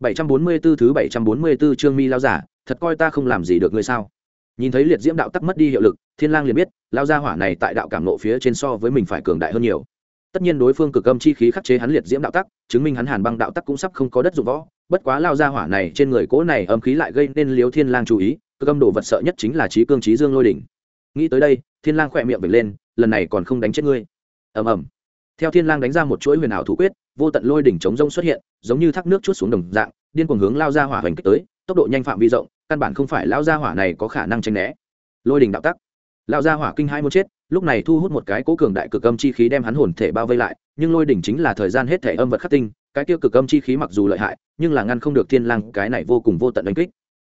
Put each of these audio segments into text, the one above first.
744 thứ 744 chương mi lao giả, thật coi ta không làm gì được ngươi sao? Nhìn thấy liệt diễm đạo tắc mất đi hiệu lực, Thiên Lang liền biết, lao gia hỏa này tại đạo cảm nộ phía trên so với mình phải cường đại hơn nhiều. Tất nhiên đối phương cực âm chi khí khắc chế hắn liệt diễm đạo tắc, chứng minh hắn hàn băng đạo tắc cũng sắp không có đất dụng võ, bất quá lao gia hỏa này trên người cố này âm khí lại gây nên Liễu Thiên Lang chú ý, cực âm đồ vật sợ nhất chính là trí cương trí dương lôi đỉnh. Nghĩ tới đây, Thiên Lang khẽ miệng vểnh lên, lần này còn không đánh chết ngươi. Ầm ầm. Theo Thiên Lang đánh ra một chuỗi huyền ảo thủ quyết, vô tận lôi đỉnh chống rông xuất hiện, giống như thác nước chút xuống đồng dạng, điên cuồng hướng lao ra hỏa hoành kích tới tốc độ nhanh phạm vi rộng căn bản không phải lao ra hỏa này có khả năng tranh né. Lôi đỉnh đạo tắc. Lao ra hỏa kinh hai muốn chết lúc này thu hút một cái cố cường đại cực âm chi khí đem hắn hồn thể bao vây lại nhưng lôi đỉnh chính là thời gian hết thể âm vật khắc tinh cái kia cực âm chi khí mặc dù lợi hại nhưng là ngăn không được thiên lang cái này vô cùng vô tận đánh kích.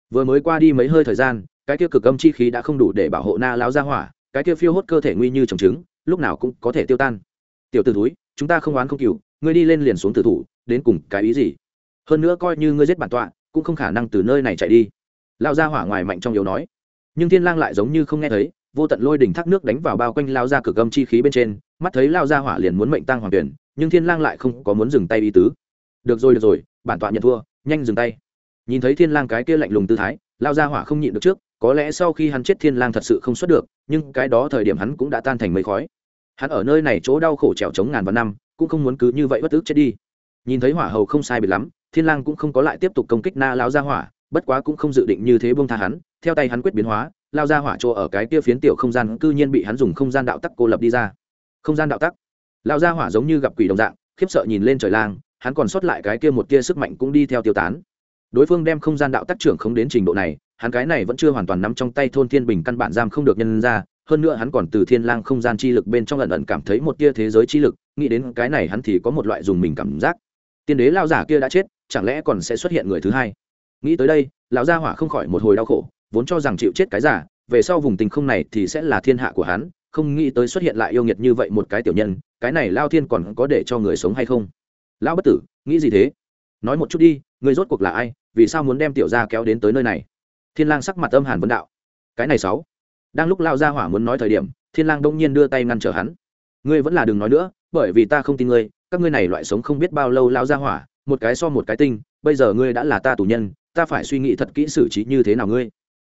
Vừa mới qua đi mấy hơi thời gian cái kia cực âm chi khí đã không đủ để bảo hộ na lao ra hỏa cái kia phiêu hốt cơ thể nguy như trồng trứng lúc nào cũng có thể tiêu tan tiểu tử túi chúng ta không oán không cừu, ngươi đi lên liền xuống tử thủ, đến cùng cái ý gì? Hơn nữa coi như ngươi giết bản tọa, cũng không khả năng từ nơi này chạy đi. Lao ra hỏa ngoài mạnh trong yếu nói. Nhưng thiên lang lại giống như không nghe thấy, vô tận lôi đỉnh thác nước đánh vào bao quanh lao ra cửa gầm chi khí bên trên, mắt thấy lao ra hỏa liền muốn mệnh tăng hoàng tuyển, nhưng thiên lang lại không có muốn dừng tay ý tứ. Được rồi được rồi, bản tọa nhận thua, nhanh dừng tay. Nhìn thấy thiên lang cái kia lạnh lùng tư thái lao ra hỏa không nhịn được trước, có lẽ sau khi hắn chết thiên lang thật sự không xuất được, nhưng cái đó thời điểm hắn cũng đã tan thành mây khói hắn ở nơi này chỗ đau khổ trèo trống ngàn vạn năm, cũng không muốn cứ như vậy bất tức chết đi. Nhìn thấy hỏa hầu không sai biệt lắm, thiên lang cũng không có lại tiếp tục công kích na lão gia hỏa, bất quá cũng không dự định như thế buông tha hắn, theo tay hắn quyết biến hóa lao ra hỏa chỗ ở cái kia phiến tiểu không gian cư nhiên bị hắn dùng không gian đạo tắc cô lập đi ra. Không gian đạo tắc? Lao ra hỏa giống như gặp quỷ đồng dạng, khiếp sợ nhìn lên trời lang, hắn còn sót lại cái kia một kia sức mạnh cũng đi theo tiêu tán. Đối phương đem không gian đạo tắc trưởng không đến trình độ này, hắn cái này vẫn chưa hoàn toàn nắm trong tay thôn thiên bình căn bản giam không được nhân ra hơn nữa hắn còn từ thiên lang không gian chi lực bên trong ẩn ẩn cảm thấy một tia thế giới chi lực, nghĩ đến cái này hắn thì có một loại dùng mình cảm giác. Tiên đế lao giả kia đã chết, chẳng lẽ còn sẽ xuất hiện người thứ hai? Nghĩ tới đây, lão gia hỏa không khỏi một hồi đau khổ, vốn cho rằng chịu chết cái giả, về sau vùng tình không này thì sẽ là thiên hạ của hắn, không nghĩ tới xuất hiện lại yêu nghiệt như vậy một cái tiểu nhân, cái này lao thiên còn có để cho người sống hay không? Lão bất tử, nghĩ gì thế? Nói một chút đi, người rốt cuộc là ai, vì sao muốn đem tiểu gia kéo đến tới nơi này? Thiên lang sắc mặt âm hàn vấn đạo. Cái này sáu đang lúc lao gia hỏa muốn nói thời điểm, thiên lang đông nhiên đưa tay ngăn trở hắn. Ngươi vẫn là đừng nói nữa, bởi vì ta không tin ngươi, các ngươi này loại sống không biết bao lâu lao gia hỏa, một cái so một cái tinh, bây giờ ngươi đã là ta tù nhân, ta phải suy nghĩ thật kỹ xử trí như thế nào ngươi.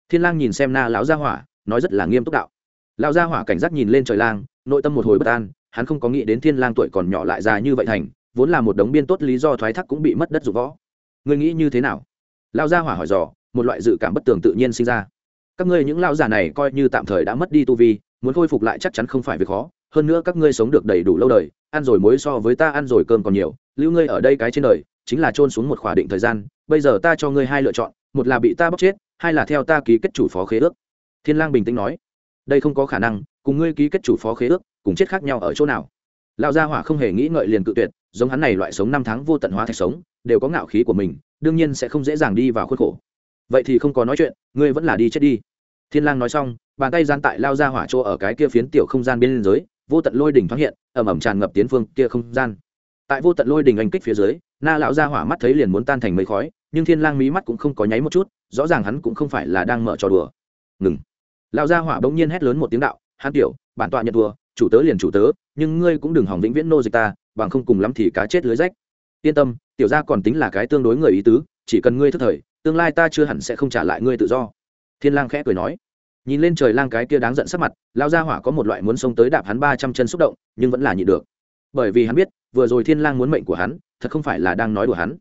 Thiên lang nhìn xem na lão gia hỏa, nói rất là nghiêm túc đạo. Lão gia hỏa cảnh giác nhìn lên trời lang, nội tâm một hồi bất an, hắn không có nghĩ đến thiên lang tuổi còn nhỏ lại già như vậy thành, vốn là một đống biên tốt lý do thoái thác cũng bị mất đất dụng võ. Ngươi nghĩ như thế nào? Lão gia hỏa hỏi dò, một loại dự cảm bất tường tự nhiên sinh ra các ngươi những lão già này coi như tạm thời đã mất đi tu vi, muốn khôi phục lại chắc chắn không phải việc khó, hơn nữa các ngươi sống được đầy đủ lâu đời, ăn rồi muối so với ta ăn rồi cơm còn nhiều, lưu ngươi ở đây cái trên đời, chính là trôn xuống một khỏa định thời gian, bây giờ ta cho ngươi hai lựa chọn, một là bị ta bóc chết, hai là theo ta ký kết chủ phó khế ước. Thiên lang bình tĩnh nói. Đây không có khả năng, cùng ngươi ký kết chủ phó khế ước, cùng chết khác nhau ở chỗ nào? Lão gia hỏa không hề nghĩ ngợi liền cự tuyệt, giống hắn này loại sống năm tháng vô tận hóa thạch sống, đều có ngạo khí của mình, đương nhiên sẽ không dễ dàng đi vào khuất khổ vậy thì không có nói chuyện, ngươi vẫn là đi chết đi. Thiên lang nói xong, bàn tay gian tại lao ra hỏa chỗ ở cái kia phiến tiểu không gian bên dưới, vô tận lôi đỉnh thoáng hiện ẩm ẩm tràn ngập tiến phương kia không gian. Tại vô tận lôi đỉnh anh kích phía dưới, na lão ra hỏa mắt thấy liền muốn tan thành mây khói, nhưng thiên lang mí mắt cũng không có nháy một chút, rõ ràng hắn cũng không phải là đang mở trò đùa. Ngừng. Lão gia hỏa bỗng nhiên hét lớn một tiếng đạo hắn tiểu, bản tọa nhận thua, chủ tớ liền chủ tớ, nhưng ngươi cũng đừng hỏng vĩnh viễn nô dịch ta, bằng không cùng lắm thì cá chết lưới rách. Yên tâm, tiểu gia còn tính là cái tương đối người ý tứ, chỉ cần ngươi thức thời tương lai ta chưa hẳn sẽ không trả lại ngươi tự do. Thiên lang khẽ cười nói. Nhìn lên trời lang cái kia đáng giận sắc mặt, lão gia hỏa có một loại muốn xông tới đạp hắn ba trăm chân xúc động, nhưng vẫn là nhịn được. Bởi vì hắn biết, vừa rồi thiên lang muốn mệnh của hắn, thật không phải là đang nói đùa hắn.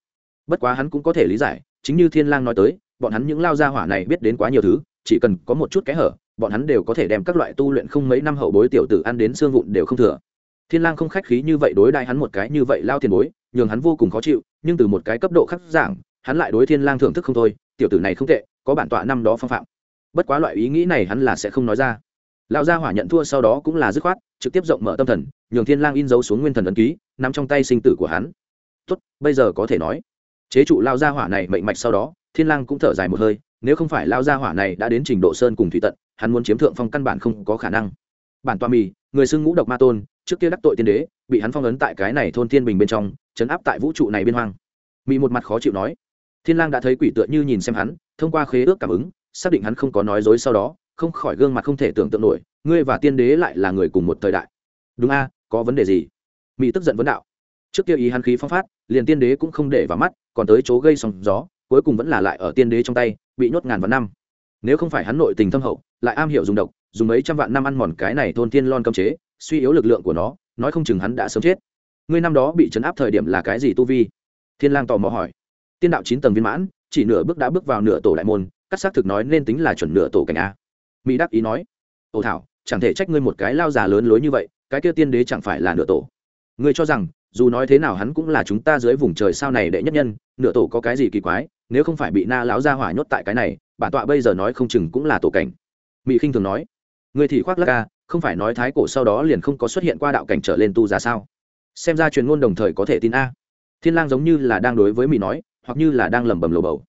Bất quá hắn cũng có thể lý giải, chính như thiên lang nói tới, bọn hắn những lao gia hỏa này biết đến quá nhiều thứ, chỉ cần có một chút kẽ hở, bọn hắn đều có thể đem các loại tu luyện không mấy năm hậu bối tiểu tử ăn đến xương vụn đều không thừa. Thiên lang không khách khí như vậy đối đại hắn một cái như vậy lao tiền bối, nhường hắn vô cùng khó chịu, nhưng từ một cái cấp độ khác giảng hắn lại đối thiên lang thưởng thức không thôi, tiểu tử này không tệ, có bản tọa năm đó phong phạm. Bất quá loại ý nghĩ này hắn là sẽ không nói ra. Lão gia hỏa nhận thua sau đó cũng là dứt khoát, trực tiếp rộng mở tâm thần, nhường thiên lang in dấu xuống nguyên thần ấn ký nằm trong tay sinh tử của hắn. Tốt, bây giờ có thể nói, chế trụ Lão gia hỏa này mệnh mạch sau đó, thiên lang cũng thở dài một hơi, nếu không phải Lão gia hỏa này đã đến trình độ sơn cùng thủy tận, hắn muốn chiếm thượng phong căn bản không có khả năng. Bản toa mì, người xưng ngũ độc ma tôn, trước kia đắc tội tiên đế, bị hắn phong ấn tại cái này thôn thiên bình bên trong, chấn áp tại vũ trụ này biên hoang. Mì một mặt khó chịu nói thiên lang đã thấy quỷ tựa như nhìn xem hắn, thông qua khế ước cảm ứng, xác định hắn không có nói dối sau đó, không khỏi gương mặt không thể tưởng tượng nổi, ngươi và tiên đế lại là người cùng một thời đại. Đúng a, có vấn đề gì? Mỹ tức giận vấn đạo. Trước kia ý hắn khí phong phát, liền tiên đế cũng không để vào mắt, còn tới chỗ gây sóng gió, cuối cùng vẫn là lại ở tiên đế trong tay, bị nhốt ngàn vạn năm. Nếu không phải hắn nội tình thâm hậu, lại am hiểu dùng độc, dùng mấy trăm vạn năm ăn mòn cái này thôn tiên lon cấm chế, suy yếu lực lượng của nó, nói không chừng hắn đã sớm chết. Ngươi năm đó bị chấn áp thời điểm là cái gì tu vi? Thiên lang tò mò hỏi tiên đạo chín tầng viên mãn, chỉ nửa bước đã bước vào nửa tổ đại môn cắt xác thực nói nên tính là chuẩn nửa tổ cảnh a. Mỹ Đắc ý nói, ồ thảo, chẳng thể trách ngươi một cái lao già lớn lối như vậy, cái kia tiên đế chẳng phải là nửa tổ. Ngươi cho rằng, dù nói thế nào hắn cũng là chúng ta dưới vùng trời sao này đệ nhất nhân, nửa tổ có cái gì kỳ quái, nếu không phải bị na lão gia hỏa nhốt tại cái này, bản tọa bây giờ nói không chừng cũng là tổ cảnh. Mỹ khinh thường nói, ngươi thì khoác lắc ca không phải nói thái cổ sau đó liền không có xuất hiện qua đạo cảnh trở lên tu ra sao? Xem ra truyền ngôn đồng thời có thể tin a. Thiên lang giống như là đang đối với mỹ nói hoặc như là đang lẩm bẩm lồ bầu.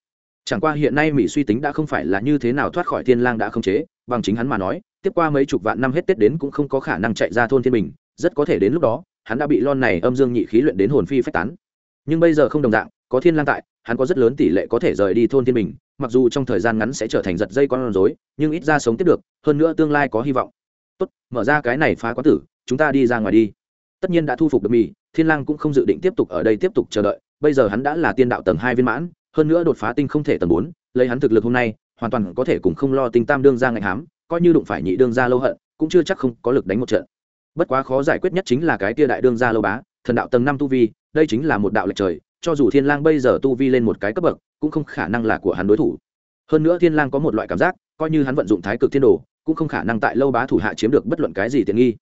Chẳng qua hiện nay mỹ suy tính đã không phải là như thế nào thoát khỏi thiên lang đã không chế bằng chính hắn mà nói tiếp qua mấy chục vạn năm hết tết đến cũng không có khả năng chạy ra thôn thiên bình rất có thể đến lúc đó hắn đã bị lon này âm dương nhị khí luyện đến hồn phi phách tán. Nhưng bây giờ không đồng dạng có thiên lang tại hắn có rất lớn tỷ lệ có thể rời đi thôn thiên bình mặc dù trong thời gian ngắn sẽ trở thành giật dây con rối nhưng ít ra sống tiếp được hơn nữa tương lai có hy vọng. Tốt mở ra cái này phá quá tử chúng ta đi ra ngoài đi. Tất nhiên đã thu phục được Mị, thiên lang cũng không dự định tiếp tục ở đây tiếp tục chờ đợi bây giờ hắn đã là tiên đạo tầng hai viên mãn, hơn nữa đột phá tinh không thể tầng bốn, lấy hắn thực lực hôm nay, hoàn toàn có thể cùng không lo tinh tam đương ra ngạnh hám, coi như đụng phải nhị đương ra lâu hận, cũng chưa chắc không có lực đánh một trận. Bất quá khó giải quyết nhất chính là cái kia đại đương ra lâu bá, thần đạo tầng năm tu vi, đây chính là một đạo lệch trời, cho dù thiên lang bây giờ tu vi lên một cái cấp bậc, cũng không khả năng là của hắn đối thủ. Hơn nữa thiên lang có một loại cảm giác, coi như hắn vận dụng thái cực thiên đồ, cũng không khả năng tại lâu bá thủ hạ chiếm được bất luận cái gì tiện nghi.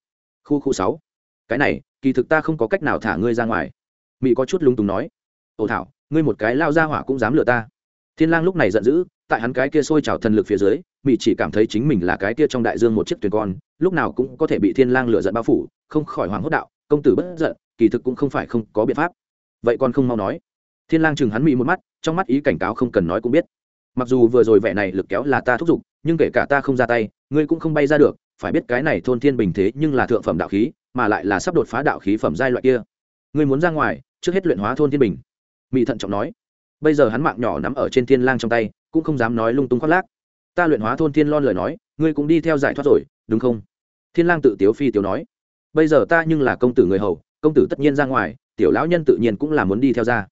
Khu khu sáu. Cái này, kỳ thực ta không có cách nào thả ngươi ra ngoài. Mỹ có chút lung túng nói ồ thảo, ngươi một cái lao ra hỏa cũng dám lừa ta. Thiên lang lúc này giận dữ, tại hắn cái kia sôi trào thần lực phía dưới mỹ chỉ cảm thấy chính mình là cái kia trong đại dương một chiếc thuyền con, lúc nào cũng có thể bị thiên lang lừa giận bao phủ, không khỏi hoàng hốt đạo, công tử bất giận, kỳ thực cũng không phải không có biện pháp. Vậy con không mau nói. Thiên lang chừng hắn mỹ một mắt, trong mắt ý cảnh cáo không cần nói cũng biết. Mặc dù vừa rồi vẻ này lực kéo là ta thúc giục, nhưng kể cả ta không ra tay, ngươi cũng không bay ra được, phải biết cái này thôn thiên bình thế nhưng là thượng phẩm đạo khí, mà lại là sắp đột phá đạo khí phẩm giai loại kia. Ngươi muốn ra ngoài, trước hết luyện hóa thôn thiên bình mỹ thận trọng nói, bây giờ hắn mạng nhỏ nắm ở trên thiên lang trong tay, cũng không dám nói lung tung khoác lác. Ta luyện hóa thôn thiên lon lời nói, ngươi cũng đi theo giải thoát rồi, đúng không? Thiên lang tự tiếu phi tiếu nói, bây giờ ta nhưng là công tử người hầu, công tử tất nhiên ra ngoài, tiểu lão nhân tự nhiên cũng là muốn đi theo ra.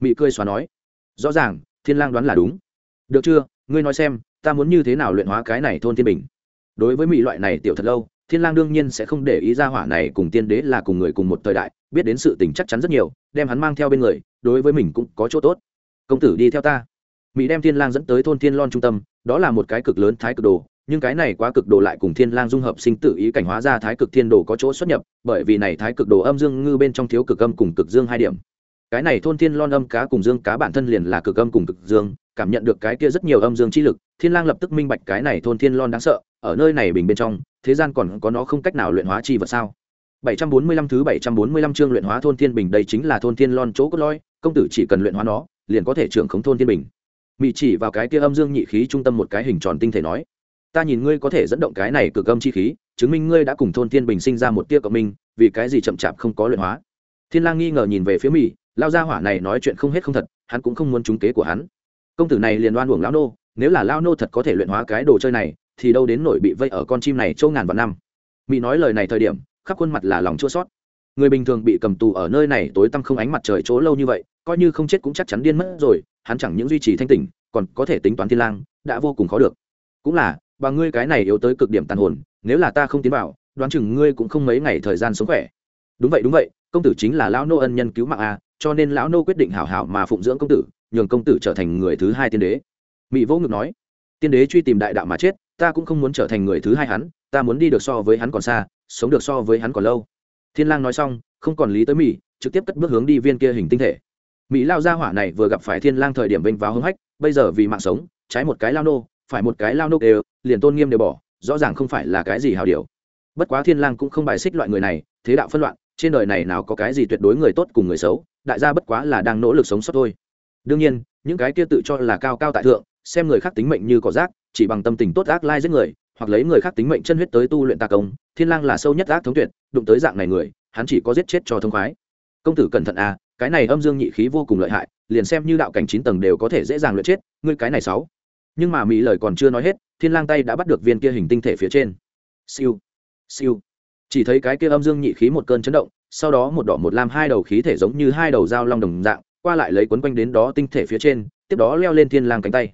Mỹ cười xóa nói, rõ ràng, thiên lang đoán là đúng. Được chưa? Ngươi nói xem, ta muốn như thế nào luyện hóa cái này thôn thiên bình? Đối với mỹ loại này tiểu thật lâu, thiên lang đương nhiên sẽ không để ý ra hỏa này cùng tiên đế là cùng người cùng một thời đại, biết đến sự tình chắc chắn rất nhiều, đem hắn mang theo bên người đối với mình cũng có chỗ tốt. Công tử đi theo ta. Mỹ đem thiên lang dẫn tới thôn thiên lon trung tâm, đó là một cái cực lớn thái cực đồ, nhưng cái này quá cực đồ lại cùng thiên lang dung hợp sinh tử ý cảnh hóa ra thái cực thiên đồ có chỗ xuất nhập, bởi vì này thái cực đồ âm dương ngư bên trong thiếu cực âm cùng cực dương hai điểm. Cái này thôn thiên lon âm cá cùng dương cá bản thân liền là cực âm cùng cực dương, cảm nhận được cái kia rất nhiều âm dương chi lực, thiên lang lập tức minh bạch cái này thôn thiên lon đáng sợ, ở nơi này bình bên trong, thế gian còn có nó không cách nào luyện hóa chi vật sao? 745 thứ 745 chương luyện hóa thôn thiên bình đây chính là thôn thiên lon chỗ cốt lõi công tử chỉ cần luyện hóa nó, liền có thể trưởng khống thôn thiên bình. Mị chỉ vào cái kia âm dương nhị khí trung tâm một cái hình tròn tinh thể nói, ta nhìn ngươi có thể dẫn động cái này cực âm chi khí, chứng minh ngươi đã cùng thôn thiên bình sinh ra một tia cộng minh, vì cái gì chậm chạp không có luyện hóa? Thiên lang nghi ngờ nhìn về phía mị, lao gia hỏa này nói chuyện không hết không thật, hắn cũng không muốn trúng kế của hắn. Công tử này liền đoan uổng lão nô, nếu là lao nô thật có thể luyện hóa cái đồ chơi này, thì đâu đến nổi bị vây ở con chim này châu ngàn vạn năm. Mị nói lời này thời điểm, khắp khuôn mặt là lòng chua sót người bình thường bị cầm tù ở nơi này tối tăm không ánh mặt trời chỗ lâu như vậy coi như không chết cũng chắc chắn điên mất rồi, hắn chẳng những duy trì thanh tỉnh, còn có thể tính toán thiên lang, đã vô cùng khó được. Cũng là, bà ngươi cái này yếu tới cực điểm tàn hồn, nếu là ta không tiến vào, đoán chừng ngươi cũng không mấy ngày thời gian sống khỏe. Đúng vậy đúng vậy, công tử chính là lão nô ân nhân cứu mạng a, cho nên lão nô quyết định hảo hảo mà phụng dưỡng công tử, nhường công tử trở thành người thứ hai tiên đế. Mỹ vô ngực nói, tiên đế truy tìm đại đạo mà chết, ta cũng không muốn trở thành người thứ hai hắn, ta muốn đi được so với hắn còn xa, sống được so với hắn còn lâu. Thiên lang nói xong, không còn lý tới mỹ trực tiếp cất bước hướng đi viên kia hình tinh thể mỹ lao gia hỏa này vừa gặp phải thiên lang thời điểm vinh vào hưng hách, bây giờ vì mạng sống, trái một cái lao nô, phải một cái lao nô đều, liền tôn nghiêm đều bỏ, rõ ràng không phải là cái gì hào điều. Bất quá thiên lang cũng không bài xích loại người này, thế đạo phân loạn, trên đời này nào có cái gì tuyệt đối người tốt cùng người xấu, đại gia bất quá là đang nỗ lực sống sót thôi. Đương nhiên, những cái kia tự cho là cao cao tại thượng, xem người khác tính mệnh như cỏ rác, chỉ bằng tâm tình tốt ác lai giết người, hoặc lấy người khác tính mệnh chân huyết tới tu luyện tà công, thiên lang là sâu nhất ác thống tuyệt, đụng tới dạng này người, hắn chỉ có giết chết cho thông khoái. Công tử cẩn thận à cái này âm dương nhị khí vô cùng lợi hại, liền xem như đạo cảnh chín tầng đều có thể dễ dàng luyện chết, ngươi cái này sáu. Nhưng mà mỹ lời còn chưa nói hết, thiên lang tay đã bắt được viên kia hình tinh thể phía trên. Siêu siêu. Chỉ thấy cái kia âm dương nhị khí một cơn chấn động, sau đó một đỏ một lam hai đầu khí thể giống như hai đầu dao long đồng dạng, qua lại lấy quấn quanh đến đó tinh thể phía trên, tiếp đó leo lên thiên lang cánh tay.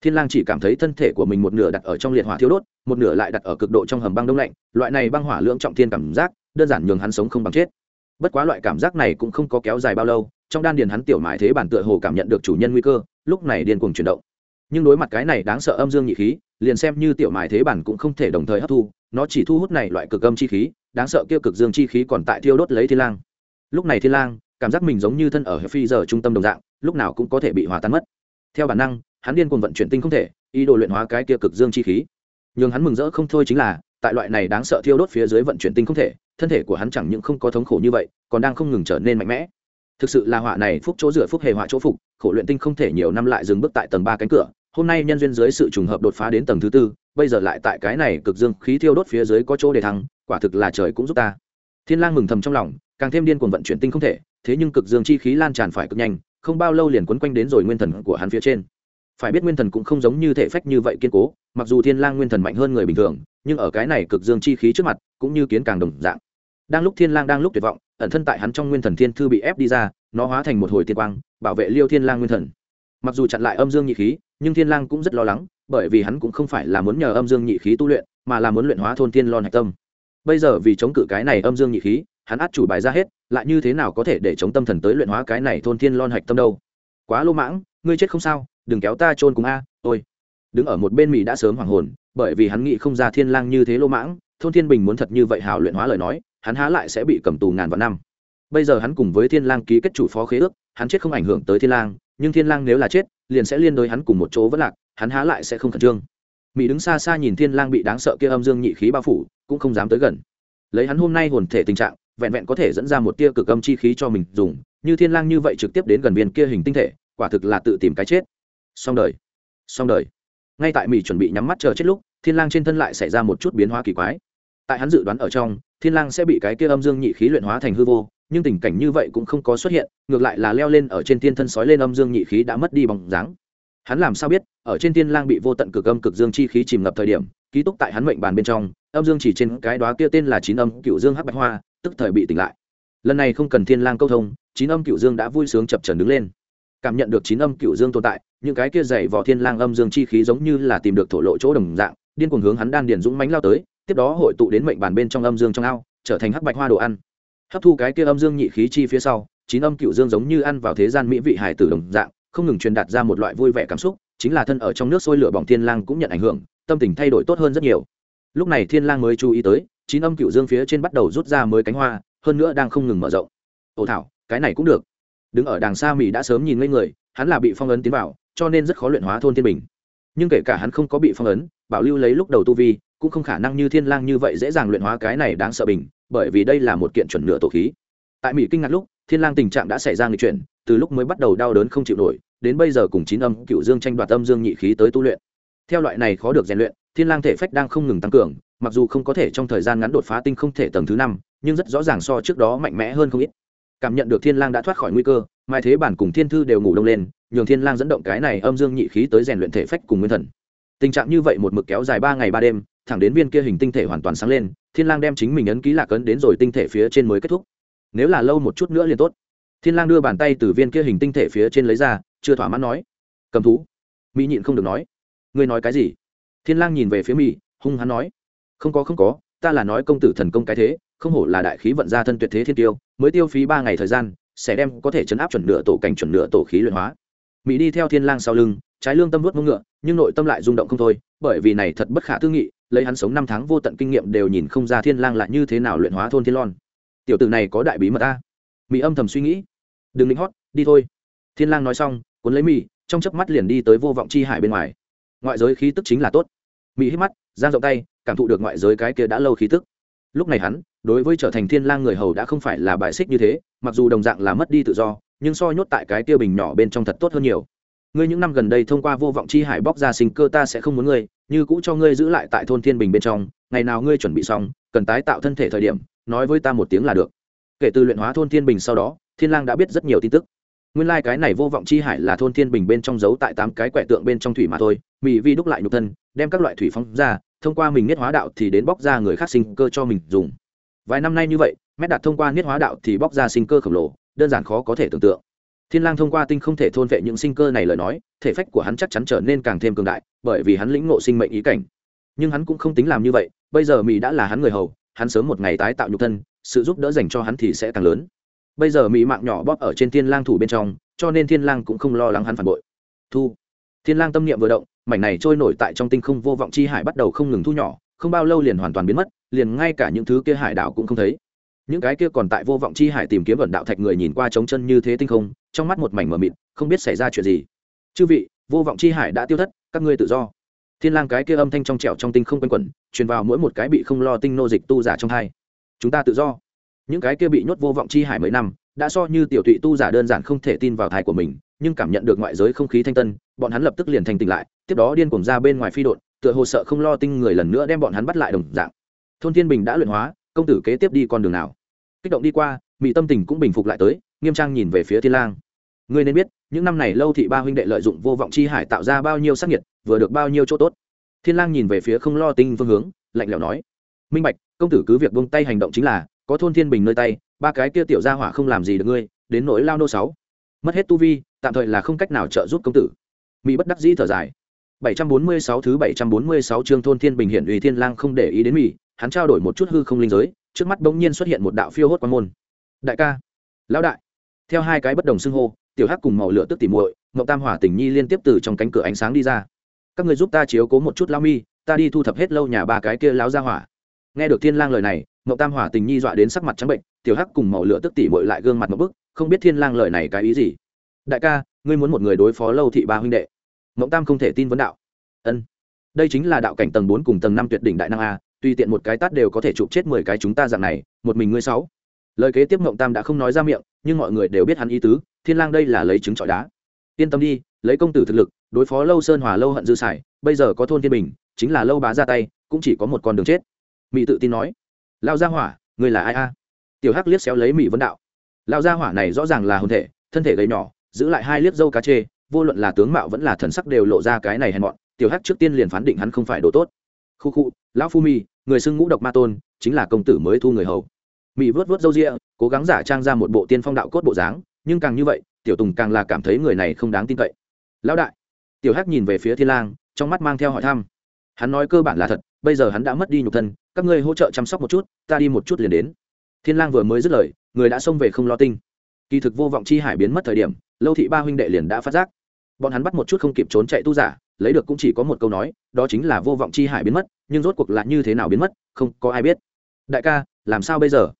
Thiên lang chỉ cảm thấy thân thể của mình một nửa đặt ở trong liệt hỏa thiêu đốt, một nửa lại đặt ở cực độ trong hầm băng đông lạnh, loại này băng hỏa lượng trọng thiên cảm giác, đơn giản nhường hắn sống không bằng chết bất quá loại cảm giác này cũng không có kéo dài bao lâu, trong đan điền hắn tiểu mại thế bản tựa hồ cảm nhận được chủ nhân nguy cơ, lúc này điên cuồng chuyển động. Nhưng đối mặt cái này đáng sợ âm dương nhị khí, liền xem như tiểu mại thế bản cũng không thể đồng thời hấp thu, nó chỉ thu hút này loại cực âm chi khí, đáng sợ kia cực dương chi khí còn tại thiêu đốt lấy thiên lang. Lúc này thiên lang, cảm giác mình giống như thân ở phi giờ trung tâm đồng dạng, lúc nào cũng có thể bị hòa tan mất. Theo bản năng, hắn điên cuồng vận chuyển tinh không thể, ý đồ luyện hóa cái kia cực dương chi khí. Nhưng hắn mừng rỡ không thôi chính là, tại loại này đáng sợ thiêu đốt phía dưới vận chuyển tinh không thể thân thể của hắn chẳng những không có thống khổ như vậy, còn đang không ngừng trở nên mạnh mẽ. Thực sự là họa này phúc chỗ dựa phúc hề họa chỗ phục, khổ luyện tinh không thể nhiều năm lại dừng bước tại tầng ba cánh cửa. Hôm nay nhân duyên dưới sự trùng hợp đột phá đến tầng thứ tư, bây giờ lại tại cái này cực dương khí thiêu đốt phía dưới có chỗ để thắng quả thực là trời cũng giúp ta. Thiên lang mừng thầm trong lòng, càng thêm điên cuồng vận chuyển tinh không thể, thế nhưng cực dương chi khí lan tràn phải cực nhanh, không bao lâu liền quấn quanh đến rồi nguyên thần của hắn phía trên. Phải biết nguyên thần cũng không giống như thể phách như vậy kiên cố, mặc dù thiên lang nguyên thần mạnh hơn người bình thường, nhưng ở cái này cực dương chi khí trước mặt, cũng như kiến càng đồng dạng đang lúc thiên lang đang lúc tuyệt vọng ẩn thân tại hắn trong nguyên thần thiên thư bị ép đi ra nó hóa thành một hồi tiên quang bảo vệ liêu thiên lang nguyên thần. Mặc dù chặn lại âm dương nhị khí nhưng thiên lang cũng rất lo lắng bởi vì hắn cũng không phải là muốn nhờ âm dương nhị khí tu luyện mà là muốn luyện hóa thôn thiên lon hạch tâm. Bây giờ vì chống cự cái này âm dương nhị khí hắn át chủ bài ra hết lại như thế nào có thể để chống tâm thần tới luyện hóa cái này thôn thiên lon hạch tâm đâu? Quá lô mãng ngươi chết không sao đừng kéo ta trôn cùng a ôi, đứng ở một bên mỹ đã sớm hoảng hồn bởi vì hắn nghĩ không ra thiên lang như thế lô mãng thôn thiên bình muốn thật như vậy hảo luyện hóa lời nói hắn há lại sẽ bị cầm tù ngàn vạn năm. Bây giờ hắn cùng với thiên lang ký kết chủ phó khế ước, hắn chết không ảnh hưởng tới thiên lang, nhưng thiên lang nếu là chết, liền sẽ liên đối hắn cùng một chỗ vẫn lạc, hắn há lại sẽ không khẩn trương. Mỹ đứng xa xa nhìn thiên lang bị đáng sợ kia âm dương nhị khí bao phủ, cũng không dám tới gần. Lấy hắn hôm nay hồn thể tình trạng, vẹn vẹn có thể dẫn ra một tia cực âm chi khí cho mình dùng, như thiên lang như vậy trực tiếp đến gần viên kia hình tinh thể, quả thực là tự tìm cái chết. Xong đời. Xong đời. Ngay tại mỹ chuẩn bị nhắm mắt chờ chết lúc, thiên lang trên thân lại xảy ra một chút biến hóa kỳ quái tại hắn dự đoán ở trong, thiên lang sẽ bị cái kia âm dương nhị khí luyện hóa thành hư vô, nhưng tình cảnh như vậy cũng không có xuất hiện, ngược lại là leo lên ở trên thiên thân sói lên âm dương nhị khí đã mất đi bóng dáng. Hắn làm sao biết, ở trên thiên lang bị vô tận cực âm cực dương chi khí chìm ngập thời điểm, ký túc tại hắn mệnh bàn bên trong, âm dương chỉ trên cái đóa kia tên là chín âm cựu dương hắc bạch hoa, tức thời bị tỉnh lại. Lần này không cần thiên lang câu thông, chín âm cựu dương đã vui sướng chập chờn đứng lên. Cảm nhận được chín âm cựu dương tồn tại, những cái kia dày vỏ thiên lang âm dương chi khí giống như là tìm được thổ lộ chỗ đồng dạng, điên cuồng hướng hắn đan điền dũng mãnh lao tới tiếp đó hội tụ đến mệnh bàn bên trong âm dương trong ao, trở thành hắc bạch hoa đồ ăn. Hấp thu cái kia âm dương nhị khí chi phía sau, chín âm cựu dương giống như ăn vào thế gian mỹ vị hải tử đồng dạng, không ngừng truyền đạt ra một loại vui vẻ cảm xúc, chính là thân ở trong nước sôi lửa bỏng thiên lang cũng nhận ảnh hưởng, tâm tình thay đổi tốt hơn rất nhiều. Lúc này thiên lang mới chú ý tới, chín âm cựu dương phía trên bắt đầu rút ra mới cánh hoa, hơn nữa đang không ngừng mở rộng. Ồ thảo, cái này cũng được. Đứng ở đàng xa mỹ đã sớm nhìn ngây người, hắn là bị phong ấn tiến vào, cho nên rất khó luyện hóa thôn thiên bình. Nhưng kể cả hắn không có bị phong ấn, bảo lưu lấy lúc đầu tu vi cũng không khả năng như thiên lang như vậy dễ dàng luyện hóa cái này đáng sợ bình, bởi vì đây là một kiện chuẩn nửa tổ khí. Tại mỹ kinh ngạc lúc, thiên lang tình trạng đã xảy ra nghịch chuyển, từ lúc mới bắt đầu đau đớn không chịu nổi, đến bây giờ cùng chín âm cựu dương tranh đoạt âm dương nhị khí tới tu luyện. Theo loại này khó được rèn luyện, thiên lang thể phách đang không ngừng tăng cường, mặc dù không có thể trong thời gian ngắn đột phá tinh không thể tầng thứ năm, nhưng rất rõ ràng so trước đó mạnh mẽ hơn không ít. Cảm nhận được thiên lang đã thoát khỏi nguy cơ, mai thế bản cùng thiên thư đều ngủ đông lên, nhường thiên lang dẫn động cái này âm dương nhị khí tới rèn luyện thể phách cùng nguyên thần. Tình trạng như vậy một mực kéo dài ba ngày ba đêm thẳng đến viên kia hình tinh thể hoàn toàn sáng lên, thiên lang đem chính mình ấn ký lạc ấn đến rồi tinh thể phía trên mới kết thúc. Nếu là lâu một chút nữa liền tốt. Thiên lang đưa bàn tay từ viên kia hình tinh thể phía trên lấy ra, chưa thỏa mãn nói. Cầm thú. Mỹ nhịn không được nói. Ngươi nói cái gì? Thiên lang nhìn về phía mỹ, hung hắn nói. Không có không có, ta là nói công tử thần công cái thế, không hổ là đại khí vận gia thân tuyệt thế thiên tiêu, mới tiêu phí ba ngày thời gian, sẽ đem có thể chấn áp chuẩn nửa tổ cảnh chuẩn nửa tổ khí luyện hóa. Mỹ đi theo thiên lang sau lưng, trái lương tâm vuốt mông ngựa, nhưng nội tâm lại rung động không thôi bởi vì này thật bất khả tư nghị, lấy hắn sống năm tháng vô tận kinh nghiệm đều nhìn không ra thiên lang lại như thế nào luyện hóa thôn thiên lon tiểu tử này có đại bí mật ta. Mỹ âm thầm suy nghĩ. Đừng định hót, đi thôi. Thiên lang nói xong, cuốn lấy mỹ trong chớp mắt liền đi tới vô vọng chi hải bên ngoài. Ngoại giới khí tức chính là tốt. Mỹ hít mắt, giang rộng tay, cảm thụ được ngoại giới cái kia đã lâu khí tức. Lúc này hắn, đối với trở thành thiên lang người hầu đã không phải là bài xích như thế, mặc dù đồng dạng là mất đi tự do, nhưng so nhốt tại cái tiêu bình nhỏ bên trong thật tốt hơn nhiều ngươi những năm gần đây thông qua vô vọng chi hải bóc ra sinh cơ ta sẽ không muốn ngươi, như cũ cho ngươi giữ lại tại thôn thiên bình bên trong, ngày nào ngươi chuẩn bị xong, cần tái tạo thân thể thời điểm, nói với ta một tiếng là được. Kể từ luyện hóa thôn thiên bình sau đó, thiên lang đã biết rất nhiều tin tức. Nguyên lai like cái này vô vọng chi hải là thôn thiên bình bên trong giấu tại tám cái quẻ tượng bên trong thủy mà thôi mỹ vi đúc lại nhục thân, đem các loại thủy phóng ra, thông qua mình niết hóa đạo thì đến bóc ra người khác sinh cơ cho mình dùng. Vài năm nay như vậy, mét đạt thông qua niết hóa đạo thì bóc ra sinh cơ khổng lồ, đơn giản khó có thể tưởng tượng thiên lang thông qua tinh không thể thôn vệ những sinh cơ này lời nói, thể phách của hắn chắc chắn trở nên càng thêm cường đại, bởi vì hắn lĩnh ngộ sinh mệnh ý cảnh. Nhưng hắn cũng không tính làm như vậy, bây giờ mỹ đã là hắn người hầu, hắn sớm một ngày tái tạo nhục thân, sự giúp đỡ dành cho hắn thì sẽ càng lớn. Bây giờ mỹ mạng nhỏ bóp ở trên thiên lang thủ bên trong, cho nên thiên lang cũng không lo lắng hắn phản bội. Thu. Thiên lang tâm niệm vừa động, mảnh này trôi nổi tại trong tinh không vô vọng chi hải bắt đầu không ngừng thu nhỏ, không bao lâu liền hoàn toàn biến mất, liền ngay cả những thứ kia hải đảo cũng không thấy những cái kia còn tại vô vọng chi hải tìm kiếm vận đạo thạch người nhìn qua trống chân như thế tinh không, trong mắt một mảnh mờ mịt, không biết xảy ra chuyện gì. Chư vị, vô vọng chi hải đã tiêu thất, các ngươi tự do. Thiên lang cái kia âm thanh trong trẻo trong tinh không quanh quẩn, truyền vào mỗi một cái bị không lo tinh nô dịch tu giả trong hai. Chúng ta tự do. Những cái kia bị nhốt vô vọng chi hải mấy năm, đã so như tiểu tụy tu giả đơn giản không thể tin vào thai của mình, nhưng cảm nhận được ngoại giới không khí thanh tân, bọn hắn lập tức liền thành tỉnh lại, tiếp đó điên cuồng ra bên ngoài phi đột tựa hồ sợ không lo tinh người lần nữa đem bọn hắn bắt lại đồng dạng. Thôn thiên bình đã luyện hóa, công tử kế tiếp đi con đường nào? Kích động đi qua mỹ tâm tình cũng bình phục lại tới, nghiêm trang nhìn về phía thiên lang. Ngươi nên biết, những năm này lâu thị ba huynh đệ lợi dụng vô vọng chi hải tạo ra bao nhiêu sắc nhiệt vừa được bao nhiêu chỗ tốt. Thiên lang nhìn về phía không lo tinh phương hướng, lạnh lẽo nói. Minh bạch, công tử cứ việc buông tay hành động chính là, có thôn thiên bình nơi tay, ba cái kia tiểu gia hỏa không làm gì được ngươi, đến nỗi lao nô sáu. Mất hết tu vi, tạm thời là không cách nào trợ giúp công tử. Mỹ bất đắc dĩ thở dài. 746 thứ 746 chương thôn thiên bình hiển uy thiên lang không để ý đến mỹ hắn trao đổi một chút hư không linh giới trước mắt bỗng nhiên xuất hiện một đạo phiêu hốt quan môn. Đại ca, lão đại. Theo hai cái bất đồng xưng hô, tiểu hắc cùng màu lửa tức tỉ muội ngọc tam hỏa tình nhi liên tiếp từ trong cánh cửa ánh sáng đi ra. Các người giúp ta chiếu cố một chút lao mi, ta đi thu thập hết lâu nhà ba cái kia láo ra hỏa. Nghe được thiên lang lời này ngọc tam hỏa tình nhi dọa đến sắc mặt trắng bệnh, tiểu hắc cùng màu lửa tức tỉ muội lại gương mặt một bức, không biết thiên lang lời này cái ý gì. Đại ca, ngươi muốn một người đối phó lâu thị ba huynh đệ. Ngọc tam không thể tin vấn đạo. Ân. Đây chính là đạo cảnh tầng bốn cùng tầng năm tuyệt đỉnh đại năng a tùy tiện một cái tát đều có thể chụp chết mười cái chúng ta dạng này, một mình ngươi sáu. Lời kế tiếp ngộng tam đã không nói ra miệng, nhưng mọi người đều biết hắn ý tứ, thiên lang đây là lấy trứng trọi đá. Yên tâm đi, lấy công tử thực lực, đối phó lâu sơn hòa lâu hận dư sải bây giờ có thôn thiên bình, chính là lâu bá ra tay, cũng chỉ có một con đường chết. Mỹ tự tin nói. Lao gia hỏa người là ai a? Tiểu hắc liếc xéo lấy mỹ vân đạo. Lao gia hỏa này rõ ràng là hồn thể, thân thể gầy nhỏ, giữ lại hai liếc dâu cá chê, vô luận là tướng mạo vẫn là thần sắc đều lộ ra cái này hèn mọn. Tiểu hắc trước tiên liền phán định hắn không phải đồ tốt khu khu, lão phu mi, người xưng ngũ độc ma tôn, chính là công tử mới thu người hầu. Mỹ vớt vớt râu ria, cố gắng giả trang ra một bộ tiên phong đạo cốt bộ dáng, nhưng càng như vậy, tiểu tùng càng là cảm thấy người này không đáng tin cậy. Lão đại, tiểu hắc nhìn về phía thiên lang, trong mắt mang theo hỏi thăm. Hắn nói cơ bản là thật, bây giờ hắn đã mất đi nhục thân, các ngươi hỗ trợ chăm sóc một chút, ta đi một chút liền đến. Thiên lang vừa mới dứt lời, người đã xông về không lo tinh. Kỳ thực vô vọng chi hải biến mất thời điểm, lâu thị ba huynh đệ liền đã phát giác. Bọn hắn bắt một chút không kịp trốn chạy tu giả lấy được cũng chỉ có một câu nói, đó chính là vô vọng chi hải biến mất, nhưng rốt cuộc là như thế nào biến mất, không có ai biết. Đại ca, làm sao bây giờ?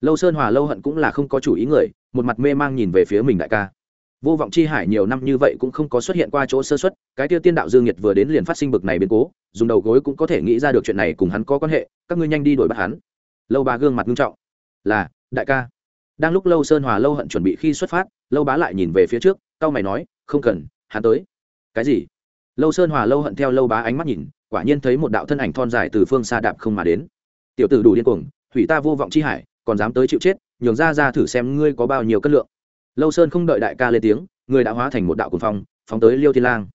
Lâu sơn hòa lâu hận cũng là không có chủ ý người, một mặt mê mang nhìn về phía mình đại ca. Vô vọng chi hải nhiều năm như vậy cũng không có xuất hiện qua chỗ sơ xuất cái tiêu tiên đạo dương nhiệt vừa đến liền phát sinh bực này biến cố, dùng đầu gối cũng có thể nghĩ ra được chuyện này cùng hắn có quan hệ, các ngươi nhanh đi đuổi bắt hắn. Lâu ba gương mặt nghiêm trọng. Là, đại ca. Đang lúc lâu sơn hòa lâu hận chuẩn bị khi xuất phát, lâu bá lại nhìn về phía trước, cau mày nói, không cần, hắn tới. Cái gì? Lâu sơn hòa lâu hận theo lâu bá ánh mắt nhìn, quả nhiên thấy một đạo thân ảnh thon dài từ phương xa đạp không mà đến. Tiểu tử đủ điên cuồng, hủy ta vô vọng chi hải, còn dám tới chịu chết, nhường ra ra thử xem ngươi có bao nhiêu cân lượng. Lâu sơn không đợi đại ca lên tiếng, người đã hóa thành một đạo cuồng phong, phóng tới liêu thiên lang.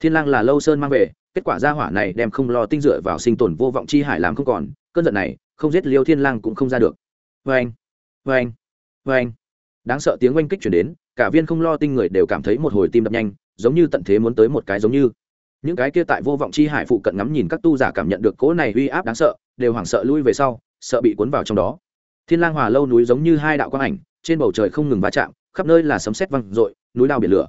Thiên lang là lâu sơn mang về, kết quả gia hỏa này đem không lo tinh dựa vào sinh tồn vô vọng chi hải làm không còn, cơn giận này, không giết liêu thiên lang cũng không ra được. Vang vang vang đáng sợ tiếng oanh kích chuyển đến, cả viên không lo tinh người đều cảm thấy một hồi tim đập nhanh, giống như tận thế muốn tới một cái giống như những cái kia tại vô vọng chi hải phụ cận ngắm nhìn các tu giả cảm nhận được cỗ này uy áp đáng sợ đều hoảng sợ lui về sau sợ bị cuốn vào trong đó. Thiên lang hòa lâu núi giống như hai đạo quang ảnh trên bầu trời không ngừng va chạm khắp nơi là sấm sét vang, rội núi đao biển lửa.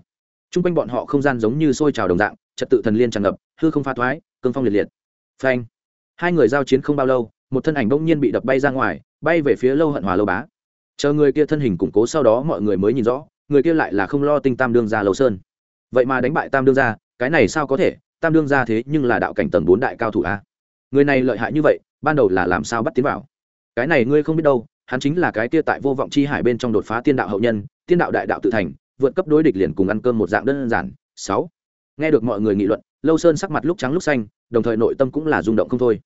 Trung quanh bọn họ không gian giống như sôi trào đồng dạng trật tự thần liên tràn ngập hư không pha thoái cương phong liệt liệt. Phanh! Hai người giao chiến không bao lâu một thân ảnh bỗng nhiên bị đập bay ra ngoài bay về phía lâu hận hòa lâu bá. Chờ người kia thân hình củng cố sau đó mọi người mới nhìn rõ người kia lại là không lo tinh tam đương gia lâu sơn. Vậy mà đánh bại tam đương gia cái này sao có thể, tam đương gia thế nhưng là đạo cảnh tầng bốn đại cao thủ a. Người này lợi hại như vậy, ban đầu là làm sao bắt tiến vào? Cái này ngươi không biết đâu, hắn chính là cái kia tại vô vọng chi hải bên trong đột phá tiên đạo hậu nhân, tiên đạo đại đạo tự thành, vượt cấp đối địch liền cùng ăn cơm một dạng đơn giản. Sáu. Nghe được mọi người nghị luận, lâu sơn sắc mặt lúc trắng lúc xanh, đồng thời nội tâm cũng là rung động không thôi.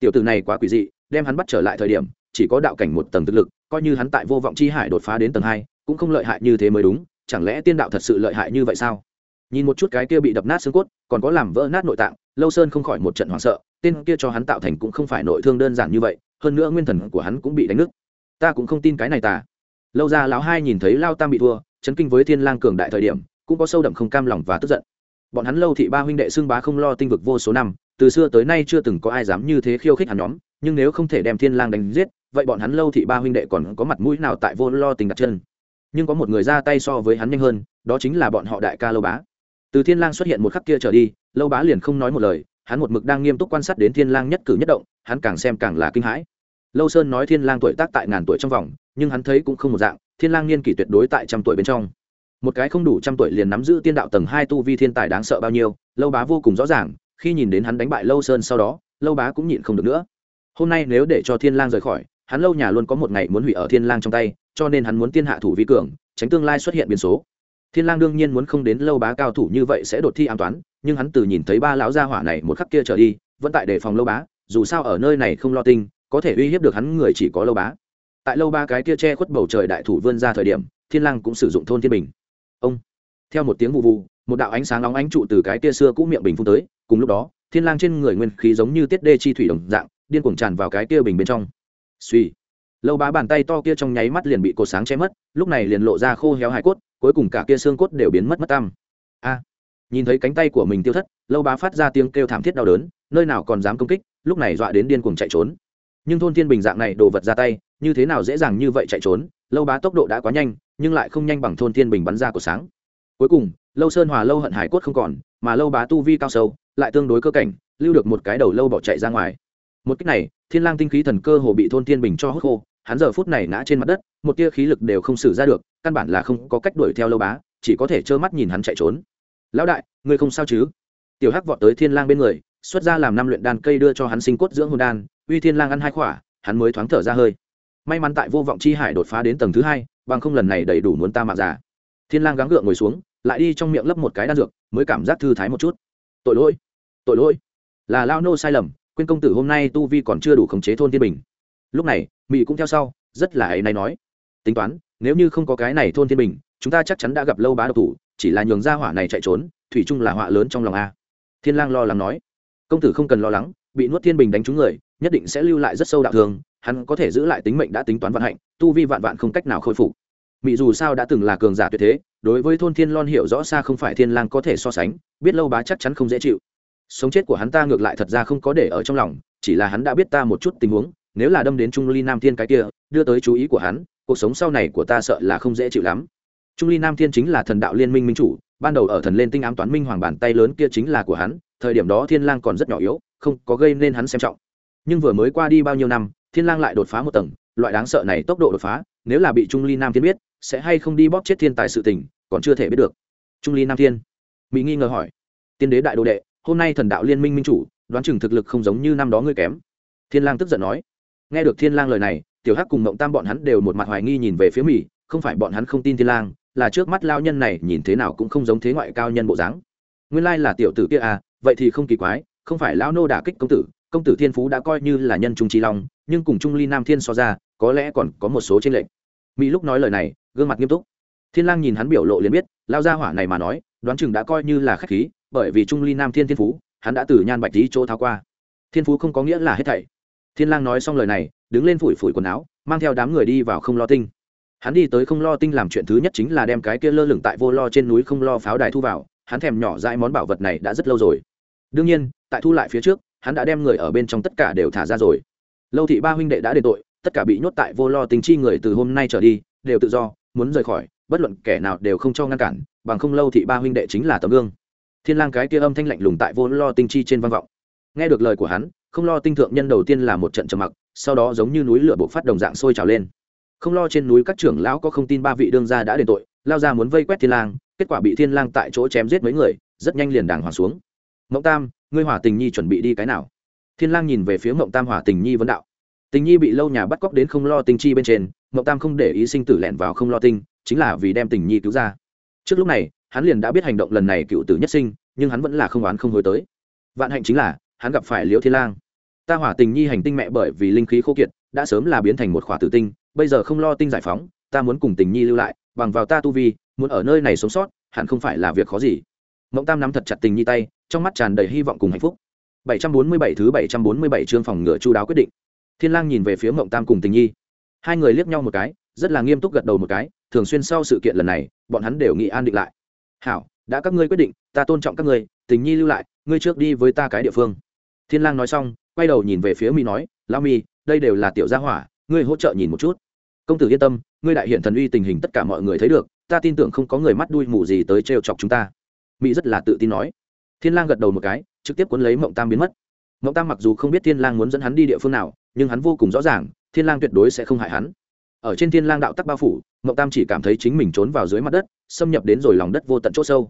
Tiểu tử này quá quỷ dị, đem hắn bắt trở lại thời điểm, chỉ có đạo cảnh một tầng thực lực, coi như hắn tại vô vọng chi hải đột phá đến tầng hai, cũng không lợi hại như thế mới đúng, chẳng lẽ tiên đạo thật sự lợi hại như vậy sao? Nhìn một chút cái kia bị đập nát xương cốt, còn có làm vỡ nát nội tạng, lâu sơn không khỏi một trận hoảng sợ, tên kia cho hắn tạo thành cũng không phải nội thương đơn giản như vậy, hơn nữa nguyên thần của hắn cũng bị đánh nứt. Ta cũng không tin cái này tà lâu ra lão hai nhìn thấy lao tam bị thua, chấn kinh với thiên lang cường đại thời điểm, cũng có sâu đậm không cam lòng và tức giận. Bọn hắn lâu thị ba huynh đệ xưng bá không lo tinh vực vô số năm, từ xưa tới nay chưa từng có ai dám như thế khiêu khích hắn nhóm, nhưng nếu không thể đem thiên lang đánh giết, vậy bọn hắn lâu thị ba huynh đệ còn có mặt mũi nào tại vô lo tình đặt chân? Nhưng có một người ra tay so với hắn nhanh hơn, đó chính là bọn họ đại ca lâu bá từ thiên lang xuất hiện một khắc kia trở đi, lâu bá liền không nói một lời, hắn một mực đang nghiêm túc quan sát đến thiên lang nhất cử nhất động, hắn càng xem càng là kinh hãi. Lâu sơn nói thiên lang tuổi tác tại ngàn tuổi trong vòng, nhưng hắn thấy cũng không một dạng, thiên lang niên kỷ tuyệt đối tại trăm tuổi bên trong. Một cái không đủ trăm tuổi liền nắm giữ tiên đạo tầng hai tu vi thiên tài đáng sợ bao nhiêu, lâu bá vô cùng rõ ràng, khi nhìn đến hắn đánh bại lâu sơn sau đó, lâu bá cũng nhịn không được nữa. Hôm nay nếu để cho thiên lang rời khỏi, hắn lâu nhà luôn có một ngày muốn hủy ở thiên lang trong tay, cho nên hắn muốn tiên hạ thủ vi cường, tránh tương lai xuất hiện biến số thiên lang đương nhiên muốn không đến lâu bá cao thủ như vậy sẽ đột thi an toán nhưng hắn từ nhìn thấy ba lão gia hỏa này một khắc kia trở đi, vẫn tại đề phòng lâu bá, dù sao ở nơi này không lo tinh, có thể uy hiếp được hắn người chỉ có lâu bá. Tại lâu ba cái kia che khuất bầu trời đại thủ vươn ra thời điểm, thiên lang cũng sử dụng thôn thiên bình. Ông, theo một tiếng vụ vụ, một đạo ánh sáng nóng ánh trụ từ cái kia xưa cũ miệng bình phun tới, cùng lúc đó, thiên lang trên người nguyên khí giống như tiết đê chi thủy đồng dạng, điên cuồng tràn vào cái kia bình bên trong. Suy lâu bá bàn tay to kia trong nháy mắt liền bị cột sáng che mất, lúc này liền lộ ra khô héo hải cốt cuối cùng cả kia xương cốt đều biến mất mất tăm. a, nhìn thấy cánh tay của mình tiêu thất, lâu bá phát ra tiếng kêu thảm thiết đau đớn, nơi nào còn dám công kích, lúc này dọa đến điên cuồng chạy trốn. Nhưng thôn thiên bình dạng này đồ vật ra tay, như thế nào dễ dàng như vậy chạy trốn, lâu bá tốc độ đã quá nhanh, nhưng lại không nhanh bằng thôn thiên bình bắn ra của sáng. Cuối cùng, lâu sơn hòa lâu hận hải cốt không còn, mà lâu bá tu vi cao sâu, lại tương đối cơ cảnh, lưu được một cái đầu lâu bỏ chạy ra ngoài. Một cách này, thiên lang tinh khí thần cơ hồ bị thôn thiên bình cho hút khô hắn giờ phút này ngã trên mặt đất, một tia khí lực đều không xử ra được, căn bản là không có cách đuổi theo lâu bá, chỉ có thể trơ mắt nhìn hắn chạy trốn. Lão đại, ngươi không sao chứ? Tiểu hắc vọt tới thiên lang bên người, xuất ra làm năm luyện đan cây đưa cho hắn sinh cốt dưỡng hồn đan, uy thiên lang ăn hai khỏa, hắn mới thoáng thở ra hơi. May mắn tại vô vọng chi hải đột phá đến tầng thứ hai, bằng không lần này đầy đủ muốn ta mạng giả thiên lang gắng gượng ngồi xuống, lại đi trong miệng lấp một cái đan dược, mới cảm giác thư thái một chút. Tội lỗi tội lỗi. Là lao nô sai lầm, quên công tử hôm nay tu vi còn chưa đủ khống chế thôn thiên bình. Lúc này mỹ cũng theo sau, rất là ấy này nói. Tính toán, nếu như không có cái này thôn thiên bình, chúng ta chắc chắn đã gặp lâu bá độc thủ, chỉ là nhường ra hỏa này chạy trốn, thủy chung là họa lớn trong lòng a. Thiên lang lo lắng nói. Công tử không cần lo lắng, bị nuốt thiên bình đánh trúng người, nhất định sẽ lưu lại rất sâu đạo thường hắn có thể giữ lại tính mệnh đã tính toán vận hạnh, tu vi vạn vạn không cách nào khôi phục. Mỹ dù sao đã từng là cường giả tuyệt thế, đối với thôn thiên lon hiểu rõ xa không phải thiên lang có thể so sánh, biết lâu bá chắc chắn không dễ chịu. Sống chết của hắn ta ngược lại thật ra không có để ở trong lòng, chỉ là hắn đã biết ta một chút tình huống nếu là đâm đến trung ly nam thiên cái kia, đưa tới chú ý của hắn, cuộc sống sau này của ta sợ là không dễ chịu lắm. Trung ly nam thiên chính là thần đạo liên minh minh chủ, ban đầu ở thần lên tinh ám toán minh hoàng bàn tay lớn kia chính là của hắn, thời điểm đó thiên lang còn rất nhỏ yếu, không có gây nên hắn xem trọng. Nhưng vừa mới qua đi bao nhiêu năm, thiên lang lại đột phá một tầng, loại đáng sợ này tốc độ đột phá, nếu là bị trung ly nam thiên biết, sẽ hay không đi bóp chết thiên tài sự tình, còn chưa thể biết được. Trung ly nam thiên, mỹ nghi ngờ hỏi. Tiên đế đại đồ đệ, hôm nay thần đạo liên minh minh chủ, đoán chừng thực lực không giống như năm đó ngươi kém. Thiên lang tức giận nói nghe được thiên lang lời này, tiểu hắc cùng mộng tam bọn hắn đều một mặt hoài nghi nhìn về phía mỹ không phải bọn hắn không tin thiên lang, là trước mắt lao nhân này nhìn thế nào cũng không giống thế ngoại cao nhân bộ dáng. Nguyên lai là tiểu tử kia à vậy thì không kỳ quái, không phải lão nô đả kích công tử công tử thiên phú đã coi như là nhân trung trí long, nhưng cùng trung ly nam thiên so ra, có lẽ còn có một số trên lệnh mỹ lúc nói lời này, gương mặt nghiêm túc. Thiên lang nhìn hắn biểu lộ liền biết lao gia hỏa này mà nói, đoán chừng đã coi như là khách khí, bởi vì trung ly nam thiên thiên phú, hắn đã từ nhan bạch tý chỗ tháo qua. Thiên phú không có nghĩa là hết thảy thiên lang nói xong lời này, đứng lên phủi phủi quần áo, mang theo đám người đi vào không lo tinh. Hắn đi tới không lo tinh làm chuyện thứ nhất chính là đem cái kia lơ lửng tại vô lo trên núi không lo pháo đài thu vào, hắn thèm nhỏ dãi món bảo vật này đã rất lâu rồi. Đương nhiên, tại thu lại phía trước, hắn đã đem người ở bên trong tất cả đều thả ra rồi. Lâu thị ba huynh đệ đã đền tội, tất cả bị nhốt tại vô lo tình chi người từ hôm nay trở đi, đều tự do, muốn rời khỏi, bất luận kẻ nào đều không cho ngăn cản, bằng không lâu thị ba huynh đệ chính là tấm gương. Thiên lang cái kia âm thanh lạnh lùng tại vô lo tinh chi trên vang vọng. Nghe được lời của hắn không lo tinh thượng nhân đầu tiên là một trận trầm mặc, sau đó giống như núi lửa bộc phát đồng dạng sôi trào lên. Không lo trên núi các trưởng lão có không tin ba vị đương gia đã đền tội, lao ra muốn vây quét thiên lang, kết quả bị thiên lang tại chỗ chém giết mấy người, rất nhanh liền đàng hoàng xuống. Mộng tam, ngươi hỏa tình nhi chuẩn bị đi cái nào? Thiên lang nhìn về phía mộng tam hỏa tình nhi vấn đạo. Tình nhi bị lâu nhà bắt cóc đến không lo tinh chi bên trên, mộng tam không để ý sinh tử lẹn vào không lo tinh, chính là vì đem tình nhi cứu ra. Trước lúc này, hắn liền đã biết hành động lần này cựu tử nhất sinh, nhưng hắn vẫn là không oán không hối tới. Vạn hạnh chính là hắn gặp phải liễu thiên lang. Ta hỏa tình nhi hành tinh mẹ bởi vì linh khí khô kiệt, đã sớm là biến thành một khỏa tử tinh, bây giờ không lo tinh giải phóng, ta muốn cùng tình nhi lưu lại, bằng vào ta tu vi, muốn ở nơi này sống sót, hẳn không phải là việc khó gì. Mộng tam nắm thật chặt tình nhi tay, trong mắt tràn đầy hy vọng cùng hạnh phúc. 747 thứ 747 chương phòng ngựa chu đáo quyết định. Thiên lang nhìn về phía mộng tam cùng tình nhi. Hai người liếc nhau một cái, rất là nghiêm túc gật đầu một cái, thường xuyên sau sự kiện lần này, bọn hắn đều nghị an định lại. Hảo, đã các ngươi quyết định, ta tôn trọng các ngươi, tình nhi lưu lại, ngươi trước đi với ta cái địa phương thiên lang nói xong, quay đầu nhìn về phía mi nói lao mi, đây đều là tiểu gia hỏa, ngươi hỗ trợ nhìn một chút. Công tử yên tâm, ngươi đại hiện thần uy tình hình tất cả mọi người thấy được, ta tin tưởng không có người mắt đuôi mù gì tới trêu chọc chúng ta. Mỹ rất là tự tin nói. Thiên lang gật đầu một cái, trực tiếp cuốn lấy mộng tam biến mất. Mộng tam mặc dù không biết thiên lang muốn dẫn hắn đi địa phương nào, nhưng hắn vô cùng rõ ràng, thiên lang tuyệt đối sẽ không hại hắn. Ở trên thiên lang đạo tắc bao phủ, mộng tam chỉ cảm thấy chính mình trốn vào dưới mặt đất, xâm nhập đến rồi lòng đất vô tận chỗ sâu.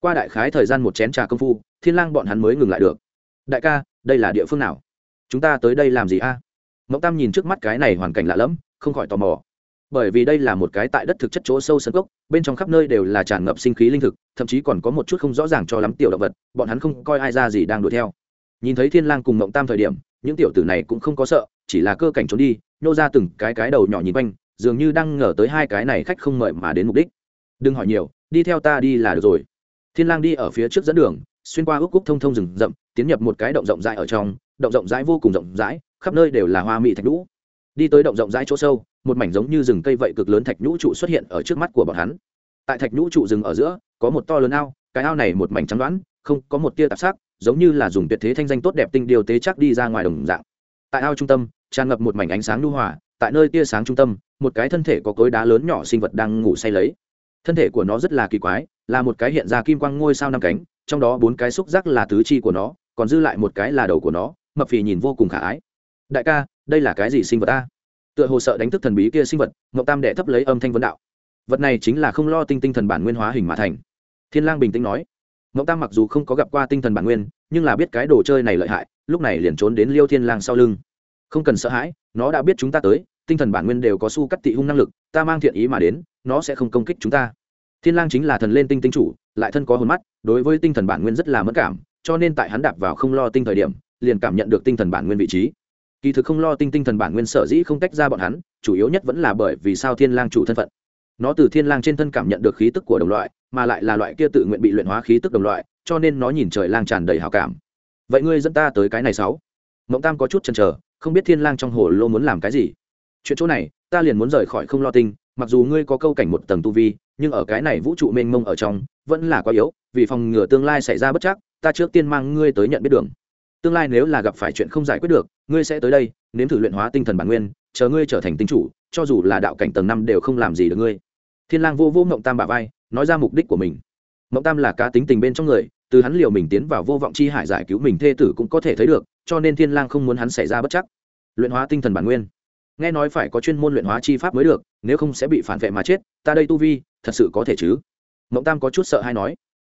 Qua đại khái thời gian một chén trà công phu, thiên lang bọn hắn mới ngừng lại được đại ca, đây là địa phương nào? Chúng ta tới đây làm gì a? Mộng tam nhìn trước mắt cái này hoàn cảnh lạ lẫm, không khỏi tò mò. Bởi vì đây là một cái tại đất thực chất chỗ sâu sân gốc, bên trong khắp nơi đều là tràn ngập sinh khí linh thực, thậm chí còn có một chút không rõ ràng cho lắm tiểu động vật, bọn hắn không coi ai ra gì đang đuổi theo. Nhìn thấy thiên lang cùng mộng tam thời điểm, những tiểu tử này cũng không có sợ, chỉ là cơ cảnh trốn đi, nhô ra từng cái cái đầu nhỏ nhìn quanh, dường như đang ngờ tới hai cái này khách không mời mà đến mục đích. Đừng hỏi nhiều, đi theo ta đi là được rồi. Thiên lang đi ở phía trước dẫn đường, xuyên qua ước cúc thông thông rừng rậm tiến nhập một cái động rộng rãi ở trong, động rộng rãi vô cùng rộng rãi, khắp nơi đều là hoa mỹ thạch nhũ. Đi tới động rộng rãi chỗ sâu, một mảnh giống như rừng cây vậy cực lớn thạch nhũ trụ xuất hiện ở trước mắt của bọn hắn. Tại thạch nhũ trụ rừng ở giữa, có một to lớn ao, cái ao này một mảnh trắng đoán, không có một tia tạp sắc, giống như là dùng tuyệt thế thanh danh tốt đẹp tinh điều tế chắc đi ra ngoài đồng dạng. Tại ao trung tâm, tràn ngập một mảnh ánh sáng lưu hòa, tại nơi tia sáng trung tâm, một cái thân thể có cối đá lớn nhỏ sinh vật đang ngủ say lấy. Thân thể của nó rất là kỳ quái, là một cái hiện ra kim quang ngôi sao năm cánh trong đó bốn cái xúc giác là tứ chi của nó, còn dư lại một cái là đầu của nó, mập phì nhìn vô cùng khả ái. Đại ca, đây là cái gì sinh vật ta tựa hồ sợ đánh thức thần bí kia sinh vật ngọc tam đệ thấp lấy âm thanh vấn đạo. Vật này chính là không lo tinh tinh thần bản nguyên hóa hình mà thành. Thiên lang bình tĩnh nói. Ngọc tam mặc dù không có gặp qua tinh thần bản nguyên, nhưng là biết cái đồ chơi này lợi hại, lúc này liền trốn đến liêu thiên lang sau lưng. Không cần sợ hãi, nó đã biết chúng ta tới, tinh thần bản nguyên đều có su cắt tị hung năng lực, ta mang thiện ý mà đến, nó sẽ không công kích chúng ta thiên lang chính là thần lên tinh tinh chủ, lại thân có hồn mắt, đối với tinh thần bản nguyên rất là mất cảm, cho nên tại hắn đạp vào không lo tinh thời điểm, liền cảm nhận được tinh thần bản nguyên vị trí. Kỳ thực không lo tinh tinh thần bản nguyên sở dĩ không tách ra bọn hắn, chủ yếu nhất vẫn là bởi vì sao thiên lang chủ thân phận. Nó từ thiên lang trên thân cảm nhận được khí tức của đồng loại, mà lại là loại kia tự nguyện bị luyện hóa khí tức đồng loại, cho nên nó nhìn trời lang tràn đầy hảo cảm. Vậy ngươi dẫn ta tới cái này sáu? Mộng tam có chút chần chờ, không biết thiên lang trong hồ lô muốn làm cái gì. Chuyện chỗ này, ta liền muốn rời khỏi không lo tinh, mặc dù ngươi có câu cảnh một tầng tu vi nhưng ở cái này vũ trụ mênh mông ở trong, vẫn là quá yếu, vì phòng ngừa tương lai xảy ra bất chắc, ta trước tiên mang ngươi tới nhận biết đường. Tương lai nếu là gặp phải chuyện không giải quyết được, ngươi sẽ tới đây, nếm thử luyện hóa tinh thần bản nguyên, chờ ngươi trở thành tinh chủ, cho dù là đạo cảnh tầng năm đều không làm gì được ngươi. Thiên lang vô vô mộng tam bà vai, nói ra mục đích của mình. Mộng tam là cá tính tình bên trong người, từ hắn liều mình tiến vào vô vọng chi hải giải cứu mình thê tử cũng có thể thấy được, cho nên thiên lang không muốn hắn xảy ra bất chắc. Luyện hóa tinh thần bản nguyên. Nghe nói phải có chuyên môn luyện hóa chi pháp mới được, nếu không sẽ bị phản vệ mà chết, ta đây tu vi thật sự có thể chứ? Mộng tam có chút sợ hay nói.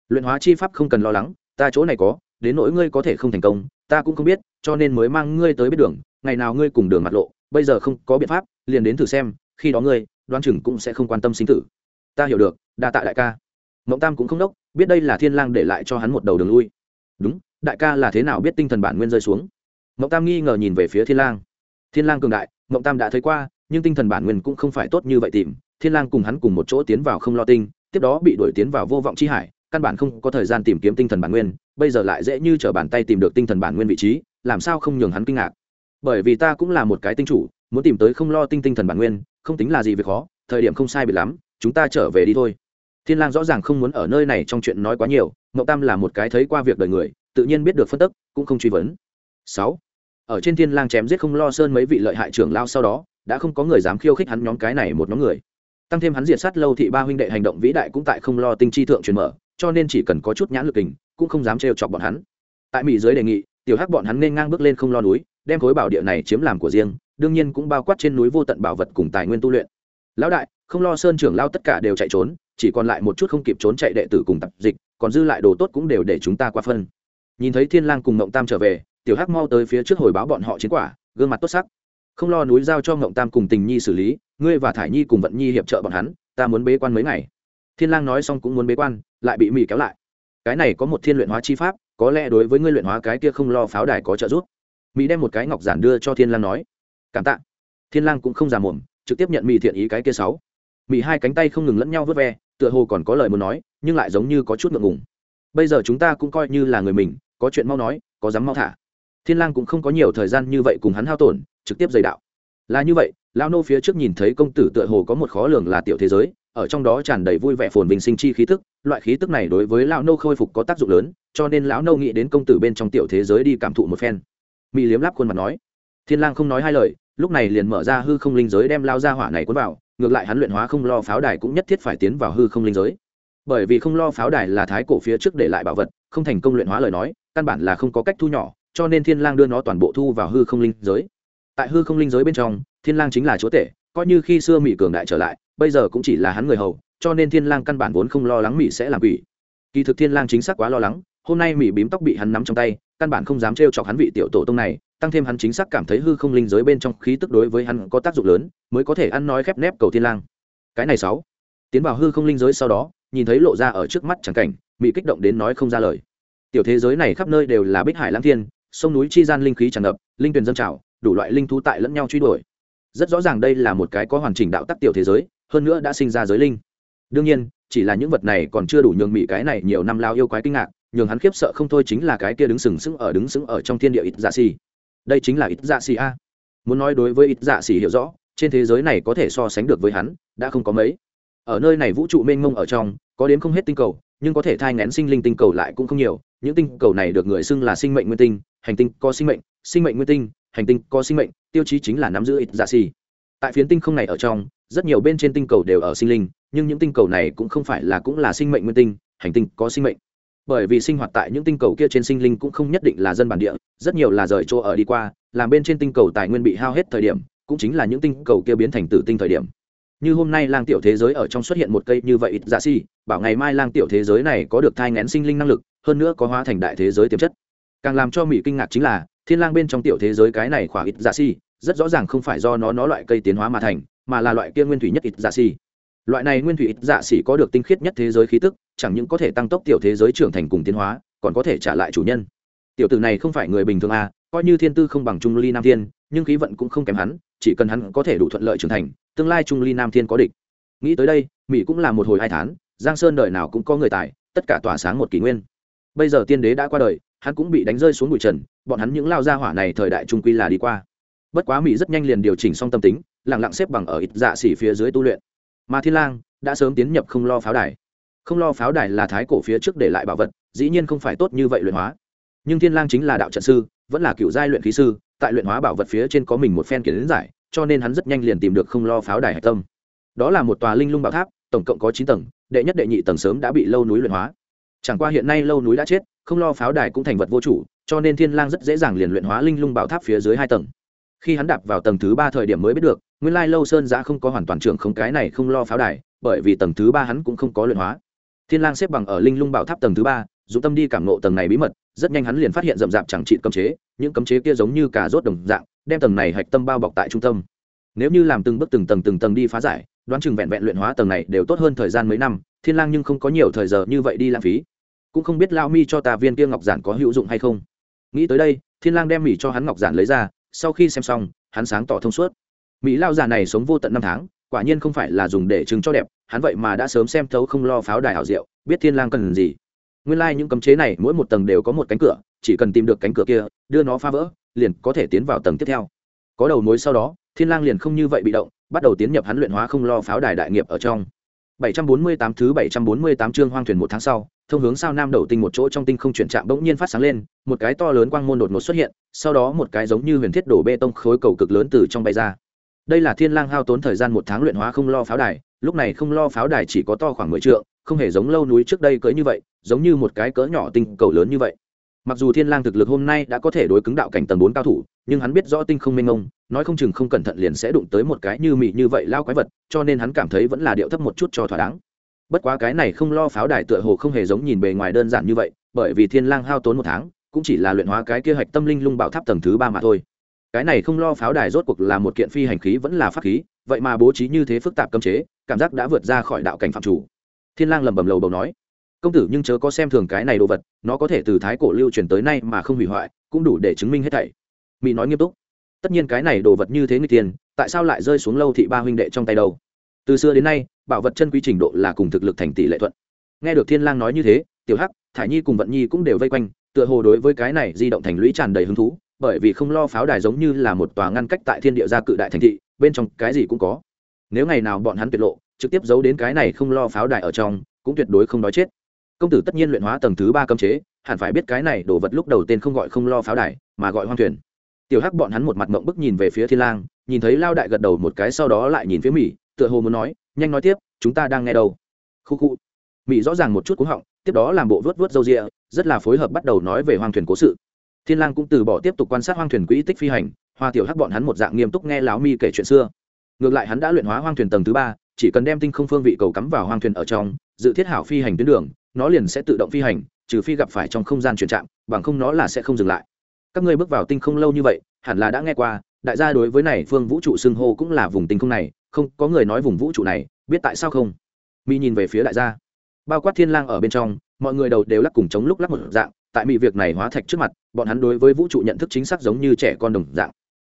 Luyện hóa chi pháp không cần lo lắng, ta chỗ này có, đến nỗi ngươi có thể không thành công, ta cũng không biết, cho nên mới mang ngươi tới biết đường, ngày nào ngươi cùng đường mặt lộ, bây giờ không có biện pháp, liền đến thử xem, khi đó ngươi đoan chừng cũng sẽ không quan tâm sinh tử. Ta hiểu được, đa tạ đại ca. Mộng tam cũng không đốc, biết đây là thiên lang để lại cho hắn một đầu đường lui. Đúng, đại ca là thế nào biết tinh thần bản nguyên rơi xuống? Mộng tam nghi ngờ nhìn về phía thiên lang. Thiên lang cường đại, mộng tam đã thấy qua, nhưng tinh thần bản nguyên cũng không phải tốt như vậy tìm thiên lang cùng hắn cùng một chỗ tiến vào không lo tinh tiếp đó bị đuổi tiến vào vô vọng chi hải căn bản không có thời gian tìm kiếm tinh thần bản nguyên bây giờ lại dễ như trở bàn tay tìm được tinh thần bản nguyên vị trí làm sao không nhường hắn kinh ngạc. Bởi vì ta cũng là một cái tinh chủ muốn tìm tới không lo tinh tinh thần bản nguyên không tính là gì việc khó thời điểm không sai biệt lắm chúng ta trở về đi thôi. Thiên lang rõ ràng không muốn ở nơi này trong chuyện nói quá nhiều ngọc tam là một cái thấy qua việc đời người tự nhiên biết được phân tích cũng không truy vấn. Sáu, ở trên thiên lang chém giết không lo sơn mấy vị lợi hại trưởng lao sau đó đã không có người dám khiêu khích hắn nhóm cái này một nhóm người tăng thêm hắn diệt sát lâu thị ba huynh đệ hành động vĩ đại cũng tại không lo tinh chi thượng truyền mở, cho nên chỉ cần có chút nhãn lực tình cũng không dám trêu chọc bọn hắn. Tại mỹ giới đề nghị, tiểu hắc bọn hắn nên ngang bước lên không lo núi, đem khối bảo địa này chiếm làm của riêng, đương nhiên cũng bao quát trên núi vô tận bảo vật cùng tài nguyên tu luyện. Lão đại, không lo sơn trưởng lao tất cả đều chạy trốn, chỉ còn lại một chút không kịp trốn chạy đệ tử cùng tập dịch, còn dư lại đồ tốt cũng đều để chúng ta qua phân. Nhìn thấy thiên lang cùng ngộng tam trở về, tiểu hắc mau tới phía trước hồi báo bọn họ chiến quả, gương mặt tốt sắc không lo núi giao cho ngộng tam cùng tình nhi xử lý, ngươi và thải nhi cùng vận nhi hiệp trợ bọn hắn, ta muốn bế quan mấy ngày. Thiên lang nói xong cũng muốn bế quan, lại bị mỹ kéo lại. Cái này có một thiên luyện hóa chi pháp, có lẽ đối với ngươi luyện hóa cái kia không lo pháo đài có trợ giúp. Mỹ đem một cái ngọc giản đưa cho thiên lang nói. Cảm tạ. Thiên lang cũng không già mồm trực tiếp nhận mỹ thiện ý cái kia sáu. Mỹ hai cánh tay không ngừng lẫn nhau vớt ve, tựa hồ còn có lời muốn nói, nhưng lại giống như có chút ngượng ngùng. Bây giờ chúng ta cũng coi như là người mình, có chuyện mau nói, có dám mau thả. Thiên lang cũng không có nhiều thời gian như vậy cùng hắn hao tổn trực tiếp dày đạo. Là như vậy, lão nô phía trước nhìn thấy công tử tựa hồ có một khó lường là tiểu thế giới, ở trong đó tràn đầy vui vẻ phồn vinh sinh chi khí tức, loại khí tức này đối với lão nô khôi phục có tác dụng lớn, cho nên lão nô nghĩ đến công tử bên trong tiểu thế giới đi cảm thụ một phen. Mỹ liếm láp khuôn mặt nói, thiên lang không nói hai lời, lúc này liền mở ra hư không linh giới đem lao ra hỏa này cuốn vào, ngược lại hắn luyện hóa không lo pháo đài cũng nhất thiết phải tiến vào hư không linh giới. Bởi vì không lo pháo đài là thái cổ phía trước để lại bảo vật, không thành công luyện hóa lời nói, căn bản là không có cách thu nhỏ, cho nên thiên lang đưa nó toàn bộ thu vào hư không linh giới tại hư không linh giới bên trong, thiên lang chính là chúa tể, coi như khi xưa mỹ cường đại trở lại, bây giờ cũng chỉ là hắn người hầu, cho nên thiên lang căn bản vốn không lo lắng mỹ sẽ làm quỷ. Kỳ thực thiên lang chính xác quá lo lắng, hôm nay mỹ bím tóc bị hắn nắm trong tay, căn bản không dám trêu chọc hắn vị tiểu tổ tông này, tăng thêm hắn chính xác cảm thấy hư không linh giới bên trong khí tức đối với hắn có tác dụng lớn, mới có thể ăn nói khép nép cầu thiên lang. Cái này sáu. Tiến vào hư không linh giới sau đó, nhìn thấy lộ ra ở trước mắt chẳng cảnh mỹ kích động đến nói không ra lời. Tiểu thế giới này khắp nơi đều là bích hải lãng thiên, sông núi chi gian linh khí tràn ngập, linh tuyền dân trào đủ loại linh thú tại lẫn nhau truy đuổi. Rất rõ ràng đây là một cái có hoàn chỉnh đạo tắc tiểu thế giới, hơn nữa đã sinh ra giới linh. Đương nhiên, chỉ là những vật này còn chưa đủ nhường mỹ cái này nhiều năm lao yêu quái kinh ngạc, nhường hắn khiếp sợ không thôi chính là cái kia đứng sừng sững ở đứng sững ở trong thiên địa ít dạ xì. Đây chính là ít dạ xì a. Muốn nói đối với ít dạ xì hiểu rõ, trên thế giới này có thể so sánh được với hắn, đã không có mấy. Ở nơi này vũ trụ mênh mông ở trong, có đến không hết tinh cầu, nhưng có thể thai ngén sinh linh tinh cầu lại cũng không nhiều. Những tinh cầu này được người xưng là sinh mệnh nguyên tinh, hành tinh có sinh mệnh sinh mệnh nguyên tinh hành tinh có sinh mệnh, tiêu chí chính là nắm giữ ít dạ xì. Tại phiến tinh không này ở trong, rất nhiều bên trên tinh cầu đều ở sinh linh, nhưng những tinh cầu này cũng không phải là cũng là sinh mệnh nguyên tinh, hành tinh có sinh mệnh. Bởi vì sinh hoạt tại những tinh cầu kia trên sinh linh cũng không nhất định là dân bản địa, rất nhiều là rời chỗ ở đi qua, làm bên trên tinh cầu tài nguyên bị hao hết thời điểm, cũng chính là những tinh cầu kia biến thành tử tinh thời điểm. Như hôm nay lang tiểu thế giới ở trong xuất hiện một cây như vậy ít dạ si bảo ngày mai lang tiểu thế giới này có được thai ngén sinh linh năng lực, hơn nữa có hóa thành đại thế giới tiềm chất càng làm cho mỹ kinh ngạc chính là, thiên lang bên trong tiểu thế giới cái này khỏa ít dạ si, rất rõ ràng không phải do nó nó loại cây tiến hóa mà thành, mà là loại kia nguyên thủy nhất ít dạ si. Loại này nguyên thủy ít dạ si có được tinh khiết nhất thế giới khí tức, chẳng những có thể tăng tốc tiểu thế giới trưởng thành cùng tiến hóa, còn có thể trả lại chủ nhân. Tiểu tử này không phải người bình thường à coi như thiên tư không bằng trung ly nam thiên, nhưng khí vận cũng không kém hắn, chỉ cần hắn có thể đủ thuận lợi trưởng thành, tương lai trung ly nam thiên có địch. Nghĩ tới đây mỹ cũng là một hồi hai tháng giang sơn đời nào cũng có người tài, tất cả tỏa sáng một kỷ nguyên. Bây giờ tiên đế đã qua đời hắn cũng bị đánh rơi xuống bụi trần, bọn hắn những lao ra hỏa này thời đại trung quy là đi qua. Bất quá mỹ rất nhanh liền điều chỉnh xong tâm tính lẳng lặng xếp bằng ở ít dạ xỉ phía dưới tu luyện. Mà thiên lang đã sớm tiến nhập không lo pháo đài. Không lo pháo đài là thái cổ phía trước để lại bảo vật, dĩ nhiên không phải tốt như vậy luyện hóa. Nhưng thiên lang chính là đạo trận sư, vẫn là cựu giai luyện khí sư, tại luyện hóa bảo vật phía trên có mình một phen kiến giải, cho nên hắn rất nhanh liền tìm được không lo pháo đài hải tâm. Đó là một tòa linh lung bảo tháp, tổng cộng có chín tầng, đệ nhất đệ nhị tầng sớm đã bị lâu núi luyện hóa. Chẳng qua hiện nay lâu núi đã chết không lo pháo đài cũng thành vật vô chủ, cho nên thiên lang rất dễ dàng liền luyện hóa linh lung bảo tháp phía dưới hai tầng. Khi hắn đạp vào tầng thứ ba thời điểm mới biết được, nguyên lai lâu sơn giã không có hoàn toàn trưởng không cái này không lo pháo đài, bởi vì tầng thứ ba hắn cũng không có luyện hóa. Thiên lang xếp bằng ở linh lung bảo tháp tầng thứ ba dù tâm đi cảm ngộ tầng này bí mật, rất nhanh hắn liền phát hiện rậm rạp chẳng trị cấm chế, những cấm chế kia giống như cả rốt đồng dạng, đem tầng này hạch tâm bao bọc tại trung tâm. Nếu như làm từng bước từng tầng từng tầng đi phá giải, đoán chừng vẹn vẹn luyện hóa tầng này đều tốt hơn thời gian mấy năm, thiên lang nhưng không có nhiều thời giờ như vậy đi lãng phí cũng không biết lao mi cho ta viên kia ngọc giản có hữu dụng hay không. Nghĩ tới đây, thiên lang đem mỉ cho hắn ngọc giản lấy ra, sau khi xem xong, hắn sáng tỏ thông suốt. Mỹ lao già này sống vô tận năm tháng, quả nhiên không phải là dùng để chứng cho đẹp, hắn vậy mà đã sớm xem thấu không lo pháo đài hảo diệu, biết thiên lang cần gì. Nguyên lai like những cấm chế này mỗi một tầng đều có một cánh cửa, chỉ cần tìm được cánh cửa kia, đưa nó phá vỡ, liền có thể tiến vào tầng tiếp theo. Có đầu mối sau đó, thiên lang liền không như vậy bị động, bắt đầu tiến nhập hắn luyện hóa không lo pháo đài đại nghiệp ở trong. 748 thứ 748 chương hoang thuyền một tháng sau thông hướng sao nam đầu tinh một chỗ trong tinh không chuyển chạm bỗng nhiên phát sáng lên, một cái to lớn quang môn đột ngột xuất hiện, sau đó một cái giống như huyền thiết đổ bê tông khối cầu cực lớn từ trong bay ra. Đây là thiên lang hao tốn thời gian một tháng luyện hóa không lo pháo đài, lúc này không lo pháo đài chỉ có to khoảng mười trượng, không hề giống lâu núi trước đây cỡ như vậy, giống như một cái cỡ nhỏ tinh cầu lớn như vậy. Mặc dù thiên lang thực lực hôm nay đã có thể đối cứng đạo cảnh tầng bốn cao thủ, nhưng hắn biết rõ tinh không minh ngông nói không chừng không cẩn thận liền sẽ đụng tới một cái như mị như vậy lao quái vật, cho nên hắn cảm thấy vẫn là điệu thấp một chút cho thỏa đáng bất quá cái này không lo pháo đài tựa hồ không hề giống nhìn bề ngoài đơn giản như vậy, bởi vì thiên lang hao tốn một tháng, cũng chỉ là luyện hóa cái kia hạch tâm linh lung bảo tháp tầng thứ ba mà thôi. Cái này không lo pháo đài rốt cuộc là một kiện phi hành khí vẫn là pháp khí, vậy mà bố trí như thế phức tạp cấm chế, cảm giác đã vượt ra khỏi đạo cảnh phạm chủ. Thiên lang lẩm bẩm lầu bầu nói, công tử, nhưng chớ có xem thường cái này đồ vật, nó có thể từ thái cổ lưu truyền tới nay mà không hủy hoại, cũng đủ để chứng minh hết thảy. Mỹ nói nghiêm túc, tất nhiên cái này đồ vật như thế người tiền, tại sao lại rơi xuống lâu thị ba huynh đệ trong tay đâu? Từ xưa đến nay, bảo vật chân quý trình độ là cùng thực lực thành tỷ lệ thuận. Nghe được thiên lang nói như thế, tiểu hắc, thải nhi cùng vận nhi cũng đều vây quanh, tựa hồ đối với cái này di động thành lũy tràn đầy hứng thú, bởi vì không lo pháo đài giống như là một tòa ngăn cách tại thiên địa gia cự đại thành thị, bên trong cái gì cũng có. Nếu ngày nào bọn hắn tuyệt lộ, trực tiếp giấu đến cái này không lo pháo đài ở trong, cũng tuyệt đối không đói chết. Công tử tất nhiên luyện hóa tầng thứ ba cấm chế, hẳn phải biết cái này đồ vật lúc đầu tên không gọi không lo pháo đài, mà gọi hoang thuyền. Tiểu hắc bọn hắn một mặt mộng bức nhìn về phía thiên lang, nhìn thấy lao đại gật đầu một cái sau đó lại nhìn phía mỹ tựa hồ muốn nói, nhanh nói tiếp, chúng ta đang nghe đâu? Khu khu. Mỹ rõ ràng một chút cúng họng, tiếp đó làm bộ vớt vớt râu rịa rất là phối hợp bắt đầu nói về hoang thuyền cố sự. Thiên lang cũng từ bỏ tiếp tục quan sát hoang thuyền quỹ tích phi hành, hoa tiểu hắc bọn hắn một dạng nghiêm túc nghe láo mi kể chuyện xưa. Ngược lại hắn đã luyện hóa hoang thuyền tầng thứ ba, chỉ cần đem tinh không phương vị cầu cắm vào hoang thuyền ở trong, dự thiết hảo phi hành tuyến đường, nó liền sẽ tự động phi hành, trừ phi gặp phải trong không gian chuyển trạm, bằng không nó là sẽ không dừng lại. Các ngươi bước vào tinh không lâu như vậy, hẳn là đã nghe qua đại gia đối với này phương vũ trụ xưng hô cũng là vùng tinh không này, không, có người nói vùng vũ trụ này, biết tại sao không? Mỹ nhìn về phía đại gia. Bao quát thiên lang ở bên trong, mọi người đầu đều lắc cùng chống lúc lắc một dạng, tại mỹ việc này hóa thạch trước mặt, bọn hắn đối với vũ trụ nhận thức chính xác giống như trẻ con đồng dạng.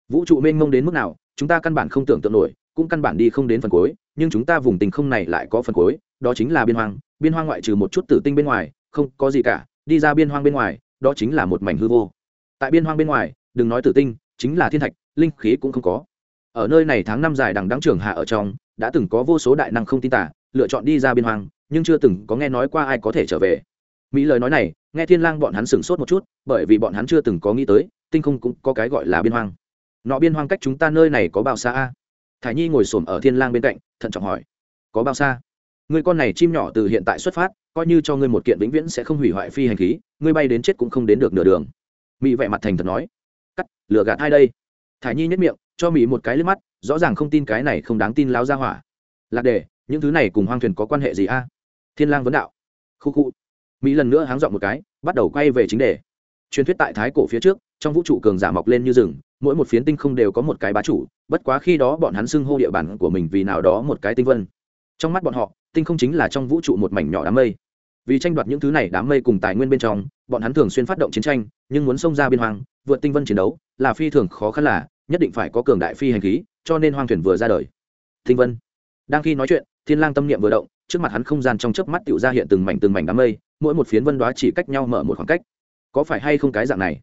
Vũ trụ mênh mông đến mức nào, chúng ta căn bản không tưởng tượng nổi, cũng căn bản đi không đến phần cuối, nhưng chúng ta vùng tình không này lại có phần cuối, đó chính là biên hoang biên hoang ngoại trừ một chút tử tinh bên ngoài, không có gì cả, đi ra biên hoang bên ngoài, đó chính là một mảnh hư vô. Tại biên hoang bên ngoài, đừng nói tử tinh, chính là thiên thạch linh khí cũng không có. Ở nơi này tháng năm dài đằng đắng trưởng hạ ở trong, đã từng có vô số đại năng không tin tả, lựa chọn đi ra biên hoang, nhưng chưa từng có nghe nói qua ai có thể trở về. Mỹ lời nói này, nghe thiên lang bọn hắn sửng sốt một chút, bởi vì bọn hắn chưa từng có nghĩ tới, tinh không cũng có cái gọi là biên hoang. Nọ biên hoang cách chúng ta nơi này có bao xa a? Thải nhi ngồi xổm ở thiên lang bên cạnh, thận trọng hỏi. Có bao xa? Người con này chim nhỏ từ hiện tại xuất phát, coi như cho ngươi một kiện vĩnh viễn sẽ không hủy hoại phi hành khí, ngươi bay đến chết cũng không đến được nửa đường. Mỹ vẻ mặt thành thật nói. Cắt, lừa gạt hai đây? Thải nhi nhất miệng, cho mỹ một cái liếc mắt, rõ ràng không tin cái này không đáng tin láo ra hỏa. Lạc đề, những thứ này cùng hoang thuyền có quan hệ gì a? Thiên lang vấn đạo. Khu khu. Mỹ lần nữa háng dọn một cái, bắt đầu quay về chính đề. Truyền thuyết tại thái cổ phía trước, trong vũ trụ cường giả mọc lên như rừng, mỗi một phiến tinh không đều có một cái bá chủ, bất quá khi đó bọn hắn xưng hô địa bàn của mình vì nào đó một cái tinh vân. Trong mắt bọn họ, tinh không chính là trong vũ trụ một mảnh nhỏ đám mây. Vì tranh đoạt những thứ này đám mây cùng tài nguyên bên trong, bọn hắn thường xuyên phát động chiến tranh, nhưng muốn xông ra biên hoang, vượt tinh vân chiến đấu, là phi thường khó khăn là nhất định phải có cường đại phi hành khí, cho nên hoang thuyền vừa ra đời. Thinh vân đang khi nói chuyện, thiên lang tâm niệm vừa động, trước mặt hắn không gian trong chớp mắt tựu ra hiện từng mảnh từng mảnh đám mây, mỗi một phiến vân đoá chỉ cách nhau mở một khoảng cách. Có phải hay không cái dạng này?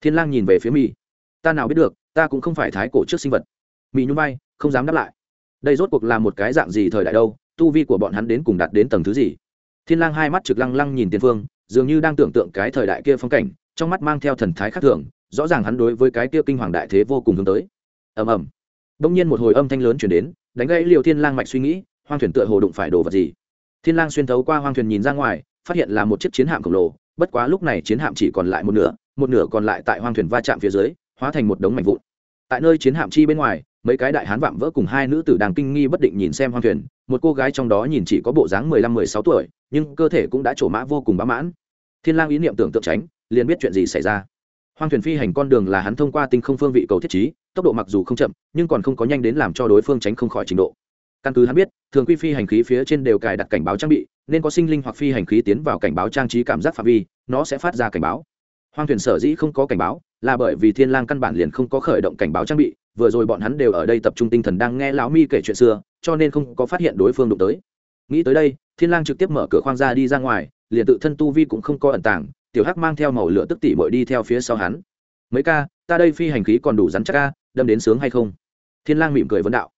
Thiên lang nhìn về phía mỹ ta nào biết được, ta cũng không phải thái cổ trước sinh vật. Mỹ nhún vai, không dám đáp lại. Đây rốt cuộc là một cái dạng gì thời đại đâu, tu vi của bọn hắn đến cùng đạt đến tầng thứ gì? Thiên lang hai mắt trực lăng lăng nhìn tiền phương, dường như đang tưởng tượng cái thời đại kia phong cảnh, trong mắt mang theo thần thái khác thường rõ ràng hắn đối với cái kia kinh hoàng đại thế vô cùng hướng tới. Ầm ầm. Đông nhiên một hồi âm thanh lớn truyền đến, đánh gãy liều thiên lang mạch suy nghĩ, hoang thuyền tựa hồ đụng phải đồ vật gì. Thiên lang xuyên thấu qua hoang thuyền nhìn ra ngoài, phát hiện là một chiếc chiến hạm khổng lồ, bất quá lúc này chiến hạm chỉ còn lại một nửa một nửa còn lại tại hoang thuyền va chạm phía dưới, hóa thành một đống mảnh vụn. Tại nơi chiến hạm chi bên ngoài, mấy cái đại hán vạm vỡ cùng hai nữ tử đang kinh nghi bất định nhìn xem hoang thuyền, một cô gái trong đó nhìn chỉ có bộ dáng mười lăm, mười sáu tuổi, nhưng cơ thể cũng đã trổ mã vô cùng bá mãn. Thiên lang ý niệm tưởng tượng tránh, liền biết chuyện gì xảy ra hoang thuyền phi hành con đường là hắn thông qua tinh không phương vị cầu thiết trí, tốc độ mặc dù không chậm, nhưng còn không có nhanh đến làm cho đối phương tránh không khỏi trình độ. Căn cứ hắn biết, thường quy phi hành khí phía trên đều cài đặt cảnh báo trang bị, nên có sinh linh hoặc phi hành khí tiến vào cảnh báo trang trí cảm giác phạm vi, nó sẽ phát ra cảnh báo. Hoang thuyền sở dĩ không có cảnh báo, là bởi vì thiên lang căn bản liền không có khởi động cảnh báo trang bị, vừa rồi bọn hắn đều ở đây tập trung tinh thần đang nghe lão mi kể chuyện xưa, cho nên không có phát hiện đối phương đụng tới. Nghĩ tới đây, thiên lang trực tiếp mở cửa khoang ra đi ra ngoài, liền tự thân tu vi cũng không có ẩn tàng tiểu hắc mang theo màu lửa tức tỉ bội đi theo phía sau hắn. Mấy ca, ta đây phi hành khí còn đủ rắn chắc ca đâm đến sướng hay không? Thiên lang mỉm cười vấn đạo.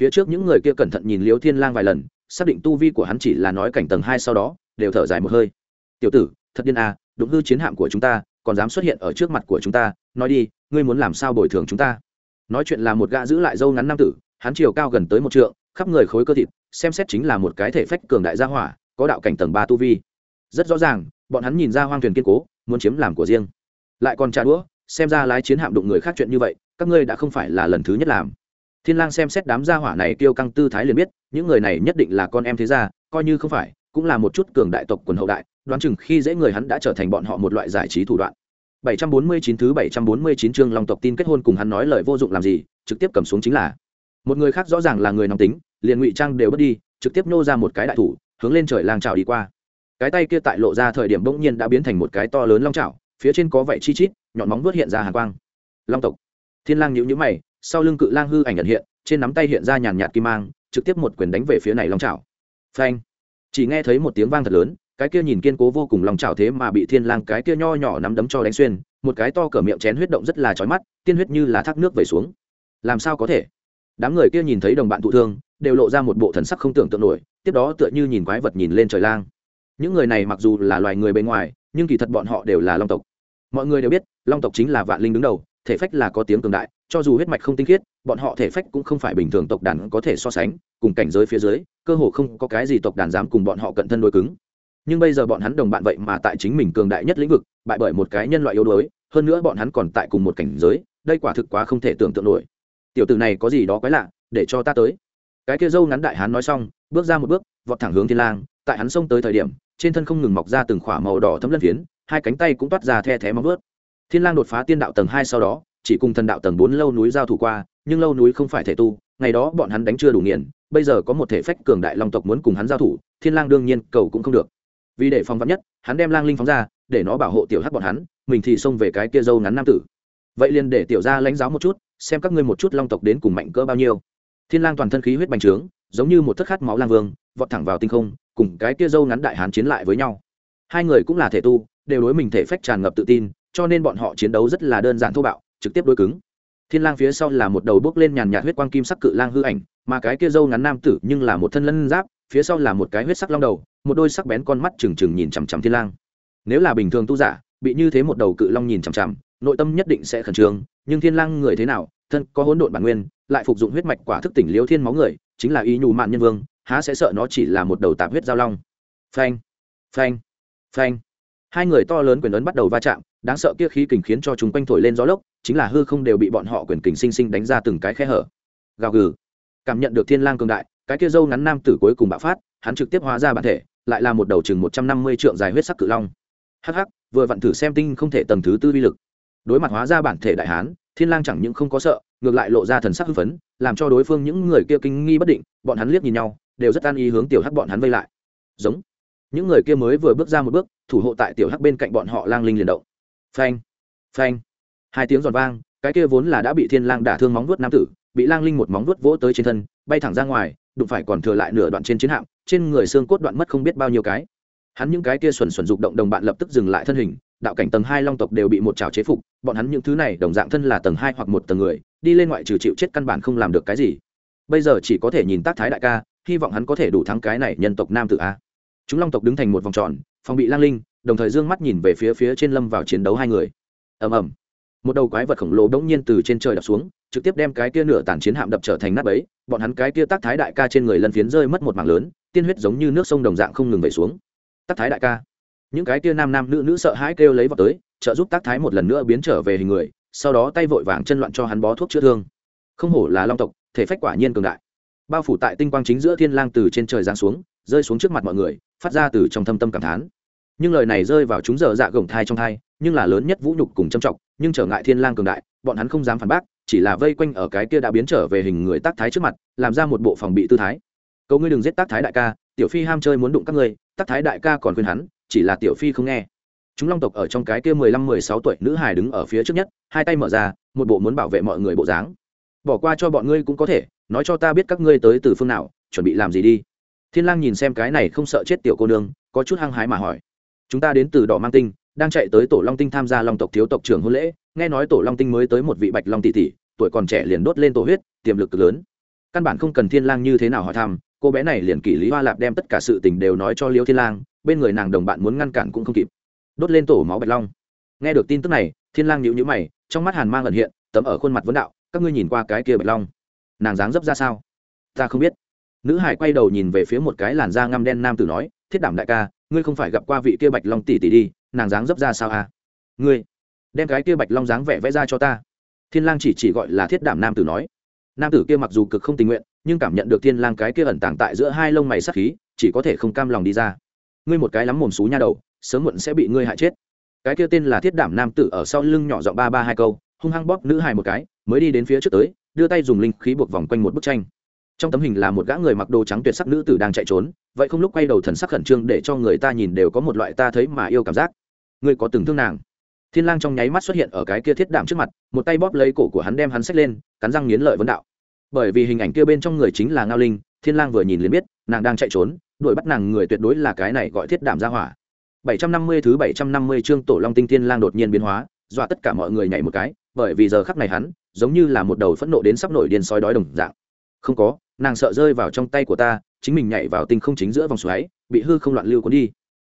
Phía trước những người kia cẩn thận nhìn liếu thiên lang vài lần, xác định tu vi của hắn chỉ là nói cảnh tầng hai sau đó, đều thở dài một hơi. Tiểu tử, thật điên à đúng hư chiến hạm của chúng ta, còn dám xuất hiện ở trước mặt của chúng ta, nói đi, ngươi muốn làm sao bồi thường chúng ta? Nói chuyện là một gã giữ lại dâu ngắn nam tử, hắn chiều cao gần tới một trượng, khắp người khối cơ thịt, xem xét chính là một cái thể phách cường đại gia hỏa, có đạo cảnh tầng ba tu vi. Rất rõ ràng bọn hắn nhìn ra hoang thuyền kiên cố muốn chiếm làm của riêng lại còn trả đũa xem ra lái chiến hạm đụng người khác chuyện như vậy các ngươi đã không phải là lần thứ nhất làm thiên lang xem xét đám gia hỏa này kêu căng tư thái liền biết những người này nhất định là con em thế gia coi như không phải cũng là một chút cường đại tộc quần hậu đại đoán chừng khi dễ người hắn đã trở thành bọn họ một loại giải trí thủ đoạn 749 thứ 749 chương Long tộc tin kết hôn cùng hắn nói lời vô dụng làm gì, trực tiếp cầm xuống chính là. Một người khác rõ ràng là người nóng tính, liền ngụy trang đều bất đi, trực tiếp nô ra một cái đại thủ, hướng lên trời lang chảo đi qua. Cái tay kia tại lộ ra thời điểm bỗng nhiên đã biến thành một cái to lớn long chảo, phía trên có vảy chi chít, nhọn móng vuốt hiện ra hàn quang. Long tộc. Thiên Lang nhíu nhíu mày, sau lưng cự lang hư ảnh nhận hiện, trên nắm tay hiện ra nhàn nhạt kim mang, trực tiếp một quyền đánh về phía này long chảo. Phanh! Chỉ nghe thấy một tiếng vang thật lớn, cái kia nhìn kiên cố vô cùng lòng chảo thế mà bị thiên lang cái kia nho nhỏ nắm đấm cho đánh xuyên một cái to cỡ miệng chén huyết động rất là chói mắt tiên huyết như là thác nước vẩy xuống làm sao có thể đám người kia nhìn thấy đồng bạn thụ thương đều lộ ra một bộ thần sắc không tưởng tượng nổi tiếp đó tựa như nhìn quái vật nhìn lên trời lang những người này mặc dù là loài người bên ngoài, nhưng kỳ thật bọn họ đều là long tộc. Mọi người đều biết, long tộc chính là vạn linh đứng đầu, thể phách là có tiếng cường đại, cho dù huyết mạch không tinh khiết, bọn họ thể phách cũng không phải bình thường tộc đàn có thể so sánh, cùng cảnh giới phía dưới, cơ hồ không có cái gì tộc đàn dám cùng bọn họ cận thân đôi cứng. Nhưng bây giờ bọn hắn đồng bạn vậy mà tại chính mình cường đại nhất lĩnh vực, bại bởi một cái nhân loại yếu đuối, hơn nữa bọn hắn còn tại cùng một cảnh giới, đây quả thực quá không thể tưởng tượng nổi. Tiểu tử này có gì đó quái lạ, để cho ta tới. Cái kia dâu ngắn đại hắn nói xong, bước ra một bước, vọt thẳng hướng thiên lang, tại hắn xông tới thời điểm trên thân không ngừng mọc ra từng khỏa màu đỏ thấm lân phiến, hai cánh tay cũng toát ra the thé móng vớt thiên lang đột phá tiên đạo tầng hai sau đó, chỉ cùng thần đạo tầng bốn lâu núi giao thủ qua, nhưng lâu núi không phải thể tu, ngày đó bọn hắn đánh chưa đủ nghiền, bây giờ có một thể phách cường đại long tộc muốn cùng hắn giao thủ, thiên lang đương nhiên cầu cũng không được. Vì để phòng vắn nhất, hắn đem lang linh phóng ra, để nó bảo hộ tiểu hắc bọn hắn, mình thì xông về cái kia dâu ngắn nam tử. Vậy liền để tiểu gia lãnh giáo một chút, xem các ngươi một chút long tộc đến cùng mạnh cỡ bao nhiêu. Thiên lang toàn thân khí huyết bành trướng, giống như một thất khát máu lang vương, vọt thẳng vào tinh không cùng cái kia dâu ngắn đại hán chiến lại với nhau. Hai người cũng là thể tu, đều đối mình thể phách tràn ngập tự tin, cho nên bọn họ chiến đấu rất là đơn giản thô bạo, trực tiếp đối cứng. Thiên lang phía sau là một đầu bước lên nhàn nhạt huyết quang kim sắc cự lang hư ảnh, mà cái kia dâu ngắn nam tử nhưng là một thân lân giáp, phía sau là một cái huyết sắc long đầu, một đôi sắc bén con mắt trừng trừng nhìn chằm chằm thiên lang. Nếu là bình thường tu giả, bị như thế một đầu cự long nhìn chằm chằm, nội tâm nhất định sẽ khẩn trương, nhưng thiên lang người thế nào, thân có hỗn độn bản nguyên, lại phục dụng huyết mạch quả thức tỉnh liễu thiên máu người, chính là ý nhù mạn nhân vương há sẽ sợ nó chỉ là một đầu tạp huyết giao long. Phanh phanh phanh. Hai người to lớn quyền ấn bắt đầu va chạm, đáng sợ kia khí kình khiến cho chúng quanh thổi lên gió lốc, chính là hư không đều bị bọn họ quyền kình sinh sinh đánh ra từng cái khe hở. Gào gừ. Cảm nhận được thiên lang cường đại, cái kia dâu ngắn nam tử cuối cùng bạo phát, hắn trực tiếp hóa ra bản thể, lại là một đầu chừng một trăm năm mươi trượng dài huyết sắc cự long. Hắc hắc, vừa vặn thử xem tinh không thể tầng thứ tư vi lực. Đối mặt hóa ra bản thể đại hán, thiên lang chẳng những không có sợ, ngược lại lộ ra thần sắc hưng phấn, làm cho đối phương những người kia kinh nghi bất định, bọn hắn liếc nhìn nhau đều rất an ý hướng tiểu hắc bọn hắn vây lại. Giống. Những người kia mới vừa bước ra một bước, thủ hộ tại tiểu hắc bên cạnh bọn họ lang linh liền động. Phanh. Phanh. Hai tiếng giòn vang, cái kia vốn là đã bị thiên lang đả thương móng vuốt nam tử, bị lang linh một móng vuốt vỗ tới trên thân, bay thẳng ra ngoài, đụng phải còn thừa lại nửa đoạn trên chiến hạm, trên người xương cốt đoạn mất không biết bao nhiêu cái. Hắn những cái kia xuẩn xuẩn dục động đồng bạn lập tức dừng lại thân hình, đạo cảnh tầng hai long tộc đều bị một trào chế phục, bọn hắn những thứ này đồng dạng thân là tầng hai hoặc một tầng người, đi lên ngoại trừ chịu chết căn bản không làm được cái gì. Bây giờ chỉ có thể nhìn tác thái đại ca hy vọng hắn có thể đủ thắng cái này nhân tộc nam tự a. Chúng long tộc đứng thành một vòng tròn, phòng bị lang linh, đồng thời dương mắt nhìn về phía phía trên lâm vào chiến đấu hai người. Ầm ầm. Một đầu quái vật khổng lồ đống nhiên từ trên trời đập xuống, trực tiếp đem cái kia nửa tàn chiến hạm đập trở thành nát ấy bọn hắn cái kia tác thái đại ca trên người lân phiến rơi mất một mảng lớn, tiên huyết giống như nước sông đồng dạng không ngừng về xuống. Tác thái đại ca. Những cái kia nam nam nữ nữ sợ hãi kêu lấy vào tới, trợ giúp tác thái một lần nữa biến trở về hình người, sau đó tay vội vàng chân loạn cho hắn bó thuốc chữa thương. Không hổ là long tộc, thể phách quả nhiên cường đại bao phủ tại tinh quang chính giữa thiên lang từ trên trời giáng xuống, rơi xuống trước mặt mọi người, phát ra từ trong thâm tâm cảm thán. Nhưng lời này rơi vào chúng dở dạ gồng thai trong thai, nhưng là lớn nhất vũ nhục cùng châm trọng, nhưng trở ngại thiên lang cường đại, bọn hắn không dám phản bác, chỉ là vây quanh ở cái kia đã biến trở về hình người tác thái trước mặt, làm ra một bộ phòng bị tư thái. Cầu ngươi đừng giết tác thái đại ca, tiểu phi ham chơi muốn đụng các ngươi, tác thái đại ca còn khuyên hắn, chỉ là tiểu phi không nghe. Chúng long tộc ở trong cái kia mười lăm, mười sáu tuổi nữ hài đứng ở phía trước nhất, hai tay mở ra, một bộ muốn bảo vệ mọi người bộ dáng bỏ qua cho bọn ngươi cũng có thể, nói cho ta biết các ngươi tới từ phương nào, chuẩn bị làm gì đi. Thiên lang nhìn xem cái này không sợ chết tiểu cô nương, có chút hăng hái mà hỏi. Chúng ta đến từ đỏ mang tinh, đang chạy tới tổ long tinh tham gia long tộc thiếu tộc trưởng hôn lễ, nghe nói tổ long tinh mới tới một vị bạch long tỷ tỷ, tuổi còn trẻ liền đốt lên tổ huyết, tiềm lực cực lớn. Căn bản không cần thiên lang như thế nào hỏi thăm, cô bé này liền kỷ lý hoa lạp đem tất cả sự tình đều nói cho liêu thiên lang, bên người nàng đồng bạn muốn ngăn cản cũng không kịp. Đốt lên tổ máu bạch long. Nghe được tin tức này, thiên lang nhíu nhíu mày, trong mắt hàn mang ẩn hiện, tấm ở khuôn mặt vấn đạo các ngươi nhìn qua cái kia bạch long, nàng dáng dấp ra sao? Ta không biết. Nữ hải quay đầu nhìn về phía một cái làn da ngăm đen nam tử nói, thiết đảm đại ca, ngươi không phải gặp qua vị kia bạch long tỷ tỷ đi, nàng dáng dấp ra sao à? Ngươi, đem cái kia bạch long dáng vẻ vẽ ra cho ta. Thiên lang chỉ chỉ gọi là thiết đảm nam tử nói. Nam tử kia mặc dù cực không tình nguyện, nhưng cảm nhận được thiên lang cái kia ẩn tàng tại giữa hai lông mày sắc khí, chỉ có thể không cam lòng đi ra. Ngươi một cái lắm mồm xú nha đầu, sớm muộn sẽ bị ngươi hại chết. Cái kia tên là thiết đảm nam tử ở sau lưng nhỏ giọng ba ba hai câu, hung hăng bóp nữ hài một cái mới đi đến phía trước tới, đưa tay dùng linh khí buộc vòng quanh một bức tranh. Trong tấm hình là một gã người mặc đồ trắng tuyệt sắc nữ tử đang chạy trốn, vậy không lúc quay đầu thần sắc khẩn trương để cho người ta nhìn đều có một loại ta thấy mà yêu cảm giác. Ngươi có từng thương nàng? Thiên lang trong nháy mắt xuất hiện ở cái kia thiết đảm trước mặt, một tay bóp lấy cổ của hắn đem hắn xách lên, cắn răng nghiến lợi vấn đạo. Bởi vì hình ảnh kia bên trong người chính là ngao linh, thiên lang vừa nhìn liền biết, nàng đang chạy trốn, đuổi bắt nàng người tuyệt đối là cái này gọi thiết đảm ra hỏa. 750 thứ 750 chương tổ long tinh thiên lang đột nhiên biến hóa, dọa tất cả mọi người nhảy một cái bởi vì giờ khắc này hắn giống như là một đầu phẫn nộ đến sắp nổi điên sói đói đồng dạng. Không có, nàng sợ rơi vào trong tay của ta, chính mình nhảy vào tinh không chính giữa vòng xoáy, bị hư không loạn lưu cuốn đi.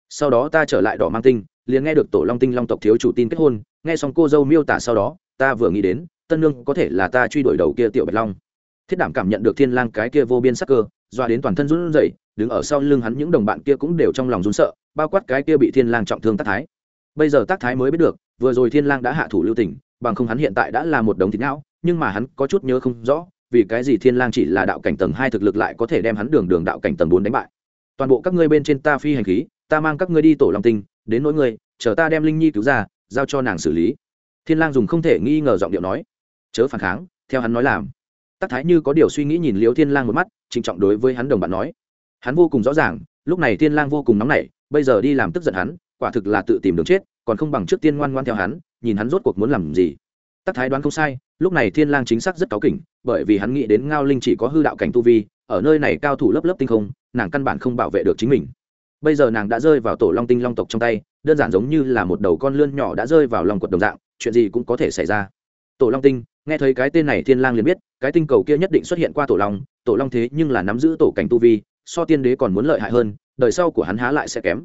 Sau đó ta trở lại đỏ mang tinh, liền nghe được tổ long tinh long tộc thiếu chủ tin kết hôn, nghe xong cô dâu miêu tả sau đó, ta vừa nghĩ đến, tân nương có thể là ta truy đuổi đầu kia tiểu bạch long. Thiết đảm cảm nhận được thiên lang cái kia vô biên sắc cơ doa đến toàn thân run rẩy, đứng ở sau lưng hắn những đồng bạn kia cũng đều trong lòng run sợ, bao quát cái kia bị thiên lang trọng thương tác thái. Bây giờ tác thái mới biết được, vừa rồi thiên lang đã hạ thủ lưu tình bằng không hắn hiện tại đã là một đống thịt não, nhưng mà hắn có chút nhớ không rõ, vì cái gì thiên lang chỉ là đạo cảnh tầng hai thực lực lại có thể đem hắn đường đường đạo cảnh tầng bốn đánh bại. Toàn bộ các ngươi bên trên ta phi hành khí, ta mang các ngươi đi tổ long tinh, đến nỗi ngươi, chờ ta đem linh nhi cứu ra, giao cho nàng xử lý. Thiên lang dùng không thể nghi ngờ giọng điệu nói, chớ phản kháng, theo hắn nói làm. Tắc thái như có điều suy nghĩ nhìn liễu thiên lang một mắt, trịnh trọng đối với hắn đồng bạn nói, hắn vô cùng rõ ràng, lúc này thiên lang vô cùng nóng nảy, bây giờ đi làm tức giận hắn, quả thực là tự tìm đường chết, còn không bằng trước tiên ngoan ngoan theo hắn nhìn hắn rốt cuộc muốn làm gì. Tắc thái đoán không sai, lúc này thiên lang chính xác rất cáu kỉnh, bởi vì hắn nghĩ đến ngao linh chỉ có hư đạo cảnh tu vi, ở nơi này cao thủ lớp lớp tinh không, nàng căn bản không bảo vệ được chính mình. Bây giờ nàng đã rơi vào tổ long tinh long tộc trong tay, đơn giản giống như là một đầu con lươn nhỏ đã rơi vào lòng quật đồng dạng, chuyện gì cũng có thể xảy ra. Tổ long tinh, nghe thấy cái tên này thiên lang liền biết, cái tinh cầu kia nhất định xuất hiện qua tổ long tổ long thế nhưng là nắm giữ tổ cảnh tu vi, so tiên đế còn muốn lợi hại hơn, đời sau của hắn há lại sẽ kém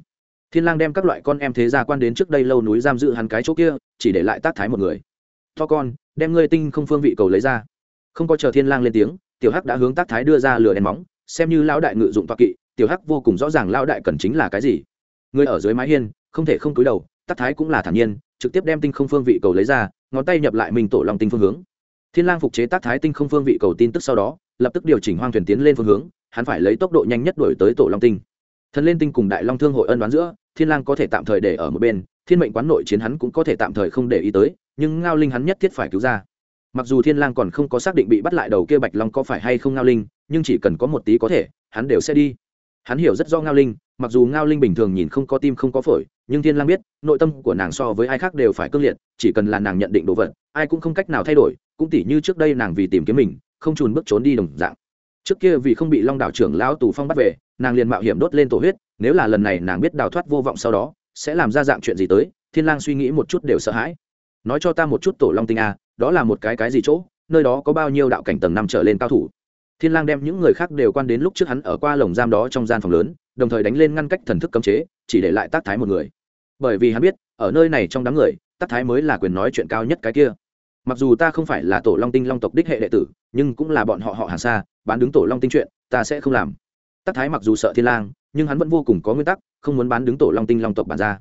thiên lang đem các loại con em thế gia quan đến trước đây lâu núi giam giữ hắn cái chỗ kia, chỉ để lại tác thái một người. To con, đem ngươi tinh không phương vị cầu lấy ra. Không có chờ thiên lang lên tiếng, tiểu hắc đã hướng tác thái đưa ra lửa đèn móng, xem như lão đại ngự dụng toa kỵ, tiểu hắc vô cùng rõ ràng lão đại cần chính là cái gì. Người ở dưới mái hiên, không thể không cúi đầu, tác thái cũng là thản nhiên, trực tiếp đem tinh không phương vị cầu lấy ra, ngón tay nhập lại mình tổ long tinh phương hướng. Thiên lang phục chế tác thái tinh không phương vị cầu tin tức sau đó, lập tức điều chỉnh hoang thuyền tiến lên phương hướng, hắn phải lấy tốc độ nhanh nhất đuổi tới tổ long tinh. Thần lên tinh cùng đại long thương hội ân đoán giữa thiên lang có thể tạm thời để ở một bên, thiên mệnh quán nội chiến hắn cũng có thể tạm thời không để ý tới, nhưng ngao linh hắn nhất thiết phải cứu ra. Mặc dù thiên lang còn không có xác định bị bắt lại đầu kia bạch long có phải hay không ngao linh, nhưng chỉ cần có một tí có thể, hắn đều sẽ đi. Hắn hiểu rất rõ ngao linh, mặc dù ngao linh bình thường nhìn không có tim không có phổi, nhưng thiên lang biết, nội tâm của nàng so với ai khác đều phải cương liệt, chỉ cần là nàng nhận định đồ vật, ai cũng không cách nào thay đổi, cũng tỉ như trước đây nàng vì tìm kiếm mình, không chùn bước trốn đi đồng dạng trước kia vì không bị long đảo trưởng lão tù phong bắt về, nàng liền mạo hiểm đốt lên tổ huyết, nếu là lần này nàng biết đào thoát vô vọng sau đó, sẽ làm ra dạng chuyện gì tới, thiên lang suy nghĩ một chút đều sợ hãi. Nói cho ta một chút tổ long tinh a, đó là một cái cái gì chỗ, nơi đó có bao nhiêu đạo cảnh tầng năm trở lên cao thủ? Thiên lang đem những người khác đều quan đến lúc trước hắn ở qua lồng giam đó trong gian phòng lớn, đồng thời đánh lên ngăn cách thần thức cấm chế, chỉ để lại tác thái một người. Bởi vì hắn biết, ở nơi này trong đám người tác thái mới là quyền nói chuyện cao nhất cái kia mặc dù ta không phải là tổ long tinh long tộc đích hệ đệ tử, nhưng cũng là bọn họ họ hàng xa, bán đứng tổ long tinh chuyện, ta sẽ không làm. Tắc thái mặc dù sợ thiên lang, nhưng hắn vẫn vô cùng có nguyên tắc, không muốn bán đứng tổ long tinh long tộc bản ra.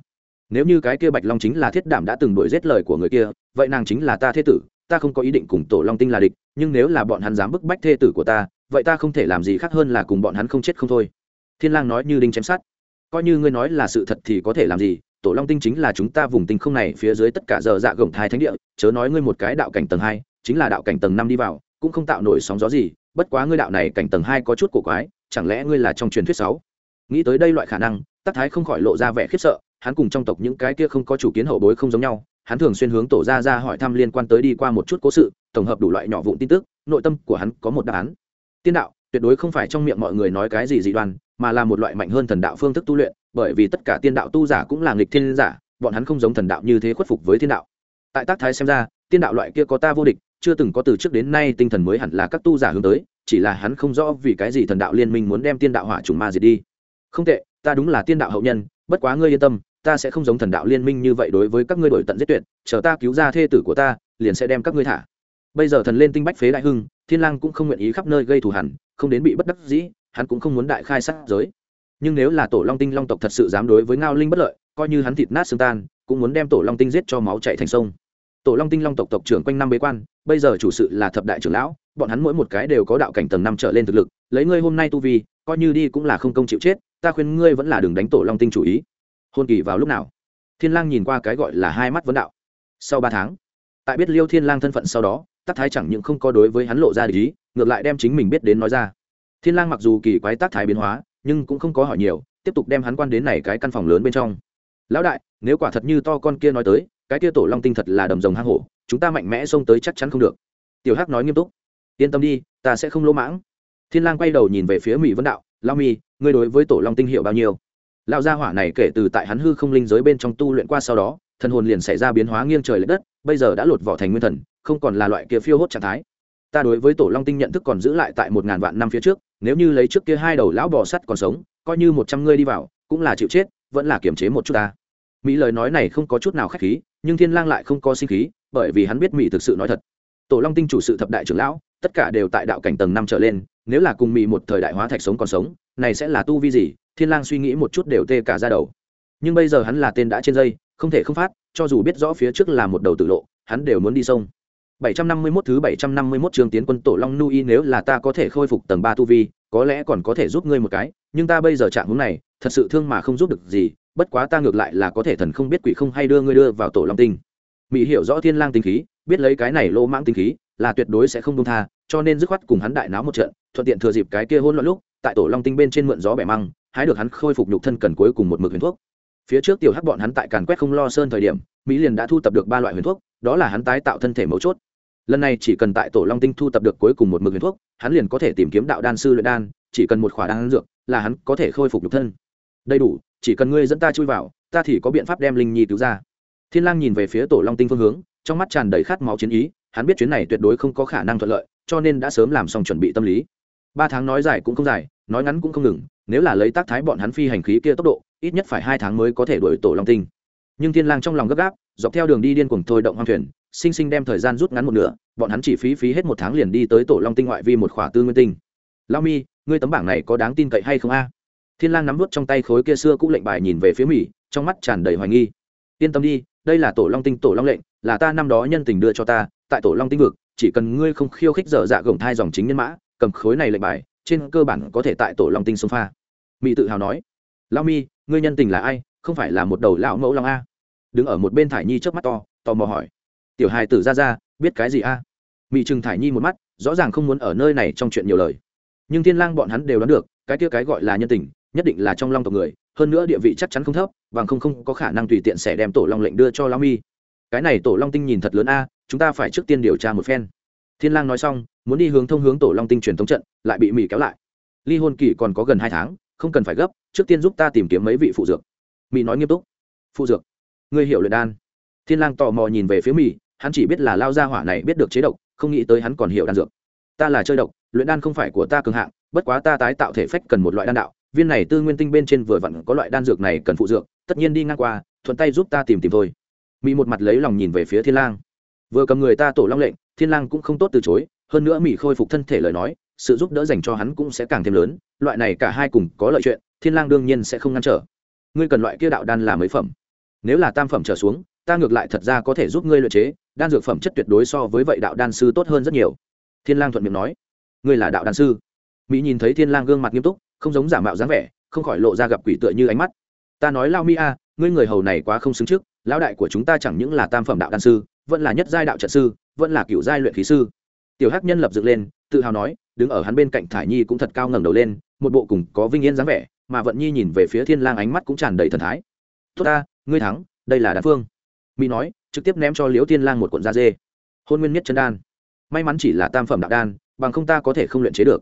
Nếu như cái kia bạch long chính là thiết đảm đã từng đuổi giết lời của người kia, vậy nàng chính là ta thế tử, ta không có ý định cùng tổ long tinh là địch, nhưng nếu là bọn hắn dám bức bách thê tử của ta, vậy ta không thể làm gì khác hơn là cùng bọn hắn không chết không thôi. Thiên lang nói như đinh chém sát coi như ngươi nói là sự thật thì có thể làm gì tổ long tinh chính là chúng ta vùng tinh không này, phía dưới tất cả giờ dạ gồng thai thánh địa, chớ nói ngươi một cái đạo cảnh tầng hai, chính là đạo cảnh tầng năm đi vào, cũng không tạo nổi sóng gió gì, bất quá ngươi đạo này cảnh tầng hai có chút cổ quái, chẳng lẽ ngươi là trong truyền thuyết sáu? Nghĩ tới đây loại khả năng, tắc thái không khỏi lộ ra vẻ khiếp sợ, hắn cùng trong tộc những cái kia không có chủ kiến hậu bối không giống nhau, hắn thường xuyên hướng tổ ra ra hỏi thăm liên quan tới đi qua một chút cố sự, tổng hợp đủ loại nhỏ vụn tin tức, nội tâm của hắn có một đáp án. Tiên đạo, tuyệt đối không phải trong miệng mọi người nói cái gì dị đoan, mà là một loại mạnh hơn thần đạo phương thức tu luyện bởi vì tất cả tiên đạo tu giả cũng là nghịch thiên giả, bọn hắn không giống thần đạo như thế khuất phục với thiên đạo. Tại tác thái xem ra, tiên đạo loại kia có ta vô địch, chưa từng có từ trước đến nay tinh thần mới hẳn là các tu giả hướng tới, chỉ là hắn không rõ vì cái gì thần đạo liên minh muốn đem tiên đạo hỏa trùng ma diệt đi. Không tệ, ta đúng là tiên đạo hậu nhân, bất quá ngươi yên tâm, ta sẽ không giống thần đạo liên minh như vậy đối với các ngươi đổi tận giết tuyệt, chờ ta cứu ra thê tử của ta, liền sẽ đem các ngươi thả. Bây giờ thần lên tinh bách phế đại hưng, thiên lang cũng không nguyện ý khắp nơi gây thù hằn, không đến bị bất đắc dĩ, hắn cũng không muốn đại khai sát giới nhưng nếu là tổ long tinh long tộc thật sự dám đối với ngao linh bất lợi, coi như hắn thịt nát xương tan, cũng muốn đem tổ long tinh giết cho máu chảy thành sông. Tổ long tinh long tộc tộc trưởng quanh năm bế quan, bây giờ chủ sự là thập đại trưởng lão, bọn hắn mỗi một cái đều có đạo cảnh tầng năm trở lên thực lực, lấy ngươi hôm nay tu vi, coi như đi cũng là không công chịu chết, ta khuyên ngươi vẫn là đừng đánh tổ long tinh chủ ý. Hôn kỳ vào lúc nào? Thiên lang nhìn qua cái gọi là hai mắt vấn đạo. Sau ba tháng, tại biết liêu thiên lang thân phận sau đó tác thái chẳng những không có đối với hắn lộ ra ý, ngược lại đem chính mình biết đến nói ra. Thiên lang mặc dù kỳ quái tác thái biến hóa nhưng cũng không có hỏi nhiều, tiếp tục đem hắn quan đến này cái căn phòng lớn bên trong. Lão đại, nếu quả thật như to con kia nói tới, cái kia tổ long tinh thật là đầm rồng hang hổ, chúng ta mạnh mẽ xông tới chắc chắn không được. Tiểu hắc nói nghiêm túc. Yên tâm đi, ta sẽ không lỗ mãng. Thiên lang quay đầu nhìn về phía mỹ vân đạo. Lao mi ngươi đối với tổ long tinh hiệu bao nhiêu? Lão gia hỏa này kể từ tại hắn hư không linh giới bên trong tu luyện qua sau đó, thần hồn liền xảy ra biến hóa nghiêng trời lệch đất, bây giờ đã lột vỏ thành nguyên thần, không còn là loại kia phiêu hốt trạng thái. Ta đối với tổ long tinh nhận thức còn giữ lại tại một ngàn vạn năm phía trước nếu như lấy trước kia hai đầu lão bò sắt còn sống, coi như một trăm ngươi đi vào, cũng là chịu chết, vẫn là kiềm chế một chút ta. Mỹ lời nói này không có chút nào k h á c h khí, nhưng thiên lang lại không có sinh khí, bởi vì hắn biết mỹ thực sự nói thật. Tổ long tinh chủ sự thập đại trưởng lão, tất cả đều tại đạo cảnh tầng năm trở lên, nếu là cùng mỹ một thời đại hóa thạch sống còn sống, này sẽ là tu vi gì, thiên lang suy nghĩ một chút đều tê cả ra đầu. Nhưng bây giờ hắn là tên đã trên dây, không thể không phát, cho dù biết rõ phía trước là một đầu tử lộ, hắn đều muốn đi sông. 751 thứ 751 trường tiến quân tổ Long Nui nếu là ta có thể khôi phục tầng 3 tu vi, có lẽ còn có thể giúp ngươi một cái, nhưng ta bây giờ trạng huống này, thật sự thương mà không giúp được gì, bất quá ta ngược lại là có thể thần không biết quỷ không hay đưa ngươi đưa vào tổ Long tinh. Mỹ hiểu rõ Thiên Lang tinh khí, biết lấy cái này lô mãng tinh khí, là tuyệt đối sẽ không buông tha, cho nên dứt khoát cùng hắn đại náo một trận, thuận tiện thừa dịp cái kia hỗn loạn lúc, tại tổ Long tinh bên trên mượn gió bẻ măng, hái được hắn khôi phục nhục thân cần cuối cùng một mực huyền thuốc. Phía trước tiểu hắc bọn hắn tại càn quét không lo sơn thời điểm, Mỹ liền đã thu tập được ba loại huyền thuốc, đó là hắn tái tạo thân thể mấu chốt lần này chỉ cần tại tổ long tinh thu tập được cuối cùng một mực huyền thuốc, hắn liền có thể tìm kiếm đạo đan sư luyện đan, chỉ cần một khỏa đan dược là hắn có thể khôi phục nhục thân. Đầy đủ, chỉ cần ngươi dẫn ta chui vào, ta thì có biện pháp đem linh nhi cứu ra. Thiên lang nhìn về phía tổ long tinh phương hướng, trong mắt tràn đầy khát máu chiến ý, hắn biết chuyến này tuyệt đối không có khả năng thuận lợi, cho nên đã sớm làm xong chuẩn bị tâm lý. Ba tháng nói dài cũng không dài, nói ngắn cũng không ngừng, nếu là lấy tác thái bọn hắn phi hành khí kia tốc độ, ít nhất phải hai tháng mới có thể đuổi tổ long tinh. Nhưng thiên lang trong lòng gấp gáp, dọc theo đường đi điên cuồng thôi động hoang thuyền sinh sinh đem thời gian rút ngắn một nửa, bọn hắn chỉ phí phí hết một tháng liền đi tới tổ long tinh ngoại vi một khỏa tư nguyên tinh. Lao mi, ngươi tấm bảng này có đáng tin cậy hay không a? Thiên lang nắm vút trong tay khối kia xưa cũ lệnh bài nhìn về phía mỹ trong mắt tràn đầy hoài nghi. Yên tâm đi, đây là tổ long tinh, tổ long lệnh, là ta năm đó nhân tình đưa cho ta, tại tổ long tinh vực, chỉ cần ngươi không khiêu khích dở dạ gồng thai dòng chính nhân mã, cầm khối này lệnh bài, trên cơ bản có thể tại tổ long tinh sông pha. Mỹ tự hào nói. Lao mi, ngươi nhân tình là ai? Không phải là một đầu lão mẫu long a? Đứng ở một bên thải nhi trước mắt to, tò mò hỏi tiểu hài tử ra ra, biết cái gì a? À? mỹ trừng thải nhi một mắt, rõ ràng không muốn ở nơi này trong chuyện nhiều lời. Nhưng thiên lang bọn hắn đều đoán được, cái kia cái gọi là nhân tình, nhất định là trong long tộc người, hơn nữa địa vị chắc chắn không thấp, bằng không không có khả năng tùy tiện sẽ đem tổ long lệnh đưa cho long mi. Cái này tổ long tinh nhìn thật lớn a, chúng ta phải trước tiên điều tra một phen. Thiên lang nói xong, muốn đi hướng thông hướng tổ long tinh truyền thống trận, lại bị mỹ kéo lại. Ly hôn kỳ còn có gần hai tháng, không cần phải gấp, trước tiên giúp ta tìm kiếm mấy vị phụ dược. Mỹ nói nghiêm túc. Phụ dược? Ngươi hiểu luyện đan. Thiên lang tò mò nhìn về phía mỹ hắn chỉ biết là lao gia hỏa này biết được chế độc, không nghĩ tới hắn còn hiểu đan dược. Ta là chơi độc, luyện đan không phải của ta cường hạng, bất quá ta tái tạo thể phách cần một loại đan đạo, viên này tư nguyên tinh bên trên vừa vặn có loại đan dược này cần phụ dược, tất nhiên đi ngang qua, thuận tay giúp ta tìm tìm thôi. Mỹ một mặt lấy lòng nhìn về phía thiên lang. Vừa cầm người ta tổ long lệnh, thiên lang cũng không tốt từ chối, hơn nữa mỹ khôi phục thân thể lời nói, sự giúp đỡ dành cho hắn cũng sẽ càng thêm lớn, loại này cả hai cùng có lợi chuyện, thiên lang đương nhiên sẽ không ngăn trở. Ngươi cần loại kia đạo đan là mấy phẩm? Nếu là tam phẩm trở xuống ta ngược lại thật ra có thể giúp ngươi luyện chế, đan dược phẩm chất tuyệt đối so với vậy đạo đan sư tốt hơn rất nhiều. Thiên lang thuận miệng nói. Ngươi là đạo đan sư? Mỹ nhìn thấy thiên lang gương mặt nghiêm túc, không giống giả mạo dáng vẻ, không khỏi lộ ra gặp quỷ tựa như ánh mắt. Ta nói lao mi a ngươi người hầu này quá không xứng trước, lão đại của chúng ta chẳng những là tam phẩm đạo đan sư, vẫn là nhất giai đạo trận sư, vẫn là cựu giai luyện khí sư. Tiểu hắc nhân lập dựng lên, tự hào nói, đứng ở hắn bên cạnh thải nhi cũng thật cao ngẩng đầu lên, một bộ cùng có vinh yên dáng vẻ, mà vận nhi nhìn về phía thiên lang ánh mắt cũng tràn đầy thần thái. Tốt ta, ngươi thắng, đây là đan phương mỹ nói, trực tiếp ném cho liễu tiên lang một cuộn da dê. Hôn nguyên nhất chân đan. May mắn chỉ là tam phẩm đạo đan, bằng không ta có thể không luyện chế được.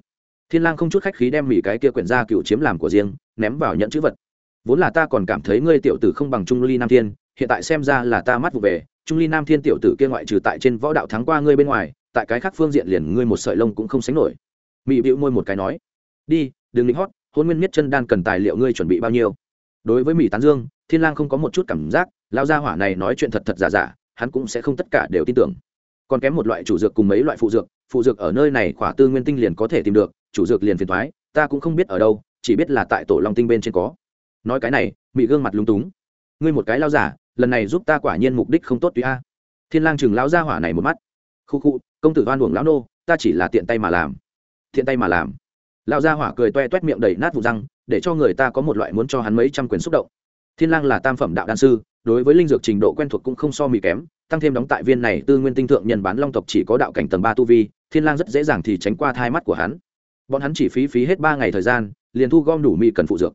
Thiên lang không chút khách khí đem mỹ cái kia quyển da cựu chiếm làm của riêng, ném vào nhận chữ vật. Vốn là ta còn cảm thấy ngươi tiểu tử không bằng trung ly nam thiên, hiện tại xem ra là ta mắt vụ về. Trung ly nam thiên tiểu tử kia ngoại trừ tại trên võ đạo thắng qua ngươi bên ngoài, tại cái khác phương diện liền ngươi một sợi lông cũng không sánh nổi. Mỹ bĩu môi một cái nói, đi, đừng lính hót, hôn nguyên nhất chân đan cần tài liệu ngươi chuẩn bị bao nhiêu? Đối với mỹ tán dương thiên lang không có một chút cảm giác lao gia hỏa này nói chuyện thật thật giả giả, hắn cũng sẽ không tất cả đều tin tưởng. Còn kém một loại chủ dược cùng mấy loại phụ dược phụ dược ở nơi này khỏa tư nguyên tinh liền có thể tìm được, chủ dược liền phiền thoái ta cũng không biết ở đâu, chỉ biết là tại tổ long tinh bên trên có. Nói cái này, mị gương mặt lúng túng. Ngươi một cái lao giả, lần này giúp ta quả nhiên mục đích không tốt tùy a. Thiên lang chừng lão gia hỏa này một mắt. Khu khu, công tử đoan uổng lão nô, ta chỉ là tiện tay mà làm. Thiện tay mà làm. Lão gia hỏa cười toe toét miệng đầy nát vụ răng, để cho người ta có một loại muốn cho hắn mấy trăm quyền xúc động thiên lang là tam phẩm đạo đan sư, đối với linh dược trình độ quen thuộc cũng không so mì kém, tăng thêm đóng tại viên này tư nguyên tinh thượng nhân bán long tộc chỉ có đạo cảnh tầng ba tu vi, thiên lang rất dễ dàng thì tránh qua thai mắt của hắn. Bọn hắn chỉ phí phí hết ba ngày thời gian, liền thu gom đủ mì cần phụ dược.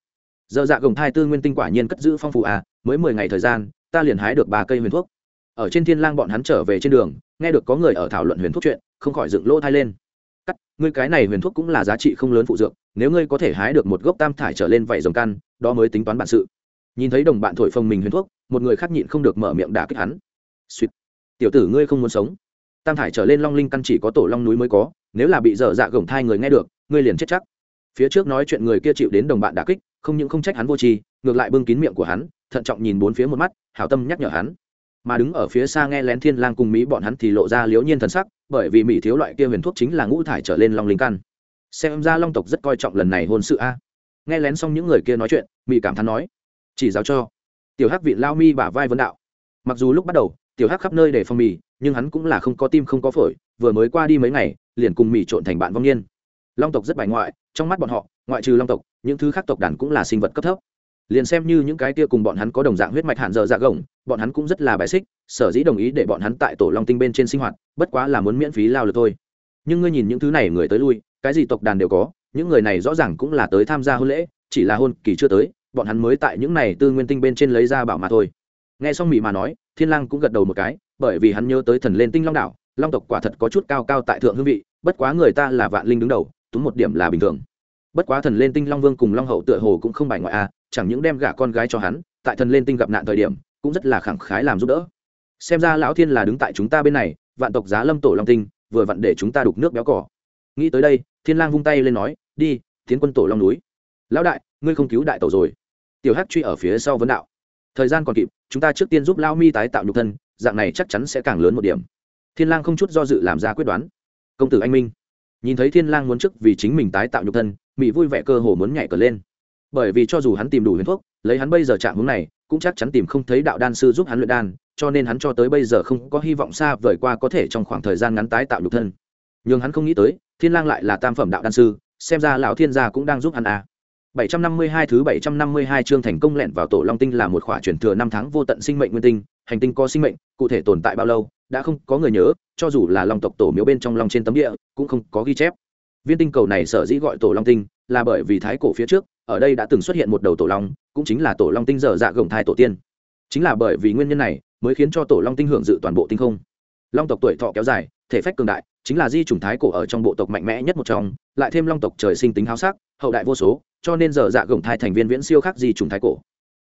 Giờ dạ gồng thai tư nguyên tinh quả nhiên cất giữ phong phú à mới mười ngày thời gian, ta liền hái được ba cây huyền thuốc. Ở trên thiên lang bọn hắn trở về trên đường, nghe được có người ở thảo luận huyền thuốc chuyện, không khỏi dựng lỗ thai lên. Cắt, ngươi cái này huyền thuốc cũng là giá trị không lớn phụ dược, nếu ngươi có thể hái được một gốc tam thải trở lên vậy rồng căn, đó mới tính toán bản sự nhìn thấy đồng bạn thổi phồng mình huyền thuốc, một người khác nhịn không được mở miệng đả kích hắn. Suýt tiểu tử ngươi không muốn sống. Tam thải trở lên long linh căn chỉ có tổ long núi mới có, nếu là bị dở dạ gồng thai người nghe được, ngươi liền chết chắc. Phía trước nói chuyện người kia chịu đến đồng bạn đả kích, không những không trách hắn vô tri, ngược lại bưng kín miệng của hắn, thận trọng nhìn bốn phía một mắt, hảo tâm nhắc nhở hắn. Mà đứng ở phía xa nghe lén thiên lang cùng mỹ bọn hắn thì lộ ra liễu nhiên thần sắc, bởi vì mỹ thiếu loại kia huyền thuốc chính là ngũ thải trở lên long linh căn. Xem ra long tộc rất coi trọng lần này hôn sự a. Nghe lén xong những người kia nói chuyện, mỹ cảm thán nói chỉ giáo cho. Tiểu hắc vị lao mi bả vai vấn đạo. Mặc dù lúc bắt đầu, tiểu hắc khắp nơi để phong mì, nhưng hắn cũng là không có tim không có phổi, vừa mới qua đi mấy ngày, liền cùng mì trộn thành bạn vong niên. Long tộc rất bài ngoại, trong mắt bọn họ, ngoại trừ long tộc, những thứ khác tộc đàn cũng là sinh vật cấp thấp. Liền xem như những cái kia cùng bọn hắn có đồng dạng huyết mạch hạn dở dạ gồng, bọn hắn cũng rất là bài xích, sở dĩ đồng ý để bọn hắn tại tổ long tinh bên trên sinh hoạt, bất quá là muốn miễn phí lao lực thôi. Nhưng ngươi nhìn những thứ này người tới lui, cái gì tộc đàn đều có, những người này rõ ràng cũng là tới tham gia hôn lễ, chỉ là hôn kỳ chưa tới bọn hắn mới tại những này tư nguyên tinh bên trên lấy ra bảo mà thôi. Nghe xong mỹ mà nói, thiên lang cũng gật đầu một cái, bởi vì hắn nhớ tới thần lên tinh long đảo, long tộc quả thật có chút cao cao tại thượng hương vị, bất quá người ta là vạn linh đứng đầu, túm một điểm là bình thường. Bất quá thần lên tinh long vương cùng long hậu tựa hồ cũng không bài ngoại a chẳng những đem gả con gái cho hắn, tại thần lên tinh gặp nạn thời điểm, cũng rất là khẳng khái làm giúp đỡ. Xem ra lão thiên là đứng tại chúng ta bên này, vạn tộc giá lâm tổ long tinh, vừa vặn để chúng ta đục nước béo cỏ. Nghĩ tới đây, thiên lang vung tay lên nói, đi, tiến quân tổ long núi. Lão đại, ngươi không cứu đại tổ rồi tiểu hắc truy ở phía sau vấn đạo. Thời gian còn kịp, chúng ta trước tiên giúp lao mi tái tạo nhục thân, dạng này chắc chắn sẽ càng lớn một điểm. Thiên lang không chút do dự làm ra quyết đoán. Công tử anh minh, nhìn thấy thiên lang muốn trước vì chính mình tái tạo nhục thân mỹ vui vẻ cơ hồ muốn nhảy cờ lên. Bởi vì cho dù hắn tìm đủ huyền thuốc, lấy hắn bây giờ trạng hướng này, cũng chắc chắn tìm không thấy đạo đan sư giúp hắn luyện đan, cho nên hắn cho tới bây giờ không có hy vọng xa vời qua có thể trong khoảng thời gian ngắn tái tạo nhục thân. Nhưng hắn không nghĩ tới, thiên lang lại là tam phẩm đạo đan sư, xem ra lão thiên gia cũng đang giúp hắn à. 752 thứ 752 chương thành công lẹn vào tổ Long tinh là một khỏa truyền thừa năm tháng vô tận sinh mệnh nguyên tinh, hành tinh có sinh mệnh, cụ thể tồn tại bao lâu, đã không có người nhớ, cho dù là Long tộc tổ miếu bên trong long trên tấm địa, cũng không có ghi chép. Viên tinh cầu này sở dĩ gọi tổ Long tinh, là bởi vì thái cổ phía trước, ở đây đã từng xuất hiện một đầu tổ long, cũng chính là tổ Long tinh dở dạ gồng thai tổ tiên. Chính là bởi vì nguyên nhân này, mới khiến cho tổ Long tinh hưởng dự toàn bộ tinh không. Long tộc tuổi thọ kéo dài, thể phách cường đại, chính là di chủng thái cổ ở trong bộ tộc mạnh mẽ nhất một trong, lại thêm Long tộc trời sinh tính háo sắc, hậu đại vô số, cho nên giờ dạ gồng thai thành viên viễn siêu khác di chủng thái cổ.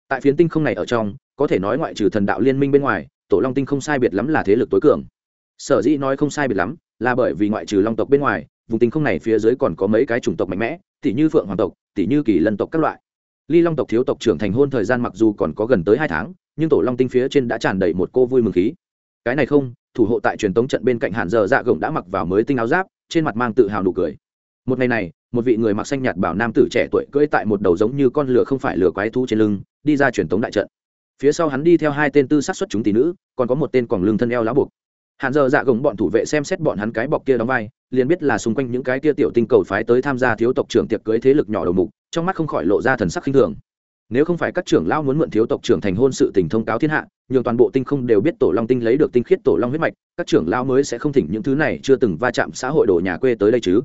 Tại phiến tinh không này ở trong có thể nói ngoại trừ thần đạo liên minh bên ngoài tổ long tinh không sai biệt lắm là thế lực tối cường. Sở dĩ nói không sai biệt lắm là bởi vì ngoại trừ long tộc bên ngoài vùng tinh không này phía dưới còn có mấy cái chủng tộc mạnh mẽ tỷ như phượng hoàng tộc tỷ như kỳ lân tộc các loại. Ly long tộc thiếu tộc trưởng thành hôn thời gian mặc dù còn có gần tới hai tháng nhưng tổ long tinh phía trên đã tràn đầy một cô vui mừng khí. Cái này không thủ hộ tại truyền tống trận bên cạnh hàn giờ dạ gồng đã mặc vào mới tinh áo giáp, trên mặt mang tự hào nụ cười. Một ngày này, một vị người mặc xanh nhạt bảo nam tử trẻ tuổi cưỡi tại một đầu giống như con lửa không phải lửa quái thú trên lưng, đi ra truyền tống đại trận. Phía sau hắn đi theo hai tên tư sát xuất chúng tỷ nữ, còn có một tên còn lưng thân eo lá buộc. Hàn giờ dạ gồng bọn thủ vệ xem xét bọn hắn cái bọc kia đóng vai, liền biết là xung quanh những cái kia tiểu tinh cầu phái tới tham gia thiếu tộc trưởng tiệc cưới thế lực nhỏ đầu mục, trong mắt không khỏi lộ ra thần sắc khinh thường nếu không phải các trưởng lao muốn mượn thiếu tộc trưởng thành hôn sự tình thông cáo thiên hạ, nhường toàn bộ tinh không đều biết tổ long tinh lấy được tinh khiết tổ long huyết mạch, các trưởng lao mới sẽ không thỉnh những thứ này chưa từng va chạm xã hội đồ nhà quê tới đây chứ.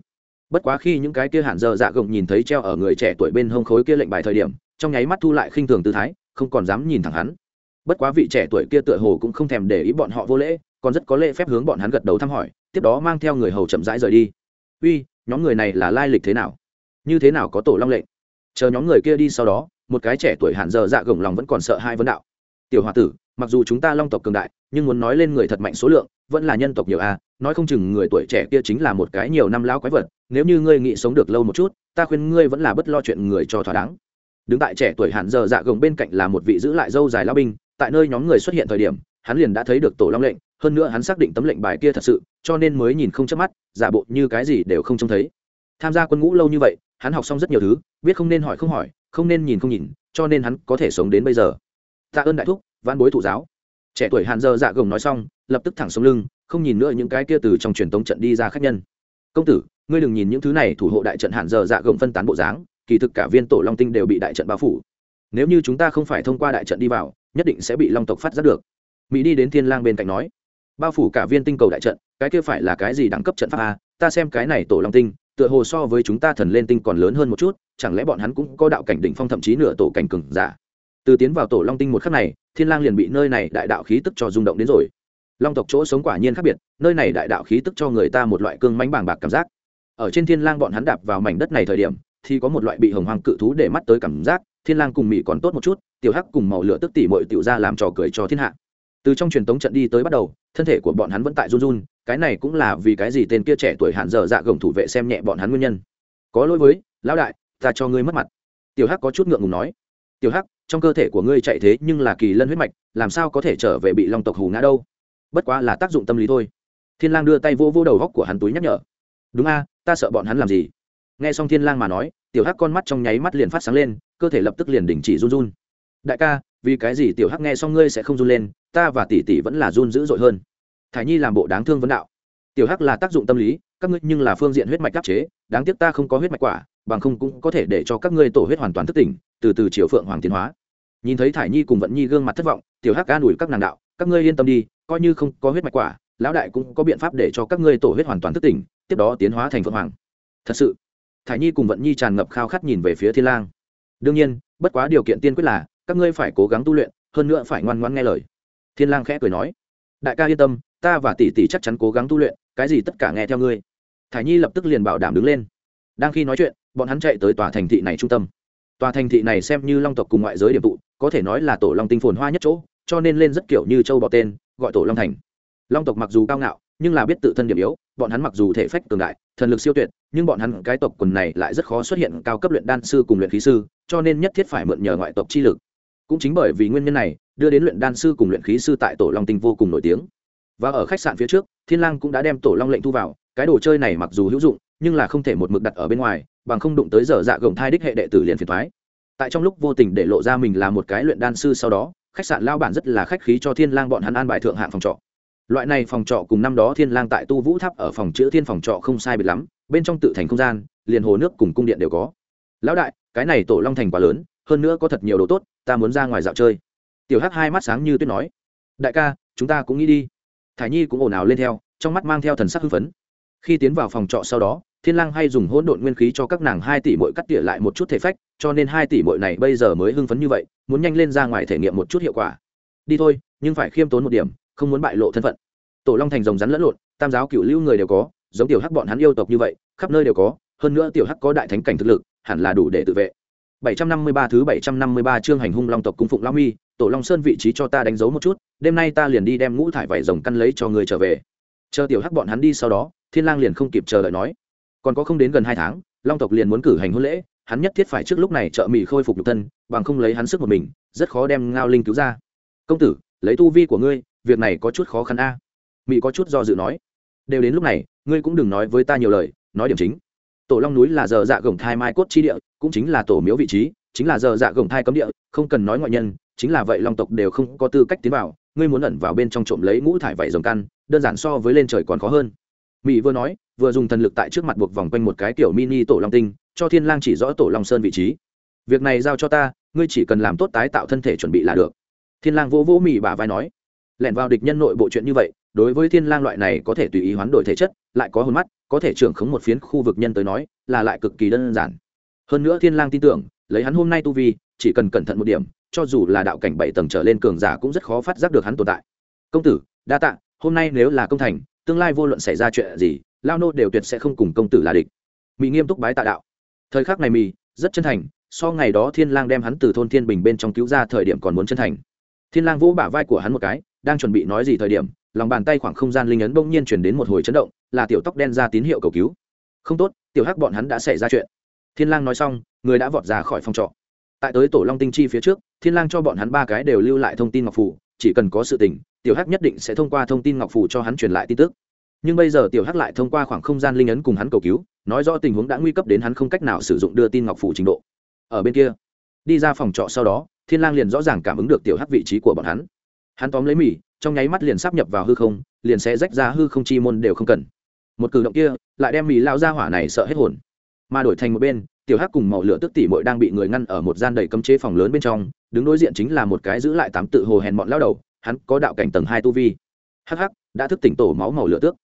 Bất quá khi những cái kia hẳn giờ dạ gồng nhìn thấy treo ở người trẻ tuổi bên hông khối kia lệnh bài thời điểm, trong nháy mắt thu lại khinh thường tư thái, không còn dám nhìn thẳng hắn. Bất quá vị trẻ tuổi kia tựa hồ cũng không thèm để ý bọn họ vô lễ, còn rất có lễ phép hướng bọn hắn gật đầu thăm hỏi, tiếp đó mang theo người hầu chậm rãi rời đi. Uy, nhóm người này là lai lịch thế nào? Như thế nào có tổ long lệnh? Chờ nhóm người kia đi sau đó một cái trẻ tuổi hạn giờ dạ gồng lòng vẫn còn sợ hai vấn đạo. Tiểu h tử, mặc dù chúng ta long tộc cường đại, nhưng muốn nói lên người thật mạnh số lượng, vẫn là nhân tộc nhiều a, nói không chừng người tuổi trẻ kia chính là một cái nhiều năm lão quái vật, nếu như ngươi nghĩ sống được lâu một chút, ta khuyên ngươi vẫn là bất lo chuyện người cho thỏa đáng. Đứng tại trẻ tuổi hạn giờ dạ gồng bên cạnh là một vị giữ lại dâu dài lao binh, tại nơi nhóm người xuất hiện thời điểm, hắn liền đã thấy được tổ long lệnh, hơn nữa hắn xác định tấm lệnh bài kia thật sự, cho nên mới nhìn không chớp mắt, giả bộ như cái gì đều không trông thấy. Tham gia quân ngũ lâu như vậy, hắn học xong rất nhiều thứ, biết không nên hỏi không hỏi không nên nhìn không nhìn, cho nên hắn có thể sống đến bây giờ. Tạ ơn đại thúc văn bối thụ giáo. Trẻ tuổi hàn giờ dạ gồng nói xong, lập tức thẳng sống lưng, không nhìn nữa những cái kia từ trong truyền tống trận đi ra khách nhân. Công tử, ngươi đừng nhìn những thứ này thủ hộ đại trận hàn giờ dạ gồng phân tán bộ dáng, kỳ thực cả viên tổ long tinh đều bị đại trận bao phủ. Nếu như chúng ta không phải thông qua đại trận đi vào, nhất định sẽ bị long tộc phát giác được. Mỹ đi đến thiên lang bên cạnh nói. Bao phủ cả viên tinh cầu đại trận, cái kia phải là cái gì đẳng cấp trận pháp a? Ta xem cái này tổ long tinh, tựa hồ so với chúng ta thần lên tinh còn lớn hơn một chút chẳng lẽ bọn hắn cũng có đạo cảnh đỉnh phong thậm chí nửa tổ cảnh cường giả? Từ tiến vào tổ long tinh một khắc này, thiên lang liền bị nơi này đại đạo khí tức cho rung động đến rồi. Long tộc chỗ sống quả nhiên khác biệt, nơi này đại đạo khí tức cho người ta một loại cương mánh bàng bạc cảm giác. Ở trên thiên lang bọn hắn đạp vào mảnh đất này thời điểm, thì có một loại bị hồng hoàng cự thú để mắt tới cảm giác, thiên lang cùng mỹ còn tốt một chút, tiểu hắc cùng màu lửa tức tỷ muội tiểu ra làm trò cười cho thiên hạ. Từ trong truyền tống trận đi tới bắt đầu, thân thể của bọn hắn vẫn tại run run, cái này cũng là vì cái gì tên kia trẻ tuổi hạn dở dạ gồng thủ vệ xem nhẹ bọn hắn nguyên nhân. Có lỗi với, lão đại ta cho ngươi mất mặt. Tiểu hắc có chút ngượng ngùng nói. Tiểu hắc, trong cơ thể của ngươi chạy thế nhưng là kỳ lân huyết mạch, làm sao có thể trở về bị long tộc hù ngã đâu? Bất quá là tác dụng tâm lý thôi. Thiên lang đưa tay vô vô đầu góc của hắn túi nhắc nhở. Đúng a, ta sợ bọn hắn làm gì? Nghe xong thiên lang mà nói, tiểu hắc con mắt trong nháy mắt liền phát sáng lên, cơ thể lập tức liền đình chỉ run run. Đại ca, vì cái gì tiểu hắc nghe xong ngươi sẽ không run lên, ta và tỷ tỷ vẫn là run dữ dội hơn. Thải nhi làm bộ đáng thương vấn đạo. Tiểu hắc là tác dụng tâm lý, các ngươi nhưng là phương diện huyết mạch đáp chế, đáng tiếc ta không có huyết mạch quả bằng không cũng có thể để cho các ngươi tổ huyết hoàn toàn thức tỉnh, từ từ chiều phượng hoàng tiến hóa. Nhìn thấy thải nhi cùng vận nhi gương mặt thất vọng, tiểu hắc an ủi các nàng đạo, các ngươi yên tâm đi, coi như không có huyết mạch quả, lão đại cũng có biện pháp để cho các ngươi tổ huyết hoàn toàn thức tỉnh, tiếp đó tiến hóa thành phượng hoàng. Thật sự, thải nhi cùng vận nhi tràn ngập khao khát nhìn về phía thiên lang. Đương nhiên, bất quá điều kiện tiên quyết là, các ngươi phải cố gắng tu luyện, hơn nữa phải ngoan ngoãn nghe lời. Thiên lang khẽ cười nói, đại ca yên tâm, ta và tỷ tỷ chắc chắn cố gắng tu luyện, cái gì tất cả nghe theo ngươi. Thải nhi lập tức liền bảo đảm đứng lên đang khi nói chuyện, bọn hắn chạy tới tòa thành thị này trung tâm. Tòa thành thị này xem như long tộc cùng ngoại giới điểm tụ, có thể nói là tổ long tinh phồn hoa nhất chỗ, cho nên lên rất kiểu như châu bọ tên, gọi tổ long thành. Long tộc mặc dù cao ngạo, nhưng là biết tự thân điểm yếu, bọn hắn mặc dù thể phách cường đại, thần lực siêu tuyệt, nhưng bọn hắn cái tộc quần này lại rất khó xuất hiện cao cấp luyện đan sư cùng luyện khí sư, cho nên nhất thiết phải mượn nhờ ngoại tộc chi lực. Cũng chính bởi vì nguyên nhân này, đưa đến luyện đan sư cùng luyện khí sư tại tổ long tinh vô cùng nổi tiếng. Và ở khách sạn phía trước, thiên lang cũng đã đem tổ long lệnh thu vào, cái đồ chơi này mặc dù hữu dụng nhưng là không thể một mực đặt ở bên ngoài, bằng không đụng tới giờ dạ gồng thai đích hệ đệ tử liền phiền thoái. Tại trong lúc vô tình để lộ ra mình là một cái luyện đan sư sau đó, khách sạn lao bản rất là khách khí cho thiên lang bọn hắn an bài thượng hạng phòng trọ. Loại này phòng trọ cùng năm đó thiên lang tại tu vũ tháp ở phòng chữ thiên phòng trọ không sai biệt lắm, bên trong tự thành không gian, liền hồ nước cùng cung điện đều có. Lão đại, cái này tổ long thành quá lớn, hơn nữa có thật nhiều đồ tốt, ta muốn ra ngoài dạo chơi. Tiểu hắc hai mắt sáng như tuyết nói. Đại ca, chúng ta cũng nghĩ đi. Thải nhi cũng ồn ào lên theo, trong mắt mang theo thần sắc hưng phấn khi tiến vào phòng trọ sau đó thiên lang hay dùng hỗn độn nguyên khí cho các nàng hai tỷ mỗi cắt tỉa lại một chút thể phách cho nên hai tỷ mỗi này bây giờ mới hưng phấn như vậy muốn nhanh lên ra ngoài thể nghiệm một chút hiệu quả. Đi thôi nhưng phải khiêm tốn một điểm không muốn bại lộ thân phận. Tổ long thành rồng rắn lẫn lộn tam giáo cựu lưu người đều có giống tiểu hắc bọn hắn yêu tộc như vậy khắp nơi đều có hơn nữa tiểu hắc có đại thánh cảnh thực lực hẳn là đủ để tự vệ. 753 thứ 753 chương hành hung long tộc cung phụng Lão Mi, Tổ Long Sơn vị trí cho ta đánh dấu một chút, đêm nay ta liền đi đem ngũ thải vảy rồng căn lấy cho người trở về. Chờ tiểu hắc bọn hắn đi sau đó, Thiên Lang liền không kịp chờ đợi nói, còn có không đến gần hai tháng, Long tộc liền muốn cử hành hôn lễ, hắn nhất thiết phải trước lúc này trợ mị khôi phục nhục thân, bằng không lấy hắn sức một mình, rất khó đem Ngao Linh cứu ra. Công tử, lấy tu vi của ngươi, việc này có chút khó khăn a. Mị có chút do dự nói, đều đến lúc này, ngươi cũng đừng nói với ta nhiều lời, nói điểm chính tổ long núi là giờ dạ gồng thai mai cốt chi địa cũng chính là tổ miếu vị trí chính là giờ dạ gồng thai cấm địa không cần nói ngoại nhân chính là vậy long tộc đều không có tư cách tiến vào ngươi muốn ẩn vào bên trong trộm lấy ngũ thải vảy rồng căn đơn giản so với lên trời còn khó hơn mỹ vừa nói, vừa dùng thần lực tại trước mặt buộc vòng quanh một cái kiểu mini tổ long tinh, cho thiên lang chỉ rõ tổ long sơn vị trí. Việc này giao cho ta, ngươi chỉ cần làm tốt tái tạo thân thể chuẩn bị là được. Thiên lang vỗ vỗ mỹ bả vai nói, lẻn vào địch nhân nội bộ chuyện như vậy, đối với thiên lang loại này có thể tùy ý hoán đổi thể chất, lại có hồn mắt, có thể trưởng khống một phiến khu vực nhân tới nói, là lại cực kỳ đơn giản. Hơn nữa thiên lang tin tưởng, lấy hắn hôm nay tu vi, chỉ cần cẩn thận một điểm, cho dù là đạo cảnh bảy tầng trở lên cường giả cũng rất khó phát giác được hắn tồn tại. Công tử, đa tạ, hôm nay nếu là công thành tương lai vô luận xảy ra chuyện gì, lao nô đều tuyệt sẽ không cùng công tử là địch. Mỹ nghiêm túc bái tạ đạo. Thời khắc này mỹ rất chân thành, so ngày đó thiên lang đem hắn từ thôn thiên bình bên trong cứu ra thời điểm còn muốn chân thành. Thiên lang vỗ bả vai của hắn một cái, đang chuẩn bị nói gì thời điểm, lòng bàn tay khoảng không gian linh ấn bỗng nhiên chuyển đến một hồi chấn động, là tiểu tóc đen ra tín hiệu cầu cứu. Không tốt, tiểu hắc bọn hắn đã xảy ra chuyện. Thiên lang nói xong, người đã vọt ra khỏi phòng trọ. Tại tới tổ long tinh chi phía trước, thiên lang cho bọn hắn ba cái đều lưu lại thông tin ngọc phủ chỉ cần có sự tình, tiểu hắc nhất định sẽ thông qua thông tin ngọc phủ cho hắn truyền lại tin tức. Nhưng bây giờ tiểu hắc lại thông qua khoảng không gian linh ấn cùng hắn cầu cứu, nói rõ tình huống đã nguy cấp đến hắn không cách nào sử dụng đưa tin ngọc phủ trình độ. Ở bên kia, đi ra phòng trọ sau đó, thiên lang liền rõ ràng cảm ứng được tiểu hắc vị trí của bọn hắn. Hắn tóm lấy mỉ trong nháy mắt liền sắp nhập vào hư không, liền sẽ rách ra hư không chi môn đều không cần. Một cử động kia, lại đem mì lao ra hỏa này sợ hết hồn. Mà đổi thành một bên tiểu hắc cùng màu lửa tức tỉ mội đang bị người ngăn ở một gian đầy cấm chế phòng lớn bên trong, đứng đối diện chính là một cái giữ lại tám tự hồ hèn mọn lao đầu, hắn có đạo cảnh tầng hai tu vi. Hắc hắc, đã thức tỉnh tổ máu màu lửa tước.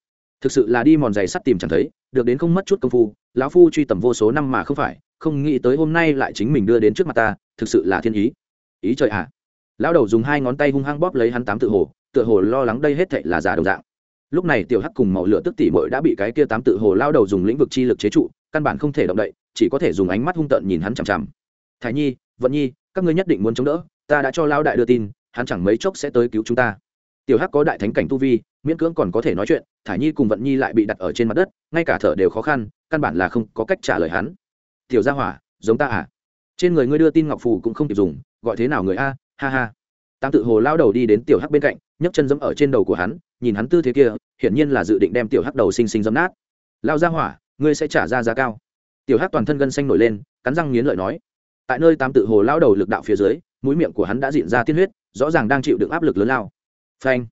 Thực sự là đi mòn giày sắt tìm chẳng thấy, được đến không mất chút công phu, lão phu truy tầm vô số năm mà không phải, không nghĩ tới hôm nay lại chính mình đưa đến trước mặt ta, thực sự là thiên ý. Ý trời ạ. À. lão đầu dùng hai ngón tay hung hăng bóp lấy hắn tám tự hồ, tựa hồ lo lắng đây hết thệ là giả đồng dạng. Lúc này tiểu hắc cùng màu lửa tức tỉ mội đã bị cái kia tám tự hồ lao đầu dùng lĩnh vực chi lực chế trụ, căn bản không thể động đậy chỉ có thể dùng ánh mắt hung tợn nhìn hắn chằm chằm. Thái nhi, vận nhi, các ngươi nhất định muốn chống đỡ, ta đã cho lao đại đưa tin, hắn chẳng mấy chốc sẽ tới cứu chúng ta. Tiểu hắc có đại thánh cảnh tu vi, miễn cưỡng còn có thể nói chuyện thả nhi cùng vận nhi lại bị đặt ở trên mặt đất, ngay cả thở đều khó khăn, căn bản là không có cách trả lời hắn. Tiểu gia hỏa, giống ta à? Trên người ngươi đưa tin ngọc phù cũng không kịp dùng, gọi thế nào người a? Ha ha. Tam tự hồ lao đầu đi đến tiểu hắc bên cạnh, nhấc chân dẫm ở trên đầu của hắn, nhìn hắn tư thế kia, hiển nhiên là dự định đem tiểu hắc đầu xinh xinh dẫm nát. Lao gia hỏa, ngươi sẽ trả ra giá cao tiểu hắc toàn thân gân xanh nổi lên, cắn răng nghiến lợi nói, tại nơi tam tự hồ lao đầu lực đạo phía dưới, mũi miệng của hắn đã diện ra tiên huyết, rõ ràng đang chịu đựng áp lực lớn lao. Phanh.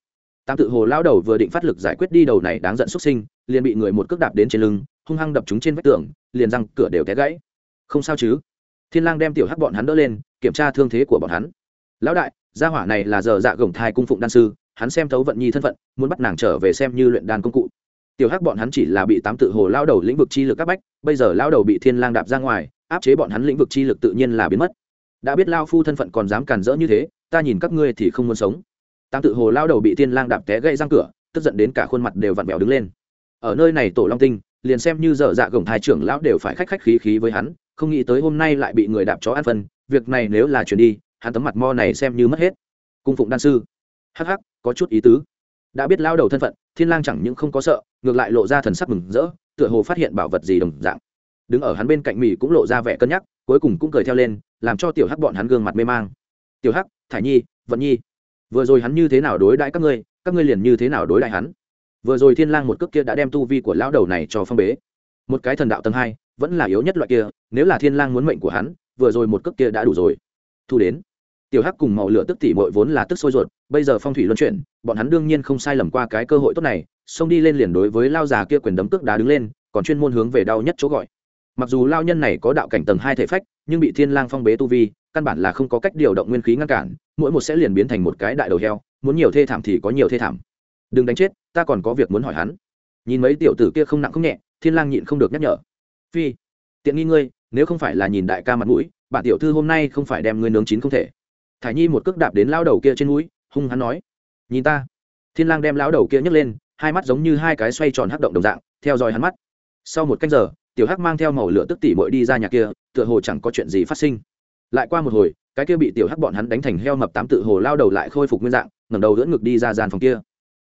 Tam tự hồ lao đầu vừa định phát lực giải quyết đi đầu này đáng giận xuất sinh, liền bị người một cước đạp đến trên lưng, hung hăng đập chúng trên vách tường, liền răng cửa đều té gãy. Không sao chứ? Thiên lang đem tiểu hắc bọn hắn đỡ lên, kiểm tra thương thế của bọn hắn. Lão đại, gia hỏa này là giờ dạ gồng thai cung phụng đan sư, hắn xem thấu vận nhi thân phận, muốn bắt nàng trở về xem như luyện đan công cụ tiểu hắc bọn hắn chỉ là bị tám tự hồ lao đầu lĩnh vực chi lực áp bách, bây giờ lao đầu bị thiên lang đạp ra ngoài, áp chế bọn hắn lĩnh vực chi lực tự nhiên là biến mất. Đã biết lao phu thân phận còn dám cản rỡ như thế, ta nhìn các ngươi thì không muốn sống. Tám tự hồ lao đầu bị thiên lang đạp té gãy răng cửa, tức giận đến cả khuôn mặt đều vặn vẹo đứng lên. Ở nơi này tổ long tinh, liền xem như dở dạ gồng thái trưởng lão đều phải khách khách khí khí với hắn, không nghĩ tới hôm nay lại bị người đạp chó ăn phân, việc này nếu là chuyển đi, hắn tấm mặt mo này xem như mất hết. Cung phụng đan sư. Hắc hắc, có chút ý tứ đã biết lao đầu thân phận, thiên lang chẳng những không có sợ, ngược lại lộ ra thần sắc mừng rỡ, tựa hồ phát hiện bảo vật gì đồng dạng. Đứng ở hắn bên cạnh mì cũng lộ ra vẻ cân nhắc, cuối cùng cũng cười theo lên, làm cho tiểu hắc bọn hắn gương mặt mê mang. Tiểu hắc, thải nhi, vận nhi, vừa rồi hắn như thế nào đối đãi các ngươi các ngươi liền như thế nào đối đãi hắn? Vừa rồi thiên lang một cước kia đã đem tu vi của lão đầu này cho phong bế. Một cái thần đạo tầng hai, vẫn là yếu nhất loại kia, nếu là thiên lang muốn mệnh của hắn, vừa rồi một cước kia đã đủ rồi. Thu đến tiểu hắc cùng màu lửa tức tỉ mội vốn là tức sôi ruột, bây giờ phong thủy luân chuyển, bọn hắn đương nhiên không sai lầm qua cái cơ hội tốt này, xông đi lên liền đối với lao già kia quyền đấm cước đá đứng lên, còn chuyên môn hướng về đau nhất chỗ gọi. Mặc dù lao nhân này có đạo cảnh tầng hai thể phách, nhưng bị thiên lang phong bế tu vi, căn bản là không có cách điều động nguyên khí ngăn cản, mỗi một sẽ liền biến thành một cái đại đầu heo, muốn nhiều thê thảm thì có nhiều thê thảm. Đừng đánh chết, ta còn có việc muốn hỏi hắn. Nhìn mấy tiểu tử kia không nặng không nhẹ, thiên lang nhịn không được nhắc nhở. Phi, tiện nghi ngươi, nếu không phải là nhìn đại ca mặt mũi, bản tiểu thư hôm nay không phải đem ngươi nướng chín không thể thải nhi một cước đạp đến lao đầu kia trên núi, hung hắn nói nhìn ta. Thiên lang đem lao đầu kia nhấc lên hai mắt giống như hai cái xoay tròn hắc động đồng dạng theo dõi hắn mắt. Sau một canh giờ tiểu hắc mang theo màu lửa tức tỉ mội đi ra nhà kia tựa hồ chẳng có chuyện gì phát sinh. Lại qua một hồi cái kia bị tiểu hắc bọn hắn đánh thành heo mập tám tự hồ lao đầu lại khôi phục nguyên dạng ngẩng đầu đỡ ngực đi ra gian phòng kia.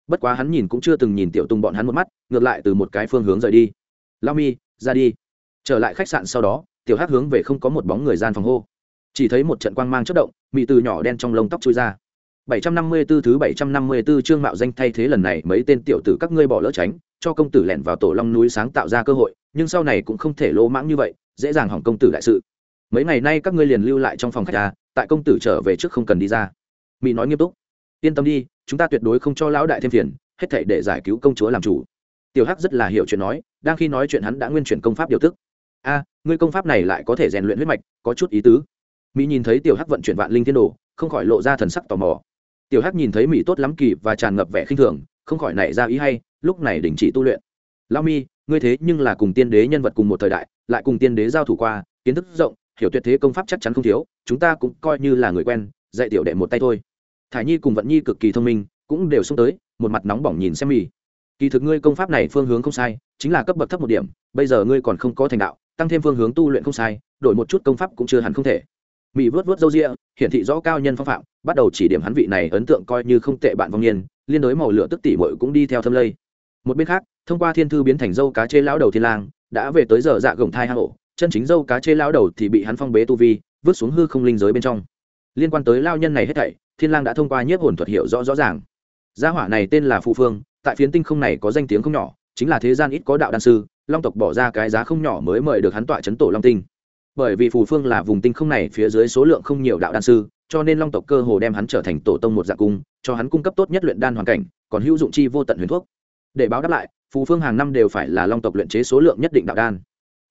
Bất quá hắn nhìn cũng chưa từng nhìn tiểu tung bọn hắn một mắt ngược lại từ một cái phương hướng rời đi. Lao mi ra đi. Trở lại khách sạn sau đó tiểu hắc hướng về không có một bóng người gian phòng hô. Chỉ thấy một trận quang mang chất động mị từ nhỏ đen trong lông tóc chui ra 754 thứ 754 chương mạo danh thay thế lần này mấy tên tiểu tử các ngươi bỏ lỡ tránh, cho công tử lẻn vào tổ long núi sáng tạo ra cơ hội, nhưng sau này cũng không thể lỗ mãng như vậy, dễ dàng hỏng công tử đại sự. Mấy ngày nay các ngươi liền lưu lại trong phòng khách ta, tại công tử trở về trước không cần đi ra. Mị nói nghiêm túc. Yên tâm đi, chúng ta tuyệt đối không cho lão đại thêm phiền, hết thảy để giải cứu công chúa làm chủ. Tiểu Hắc rất là hiểu chuyện nói, đang khi nói chuyện hắn đã nguyên chuyển công pháp điều tức. A, ngươi công pháp này lại có thể rèn luyện huyết mạch, có chút ý tứ mỹ nhìn thấy tiểu hắc vận chuyển vạn linh thiên đồ, không khỏi lộ ra thần sắc tò mò. Tiểu hắc nhìn thấy mỹ tốt lắm kỳ và tràn ngập vẻ khinh thường, không khỏi nảy ra ý hay, lúc này đình chỉ tu luyện. Lao mi, ngươi thế nhưng là cùng tiên đế nhân vật cùng một thời đại, lại cùng tiên đế giao thủ qua, kiến thức rộng, hiểu tuyệt thế công pháp chắc chắn không thiếu, chúng ta cũng coi như là người quen, dạy tiểu đệ một tay thôi. Thải nhi cùng vận nhi cực kỳ thông minh, cũng đều xông tới, một mặt nóng bỏng nhìn xem mì kỳ thực ngươi công pháp này phương hướng không sai, chính là cấp bậc thấp một điểm, bây giờ ngươi còn không có thành đạo, tăng thêm phương hướng tu luyện không sai, đổi một chút công pháp cũng chưa hẳn không thể mỹ vớt vớt râu ria, hiển thị rõ cao nhân phong phạm, bắt đầu chỉ điểm hắn vị này ấn tượng coi như không tệ bạn vong niên, liên đối màu lửa tức tỉ mội cũng đi theo thâm lây. Một bên khác, thông qua thiên thư biến thành dâu cá chê lão đầu thiên lang, đã về tới giờ dạ gồng thai hang ổ. Chân chính dâu cá chê lão đầu thì bị hắn phong bế tu vi, vứt xuống hư không linh giới bên trong. Liên quan tới lao nhân này hết thảy, thiên lang đã thông qua nhiếp hồn thuật hiệu rõ rõ ràng. Gia hỏa này tên là phụ phương, tại phiến tinh không này có danh tiếng không nhỏ, chính là thế gian ít có đạo đan sư, long tộc bỏ ra cái giá không nhỏ mới mời được hắn tọa chấn tổ long tinh bởi vì phù phương là vùng tinh không này phía dưới số lượng không nhiều đạo đan sư, cho nên long tộc cơ hồ đem hắn trở thành tổ tông một dạng cung, cho hắn cung cấp tốt nhất luyện đan hoàn cảnh, còn hữu dụng chi vô tận huyền thuốc. Để báo đáp lại, phù phương hàng năm đều phải là long tộc luyện chế số lượng nhất định đạo đan.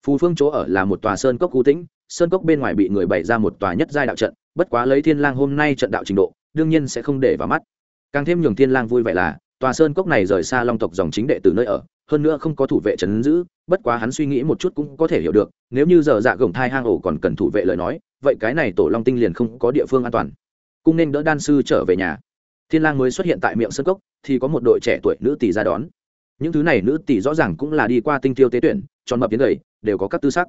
Phù phương chỗ ở là một tòa sơn cốc cú tĩnh, sơn cốc bên ngoài bị người bày ra một tòa nhất giai đạo trận, bất quá lấy thiên lang hôm nay trận đạo trình độ, đương nhiên sẽ không để vào mắt. Càng thêm nhường thiên lang vui vẻ là, tòa sơn cốc này rời xa long tộc dòng chính đệ từ nơi ở hơn nữa không có thủ vệ chấn giữ, bất quá hắn suy nghĩ một chút cũng có thể hiểu được, nếu như giờ dạ gồng thai hang ổ còn cần thủ vệ lời nói, vậy cái này tổ long tinh liền không có địa phương an toàn. Cung nên đỡ đan sư trở về nhà. Thiên lang mới xuất hiện tại miệng sân cốc, thì có một đội trẻ tuổi nữ tỷ ra đón. Những thứ này nữ tỷ rõ ràng cũng là đi qua tinh tiêu tế tuyển, tròn mập tiến gầy, đều có các tư sắc.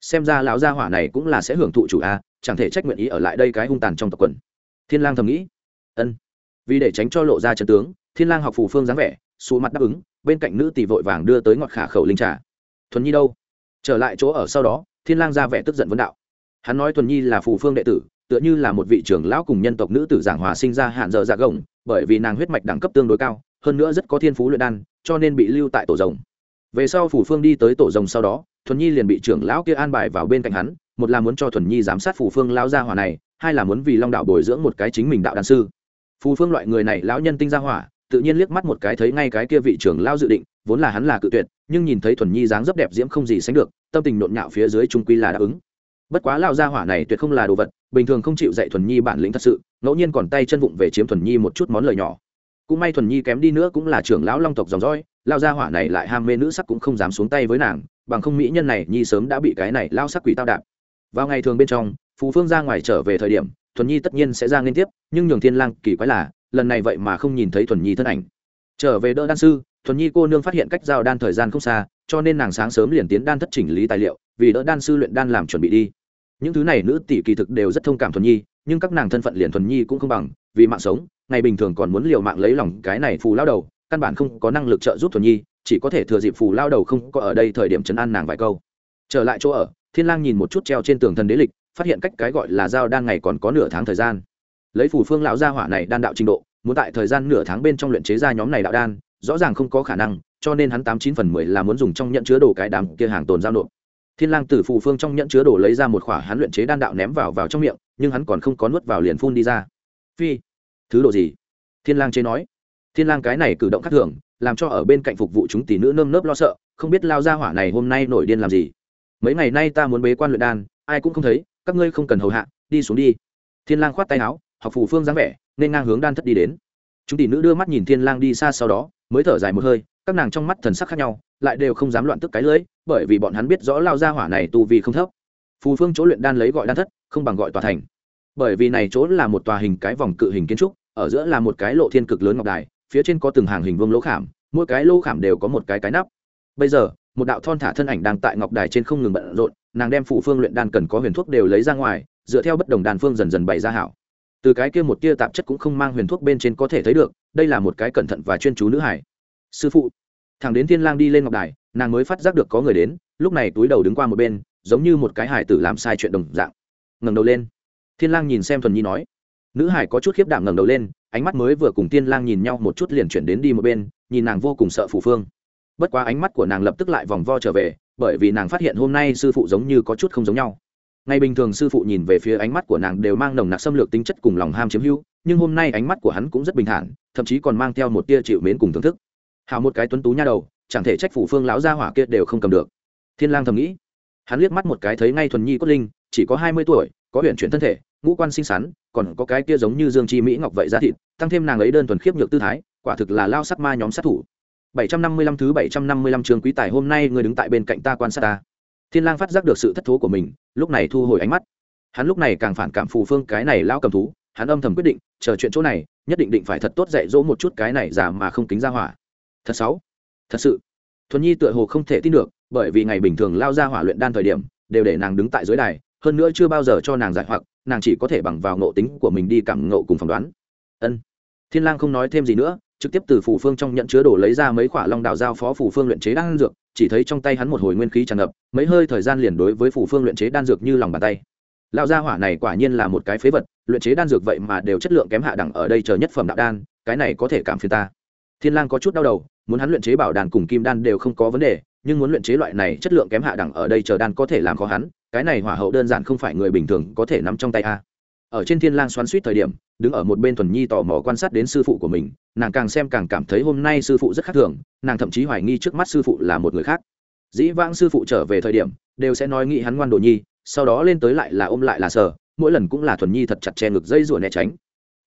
Xem ra lão gia hỏa này cũng là sẽ hưởng thụ chủ a, chẳng thể trách nguyện ý ở lại đây cái hung tàn trong tộc quần. Thiên lang thầm nghĩ. Ân. Vì để tránh cho lộ ra chân tướng, thiên lang học phù phương dáng vẻ xù mặt đáp ứng, bên cạnh nữ tỷ vội vàng đưa tới ngọt khả khẩu linh trà. Thuần nhi đâu? Trở lại chỗ ở sau đó, thiên lang ra vẻ tức giận vấn đạo. Hắn nói thuần nhi là phù phương đệ tử, tựa như là một vị trưởng lão cùng nhân tộc nữ tử giảng hòa sinh ra hạn dở dạ gồng, bởi vì nàng huyết mạch đẳng cấp tương đối cao, hơn nữa rất có thiên phú luyện đan, cho nên bị lưu tại tổ rồng. Về sau phủ phương đi tới tổ rồng sau đó, thuần nhi liền bị trưởng lão kia an bài vào bên cạnh hắn, một là muốn cho thuần nhi giám sát phủ phương lão gia hỏa này, hai là muốn vì long đạo bồi dưỡng một cái chính mình đạo đan sư. Phù phương loại người này, lão nhân tinh gia hỏa tự nhiên liếc mắt một cái thấy ngay cái kia vị trưởng lao dự định, vốn là hắn là cự tuyệt, nhưng nhìn thấy thuần nhi dáng dấp đẹp diễm không gì sánh được, tâm tình nhộn nhạo phía dưới trung quy là đáp ứng. Bất quá lao gia hỏa này tuyệt không là đồ vật, bình thường không chịu dạy thuần nhi bản lĩnh thật sự, ngẫu nhiên còn tay chân vụng về chiếm thuần nhi một chút món lời nhỏ. Cũng may thuần nhi kém đi nữa cũng là trưởng lão long tộc dòng dõi lao gia hỏa này lại ham mê nữ sắc cũng không dám xuống tay với nàng, bằng không mỹ nhân này nhi sớm đã bị cái này lao sắc quỷ tao đạp. Vào ngày thường bên trong, phù phương ra ngoài trở về thời điểm, thuần nhi tất nhiên sẽ ra liên tiếp, nhưng nhường thiên lang kỳ quái là lần này vậy mà không nhìn thấy thuần nhi thân ảnh. Trở về đỡ đan sư, thuần nhi cô nương phát hiện cách giao đan thời gian không xa, cho nên nàng sáng sớm liền tiến đan thất chỉnh lý tài liệu, vì đỡ đan sư luyện đan làm chuẩn bị đi. Những thứ này nữ tỷ kỳ thực đều rất thông cảm thuần nhi, nhưng các nàng thân phận liền thuần nhi cũng không bằng, vì mạng sống, ngày bình thường còn muốn liều mạng lấy lòng cái này phù lao đầu, căn bản không có năng lực trợ giúp thuần nhi, chỉ có thể thừa dịp phù lao đầu không có ở đây thời điểm chấn an nàng vài câu. Trở lại chỗ ở, thiên lang nhìn một chút treo trên tường thần đế lịch, phát hiện cách cái gọi là giao đan ngày còn có nửa tháng thời gian lấy phù phương lão gia hỏa này đan đạo trình độ, muốn tại thời gian nửa tháng bên trong luyện chế ra nhóm này đạo đan, rõ ràng không có khả năng, cho nên hắn tám chín phần mười là muốn dùng trong nhận chứa đồ cái đám kia hàng tồn giao nộp. Thiên lang từ phù phương trong nhận chứa đồ lấy ra một khỏa hắn luyện chế đan đạo ném vào vào trong miệng, nhưng hắn còn không có nuốt vào liền phun đi ra. Phi, thứ đồ gì? Thiên lang chế nói. Thiên lang cái này cử động khác thường, làm cho ở bên cạnh phục vụ chúng tỷ nữ nơm nớp lo sợ, không biết lao gia hỏa này hôm nay nổi điên làm gì. Mấy ngày nay ta muốn bế quan luyện đan, ai cũng không thấy, các ngươi không cần hầu hạ, đi xuống đi. Thiên lang khoát tay áo học phù phương dáng vẻ, nên ngang hướng đan thất đi đến. Chúng tỷ nữ đưa mắt nhìn thiên lang đi xa sau đó, mới thở dài một hơi, các nàng trong mắt thần sắc khác nhau, lại đều không dám loạn tức cái lưỡi, bởi vì bọn hắn biết rõ lao ra hỏa này tu vi không thấp. Phù phương chỗ luyện đan lấy gọi đan thất, không bằng gọi tòa thành. Bởi vì này chỗ là một tòa hình cái vòng cự hình kiến trúc, ở giữa là một cái lộ thiên cực lớn ngọc đài, phía trên có từng hàng hình vương lỗ khảm, mỗi cái lỗ khảm đều có một cái cái nắp. Bây giờ, một đạo thon thả thân ảnh đang tại ngọc đài trên không ngừng bận rộn, nàng đem phù phương luyện đan cần có huyền thuốc đều lấy ra ngoài, dựa theo bất đồng đàn phương dần dần bày ra hảo từ cái kia một tia tạp chất cũng không mang huyền thuốc bên trên có thể thấy được, đây là một cái cẩn thận và chuyên chú nữ hải. Sư phụ. Thằng đến thiên lang đi lên ngọc đài, nàng mới phát giác được có người đến, lúc này túi đầu đứng qua một bên, giống như một cái hải tử làm sai chuyện đồng dạng. Ngẩng đầu lên. Thiên lang nhìn xem thuần nhi nói. Nữ hải có chút khiếp đảm ngẩng đầu lên, ánh mắt mới vừa cùng thiên lang nhìn nhau một chút liền chuyển đến đi một bên, nhìn nàng vô cùng sợ phủ phương. Bất quá ánh mắt của nàng lập tức lại vòng vo trở về, bởi vì nàng phát hiện hôm nay sư phụ giống như có chút không giống nhau ngày bình thường sư phụ nhìn về phía ánh mắt của nàng đều mang nồng nặc xâm lược tính chất cùng lòng ham chiếm hữu, nhưng hôm nay ánh mắt của hắn cũng rất bình thản, thậm chí còn mang theo một tia chịu mến cùng thưởng thức. Hào một cái tuấn tú nha đầu, chẳng thể trách phủ phương lão gia hỏa kia đều không cầm được. Thiên lang thầm nghĩ. Hắn liếc mắt một cái thấy ngay thuần nhi cốt linh, chỉ có hai mươi tuổi, có huyện chuyển thân thể, ngũ quan xinh xắn, còn có cái kia giống như dương chi mỹ ngọc vậy ra thịt, tăng thêm nàng ấy đơn thuần khiếp nhược tư thái, quả thực là lao sắc ma nhóm sát thủ. 755 thứ 755 trường quý tài hôm nay người đứng tại bên cạnh ta quan sát ta thiên lang phát giác được sự thất thố của mình, lúc này thu hồi ánh mắt. Hắn lúc này càng phản cảm phù phương cái này lao cầm thú, hắn âm thầm quyết định, chờ chuyện chỗ này, nhất định định phải thật tốt dạy dỗ một chút cái này giả mà không kính ra hỏa. Thật xấu thật sự. Thuần nhi tựa hồ không thể tin được, bởi vì ngày bình thường lao ra hỏa luyện đan thời điểm, đều để nàng đứng tại dưới đài, hơn nữa chưa bao giờ cho nàng giải hoặc, nàng chỉ có thể bằng vào ngộ tính của mình đi cảm ngộ cùng phỏng đoán. Ân. Thiên lang không nói thêm gì nữa, trực tiếp từ phủ phương trong nhận chứa đồ lấy ra mấy quả long đào giao phó phủ phương luyện chế đan dược chỉ thấy trong tay hắn một hồi nguyên khí tràn ngập, mấy hơi thời gian liền đối với phủ phương luyện chế đan dược như lòng bàn tay. Lão gia hỏa này quả nhiên là một cái phế vật, luyện chế đan dược vậy mà đều chất lượng kém hạ đẳng ở đây chờ nhất phẩm đạo đan, cái này có thể cảm phiền ta. Thiên lang có chút đau đầu, muốn hắn luyện chế bảo đan cùng kim đan đều không có vấn đề, nhưng muốn luyện chế loại này chất lượng kém hạ đẳng ở đây chờ đan có thể làm khó hắn, cái này hỏa hậu đơn giản không phải người bình thường có thể nắm trong tay a. Ở trên thiên lang xoắn suýt thời điểm, đứng ở một bên thuần nhi tò mò quan sát đến sư phụ của mình nàng càng xem càng cảm thấy hôm nay sư phụ rất khác thường, nàng thậm chí hoài nghi trước mắt sư phụ là một người khác. Dĩ vãng sư phụ trở về thời điểm, đều sẽ nói nghĩ hắn ngoan đồ nhi, sau đó lên tới lại là ôm lại là sờ, mỗi lần cũng là thuần nhi thật chặt che ngực dây rủa né tránh.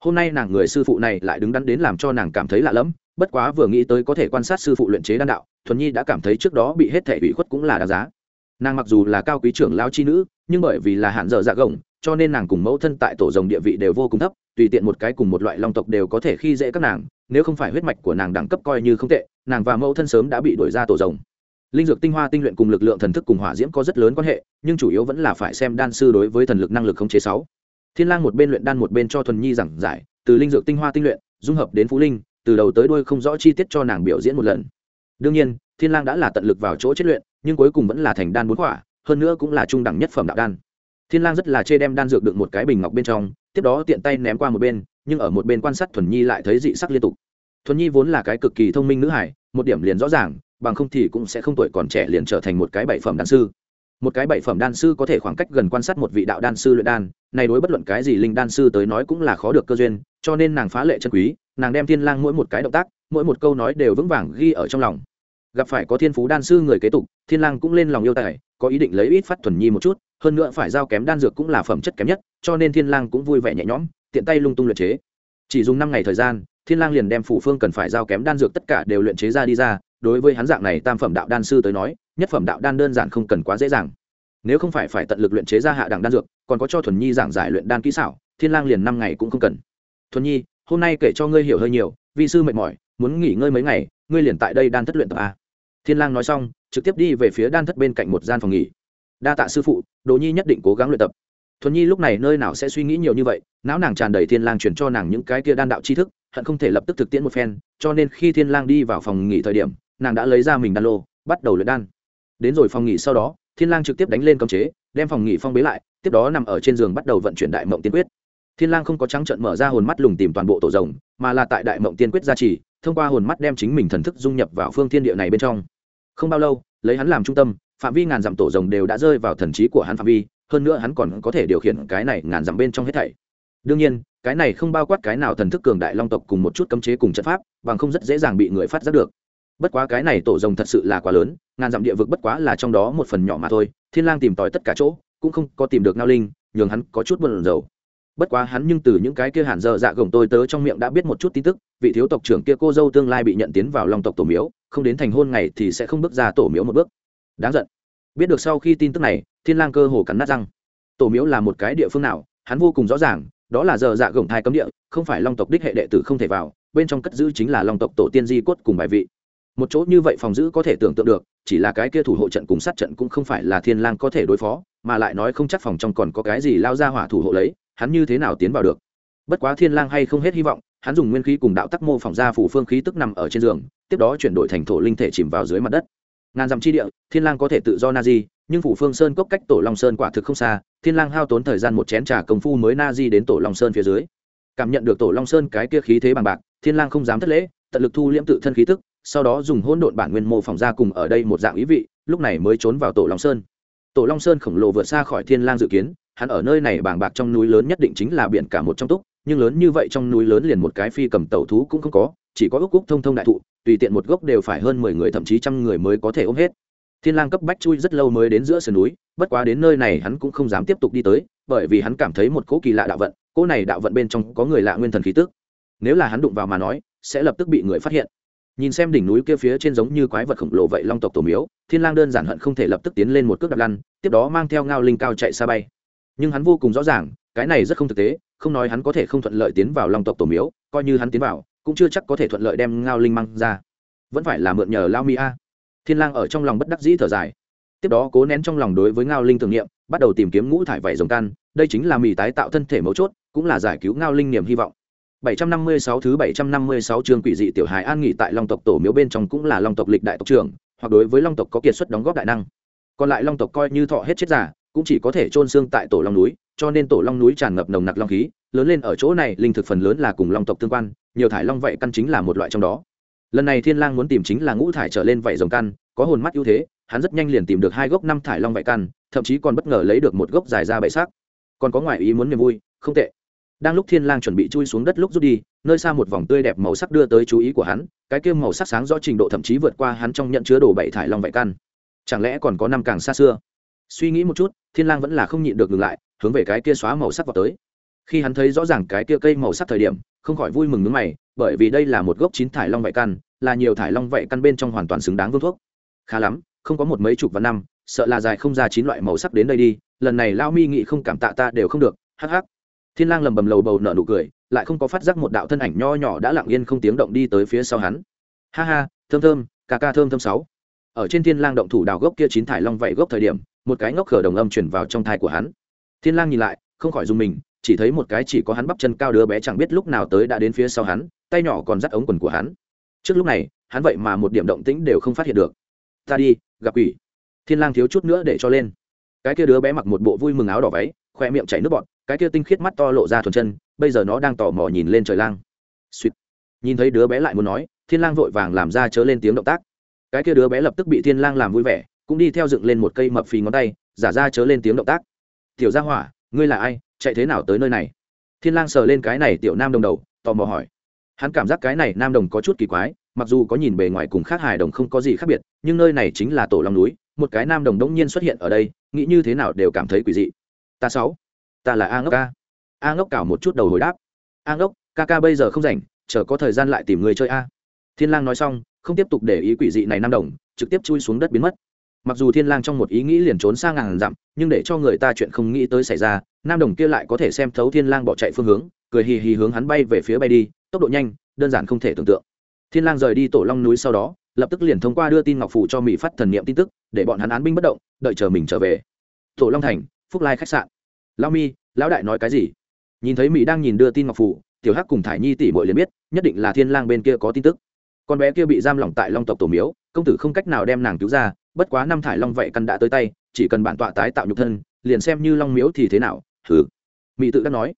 Hôm nay nàng người sư phụ này lại đứng đắn đến làm cho nàng cảm thấy lạ lẫm, bất quá vừa nghĩ tới có thể quan sát sư phụ luyện chế đan đạo, thuần nhi đã cảm thấy trước đó bị hết thể ủy khuất cũng là đáng giá. Nàng mặc dù là cao quý trưởng lao chi nữ, nhưng bởi vì là hạn dở dạ gồng cho nên nàng cùng mẫu thân tại tổ rồng địa vị đều vô cùng thấp, tùy tiện một cái cùng một loại long tộc đều có thể khi dễ các nàng, nếu không phải huyết mạch của nàng đẳng cấp coi như không tệ, nàng và mẫu thân sớm đã bị đuổi ra tổ rồng. Linh dược tinh hoa tinh luyện cùng lực lượng thần thức cùng hỏa diễm có rất lớn quan hệ, nhưng chủ yếu vẫn là phải xem đan sư đối với thần lực năng lực không chế sáu. Thiên lang một bên luyện đan một bên cho thuần nhi giảng giải, từ linh dược tinh hoa tinh luyện, dung hợp đến phú linh, từ đầu tới đuôi không rõ chi tiết cho nàng biểu diễn một lần. Đương nhiên, thiên lang đã là tận lực vào chỗ chết luyện, nhưng cuối cùng vẫn là thành đan bốn quả, hơn nữa cũng là trung đẳng nhất phẩm đạo đan thiên lang rất là chê đem đan dược đựng một cái bình ngọc bên trong, tiếp đó tiện tay ném qua một bên, nhưng ở một bên quan sát thuần nhi lại thấy dị sắc liên tục. Thuần nhi vốn là cái cực kỳ thông minh nữ hải, một điểm liền rõ ràng, bằng không thì cũng sẽ không tuổi còn trẻ liền trở thành một cái bảy phẩm đan sư. Một cái bảy phẩm đan sư có thể khoảng cách gần quan sát một vị đạo đan sư luyện đan, này đối bất luận cái gì linh đan sư tới nói cũng là khó được cơ duyên, cho nên nàng phá lệ chân quý, nàng đem thiên lang mỗi một cái động tác, mỗi một câu nói đều vững vàng ghi ở trong lòng. Gặp phải có thiên phú đan sư người kế tục, thiên lang cũng lên lòng yêu tài, có ý định lấy ít phát thuần nhi một chút hơn nữa phải giao kém đan dược cũng là phẩm chất kém nhất, cho nên thiên lang cũng vui vẻ nhẹ nhõm, tiện tay lung tung luyện chế. Chỉ dùng năm ngày thời gian, thiên lang liền đem phụ phương cần phải giao kém đan dược tất cả đều luyện chế ra đi ra, đối với hắn dạng này tam phẩm đạo đan sư tới nói, nhất phẩm đạo đan đơn giản không cần quá dễ dàng. Nếu không phải phải tận lực luyện chế ra hạ đẳng đan dược, còn có cho thuần nhi giảng giải luyện đan kỹ xảo, thiên lang liền năm ngày cũng không cần. Thuần nhi, hôm nay kể cho ngươi hiểu hơi nhiều, vi sư mệt mỏi, muốn nghỉ ngơi mấy ngày, ngươi liền tại đây đan thất luyện tập a thiên lang nói xong, trực tiếp đi về phía đan thất bên cạnh một gian phòng nghỉ đa tạ sư phụ đồ nhi nhất định cố gắng luyện tập. Thuần nhi lúc này nơi nào sẽ suy nghĩ nhiều như vậy, não nàng tràn đầy thiên lang truyền cho nàng những cái kia đan đạo tri thức, hận không thể lập tức thực tiễn một phen, cho nên khi thiên lang đi vào phòng nghỉ thời điểm, nàng đã lấy ra mình đan lô, bắt đầu luyện đan. Đến rồi phòng nghỉ sau đó, thiên lang trực tiếp đánh lên cấm chế, đem phòng nghỉ phong bế lại, tiếp đó nằm ở trên giường bắt đầu vận chuyển đại mộng tiên quyết. Thiên lang không có trắng trợn mở ra hồn mắt lùng tìm toàn bộ tổ rồng, mà là tại đại mộng tiên quyết gia trì, thông qua hồn mắt đem chính mình thần thức dung nhập vào phương thiên địa này bên trong. Không bao lâu, lấy hắn làm trung tâm phạm vi ngàn dặm tổ rồng đều đã rơi vào thần trí của hắn phạm vi, hơn nữa hắn còn có thể điều khiển cái này ngàn dặm bên trong hết thảy. Đương nhiên, cái này không bao quát cái nào thần thức cường đại long tộc cùng một chút cấm chế cùng trận pháp, bằng không rất dễ dàng bị người phát giác được. Bất quá cái này tổ rồng thật sự là quá lớn, ngàn dặm địa vực bất quá là trong đó một phần nhỏ mà thôi, thiên lang tìm tòi tất cả chỗ, cũng không có tìm được ngao linh, nhường hắn có chút buồn rầu. Bất quá hắn nhưng từ những cái kia hàn dơ dạ gồng tôi tớ trong miệng đã biết một chút tin tức, vị thiếu tộc trưởng kia cô dâu tương lai bị nhận tiến vào long tộc tổ miếu, không đến thành hôn ngày thì sẽ không bước ra tổ miếu một bước đáng giận. Biết được sau khi tin tức này, thiên lang cơ hồ cắn nát răng. Tổ miếu là một cái địa phương nào, hắn vô cùng rõ ràng, đó là giờ dạ gồng thai cấm địa, không phải long tộc đích hệ đệ tử không thể vào, bên trong cất giữ chính là long tộc tổ tiên di cốt cùng bài vị. Một chỗ như vậy phòng giữ có thể tưởng tượng được, chỉ là cái kia thủ hộ trận cùng sát trận cũng không phải là thiên lang có thể đối phó, mà lại nói không chắc phòng trong còn có cái gì lao ra hỏa thủ hộ lấy, hắn như thế nào tiến vào được. Bất quá thiên lang hay không hết hy vọng, hắn dùng nguyên khí cùng đạo tắc mô phỏng ra phủ phương khí tức nằm ở trên giường, tiếp đó chuyển đổi thành thổ linh thể chìm vào dưới mặt đất ngàn dặm chi địa, thiên lang có thể tự do na di, nhưng phủ phương sơn cốc cách tổ long sơn quả thực không xa, thiên lang hao tốn thời gian một chén trà công phu mới na di đến tổ long sơn phía dưới. Cảm nhận được tổ long sơn cái kia khí thế bằng bạc, thiên lang không dám thất lễ, tận lực thu liễm tự thân khí tức, sau đó dùng hỗn độn bản nguyên mô phỏng ra cùng ở đây một dạng ý vị, lúc này mới trốn vào tổ long sơn. Tổ long sơn khổng lồ vượt xa khỏi thiên lang dự kiến, hắn ở nơi này bàng bạc trong núi lớn nhất định chính là biển cả một trong túc, nhưng lớn như vậy trong núi lớn liền một cái phi cầm tẩu thú cũng không có chỉ có ước cúc thông thông đại thụ, tùy tiện một gốc đều phải hơn mười người, thậm chí trăm người mới có thể ôm hết. Thiên lang cấp bách chui rất lâu mới đến giữa sườn núi, bất quá đến nơi này hắn cũng không dám tiếp tục đi tới, bởi vì hắn cảm thấy một cỗ kỳ lạ đạo vận, cỗ này đạo vận bên trong có người lạ nguyên thần khí tức. Nếu là hắn đụng vào mà nói, sẽ lập tức bị người phát hiện. Nhìn xem đỉnh núi kia phía trên giống như quái vật khổng lồ vậy long tộc tổ miếu, thiên lang đơn giản hận không thể lập tức tiến lên một cước đạp lăn, tiếp đó mang theo ngao linh cao chạy xa bay. Nhưng hắn vô cùng rõ ràng, cái này rất không thực tế, không nói hắn có thể không thuận lợi tiến vào long tộc tổ miếu, coi như hắn tiến vào cũng chưa chắc có thể thuận lợi đem ngao linh mang ra. Vẫn phải là mượn nhờ lao mi a. Thiên lang ở trong lòng bất đắc dĩ thở dài. Tiếp đó cố nén trong lòng đối với ngao linh tưởng niệm bắt đầu tìm kiếm ngũ thải vảy rồng can. Đây chính là mì tái tạo thân thể mấu chốt cũng là giải cứu ngao linh niềm hy vọng. 756 thứ 756 chương quỷ dị tiểu hài an nghỉ tại Long tộc tổ miếu bên trong cũng là Long tộc lịch đại tộc trưởng, hoặc đối với Long tộc có kiệt xuất đóng góp đại năng. Còn lại Long tộc coi như thọ hết chết giả, cũng chỉ có thể chôn xương tại tổ Long núi, cho nên tổ Long núi tràn ngập nồng nặc long khí, lớn lên ở chỗ này linh thực phần lớn là cùng Long tộc tương quan, nhiều thải long vậy căn chính là một loại trong đó. Lần này Thiên Lang muốn tìm chính là ngũ thải trở lên vậy rồng căn, có hồn mắt ưu thế, hắn rất nhanh liền tìm được hai gốc năm thải long vậy căn, thậm chí còn bất ngờ lấy được một gốc dài ra bảy sắc. Còn có ngoại ý muốn niềm vui, không tệ đang lúc thiên lang chuẩn bị chui xuống đất lúc rút đi nơi xa một vòng tươi đẹp màu sắc đưa tới chú ý của hắn cái kia màu sắc sáng rõ trình độ thậm chí vượt qua hắn trong nhận chứa đồ bảy thải long vậy căn chẳng lẽ còn có năm càng xa xưa suy nghĩ một chút, thiên lang vẫn là không nhịn được ngừng lại, hướng về cái kia xóa màu sắc vào tới. Khi hắn thấy rõ ràng cái kia cây màu sắc thời điểm, không khỏi vui mừng nước mày, bởi vì đây là một gốc chín thải long vậy căn, là nhiều thải long vậy căn bên trong hoàn toàn xứng đáng vương thuốc. Khá lắm, không có một mấy chục vạn năm, sợ là dài không ra chín loại màu sắc đến đây đi, lần này lao mi nghị không cảm tạ ta đều không được, hắc hắc. Thiên lang lầm bầm lầu bầu nở nụ cười, lại không có phát giác một đạo thân ảnh nho nhỏ đã lặng yên không tiếng động đi tới phía sau hắn. Ha ha, thơm thơm, ca ca thơm thơm sáu. Ở trên thiên lang động thủ đào gốc kia chín thải long vậy gốc thời điểm một cái ngốc khở đồng âm truyền vào trong thai của hắn. Thiên lang nhìn lại, không khỏi dùng mình, chỉ thấy một cái chỉ có hắn bắp chân cao đứa bé chẳng biết lúc nào tới đã đến phía sau hắn, tay nhỏ còn dắt ống quần của hắn. Trước lúc này, hắn vậy mà một điểm động tĩnh đều không phát hiện được. Ta đi, gặp quỷ. Thiên lang thiếu chút nữa để cho lên. Cái kia đứa bé mặc một bộ vui mừng áo đỏ váy khoe miệng chảy nước bọt, cái kia tinh khiết mắt to lộ ra thuần chân, bây giờ nó đang tò mò nhìn lên trời lang. Sweet. nhìn thấy đứa bé lại muốn nói, thiên lang vội vàng làm ra chớ lên tiếng động tác. Cái kia đứa bé lập tức bị thiên lang làm vui vẻ cũng đi theo dựng lên một cây mập phì ngón tay, giả ra chớ lên tiếng động tác. Tiểu gia hỏa, ngươi là ai? Chạy thế nào tới nơi này? Thiên lang sờ lên cái này tiểu nam đồng đầu, tò mò hỏi. Hắn cảm giác cái này nam đồng có chút kỳ quái, mặc dù có nhìn bề ngoài cùng khác hài đồng không có gì khác biệt, nhưng nơi này chính là tổ long núi, một cái nam đồng đống nhiên xuất hiện ở đây, nghĩ như thế nào đều cảm thấy quỷ dị. Ta sáu, ta là a ngốc ca. A ngốc cào một chút đầu hồi đáp. A ngốc, ca ca bây giờ không rảnh, chờ có thời gian lại tìm người chơi a. Thiên lang nói xong, không tiếp tục để ý quỷ dị này nam đồng, trực tiếp chui xuống đất biến mất mặc dù thiên lang trong một ý nghĩ liền trốn sang ngàn dặm, nhưng để cho người ta chuyện không nghĩ tới xảy ra, nam đồng kia lại có thể xem thấu thiên lang bỏ chạy phương hướng, cười hì hì hướng hắn bay về phía bay đi, tốc độ nhanh, đơn giản không thể tưởng tượng. Thiên lang rời đi tổ long núi sau đó, lập tức liền thông qua đưa tin ngọc phủ cho mỹ phát thần niệm tin tức, để bọn hắn án binh bất động, đợi chờ mình trở về. Tổ long thành, phúc lai khách sạn. Lao mi, lão đại nói cái gì? Nhìn thấy mỹ đang nhìn đưa tin ngọc phủ, tiểu hắc cùng thải nhi tỷ muội liền biết, nhất định là thiên lang bên kia có tin tức. Con bé kia bị giam lỏng tại long tộc tổ miếu, công tử không cách nào đem nàng cứu ra bất quá năm thải long vậy căn đã tới tay, chỉ cần bản tọa tái tạo nhục thân, liền xem như long miếu thì thế nào thử mỹ tự đã nói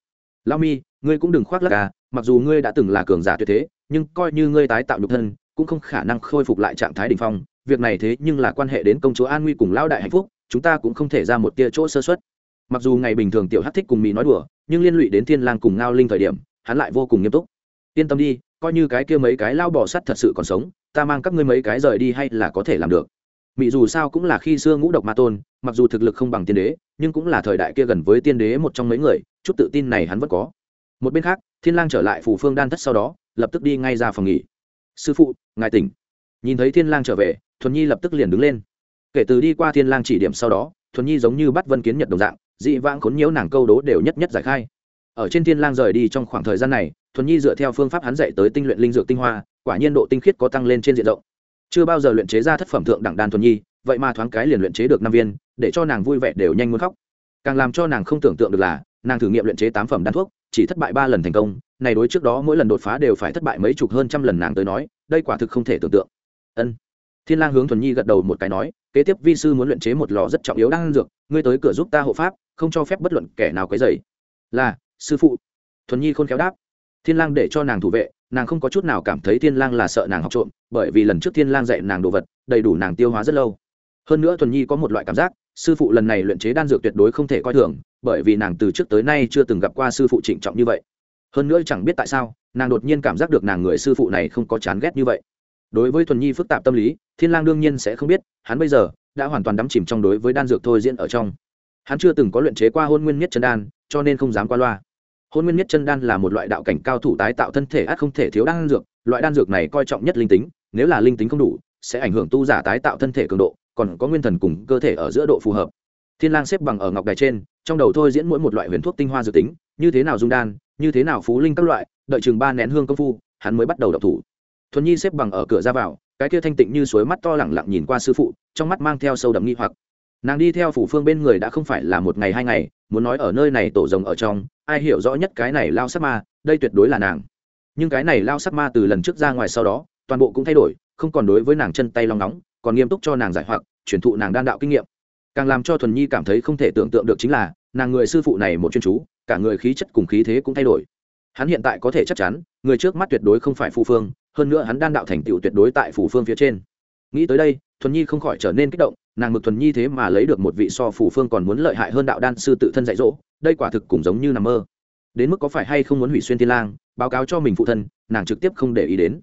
lao mi, ngươi cũng đừng khoác lắc à mặc dù ngươi đã từng là cường giả tuyệt thế, nhưng coi như ngươi tái tạo nhục thân, cũng không khả năng khôi phục lại trạng thái đ ỉ n h phong, việc này thế nhưng là quan hệ đến công chúa an nguy cùng lao đại hạnh phúc, chúng ta cũng không thể ra một tia chỗ sơ xuất mặc dù ngày bình thường tiểu hát thích cùng mỹ nói đùa, nhưng liên lụy đến thiên lang cùng ngao linh thời điểm, hắn lại vô cùng nghiêm túc. Yên tâm đi, coi như cái kia mấy cái lao bỏ sắt thật sự còn sống, ta mang các ngươi mấy cái rời đi hay là có thể làm được mỹ dù sao cũng là khi xưa ngũ độc ma tôn, mặc dù thực lực không bằng tiên đế, nhưng cũng là thời đại kia gần với tiên đế một trong mấy người, chút tự tin này hắn vẫn có. Một bên khác, thiên lang trở lại phủ phương đan thất sau đó, lập tức đi ngay ra phòng nghỉ. Sư phụ, ngài tỉnh. Nhìn thấy thiên lang trở về, thuần nhi lập tức liền đứng lên. Kể từ đi qua thiên lang chỉ điểm sau đó, thuần nhi giống như bắt vân kiến nhật đồng dạng, dị vãng khốn nhiễu nàng câu đố đều nhất nhất giải khai. Ở trên thiên lang rời đi trong khoảng thời gian này, thuần nhi dựa theo phương pháp hắn dạy tới tinh luyện linh dược tinh hoa, quả nhiên độ tinh khiết có tăng lên trên diện rộng chưa bao giờ luyện chế ra thất phẩm thượng đẳng đan thuần nhi, vậy mà thoáng cái liền luyện chế được năm viên, để cho nàng vui vẻ đều nhanh muốn khóc. Càng làm cho nàng không tưởng tượng được là, nàng thử nghiệm luyện chế tám phẩm đan thuốc, chỉ thất bại ba lần thành công, này đối trước đó mỗi lần đột phá đều phải thất bại mấy chục hơn trăm lần nàng tới nói, đây quả thực không thể tưởng tượng. Ân. Thiên lang hướng thuần nhi gật đầu một cái nói, kế tiếp vi sư muốn luyện chế một lò rất trọng yếu đang dược, ngươi tới cửa giúp ta hộ pháp, không cho phép bất luận kẻ nào quấy rầy. Là, sư phụ. Thuần nhi khôn khéo đáp. Thiên lang để cho nàng thủ vệ nàng không có chút nào cảm thấy thiên lang là sợ nàng học trộm, bởi vì lần trước thiên lang dạy nàng đồ vật, đầy đủ nàng tiêu hóa rất lâu. Hơn nữa thuần nhi có một loại cảm giác, sư phụ lần này luyện chế đan dược tuyệt đối không thể coi thường, bởi vì nàng từ trước tới nay chưa từng gặp qua sư phụ trịnh trọng như vậy. Hơn nữa chẳng biết tại sao, nàng đột nhiên cảm giác được nàng người sư phụ này không có chán ghét như vậy. Đối với thuần nhi phức tạp tâm lý, thiên lang đương nhiên sẽ không biết, hắn bây giờ đã hoàn toàn đắm chìm trong đối với đan dược thôi diễn ở trong. Hắn chưa từng có luyện chế qua hôn nguyên nhất chân đan, cho nên không dám qua loa hôn nguyên nhất chân đan là một loại đạo cảnh cao thủ tái tạo thân thể ắt không thể thiếu đan dược, loại đan dược này coi trọng nhất linh tính, nếu là linh tính không đủ, sẽ ảnh hưởng tu giả tái tạo thân thể cường độ, còn có nguyên thần cùng cơ thể ở giữa độ phù hợp. Thiên lang xếp bằng ở ngọc đài trên, trong đầu thôi diễn mỗi một loại huyền thuốc tinh hoa dược tính, như thế nào dung đan, như thế nào phú linh các loại, đợi chừng ba nén hương công phu, hắn mới bắt đầu đọc thủ. Thuần nhi xếp bằng ở cửa ra vào, cái kia thanh tịnh như suối mắt to lẳng lặng nhìn qua sư phụ, trong mắt mang theo sâu đậm nghi hoặc. Nàng đi theo phủ phương bên người đã không phải là một ngày hai ngày muốn nói ở nơi này tổ rồng ở trong, ai hiểu rõ nhất cái này lao sắc ma, đây tuyệt đối là nàng. Nhưng cái này lao sắc ma từ lần trước ra ngoài sau đó, toàn bộ cũng thay đổi, không còn đối với nàng chân tay long nóng, còn nghiêm túc cho nàng giải hoặc, truyền thụ nàng đan đạo kinh nghiệm. Càng làm cho thuần nhi cảm thấy không thể tưởng tượng được chính là, nàng người sư phụ này một chuyên chú, cả người khí chất cùng khí thế cũng thay đổi. Hắn hiện tại có thể chắc chắn, người trước mắt tuyệt đối không phải phù phương, hơn nữa hắn đan đạo thành tựu tuyệt đối tại phù phương phía trên. Nghĩ tới đây thuần nhi không khỏi trở nên kích động, nàng mực thuần nhi thế mà lấy được một vị so phủ phương còn muốn lợi hại hơn đạo đan sư tự thân dạy dỗ, đây quả thực cũng giống như nằm mơ. Đến mức có phải hay không muốn hủy xuyên thiên lang, báo cáo cho mình phụ thân, nàng trực tiếp không để ý đến.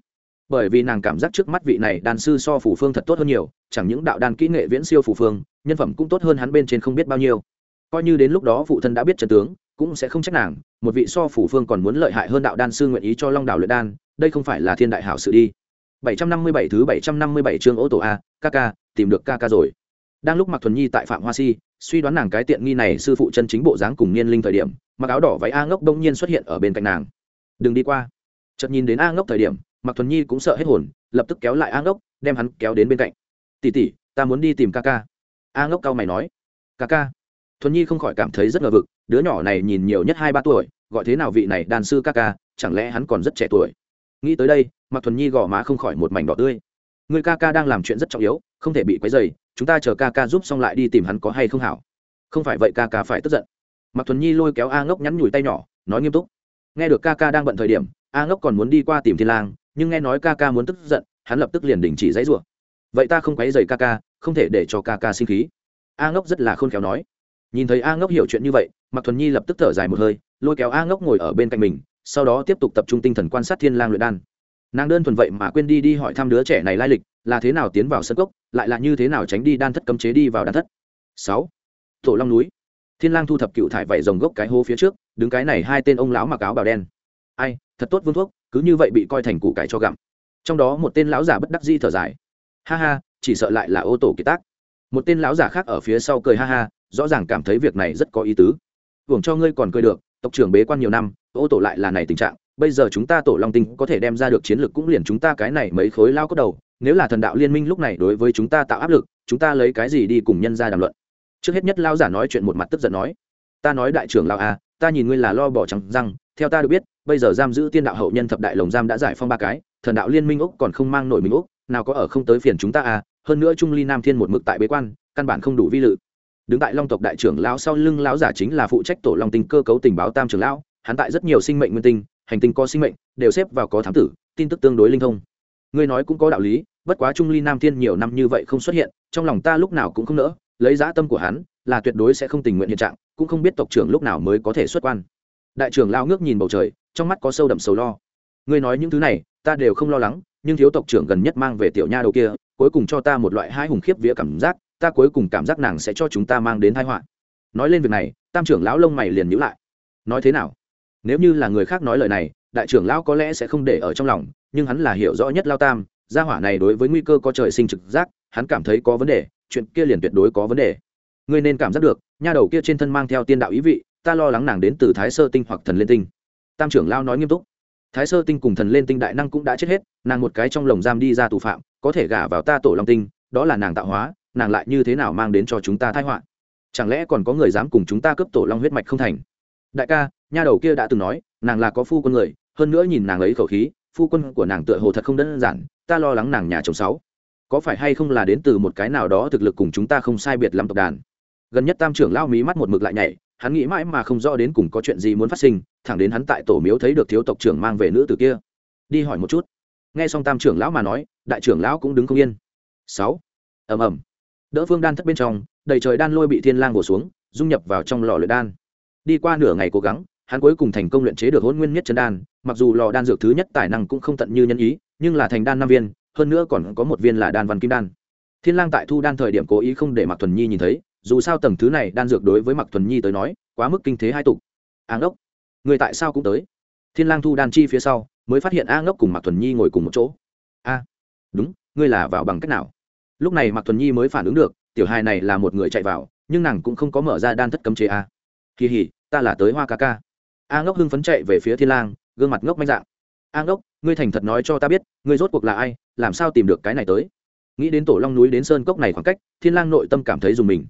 Bởi vì nàng cảm giác trước mắt vị này đan sư so phủ phương thật tốt hơn nhiều, chẳng những đạo đan kỹ nghệ viễn siêu phủ phương, nhân phẩm cũng tốt hơn hắn bên trên không biết bao nhiêu. Coi như đến lúc đó phụ thân đã biết trận tướng, cũng sẽ không trách nàng, một vị so phủ phương còn muốn lợi hại hơn đạo đan sư nguyện ý cho long đảo luyện đan, đây không phải là thiên đại hảo sự đi. 757 thứ 757 chương ô tổ a kaka tìm được kaka rồi. Đang lúc mặc thuần nhi tại phạm hoa si suy đoán nàng cái tiện nghi này sư phụ chân chính bộ dáng cùng niên linh thời điểm mặc áo đỏ váy a ngốc bỗng nhiên xuất hiện ở bên cạnh nàng. Đừng đi qua. Chợt nhìn đến a ngốc thời điểm mặc thuần nhi cũng sợ hết hồn lập tức kéo lại a ngốc đem hắn kéo đến bên cạnh. Tỷ tỷ, ta muốn đi tìm ca ca. A ngốc cao mày nói. Ca ca. Thuần nhi không khỏi cảm thấy rất ngờ vực đứa nhỏ này nhìn nhiều nhất hai ba tuổi gọi thế nào vị này đàn sư ca ca chẳng lẽ hắn còn rất trẻ tuổi? Nghĩ tới đây mặc thuần nhi gò má không khỏi một mảnh đỏ tươi. Người ca ca đang làm chuyện rất trọng yếu, không thể bị quấy dày chúng ta chờ ca ca giúp xong lại đi tìm hắn có hay không hảo. Không phải vậy ca ca phải tức giận. Mặc thuần nhi lôi kéo a ngốc nhắn nhủi tay nhỏ, nói nghiêm túc. Nghe được ca ca đang bận thời điểm, a ngốc còn muốn đi qua tìm thiên lang, nhưng nghe nói ca ca muốn tức giận, hắn lập tức liền đình chỉ dãy rủa. Vậy ta không quấy dày ca ca, không thể để cho ca ca sinh khí. A ngốc rất là khôn khéo nói. Nhìn thấy a ngốc hiểu chuyện như vậy mặc thuần nhi lập tức thở dài một hơi, lôi kéo a ngốc ngồi ở bên cạnh mình sau đó tiếp tục tập trung tinh thần quan sát thiên lang luyện đan. Nàng đơn thuần vậy mà quên đi đi hỏi thăm đứa trẻ này lai lịch, là thế nào tiến vào sân cốc, lại là như thế nào tránh đi đan thất cấm chế đi vào đan thất. Sáu, tổ long núi. Thiên lang thu thập cựu thải vảy rồng gốc cái hố phía trước, đứng cái này hai tên ông lão mặc áo bào đen. Ai, thật tốt vương thuốc, cứ như vậy bị coi thành củ cải cho gặm. Trong đó một tên lão giả bất đắc di thở dài. Ha ha, chỉ sợ lại là ô tổ kiệt tác. Một tên lão giả khác ở phía sau cười ha ha, rõ ràng cảm thấy việc này rất có ý tứ. Hưởng cho ngươi còn cười được, tộc trưởng bế quan nhiều năm ô tổ lại là này tình trạng, bây giờ chúng ta tổ long tinh có thể đem ra được chiến lược cũng liền chúng ta cái này mấy khối lao cốt đầu, nếu là thần đạo liên minh lúc này đối với chúng ta tạo áp lực, chúng ta lấy cái gì đi cùng nhân ra đàm luận? Trước hết nhất lao giả nói chuyện một mặt tức giận nói, ta nói đại trưởng lao a à, ta nhìn ngươi là lo bỏ trắng răng, theo ta được biết, bây giờ giam giữ tiên đạo hậu nhân thập đại lồng giam đã giải phong ba cái, thần đạo liên minh úc còn không mang nổi mình úc, nào có ở không tới phiền chúng ta à hơn nữa trung ly nam thiên một mực tại bế quan, căn bản không đủ vi lự. Đứng tại long tộc đại trưởng lão sau lưng, lão giả chính là phụ trách tổ long tinh cơ cấu tình báo tam trưởng lão hắn tại rất nhiều sinh mệnh nguyên tinh, hành tinh có sinh mệnh, đều xếp vào có thám tử, tin tức tương đối linh thông. Ngươi nói cũng có đạo lý, bất quá trung ly nam thiên nhiều năm như vậy không xuất hiện, trong lòng ta lúc nào cũng không nỡ, lấy dã tâm của hắn, là tuyệt đối sẽ không tình nguyện hiện trạng, cũng không biết tộc trưởng lúc nào mới có thể xuất quan. Đại trưởng lao ngước nhìn bầu trời, trong mắt có sâu đậm sầu lo. Ngươi nói những thứ này, ta đều không lo lắng, nhưng thiếu tộc trưởng gần nhất mang về tiểu nha đầu kia, cuối cùng cho ta một loại hai hùng khiếp vía cảm giác, ta cuối cùng cảm giác nàng sẽ cho chúng ta mang đến tai họa. Nói lên việc này, tam trưởng lão lông mày liền nhíu lại. Nói thế nào? Nếu như là người khác nói lời này, đại trưởng lão có lẽ sẽ không để ở trong lòng, nhưng hắn là hiểu rõ nhất lao tam, gia hỏa này đối với nguy cơ có trời sinh trực giác, hắn cảm thấy có vấn đề, chuyện kia liền tuyệt đối có vấn đề. Ngươi nên cảm giác được, nha đầu kia trên thân mang theo tiên đạo ý vị, ta lo lắng nàng đến từ thái sơ tinh hoặc thần lên tinh. Tam trưởng lao nói nghiêm túc. Thái sơ tinh cùng thần lên tinh đại năng cũng đã chết hết, nàng một cái trong lồng giam đi ra tù phạm, có thể gả vào ta tổ long tinh, đó là nàng tạo hóa, nàng lại như thế nào mang đến cho chúng ta thái họa? Chẳng lẽ còn có người dám cùng chúng ta cướp tổ long huyết mạch không thành? Đại ca nha đầu kia đã từng nói, nàng là có phu quân người, hơn nữa nhìn nàng ấy khẩu khí, phu quân của nàng tựa hồ thật không đơn giản, ta lo lắng nàng nhà chồng sáu. Có phải hay không là đến từ một cái nào đó thực lực cùng chúng ta không sai biệt lắm tộc đàn? Gần nhất tam trưởng lao mí mắt một mực lại nhảy, hắn nghĩ mãi mà không rõ đến cùng có chuyện gì muốn phát sinh, thẳng đến hắn tại tổ miếu thấy được thiếu tộc trưởng mang về nữ tử kia. Đi hỏi một chút. Nghe xong tam trưởng lão mà nói, đại trưởng lão cũng đứng không yên. Sáu. Ầm ầm. Đỡ phương đan thất bên trong, đầy trời đan lôi bị thiên lang bổ xuống, dung nhập vào trong lò luyện đan. Đi qua nửa ngày cố gắng hắn cuối cùng thành công luyện chế được hôn nguyên nhất chân đan, mặc dù lò đan dược thứ nhất tài năng cũng không tận như nhân ý, nhưng là thành đan năm viên, hơn nữa còn có một viên là đan văn kim đan. Thiên lang tại thu đan thời điểm cố ý không để mặc thuần nhi nhìn thấy, dù sao tầng thứ này đan dược đối với mặc thuần nhi tới nói, quá mức kinh thế hai tục. A ngốc, người tại sao cũng tới? Thiên lang thu đan chi phía sau, mới phát hiện a ngốc cùng mặc thuần nhi ngồi cùng một chỗ. A, đúng, ngươi là vào bằng cách nào? Lúc này mặc thuần nhi mới phản ứng được, tiểu hài này là một người chạy vào, nhưng nàng cũng không có mở ra đan thất cấm chế a. Kỳ hỉ, ta là tới hoa ca ca a ngốc hưng phấn chạy về phía thiên lang, gương mặt ngốc manh dạng. A ngốc, ngươi thành thật nói cho ta biết, ngươi rốt cuộc là ai, làm sao tìm được cái này tới? Nghĩ đến tổ long núi đến sơn cốc này khoảng cách, thiên lang nội tâm cảm thấy dùng mình.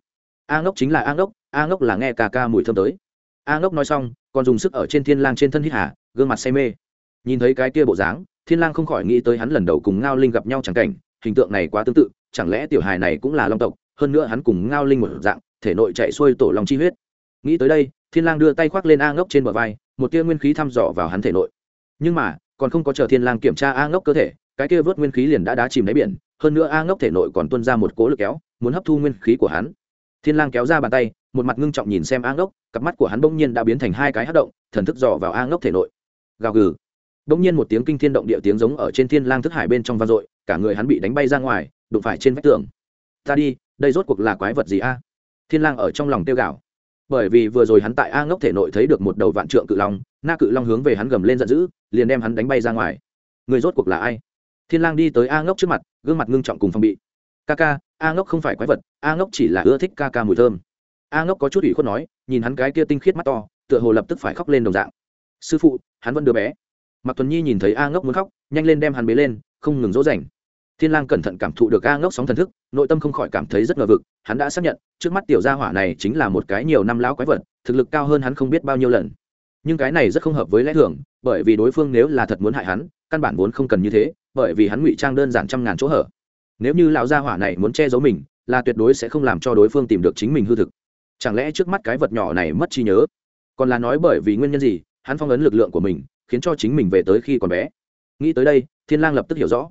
A ngốc chính là a ngốc a ngốc là nghe ca ca mùi thơm tới. A ngốc nói xong, còn dùng sức ở trên thiên lang trên thân hít hà, gương mặt say mê. Nhìn thấy cái kia bộ dáng, thiên lang không khỏi nghĩ tới hắn lần đầu cùng ngao linh gặp nhau chẳng cảnh, hình tượng này quá tương tự, chẳng lẽ tiểu hài này cũng là long tộc, hơn nữa hắn cùng ngao linh một dạng, thể nội chạy xuôi tổ long chi huyết. Nghĩ tới đây thiên lang đưa tay khoác lên a ngốc trên bờ vai, một tia nguyên khí thăm dò vào hắn thể nội. Nhưng mà, còn không có chờ thiên lang kiểm tra a ngốc cơ thể, cái kia vớt nguyên khí liền đã đá chìm đáy biển, hơn nữa a ngốc thể nội còn tuôn ra một cố lực kéo, muốn hấp thu nguyên khí của hắn. Thiên lang kéo ra bàn tay, một mặt ngưng trọng nhìn xem a ngốc, cặp mắt của hắn bỗng nhiên đã biến thành hai cái hất động, thần thức dò vào a ngốc thể nội. Gào gừ. Bỗng nhiên một tiếng kinh thiên động địa tiếng giống ở trên thiên lang thức hải bên trong vang dội, cả người hắn bị đánh bay ra ngoài, đụng phải trên vách tường. Ta đi, đây rốt cuộc là quái vật gì a? Thiên lang ở trong lòng tiêu gạo bởi vì vừa rồi hắn tại a ngốc thể nội thấy được một đầu vạn trượng cự long, na cự long hướng về hắn gầm lên giận dữ, liền đem hắn đánh bay ra ngoài. Người rốt cuộc là ai? Thiên lang đi tới a ngốc trước mặt, gương mặt ngưng trọng cùng phong bị. Ca ca, a ngốc không phải quái vật, a ngốc chỉ là ưa thích ca ca mùi thơm. A ngốc có chút ủy khuất nói, nhìn hắn cái kia tinh khiết mắt to, tựa hồ lập tức phải khóc lên đồng dạng. Sư phụ, hắn vẫn đứa bé. Mặc tuấn nhi nhìn thấy a ngốc muốn khóc, nhanh lên đem hắn bế lên, không ngừng dỗ dành thiên lang cẩn thận cảm thụ được a ngốc sóng thần thức, nội tâm không khỏi cảm thấy rất ngờ vực. Hắn đã xác nhận, trước mắt tiểu gia hỏa này chính là một cái nhiều năm lão quái vật, thực lực cao hơn hắn không biết bao nhiêu lần. Nhưng cái này rất không hợp với lẽ thường, bởi vì đối phương nếu là thật muốn hại hắn, căn bản vốn không cần như thế, bởi vì hắn ngụy trang đơn giản trăm ngàn chỗ hở. Nếu như lão gia hỏa này muốn che giấu mình, là tuyệt đối sẽ không làm cho đối phương tìm được chính mình hư thực. Chẳng lẽ trước mắt cái vật nhỏ này mất trí nhớ? Còn là nói bởi vì nguyên nhân gì, hắn phong ấn lực lượng của mình, khiến cho chính mình về tới khi còn bé. Nghĩ tới đây, thiên lang lập tức hiểu rõ.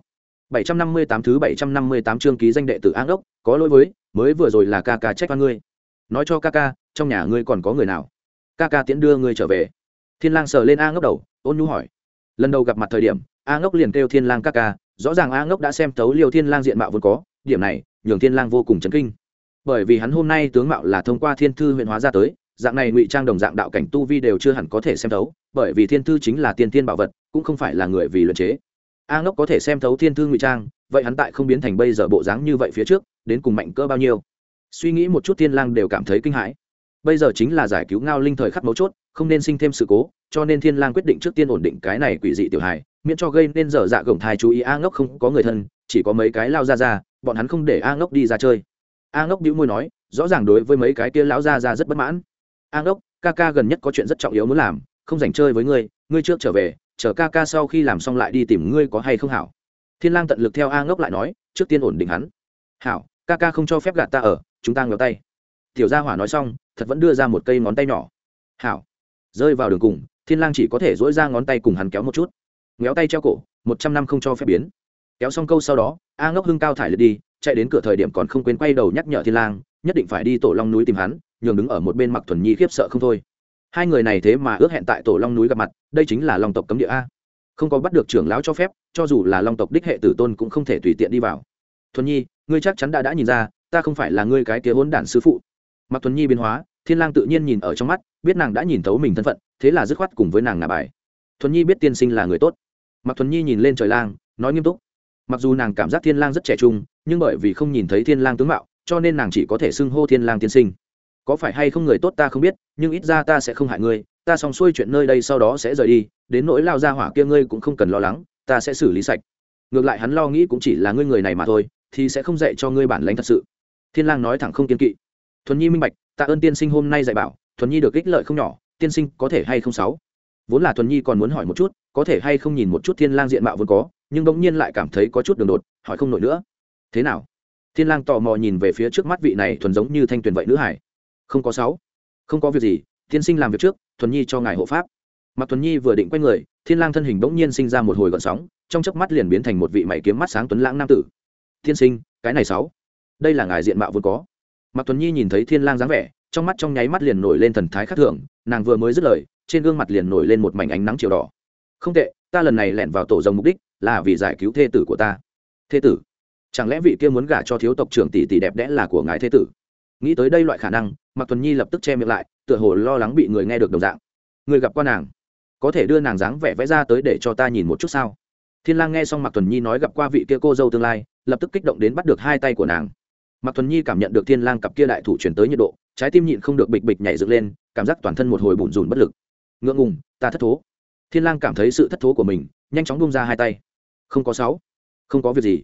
758 thứ 758 chương ký danh đệ tử An đốc, có lỗi với, mới vừa rồi là ca ca trách oan ngươi. Nói cho ca ca, trong nhà ngươi còn có người nào? Ca ca tiễn đưa ngươi trở về. Thiên Lang sờ lên A ngốc đầu, ôn nhu hỏi. Lần đầu gặp mặt thời điểm, A ngốc liền kêu Thiên Lang ca ca, rõ ràng A ngốc đã xem thấu Liêu Thiên Lang diện mạo vốn có, điểm này, nhường Thiên Lang vô cùng chấn kinh. Bởi vì hắn hôm nay tướng mạo là thông qua Thiên thư huyện hóa ra tới, dạng này ngụy trang đồng dạng đạo cảnh tu vi đều chưa hẳn có thể xem thấu, bởi vì Thiên thư chính là tiên tiên bảo vật, cũng không phải là người vì luận chế a ngốc có thể xem thấu thiên thư ngụy trang, vậy hắn tại không biến thành bây giờ bộ dáng như vậy phía trước, đến cùng mạnh cỡ bao nhiêu? Suy nghĩ một chút thiên lang đều cảm thấy kinh hãi. Bây giờ chính là giải cứu ngao linh thời khắc mấu chốt, không nên sinh thêm sự cố, cho nên thiên lang quyết định trước tiên ổn định cái này quỷ dị tiểu hài, miễn cho gây nên dở dạ gồng thai chú ý a ngốc không có người thân, chỉ có mấy cái lao ra ra bọn hắn không để a ngốc đi ra chơi. A ngốc bĩu môi nói, rõ ràng đối với mấy cái kia lão ra ra rất bất mãn. A ngốc, ca ca gần nhất có chuyện rất trọng yếu muốn làm, không dành chơi với ngươi ngươi trước trở về chờ ca ca sau khi làm xong lại đi tìm ngươi có hay không hảo. Thiên lang tận lực theo a ngốc lại nói, trước tiên ổn định hắn. Hảo, ca ca không cho phép gạt ta ở, chúng ta ngéo tay. Tiểu gia hỏa nói xong, thật vẫn đưa ra một cây ngón tay nhỏ. Hảo, rơi vào đường cùng, thiên lang chỉ có thể dỗi ra ngón tay cùng hắn kéo một chút. Ngéo tay treo cổ, một trăm năm không cho phép biến. Kéo xong câu sau đó, a ngốc hưng cao thải lượt đi, chạy đến cửa thời điểm còn không quên quay đầu nhắc nhở thiên lang, nhất định phải đi tổ long núi tìm hắn, nhường đứng ở một bên mặc thuần nhi khiếp sợ không thôi hai người này thế mà ước hẹn tại tổ long núi gặp mặt, đây chính là long tộc cấm địa a. Không có bắt được trưởng lão cho phép, cho dù là long tộc đích hệ tử tôn cũng không thể tùy tiện đi vào. Thuần nhi, ngươi chắc chắn đã đã nhìn ra, ta không phải là ngươi cái kia hỗn đản sư phụ. Mặc thuần nhi biến hóa, thiên lang tự nhiên nhìn ở trong mắt, biết nàng đã nhìn thấu mình thân phận, thế là dứt khoát cùng với nàng ngả bài. Thuần nhi biết tiên sinh là người tốt. Mặc thuần nhi nhìn lên trời lang, nói nghiêm túc. Mặc dù nàng cảm giác thiên lang rất trẻ trung, nhưng bởi vì không nhìn thấy thiên lang tướng mạo, cho nên nàng chỉ có thể xưng hô thiên lang tiên sinh có phải hay không người tốt ta không biết, nhưng ít ra ta sẽ không hại ngươi, ta xong xuôi chuyện nơi đây sau đó sẽ rời đi, đến nỗi lao ra hỏa kia ngươi cũng không cần lo lắng, ta sẽ xử lý sạch. Ngược lại hắn lo nghĩ cũng chỉ là ngươi người này mà thôi, thì sẽ không dạy cho ngươi bản lãnh thật sự. Thiên lang nói thẳng không kiên kỵ. Thuần nhi minh bạch ta ơn tiên sinh hôm nay dạy bảo, thuần nhi được ích lợi không nhỏ, tiên sinh có thể hay không sáu? Vốn là thuần nhi còn muốn hỏi một chút, có thể hay không nhìn một chút thiên lang diện mạo vốn có, nhưng bỗng nhiên lại cảm thấy có chút đường đột, hỏi không nổi nữa. Thế nào? Thiên lang tò mò nhìn về phía trước mắt vị này thuần giống như thanh tuyền vậy nữ hải không có sáu. Không có việc gì, tiên sinh làm việc trước, thuần nhi cho ngài hộ pháp. Mặc thuần nhi vừa định quay người, thiên lang thân hình bỗng nhiên sinh ra một hồi gợn sóng, trong chớp mắt liền biến thành một vị mày kiếm mắt sáng tuấn lãng nam tử. Tiên sinh, cái này sáu. Đây là ngài diện mạo vốn có. Mặc thuần nhi nhìn thấy thiên lang dáng vẻ, trong mắt trong nháy mắt liền nổi lên thần thái khác thường, nàng vừa mới dứt lời, trên gương mặt liền nổi lên một mảnh ánh nắng chiều đỏ. Không tệ, ta lần này lẻn vào tổ rồng mục đích là vì giải cứu thê tử của ta. Thê tử? Chẳng lẽ vị kia muốn gả cho thiếu tộc trưởng tỷ tỷ đẹp đẽ là của ngài thê tử? Nghĩ tới đây loại khả năng, mạc tuần nhi lập tức che miệng lại, tựa hồ lo lắng bị người nghe được đồng dạng. Người gặp qua nàng, có thể đưa nàng dáng vẻ vẽ ra tới để cho ta nhìn một chút sao? Thiên lang nghe xong mạc tuần nhi nói gặp qua vị kia cô dâu tương lai, lập tức kích động đến bắt được hai tay của nàng. Mạc tuần nhi cảm nhận được thiên lang cặp kia đại thủ truyền tới nhiệt độ, trái tim nhịn không được bịch bịch nhảy dựng lên, cảm giác toàn thân một hồi bủn rủn bất lực. Ngượng ngùng, ta thất thố. Thiên lang cảm thấy sự thất thố của mình, nhanh chóng buông ra hai tay. Không có sáu, không có việc gì.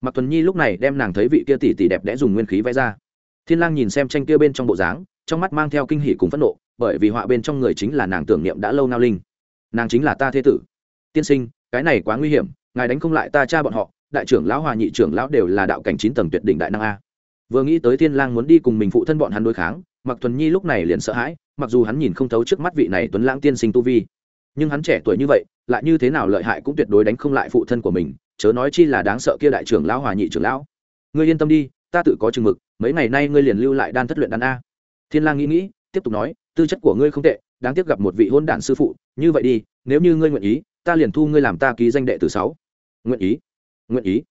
Mạc tuần nhi lúc này đem nàng thấy vị kia tỷ tỷ đẹp đẽ dùng nguyên khí vẽ ra thiên lang nhìn xem tranh kia bên trong bộ dáng, trong mắt mang theo kinh hỉ cùng phẫn nộ, bởi vì họa bên trong người chính là nàng tưởng niệm đã lâu nao linh. Nàng chính là ta thế tử. Tiên sinh, cái này quá nguy hiểm, ngài đánh không lại ta cha bọn họ, đại trưởng lão hòa nhị trưởng lão đều là đạo cảnh chín tầng tuyệt đỉnh đại năng a. Vừa nghĩ tới thiên lang muốn đi cùng mình phụ thân bọn hắn đối kháng mặc thuần nhi lúc này liền sợ hãi, mặc dù hắn nhìn không thấu trước mắt vị này tuấn lãng tiên sinh tu vi, nhưng hắn trẻ tuổi như vậy, lại như thế nào lợi hại cũng tuyệt đối đánh không lại phụ thân của mình, chớ nói chi là đáng sợ kia đại trưởng lão hòa nhị trưởng lão. Ngươi yên tâm đi ta tự có chừng mực, mấy ngày nay ngươi liền lưu lại đan thất luyện đan a. Thiên lang nghĩ nghĩ, tiếp tục nói, tư chất của ngươi không tệ, đáng tiếc gặp một vị hôn đản sư phụ, như vậy đi, nếu như ngươi nguyện ý, ta liền thu ngươi làm ta ký danh đệ tử sáu. Nguyện ý nguyện ý.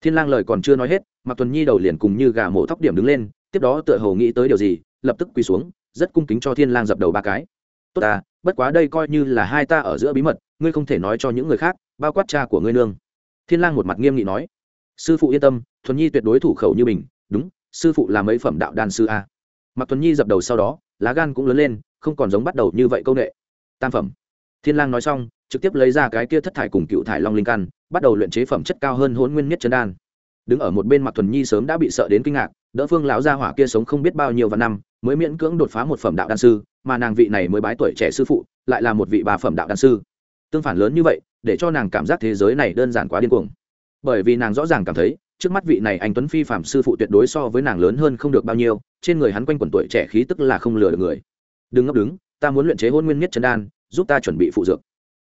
Thiên lang lời còn chưa nói hết mặc tuần nhi đầu liền cùng như gà mổ thóc điểm đứng lên, tiếp đó tựa hồ nghĩ tới điều gì, lập tức quỳ xuống, rất cung kính cho thiên lang dập đầu ba cái. Tốt ta, bất quá đây coi như là hai ta ở giữa bí mật, ngươi không thể nói cho những người khác, bao quát cha của ngươi nương. Thiên lang một mặt nghiêm nghị nói, sư phụ yên tâm thuần nhi tuyệt đối thủ khẩu như mình, đúng, sư phụ là mấy phẩm đạo đan sư a. Mặc thuần nhi dập đầu sau đó, lá gan cũng lớn lên, không còn giống bắt đầu như vậy công nghệ tam phẩm. Thiên lang nói xong, trực tiếp lấy ra cái kia thất thải cùng cựu thải long linh căn, bắt đầu luyện chế phẩm chất cao hơn hôn nguyên nhất chân đan. Đứng ở một bên mặc thuần nhi sớm đã bị sợ đến kinh ngạc, đỡ phương lão gia hỏa kia sống không biết bao nhiêu vạn năm, mới miễn cưỡng đột phá một phẩm đạo đan sư, mà nàng vị này mới bái tuổi trẻ sư phụ, lại là một vị bà phẩm đạo đan sư. Tương phản lớn như vậy, để cho nàng cảm giác thế giới này đơn giản quá điên cuồng bởi vì nàng rõ ràng cảm thấy, trước mắt vị này anh tuấn phi phạm sư phụ tuyệt đối so với nàng lớn hơn không được bao nhiêu, trên người hắn quanh quẩn tuổi trẻ khí tức là không lừa được người. Đừng ngấp đứng, ta muốn luyện chế hôn nguyên nhất chân đan, giúp ta chuẩn bị phụ dược.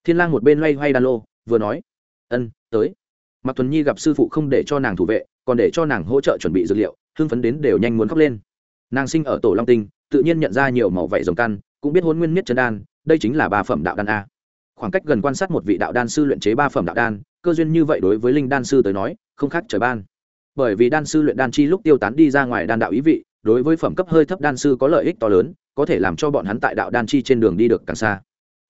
Thiên lang một bên loay hoay đan lô, vừa nói, ân, tới. Mặc thuần nhi gặp sư phụ không để cho nàng thủ vệ, còn để cho nàng hỗ trợ chuẩn bị dược liệu, hưng phấn đến đều nhanh muốn khóc lên. Nàng sinh ở tổ long tinh, tự nhiên nhận ra nhiều màu vảy rồng căn, cũng biết hôn nguyên miết chân đan, đây chính là ba phẩm đạo đan a. Khoảng cách gần quan sát một vị đạo đan sư luyện chế ba phẩm đạo đan cơ duyên như vậy đối với linh đan sư tới nói, không khác trời ban. Bởi vì đan sư luyện đan chi lúc tiêu tán đi ra ngoài đan đạo ý vị, đối với phẩm cấp hơi thấp đan sư có lợi ích to lớn, có thể làm cho bọn hắn tại đạo đan chi trên đường đi được càng xa.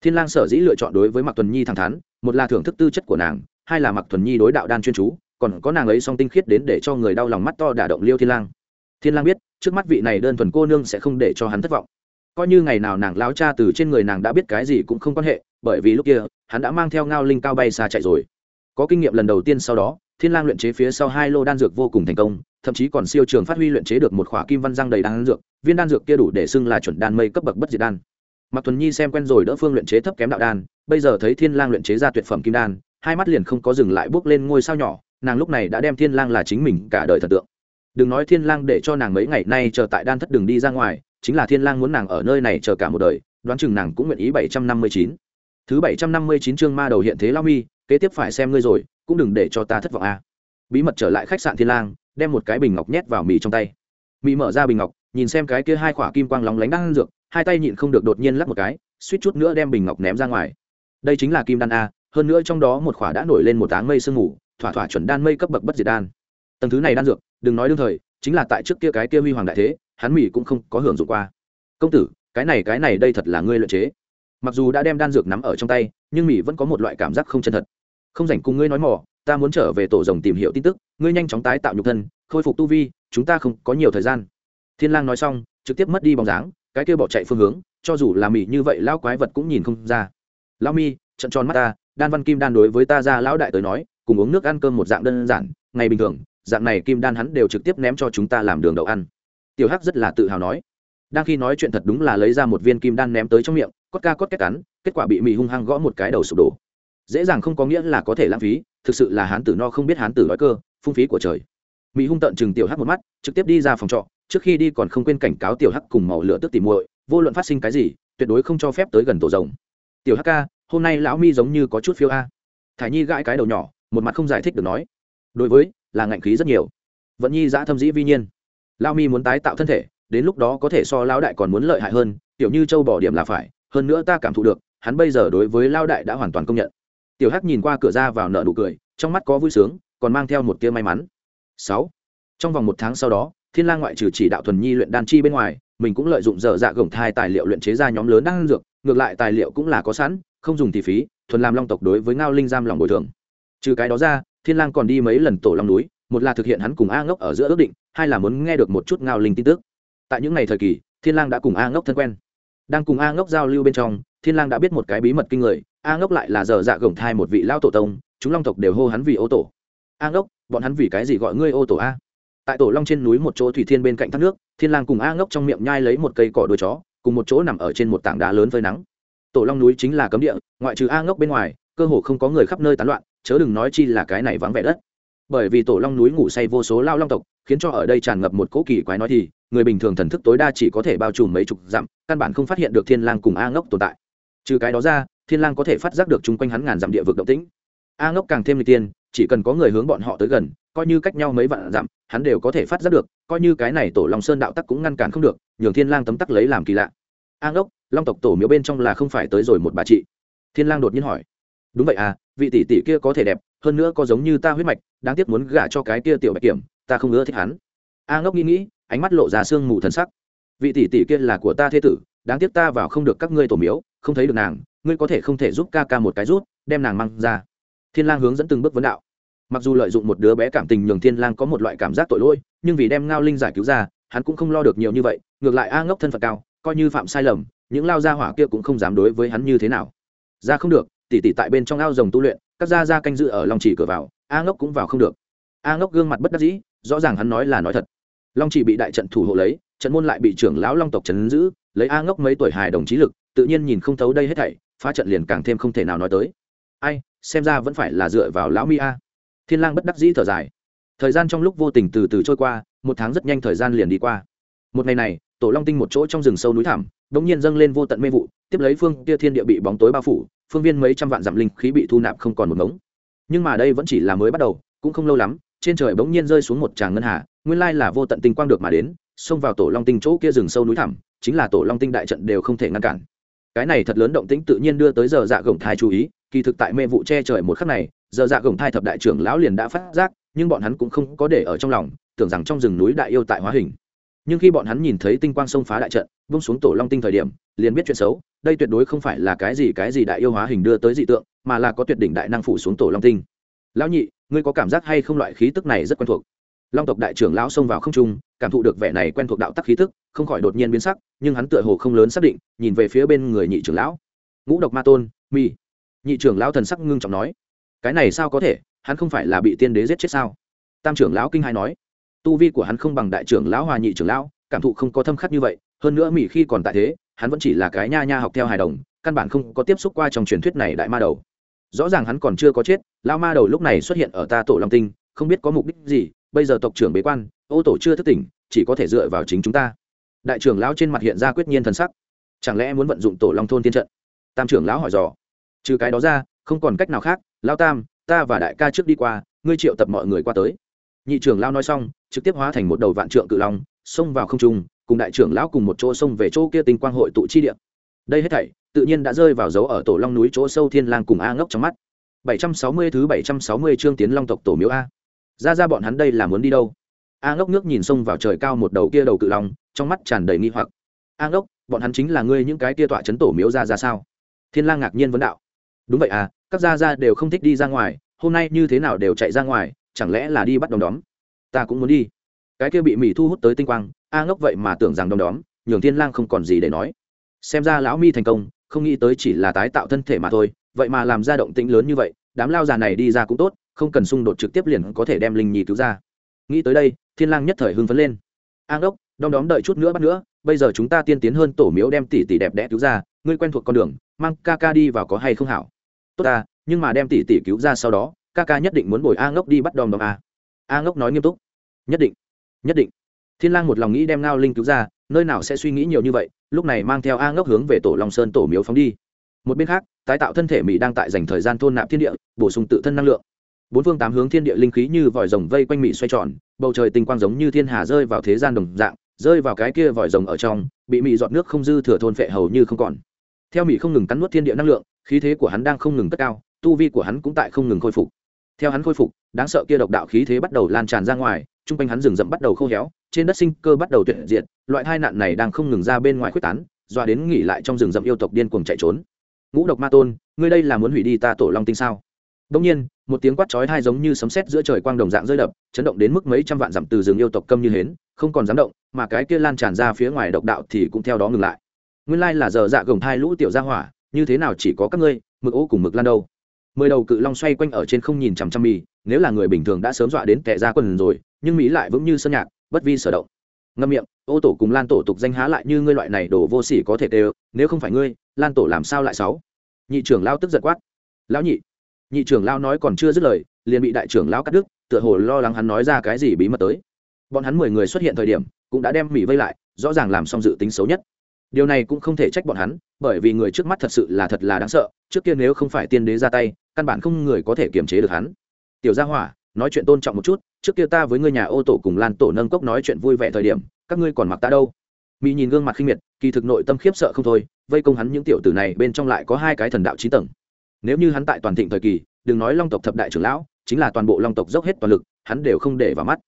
Thiên lang sở dĩ lựa chọn đối với mạc tuần nhi thẳng thắn, một là thưởng thức tư chất của nàng, hai là mạc tuần nhi đối đạo đan chuyên chú, còn có nàng ấy song tinh khiết đến để cho người đau lòng mắt to đả động liêu thiên lang. Thiên lang biết, trước mắt vị này đơn thuần cô nương sẽ không để cho hắn thất vọng. Coi như ngày nào nàng lão cha từ trên người nàng đã biết cái gì cũng không quan hệ, bởi vì lúc kia, hắn đã mang theo ngao linh cao bay xa chạy rồi có kinh nghiệm lần đầu tiên sau đó, thiên lang luyện chế phía sau hai lô đan dược vô cùng thành công, thậm chí còn siêu trường phát huy luyện chế được một khỏa kim văn răng đầy đan dược, viên đan dược kia đủ để xưng là chuẩn đan mây cấp bậc bất diệt đan. Mặc thuần nhi xem quen rồi đỡ phương luyện chế thấp kém đạo đan, bây giờ thấy thiên lang luyện chế ra tuyệt phẩm kim đan, hai mắt liền không có dừng lại bước lên ngôi sao nhỏ, nàng lúc này đã đem thiên lang là chính mình cả đời thần tượng. Đừng nói thiên lang để cho nàng mấy ngày nay chờ tại đan thất đường đi ra ngoài, chính là thiên lang muốn nàng ở nơi này chờ cả một đời, đoán chừng nàng cũng nguyện ý bảy trăm năm mươi chín. Thứ bảy trăm năm mươi chín chương ma đầu hiện thế lao mi kế tiếp phải xem ngươi rồi, cũng đừng để cho ta thất vọng a. Bí mật trở lại khách sạn thiên lang, đem một cái bình ngọc nhét vào mì trong tay. Mì mở ra bình ngọc, nhìn xem cái kia hai khỏa kim quang lóng lánh đang dược, hai tay nhịn không được đột nhiên lắc một cái, suýt chút nữa đem bình ngọc ném ra ngoài. Đây chính là kim đan a, hơn nữa trong đó một khỏa đã nổi lên một áng mây sương mù, thỏa thỏa chuẩn đan mây cấp bậc bất diệt đan. Tầng thứ này đan dược, đừng nói đương thời, chính là tại trước kia cái kia huy hoàng đại thế, hắn mì cũng không có hưởng dụng qua. Công tử, cái này cái này đây thật là ngươi luyện chế. Mặc dù đã đem đan dược nắm ở trong tay, nhưng mì vẫn có một loại cảm giác không chân thật không rảnh cùng ngươi nói mỏ, ta muốn trở về tổ rồng tìm hiểu tin tức, ngươi nhanh chóng tái tạo nhục thân, khôi phục tu vi, chúng ta không có nhiều thời gian. Thiên lang nói xong, trực tiếp mất đi bóng dáng, cái kia bỏ chạy phương hướng, cho dù là mỹ như vậy, lão quái vật cũng nhìn không ra. Lão mi, trận tròn mắt ta, đan văn kim đan đối với ta ra lão đại tới nói, cùng uống nước ăn cơm một dạng đơn giản, ngày bình thường, dạng này kim đan hắn đều trực tiếp ném cho chúng ta làm đường đậu ăn. Tiểu hắc rất là tự hào nói. Đang khi nói chuyện thật đúng là lấy ra một viên kim đan ném tới trong miệng, cốt ca cốt két cắn, kết quả bị mì hung hăng gõ một cái đầu sụp đổ dễ dàng không có nghĩa là có thể lãng phí, thực sự là hán tử no không biết hán tử đói cơ, phung phí của trời. Mỹ hung tận chừng tiểu hắc một mắt, trực tiếp đi ra phòng trọ, trước khi đi còn không quên cảnh cáo tiểu hắc cùng màu lửa tức tìm muội, vô luận phát sinh cái gì, tuyệt đối không cho phép tới gần tổ rồng. Tiểu hắc ca, hôm nay lão mi giống như có chút phiêu a. Thải nhi gãi cái đầu nhỏ, một mặt không giải thích được nói. Đối với, là ngạnh khí rất nhiều. Vẫn nhi giã thâm dĩ vi nhiên. Lao mi muốn tái tạo thân thể, đến lúc đó có thể so lao đại còn muốn lợi hại hơn, tiểu như châu bỏ điểm là phải, hơn nữa ta cảm thụ được, hắn bây giờ đối với lao đại đã hoàn toàn công nhận tiểu hắc nhìn qua cửa ra vào nợ nụ cười, trong mắt có vui sướng, còn mang theo một tia may mắn. Sáu, trong vòng một tháng sau đó, thiên lang ngoại trừ chỉ đạo thuần nhi luyện đan chi bên ngoài, mình cũng lợi dụng dở dạ gồng thai tài liệu luyện chế ra nhóm lớn đan dược, ngược lại tài liệu cũng là có sẵn, không dùng thì phí, thuần làm long tộc đối với ngao linh giam lòng bồi thường. Trừ cái đó ra, thiên lang còn đi mấy lần tổ long núi, một là thực hiện hắn cùng a ngốc ở giữa ước định, hai là muốn nghe được một chút ngao linh tin tức. Tại những ngày thời kỳ, thiên lang đã cùng a ngốc thân quen. Đang cùng a ngốc giao lưu bên trong, thiên lang đã biết một cái bí mật kinh người a ngốc lại là giờ dạ gồng thai một vị lao tổ tông, chúng long tộc đều hô hắn vì ô tổ. A ngốc, bọn hắn vì cái gì gọi ngươi ô tổ a? Tại tổ long trên núi một chỗ thủy thiên bên cạnh thác nước, thiên lang cùng a ngốc trong miệng nhai lấy một cây cỏ đuôi chó, cùng một chỗ nằm ở trên một tảng đá lớn với nắng. Tổ long núi chính là cấm địa, ngoại trừ a ngốc bên ngoài, cơ hồ không có người khắp nơi tán loạn, chớ đừng nói chi là cái này vắng vẻ đất. Bởi vì tổ long núi ngủ say vô số lao long tộc, khiến cho ở đây tràn ngập một cỗ kỳ quái nói thì, người bình thường thần thức tối đa chỉ có thể bao trùm mấy chục dặm, căn bản không phát hiện được thiên lang cùng a ngốc tồn tại. Trừ cái đó ra thiên lang có thể phát giác được chung quanh hắn ngàn dặm địa vực động tĩnh. A ngốc càng thêm lịch tiên, chỉ cần có người hướng bọn họ tới gần, coi như cách nhau mấy vạn dặm, hắn đều có thể phát giác được, coi như cái này tổ long sơn đạo tắc cũng ngăn cản không được, nhường thiên lang tấm tắc lấy làm kỳ lạ. A ngốc, long tộc tổ miếu bên trong là không phải tới rồi một bà chị. Thiên lang đột nhiên hỏi. Đúng vậy à vị tỷ tỷ kia có thể đẹp, hơn nữa có giống như ta huyết mạch, đáng tiếc muốn gả cho cái kia tiểu bạch kiểm, ta không ưa thích hắn. A ngốc nghĩ nghĩ, ánh mắt lộ ra sương mù thần sắc. Vị tỷ tỷ kia là của ta thế tử, đáng tiếc ta vào không được các ngươi tổ miếu, không thấy được nàng ngươi có thể không thể giúp ca ca một cái rút, đem nàng mang ra. Thiên lang hướng dẫn từng bước vấn đạo. Mặc dù lợi dụng một đứa bé cảm tình nhường thiên lang có một loại cảm giác tội lỗi, nhưng vì đem ngao linh giải cứu ra, hắn cũng không lo được nhiều như vậy, ngược lại a ngốc thân phận cao, coi như phạm sai lầm, những lao gia hỏa kia cũng không dám đối với hắn như thế nào. Ra không được tỷ tỷ tại bên trong ao rồng tu luyện, các gia gia canh giữ ở Long chỉ cửa vào, a ngốc cũng vào không được. A ngốc gương mặt bất đắc dĩ, rõ ràng hắn nói là nói thật. Long chỉ bị đại trận thủ hộ lấy, trận môn lại bị trưởng lão long tộc trấn giữ, lấy a ngốc mấy tuổi hài đồng trí lực, tự nhiên nhìn không thấu đây hết thảy phá trận liền càng thêm không thể nào nói tới. Ai, xem ra vẫn phải là dựa vào lão mi a thiên lang bất đắc dĩ thở dài. Thời gian trong lúc vô tình từ từ trôi qua, một tháng rất nhanh thời gian liền đi qua. Một ngày này, tổ long tinh một chỗ trong rừng sâu núi thẳm đống nhiên dâng lên vô tận mê vụ, tiếp lấy phương kia thiên địa bị bóng tối bao phủ, phương viên mấy trăm vạn dặm linh khí bị thu nạp không còn một mống nhưng mà đây vẫn chỉ là mới bắt đầu, cũng không lâu lắm, trên trời bỗng nhiên rơi xuống một tràng ngân hà, nguyên lai là vô tận tinh quang được mà đến, xông vào tổ long tinh chỗ kia rừng sâu núi thẳm, chính là tổ long tinh đại trận đều không thể ngăn cản cái này thật lớn động tĩnh tự nhiên đưa tới giờ dạ gồng thai chú ý, kỳ thực tại mê vụ che trời một khắc này, giờ dạ gồng thai thập đại trưởng lão liền đã phát giác, nhưng bọn hắn cũng không có để ở trong lòng, tưởng rằng trong rừng núi đại yêu tại hóa hình. Nhưng khi bọn hắn nhìn thấy tinh quang sông phá đại trận bung xuống tổ long tinh thời điểm, liền biết chuyện xấu, đây tuyệt đối không phải là cái gì cái gì đại yêu hóa hình đưa tới dị tượng, mà là có tuyệt đỉnh đại năng phủ xuống tổ long tinh. Lão nhị, ngươi có cảm giác hay không loại khí tức này rất quen thuộc? Long tộc đại trưởng lão xông vào không trung, cảm thụ được vẻ này quen thuộc đạo tắc khí tức, không khỏi đột nhiên biến sắc, nhưng hắn tựa hồ không lớn xác định, nhìn về phía bên người nhị trưởng lão. Ngũ độc ma tôn, mi. Nhị trưởng lão thần sắc ngưng trọng nói, cái này sao có thể, hắn không phải là bị tiên đế giết chết sao? Tam trưởng lão kinh hai nói, tu vi của hắn không bằng đại trưởng lão hòa nhị trưởng lão, cảm thụ không có thâm khắc như vậy, hơn nữa mỹ khi còn tại thế, hắn vẫn chỉ là cái nha nha học theo hài đồng, căn bản không có tiếp xúc qua trong truyền thuyết này đại ma đầu. Rõ ràng hắn còn chưa có chết lao ma đầu lúc này xuất hiện ở ta tổ long tinh, không biết có mục đích gì bây giờ tộc trưởng bế quan, ô tổ chưa thức tỉnh, chỉ có thể dựa vào chính chúng ta. Đại trưởng lão trên mặt hiện ra quyết nhiên thần sắc. Chẳng lẽ muốn vận dụng tổ long thôn tiên trận? Tam trưởng lão hỏi dò. Trừ cái đó ra, không còn cách nào khác lao tam, ta và đại ca trước đi qua, ngươi triệu tập mọi người qua tới. Nhị trưởng lão nói xong, trực tiếp hóa thành một đầu vạn trượng cự long, xông vào không trung, cùng đại trưởng lão cùng một chỗ xông về chỗ kia tinh quang hội tụ chi địa. Đây hết thảy, tự nhiên đã rơi vào dấu ở tổ long núi chỗ sâu thiên lang cùng a ngốc trong mắt. 760 thứ 760 chương tiến long tộc tổ miếu a ra ra bọn hắn đây là muốn đi đâu? A ngốc nước nhìn xông vào trời cao một đầu kia đầu cự long, trong mắt tràn đầy nghi hoặc. A ngốc, bọn hắn chính là ngươi những cái kia tọa chấn tổ miếu ra ra sao? Thiên lang ngạc nhiên vấn đạo. Đúng vậy à các gia gia đều không thích đi ra ngoài, hôm nay như thế nào đều chạy ra ngoài, chẳng lẽ là đi bắt đom đóm? Ta cũng muốn đi. Cái kia bị mỹ thu hút tới tinh quang, a ngốc vậy mà tưởng rằng đom đóm, nhường thiên lang không còn gì để nói. Xem ra lão mi thành công, không nghĩ tới chỉ là tái tạo thân thể mà thôi, vậy mà làm ra động tĩnh lớn như vậy, đám lao già này đi ra cũng tốt không cần xung đột trực tiếp liền có thể đem linh nhi cứu ra. Nghĩ tới đây, thiên lang nhất thời hưng phấn lên. A ngốc đom đóm đợi chút nữa bắt nữa, bây giờ chúng ta tiên tiến hơn tổ miếu đem tỷ tỷ đẹp đẽ cứu ra, ngươi quen thuộc con đường, mang ca ca đi vào có hay không hảo? Tốt ta, nhưng mà đem tỷ tỷ cứu ra sau đó, ca ca nhất định muốn bồi a ngốc đi bắt đom đóm à. a a ngốc nói nghiêm túc. Nhất định nhất định. Thiên lang một lòng nghĩ đem ngao linh cứu ra, nơi nào sẽ suy nghĩ nhiều như vậy, lúc này mang theo a ngốc hướng về tổ long sơn tổ miếu phóng đi. Một bên khác, tái tạo thân thể mỹ đang tại dành thời gian thôn nạp thiên địa, bổ sung tự thân năng lượng bốn phương tám hướng thiên địa linh khí như vòi rồng vây quanh mị xoay tròn, bầu trời tinh quang giống như thiên hà rơi vào thế gian đồng dạng, rơi vào cái kia vòi rồng ở trong, bị mị dọn nước không dư thừa thôn phệ hầu như không còn. Theo mị không ngừng cắn nuốt thiên địa năng lượng, khí thế của hắn đang không ngừng cất cao, tu vi của hắn cũng tại không ngừng khôi phục. Theo hắn khôi phục, đáng sợ kia độc đạo khí thế bắt đầu lan tràn ra ngoài, chung quanh hắn rừng rậm bắt đầu khô héo, trên đất sinh cơ bắt đầu tuyệt diệt, loại tai nạn này đang không ngừng ra bên ngoài quyết tán, doa đến nghỉ lại trong rừng rậm yêu tộc điên cuồng chạy trốn. Ngũ độc ma tôn, ngươi đây là muốn hủy đi ta tổ long tinh sao? Đông nhiên, một tiếng quát chói tai giống như sấm sét giữa trời quang đồng dạng rơi đập, chấn động đến mức mấy trăm vạn dặm từ rừng yêu tộc câm như hến, không còn dám động, mà cái kia lan tràn ra phía ngoài độc đạo thì cũng theo đó ngừng lại. Nguyên lai là giờ dạ gồng hai lũ tiểu gia hỏa, như thế nào chỉ có các ngươi, mực ô cùng mực lan đâu. Mười đầu cự long xoay quanh ở trên không nhìn chằm chằm mì, nếu là người bình thường đã sớm dọa đến tè ra quần rồi, nhưng mỹ lại vững như sơn nhạc, bất vi sở động. Ngậm miệng, ô tổ cùng lan tổ tục danh há lại như ngươi loại này đồ vô sỉ có thể đều nếu không phải ngươi, lan tổ làm sao lại sáu nhị trưởng lao tức giật quát. Lão nhị nhị trưởng lao nói còn chưa dứt lời, liền bị đại trưởng lao cắt đứt, tựa hồ lo lắng hắn nói ra cái gì bí mật tới. Bọn hắn mười người xuất hiện thời điểm, cũng đã đem mỹ vây lại, rõ ràng làm xong dự tính xấu nhất. Điều này cũng không thể trách bọn hắn, bởi vì người trước mắt thật sự là thật là đáng sợ, trước kia nếu không phải tiên đế ra tay, căn bản không người có thể kiềm chế được hắn. Tiểu gia hỏa, nói chuyện tôn trọng một chút, trước kia ta với ngươi nhà ô tổ cùng lan tổ nâng cốc nói chuyện vui vẻ thời điểm, các ngươi còn mặc ta đâu? Mỹ nhìn gương mặt khinh miệt, kỳ thực nội tâm khiếp sợ không thôi, vây công hắn những tiểu tử này bên trong lại có hai cái thần đạo trí tầng nếu như hắn tại toàn thịnh thời kỳ, đừng nói long tộc thập đại trưởng lão, chính là toàn bộ long tộc dốc hết toàn lực, hắn đều không để vào mắt.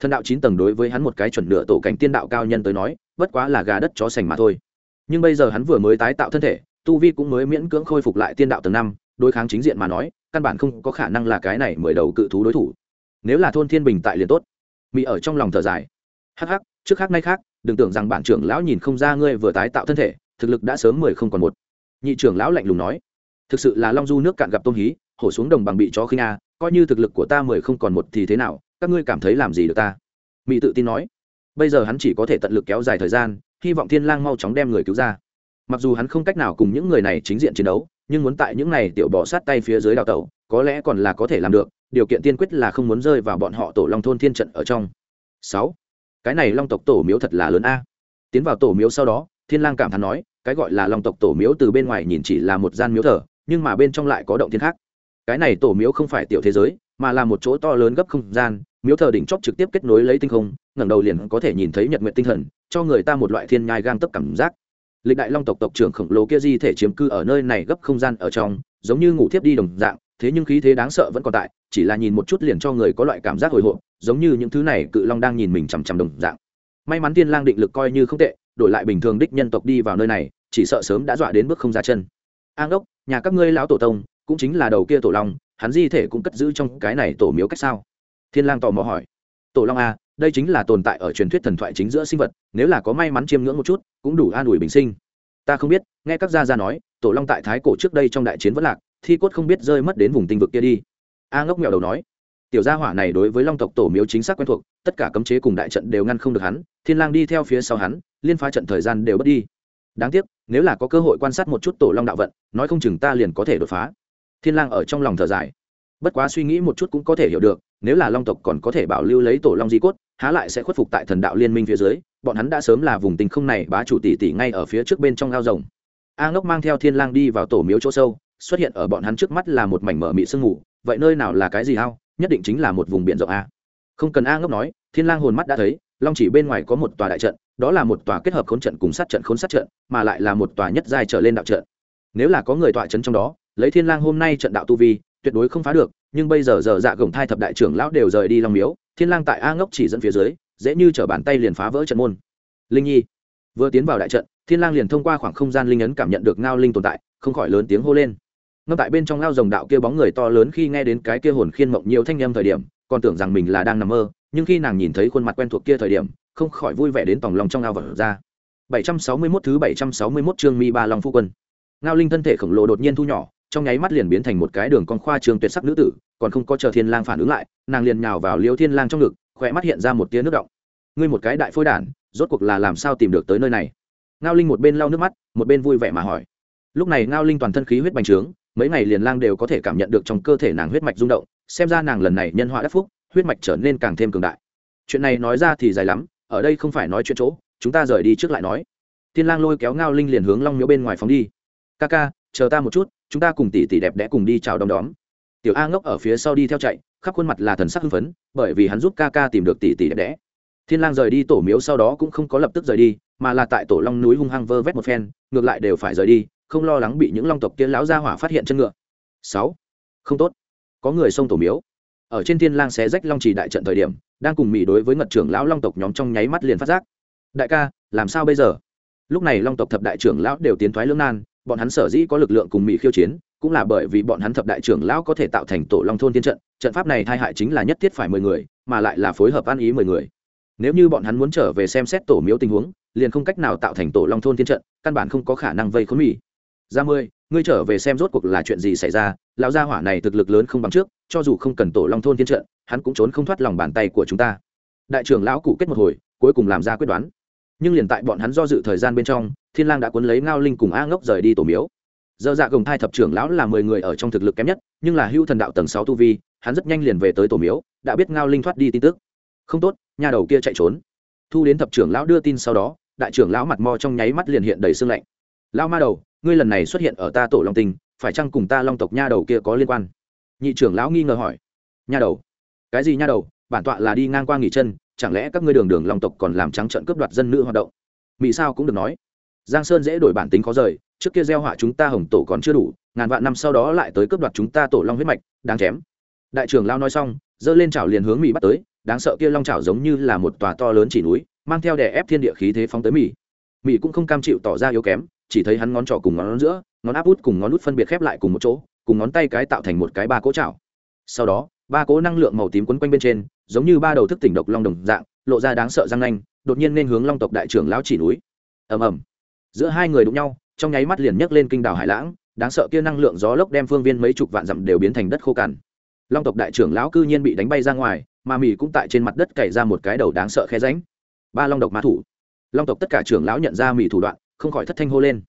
Thần đạo chín tầng đối với hắn một cái chuẩn nửa tổ cảnh tiên đạo cao nhân tới nói, bất quá là gà đất chó sành mà thôi. Nhưng bây giờ hắn vừa mới tái tạo thân thể, tu vi cũng mới miễn cưỡng khôi phục lại tiên đạo tầng năm, đối kháng chính diện mà nói, căn bản không có khả năng là cái này mời đầu cự thú đối thủ. Nếu là thôn thiên bình tại liền tốt. Mỹ ở trong lòng thở dài. Hắc hắc, trước khác nay khác, đừng tưởng rằng bản trưởng lão nhìn không ra ngươi vừa tái tạo thân thể, thực lực đã sớm mười không còn một. Nhị trưởng lão lạnh lùng nói thực sự là long du nước cạn gặp tôm hí, hổ xuống đồng bằng bị chó khinh a, coi như thực lực của ta mười không còn một thì thế nào, các ngươi cảm thấy làm gì được ta? Mỹ tự tin nói. Bây giờ hắn chỉ có thể tận lực kéo dài thời gian, hy vọng thiên lang mau chóng đem người cứu ra. Mặc dù hắn không cách nào cùng những người này chính diện chiến đấu, nhưng muốn tại những này tiểu bỏ sát tay phía dưới đào tẩu, có lẽ còn là có thể làm được, điều kiện tiên quyết là không muốn rơi vào bọn họ tổ long thôn thiên trận ở trong. Sáu, cái này long tộc tổ miếu thật là lớn a. Tiến vào tổ miếu sau đó, thiên lang cảm thán nói, cái gọi là long tộc tổ miếu từ bên ngoài nhìn chỉ là một gian miếu thờ nhưng mà bên trong lại có động thiên khác. Cái này tổ miếu không phải tiểu thế giới, mà là một chỗ to lớn gấp không gian, miếu thờ đỉnh chóp trực tiếp kết nối lấy tinh không, ngẩng đầu liền có thể nhìn thấy nhật nguyện tinh thần, cho người ta một loại thiên nhai gang tấp cảm giác. Lịch đại long tộc tộc trưởng khổng lồ kia di thể chiếm cư ở nơi này gấp không gian ở trong, giống như ngủ thiếp đi đồng dạng, thế nhưng khí thế đáng sợ vẫn còn tại, chỉ là nhìn một chút liền cho người có loại cảm giác hồi hộp, giống như những thứ này cự long đang nhìn mình chằm chằm đồng dạng. May mắn tiên lang định lực coi như không tệ, đổi lại bình thường đích nhân tộc đi vào nơi này, chỉ sợ sớm đã dọa đến bước không ra chân an đốc nhà các ngươi lão tổ tông cũng chính là đầu kia tổ long hắn di thể cũng cất giữ trong cái này tổ miếu cách sao? Thiên lang tò mò hỏi. Tổ long a à, đây chính là tồn tại ở truyền thuyết thần thoại chính giữa sinh vật nếu là có may mắn chiêm ngưỡng một chút cũng đủ an ủi bình sinh. Ta không biết nghe các gia gia nói tổ long tại thái cổ trước đây trong đại chiến vẫn lạc thi cốt không biết rơi mất đến vùng tinh vực kia đi. A ngốc mèo đầu nói. Tiểu gia hỏa này đối với long tộc tổ miếu chính xác quen thuộc tất cả cấm chế cùng đại trận đều ngăn không được hắn thiên lang đi theo phía sau hắn liên phá trận thời gian đều bất đi đáng tiếc, nếu là có cơ hội quan sát một chút tổ long đạo vận, nói không chừng ta liền có thể đột phá. Thiên lang ở trong lòng thở dài. Bất quá suy nghĩ một chút cũng có thể hiểu được, nếu là long tộc còn có thể bảo lưu lấy tổ long di cốt, há lại sẽ khuất phục tại thần đạo liên minh phía dưới, bọn hắn đã sớm là vùng tình không này bá chủ tỷ tỷ ngay ở phía trước bên trong ao rồng. A ngốc mang theo thiên lang đi vào tổ miếu chỗ sâu, xuất hiện ở bọn hắn trước mắt là một mảnh mở mị sương ngủ vậy nơi nào là cái gì ao? Nhất định chính là một vùng biển rộng a. Không cần a ngốc nói, thiên lang hồn mắt đã thấy, long chỉ bên ngoài có một tòa đại trận đó là một tòa kết hợp khốn trận cùng sát trận khốn sát trận, mà lại là một tòa nhất giai trở lên đạo trận. Nếu là có người tọa trận trong đó, lấy thiên lang hôm nay trận đạo tu vi, tuyệt đối không phá được, nhưng bây giờ giờ dạ gồng thai thập đại trưởng lão đều rời đi long miếu, thiên lang tại a ngốc chỉ dẫn phía dưới, dễ như trở bàn tay liền phá vỡ trận môn. Linh nhi, vừa tiến vào đại trận, thiên lang liền thông qua khoảng không gian linh ấn cảm nhận được ngao linh tồn tại, không khỏi lớn tiếng hô lên. Ngâm tại bên trong lao rồng đạo kia bóng người to lớn khi nghe đến cái kia hồn khiên mộng nhiều thanh âm thời điểm, còn tưởng rằng mình là đang nằm mơ, nhưng khi nàng nhìn thấy khuôn mặt quen thuộc kia thời điểm không khỏi vui vẻ đến tòng lòng trong ao vật ra. 761 thứ 761 chương mi ba long phu quân. Ngao linh thân thể khổng lồ đột nhiên thu nhỏ, trong nháy mắt liền biến thành một cái đường con khoa trường tuyệt sắc nữ tử, còn không có chờ thiên lang phản ứng lại, nàng liền nhào vào liêu thiên lang trong ngực khỏe mắt hiện ra một tia nước động. Ngươi một cái đại phôi đản, rốt cuộc là làm sao tìm được tới nơi này? Ngao linh một bên lau nước mắt, một bên vui vẻ mà hỏi. Lúc này ngao linh toàn thân khí huyết bành trướng, mấy ngày liền lang đều có thể cảm nhận được trong cơ thể nàng huyết mạch rung động, xem ra nàng lần này nhân họa đắc phúc, huyết mạch trở nên càng thêm cường đại. Chuyện này nói ra thì dài lắm ở đây không phải nói chuyện chỗ, chúng ta rời đi trước lại nói. Thiên lang lôi kéo ngao linh liền hướng long miếu bên ngoài phóng đi. Ca ca, chờ ta một chút, chúng ta cùng tỷ tỷ đẹp đẽ cùng đi chào đón đóm. Tiểu a ngốc ở phía sau đi theo chạy, khắp khuôn mặt là thần sắc hưng phấn, bởi vì hắn giúp ca ca tìm được tỷ tỷ đẹp đẽ. Thiên lang rời đi tổ miếu sau đó cũng không có lập tức rời đi, mà là tại tổ long núi hung hăng vơ vét một phen, ngược lại đều phải rời đi, không lo lắng bị những long tộc kia lão gia hỏa phát hiện chân ngựa. Sáu. Không tốt. Có người xông tổ miếu. Ở trên thiên lang xé rách long trì đại trận thời điểm đang cùng mỹ đối với ngật trưởng lão long tộc nhóm trong nháy mắt liền phát giác. Đại ca, làm sao bây giờ? Lúc này long tộc thập đại trưởng lão đều tiến thoái lưỡng nan, bọn hắn sở dĩ có lực lượng cùng mỹ khiêu chiến, cũng là bởi vì bọn hắn thập đại trưởng lão có thể tạo thành tổ long thôn tiên trận trận pháp này thay hại chính là nhất thiết phải mười người, mà lại là phối hợp ăn ý mười người. Nếu như bọn hắn muốn trở về xem xét tổ miếu tình huống, liền không cách nào tạo thành tổ long thôn tiên trận, căn bản không có khả năng vây khốn mỹ. Ra mười ngươi trở về xem rốt cuộc là chuyện gì xảy ra, lão gia hỏa này thực lực lớn không bằng trước, cho dù không cần tổ long thôn thiên trận, hắn cũng trốn không thoát lòng bàn tay của chúng ta. Đại trưởng lão cụ kết một hồi, cuối cùng làm ra quyết đoán. Nhưng liền tại bọn hắn do dự thời gian bên trong, thiên lang đã cuốn lấy ngao linh cùng a ngốc rời đi tổ miếu. Giờ dạ gồng thai thập trưởng lão là mười người ở trong thực lực kém nhất, nhưng là hưu thần đạo tầng sáu tu vi, hắn rất nhanh liền về tới tổ miếu, đã biết ngao linh thoát đi tin tức. Không tốt, nhà đầu kia chạy trốn. Thu đến thập trưởng lão đưa tin sau đó, đại trưởng lão mặt mo trong nháy mắt liền hiện đầy sương lạnh. Lão ma đầu ngươi lần này xuất hiện ở ta tổ long tinh, phải chăng cùng ta long tộc nha đầu kia có liên quan? Nhị trưởng lão nghi ngờ hỏi. Nha đầu? Cái gì nha đầu? Bản tọa là đi ngang qua nghỉ chân, chẳng lẽ các ngươi đường đường long tộc còn làm trắng trợn cướp đoạt dân nữ hoạt động? Mỹ sao cũng được nói. Giang sơn dễ đổi bản tính khó rời, trước kia gieo họa chúng ta hồng tổ còn chưa đủ, ngàn vạn năm sau đó lại tới cướp đoạt chúng ta tổ long huyết mạch, đáng chém. Đại trưởng lao nói xong, giơ lên chảo liền hướng mỹ bắt tới, đáng sợ kia long chảo giống như là một tòa to lớn chỉ núi, mang theo đè ép thiên địa khí thế phóng tới mỹ mỹ cũng không cam chịu tỏ ra yếu kém chỉ thấy hắn ngón trỏ cùng ngón giữa, ngón áp út cùng ngón út phân biệt khép lại cùng một chỗ, cùng ngón tay cái tạo thành một cái ba cỗ chảo. Sau đó, ba cỗ năng lượng màu tím quấn quanh bên trên, giống như ba đầu thức tỉnh độc long đồng dạng, lộ ra đáng sợ răng nanh, đột nhiên nên hướng long tộc đại trưởng lão chỉ núi. Ầm ầm. Giữa hai người đụng nhau, trong nháy mắt liền nhấc lên kinh đảo hải lãng, đáng sợ kia năng lượng gió lốc đem phương viên mấy chục vạn dặm đều biến thành đất khô cằn. Long tộc đại trưởng lão cư nhiên bị đánh bay ra ngoài, mà mì cũng tại trên mặt đất cày ra một cái đầu đáng sợ khe ránh ba long độc ma thủ. Long tộc tất cả trưởng lão nhận ra mì thủ đoạn không khỏi thất thanh hô lên.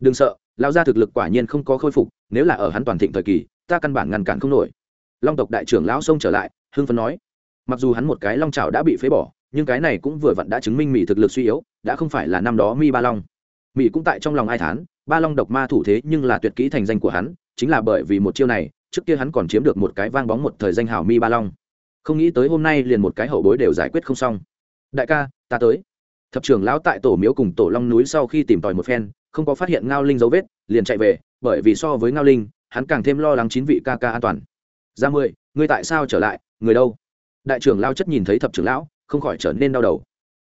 Đừng sợ, lão gia thực lực quả nhiên không có khôi phục, nếu là ở hắn toàn thịnh thời kỳ, ta căn bản ngăn cản không nổi. Long tộc đại trưởng lão xông trở lại, hưng phấn nói. Mặc dù hắn một cái long trào đã bị phế bỏ, nhưng cái này cũng vừa vặn đã chứng minh mỹ thực lực suy yếu, đã không phải là năm đó mi ba long. Mỹ cũng tại trong lòng ai thán, ba long độc ma thủ thế nhưng là tuyệt kỹ thành danh của hắn, chính là bởi vì một chiêu này, trước kia hắn còn chiếm được một cái vang bóng một thời danh hào mi ba long. Không nghĩ tới hôm nay liền một cái hậu bối đều giải quyết không xong. Đại ca, ta tới thập trưởng lão tại tổ miếu cùng tổ long núi sau khi tìm tòi một phen, không có phát hiện ngao linh dấu vết, liền chạy về, bởi vì so với ngao linh, hắn càng thêm lo lắng chín vị ca ca an toàn. Ra mười, ngươi tại sao trở lại? Người đâu? Đại trưởng lao chất nhìn thấy thập trưởng lão, không khỏi trở nên đau đầu.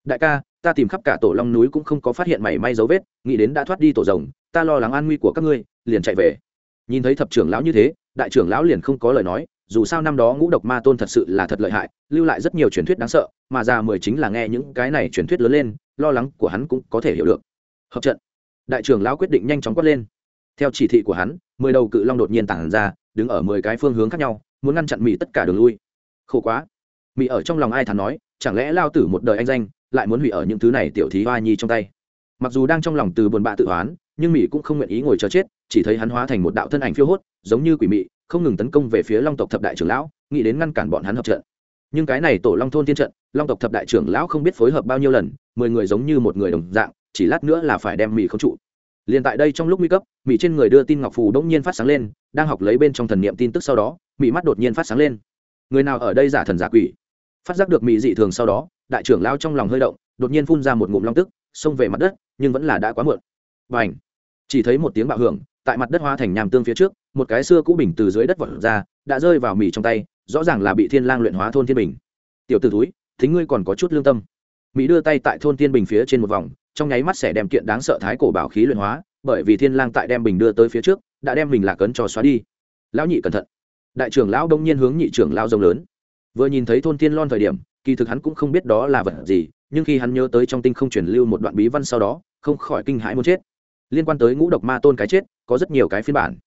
Đại ca, ta tìm khắp cả tổ long núi cũng không có phát hiện mảy may dấu vết, nghĩ đến đã thoát đi tổ rồng, ta lo lắng an nguy của các ngươi, liền chạy về. Nhìn thấy thập trưởng lão như thế, đại trưởng lão liền không có lời nói dù sao năm đó ngũ độc ma tôn thật sự là thật lợi hại, lưu lại rất nhiều truyền thuyết đáng sợ, mà già mười chính là nghe những cái này truyền thuyết lớn lên, lo lắng của hắn cũng có thể hiểu được. Hợp trận. Đại trưởng lão quyết định nhanh chóng quát lên. Theo chỉ thị của hắn, mười đầu cự long đột nhiên tản ra, đứng ở mười cái phương hướng khác nhau, muốn ngăn chặn mỹ tất cả đường lui. Khổ quá. Mỹ ở trong lòng ai thắn nói, chẳng lẽ lao tử một đời anh danh, lại muốn hủy ở những thứ này tiểu thí hoa nhi trong tay? Mặc dù đang trong lòng từ buồn bạ tự hoán nhưng mỹ cũng không nguyện ý ngồi chờ chết, chỉ thấy hắn hóa thành một đạo thân ảnh phiêu hốt, giống như quỷ mị không ngừng tấn công về phía long tộc thập đại trưởng lão, nghĩ đến ngăn cản bọn hắn hợp trận. Nhưng cái này tổ long thôn tiên trận, long tộc thập đại trưởng lão không biết phối hợp bao nhiêu lần, mười người giống như một người đồng dạng, chỉ lát nữa là phải đem mỹ không trụ. Liền tại đây trong lúc nguy cấp mỹ trên người đưa tin ngọc phù đống nhiên phát sáng lên, đang học lấy bên trong thần niệm tin tức sau đó mỹ mắt đột nhiên phát sáng lên. Người nào ở đây giả thần giả quỷ? Phát giác được mỹ dị thường sau đó, đại trưởng lao trong lòng hơi động, đột nhiên phun ra một ngụm long tức, xông về mặt đất, nhưng vẫn là đã quá muộn. Và ảnh chỉ thấy một tiếng bạo hưởng, tại mặt đất hoa thành nhàm tương phía trước một cái xưa cũ bình từ dưới đất vọt ra, đã rơi vào mì trong tay, rõ ràng là bị thiên lang luyện hóa thôn thiên bình. Tiểu tử túi thính ngươi còn có chút lương tâm. Mỹ đưa tay tại thôn thiên bình phía trên một vòng, trong nháy mắt sẽ đem kiện đáng sợ thái cổ bảo khí luyện hóa, bởi vì thiên lang tại đem bình đưa tới phía trước, đã đem bình lạc cấn cho xóa đi. Lão nhị cẩn thận. Đại trưởng lão đông nhiên hướng nhị trưởng lão rồng lớn. Vừa nhìn thấy thôn thiên lon thời điểm, kỳ thực hắn cũng không biết đó là vật gì, nhưng khi hắn nhớ tới trong tinh không truyền lưu một đoạn bí văn sau đó, không khỏi kinh hãi muốn chết. Liên quan tới ngũ độc ma tôn cái chết, có rất nhiều cái phiên bản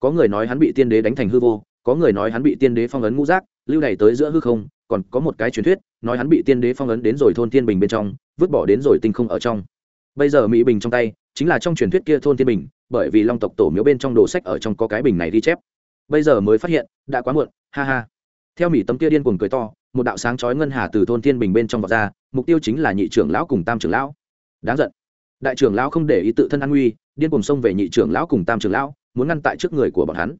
có người nói hắn bị tiên đế đánh thành hư vô, có người nói hắn bị tiên đế phong ấn ngũ giác, lưu đày tới giữa hư không, còn có một cái truyền thuyết, nói hắn bị tiên đế phong ấn đến rồi thôn tiên bình bên trong, vứt bỏ đến rồi tinh không ở trong. Bây giờ mỹ bình trong tay, chính là trong truyền thuyết kia thôn tiên bình, bởi vì long tộc tổ miếu bên trong đồ sách ở trong có cái bình này ghi chép. Bây giờ mới phát hiện, đã quá muộn, ha ha. Theo mỹ tấm kia điên cuồng cười to, một đạo sáng chói ngân hà từ thôn tiên bình bên trong vọt ra, mục tiêu chính là nhị trưởng lão cùng tam trưởng lão. Đáng giận. Đại trưởng lão không để ý tự thân an nguy, điên cuồng xông về nhị trưởng lão cùng tam trưởng lão muốn ngăn tại trước người của bọn hắn.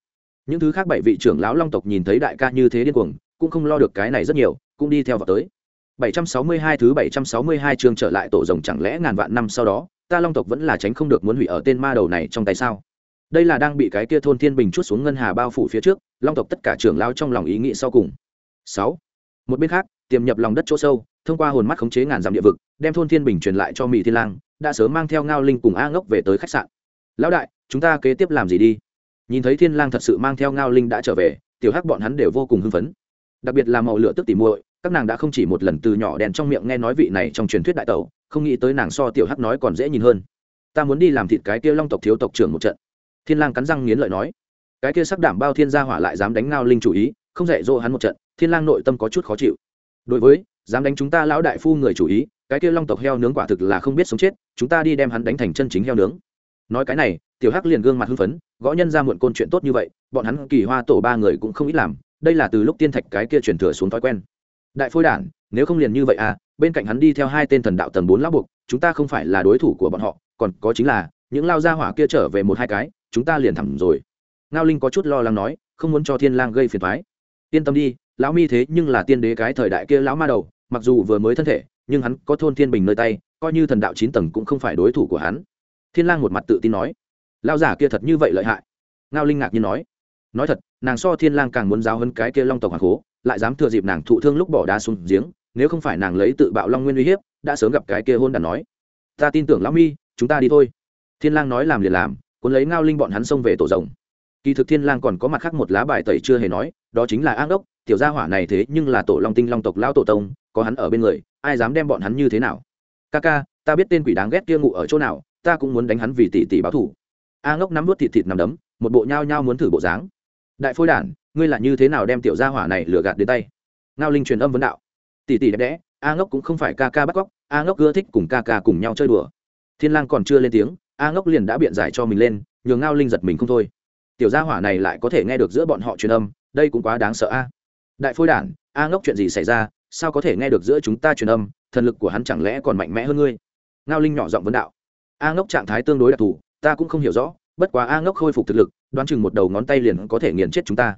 Những thứ khác bảy vị trưởng lão long tộc nhìn thấy đại ca như thế điên cuồng, cũng không lo được cái này rất nhiều, cũng đi theo vào tới. 762 thứ 762 chương trở lại tổ rồng chẳng lẽ ngàn vạn năm sau đó, ta long tộc vẫn là tránh không được muốn hủy ở tên ma đầu này trong tay sao? Đây là đang bị cái kia thôn thiên bình chút xuống ngân hà bao phủ phía trước, long tộc tất cả trưởng lão trong lòng ý nghĩ sau cùng. 6. một bên khác, tiềm nhập lòng đất chỗ sâu, thông qua hồn mắt khống chế ngàn dặm địa vực, đem thôn thiên bình truyền lại cho mỹ thiên lang, đã sớm mang theo ngao linh cùng a ngốc về tới khách sạn. Lão đại chúng ta kế tiếp làm gì đi? Nhìn thấy thiên lang thật sự mang theo ngao linh đã trở về, tiểu hắc bọn hắn đều vô cùng hưng phấn. Đặc biệt là màu lửa tức tỉ muội, các nàng đã không chỉ một lần từ nhỏ đèn trong miệng nghe nói vị này trong truyền thuyết đại tẩu, không nghĩ tới nàng so tiểu hắc nói còn dễ nhìn hơn. Ta muốn đi làm thịt cái kia long tộc thiếu tộc trưởng một trận. Thiên lang cắn răng nghiến lợi nói. Cái kia sắc đảm bao thiên gia hỏa lại dám đánh ngao linh chủ ý, không dạy dỗ hắn một trận, thiên lang nội tâm có chút khó chịu. Đối với, dám đánh chúng ta lão đại phu người chủ ý, cái kia long tộc heo nướng quả thực là không biết sống chết, chúng ta đi đem hắn đánh thành chân chính heo nướng nói cái này, tiểu hắc liền gương mặt hưng phấn, gõ nhân ra muộn côn chuyện tốt như vậy, bọn hắn kỳ hoa tổ ba người cũng không ít làm, đây là từ lúc tiên thạch cái kia chuyển thừa xuống thói quen. Đại phôi đản, nếu không liền như vậy à bên cạnh hắn đi theo hai tên thần đạo tầng bốn lão buộc, chúng ta không phải là đối thủ của bọn họ, còn có chính là, những lao gia hỏa kia trở về một hai cái, chúng ta liền thẳng rồi. Ngao linh có chút lo lắng nói, không muốn cho thiên lang gây phiền thoái yên tâm đi, lão mi thế nhưng là tiên đế cái thời đại kia lão ma đầu, mặc dù vừa mới thân thể, nhưng hắn có thôn thiên bình nơi tay, coi như thần đạo chín tầng cũng không phải đối thủ của hắn thiên lang một mặt tự tin nói lao giả kia thật như vậy lợi hại. Ngao linh ngạc nhiên nói nói thật, nàng so thiên lang càng muốn giáo hơn cái kia long tộc hoàng cố, lại dám thừa dịp nàng thụ thương lúc bỏ đá xuống giếng, nếu không phải nàng lấy tự bạo long nguyên uy hiếp, đã sớm gặp cái kia hôn đàn nói, ta tin tưởng lão mi, chúng ta đi thôi. Thiên lang nói làm liền làm, cuốn lấy ngao linh bọn hắn xông về tổ rồng. Kỳ thực thiên lang còn có mặt khác một lá bài tẩy chưa hề nói, đó chính là ác đốc, tiểu gia hỏa này thế nhưng là tổ long tinh long tộc lão tổ tông, có hắn ở bên người, ai dám đem bọn hắn như thế nào? Ca ca, ta biết tên quỷ đáng ghét kia ngủ ở chỗ nào ta cũng muốn đánh hắn vì tỷ tỷ báo thủ a ngốc nắm vút thịt thịt nằm đấm, một bộ nhao nhao muốn thử bộ dáng. Đại phôi đản, ngươi là như thế nào đem tiểu gia hỏa này lừa gạt đến tay? Ngao linh truyền âm vấn đạo. Tỷ tỷ đẹp đẽ, a ngốc cũng không phải ca ca bắt cóc, a ngốc ưa thích cùng ca ca cùng nhau chơi đùa. Thiên lang còn chưa lên tiếng, a ngốc liền đã biện giải cho mình lên, nhường ngao linh giật mình không thôi. Tiểu gia hỏa này lại có thể nghe được giữa bọn họ truyền âm, đây cũng quá đáng sợ a. Đại phôi đản, a ngốc chuyện gì xảy ra, sao có thể nghe được giữa chúng ta truyền âm, thần lực của hắn chẳng lẽ còn mạnh mẽ hơn ngươi? Ngao linh nhỏ giọng vấn đạo a ngốc trạng thái tương đối đặc thù, ta cũng không hiểu rõ, bất quá a ngốc khôi phục thực lực, đoán chừng một đầu ngón tay liền có thể nghiền chết chúng ta.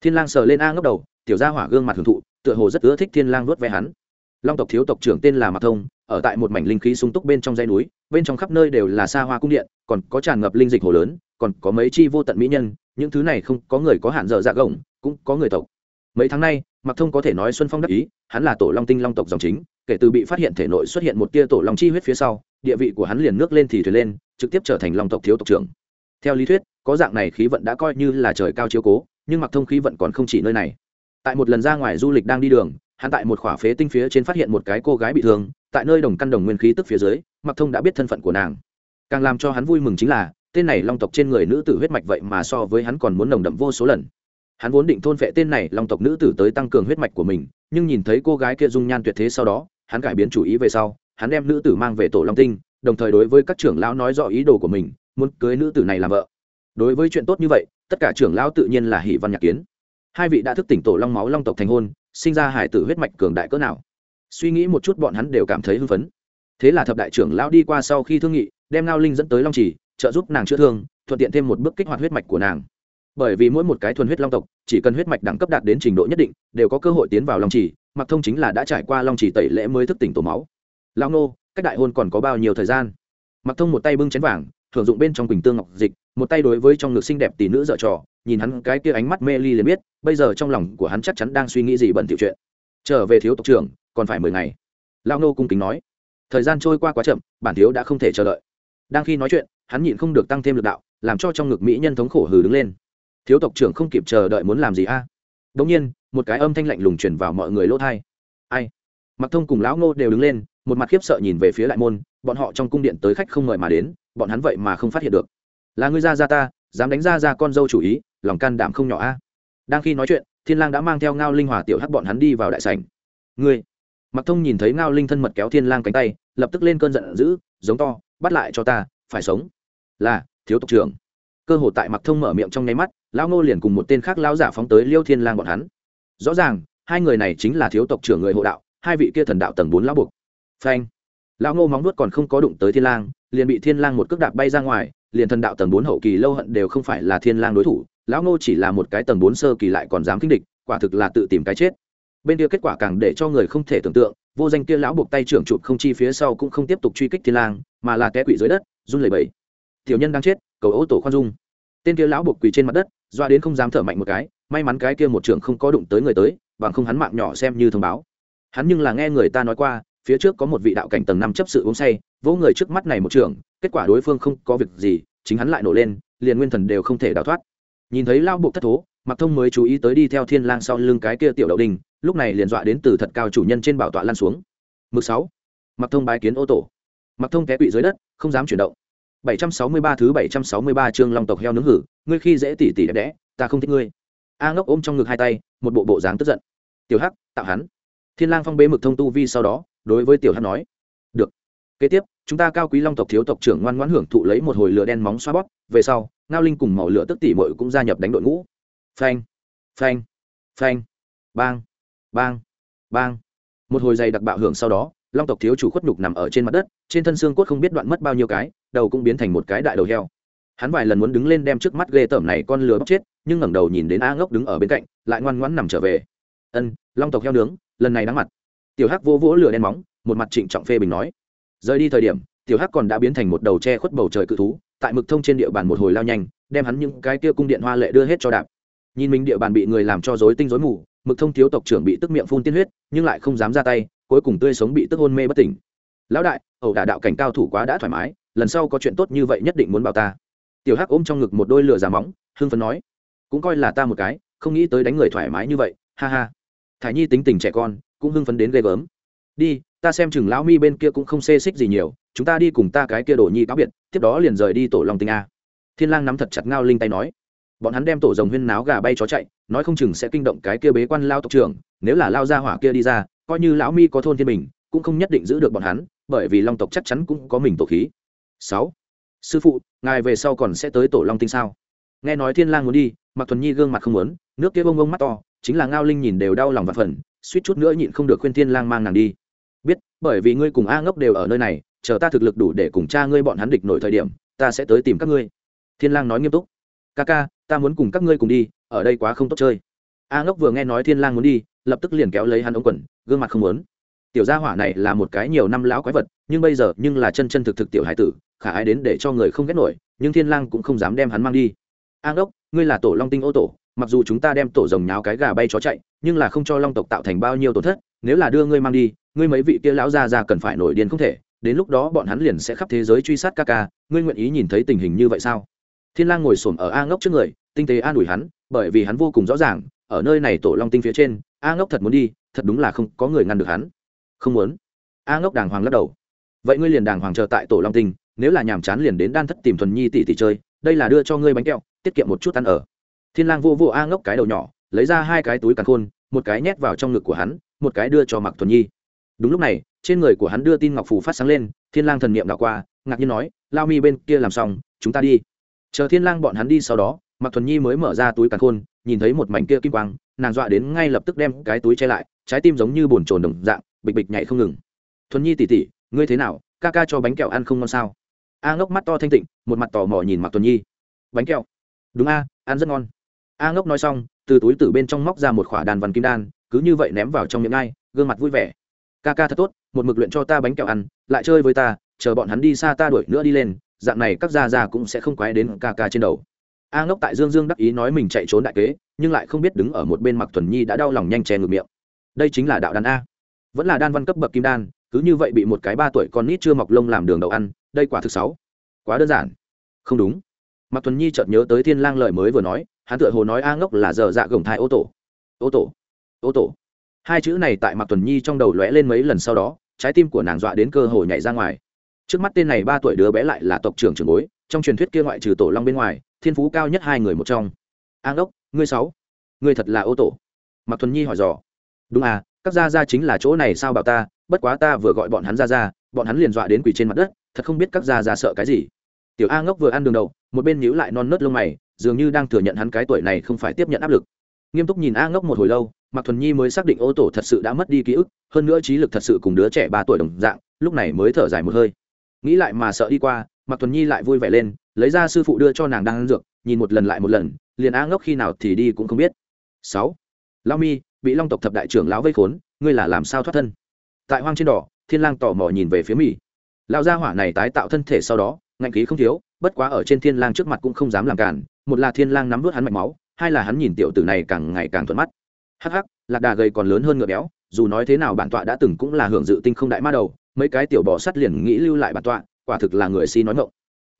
Thiên lang sờ lên a ngốc đầu, tiểu gia hỏa gương mặt hưởng thụ, tựa hồ rất ưa thích thiên lang nuốt ve hắn. Long tộc thiếu tộc trưởng tên là mạc thông, ở tại một mảnh linh khí sung túc bên trong dãy núi, bên trong khắp nơi đều là xa hoa cung điện, còn có tràn ngập linh dịch hồ lớn, còn có mấy chi vô tận mỹ nhân, những thứ này không có người có hạn dở dạ gồng, cũng có người tộc. Mấy tháng nay, mạc thông có thể nói xuân phong đắc ý, hắn là tổ long tinh long tộc dòng chính, kể từ bị phát hiện thể nội xuất hiện một tia tổ long chi huyết phía sau địa vị của hắn liền nước lên thì thuyền lên, trực tiếp trở thành long tộc thiếu tộc trưởng. Theo lý thuyết, có dạng này khí vận đã coi như là trời cao chiếu cố, nhưng mặc thông khí vận còn không chỉ nơi này. Tại một lần ra ngoài du lịch đang đi đường, hắn tại một khỏa phế tinh phía trên phát hiện một cái cô gái bị thương, tại nơi đồng căn đồng nguyên khí tức phía dưới, mặc thông đã biết thân phận của nàng. Càng làm cho hắn vui mừng chính là, tên này long tộc trên người nữ tử huyết mạch vậy mà so với hắn còn muốn nồng đậm vô số lần. Hắn vốn định thôn vệ tên này long tộc nữ tử tới tăng cường huyết mạch của mình, nhưng nhìn thấy cô gái kia dung nhan tuyệt thế sau đó, hắn cải biến chủ ý về sau hắn đem nữ tử mang về tổ long tinh, đồng thời đối với các trưởng lão nói rõ ý đồ của mình, muốn cưới nữ tử này làm vợ. Đối với chuyện tốt như vậy, tất cả trưởng lão tự nhiên là hỷ văn nhạc kiến. Hai vị đã thức tỉnh tổ long máu long tộc thành hôn, sinh ra hải tử huyết mạch cường đại cỡ nào? Suy nghĩ một chút bọn hắn đều cảm thấy hưng phấn. Thế là thập đại trưởng lão đi qua sau khi thương nghị, đem ngao linh dẫn tới long trì, trợ giúp nàng chữa thương, thuận tiện thêm một bước kích hoạt huyết mạch của nàng. Bởi vì mỗi một cái thuần huyết long tộc, chỉ cần huyết mạch đẳng cấp đạt đến trình độ nhất định, đều có cơ hội tiến vào long trì, mặc thông chính là đã trải qua long trì tẩy lễ mới thức tỉnh tổ máu lao nô, cách đại hôn còn có bao nhiêu thời gian? Mặc thông một tay bưng chén vàng, thưởng dụng bên trong quỳnh tương ngọc dịch, một tay đối với trong ngực xinh đẹp tỷ nữ dợ trò, nhìn hắn cái kia ánh mắt mê ly liền biết, bây giờ trong lòng của hắn chắc chắn đang suy nghĩ gì bẩn tiểu chuyện. Trở về thiếu tộc trưởng, còn phải mười ngày. Lao nô cung kính nói. Thời gian trôi qua quá chậm, bản thiếu đã không thể chờ đợi. Đang khi nói chuyện, hắn nhịn không được tăng thêm lực đạo, làm cho trong ngực mỹ nhân thống khổ hừ đứng lên. Thiếu tộc trưởng không kịp chờ đợi muốn làm gì a? À? đống nhiên, một cái âm thanh lạnh lùng chuyển vào mọi người lỗ thai ai? Mặc thông cùng lão ngô đều đứng lên một mặt khiếp sợ nhìn về phía đại môn, bọn họ trong cung điện tới khách không mời mà đến, bọn hắn vậy mà không phát hiện được. Là ngươi ra ra ta, dám đánh ra ra con dâu chủ ý, lòng can đảm không nhỏ a. Đang khi nói chuyện, thiên lang đã mang theo ngao linh hòa tiểu hắc bọn hắn đi vào đại sảnh. Ngươi. Mặc thông nhìn thấy ngao linh thân mật kéo thiên lang cánh tay, lập tức lên cơn giận dữ, giống to, bắt lại cho ta, phải sống. Là, thiếu tộc trưởng. Cơ hồ tại mặc thông mở miệng trong nháy mắt, lão ngô liền cùng một tên khác lão giả phóng tới liêu thiên lang bọn hắn. Rõ ràng, hai người này chính là thiếu tộc trưởng người hộ đạo, hai vị kia thần đạo tầng bốn lão buộc phanh. Lão ngô móng nuốt còn không có đụng tới thiên lang, liền bị thiên lang một cước đạp bay ra ngoài, liền thần đạo tầng bốn hậu kỳ lâu hận đều không phải là thiên lang đối thủ, lão ngô chỉ là một cái tầng bốn sơ kỳ lại còn dám kinh địch, quả thực là tự tìm cái chết. Bên kia kết quả càng để cho người không thể tưởng tượng, vô danh kia lão buộc tay trưởng chụp không chi phía sau cũng không tiếp tục truy kích thiên lang, mà là té quỷ dưới đất, run lẩy bẩy. Tiểu nhân đang chết, cầu ô tổ khoan dung. Tên kia lão buộc quỳ trên mặt đất, doa đến không dám thở mạnh một cái, may mắn cái kia một trưởng không có đụng tới người tới, bằng không hắn mạng nhỏ xem như thông báo. Hắn nhưng là nghe người ta nói qua phía trước có một vị đạo cảnh tầng năm chấp sự uống say, vỗ người trước mắt này một trường, kết quả đối phương không có việc gì, chính hắn lại nổ lên, liền nguyên thần đều không thể đào thoát. Nhìn thấy lao buộc thất thố mặc thông mới chú ý tới đi theo thiên lang sau lưng cái kia tiểu đậu đình lúc này liền dọa đến từ thật cao chủ nhân trên bảo tọa lan xuống. Mực sáu mặc thông bái kiến ô tổ. Mặc thông té quỵ dưới đất, không dám chuyển động. 763 thứ 763 chương long tộc heo nướng hử, ngươi khi dễ tỉ tỉ đẹp đẽ, ta không thích ngươi. A ngốc ôm trong ngực hai tay, một bộ bộ dáng tức giận. Tiểu hắc, tạo hắn. Thiên lang phong bế mực thông tu vi sau đó đối với tiểu hắc nói, được. Kế tiếp, chúng ta cao quý long tộc thiếu tộc trưởng ngoan ngoãn hưởng thụ lấy một hồi lửa đen móng xoa bóp, về sau, ngao linh cùng màu lửa tức tỉ mội cũng gia nhập đánh đội ngũ. Phanh phanh phanh. Bang bang bang. Một hồi dày đặc bạo hưởng sau đó, long tộc thiếu chủ khuất nhục nằm ở trên mặt đất, trên thân xương cốt không biết đoạn mất bao nhiêu cái, đầu cũng biến thành một cái đại đầu heo. Hắn vài lần muốn đứng lên đem trước mắt ghê tởm này con lừa bóc chết, nhưng ngẩng đầu nhìn đến a ngốc đứng ở bên cạnh, lại ngoan ngoãn nằm trở về. Ân, long tộc heo nướng, lần này đáng mặt tiểu hắc vô vỗ lửa đen móng, một mặt trịnh trọng phê bình nói. Rời đi thời điểm, tiểu hắc còn đã biến thành một đầu tre khuất bầu trời cự thú, tại mực thông trên địa bàn một hồi lao nhanh, đem hắn những cái kia cung điện hoa lệ đưa hết cho đạp. Nhìn mình địa bàn bị người làm cho rối tinh rối mù, mực thông thiếu tộc trưởng bị tức miệng phun tiên huyết, nhưng lại không dám ra tay, cuối cùng tươi sống bị tức hôn mê bất tỉnh. Lão đại, ẩu đả đạo cảnh cao thủ quá đã thoải mái, lần sau có chuyện tốt như vậy nhất định muốn bảo ta. Tiểu hắc ôm trong ngực một đôi lửa già móng, hưng phấn nói. Cũng coi là ta một cái, không nghĩ tới đánh người thoải mái như vậy, ha ha. Thải nhi tính tình trẻ con cũng hưng phấn đến ghê gớm. Đi, ta xem chừng lão mi bên kia cũng không xê xích gì nhiều, chúng ta đi cùng ta cái kia đổ nhi cáo biệt, tiếp đó liền rời đi tổ long tinh a. Thiên lang nắm thật chặt ngao linh tay nói. Bọn hắn đem tổ rồng huyên náo gà bay chó chạy, nói không chừng sẽ kinh động cái kia bế quan lao tộc trưởng, nếu là lao ra hỏa kia đi ra, coi như lão mi có thôn thiên bình, cũng không nhất định giữ được bọn hắn, bởi vì long tộc chắc chắn cũng có mình tổ khí. Sáu. Sư phụ, ngài về sau còn sẽ tới tổ long tinh sao? Nghe nói thiên lang muốn đi mặc thuần nhi gương mặt không muốn, nước kia bông bông mắt to, chính là ngao linh nhìn đều đau lòng và phần suýt chút nữa nhịn không được khuyên thiên lang mang nàng đi. Biết, bởi vì ngươi cùng a ngốc đều ở nơi này, chờ ta thực lực đủ để cùng cha ngươi bọn hắn địch nổi thời điểm, ta sẽ tới tìm các ngươi. Thiên lang nói nghiêm túc. Ca ca, ta muốn cùng các ngươi cùng đi, ở đây quá không tốt chơi. A ngốc vừa nghe nói thiên lang muốn đi, lập tức liền kéo lấy hắn ống quần, gương mặt không muốn. Tiểu gia hỏa này là một cái nhiều năm lão quái vật, nhưng bây giờ nhưng là chân chân thực thực tiểu hải tử, khả ai đến để cho người không ghét nổi, nhưng thiên lang cũng không dám đem hắn mang đi. A ngốc, ngươi là tổ long tinh ô tổ mặc dù chúng ta đem tổ rồng nháo cái gà bay chó chạy, nhưng là không cho long tộc tạo thành bao nhiêu tổn thất, nếu là đưa ngươi mang đi, ngươi mấy vị kia lão gia già cần phải nổi điên không thể, đến lúc đó bọn hắn liền sẽ khắp thế giới truy sát ca ca, ngươi nguyện ý nhìn thấy tình hình như vậy sao? Thiên lang ngồi xổm ở a ngốc trước người, tinh tế an ủi hắn, bởi vì hắn vô cùng rõ ràng, ở nơi này tổ long tinh phía trên, a ngốc thật muốn đi, thật đúng là không có người ngăn được hắn. Không muốn. A ngốc đàng hoàng lắc đầu. Vậy ngươi liền đàng hoàng chờ tại tổ long tinh, nếu là nhàm chán liền đến đan thất tìm thuần nhi tỷ tỷ chơi, đây là đưa cho ngươi bánh kẹo, tiết kiệm một chút ăn ở thiên lang vô vô a ngốc cái đầu nhỏ, lấy ra hai cái túi càn khôn, một cái nhét vào trong ngực của hắn, một cái đưa cho mặc thuần nhi. Đúng lúc này, trên người của hắn đưa tin ngọc phù phát sáng lên, thiên lang thần niệm đảo qua, ngạc nhiên nói, lao mi bên kia làm xong, chúng ta đi. Chờ thiên lang bọn hắn đi sau đó mặc thuần nhi mới mở ra túi càn khôn, nhìn thấy một mảnh kia kim quang, nàng dọa đến ngay lập tức đem cái túi che lại, trái tim giống như bồn chồn đồng dạng, bịch bịch nhảy không ngừng. Thuần nhi tỷ tỷ, ngươi thế nào? Ca ca cho bánh kẹo ăn không ngon sao? A ngốc mắt to thanh tịnh, một mặt tò mò nhìn mặc thuần nhi. Bánh kẹo? Đúng a, ăn rất ngon a ngốc nói xong, từ túi từ bên trong móc ra một khỏa đàn văn kim đan, cứ như vậy ném vào trong miệng ngay gương mặt vui vẻ. Ca ca thật tốt, một mực luyện cho ta bánh kẹo ăn, lại chơi với ta, chờ bọn hắn đi xa ta đuổi nữa đi lên, dạng này các gia gia cũng sẽ không quái đến ca ca trên đầu. A ngốc tại dương dương đắc ý nói mình chạy trốn đại kế, nhưng lại không biết đứng ở một bên mặc thuần nhi đã đau lòng nhanh che ngược miệng. Đây chính là đạo đan a. Vẫn là đan văn cấp bậc kim đan, cứ như vậy bị một cái ba tuổi con nít chưa mọc lông làm đường đậu ăn, đây quả thực sáu quá đơn giản. Không đúng. Mạc thuần nhi chợt nhớ tới thiên lang lời mới vừa nói, hắn tựa hồ nói a ngốc là giờ dạ gồng thai ô tổ. Ô tổ ô tổ. Hai chữ này tại Mạc thuần nhi trong đầu lóe lên mấy lần sau đó, trái tim của nàng dọa đến cơ hồ nhảy ra ngoài. Trước mắt tên này ba tuổi đứa bé lại là tộc trưởng trưởng bối, trong truyền thuyết kia ngoại trừ tổ long bên ngoài, thiên phú cao nhất hai người một trong. A ngốc, ngươi sáu, ngươi thật là ô tổ. Mạc thuần nhi hỏi dò. Đúng à các gia gia chính là chỗ này sao bảo ta, bất quá ta vừa gọi bọn hắn ra ra bọn hắn liền dọa đến quỳ trên mặt đất, thật không biết các gia gia sợ cái gì tiểu a ngốc vừa ăn đường đầu, một bên nhíu lại non nớt lông mày, dường như đang thừa nhận hắn cái tuổi này không phải tiếp nhận áp lực. Nghiêm túc nhìn a ngốc một hồi lâu, mạc thuần nhi mới xác định ô tổ thật sự đã mất đi ký ức, hơn nữa trí lực thật sự cùng đứa trẻ ba tuổi đồng dạng, lúc này mới thở dài một hơi. Nghĩ lại mà sợ đi qua, mạc thuần nhi lại vui vẻ lên, lấy ra sư phụ đưa cho nàng đang ăn dược, nhìn một lần lại một lần, liền a ngốc khi nào thì đi cũng không biết. Sáu. Lao mi, bị long tộc thập đại trưởng lão vây khốn, ngươi là làm sao thoát thân? Tại hoang trên đỏ, thiên lang tò mò nhìn về phía mỹ lão gia hỏa này tái tạo thân thể sau đó ngạnh khí không thiếu, bất quá ở trên thiên lang trước mặt cũng không dám làm cản, một là thiên lang nắm vớt hắn mạch máu, hai là hắn nhìn tiểu tử này càng ngày càng thuận mắt. Hắc hắc, lạc đà gầy còn lớn hơn ngựa béo, dù nói thế nào bản tọa đã từng cũng là hưởng dự tinh không đại ma đầu, mấy cái tiểu bò sắt liền nghĩ lưu lại bản tọa, quả thực là người si nói ngộng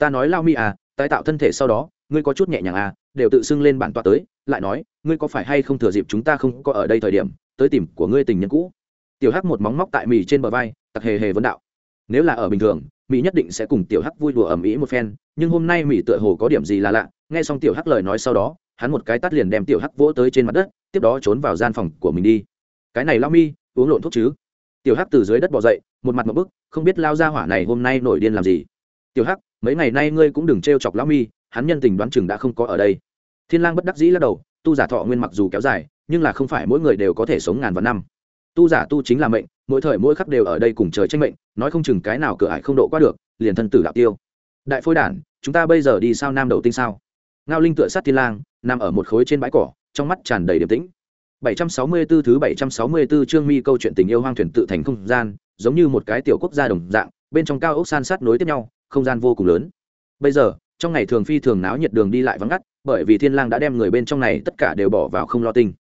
ta nói lao mi à tái tạo thân thể sau đó, ngươi có chút nhẹ nhàng à đều tự xưng lên bản tọa tới, lại nói, ngươi có phải hay không thừa dịp chúng ta không có ở đây thời điểm, tới tìm của ngươi tình nhân cũ? Tiểu hắc một móng móc tại mì trên bờ vai, tặc hề hề vấn đạo. Nếu là ở bình thường mỹ nhất định sẽ cùng tiểu hắc vui đùa ầm ĩ một phen, nhưng hôm nay mỹ tựa hồ có điểm gì là lạ, nghe xong tiểu hắc lời nói sau đó, hắn một cái tắt liền đem tiểu hắc vỗ tới trên mặt đất, tiếp đó trốn vào gian phòng của mình đi. Cái này lao mi, uống lộn thuốc chứ? Tiểu hắc từ dưới đất bỏ dậy, một mặt một bức, không biết lao ra hỏa này hôm nay nổi điên làm gì. Tiểu hắc, mấy ngày nay ngươi cũng đừng t r e o chọc lao mi, hắn nhân tình đoán chừng đã không có ở đây. Thiên lang bất đắc dĩ lắc đầu, tu giả thọ nguyên mặc dù kéo dài, nhưng là không phải mỗi người đều có thể sống ngàn vạn năm tu giả tu chính là mệnh, mỗi thời mỗi khắc đều ở đây cùng trời tranh mệnh, nói không chừng cái nào cửa ải không độ qua được, liền thân tử đạo tiêu. Đại phôi đản, chúng ta bây giờ đi sao nam đầu tinh sao? Ngao linh tựa sát thiên lang, nằm ở một khối trên bãi cỏ, trong mắt tràn đầy điềm tĩnh. 764 thứ 764 chương mi câu chuyện tình yêu hoang thuyền tự thành không gian, giống như một cái tiểu quốc gia đồng dạng, bên trong cao ốc san sát nối tiếp nhau, không gian vô cùng lớn. Bây giờ, trong ngày thường phi thường náo nhiệt đường đi lại vắng ngắt, bởi vì thiên lang đã đem người bên trong này tất cả đều bỏ vào không lo tinh.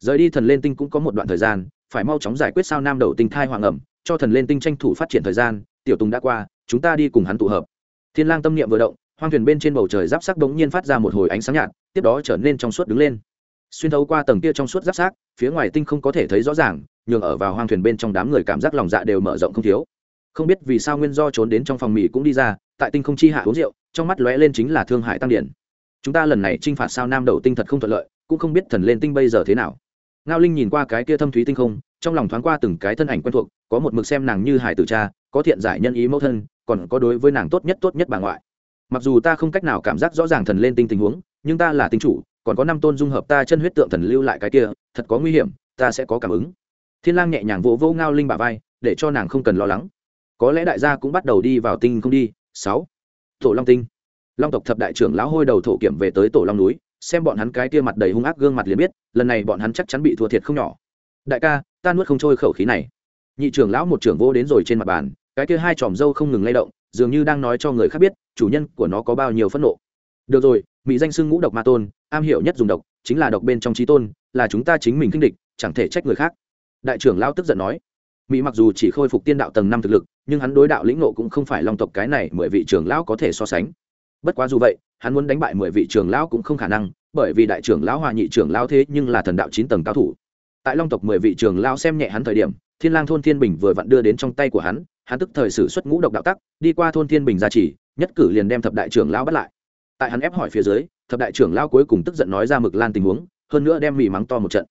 Rời đi thần lên tinh cũng có một đoạn thời gian phải mau chóng giải quyết sao nam đầu tinh thai hoàng ẩm, cho thần lên tinh tranh thủ phát triển thời gian, tiểu tùng đã qua, chúng ta đi cùng hắn tụ hợp. Thiên lang tâm niệm vừa động, hoang thuyền bên trên bầu trời giáp sắc bỗng nhiên phát ra một hồi ánh sáng nhạt, tiếp đó trở nên trong suốt đứng lên. Xuyên thấu qua tầng kia trong suốt giáp sắc, phía ngoài tinh không có thể thấy rõ ràng, nhường ở vào hoang thuyền bên trong đám người cảm giác lòng dạ đều mở rộng không thiếu. Không biết vì sao nguyên do trốn đến trong phòng mì cũng đi ra, tại tinh không chi hạ uống rượu, trong mắt lóe lên chính là thương hại tăng điển. Chúng ta lần này trinh phạt sao nam đầu tinh thật không thuận lợi, cũng không biết thần lên tinh bây giờ thế nào ngao linh nhìn qua cái kia thâm thúy tinh không, trong lòng thoáng qua từng cái thân ảnh quen thuộc, có một mực xem nàng như hải tử cha, có thiện giải nhân ý mẫu thân, còn có đối với nàng tốt nhất tốt nhất bà ngoại. Mặc dù ta không cách nào cảm giác rõ ràng thần lên tinh tình huống, nhưng ta là tinh chủ, còn có năm tôn dung hợp ta chân huyết tượng thần lưu lại cái kia, thật có nguy hiểm, ta sẽ có cảm ứng. Thiên lang nhẹ nhàng vỗ vỗ ngao linh bả vai, để cho nàng không cần lo lắng. Có lẽ đại gia cũng bắt đầu đi vào tinh không đi. Sáu. Tổ long tinh. Long tộc thập đại trưởng lão hôi đầu thổ kiểm về tới tổ long núi xem bọn hắn cái kia mặt đầy hung ác gương mặt liền biết, lần này bọn hắn chắc chắn bị thua thiệt không nhỏ. Đại ca, ta nuốt không trôi khẩu khí này. Nhị trưởng lão một trưởng vô đến rồi trên mặt bàn, cái kia hai tròm dâu không ngừng lay động, dường như đang nói cho người khác biết, chủ nhân của nó có bao nhiêu phẫn nộ. Được rồi mỹ danh xưng ngũ độc ma tôn, am hiểu nhất dùng độc, chính là độc bên trong trí tôn, là chúng ta chính mình kinh địch, chẳng thể trách người khác. Đại trưởng lão tức giận nói. Mỹ mặc dù chỉ khôi phục tiên đạo tầng năm thực lực, nhưng hắn đối đạo lĩnh nộ cũng không phải long tộc cái này mười vị trưởng lão có thể so sánh. Bất quá dù vậy hắn muốn đánh bại mười vị trưởng lão cũng không khả năng, bởi vì đại trưởng lão hòa nhị trưởng lão thế nhưng là thần đạo chín tầng cao thủ. Tại long tộc mười vị trưởng lão xem nhẹ hắn thời điểm, thiên lang thôn thiên bình vừa vặn đưa đến trong tay của hắn hắn tức thời sử xuất ngũ độc đạo tắc, đi qua thôn thiên bình gia trì, nhất cử liền đem thập đại trưởng lão bắt lại. Tại hắn ép hỏi phía dưới, thập đại trưởng lão cuối cùng tức giận nói ra mực lan tình huống, hơn nữa đem mỹ mắng to một trận.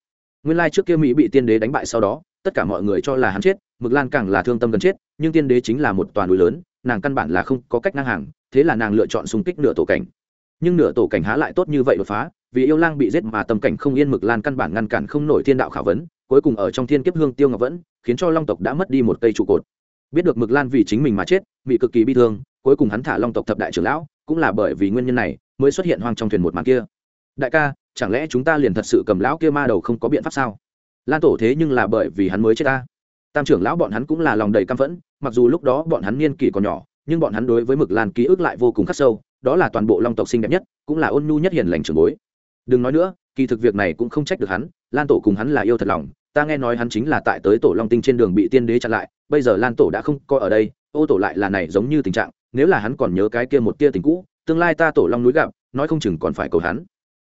Nguyên lai trước kia mỹ bị tiên đế đánh bại sau đó, tất cả mọi người cho là hắn chết, mực lan càng là thương tâm gần chết, nhưng tiên đế chính là một toàn núi lớn nàng căn bản là không có cách ngang hàng, thế là nàng lựa chọn xung kích nửa tổ cảnh. Nhưng nửa tổ cảnh há lại tốt như vậy đột phá, vì yêu lang bị giết mà tâm cảnh không yên mực lan căn bản ngăn cản không nổi thiên đạo khảo vấn, cuối cùng ở trong thiên kiếp hương tiêu ngọc vẫn, khiến cho long tộc đã mất đi một cây trụ cột. Biết được mực lan vì chính mình mà chết, bị cực kỳ bi thương, cuối cùng hắn thả long tộc thập đại trưởng lão, cũng là bởi vì nguyên nhân này, mới xuất hiện hoang trong thuyền một màn kia. Đại ca, chẳng lẽ chúng ta liền thật sự cầm lão kia ma đầu không có biện pháp sao? Lan tổ thế nhưng là bởi vì hắn mới chết ta tam trưởng lão bọn hắn cũng là lòng đầy căm phẫn, mặc dù lúc đó bọn hắn niên kỷ còn nhỏ, nhưng bọn hắn đối với mực lan ký ức lại vô cùng khắc sâu, đó là toàn bộ long tộc xinh đẹp nhất, cũng là ôn nhu nhất hiền lành trường bối. Đừng nói nữa, kỳ thực việc này cũng không trách được hắn, lan tổ cùng hắn là yêu thật lòng, ta nghe nói hắn chính là tại tới tổ long tinh trên đường bị tiên đế chặn lại, bây giờ lan tổ đã không coi ở đây, ô tổ lại là này giống như tình trạng, nếu là hắn còn nhớ cái kia một tia tình cũ, tương lai ta tổ long núi gặp, nói không chừng còn phải cầu hắn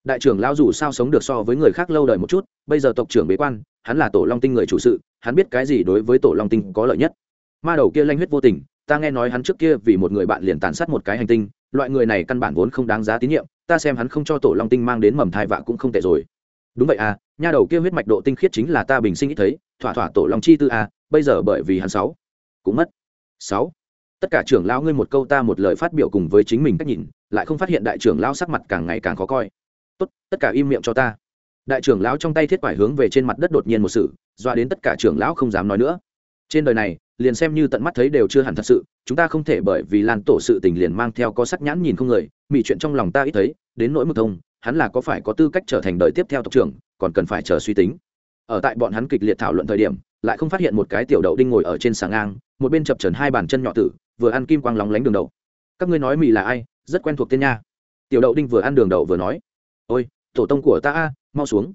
đại trưởng lão dù sao sống được so với người khác lâu đời một chút, bây giờ tộc trưởng bế quan, hắn là tổ long tinh người chủ sự, hắn biết cái gì đối với tổ long tinh có lợi nhất. Ma đầu kia lanh huyết vô tình, ta nghe nói hắn trước kia vì một người bạn liền tàn sát một cái hành tinh, loại người này căn bản vốn không đáng giá tín nhiệm, ta xem hắn không cho tổ long tinh mang đến mầm thai vạ cũng không tệ rồi. Đúng vậy à nha đầu kia huyết mạch độ tinh khiết chính là ta bình sinh ít thấy, thỏa thỏa tổ long chi tư à bây giờ bởi vì hắn sáu, cũng mất sáu. Tất cả trưởng lão ngươi một câu ta một lời phát biểu cùng với chính mình cách nhìn, lại không phát hiện đại trưởng lão sắc mặt càng ngày càng khó coi tốt, tất cả im miệng cho ta. Đại trưởng lão trong tay thiết quải hướng về trên mặt đất đột nhiên một sự, doa đến tất cả trưởng lão không dám nói nữa. Trên đời này, liền xem như tận mắt thấy đều chưa hẳn thật sự, chúng ta không thể bởi vì lan tổ sự tình liền mang theo có sắc nhãn nhìn không người Mị chuyện trong lòng ta ít thấy, đến nỗi mực thông, hắn là có phải có tư cách trở thành đời tiếp theo tộc trưởng, còn cần phải chờ suy tính. Ở tại bọn hắn kịch liệt thảo luận thời điểm, lại không phát hiện một cái tiểu đậu đinh ngồi ở trên sàng ngang, một bên chập trần hai bàn chân nhỏ tử, vừa ăn kim quang lóng lánh đường đậu. Các ngươi nói mì là ai? Rất quen thuộc tên nha. Tiểu đậu đinh vừa ăn đường đậu vừa nói ôi, tổ tông của ta a, mau xuống.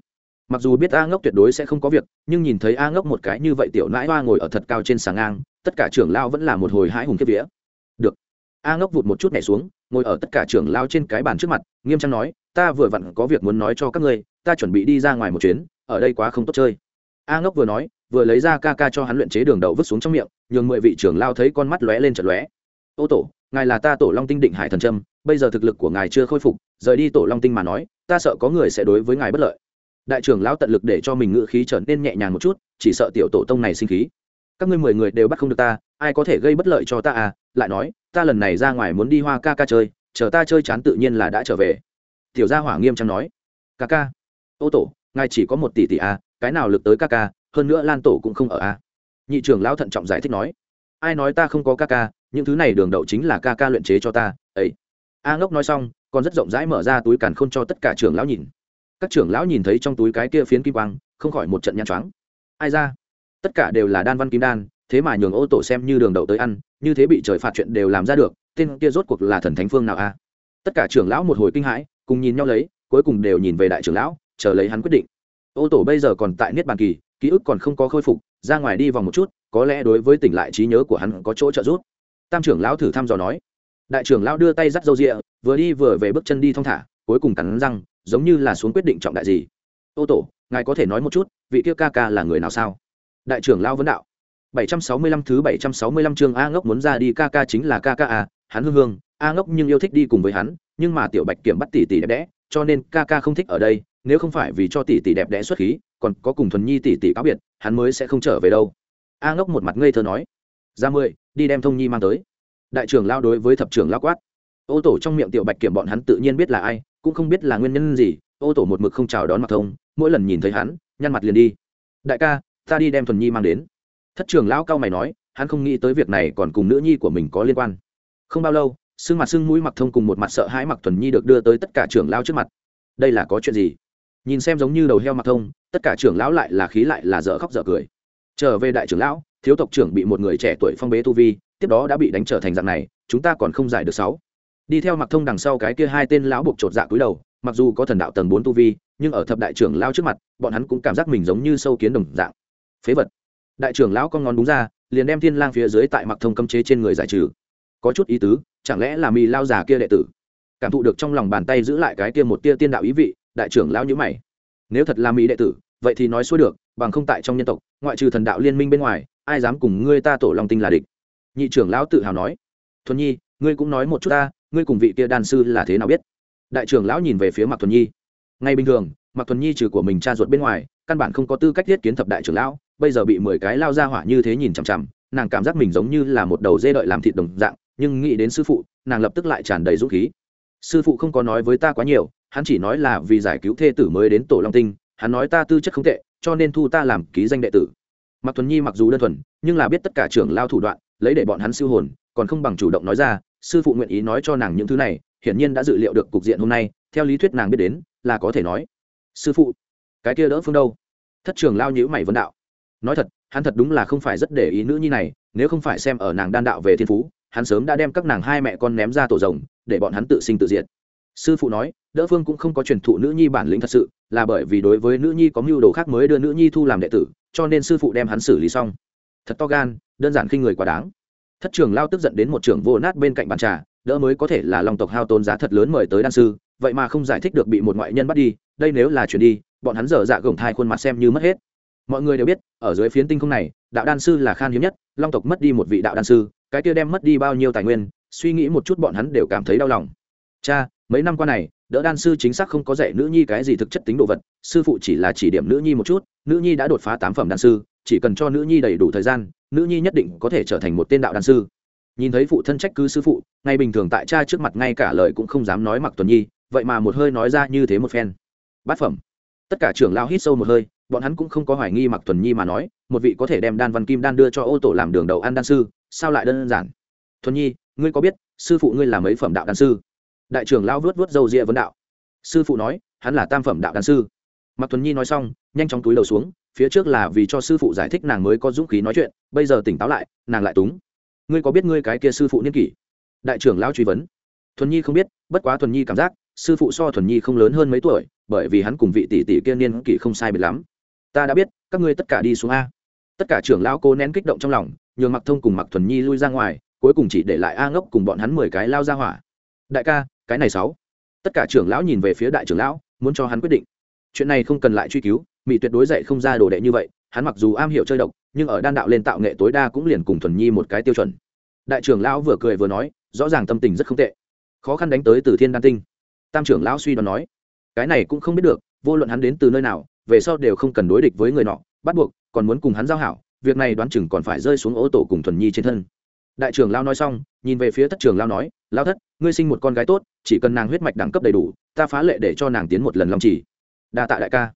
Mặc dù biết a ngốc tuyệt đối sẽ không có việc, nhưng nhìn thấy a ngốc một cái như vậy tiểu nãi hoa ngồi ở thật cao trên sàng ngang, tất cả trưởng lao vẫn là một hồi hãi hùng kiếp vía. Được. A ngốc vụt một chút nhảy xuống, ngồi ở tất cả trưởng lao trên cái bàn trước mặt, nghiêm trang nói, ta vừa vặn có việc muốn nói cho các ngươi, ta chuẩn bị đi ra ngoài một chuyến, ở đây quá không tốt chơi. A ngốc vừa nói, vừa lấy ra ca ca cho hắn luyện chế đường đậu vứt xuống trong miệng, nhường mười vị trưởng lao thấy con mắt lóe lên trận lóe. Ô tổ, ngài là ta tổ long tinh định hải thần trâm bây giờ thực lực của ngài chưa khôi phục, rời đi tổ long tinh mà nói ta sợ có người sẽ đối với ngài bất lợi. Đại trưởng lão tận lực để cho mình ngự khí trở nên nhẹ nhàng một chút, chỉ sợ tiểu tổ tông này sinh khí. Các ngươi mười người đều bắt không được ta, ai có thể gây bất lợi cho ta à? Lại nói, ta lần này ra ngoài muốn đi hoa ca ca chơi, chờ ta chơi chán tự nhiên là đã trở về. Tiểu gia hỏa nghiêm trang nói. Ca ca. Ô tổ, ngài chỉ có một tỷ tỷ à cái nào lực tới ca ca, hơn nữa lan tổ cũng không ở à. Nhị trưởng lão thận trọng giải thích nói. Ai nói ta không có ca ca, những thứ này đường đậu chính là ca ca luyện chế cho ta, ấy. A ngốc nói xong còn rất rộng rãi mở ra túi càn khôn cho tất cả trưởng lão nhìn. Các trưởng lão nhìn thấy trong túi cái kia phiến kim quang, không khỏi một trận nhăn choáng. Ai ra? Tất cả đều là đan văn kim đan, thế mà nhường ô tổ xem như đường đậu tới ăn, như thế bị trời phạt chuyện đều làm ra được, tên kia rốt cuộc là thần thánh phương nào a? Tất cả trưởng lão một hồi kinh hãi, cùng nhìn nhau lấy, cuối cùng đều nhìn về đại trưởng lão, chờ lấy hắn quyết định. Ô tổ bây giờ còn tại niết bàn kỳ, ký ức còn không có khôi phục, ra ngoài đi vòng một chút, có lẽ đối với tỉnh lại trí nhớ của hắn có chỗ trợ giúp. Tam trưởng lão thử thăm dò nói đại trưởng lão đưa tay dắt râu rịa vừa đi vừa về bước chân đi thong thả cuối cùng cắn răng giống như là xuống quyết định trọng đại gì. Ô tổ ngài có thể nói một chút vị kia ca ca là người nào sao? Đại trưởng lão vấn đạo. 765 thứ 765 chương A Ngốc muốn ra đi ca ca chính là ca ca à, hắn hương hương, A Ngốc nhưng yêu thích đi cùng với hắn, nhưng mà tiểu bạch kiểm bắt tỷ tỷ đẹp đẽ cho nên ca ca không thích ở đây nếu không phải vì cho tỷ tỷ đẹp đẽ xuất khí còn có cùng thuần nhi tỷ tỷ cáo biệt hắn mới sẽ không trở về đâu. A ngốc một mặt ngây thơ nói. Ra mười đi đem thông nhi mang tới đại trưởng lao đối với thập trưởng lao quát. Ô tổ trong miệng tiểu bạch kiểm bọn hắn tự nhiên biết là ai, cũng không biết là nguyên nhân gì, ô tổ một mực không chào đón mặc thông, mỗi lần nhìn thấy hắn, nhăn mặt liền đi. Đại ca, ta đi đem thuần nhi mang đến. Thất trưởng lão cao mày nói, hắn không nghĩ tới việc này còn cùng nữ nhi của mình có liên quan. Không bao lâu, xương mặt xương mũi mặc thông cùng một mặt sợ hãi mặc thuần nhi được đưa tới tất cả trưởng lão trước mặt. Đây là có chuyện gì? Nhìn xem giống như đầu heo mặc thông, tất cả trưởng lão lại là khí lại là dở khóc dở cười. Trở về đại trưởng lão, thiếu tộc trưởng bị một người trẻ tuổi phong bế tu vi tiếp đó đã bị đánh trở thành dạng này, chúng ta còn không giải được sáu. Đi theo mặc thông đằng sau cái kia hai tên lão buộc chột dạ cúi đầu, mặc dù có thần đạo tầng bốn tu vi, nhưng ở thập đại trưởng lao trước mặt, bọn hắn cũng cảm giác mình giống như sâu kiến đồng dạng. Phế vật. Đại trưởng lão con ngón đúng ra, liền đem thiên lang phía dưới tại mặc thông cấm chế trên người giải trừ. Có chút ý tứ, chẳng lẽ là mì lao già kia đệ tử? Cảm thụ được trong lòng bàn tay giữ lại cái kia một tia tiên đạo ý vị, đại trưởng lão nhíu mày. Nếu thật là mỹ đệ tử, vậy thì nói xuôi được, bằng không tại trong nhân tộc, ngoại trừ thần đạo liên minh bên ngoài, ai dám cùng ngươi ta tổ long tinh là địch? Nhị trưởng lão tự hào nói, thuần nhi, ngươi cũng nói một chút ta, ngươi cùng vị kia đan sư là thế nào biết? Đại trưởng lão nhìn về phía mạc thuần nhi. Ngay bình thường, mạc thuần nhi trừ của mình cha ruột bên ngoài, căn bản không có tư cách thiết kiến thập đại trưởng lão, bây giờ bị mười cái lao ra hỏa như thế nhìn chằm chằm, nàng cảm giác mình giống như là một đầu dê đợi làm thịt đồng dạng, nhưng nghĩ đến sư phụ, nàng lập tức lại tràn đầy dũng khí. Sư phụ không có nói với ta quá nhiều, hắn chỉ nói là vì giải cứu thê tử mới đến tổ long tinh, hắn nói ta tư chất không tệ, cho nên thu ta làm ký danh đệ tử. Mạc thuần nhi mặc dù đơn thuần, nhưng là biết tất cả trưởng lao thủ đoạn lấy để bọn hắn siêu hồn, còn không bằng chủ động nói ra, sư phụ nguyện ý nói cho nàng những thứ này, hiển nhiên đã dự liệu được cục diện hôm nay, theo lý thuyết nàng biết đến, là có thể nói. Sư phụ, cái kia đỡ phương đâu? Thất trường lao nhữ mày vấn đạo. Nói thật, hắn thật đúng là không phải rất để ý nữ nhi này, nếu không phải xem ở nàng đan đạo về thiên phú, hắn sớm đã đem các nàng hai mẹ con ném ra tổ rồng, để bọn hắn tự sinh tự diệt. Sư phụ nói, đỡ phương cũng không có truyền thụ nữ nhi bản lĩnh thật sự, là bởi vì đối với nữ nhi có mưu đồ khác mới đưa nữ nhi thu làm đệ tử, cho nên sư phụ đem hắn xử lý xong thật to gan, đơn giản khi người quá đáng. Thất trường lao tức giận đến một trường vô nát bên cạnh bàn trà, đỡ mới có thể là lòng tộc hao tốn giá thật lớn mời tới đan sư, vậy mà không giải thích được bị một ngoại nhân bắt đi, đây nếu là chuyển đi, bọn hắn dở dạ gồng thai khuôn mặt xem như mất hết. Mọi người đều biết, ở dưới phiến tinh không này, đạo đan sư là khan hiếm nhất, long tộc mất đi một vị đạo đan sư, cái kia đem mất đi bao nhiêu tài nguyên, suy nghĩ một chút bọn hắn đều cảm thấy đau lòng. Cha, mấy năm qua này, đỡ đan sư chính xác không có dạy nữ nhi cái gì thực chất tính đồ vật, sư phụ chỉ là chỉ điểm nữ nhi một chút, nữ nhi đã đột phá tám phẩm đan sư chỉ cần cho nữ nhi đầy đủ thời gian, nữ nhi nhất định có thể trở thành một tên đạo đan sư. Nhìn thấy phụ thân trách cứ sư phụ, ngay bình thường tại cha trước mặt ngay cả lời cũng không dám nói mặc tuần nhi, vậy mà một hơi nói ra như thế một phen. Bát phẩm. Tất cả trưởng lao hít sâu một hơi, bọn hắn cũng không có hoài nghi mặc tuần nhi mà nói, một vị có thể đem đan văn kim đan đưa cho ô tổ làm đường đầu ăn đan sư, sao lại đơn giản? Thuần nhi, ngươi có biết, sư phụ ngươi là mấy phẩm đạo đan sư? Đại trưởng lao vớt vớt dâu rịa vấn đạo. Sư phụ nói, hắn là tam phẩm đạo đan sư. Mặc thuần nhi nói xong, nhanh chóng túi đầu xuống phía trước là vì cho sư phụ giải thích nàng mới có dũng khí nói chuyện, bây giờ tỉnh táo lại, nàng lại túng. Ngươi có biết ngươi cái kia sư phụ niên kỷ? Đại trưởng lão truy vấn. Thuần nhi không biết, bất quá thuần nhi cảm giác, sư phụ so thuần nhi không lớn hơn mấy tuổi, bởi vì hắn cùng vị tỷ tỷ kia niên kỷ không sai biệt lắm. Ta đã biết, các ngươi tất cả đi xuống a. Tất cả trưởng lão cố nén kích động trong lòng, nhường mặc thông cùng mặc thuần nhi lui ra ngoài, cuối cùng chỉ để lại a ngốc cùng bọn hắn mười cái lao ra hỏa. Đại ca, cái này sáu. Tất cả trưởng lão nhìn về phía đại trưởng lão, muốn cho hắn quyết định. Chuyện này không cần lại truy cứu mỹ tuyệt đối dạy không ra đồ đệ như vậy, hắn mặc dù am hiểu chơi độc, nhưng ở đan đạo lên tạo nghệ tối đa cũng liền cùng thuần nhi một cái tiêu chuẩn. Đại trưởng lão vừa cười vừa nói, rõ ràng tâm tình rất không tệ. Khó khăn đánh tới từ thiên đan tinh. Tam trưởng lão suy đoán nói, cái này cũng không biết được, vô luận hắn đến từ nơi nào, về sau đều không cần đối địch với người nọ, bắt buộc, còn muốn cùng hắn giao hảo, việc này đoán chừng còn phải rơi xuống ô tổ cùng thuần nhi trên thân. Đại trưởng lao nói xong, nhìn về phía thất trưởng lao nói lao thất, ngươi sinh một con gái tốt, chỉ cần nàng huyết mạch đẳng cấp đầy đủ, ta phá lệ để cho nàng tiến một lần long chỉ đa tạ đại ca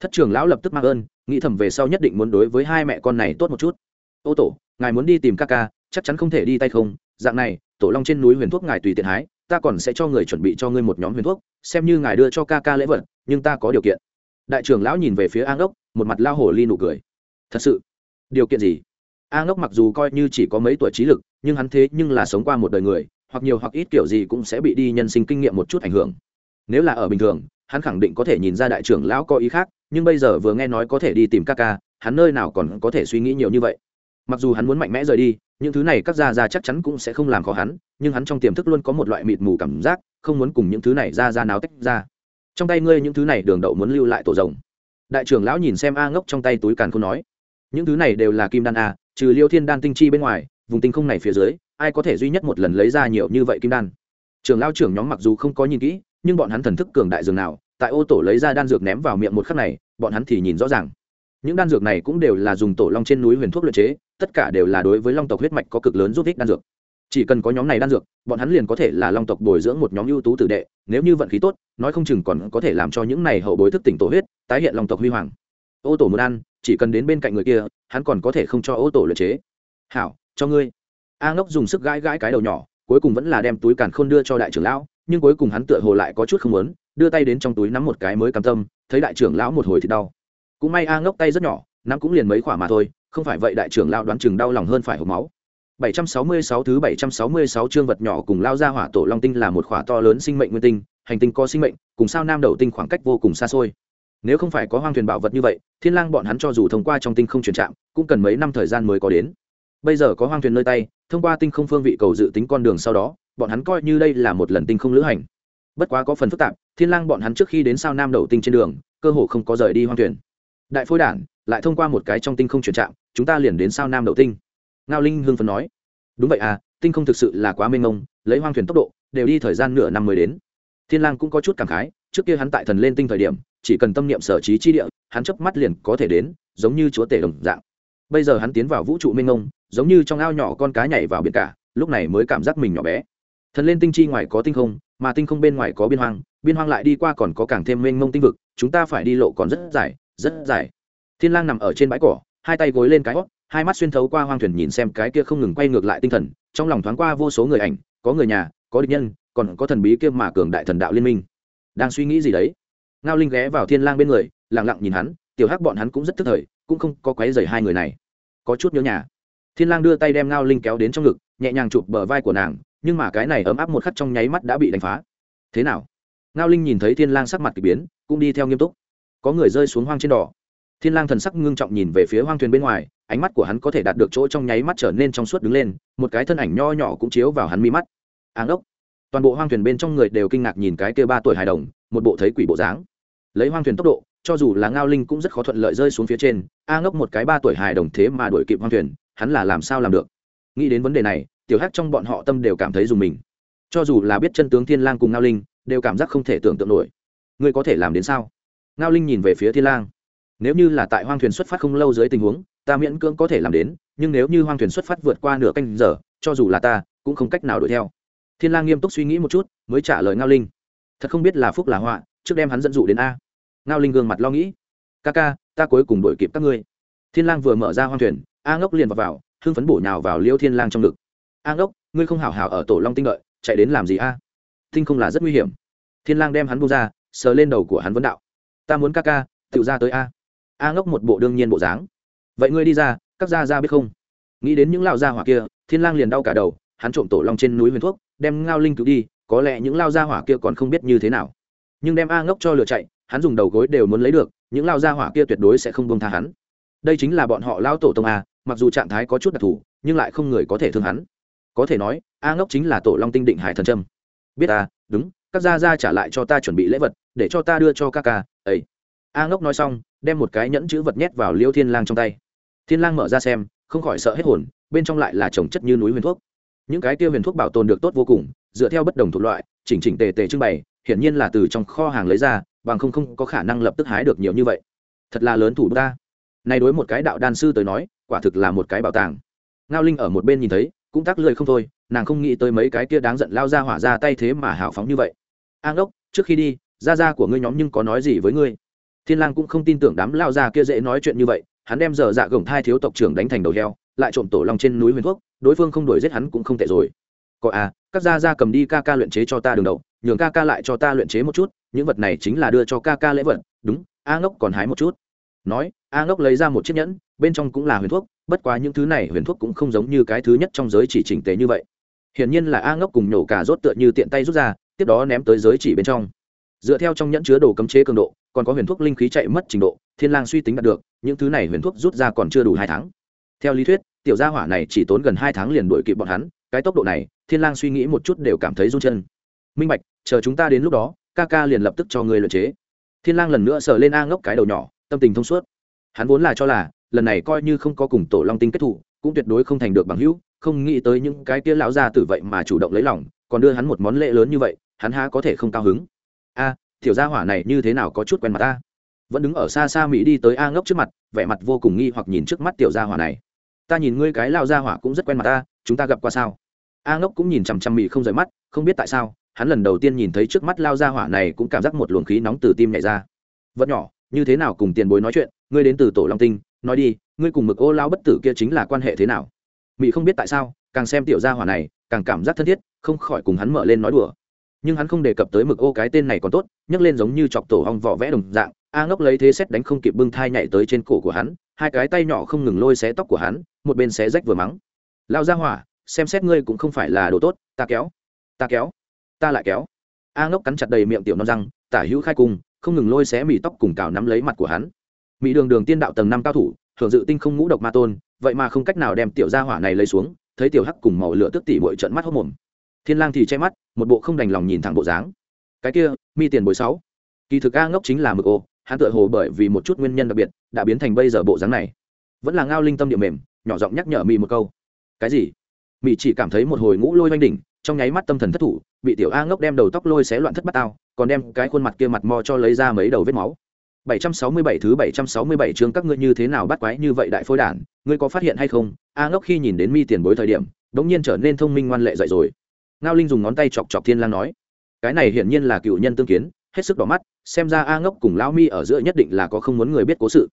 thất trưởng lão lập tức mang ơn, nghĩ thầm về sau nhất định muốn đối với hai mẹ con này tốt một chút. Ô tổ, ngài muốn đi tìm ca ca, chắc chắn không thể đi tay không. Dạng này, tổ long trên núi huyền thuốc ngài tùy tiện hái, ta còn sẽ cho người chuẩn bị cho ngươi một nhóm huyền thuốc, xem như ngài đưa cho ca ca lễ vật, nhưng ta có điều kiện. Đại trưởng lão nhìn về phía a ngốc, một mặt lao hổ ly nụ cười. Thật sự? Điều kiện gì? A ngốc mặc dù coi như chỉ có mấy tuổi trí lực, nhưng hắn thế nhưng là sống qua một đời người, hoặc nhiều hoặc ít kiểu gì cũng sẽ bị đi nhân sinh kinh nghiệm một chút ảnh hưởng. Nếu là ở bình thường, hắn khẳng định có thể nhìn ra đại trưởng lão có ý khác nhưng bây giờ vừa nghe nói có thể đi tìm ca ca, hắn nơi nào còn có thể suy nghĩ nhiều như vậy. Mặc dù hắn muốn mạnh mẽ rời đi, những thứ này các gia gia chắc chắn cũng sẽ không làm khó hắn, nhưng hắn trong tiềm thức luôn có một loại mịt mù cảm giác, không muốn cùng những thứ này ra ra náo tách ra. Trong tay ngươi những thứ này đường đậu muốn lưu lại tổ rồng. Đại trưởng lão nhìn xem a ngốc trong tay túi càn khôn nói, những thứ này đều là kim đan a, trừ liêu thiên đan tinh chi bên ngoài, vùng tinh không này phía dưới, ai có thể duy nhất một lần lấy ra nhiều như vậy kim đan? Trường lão trưởng nhóm mặc dù không có nhìn kỹ, nhưng bọn hắn thần thức cường đại dường nào tại ô tổ lấy ra đan dược ném vào miệng một khắc này, bọn hắn thì nhìn rõ ràng. Những đan dược này cũng đều là dùng tổ long trên núi huyền thuốc luyện chế, tất cả đều là đối với long tộc huyết mạch có cực lớn giúp ích đan dược. Chỉ cần có nhóm này đan dược, bọn hắn liền có thể là long tộc bồi dưỡng một nhóm ưu tú tử đệ, nếu như vận khí tốt, nói không chừng còn có thể làm cho những này hậu bối thức tỉnh tổ huyết, tái hiện long tộc huy hoàng. Ô tổ muốn ăn, chỉ cần đến bên cạnh người kia, hắn còn có thể không cho ô tổ luyện chế. Hảo, cho ngươi. A ngốc dùng sức gãi gãi cái đầu nhỏ, cuối cùng vẫn là đem túi càn khôn đưa cho đại trưởng lão, nhưng cuối cùng hắn tựa hồ lại có chút không muốn đưa tay đến trong túi nắm một cái mới cam tâm thấy đại trưởng lão một hồi thì đau cũng may a ngốc tay rất nhỏ nắm cũng liền mấy khỏa mà thôi không phải vậy đại trưởng lão đoán chừng đau lòng hơn phải hộp máu 766 thứ 766 chương vật nhỏ cùng lao ra hỏa tổ long tinh là một khỏa to lớn sinh mệnh nguyên tinh, hành tinh có sinh mệnh, cùng sao nam đầu tinh khoảng cách vô cùng xa xôi. Nếu không phải có hoang thuyền bảo vật như vậy, Thiên Lang bọn hắn cho dù thông qua trong tinh không chuyển chạm, cũng cần mấy năm thời gian mới có đến. Bây giờ có hoang thuyền nơi tay, thông qua tinh không phương vị cầu dự tính con đường sau đó, bọn hắn coi như đây là một lần tinh không lữ hành. Bất quá có phần phức tạp, Thiên Lang bọn hắn trước khi đến sao nam đầu tinh trên đường, cơ hồ không có rời đi hoang thuyền. Đại phôi đản, lại thông qua một cái trong tinh không chuyển trạng, chúng ta liền đến sao nam đầu tinh. Ngao linh hương phấn nói. Đúng vậy à tinh không thực sự là quá mênh mông lấy hoang thuyền tốc độ đều đi thời gian nửa năm mới đến. Thiên lang cũng có chút cảm khái trước kia hắn tại thần lên tinh thời điểm chỉ cần tâm niệm sở trí chi địa hắn chớp mắt liền có thể đến giống như chúa tể đồng dạng. Bây giờ hắn tiến vào vũ trụ mênh mông giống như trong ao nhỏ con cá nhảy vào biển cả lúc này mới cảm giác mình nhỏ bé thần lên tinh chi ngoài có tinh không, mà tinh không bên ngoài có biên hoang biên hoang lại đi qua còn có càng thêm mênh mông tinh vực, chúng ta phải đi lộ còn rất dài rất dài. Thiên lang nằm ở trên bãi cỏ, hai tay gối lên cái hót, hai mắt xuyên thấu qua hoang thuyền nhìn xem cái kia không ngừng quay ngược lại tinh thần, trong lòng thoáng qua vô số người ảnh, có người nhà, có địch nhân, còn có thần bí kia mà cường đại thần đạo liên minh. Đang suy nghĩ gì đấy? Ngao linh ghé vào thiên lang bên người, lặng lặng nhìn hắn, tiểu hắc bọn hắn cũng rất tức thời, cũng không có quấy rầy hai người này. Có chút nhớ nhà. Thiên lang đưa tay đem ngao linh kéo đến trong ngực, nhẹ nhàng chụp bờ vai của nàng nhưng mà cái này ấm áp một khắc trong nháy mắt đã bị đánh phá. Thế nào? Ngao linh nhìn thấy thiên lang sắc mặt kỳ biến, cũng đi theo nghiêm túc. Có người rơi xuống hoang trên đỏ thiên lang thần sắc ngưng trọng nhìn về phía hoang thuyền bên ngoài, ánh mắt của hắn có thể đạt được chỗ trong nháy mắt trở nên trong suốt đứng lên, một cái thân ảnh nho nhỏ cũng chiếu vào hắn mi mắt. Áng ốc. Toàn bộ hoang thuyền bên trong người đều kinh ngạc nhìn cái kia ba tuổi hài đồng, một bộ thấy quỷ bộ dáng. Lấy hoang thuyền tốc độ, cho dù là ngao linh cũng rất khó thuận lợi rơi xuống phía trên, a ngốc một cái ba tuổi hài đồng thế mà đuổi kịp hoang thuyền, hắn là làm sao làm được? Nghĩ đến vấn đề này tiểu hắc trong bọn họ tâm đều cảm thấy dùng mình. Cho dù là biết chân tướng thiên lang cùng ngao linh đều cảm giác không thể tưởng tượng nổi. Ngươi có thể làm đến sao? Ngao linh nhìn về phía thiên lang. Nếu như là tại hoang thuyền xuất phát không lâu dưới tình huống ta miễn cưỡng có thể làm đến nhưng nếu như hoang thuyền xuất phát vượt qua nửa canh giờ cho dù là ta cũng không cách nào đuổi theo. Thiên lang nghiêm túc suy nghĩ một chút mới trả lời ngao linh. Thật không biết là phúc là họa trước đem hắn dẫn dụ đến a. Ngao linh gương mặt lo nghĩ. Ca ca ta cuối cùng đuổi kịp các ngươi. Thiên lang vừa mở ra hoang thuyền a ngốc liền vào, vào hưng phấn bổ nhào vào liêu thiên lang trong ngực a ngốc, ngươi không hảo hảo ở tổ long tinh đợi, chạy đến làm gì a? Tinh không là rất nguy hiểm. Thiên lang đem hắn buông ra, sờ lên đầu của hắn vấn đạo. Ta muốn ca ca tự ra tới a. A ngốc một bộ đương nhiên bộ dáng. Vậy ngươi đi ra, các gia gia biết không? Nghĩ đến những lao gia hỏa kia, thiên lang liền đau cả đầu, hắn trộm tổ long trên núi huyền thuốc, đem ngao linh cứu đi, có lẽ những lao gia hỏa kia còn không biết như thế nào. Nhưng đem a ngốc cho lừa chạy, hắn dùng đầu gối đều muốn lấy được, những lao gia hỏa kia tuyệt đối sẽ không buông tha hắn. Đây chính là bọn họ lao tổ tông a, mặc dù trạng thái có chút đặc thù, nhưng lại không người có thể thương hắn có thể nói, a ngốc chính là tổ long tinh định hải thần trâm biết à đúng, các gia gia trả lại cho ta chuẩn bị lễ vật, để cho ta đưa cho ca ca, ấy. A ngốc nói xong, đem một cái nhẫn chữ vật nhét vào liêu thiên lang trong tay. Thiên lang mở ra xem, không khỏi sợ hết hồn, bên trong lại là trồng chất như núi huyền thuốc. Những cái kia huyền thuốc bảo tồn được tốt vô cùng, dựa theo bất đồng thuộc loại, chỉnh chỉnh tề tề trưng bày, hiển nhiên là từ trong kho hàng lấy ra, bằng không không có khả năng lập tức hái được nhiều như vậy. Thật là lớn thủ ta. Này đối một cái đạo đan sư tới nói, quả thực là một cái bảo tàng. Ngao linh ở một bên nhìn thấy cũng tắc lười không thôi, nàng không nghĩ tới mấy cái kia đáng giận lao ra hỏa ra tay thế mà hào phóng như vậy. An đốc, trước khi đi, gia gia của ngươi nhóm nhưng có nói gì với ngươi? Thiên lang cũng không tin tưởng đám lao ra kia dễ nói chuyện như vậy, hắn đem dở dạ gồng thai thiếu tộc trưởng đánh thành đầu heo, lại trộm tổ long trên núi huyền thuốc đối phương không đuổi giết hắn cũng không tệ rồi. Có à các gia gia cầm đi ca ca luyện chế cho ta đường đầu nhường ca ca lại cho ta luyện chế một chút, những vật này chính là đưa cho ca ca lễ vật, đúng, a ngốc còn hái một chút nói, a ngốc lấy ra một chiếc nhẫn, bên trong cũng là huyền thuốc, bất quá những thứ này huyền thuốc cũng không giống như cái thứ nhất trong giới chỉ chỉnh tế như vậy. Hiển nhiên là a ngốc cùng nhổ cả rốt tựa như tiện tay rút ra, tiếp đó ném tới giới chỉ bên trong. Dựa theo trong nhẫn chứa đồ cấm chế cường độ, còn có huyền thuốc linh khí chạy mất trình độ, thiên lang suy tính đạt được, những thứ này huyền thuốc rút ra còn chưa đủ hai tháng. Theo lý thuyết, tiểu gia hỏa này chỉ tốn gần hai tháng liền đuổi kịp bọn hắn, cái tốc độ này, thiên lang suy nghĩ một chút đều cảm thấy run chân. Minh bạch, chờ chúng ta đến lúc đó, ca ca liền lập tức cho người luyện chế. Thiên lang lần nữa sờ lên a ngốc cái đầu nhỏ tâm tình thông suốt. Hắn vốn là cho là, lần này coi như không có cùng tổ long tinh kết thủ cũng tuyệt đối không thành được bằng hữu, không nghĩ tới những cái kia lão gia tử vậy mà chủ động lấy lòng, còn đưa hắn một món lễ lớn như vậy, hắn há có thể không cao hứng. A, tiểu gia hỏa này như thế nào có chút quen mặt ta? Vẫn đứng ở xa xa mỹ đi tới a ngốc trước mặt, vẻ mặt vô cùng nghi hoặc nhìn trước mắt tiểu gia hỏa này. Ta nhìn ngươi cái lao gia hỏa cũng rất quen mặt ta, chúng ta gặp qua sao? A ngốc cũng nhìn chằm chằm mỹ không rời mắt, không biết tại sao, hắn lần đầu tiên nhìn thấy trước mắt lao gia hỏa này cũng cảm giác một luồng khí nóng từ tim nhảy ra. Vật nhỏ như thế nào cùng tiền bối nói chuyện, ngươi đến từ tổ long tinh, nói đi, ngươi cùng mực ô lao bất tử kia chính là quan hệ thế nào? Mỹ không biết tại sao, càng xem tiểu gia hỏa này, càng cảm giác thân thiết, không khỏi cùng hắn mở lên nói đùa. Nhưng hắn không đề cập tới mực ô cái tên này còn tốt, nhấc lên giống như chọc tổ hong vỏ vẽ đồng dạng, a ngốc lấy thế xét đánh không kịp bưng thai nhảy tới trên cổ của hắn, hai cái tay nhỏ không ngừng lôi xé tóc của hắn, một bên xé rách vừa mắng. Lao ra hỏa, xem xét ngươi cũng không phải là đồ tốt, ta kéo ta kéo, ta lại kéo. A ngốc cắn chặt đầy miệng tiểu non răng, tả hữu khai cung không ngừng lôi xé mì tóc cùng cào nắm lấy mặt của hắn. Mỹ đường đường tiên đạo tầng năm cao thủ thường dự tinh không ngũ độc ma tôn, vậy mà không cách nào đem tiểu gia hỏa này lấy xuống, thấy tiểu hắc cùng màu lửa tức tỉ bội trận mắt hốc mồm. Thiên lang thì che mắt, một bộ không đành lòng nhìn thẳng bộ dáng. Cái kia, mi tiền bồi sáu. Kỳ thực a ngốc chính là mực ô, hắn tựa hồ bởi vì một chút nguyên nhân đặc biệt, đã biến thành bây giờ bộ dáng này. Vẫn là ngao linh tâm địa mềm, nhỏ giọng nhắc nhở mi một câu. Cái gì? Mi chỉ cảm thấy một hồi ngũ lôi oanh đỉnh, trong nháy mắt tâm thần thất thủ bị tiểu a ngốc đem đầu tóc lôi xé loạn thất bắt tao còn đem cái khuôn mặt kia mặt mò cho lấy ra mấy đầu vết máu 767 thứ 767 chương các ngươi như thế nào bắt quái như vậy đại phôi đản, ngươi có phát hiện hay không? A Ngốc khi nhìn đến Mi tiền bối thời điểm, đống nhiên trở nên thông minh ngoan lệ dậy rồi. Ngao Linh dùng ngón tay chọc chọc Thiên Lang nói, cái này hiển nhiên là cựu nhân tương kiến, hết sức đỏ mắt, xem ra A Ngốc cùng lão Mi ở giữa nhất định là có không muốn người biết cố sự.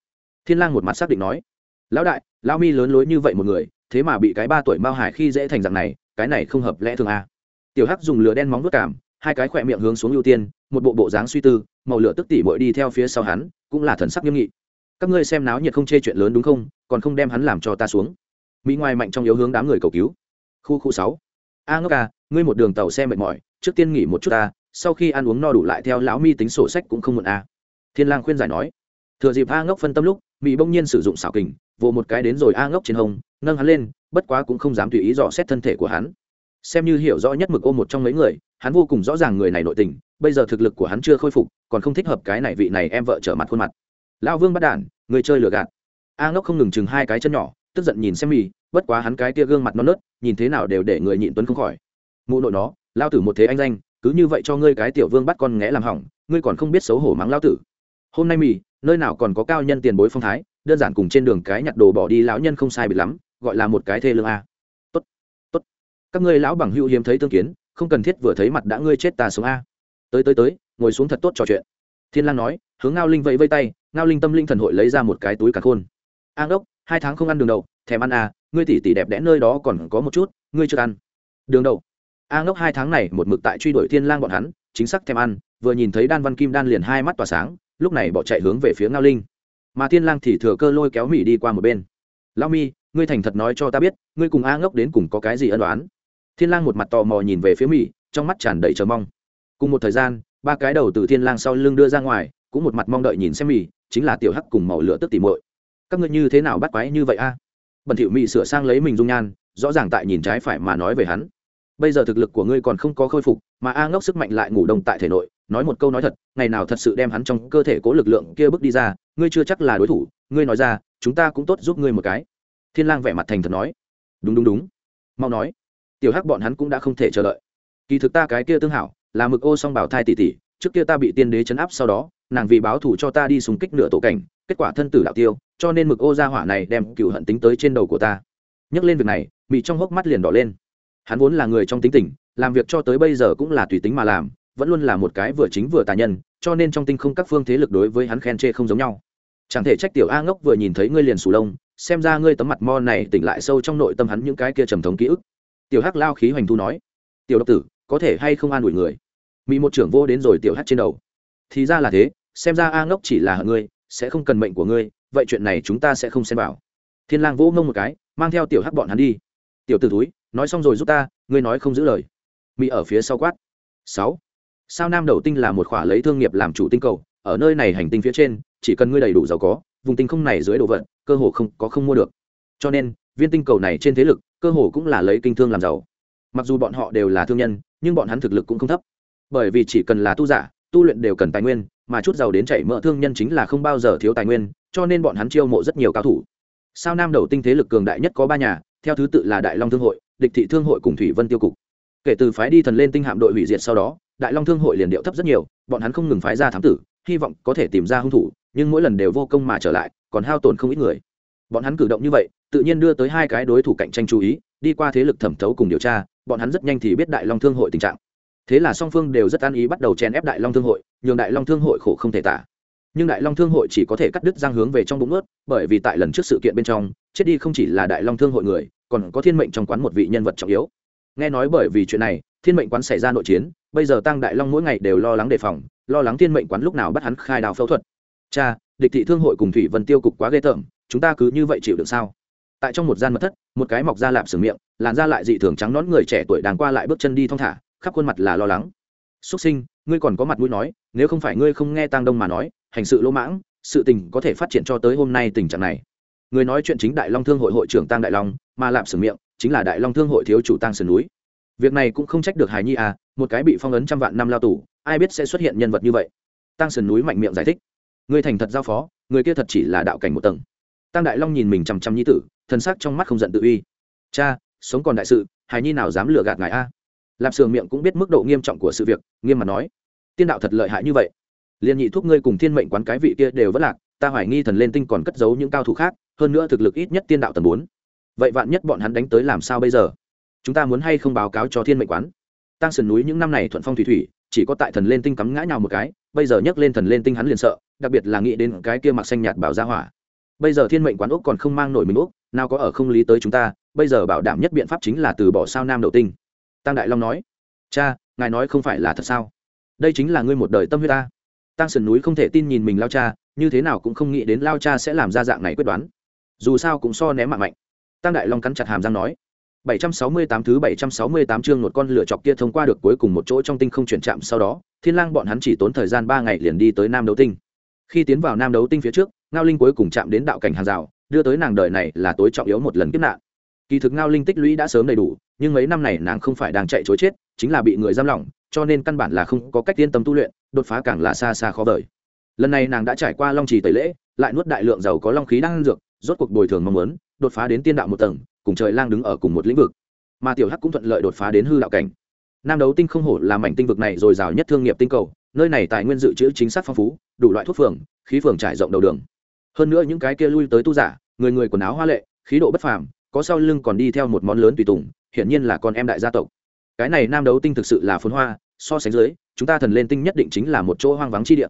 Thiên Lang một mặt xác định nói, lão đại, lão Mi lớn lối như vậy một người, thế mà bị cái ba tuổi Mao Hải khi dễ thành dạng này, cái này không hợp lẽ thường a. Tiểu Hắc dùng lửa đen móng vuốt cảm, hai cái khỏe miệng hướng xuống ưu tiên một bộ bộ dáng suy tư màu lửa tức tỉ bội đi theo phía sau hắn cũng là thần sắc nghiêm nghị. Các ngươi xem náo nhiệt không chê chuyện lớn đúng không còn không đem hắn làm cho ta xuống. Mỹ ngoài mạnh trong yếu hướng đám người cầu cứu. Khu khu sáu. A ngốc a ngươi một đường tàu xe mệt mỏi trước tiên nghỉ một chút ta sau khi ăn uống no đủ lại theo lão mi tính sổ sách cũng không muộn a thiên lang khuyên giải nói. Thừa dịp a ngốc phân tâm lúc mỹ bỗng nhiên sử dụng xảo kình vồ một cái đến rồi a ngốc trên hông nâng hắn lên bất quá cũng không dám tùy ý dò xét thân thể của hắn xem như hiểu rõ nhất mực ôm một trong mấy người, hắn vô cùng rõ ràng người này nội tình, bây giờ thực lực của hắn chưa khôi phục, còn không thích hợp cái này vị này em vợ trở mặt khuôn mặt. Lão vương bắt đản người chơi lừa gạt. A ngốc không ngừng chừng hai cái chân nhỏ, tức giận nhìn xem mì, bất quá hắn cái tia gương mặt non nớt, nhìn thế nào đều để người nhịn tuấn không khỏi. Mụ nội nó lao tử một thế anh danh, cứ như vậy cho ngươi cái tiểu vương bắt con ngẽ làm hỏng, ngươi còn không biết xấu hổ mắng lao tử. Hôm nay mì, nơi nào còn có cao nhân tiền bối phong thái, đơn giản cùng trên đường cái nhặt đồ bỏ đi, lão nhân không sai bị lắm, gọi là một cái thê lương a các ngươi lão bằng hữu hiếm thấy tương kiến, không cần thiết vừa thấy mặt đã ngươi chết ta sống a. Tới tới tới, ngồi xuống thật tốt trò chuyện. Thiên lang nói, hướng ngao linh vẫy vây tay, ngao linh tâm linh thần hội lấy ra một cái túi cả khôn. An đốc, hai tháng không ăn đường đậu, thèm ăn à ngươi tỷ tỷ đẹp đẽ nơi đó còn có một chút, ngươi chưa ăn. Đường đậu. A ngốc hai tháng này một mực tại truy đuổi thiên lang bọn hắn, chính xác thèm ăn, vừa nhìn thấy đan văn kim đan liền hai mắt tỏa sáng, lúc này bỏ chạy hướng về phía ngao linh. Mà thiên lang thì thừa cơ lôi kéo mỹ đi qua một bên. Lao mi, ngươi thành thật nói cho ta biết, ngươi cùng a ngốc đến cùng có cái gì ân đoán thiên lang một mặt tò mò nhìn về phía mỹ trong mắt tràn đầy chờ mong. Cùng một thời gian, ba cái đầu từ thiên lang sau lưng đưa ra ngoài, cũng một mặt mong đợi nhìn xem mỹ chính là tiểu hắc cùng màu lửa tức tỉ muội. Các ngươi như thế nào bắt quái như vậy a? À? bẩn thỉu mỹ sửa sang lấy mình dung nhan, rõ ràng tại nhìn trái phải mà nói về hắn. Bây giờ thực lực của ngươi còn không có khôi phục, mà a ngốc sức mạnh lại ngủ đông tại thể nội, nói một câu nói thật, ngày nào thật sự đem hắn trong cơ thể cố lực lượng kia bước đi ra, ngươi chưa chắc là đối thủ, ngươi nói ra, chúng ta cũng tốt giúp ngươi một cái. Thiên lang vẻ mặt thành thật nói. Đúng đúng đúng. Mau nói tiểu hắc bọn hắn cũng đã không thể chờ đợi. Kỳ thực ta cái kia tương hảo, là mực ô song bảo thai tỷ tỷ, trước kia ta bị tiên đế chấn áp sau đó, nàng vì báo thù cho ta đi xung kích nửa tổ cảnh, kết quả thân tử đạo tiêu, cho nên mực ô gia hỏa này đem cựu hận tính tới trên đầu của ta. Nhắc lên việc này, mị trong hốc mắt liền đỏ lên. Hắn vốn là người trong tính tình, làm việc cho tới bây giờ cũng là tùy tính mà làm, vẫn luôn là một cái vừa chính vừa tà nhân, cho nên trong tinh không các phương thế lực đối với hắn khen chê không giống nhau. Chẳng thể trách tiểu a ngốc vừa nhìn thấy ngươi liền sù lông, xem ra ngươi tấm mặt mo này tỉnh lại sâu trong nội tâm hắn những cái kia trầm thống ký ức tiểu hắc lao khí hoành thu nói, tiểu độc tử, có thể hay không an ủi người? Mỹ một trưởng vô đến rồi tiểu hắc trên đầu. Thì ra là thế, xem ra a ngốc chỉ là hận ngươi, sẽ không cần mệnh của ngươi, vậy chuyện này chúng ta sẽ không xem vào. Thiên lang vỗ ngông một cái, mang theo tiểu hắc bọn hắn đi. Tiểu tử túi nói xong rồi giúp ta, ngươi nói không giữ lời. Mỹ ở phía sau quát. Sáu, sao nam đầu tinh là một khỏa lấy thương nghiệp làm chủ tinh cầu, ở nơi này hành tinh phía trên, chỉ cần ngươi đầy đủ giàu có, vùng tinh không này dưới đồ vật, cơ hồ không có không mua được. Cho nên, viên tinh cầu này trên thế lực cơ hồ cũng là lấy kinh thương làm giàu. Mặc dù bọn họ đều là thương nhân, nhưng bọn hắn thực lực cũng không thấp. Bởi vì chỉ cần là tu giả, tu luyện đều cần tài nguyên, mà chút giàu đến chảy mỡ thương nhân chính là không bao giờ thiếu tài nguyên, cho nên bọn hắn chiêu mộ rất nhiều cao thủ. Sao nam đầu tinh thế lực cường đại nhất có ba nhà, theo thứ tự là đại long thương hội, địch thị thương hội cùng thủy vân tiêu cục. Kể từ phái đi thần lên tinh hạm đội hủy diệt sau đó, đại long thương hội liền điệu thấp rất nhiều, bọn hắn không ngừng phái ra thám tử, hy vọng có thể tìm ra hung thủ, nhưng mỗi lần đều vô công mà trở lại, còn hao tổn không ít người. Bọn hắn cử động như vậy tự nhiên đưa tới hai cái đối thủ cạnh tranh chú ý, đi qua thế lực thẩm thấu cùng điều tra, bọn hắn rất nhanh thì biết đại long thương hội tình trạng. Thế là song phương đều rất an ý bắt đầu chèn ép đại long thương hội, nhường đại long thương hội khổ không thể tả. Nhưng đại long thương hội chỉ có thể cắt đứt giang hướng về trong bụng ướt, bởi vì tại lần trước sự kiện bên trong, chết đi không chỉ là đại long thương hội người, còn có thiên mệnh trong quán một vị nhân vật trọng yếu. Nghe nói bởi vì chuyện này, thiên mệnh quán xảy ra nội chiến, bây giờ tăng đại long mỗi ngày đều lo lắng đề phòng, lo lắng thiên mệnh quán lúc nào bắt hắn khai đào phẫu thuật. Cha, địch thị thương hội cùng thủy vân tiêu cục quá ghê tởm, chúng ta cứ như vậy chịu được sao? Tại trong một gian mật thất, một cái mọc da lạp sừng miệng, làn da lại dị thường trắng nón người trẻ tuổi đang qua lại bước chân đi thong thả, khắp khuôn mặt là lo lắng. Xuất sinh, ngươi còn có mặt mũi nói, nếu không phải ngươi không nghe Tang đông mà nói, hành sự lỗ mãng, sự tình có thể phát triển cho tới hôm nay tình trạng này. Người nói chuyện chính đại long thương hội hội trưởng tăng đại long, mà lạp sừng miệng chính là đại long thương hội thiếu chủ tăng sườn núi. Việc này cũng không trách được hài nhi à một cái bị phong ấn trăm vạn năm lao tù, ai biết sẽ xuất hiện nhân vật như vậy. Tăng sườn núi mạnh miệng giải thích. Người thành thật giao phó, người kia thật chỉ là đạo cảnh một tầng tăng đại long nhìn mình chằm chằm nhi tử thân xác trong mắt không giận tự uy. Cha, sống còn đại sự, hài nhi nào dám lừa gạt ngài a? Lạp sườn miệng cũng biết mức độ nghiêm trọng của sự việc, nghiêm mặt nói, tiên đạo thật lợi hại như vậy. Liên nhị thuốc ngươi cùng thiên mệnh quán cái vị kia đều vất lạc, ta hoài nghi thần lên tinh còn cất giấu những cao thủ khác, hơn nữa thực lực ít nhất tiên đạo tầng bốn. Vậy vạn nhất bọn hắn đánh tới làm sao bây giờ? Chúng ta muốn hay không báo cáo cho thiên mệnh quán? Tăng sườn núi những năm này thuận phong thủy thủy, chỉ có tại thần lên tinh cắm ngã nhào một cái, bây giờ nhấc lên thần lên tinh hắn liền sợ, đặc biệt là nghĩ đến cái kia mặc xanh nhạt bảo ra hỏa bây giờ thiên mệnh quán úc còn không mang nổi mình úc nào có ở không lý tới chúng ta bây giờ bảo đảm nhất biện pháp chính là từ bỏ sao nam đầu tinh. Tăng đại long nói cha ngài nói không phải là thật sao? Đây chính là ngươi một đời tâm huyết ta. Tăng sườn núi không thể tin nhìn mình lao cha như thế nào cũng không nghĩ đến lao cha sẽ làm ra dạng này quyết đoán. Dù sao cũng so ném mạng mạnh. Tăng đại long cắn chặt hàm răng nói 768 thứ 768 chương một con lửa chọc kia thông qua được cuối cùng một chỗ trong tinh không chuyển chạm sau đó, Thiên Lang bọn hắn chỉ tốn thời gian 3 ngày liền đi tới Nam Đấu Tinh. Khi tiến vào Nam Đấu Tinh phía trước, Ngao Linh cuối cùng chạm đến đạo cảnh hàng rào, đưa tới nàng đời này là tối trọng yếu một lần kiếp nạn. Kỳ thực Ngao Linh tích lũy đã sớm đầy đủ, nhưng mấy năm này nàng không phải đang chạy chối chết, chính là bị người giam lỏng, cho nên căn bản là không có cách yên tâm tu luyện, đột phá càng là xa xa khó vời. Lần này nàng đã trải qua Long Trì tẩy lễ, lại nuốt đại lượng giàu có long khí đang dược, rốt cuộc bồi thường mong muốn, đột phá đến tiên đạo một tầng, cùng trời lang đứng ở cùng một lĩnh vực mà tiểu hắc cũng thuận lợi đột phá đến hư đạo cảnh nam đấu tinh không hổ là mảnh tinh vực này dồi dào nhất thương nghiệp tinh cầu nơi này tài nguyên dự trữ chính xác phong phú đủ loại thuốc phường khí phường trải rộng đầu đường hơn nữa những cái kia lui tới tu giả, người người quần áo hoa lệ, khí độ bất phàm, có sau lưng còn đi theo một món lớn tùy tùng, hiển nhiên là con em đại gia tộc. Cái này nam đấu tinh thực sự là phồn hoa, so sánh dưới, chúng ta thần lên tinh nhất định chính là một chỗ hoang vắng chi địa.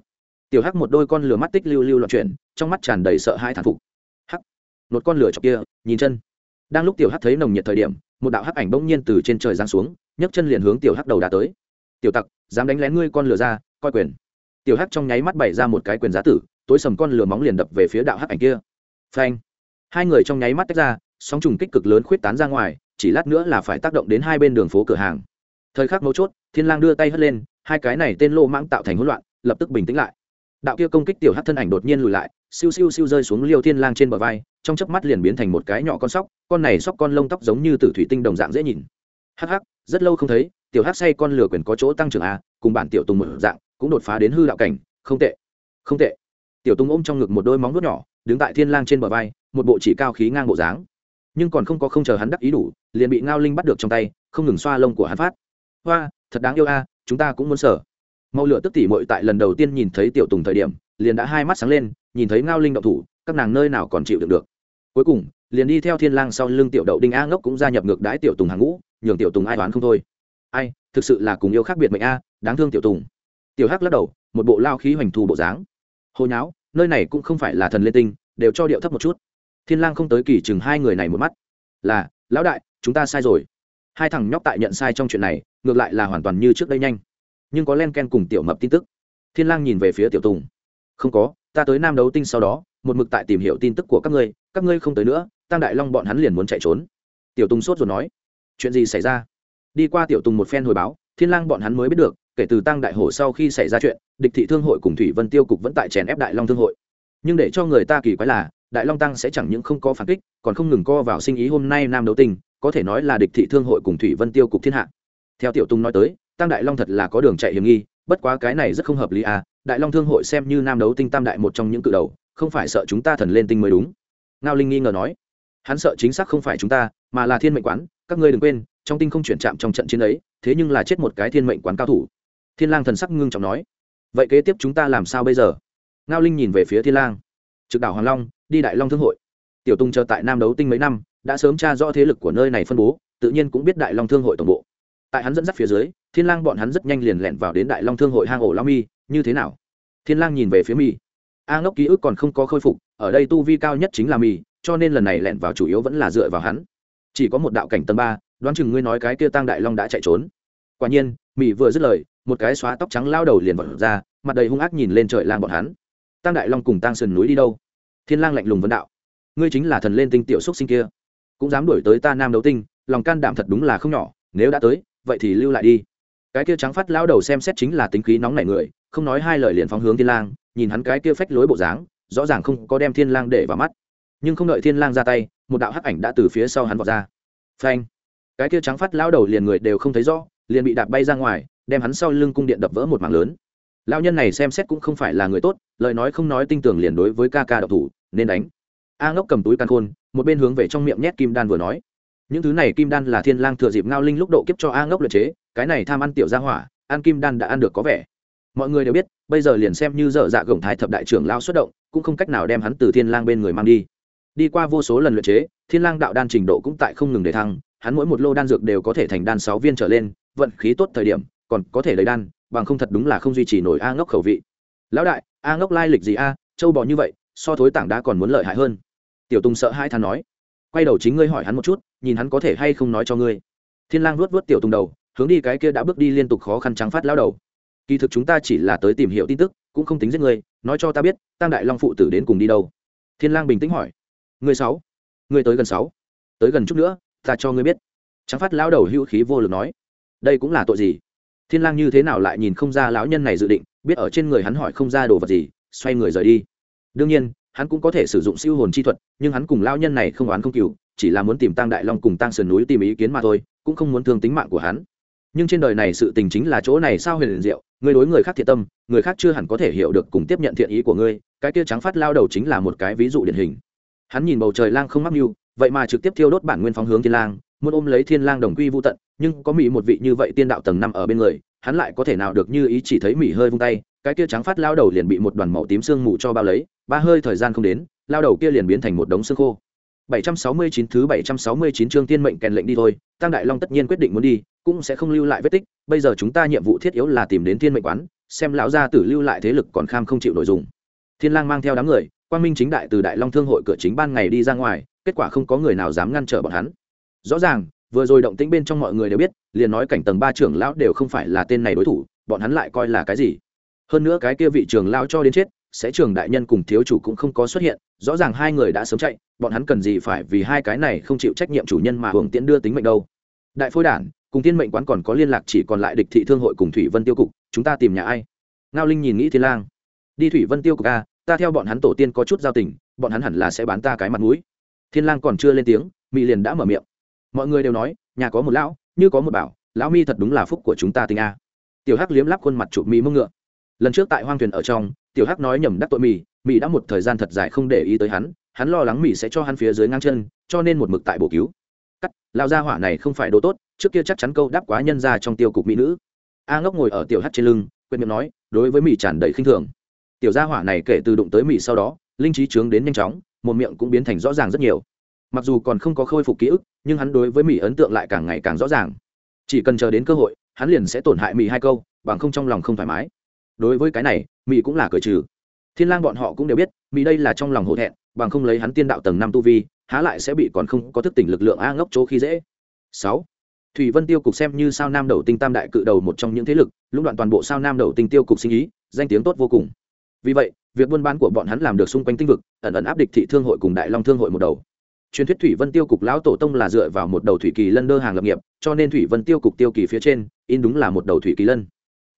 Tiểu hắc một đôi con lửa mắt tích lưu lưu loạn chuyển, trong mắt tràn đầy sợ hãi thản phục. Hắc, một con lửa chọc kia, nhìn chân. Đang lúc tiểu hắc thấy nồng nhiệt thời điểm, một đạo hắc ảnh bỗng nhiên từ trên trời giáng xuống, nhấc chân liền hướng tiểu hắc đầu đá tới. Tiểu tặc, dám đánh lén ngươi con lửa ra, coi quyền. Tiểu hắc trong nháy mắt bày ra một cái quyền giá tử tối sầm con lửa móng liền đập về phía đạo hắc ảnh kia. Phanh. Hai người trong nháy mắt tách ra, sóng trùng kích cực lớn khuyết tán ra ngoài, chỉ lát nữa là phải tác động đến hai bên đường phố cửa hàng. Thời khắc mấu chốt, thiên lang đưa tay hất lên, hai cái này tên lô mãng tạo thành hỗn loạn, lập tức bình tĩnh lại. Đạo kia công kích tiểu hắc thân ảnh đột nhiên lùi lại, siêu siêu siêu rơi xuống liêu thiên lang trên bờ vai, trong chớp mắt liền biến thành một cái nhỏ con sóc, con này sóc con lông tóc giống như tử thủy tinh đồng dạng dễ nhìn. Hắc hắc, rất lâu không thấy, tiểu hắc say con lửa quyền có chỗ tăng trưởng a cùng bản tiểu tùng một dạng, cũng đột phá đến hư đạo cảnh, không tệ không tệ tiểu tùng ôm trong ngực một đôi móng vuốt nhỏ, đứng tại thiên lang trên bờ vai, một bộ chỉ cao khí ngang bộ dáng. Nhưng còn không có không chờ hắn đắc ý đủ, liền bị ngao linh bắt được trong tay, không ngừng xoa lông của hắn phát. Hoa, thật đáng yêu a, chúng ta cũng muốn sở. Màu lửa tức tỉ mội tại lần đầu tiên nhìn thấy tiểu tùng thời điểm, liền đã hai mắt sáng lên, nhìn thấy ngao linh động thủ, các nàng nơi nào còn chịu đựng được. Cuối cùng, liền đi theo thiên lang sau lưng tiểu đậu đinh a ngốc cũng gia nhập ngược đái tiểu tùng hàng ngũ, nhường tiểu tùng ai đoán không thôi. Ai, thực sự là cùng yêu khác biệt mệnh a, đáng thương tiểu tùng. Tiểu hắc lắc đầu, một bộ lao khí hoành thù bộ dáng hồi nháo, nơi này cũng không phải là thần lê tinh, đều cho điệu thấp một chút. Thiên lang không tới kỳ chừng hai người này một mắt. Là, lão đại, chúng ta sai rồi. Hai thằng nhóc tại nhận sai trong chuyện này, ngược lại là hoàn toàn như trước đây nhanh. Nhưng có len ken cùng tiểu mập tin tức. Thiên lang nhìn về phía tiểu tùng. Không có, ta tới nam đấu tinh sau đó, một mực tại tìm hiểu tin tức của các ngươi các ngươi không tới nữa tăng đại long bọn hắn liền muốn chạy trốn. Tiểu tùng sốt rồi nói. Chuyện gì xảy ra? Đi qua tiểu tùng một phen hồi báo, thiên lang bọn hắn mới biết được kể từ tăng đại hổ sau khi xảy ra chuyện, địch thị thương hội cùng thủy vân tiêu cục vẫn tại chèn ép đại long thương hội. Nhưng để cho người ta kỳ quái là, đại long tăng sẽ chẳng những không có phản kích, còn không ngừng co vào sinh ý hôm nay nam đấu tinh, có thể nói là địch thị thương hội cùng thủy vân tiêu cục thiên hạ. Theo tiểu tùng nói tới tăng đại long thật là có đường chạy hiểm nghi, bất quá cái này rất không hợp lý à đại long thương hội xem như nam đấu tinh tam đại một trong những cự đầu, không phải sợ chúng ta thần lên tinh mới đúng. Ngao linh nghi ngờ nói, hắn sợ chính xác không phải chúng ta, mà là thiên mệnh quán, các ngươi đừng quên, trong tinh không chuyển chạm trong trận chiến ấy, thế nhưng là chết một cái thiên mệnh quán cao thủ thiên lang thần sắc ngưng trọng nói, vậy kế tiếp chúng ta làm sao bây giờ? Ngao linh nhìn về phía thiên lang. Trực đảo hoàng long, đi đại long thương hội. Tiểu tung chờ tại nam đấu tinh mấy năm, đã sớm tra rõ thế lực của nơi này phân bố, tự nhiên cũng biết đại long thương hội tổng bộ. Tại hắn dẫn dắt phía dưới, thiên lang bọn hắn rất nhanh liền lẻn vào đến đại long thương hội hang ổ lao mi, như thế nào? Thiên lang nhìn về phía mi. A ngốc ký ức còn không có khôi phục, ở đây tu vi cao nhất chính là mi, cho nên lần này lẻn vào chủ yếu vẫn là dựa vào hắn. Chỉ có một đạo cảnh tầng ba, đoán chừng ngươi nói cái kia tăng đại long đã chạy trốn. Quả nhiên mỹ vừa dứt lời một cái xóa tóc trắng lao đầu liền vọt ra, mặt đầy hung ác nhìn lên trời lang bọn hắn. Tăng đại long cùng tăng sườn núi đi đâu? Thiên lang lạnh lùng vấn đạo. Ngươi chính là thần lên tinh tiểu xúc sinh kia. Cũng dám đuổi tới ta nam đấu tinh, lòng can đảm thật đúng là không nhỏ, nếu đã tới, vậy thì lưu lại đi. Cái kia trắng phát lao đầu xem xét chính là tính khí nóng nảy người, không nói hai lời liền phóng hướng thiên lang, nhìn hắn cái kia phách lối bộ dáng, rõ ràng không có đem thiên lang để vào mắt. Nhưng không đợi thiên lang ra tay, một đạo hắc ảnh đã từ phía sau hắn vọt ra. Phanh! Cái kia trắng phát lao đầu liền người đều không thấy rõ, liền bị đạp bay ra ngoài đem hắn sau lưng cung điện đập vỡ một mảng lớn. Lao nhân này xem xét cũng không phải là người tốt, lời nói không nói tinh tường liền đối với ca ca độc thủ, nên đánh. A ngốc cầm túi căn khôn, một bên hướng về trong miệng nhét kim đan vừa nói. Những thứ này kim đan là thiên lang thừa dịp ngao linh lúc độ kiếp cho a ngốc luyện chế, cái này tham ăn tiểu gia hỏa, ăn kim đan đã ăn được có vẻ. Mọi người đều biết, bây giờ liền xem như dở dạ gồng thái thập đại trưởng lao xuất động, cũng không cách nào đem hắn từ thiên lang bên người mang đi. Đi qua vô số lần luyện chế, thiên lang đạo đan trình độ cũng tại không ngừng để thăng, hắn mỗi một lô đan dược đều có thể thành đan sáu viên trở lên, vận khí tốt thời điểm còn có thể lấy đan, bằng không thật đúng là không duy trì nổi a ngốc khẩu vị. Lão đại, a ngốc lai lịch gì a, châu bò như vậy, so thối tảng đá còn muốn lợi hại hơn. Tiểu tùng sợ hai than nói. Quay đầu chính ngươi hỏi hắn một chút, nhìn hắn có thể hay không nói cho ngươi. Thiên lang vuốt vuốt tiểu tùng đầu, hướng đi cái kia đã bước đi liên tục khó khăn trắng phát lão đầu. Kỳ thực chúng ta chỉ là tới tìm hiểu tin tức, cũng không tính giết ngươi, nói cho ta biết tăng đại long phụ tử đến cùng đi đâu. Thiên lang bình tĩnh hỏi. Ngươi sáu? Ngươi tới gần sáu? Tới gần chút nữa, ta cho ngươi biết. Trắng phát lão đầu hữu khí vô lực nói. Đây cũng là tội gì? Thiên lang như thế nào lại nhìn không ra lão nhân này dự định, biết ở trên người hắn hỏi không ra đồ vật gì, xoay người rời đi. Đương nhiên, hắn cũng có thể sử dụng siêu hồn chi thuật, nhưng hắn cùng lão nhân này không oán không cừu chỉ là muốn tìm tăng đại long cùng tăng sườn núi tìm ý kiến mà thôi, cũng không muốn thương tính mạng của hắn. Nhưng trên đời này sự tình chính là chỗ này sao huyền diệu người đối người khác thiện tâm, người khác chưa hẳn có thể hiểu được cùng tiếp nhận thiện ý của ngươi, cái kia trắng phát lao đầu chính là một cái ví dụ điển hình. Hắn nhìn bầu trời lang không mắc mưu, vậy mà trực tiếp thiêu đốt bản nguyên phóng hướng thiên lang muốn ôm lấy thiên lang đồng quy vô tận nhưng có mỹ một vị như vậy tiên đạo tầng năm ở bên người hắn lại có thể nào được như ý chỉ thấy mỹ hơi vung tay cái kia trắng phát lao đầu liền bị một đoàn màu tím sương mù cho bao lấy ba hơi thời gian không đến lao đầu kia liền biến thành một đống xương khô 769 thứ 769 chương tiên mệnh kèn lệnh đi thôi, Tăng Đại Long tất nhiên quyết định muốn đi, cũng sẽ không lưu lại vết tích, bây giờ chúng ta nhiệm vụ thiết yếu là tìm đến tiên mệnh quán, xem lão gia tử lưu lại thế lực còn kham không chịu nội dung. Thiên Lang mang theo đám người, Quang Minh chính đại từ Đại Long thương hội cửa chính ban ngày đi ra ngoài, kết quả không có người nào dám ngăn trở bọn hắn. Rõ ràng, vừa rồi động tĩnh bên trong mọi người đều biết, liền nói cảnh tầng ba trưởng lão đều không phải là tên này đối thủ, bọn hắn lại coi là cái gì? Hơn nữa cái kia vị trưởng lão cho đến chết, sẽ trường đại nhân cùng thiếu chủ cũng không có xuất hiện rõ ràng hai người đã sớm chạy bọn hắn cần gì phải vì hai cái này không chịu trách nhiệm chủ nhân mà hưởng tiễn đưa tính mệnh đâu. Đại phôi đản cùng tiên mệnh quán còn có liên lạc chỉ còn lại địch thị thương hội cùng thủy vân tiêu cục chúng ta tìm nhà ai? Ngao linh nhìn nghĩ thiên lang. Đi thủy vân tiêu cục a ta theo bọn hắn tổ tiên có chút giao tình bọn hắn hẳn là sẽ bán ta cái mặt mũi. Thiên lang còn chưa lên tiếng mỹ liền đã mở miệng mọi người đều nói, nhà có một lão, như có một bảo, lão mi thật đúng là phúc của chúng ta tình a. Tiểu hắc liếm lắp khuôn mặt chụp mi mông ngựa. Lần trước tại hoang thuyền ở trong, tiểu hắc nói nhầm đắc tội mì mì đã một thời gian thật dài không để ý tới hắn hắn lo lắng mì sẽ cho hắn phía dưới ngang chân, cho nên một mực tại bổ cứu. Cắt lao ra hỏa này không phải đồ tốt, trước kia chắc chắn câu đáp quá nhân ra trong tiêu cục mỹ nữ. A ngốc ngồi ở tiểu hắc trên lưng quên miệng nói, đối với mì tràn đầy khinh thường. Tiểu gia hỏa này kể từ đụng tới mì sau đó, linh trí trướng đến nhanh chóng, một miệng cũng biến thành rõ ràng rất nhiều mặc dù còn không có khôi phục ký ức, nhưng hắn đối với mỹ ấn tượng lại càng ngày càng rõ ràng. Chỉ cần chờ đến cơ hội, hắn liền sẽ tổn hại mỹ hai câu, bằng không trong lòng không thoải mái. Đối với cái này, mỹ cũng là cởi trừ. Thiên lang bọn họ cũng đều biết, mỹ đây là trong lòng hổ thẹn, bằng không lấy hắn tiên đạo tầng năm tu vi, há lại sẽ bị còn không có thức tỉnh lực lượng a ngốc chỗ khi dễ. Sáu. Thủy vân tiêu cục xem như sao nam đầu tinh tam đại cự đầu một trong những thế lực, lũng đoạn toàn bộ sao nam đầu tinh tiêu cục sinh ý, danh tiếng tốt vô cùng. Vì vậy, việc buôn bán của bọn hắn làm được xung quanh tinh vực, ẩn ẩn áp địch thị thương hội cùng đại long thương hội một đầu truyền thuyết thủy vân tiêu cục lão tổ tông là dựa vào một đầu thủy kỳ lân đơ hàng lập nghiệp, cho nên thủy vân tiêu cục tiêu kỳ phía trên, in đúng là một đầu thủy kỳ lân.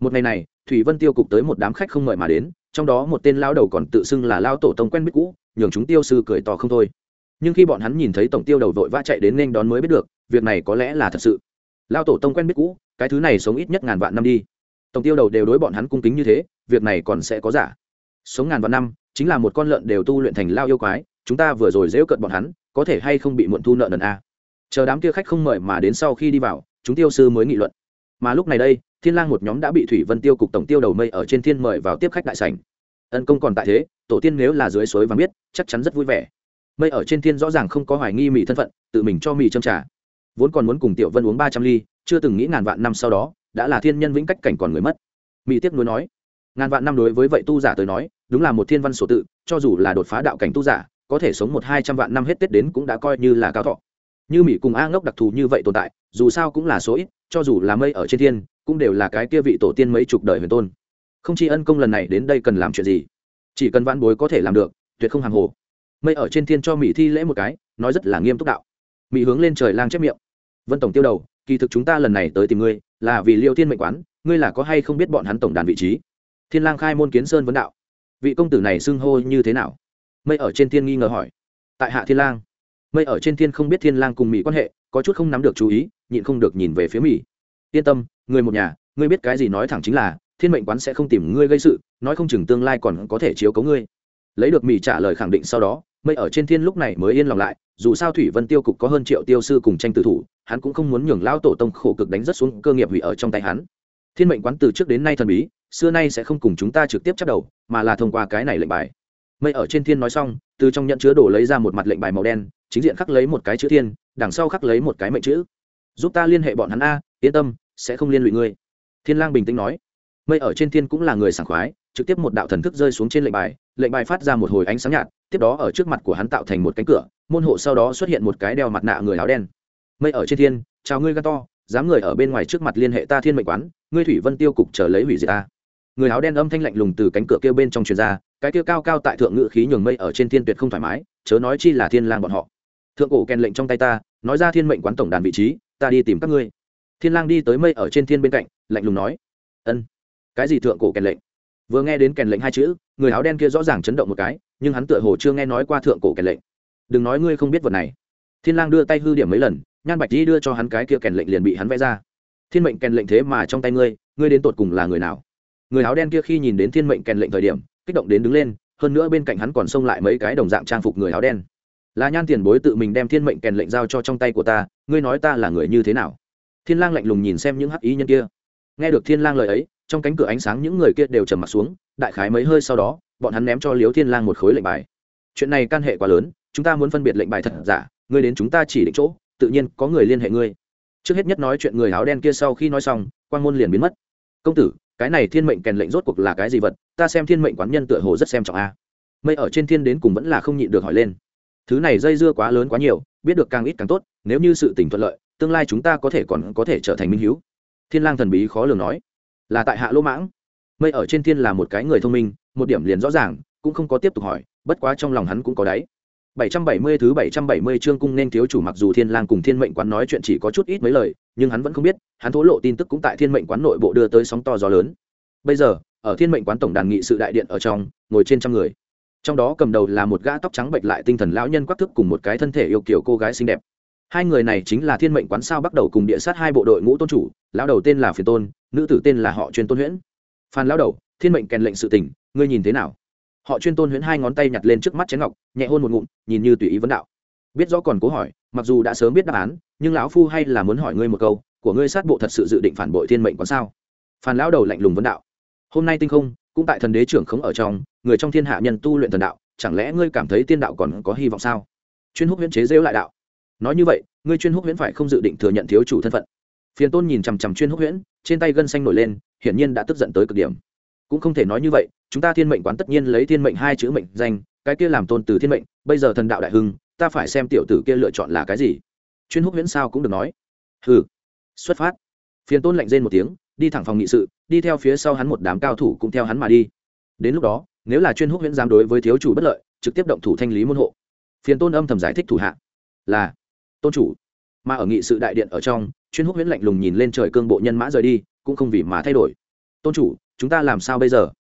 Một ngày này, thủy vân tiêu cục tới một đám khách không mời mà đến, trong đó một tên lao đầu còn tự xưng là lao tổ tông quen biết cũ, nhường chúng tiêu sư cười to không thôi. Nhưng khi bọn hắn nhìn thấy tổng tiêu đầu vội vã chạy đến nên đón mới biết được, việc này có lẽ là thật sự. Lao tổ tông quen biết cũ, cái thứ này sống ít nhất ngàn vạn năm đi. Tổng tiêu đầu đều đối bọn hắn cung kính như thế, việc này còn sẽ có giả. Sống ngàn vạn năm, chính là một con lợn đều tu luyện thành lao yêu quái, chúng ta vừa rồi dễu cận bọn hắn có thể hay không bị muộn thu nợ nần a? Chờ đám kia khách không mời mà đến sau khi đi vào, chúng tiêu sư mới nghị luận. Mà lúc này đây, thiên lang một nhóm đã bị thủy vân tiêu cục tổng tiêu đầu mây ở trên thiên mời vào tiếp khách đại sảnh. Ân công còn tại thế, tổ tiên nếu là dưới suối vàng biết, chắc chắn rất vui vẻ. Mây ở trên thiên rõ ràng không có hoài nghi mỹ thân phận, tự mình cho mỹ châm trà. Vốn còn muốn cùng tiểu vân uống ba trăm ly, chưa từng nghĩ ngàn vạn năm sau đó, đã là thiên nhân vĩnh cách cảnh còn người mất. Mỹ tiếc nuối nói. Ngàn vạn năm đối với vậy tu giả tới nói, đúng là một thiên văn sổ tự, cho dù là đột phá đạo cảnh tu giả có thể sống một hai trăm vạn năm hết tết đến cũng đã coi như là cao thọ. Như mỹ cùng a ngốc đặc thù như vậy tồn tại, dù sao cũng là số ít, cho dù là mây ở trên thiên, cũng đều là cái kia vị tổ tiên mấy chục đời huyền tôn. Không chi ân công lần này đến đây cần làm chuyện gì? Chỉ cần vãn bối có thể làm được, tuyệt không hàng hồ. Mây ở trên thiên cho mỹ thi lễ một cái, nói rất là nghiêm túc đạo. Mỹ hướng lên trời lang chép miệng. Vân tổng tiêu đầu, kỳ thực chúng ta lần này tới tìm ngươi, là vì liêu thiên mệnh quán, ngươi là có hay không biết bọn hắn tổng đàn vị trí? Thiên lang khai môn kiến sơn vấn đạo. Vị công tử này xưng hô như thế nào? Mây ở trên thiên nghi ngờ hỏi. Tại hạ thiên lang, mây ở trên thiên không biết thiên lang cùng mỹ quan hệ, có chút không nắm được chú ý, nhịn không được nhìn về phía mỹ yên tâm, người một nhà, ngươi biết cái gì nói thẳng chính là, thiên mệnh quán sẽ không tìm ngươi gây sự, nói không chừng tương lai còn có thể chiếu cấu ngươi. Lấy được mỹ trả lời khẳng định sau đó, mây ở trên thiên lúc này mới yên lòng lại, dù sao thủy vân tiêu cục có hơn triệu tiêu sư cùng tranh tử thủ, hắn cũng không muốn nhường lão tổ tông khổ cực đánh rất xuống cơ nghiệp hủy ở trong tay hắn. Thiên mệnh quán từ trước đến nay thần bí, xưa nay sẽ không cùng chúng ta trực tiếp chắc đầu, mà là thông qua cái này lệnh bài mây ở trên thiên nói xong, từ trong nhận chứa đổ lấy ra một mặt lệnh bài màu đen, chính diện khắc lấy một cái chữ thiên, đằng sau khắc lấy một cái mệnh chữ. Giúp ta liên hệ bọn hắn a, yên tâm, sẽ không liên lụy ngươi. Thiên lang bình tĩnh nói. Mây ở trên thiên cũng là người sảng khoái, trực tiếp một đạo thần thức rơi xuống trên lệnh bài lệnh bài phát ra một hồi ánh sáng nhạt, tiếp đó ở trước mặt của hắn tạo thành một cánh cửa, môn hộ sau đó xuất hiện một cái đeo mặt nạ người áo đen. Mây ở trên thiên, chào ngươi gan to, dám người ở bên ngoài trước mặt liên hệ ta thiên mệnh quán, ngươi thủy vân tiêu cục chờ lấy hủy diệt ta. Người áo đen âm thanh lạnh lùng từ cánh cửa kêu bên trong truyền ra cái kia cao cao tại thượng ngự khí nhường mây ở trên thiên tuyệt không thoải mái, chớ nói chi là thiên lang bọn họ. Thượng cổ kèn lệnh trong tay ta, nói ra thiên mệnh quán tổng đàn vị trí, ta đi tìm các ngươi. Thiên lang đi tới mây ở trên thiên bên cạnh, lạnh lùng nói, ân, cái gì thượng cổ kèn lệnh? Vừa nghe đến kèn lệnh hai chữ, người áo đen kia rõ ràng chấn động một cái, nhưng hắn tựa hồ chưa nghe nói qua thượng cổ kèn lệnh. Đừng nói ngươi không biết vật này. Thiên lang đưa tay hư điểm mấy lần, nhan bạch di đưa cho hắn cái kia kèn lệnh liền bị hắn vẽ ra. Thiên mệnh kèn lệnh thế mà trong tay ngươi ngươi đến tột cùng là người nào? Người áo đen kia khi nhìn đến thiên mệnh kèn lệnh thời điểm kích động đến đứng lên, hơn nữa bên cạnh hắn còn xông lại mấy cái đồng dạng trang phục người áo đen. Là nhan tiền bối tự mình đem thiên mệnh kèn lệnh giao cho trong tay của ta, ngươi nói ta là người như thế nào? Thiên lang lạnh lùng nhìn xem những hắc ý nhân kia. Nghe được thiên lang lời ấy, trong cánh cửa ánh sáng những người kia đều trầm mặt xuống, đại khái mấy hơi sau đó, bọn hắn ném cho liếu thiên lang một khối lệnh bài. Chuyện này can hệ quá lớn, chúng ta muốn phân biệt lệnh bài thật giả, ngươi đến chúng ta chỉ định chỗ, tự nhiên có người liên hệ ngươi. Trước hết nhất nói chuyện người áo đen kia sau khi nói xong quang môn liền biến mất. Công tử cái này thiên mệnh kèn lệnh rốt cuộc là cái gì vật ta xem thiên mệnh quán nhân tựa hồ rất xem trọng a. Mây ở trên thiên đến cùng vẫn là không nhịn được hỏi lên. Thứ này dây dưa quá lớn quá nhiều biết được càng ít càng tốt nếu như sự tình thuận lợi tương lai chúng ta có thể còn có thể trở thành minh hiếu. Thiên lang thần bí khó lường nói. Là tại hạ lỗ mãng. Mây ở trên thiên là một cái người thông minh một điểm liền rõ ràng cũng không có tiếp tục hỏi bất quá trong lòng hắn cũng có đáy. 770 thứ 770 chương cung nên thiếu chủ mặc dù Thiên Lang cùng Thiên Mệnh quán nói chuyện chỉ có chút ít mấy lời, nhưng hắn vẫn không biết, hắn thố lộ tin tức cũng tại Thiên Mệnh quán nội bộ đưa tới sóng to gió lớn. Bây giờ, ở Thiên Mệnh quán tổng đàn nghị sự đại điện ở trong, ngồi trên trăm người. Trong đó cầm đầu là một gã tóc trắng bệnh lại tinh thần lão nhân quắc thức cùng một cái thân thể yêu kiều cô gái xinh đẹp. Hai người này chính là Thiên Mệnh quán sao bắt đầu cùng địa sát hai bộ đội ngũ tôn chủ, lão đầu tên là Phiền Tôn, nữ tử tên là họ Chuyên Tôn Huyễn. Phan lão đầu, Thiên Mệnh kèn lệnh sự tình, ngươi nhìn thế nào? họ chuyên tôn huyễn hai ngón tay nhặt lên trước mắt chén ngọc nhẹ hôn một ngụm nhìn như tùy ý vấn đạo biết rõ còn cố hỏi mặc dù đã sớm biết đáp án, nhưng lão phu hay là muốn hỏi ngươi một câu, của ngươi sát bộ thật sự dự định phản bội thiên mệnh còn sao? Phan lão đầu lạnh lùng vấn đạo. Hôm nay tinh không, cũng tại thần đế trưởng khống ở trong, người trong thiên hạ nhân tu luyện thần đạo, chẳng lẽ ngươi cảm thấy tiên đạo còn có hy vọng sao? Chuyên húc huyễn chế rêu lại đạo. Nói như vậy, ngươi chuyên húc huyễn phải không dự định thừa nhận thiếu chủ thân phận. Phiền tôn nhìn chằm chằm chuyên húc huyễn, trên tay gân xanh nổi lên, hiển nhiên đã tức giận tới cực điểm. Cũng không thể nói như vậy, chúng ta thiên mệnh quán tất nhiên lấy thiên mệnh hai chữ mệnh danh, cái kia làm tôn từ thiên mệnh, bây giờ thần đạo đại hưng ta phải xem tiểu tử kia lựa chọn là cái gì. Chuyên húc huyễn sao cũng được nói. Hừ. Xuất phát. Phiền tôn lạnh rên một tiếng, đi thẳng phòng nghị sự, đi theo phía sau hắn một đám cao thủ cũng theo hắn mà đi. Đến lúc đó, nếu là chuyên húc huyễn dám đối với thiếu chủ bất lợi, trực tiếp động thủ thanh lý môn hộ. Phiền tôn âm thầm giải thích thủ hạ. Là. Tôn chủ. Mà ở nghị sự đại điện ở trong, chuyên húc huyễn lạnh lùng nhìn lên trời cương bộ nhân mã rời đi, cũng không vì mà thay đổi. Tôn chủ, chúng ta làm sao bây giờ?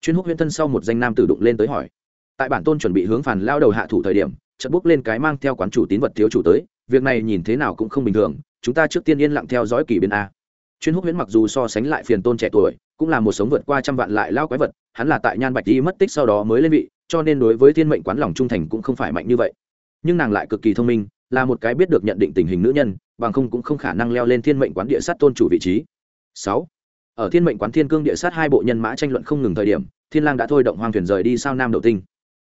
Chuyên húc huyễn thân sau một danh nam tử đụng lên tới hỏi. Tại bản tôn chuẩn bị hướng phản lao đầu hạ thủ thời điểm chợt bước lên cái mang theo quán chủ tín vật thiếu chủ tới, việc này nhìn thế nào cũng không bình thường, chúng ta trước tiên yên lặng theo dõi kỳ biến a. Chuyên húc huyễn mặc dù so sánh lại phiền tôn trẻ tuổi, cũng là một sống vượt qua trăm vạn lại lao quái vật, hắn là tại nhan bạch đi mất tích sau đó mới lên vị, cho nên đối với thiên mệnh quán lòng trung thành cũng không phải mạnh như vậy. Nhưng nàng lại cực kỳ thông minh, là một cái biết được nhận định tình hình nữ nhân, bằng không cũng không khả năng leo lên thiên mệnh quán địa sát tôn chủ vị trí. Sáu. Ở thiên mệnh quán thiên cương địa sát hai bộ nhân mã tranh luận không ngừng thời điểm, thiên lang đã thôi động hoang thuyền rời đi sao nam đầu tinh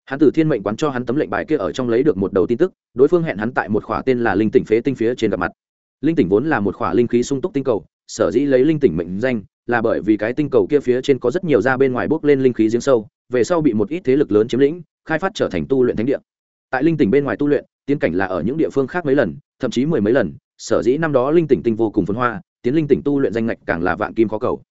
hắn từ thiên mệnh quán cho hắn tấm lệnh bài kia ở trong lấy được một đầu tin tức, đối phương hẹn hắn tại một khỏa tên là linh tỉnh phế tinh phía trên gặp mặt. Linh tỉnh vốn là một khỏa linh khí sung túc tinh cầu, sở dĩ lấy linh tỉnh mệnh danh, là bởi vì cái tinh cầu kia phía trên có rất nhiều ra bên ngoài bốc lên linh khí giếng sâu, về sau bị một ít thế lực lớn chiếm lĩnh, khai phát trở thành tu luyện thánh địa. Tại linh tỉnh bên ngoài tu luyện, tiến cảnh là ở những địa phương khác mấy lần, thậm chí mười mấy lần, sở dĩ năm đó linh tỉnh tinh vô cùng phấn hoa, tiến linh tỉnh tu luyện danh ngạch càng là vạn kim khó cầu.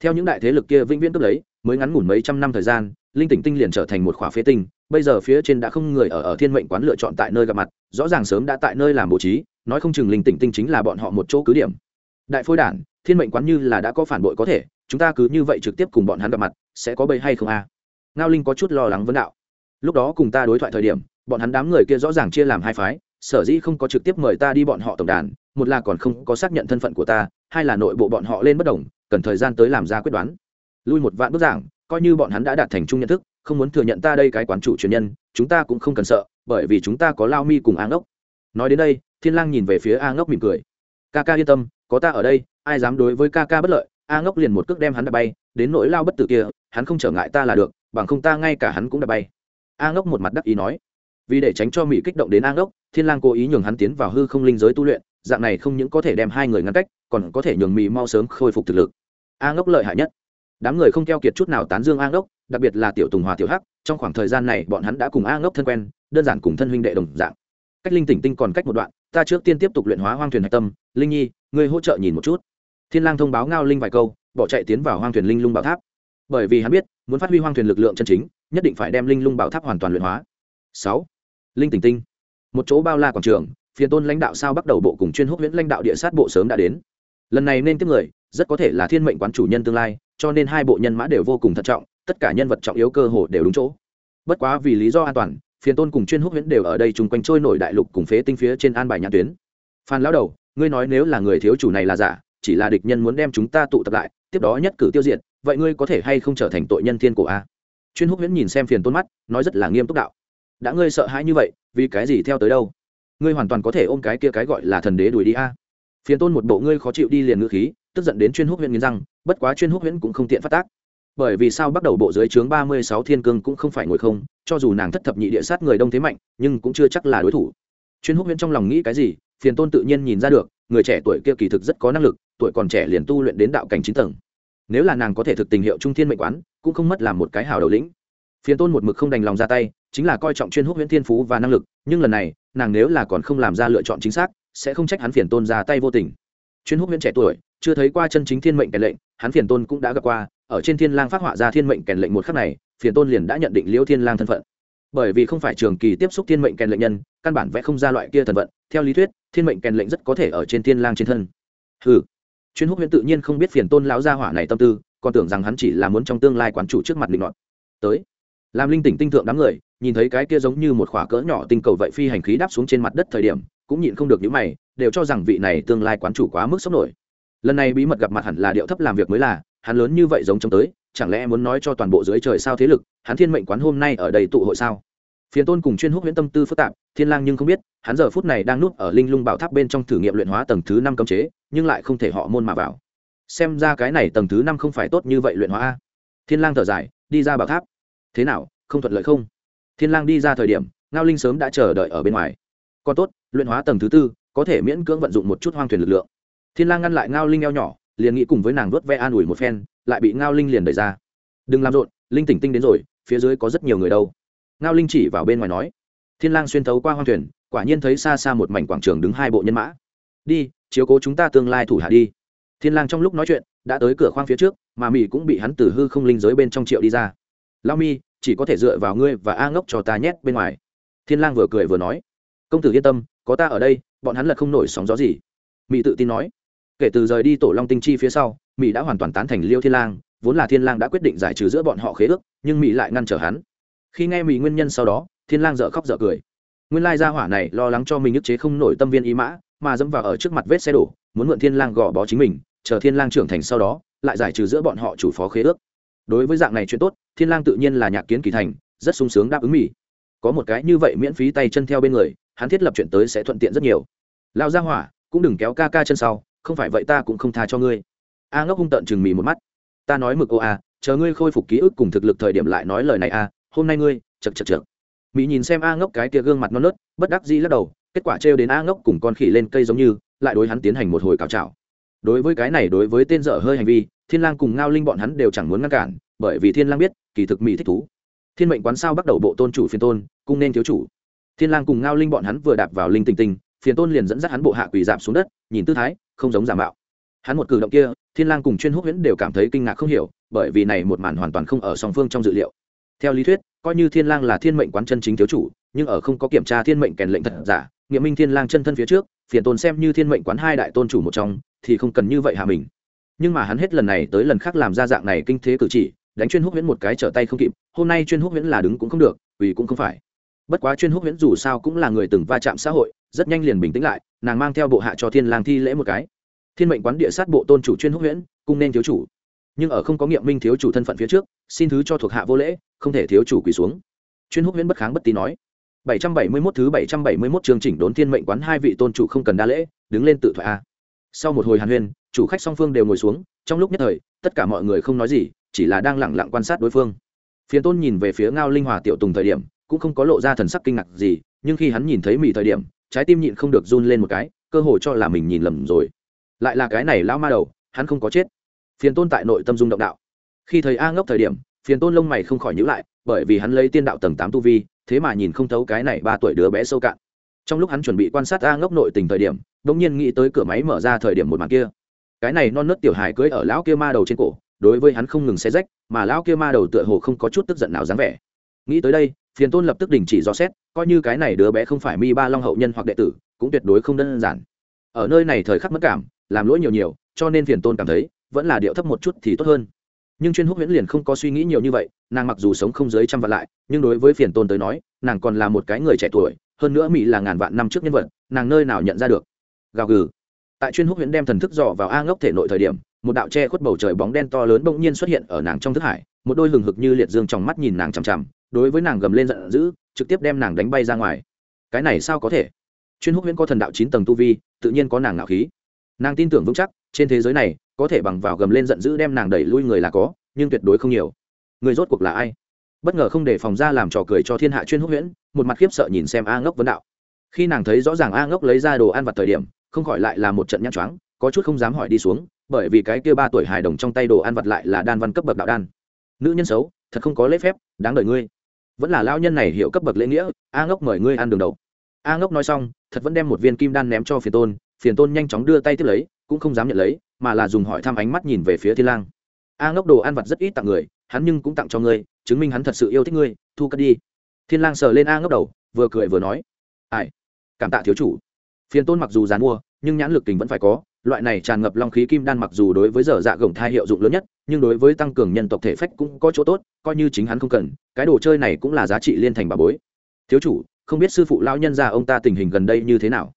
Theo những đại thế lực kia vĩnh viễn cướp lấy, mới ngắn ngủn mấy trăm năm thời gian, linh tỉnh tinh liền trở thành một khỏa phế tinh bây giờ phía trên đã không người ở ở thiên mệnh quán lựa chọn tại nơi gặp mặt, rõ ràng sớm đã tại nơi làm bố trí, nói không chừng linh tỉnh tinh chính là bọn họ một chỗ cứ điểm. Đại phôi đản, thiên mệnh quán như là đã có phản bội có thể, chúng ta cứ như vậy trực tiếp cùng bọn hắn gặp mặt, sẽ có bầy hay không a? À? ngao linh có chút lo lắng vấn đạo. Lúc đó cùng ta đối thoại thời điểm, bọn hắn đám người kia rõ ràng chia làm hai phái, sở dĩ không có trực tiếp mời ta đi bọn họ tổng đàn, một là còn không có xác nhận thân phận của ta, hai là nội bộ bọn họ lên bất đồng, cần thời gian tới làm ra quyết đoán. Lui một vạn bức giảng, coi như bọn hắn đã đạt thành chung nhận thức không muốn thừa nhận ta đây cái quán chủ truyền nhân, chúng ta cũng không cần sợ, bởi vì chúng ta có lao mi cùng a ngốc. Nói đến đây, thiên lang nhìn về phía a ngốc mỉm cười. Ca ca yên tâm, có ta ở đây, ai dám đối với ca ca bất lợi, a ngốc liền một cước đem hắn đập bay. Đến nỗi lao bất tử kia, hắn không trở ngại ta là được, bằng không ta ngay cả hắn cũng đập bay. A ngốc một mặt đắc ý nói. Vì để tránh cho mỹ kích động đến a ngốc, thiên lang cố ý nhường hắn tiến vào hư không linh giới tu luyện, dạng này không những có thể đem hai người ngăn cách, còn có thể nhường mỹ mau sớm khôi phục thực lực. A ngốc lợi hại nhất. Đám người không keo kiệt chút nào tán dương a ngốc đặc biệt là tiểu tùng hòa tiểu hắc, trong khoảng thời gian này bọn hắn đã cùng a ngốc thân quen, đơn giản cùng thân huynh đệ đồng dạng. Cách linh tỉnh tinh còn cách một đoạn, ta trước tiên tiếp tục luyện hóa hoang thuyền hạch tâm, linh nhi, ngươi hỗ trợ nhìn một chút. Thiên lang thông báo ngao linh vài câu, bỏ chạy tiến vào hoang thuyền linh lung bảo tháp. Bởi vì hắn biết, muốn phát huy hoang thuyền lực lượng chân chính, nhất định phải đem linh lung bảo tháp hoàn toàn luyện hóa. Sáu, linh tỉnh tinh. Một chỗ bao la quảng trường, phiền tôn lãnh đạo sao bắt đầu bộ cùng chuyên húc huyễn lãnh đạo địa sát bộ sớm đã đến. Lần này nên tiếp người, rất có thể là thiên mệnh quán chủ nhân tương lai, cho nên hai bộ nhân mã đều vô cùng thận trọng tất cả nhân vật trọng yếu cơ hồ đều đúng chỗ. Bất quá vì lý do an toàn, phiền tôn cùng chuyên húc huyễn đều ở đây chung quanh trôi nổi đại lục cùng phế tinh phía trên an bài nhãn tuyến. Phan lão đầu, ngươi nói nếu là người thiếu chủ này là giả, chỉ là địch nhân muốn đem chúng ta tụ tập lại, tiếp đó nhất cử tiêu diệt, vậy ngươi có thể hay không trở thành tội nhân thiên cổ a? Chuyên húc huyễn nhìn xem phiền tôn mắt, nói rất là nghiêm túc đạo. Đã ngươi sợ hãi như vậy, vì cái gì theo tới đâu? Ngươi hoàn toàn có thể ôm cái kia cái gọi là thần đế đuổi đi a. Phiền tôn một bộ ngươi khó chịu đi liền ngữ khí, tức giận đến chuyên húc huyễn nghiến răng, bất quá chuyên húc huyễn cũng không tiện phát tác bởi vì sao bắt đầu bộ dưới trướng ba mươi sáu thiên cương cũng không phải ngồi không, cho dù nàng thất thập nhị địa sát người đông thế mạnh, nhưng cũng chưa chắc là đối thủ. Chuyên húc huyễn trong lòng nghĩ cái gì, phiền tôn tự nhiên nhìn ra được, người trẻ tuổi kia kỳ thực rất có năng lực, tuổi còn trẻ liền tu luyện đến đạo cảnh chín tầng. Nếu là nàng có thể thực tình hiệu trung thiên mệnh quán, cũng không mất làm một cái hào đầu lĩnh. Phiền tôn một mực không đành lòng ra tay, chính là coi trọng chuyên húc huyễn thiên phú và năng lực, nhưng lần này, nàng nếu là còn không làm ra lựa chọn chính xác, sẽ không trách hắn phiền tôn ra tay vô tình. Chuyên húc huyễn trẻ tuổi, chưa thấy qua chân chính thiên mệnh kèn lệnh, hắn phiền tôn cũng đã gặp qua ở trên thiên lang phát họa ra thiên mệnh kèn lệnh một khắc này, phiền tôn liền đã nhận định liễu thiên lang thân phận. Bởi vì không phải trường kỳ tiếp xúc thiên mệnh kèn lệnh nhân, căn bản vẽ không ra loại kia thần vận. Theo lý thuyết, thiên mệnh kèn lệnh rất có thể ở trên thiên lang trên thân. Hừ. Chuyên húc huyễn tự nhiên không biết phiền tôn lão gia hỏa này tâm tư, còn tưởng rằng hắn chỉ là muốn trong tương lai quán chủ trước mặt định nọt. Tới. Làm linh tỉnh tinh thượng đám người, nhìn thấy cái kia giống như một khỏa cỡ nhỏ tinh cầu vậy phi hành khí đáp xuống trên mặt đất thời điểm, cũng nhịn không được những mày, đều cho rằng vị này tương lai quán chủ quá mức sốc nổi. Lần này bí mật gặp mặt hẳn là điệu thấp làm việc mới là hắn lớn như vậy giống chống tới, chẳng lẽ muốn nói cho toàn bộ dưới trời sao thế lực, hắn thiên mệnh quán hôm nay ở đây tụ hội sao? Phiền tôn cùng chuyên húc huyễn tâm tư phức tạp, thiên lang nhưng không biết, hắn giờ phút này đang núp ở linh lung bảo tháp bên trong thử nghiệm luyện hóa tầng thứ năm cấm chế, nhưng lại không thể họ môn mà vào. Xem ra cái này tầng thứ năm không phải tốt như vậy luyện hóa a. Thiên lang thở dài, đi ra bảo tháp. Thế nào, không thuận lợi không? Thiên lang đi ra thời điểm, ngao linh sớm đã chờ đợi ở bên ngoài. Còn tốt, luyện hóa tầng thứ tư, có thể miễn cưỡng vận dụng một chút hoang thuyền lực lượng. Thiên lang ngăn lại ngao linh eo nhỏ liền nghĩ cùng với nàng vớt ve an ủi một phen, lại bị ngao linh liền đẩy ra. Đừng làm rộn, linh tỉnh tinh đến rồi, phía dưới có rất nhiều người đâu. Ngao linh chỉ vào bên ngoài nói. Thiên lang xuyên thấu qua hoang thuyền, quả nhiên thấy xa xa một mảnh quảng trường đứng hai bộ nhân mã. Đi, chiếu cố chúng ta tương lai thủ hạ đi. Thiên lang trong lúc nói chuyện, đã tới cửa khoang phía trước, mà mỹ cũng bị hắn từ hư không linh giới bên trong triệu đi ra. Lao mi, chỉ có thể dựa vào ngươi và a ngốc cho ta nhét bên ngoài. Thiên lang vừa cười vừa nói. Công tử yên tâm, có ta ở đây, bọn hắn là không nổi sóng gió gì. Mỹ tự tin nói kể từ rời đi tổ long tinh chi phía sau, mỹ đã hoàn toàn tán thành liêu thiên lang, vốn là thiên lang đã quyết định giải trừ giữa bọn họ khế ước, nhưng mỹ lại ngăn trở hắn. Khi nghe mỹ nguyên nhân sau đó, thiên lang dở khóc dở cười. Nguyên lai gia hỏa này lo lắng cho mình ức chế không nổi tâm viên ý mã, mà dẫm vào ở trước mặt vết xe đổ, muốn mượn thiên lang gò bó chính mình, chờ thiên lang trưởng thành sau đó, lại giải trừ giữa bọn họ chủ phó khế ước. Đối với dạng này chuyện tốt, thiên lang tự nhiên là nhạc kiến kỳ thành, rất sung sướng đáp ứng mỹ. Có một cái như vậy miễn phí tay chân theo bên người, hắn thiết lập chuyện tới sẽ thuận tiện rất nhiều. Lao gia hỏa, cũng đừng kéo ca ca chân sau không phải vậy ta cũng không tha cho ngươi. A ngốc hung tợn chừng mì một mắt. Ta nói mực ô a chờ ngươi khôi phục ký ức cùng thực lực thời điểm lại nói lời này a hôm nay ngươi chật chật chật mỹ nhìn xem a ngốc cái kia gương mặt non nớt, bất đắc dĩ lắc đầu, kết quả trêu đến a ngốc cùng con khỉ lên cây giống như, lại đối hắn tiến hành một hồi cào trào. Đối với cái này đối với tên dở hơi hành vi, thiên lang cùng ngao linh bọn hắn đều chẳng muốn ngăn cản, bởi vì thiên lang biết, kỳ thực mỹ thích thú. Thiên mệnh quán sao bắt đầu bộ tôn chủ phiền tôn, cung nên thiếu chủ. Thiên lang cùng ngao linh bọn hắn vừa đạp vào linh tinh tinh, phiền tôn liền dẫn dắt hắn bộ hạ quỳ dạp xuống đất, nhìn tư thái không giống giả mạo. Hắn một cử động kia, thiên lang cùng chuyên húc huyễn đều cảm thấy kinh ngạc không hiểu, bởi vì này một màn hoàn toàn không ở song phương trong dự liệu. Theo lý thuyết, coi như thiên lang là thiên mệnh quán chân chính thiếu chủ, nhưng ở không có kiểm tra thiên mệnh kèn lệnh thật giả nghĩa minh thiên lang chân thân phía trước, phiền tôn xem như thiên mệnh quán hai đại tôn chủ một trong, thì không cần như vậy hạ mình. Nhưng mà hắn hết lần này tới lần khác làm ra dạng này kinh thế cử chỉ, đánh chuyên húc huyễn một cái trở tay không kịp, hôm nay chuyên húc huyễn là đứng cũng không được, vì cũng không phải. Bất quá chuyên húc huyễn dù sao cũng là người từng va chạm xã hội rất nhanh liền bình tĩnh lại, nàng mang theo bộ hạ cho thiên lang thi lễ một cái. Thiên mệnh quán địa sát bộ tôn chủ chuyên húc huyễn, cung nên thiếu chủ. Nhưng ở không có nghiệm minh thiếu chủ thân phận phía trước, xin thứ cho thuộc hạ vô lễ, không thể thiếu chủ quỳ xuống. Chuyên húc huyễn bất kháng bất tí nói. 771 thứ 771 chương chỉnh đốn thiên mệnh quán hai vị tôn chủ không cần đa lễ, đứng lên tự thoại a. Sau một hồi hàn huyên, chủ khách song phương đều ngồi xuống, trong lúc nhất thời, tất cả mọi người không nói gì, chỉ là đang lẳng lặng quan sát đối phương. Phiến tôn nhìn về phía ngao linh hòa tiểu tùng thời điểm, cũng không có lộ ra thần sắc kinh ngạc gì, nhưng khi hắn nhìn thấy mỹ thời điểm trái tim nhịn không được run lên một cái, cơ hồ cho là mình nhìn lầm rồi. Lại là cái này lão ma đầu, hắn không có chết. Phiền tôn tại nội tâm dung động đạo. Khi thấy a ngốc thời điểm, phiền tôn lông mày không khỏi nhữ lại, bởi vì hắn lấy tiên đạo tầng tám tu vi, thế mà nhìn không thấu cái này ba tuổi đứa bé sâu cạn. Trong lúc hắn chuẩn bị quan sát a ngốc nội tình thời điểm đ ỗ n g nhiên nghĩ tới cửa máy mở ra thời điểm một màn kia. Cái này non nớt tiểu hài cưới ở lão kia ma đầu trên cổ, đối với hắn không ngừng xe rách, mà lão kia ma đầu tựa hồ không có chút tức giận nào dáng vẻ. Nghĩ tới đây phiền tôn lập tức đình chỉ dò xét, coi như cái này đứa bé không phải mi ba long hậu nhân hoặc đệ tử, cũng tuyệt đối không đơn giản. Ở nơi này thời khắc mất cảm, làm lỗi nhiều nhiều, cho nên phiền tôn cảm thấy, vẫn là điệu thấp một chút thì tốt hơn. Nhưng chuyên húc huyễn liền không có suy nghĩ nhiều như vậy, nàng mặc dù sống không dưới trăm vạn lại, nhưng đối với phiền tôn tới nói, nàng còn là một cái người trẻ tuổi, hơn nữa mỹ là ngàn vạn năm trước nhân vật, nàng nơi nào nhận ra được. Gào gừ. Tại chuyên húc huyễn đem thần thức dò vào a ngốc thể nội thời điểm, một đạo che khuất bầu trời bóng đen to lớn bỗng nhiên xuất hiện ở nàng trong thức hải, một đôi lừng hực như liệt dương trong mắt nhìn nàng chằm chằm đối với nàng gầm lên giận dữ, trực tiếp đem nàng đánh bay ra ngoài. Cái này sao có thể? Chuyên húc huyễn có thần đạo chín tầng tu vi, tự nhiên có nàng ngạo khí. Nàng tin tưởng vững chắc, trên thế giới này, có thể bằng vào gầm lên giận dữ đem nàng đẩy lui người là có, nhưng tuyệt đối không nhiều. Người rốt cuộc là ai? Bất ngờ không để phòng ra làm trò cười cho thiên hạ chuyên húc huyễn, một mặt khiếp sợ nhìn xem a ngốc vấn đạo. Khi nàng thấy rõ ràng a ngốc lấy ra đồ ăn vặt thời điểm, không khỏi lại là một trận nhăn choáng, có chút không dám hỏi đi xuống, bởi vì cái kia ba tuổi hài đồng trong tay đồ ăn vặt lại là đan văn cấp bậc đạo đan. Nữ nhân xấu, thật không có lễ phép, đáng đợi ngươi vẫn là lao nhân này hiểu cấp bậc lễ nghĩa, a ngốc mời ngươi ăn đường đầu. A ngốc nói xong, thật vẫn đem một viên kim đan ném cho phiền tôn phiền tôn nhanh chóng đưa tay tiếp lấy, cũng không dám nhận lấy, mà là dùng hỏi thăm ánh mắt nhìn về phía thiên lang. A ngốc đồ ăn vặt rất ít tặng người, hắn nhưng cũng tặng cho ngươi, chứng minh hắn thật sự yêu thích ngươi, thu cất đi. Thiên lang sờ lên a ngốc đầu, vừa cười vừa nói. Ai? Cảm tạ thiếu chủ. Phiền tôn mặc dù dán mua, nhưng nhãn lực tình vẫn phải có loại này tràn ngập long khí kim đan mặc dù đối với dở dạ gồng thai hiệu dụng lớn nhất, nhưng đối với tăng cường nhân tộc thể phách cũng có chỗ tốt, coi như chính hắn không cần, cái đồ chơi này cũng là giá trị liên thành bà bối. Thiếu chủ, không biết sư phụ lão nhân ra ông ta tình hình gần đây như thế nào?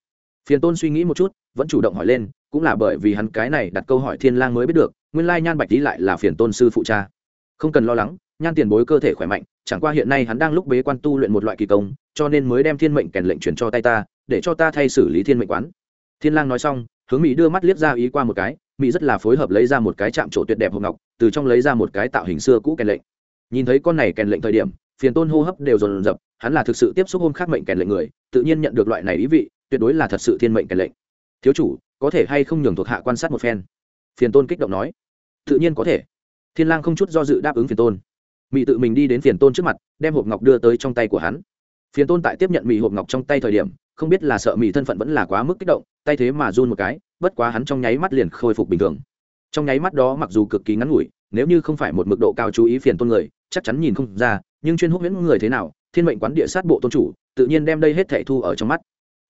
Phiền tôn suy nghĩ một chút, vẫn chủ động hỏi lên, cũng là bởi vì hắn cái này đặt câu hỏi thiên lang mới biết được, nguyên lai nhan bạch lý lại là phiền tôn sư phụ cha. Không cần lo lắng, nhan tiền bối cơ thể khỏe mạnh, chẳng qua hiện nay hắn đang lúc bế quan tu luyện một loại kỳ công, cho nên mới đem thiên mệnh kèn lệnh chuyển cho tay ta, để cho ta thay xử lý thiên mệnh quán. Thiên lang nói xong hướng mỹ đưa mắt liếc ra ý qua một cái, mỹ rất là phối hợp lấy ra một cái chạm trổ tuyệt đẹp hộp ngọc, từ trong lấy ra một cái tạo hình xưa cũ kèn lệnh. Nhìn thấy con này kèn lệnh thời điểm, phiền tôn hô hấp đều dồn dập, hắn là thực sự tiếp xúc hôm khác mệnh kèn lệnh người, tự nhiên nhận được loại này ý vị, tuyệt đối là thật sự thiên mệnh kèn lệnh. Thiếu chủ, có thể hay không nhường thuộc hạ quan sát một phen? Phiền tôn kích động nói. Tự nhiên có thể. Thiên lang không chút do dự đáp ứng phiền tôn. Mỹ tự mình đi đến phiền tôn trước mặt, đem hộp ngọc đưa tới trong tay của hắn. Phiền tôn tại tiếp nhận mỹ hộp ngọc trong tay thời điểm không biết là sợ mỹ thân phận vẫn là quá mức kích động, tay thế mà run một cái, bất quá hắn trong nháy mắt liền khôi phục bình thường. Trong nháy mắt đó mặc dù cực kỳ ngắn ngủi, nếu như không phải một mức độ cao chú ý phiền tôn người, chắc chắn nhìn không ra, nhưng chuyên hút huyễn người thế nào, thiên mệnh quán địa sát bộ tôn chủ, tự nhiên đem đây hết thảy thu ở trong mắt.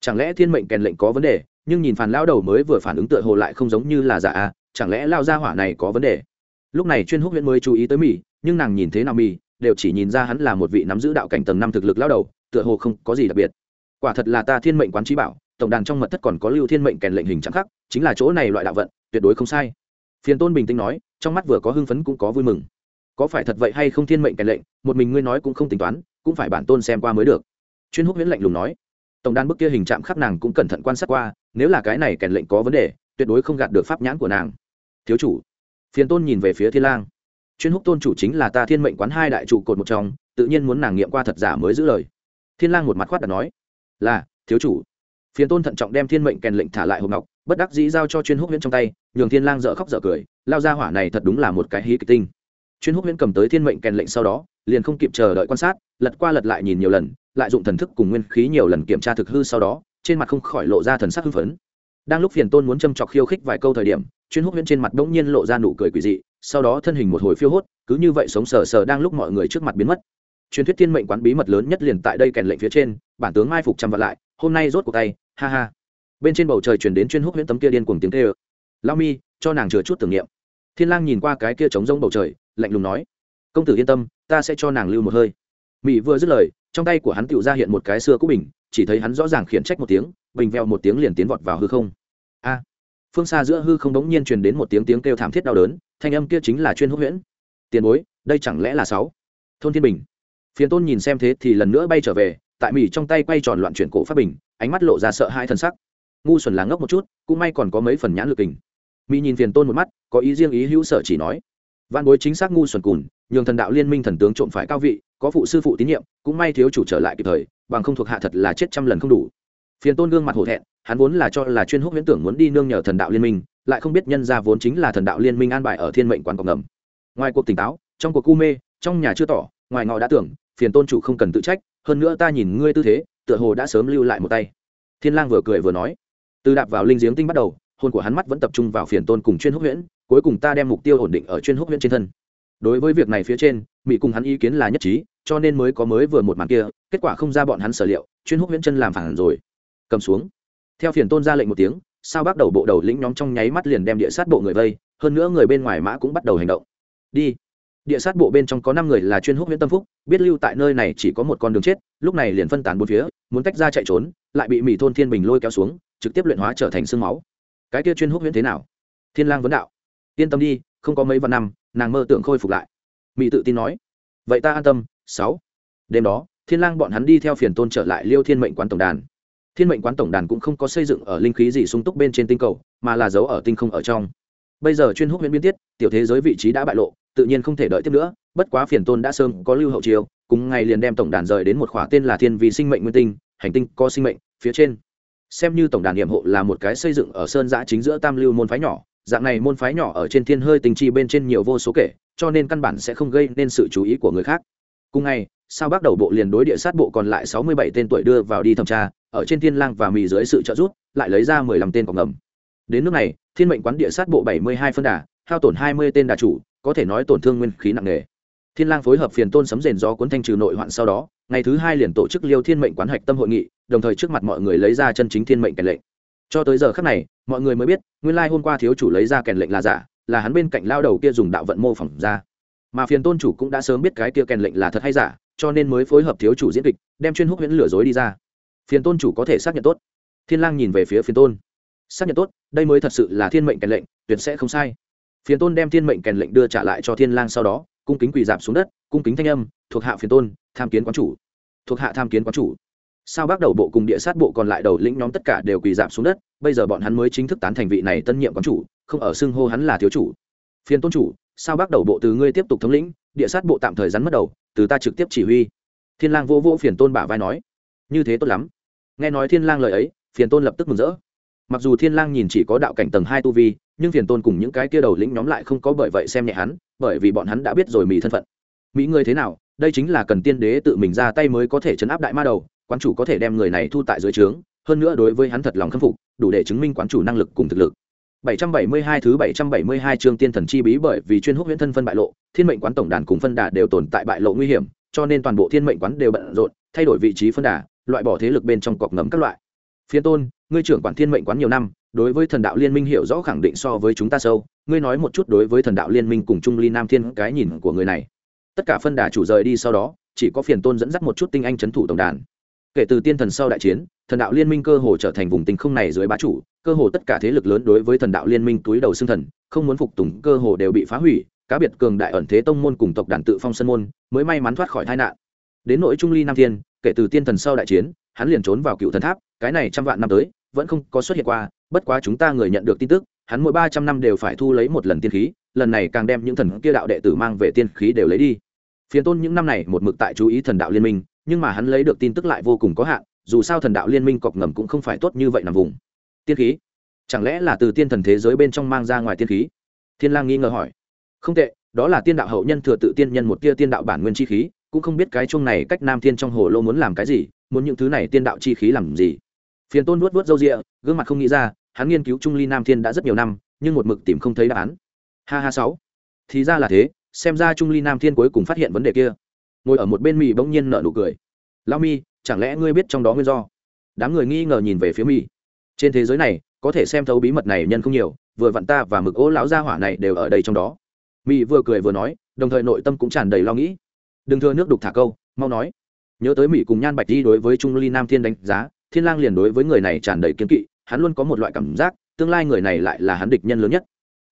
Chẳng lẽ thiên mệnh kèn lệnh có vấn đề, nhưng nhìn phản lao đầu mới vừa phản ứng tựa hồ lại không giống như là giả a, chẳng lẽ lao ra hỏa này có vấn đề? Lúc này chuyên húc huyễn mới chú ý tới mỹ nhưng nàng nhìn thế nào mỹ đều chỉ nhìn ra hắn là một vị nắm giữ đạo cảnh tầng năm thực lực lao đầu, tựa hồ không có gì đặc biệt quả thật là ta thiên mệnh quán trí bảo, tổng đàn trong mật thất còn có lưu thiên mệnh kèn lệnh hình chẳng khắc chính là chỗ này loại đạo vận, tuyệt đối không sai. Phiền tôn bình tĩnh nói, trong mắt vừa có hưng phấn cũng có vui mừng. Có phải thật vậy hay không thiên mệnh kèn lệnh, một mình ngươi nói cũng không tính toán, cũng phải bản tôn xem qua mới được. Chuyên húc huyễn lạnh lùng nói. Tổng đàn bức kia hình chạm khắc nàng cũng cẩn thận quan sát qua, nếu là cái này kèn lệnh có vấn đề, tuyệt đối không gạt được pháp nhãn của nàng. Thiếu chủ. Phiền tôn nhìn về phía thiên lang. Chuyên húc tôn chủ chính là ta thiên mệnh quán hai đại trụ cột một trong, tự nhiên muốn nàng nghiệm qua thật giả mới giữ lời. Thiên lang một mặt khoát đã nói là, thiếu chủ. Phiền tôn thận trọng đem thiên mệnh kèn lệnh thả lại hộp ngọc, bất đắc dĩ giao cho chuyên húc huyễn trong tay, nhường thiên lang dở khóc dở cười, lao ra hỏa này thật đúng là một cái hí kịch tinh. Chuyên húc huyễn cầm tới thiên mệnh kèn lệnh sau đó, liền không kịp chờ đợi quan sát, lật qua lật lại nhìn nhiều lần, lại dụng thần thức cùng nguyên khí nhiều lần kiểm tra thực hư sau đó, trên mặt không khỏi lộ ra thần sắc hưng phấn. Đang lúc phiền tôn muốn châm chọc khiêu khích vài câu thời điểm, chuyên húc huyễn trên mặt đống nhiên lộ ra nụ cười quỷ dị, sau đó thân hình một hồi phiêu hốt, cứ như vậy sống sờ sờ đang lúc mọi người trước mặt biến mất truyền thuyết thiên mệnh quán bí mật lớn nhất liền tại đây kèn lệnh phía trên, bản tướng mai phục trăm vạn lại, hôm nay rốt cuộc tay, ha ha. Bên trên bầu trời chuyển đến chuyên húc huyễn tấm kia điên cuồng tiếng kêu. Lao mi, cho nàng chừa chút tưởng niệm. Thiên lang nhìn qua cái kia trống rông bầu trời, lạnh lùng nói, công tử yên tâm, ta sẽ cho nàng lưu một hơi. Mỹ vừa dứt lời, trong tay của hắn tựu ra hiện một cái xưa cũ bình, chỉ thấy hắn rõ ràng khiển trách một tiếng, bình veo một tiếng liền tiến vọt vào hư không. A! Phương xa giữa hư không đống nhiên truyền đến một tiếng tiếng kêu thảm thiết đau đớn, thanh âm kia chính là chuyên húc huyễn. Tiền bối, đây chẳng lẽ là sáu? Thôn thiên bình phiền tôn nhìn xem thế thì lần nữa bay trở về, tại mỹ trong tay quay tròn loạn chuyển cổ pháp bình, ánh mắt lộ ra sợ hai thân sắc. Ngu xuẩn là ngốc một chút, cũng may còn có mấy phần nhãn lực tình mỹ nhìn phiền tôn một mắt, có ý riêng ý hữu sợ chỉ nói. Văn bối chính xác ngu xuẩn cùn, nhường thần đạo liên minh thần tướng trộm phải cao vị, có phụ sư phụ tín nhiệm, cũng may thiếu chủ trở lại kịp thời, bằng không thuộc hạ thật là chết trăm lần không đủ. Phiền tôn gương mặt hổ thẹn, hắn vốn là cho là chuyên húc huyễn tưởng muốn đi nương nhờ thần đạo liên minh, lại không biết nhân ra vốn chính là thần đạo liên minh an bài ở thiên mệnh quán cộng ngầm ngoài cuộc tỉnh táo, trong cuộc cu mê, trong nhà chưa tỏ ngoài ngọ đã tưởng, phiền tôn chủ không cần tự trách, hơn nữa ta nhìn ngươi tư thế, tựa hồ đã sớm lưu lại một tay. Thiên lang vừa cười vừa nói. Từ đạp vào linh giếng tinh bắt đầu, hồn của hắn mắt vẫn tập trung vào phiền tôn cùng chuyên húc huyễn, cuối cùng ta đem mục tiêu ổn định ở chuyên húc huyễn trên thân. Đối với việc này phía trên mỹ cùng hắn ý kiến là nhất trí, cho nên mới có mới vừa một màn kia, kết quả không ra bọn hắn sở liệu, chuyên húc huyễn chân làm phản rồi. Cầm xuống. Theo phiền tôn ra lệnh một tiếng, sao bắt đầu bộ đầu lĩnh nhóm trong nháy mắt liền đem địa sát bộ người vây, hơn nữa người bên ngoài mã cũng bắt đầu hành động. Đi địa sát bộ bên trong có năm người là chuyên húc nguyễn tâm phúc, biết lưu tại nơi này chỉ có một con đường chết, lúc này liền phân tán bốn phía, muốn tách ra chạy trốn, lại bị mỹ thôn thiên bình lôi kéo xuống, trực tiếp luyện hóa trở thành sương máu. Cái kia chuyên húc nguyễn thế nào? Thiên lang vấn đạo. Yên tâm đi, không có mấy vạn năm, nàng mơ tưởng khôi phục lại. Mỹ tự tin nói. Vậy ta an tâm, sáu. Đêm đó, thiên lang bọn hắn đi theo phiền tôn trở lại liêu thiên mệnh quán tổng đàn. Thiên mệnh quán tổng đàn cũng không có xây dựng ở linh khí gì sung túc bên trên tinh cầu, mà là giấu ở tinh không ở trong bây giờ chuyên húc huyễn biến tiết, tiểu thế giới vị trí đã bại lộ, tự nhiên không thể đợi tiếp nữa, bất quá phiền tôn đã sơn có lưu hậu chiều cùng ngày liền đem tổng đàn rời đến một khỏa tên là thiên vì sinh mệnh nguyên tinh, hành tinh có sinh mệnh, phía trên. Xem như tổng đàn nhiệm hộ là một cái xây dựng ở sơn giã chính giữa tam lưu môn phái nhỏ, dạng này môn phái nhỏ ở trên thiên hơi tình chi bên trên nhiều vô số kể, cho nên căn bản sẽ không gây nên sự chú ý của người khác. Cùng ngày, sao bác đầu bộ liền đối địa sát bộ còn lại sáu mươi bảy tên tuổi đưa vào đi thẩm tra, ở trên thiên lang và mì dưới sự trợ giúp, lại lấy ra mười lăm tên cọc ngầm đến nước này, thiên mệnh quán địa sát bộ bảy mươi hai phân đà, hao tổn hai mươi tên đà chủ, có thể nói tổn thương nguyên khí nặng nề. Thiên lang phối hợp phiền tôn sấm rền do cuốn thanh trừ nội hoạn sau đó, ngày thứ hai liền tổ chức liêu thiên mệnh quán hạch tâm hội nghị, đồng thời trước mặt mọi người lấy ra chân chính thiên mệnh kèn lệnh. Cho tới giờ khắc này, mọi người mới biết, nguyên lai hôm qua thiếu chủ lấy ra kèn lệnh là giả, là hắn bên cạnh lao đầu kia dùng đạo vận mô phỏng ra. Mà phiền tôn chủ cũng đã sớm biết cái kia kèn lệnh là thật hay giả, cho nên mới phối hợp thiếu chủ diễn kịch, đem chuyên húc huyễn lừa dối đi ra. Phiền tôn chủ có thể xác nhận tốt. Thiên lang nhìn về phía phiền tôn xác nhận tốt, đây mới thật sự là thiên mệnh kèn lệnh, tuyệt sẽ không sai. Phiền tôn đem thiên mệnh kèn lệnh đưa trả lại cho thiên lang sau đó, cung kính quỳ dạp xuống đất, cung kính thanh âm, thuộc hạ phiền tôn, tham kiến quán chủ. Thuộc hạ tham kiến quán chủ. Sao bác đầu bộ cùng địa sát bộ còn lại đầu lĩnh nhóm tất cả đều quỳ dạp xuống đất, bây giờ bọn hắn mới chính thức tán thành vị này tân nhiệm quán chủ, không ở xưng hô hắn là thiếu chủ. Phiền tôn chủ, sao bác đầu bộ từ ngươi tiếp tục thống lĩnh, địa sát bộ tạm thời rắn mất đầu, từ ta trực tiếp chỉ huy. Thiên lang vô vô phiền tôn bả vai nói. Như thế tốt lắm. Nghe nói thiên lang lời ấy, phiền tôn lập tức mừng rỡ mặc dù thiên lang nhìn chỉ có đạo cảnh tầng hai tu vi nhưng phiền tôn cùng những cái kia đầu lĩnh nhóm lại không có bởi vậy xem nhẹ hắn bởi vì bọn hắn đã biết rồi mỹ thân phận mỹ người thế nào đây chính là cần tiên đế tự mình ra tay mới có thể chấn áp đại ma đầu quán chủ có thể đem người này thu tại dưới trướng hơn nữa đối với hắn thật lòng khâm phục đủ để chứng minh quán chủ năng lực cùng thực lực 772 thứ 772 chương tiên thần chi bí bởi vì chuyên húc huyễn thân phân bại lộ, thiên mệnh quán tổng đàn cùng phân đà đều tồn tại bại lộ nguy hiểm, cho nên toàn bộ thiên mệnh quán đều bận rộn, thay đổi vị trí phân đà, loại bỏ thế lực bên trong cọc ngấm các loại. Phiên tôn, ngươi trưởng quản thiên mệnh quán nhiều năm, đối với thần đạo liên minh hiểu rõ khẳng định so với chúng ta sâu, ngươi nói một chút đối với thần đạo liên minh cùng trung ly nam thiên cái nhìn của người này. Tất cả phân đà chủ rời đi sau đó, chỉ có phiền tôn dẫn dắt một chút tinh anh trấn thủ tổng đàn. Kể từ tiên thần sau đại chiến, thần đạo liên minh cơ hồ trở thành vùng tinh không này dưới bá chủ, cơ hồ tất cả thế lực lớn đối với thần đạo liên minh túi đầu xương thần không muốn phục tùng cơ hồ đều bị phá hủy cá biệt cường đại ẩn thế tông môn cùng tộc đàn tự phong sân môn mới may mắn thoát khỏi tai nạn đến nội trung ly nam thiên kể từ tiên thần sau đại chiến hắn liền trốn vào cựu thần tháp cái này trăm vạn năm tới vẫn không có xuất hiện qua, bất quá chúng ta người nhận được tin tức, hắn mỗi ba trăm năm đều phải thu lấy một lần tiên khí, lần này càng đem những thần kia đạo đệ tử mang về tiên khí đều lấy đi. Phiền tôn những năm này một mực tại chú ý thần đạo liên minh, nhưng mà hắn lấy được tin tức lại vô cùng có hạn, dù sao thần đạo liên minh cọc ngầm cũng không phải tốt như vậy nằm vùng. Tiên khí? Chẳng lẽ là từ tiên thần thế giới bên trong mang ra ngoài tiên khí? Thiên lang nghi ngờ hỏi. Không tệ, đó là tiên đạo hậu nhân thừa tự tiên nhân một tia tiên đạo bản nguyên chi khí, cũng không biết cái chuông này cách nam thiên trong hồ lô muốn làm cái gì, muốn những thứ này tiên đạo chi khí làm gì phiền tôn nuốt vớt râu rịa, gương mặt không nghĩ ra, hắn nghiên cứu trung ly nam thiên đã rất nhiều năm, nhưng một mực tìm không thấy đáp án. Ha ha sáu. Thì ra là thế, xem ra trung ly nam thiên cuối cùng phát hiện vấn đề kia. Ngồi ở một bên mì bỗng nhiên nở nụ cười. Lao mi, chẳng lẽ ngươi biết trong đó nguyên do? Đám người nghi ngờ nhìn về phía mì. Trên thế giới này, có thể xem thấu bí mật này nhân không nhiều, vừa vặn ta và mực ố lão gia hỏa này đều ở đây trong đó. Mì vừa cười vừa nói, đồng thời nội tâm cũng tràn đầy lo nghĩ. Đừng thưa nước đục thả câu, mau nói. Nhớ tới mỹ cùng nhan bạch đi đối với trung ly nam thiên đánh giá thiên lang liền đối với người này tràn đầy kiến kỵ, hắn luôn có một loại cảm giác, tương lai người này lại là hắn địch nhân lớn nhất.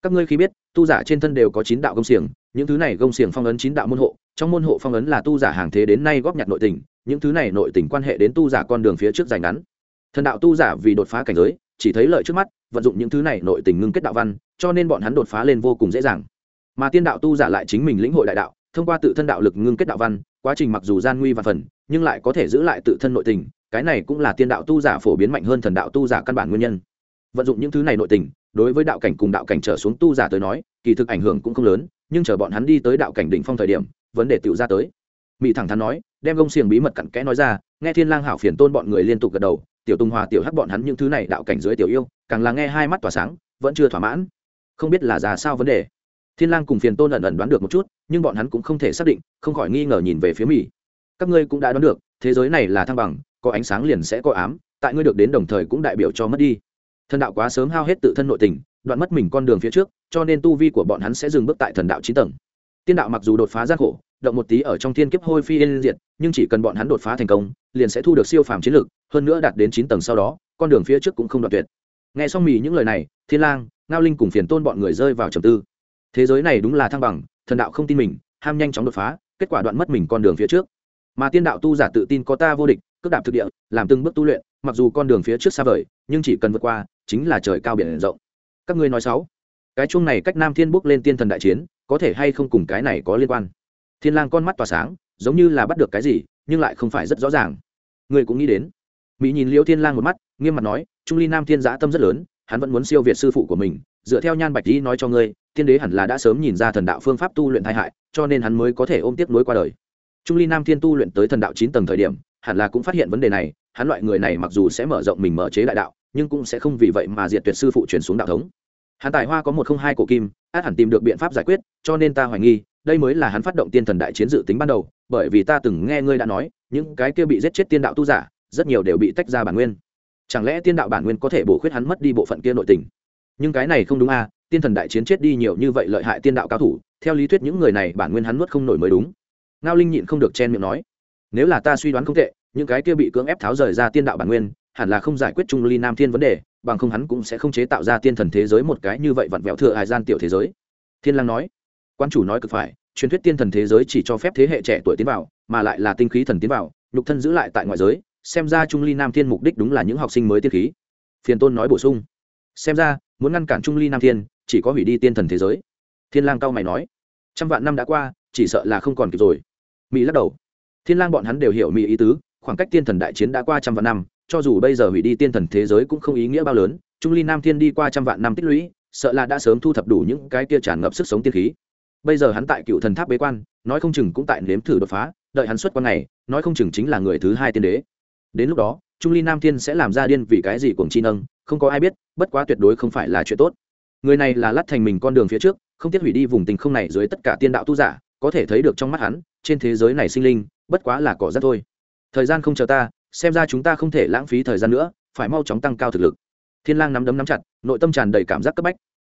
Các ngươi khi biết, tu giả trên thân đều có chín đạo công xiềng, những thứ này công xiềng phong ấn chín đạo môn hộ, trong môn hộ phong ấn là tu giả hàng thế đến nay góp nhặt nội tình, những thứ này nội tình quan hệ đến tu giả con đường phía trước dài ngắn. Thần đạo tu giả vì đột phá cảnh giới, chỉ thấy lợi trước mắt, vận dụng những thứ này nội tình ngưng kết đạo văn, cho nên bọn hắn đột phá lên vô cùng dễ dàng. Mà tiên đạo tu giả lại chính mình lĩnh hội đại đạo, thông qua tự thân đạo lực ngưng kết đạo văn, quá trình mặc dù gian nguy và phần, nhưng lại có thể giữ lại tự thân nội tình cái này cũng là tiên đạo tu giả phổ biến mạnh hơn thần đạo tu giả căn bản nguyên nhân. Vận dụng những thứ này nội tình, đối với đạo cảnh cùng đạo cảnh trở xuống tu giả tới nói, kỳ thực ảnh hưởng cũng không lớn, nhưng chờ bọn hắn đi tới đạo cảnh đỉnh phong thời điểm, vấn đề tự ra tới. Mỹ thẳng thắn nói, đem gông xiềng bí mật cặn kẽ nói ra, nghe thiên lang hảo phiền tôn bọn người liên tục gật đầu, tiểu tùng hòa tiểu hắc bọn hắn những thứ này đạo cảnh dưới tiểu yêu, càng là nghe hai mắt tỏa sáng, vẫn chưa thỏa mãn. Không biết là ra sao vấn đề. Thiên lang cùng phiền tôn ẩn ẩn đoán được một chút, nhưng bọn hắn cũng không thể xác định, không khỏi nghi ngờ nhìn về phía mỹ các ngươi cũng đã đoán được thế giới này là thăng bằng, có ánh sáng liền sẽ có ám, tại ngươi được đến đồng thời cũng đại biểu cho mất đi. Thần đạo quá sớm hao hết tự thân nội tình, đoạn mất mình con đường phía trước, cho nên tu vi của bọn hắn sẽ dừng bước tại thần đạo chín tầng. Tiên đạo mặc dù đột phá gian khổ, động một tí ở trong thiên kiếp hôi phi yên diệt, nhưng chỉ cần bọn hắn đột phá thành công, liền sẽ thu được siêu phàm chiến lược hơn nữa đạt đến chín tầng sau đó, con đường phía trước cũng không đoạn tuyệt. Nghe xong mì những lời này, thiên lang, ngao linh cùng phiền tôn bọn người rơi vào trầm tư. Thế giới này đúng là thăng bằng, thần đạo không tin mình, ham nhanh chóng đột phá, kết quả đoạn mất mình con đường phía trước mà tiên đạo tu giả tự tin có ta vô địch, cước đạp thực địa, làm từng bước tu luyện, mặc dù con đường phía trước xa vời, nhưng chỉ cần vượt qua, chính là trời cao biển rộng. Các ngươi nói sáu. Cái chuông này cách nam thiên bước lên tiên thần đại chiến, có thể hay không cùng cái này có liên quan? Thiên lang con mắt tỏa sáng, giống như là bắt được cái gì, nhưng lại không phải rất rõ ràng. Người cũng nghĩ đến. Mỹ nhìn liễu thiên lang một mắt, nghiêm mặt nói, trung ly nam thiên giã tâm rất lớn, hắn vẫn muốn siêu việt sư phụ của mình, dựa theo nhan bạch di nói cho ngươi, tiên đế hẳn là đã sớm nhìn ra thần đạo phương pháp tu luyện tai hại, cho nên hắn mới có thể ôm tiếp nối qua đời trung ly nam thiên tu luyện tới thần đạo chín tầng thời điểm, hẳn là cũng phát hiện vấn đề này, hắn loại người này mặc dù sẽ mở rộng mình mở chế đại đạo, nhưng cũng sẽ không vì vậy mà diệt tuyệt sư phụ truyền xuống đạo thống. Hắn tài hoa có một không hai cổ kim, át hẳn tìm được biện pháp giải quyết, cho nên ta hoài nghi, đây mới là hắn phát động tiên thần đại chiến dự tính ban đầu, bởi vì ta từng nghe ngươi đã nói, những cái kia bị giết chết tiên đạo tu giả, rất nhiều đều bị tách ra bản nguyên. Chẳng lẽ tiên đạo bản nguyên có thể bổ khuyết hắn mất đi bộ phận kia nội tình? Nhưng cái này không đúng à tiên thần đại chiến chết đi nhiều như vậy lợi hại tiên đạo cao thủ, theo lý thuyết những người này bản nguyên hắn nuốt không nổi mới đúng ngao linh nhịn không được chen miệng nói, nếu là ta suy đoán không tệ, những cái kia bị cưỡng ép tháo rời ra tiên đạo bản nguyên, hẳn là không giải quyết trung ly nam thiên vấn đề, bằng không hắn cũng sẽ không chế tạo ra tiên thần thế giới một cái như vậy vặn vẹo thừa hài gian tiểu thế giới. Thiên lang nói, quan chủ nói cực phải, truyền thuyết tiên thần thế giới chỉ cho phép thế hệ trẻ tuổi tiến vào, mà lại là tinh khí thần tiến vào, nhục thân giữ lại tại ngoại giới, xem ra trung ly nam thiên mục đích đúng là những học sinh mới tiên khí. Phiền tôn nói bổ sung, xem ra, muốn ngăn cản trung ly nam thiên, chỉ có hủy đi tiên thần thế giới. Thiên lang cao mày nói, trăm vạn năm đã qua, chỉ sợ là không còn kịp rồi mỹ lắc đầu. Thiên lang bọn hắn đều hiểu mỹ ý tứ, khoảng cách tiên thần đại chiến đã qua trăm vạn năm, cho dù bây giờ hủy đi tiên thần thế giới cũng không ý nghĩa bao lớn, trung ly nam thiên đi qua trăm vạn năm tích lũy, sợ là đã sớm thu thập đủ những cái kia tràn ngập sức sống tiên khí. Bây giờ hắn tại cựu thần tháp bế quan, nói không chừng cũng tại nếm thử đột phá, đợi hắn xuất quan này, nói không chừng chính là người thứ hai tiên đế. Đến lúc đó, trung ly nam thiên sẽ làm ra điên vì cái gì cuồng chi nâng, không có ai biết, bất quá tuyệt đối không phải là chuyện tốt. Người này là lắt thành mình con đường phía trước, không tiếc hủy đi vùng tình không này dưới tất cả tiên đạo tu giả, có thể thấy được trong mắt hắn trên thế giới này sinh linh, bất quá là cỏ rác thôi. Thời gian không chờ ta, xem ra chúng ta không thể lãng phí thời gian nữa, phải mau chóng tăng cao thực lực. Thiên lang nắm đấm nắm chặt, nội tâm tràn đầy cảm giác cấp bách.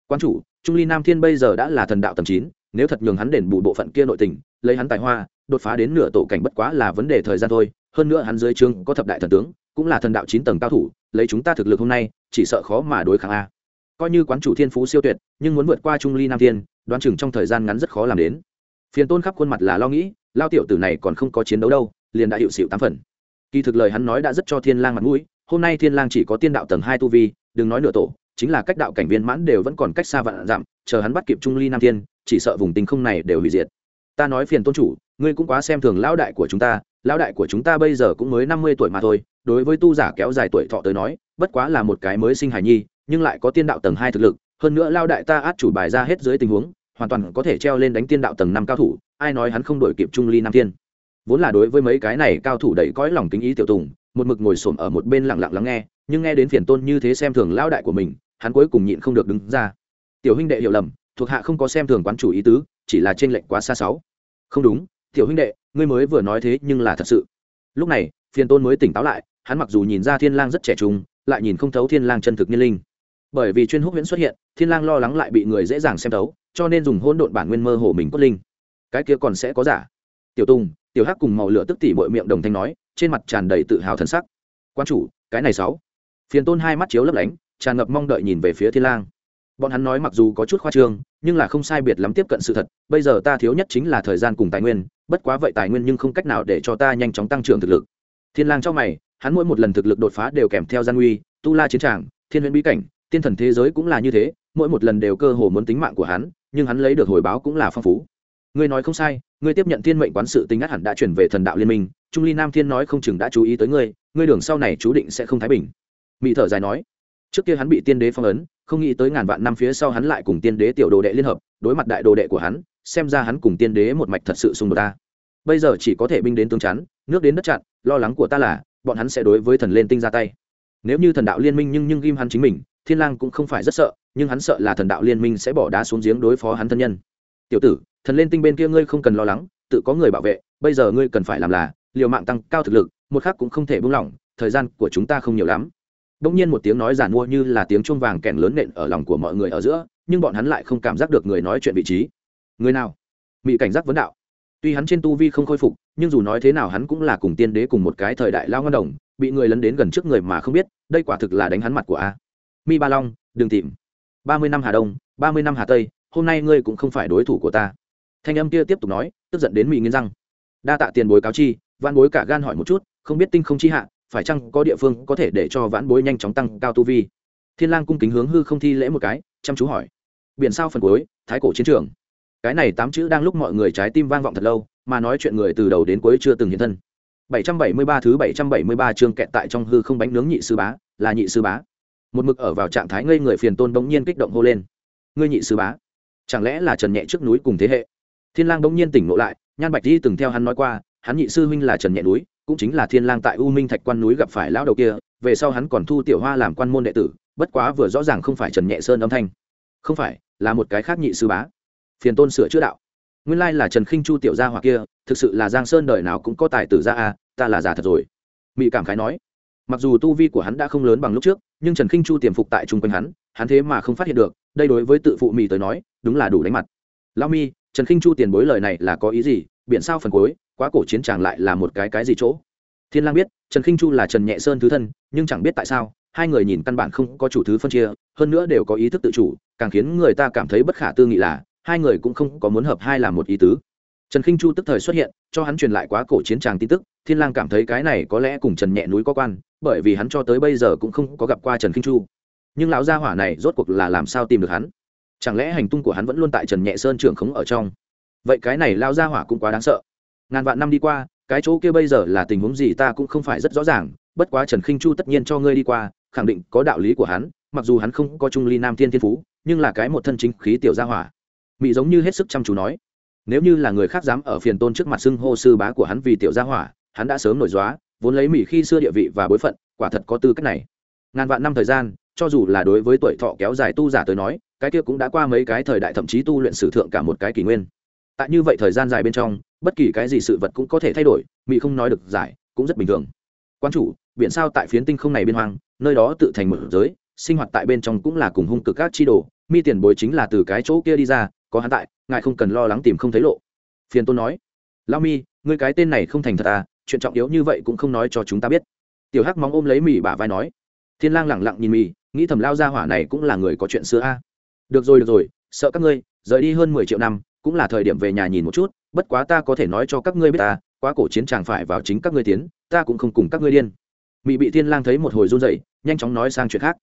Quan chủ, trung ly nam thiên bây giờ đã là thần đạo tầm chín, nếu thật nhường hắn đền bù bộ phận kia nội tình, lấy hắn tài hoa, đột phá đến nửa tổ cảnh bất quá là vấn đề thời gian thôi, hơn nữa hắn dưới trương có thập đại thần tướng, cũng là thần đạo chín tầng cao thủ, lấy chúng ta thực lực hôm nay, chỉ sợ khó mà đối kháng a. Coi như quán chủ thiên phú siêu tuyệt, nhưng muốn vượt qua trung ly nam thiên, đoán chừng trong thời gian ngắn rất khó làm đến. Phiền tôn khắp khuôn mặt là lo nghĩ lao tiểu tử này còn không có chiến đấu đâu, liền đã hiệu xịu tám phần. Kỳ thực lời hắn nói đã rất cho thiên lang mặt mũi, hôm nay thiên lang chỉ có tiên đạo tầng hai tu vi, đừng nói nửa tổ, chính là cách đạo cảnh viên mãn đều vẫn còn cách xa vạn dặm, chờ hắn bắt kịp trung ly nam thiên, chỉ sợ vùng tinh không này đều hủy diệt. Ta nói phiền tôn chủ, ngươi cũng quá xem thường lão đại của chúng ta, lão đại của chúng ta bây giờ cũng mới năm mươi tuổi mà thôi, đối với tu giả kéo dài tuổi thọ tới nói, bất quá là một cái mới sinh hài nhi, nhưng lại có tiên đạo tầng hai thực lực, hơn nữa lao đại ta át chủ bài ra hết dưới tình huống, hoàn toàn có thể treo lên đánh tiên đạo tầng năm cao thủ ai nói hắn không đổi kịp trung ly nam thiên? Vốn là đối với mấy cái này cao thủ đầy cõi lòng kính ý tiểu tùng, một mực ngồi xổm ở một bên lặng lặng lắng nghe, nhưng nghe đến phiền tôn như thế xem thường lao đại của mình, hắn cuối cùng nhịn không được đứng ra. Tiểu huynh đệ hiểu lầm, thuộc hạ không có xem thường quán chủ ý tứ, chỉ là trên lệnh quá xa sáu. Không đúng, tiểu huynh đệ, ngươi mới vừa nói thế nhưng là thật sự. Lúc này, phiền tôn mới tỉnh táo lại, hắn mặc dù nhìn ra thiên lang rất trẻ trung, lại nhìn không thấu thiên lang chân thực niên linh. Bởi vì chuyên húc huyễn xuất hiện, thiên lang lo lắng lại bị người dễ dàng xem thấu, cho nên dùng hỗn độn bản nguyên mơ hồ mình cốt linh cái kia còn sẽ có giả. Tiểu tùng, tiểu hắc cùng màu lửa tức tỉ bội miệng đồng thanh nói, trên mặt tràn đầy tự hào thần sắc. Quan chủ, cái này sáu. Phiền tôn hai mắt chiếu lấp lánh, tràn ngập mong đợi nhìn về phía thiên lang. Bọn hắn nói mặc dù có chút khoa trương, nhưng là không sai biệt lắm tiếp cận sự thật, bây giờ ta thiếu nhất chính là thời gian cùng tài nguyên, bất quá vậy tài nguyên nhưng không cách nào để cho ta nhanh chóng tăng trưởng thực lực. Thiên lang cho mày, hắn mỗi một lần thực lực đột phá đều kèm theo gian nguy, tu la chiến tràng, thiên huyễn bí cảnh, tiên thần thế giới cũng là như thế, mỗi một lần đều cơ hồ muốn tính mạng của hắn, nhưng hắn lấy được hồi báo cũng là phong phú ngươi nói không sai, ngươi tiếp nhận thiên mệnh quán sự tính át hẳn đã chuyển về thần đạo liên minh, trung ly nam thiên nói không chừng đã chú ý tới ngươi ngươi đường sau này chú định sẽ không thái bình. Mỹ thở dài nói, trước kia hắn bị tiên đế phong ấn, không nghĩ tới ngàn vạn năm phía sau hắn lại cùng tiên đế tiểu đồ đệ liên hợp, đối mặt đại đồ đệ của hắn, xem ra hắn cùng tiên đế một mạch thật sự xung đột ta. Bây giờ chỉ có thể binh đến tương chắn, nước đến đất chặn, lo lắng của ta là, bọn hắn sẽ đối với thần lên tinh ra tay. Nếu như thần đạo liên minh nhưng nhưng ghim hắn chính mình, thiên lang cũng không phải rất sợ, nhưng hắn sợ là thần đạo liên minh sẽ bỏ đá xuống giếng đối phó hắn thân nhân tiểu tử thần lên tinh bên kia ngươi không cần lo lắng tự có người bảo vệ bây giờ ngươi cần phải làm là liều mạng tăng cao thực lực một khắc cũng không thể buông lỏng thời gian của chúng ta không nhiều lắm Đông nhiên một tiếng nói giản mua như là tiếng chuông vàng kèn lớn nện ở lòng của mọi người ở giữa, nhưng bọn hắn lại không cảm giác được người nói chuyện vị trí. Người nào? mỹ cảnh giác vấn đạo. Tuy hắn trên tu vi không khôi phục, nhưng dù nói thế nào hắn cũng là cùng tiên đế cùng một cái thời đại lao ngân đồng, bị người lấn đến gần trước người mà không biết, đây quả thực là đánh hắn mặt của a. Mi Ba Long, đừng tìm. Ba mươi năm Hà Đông, ba mươi năm Hà Tây, hôm nay ngươi cũng không phải đối thủ của ta. Thanh âm kia tiếp tục nói, tức giận đến mỹ nghiến răng. Đa tạ tiền bối cáo chi, vãn bối cả gan hỏi một chút, không biết tinh không chi hạ, phải chăng có địa phương có thể để cho vãn bối nhanh chóng tăng cao tu vi? Thiên lang cung kính hướng hư không thi lễ một cái chăm chú hỏi. Biển sao phần cuối thái cổ chiến trường. Cái này tám chữ đang lúc mọi người trái tim vang vọng thật lâu mà nói chuyện người từ đầu đến cuối chưa từng hiện thân. 773 thứ 773 chương kẹt tại trong hư không bánh nướng nhị sư bá là nhị sư bá. Một mực ở vào trạng thái ngây người phiền tôn bỗng nhiên kích động hô lên. Ngươi nhị sư bá chẳng lẽ là trần nhẹ trước núi cùng thế hệ? Thiên lang bỗng nhiên tỉnh ngộ lại, nhan bạch di từng theo hắn nói qua, hắn nhị sư huynh là trần nhẹ núi, cũng chính là thiên lang tại u minh thạch quan núi gặp phải lão đầu kia, về sau hắn còn thu tiểu hoa làm quan môn đệ tử, bất quá vừa rõ ràng không phải trần nhẹ sơn âm thanh. Không phải, là một cái khác nhị sư bá. Phiền tôn sửa chữa đạo. Nguyên lai là trần khinh chu tiểu gia hoặc kia, thực sự là giang sơn đời nào cũng có tài tử gia a, ta là giả thật rồi. Mỹ cảm khái nói. Mặc dù tu vi của hắn đã không lớn bằng lúc trước nhưng trần khinh chu tiềm phục tại chung quanh hắn hắn thế mà không phát hiện được, đây đối với tự phụ mì tới nói, đúng là đủ đánh mặt. Lao mi, trần khinh chu tiền bối lời này là có ý gì biện sao phần cuối, quá cổ chiến tràng lại là một cái cái gì chỗ? Thiên lang biết, trần khinh chu là trần nhẹ sơn thứ thân, nhưng chẳng biết tại sao, hai người nhìn căn bản không có chủ thứ phân chia, hơn nữa đều có ý thức tự chủ, càng khiến người ta cảm thấy bất khả tư nghị là, hai người cũng không có muốn hợp hai làm một ý tứ trần khinh chu tức thời xuất hiện, cho hắn truyền lại quá cổ chiến tràng tin tức, thiên lang cảm thấy cái này có lẽ cùng trần nhẹ núi có quan, bởi vì hắn cho tới bây giờ cũng không có gặp qua trần khinh chu. Nhưng lão gia hỏa này rốt cuộc là làm sao tìm được hắn? Chẳng lẽ hành tung của hắn vẫn luôn tại trần nhẹ sơn trưởng khống ở trong? Vậy cái này lão gia hỏa cũng quá đáng sợ. Ngàn vạn năm đi qua, cái chỗ kia bây giờ là tình huống gì ta cũng không phải rất rõ ràng, bất quá trần khinh chu tất nhiên cho ngươi đi qua, khẳng định có đạo lý của hắn, mặc dù hắn không có trung ly nam thiên thiên phú, nhưng là cái một thân chính khí tiểu gia hỏa. Mỹ giống như hết sức chăm chú nói nếu như là người khác dám ở phiền tôn trước mặt xưng hô sư bá của hắn vì tiểu gia hỏa, hắn đã sớm nổi dóa, vốn lấy mỹ khi xưa địa vị và bối phận, quả thật có tư cách này. Ngàn vạn năm thời gian, cho dù là đối với tuổi thọ kéo dài tu giả tới nói, cái kia cũng đã qua mấy cái thời đại thậm chí tu luyện sử thượng cả một cái kỷ nguyên. Tại như vậy thời gian dài bên trong, bất kỳ cái gì sự vật cũng có thể thay đổi mỹ không nói được giải, cũng rất bình thường. Quan chủ, biển sao tại phiến tinh không này biên hoang, nơi đó tự thành một giới, sinh hoạt tại bên trong cũng là cùng hung cực các chi đồ, mi tiền bối chính là từ cái chỗ kia đi ra, có hắn tại ngài không cần lo lắng tìm không thấy lộ. Phiền tôn nói lao mi, ngươi cái tên này không thành thật à chuyện trọng yếu như vậy cũng không nói cho chúng ta biết. Tiểu hắc móng ôm lấy mì bả vai nói, thiên lang lẳng lặng nhìn mì nghĩ thầm lao ra hỏa này cũng là người có chuyện xưa a. À. được rồi được rồi, sợ các ngươi, rời đi hơn mười triệu năm, cũng là thời điểm về nhà nhìn một chút, bất quá ta có thể nói cho các ngươi biết ta quá cổ chiến chẳng phải vào chính các ngươi tiến, ta cũng không cùng các ngươi điên. Mị bị thiên lang thấy một hồi run rẩy, nhanh chóng nói sang chuyện khác.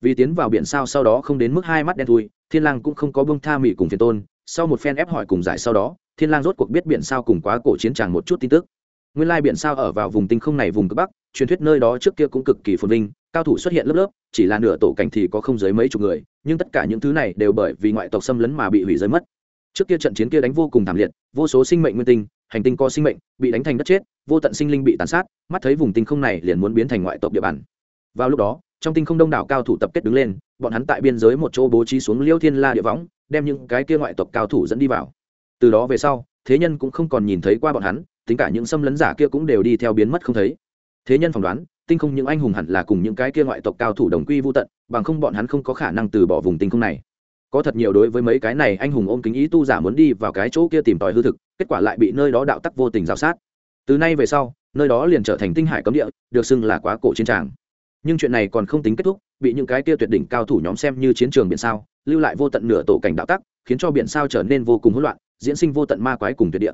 Vì tiến vào biển sao sau đó không đến mức hai mắt đen thui, thiên lang cũng không có bông tha mị cùng phiền tôn sau một phen ép hỏi cùng giải sau đó, thiên lang rốt cuộc biết biển sao cùng quá cổ chiến tràng một chút tin tức. Nguyên lai biển sao ở vào vùng tinh không này vùng cực bắc, truyền thuyết nơi đó trước kia cũng cực kỳ phồn vinh, cao thủ xuất hiện lớp lớp, chỉ là nửa tổ cảnh thì có không dưới mấy chục người, nhưng tất cả những thứ này đều bởi vì ngoại tộc xâm lấn mà bị hủy rơi mất. Trước kia trận chiến kia đánh vô cùng thảm liệt, vô số sinh mệnh nguyên tinh, hành tinh có sinh mệnh, bị đánh thành đất chết, vô tận sinh linh bị tàn sát, mắt thấy vùng tinh không này liền muốn biến thành ngoại tộc địa bàn. Vào lúc đó, trong tinh không đông đảo cao thủ tập kết đứng lên, bọn hắn tại biên giới một chỗ bố trí xuống liêu thiên la địa võng đem những cái kia ngoại tộc cao thủ dẫn đi vào. Từ đó về sau, thế nhân cũng không còn nhìn thấy qua bọn hắn, tính cả những xâm lấn giả kia cũng đều đi theo biến mất không thấy. Thế nhân phỏng đoán, tinh không những anh hùng hẳn là cùng những cái kia ngoại tộc cao thủ đồng quy vô tận, bằng không bọn hắn không có khả năng từ bỏ vùng tinh không này. Có thật nhiều đối với mấy cái này anh hùng ôm kính ý tu giả muốn đi vào cái chỗ kia tìm tòi hư thực, kết quả lại bị nơi đó đạo tắc vô tình g sát. Từ nay về sau, nơi đó liền trở thành tinh hải cấm địa, được xưng là quá cổ chiến tràng. Nhưng chuyện này còn không tính kết thúc, bị những cái kia tuyệt đỉnh cao thủ nhóm xem như chiến trường biển sao lưu lại vô tận nửa tổ cảnh đạo tắc, khiến cho biển sao trở nên vô cùng hỗn loạn, diễn sinh vô tận ma quái cùng tuyệt địa.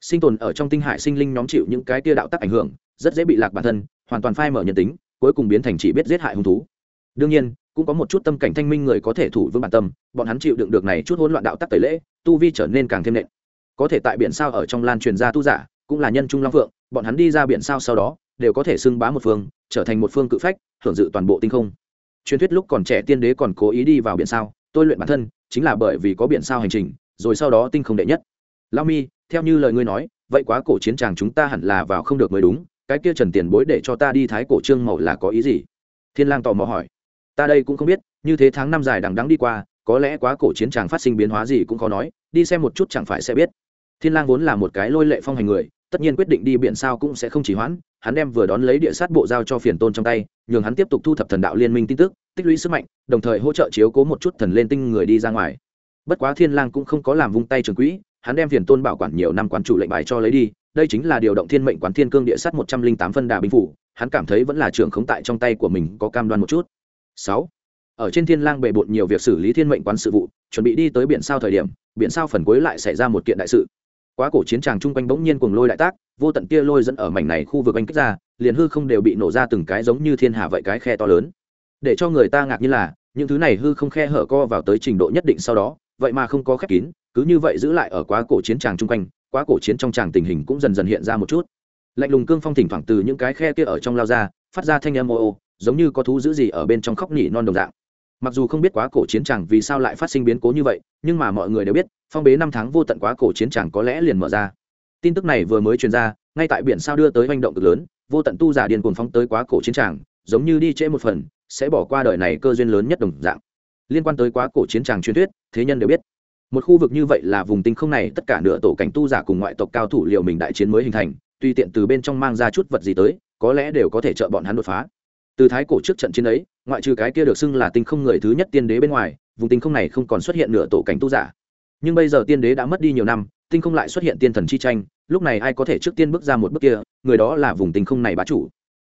Sinh tồn ở trong tinh hải sinh linh nhóm chịu những cái tia đạo tắc ảnh hưởng, rất dễ bị lạc bản thân, hoàn toàn phai mở nhân tính, cuối cùng biến thành chỉ biết giết hại hung thú. Đương nhiên, cũng có một chút tâm cảnh thanh minh người có thể thủ vững bản tâm, bọn hắn chịu đựng được này chút hỗn loạn đạo tắc tẩy lễ, tu vi trở nên càng thêm nện có thể tại biển sao ở trong lan truyền ra tu giả, cũng là nhân trung long phượng, bọn hắn đi ra biển sao sau đó, đều có thể xưng bá một phương, trở thành một phương cự phách, hưởng dự toàn bộ tinh không. Truyền thuyết lúc còn trẻ tiên đế còn cố ý đi vào biển sao tôi luyện bản thân chính là bởi vì có biển sao hành trình, rồi sau đó tinh không đệ nhất. Lao mi, theo như lời ngươi nói, vậy quá cổ chiến tràng chúng ta hẳn là vào không được mới đúng, cái kia trần tiền bối để cho ta đi thái cổ trương màu là có ý gì? Thiên lang tò mò hỏi. Ta đây cũng không biết, như thế tháng năm dài đằng đẵng đi qua, có lẽ quá cổ chiến tràng phát sinh biến hóa gì cũng khó nói, đi xem một chút chẳng phải sẽ biết. Thiên lang vốn là một cái lôi lệ phong hành người, tất nhiên quyết định đi biển sao cũng sẽ không chỉ hoãn, hắn đem vừa đón lấy địa sát bộ giao cho phiền tôn trong tay, nhường hắn tiếp tục thu thập thần đạo liên minh tin tức tích lũy sức mạnh, đồng thời hỗ trợ chiếu cố một chút thần lên tinh người đi ra ngoài. Bất quá thiên lang cũng không có làm vung tay trường quỹ, hắn đem phiền tôn bảo quản nhiều năm quán chủ lệnh bài cho lấy đi, đây chính là điều động thiên mệnh quán thiên cương địa sát một trăm linh tám phân đà binh phủ, hắn cảm thấy vẫn là trưởng khống tại trong tay của mình có cam đoan một chút. Sáu, ở trên thiên lang bề bộn nhiều việc xử lý thiên mệnh quán sự vụ, chuẩn bị đi tới biển sao thời điểm, biển sao phần cuối lại xảy ra một kiện đại sự. Quá cổ chiến tràng trung quanh bỗng nhiên cuồng lôi đại tác, vô tận kia lôi dẫn ở mảnh này khu vực anh kích ra, liền hư không đều bị nổ ra từng cái giống như thiên hà vậy cái khe to lớn để cho người ta ngạc như là, những thứ này hư không khe hở co vào tới trình độ nhất định sau đó, vậy mà không có khép kín, cứ như vậy giữ lại ở quá cổ chiến tràng chung quanh, quá cổ chiến trong tràng tình hình cũng dần dần hiện ra một chút. Lạnh lùng cương phong thỉnh thoảng từ những cái khe kia ở trong lao ra, phát ra thanh âm ô ô, giống như có thú giữ gì ở bên trong khóc nhỉ non đồng dạng. Mặc dù không biết quá cổ chiến tràng vì sao lại phát sinh biến cố như vậy, nhưng mà mọi người đều biết, phong bế năm tháng vô tận quá cổ chiến tràng có lẽ liền mở ra. Tin tức này vừa mới truyền ra, ngay tại biển sao đưa tới manh động cực lớn, vô tận tu giả điền cuồng phóng tới quá cổ chiến tràng, giống như đi trễ một phần sẽ bỏ qua đời này cơ duyên lớn nhất đồng dạng. Liên quan tới quá cổ chiến tràng truyền thuyết, thế nhân đều biết. Một khu vực như vậy là vùng tinh không này, tất cả nửa tổ cảnh tu giả cùng ngoại tộc cao thủ liệu mình đại chiến mới hình thành, tuy tiện từ bên trong mang ra chút vật gì tới, có lẽ đều có thể trợ bọn hắn đột phá. Từ thái cổ trước trận chiến ấy, ngoại trừ cái kia được xưng là tinh không người thứ nhất tiên đế bên ngoài, vùng tinh không này không còn xuất hiện nửa tổ cảnh tu giả. Nhưng bây giờ tiên đế đã mất đi nhiều năm, tinh không lại xuất hiện tiên thần chi tranh, lúc này ai có thể trước tiên bước ra một bước kia, người đó là vùng tinh không này bá chủ.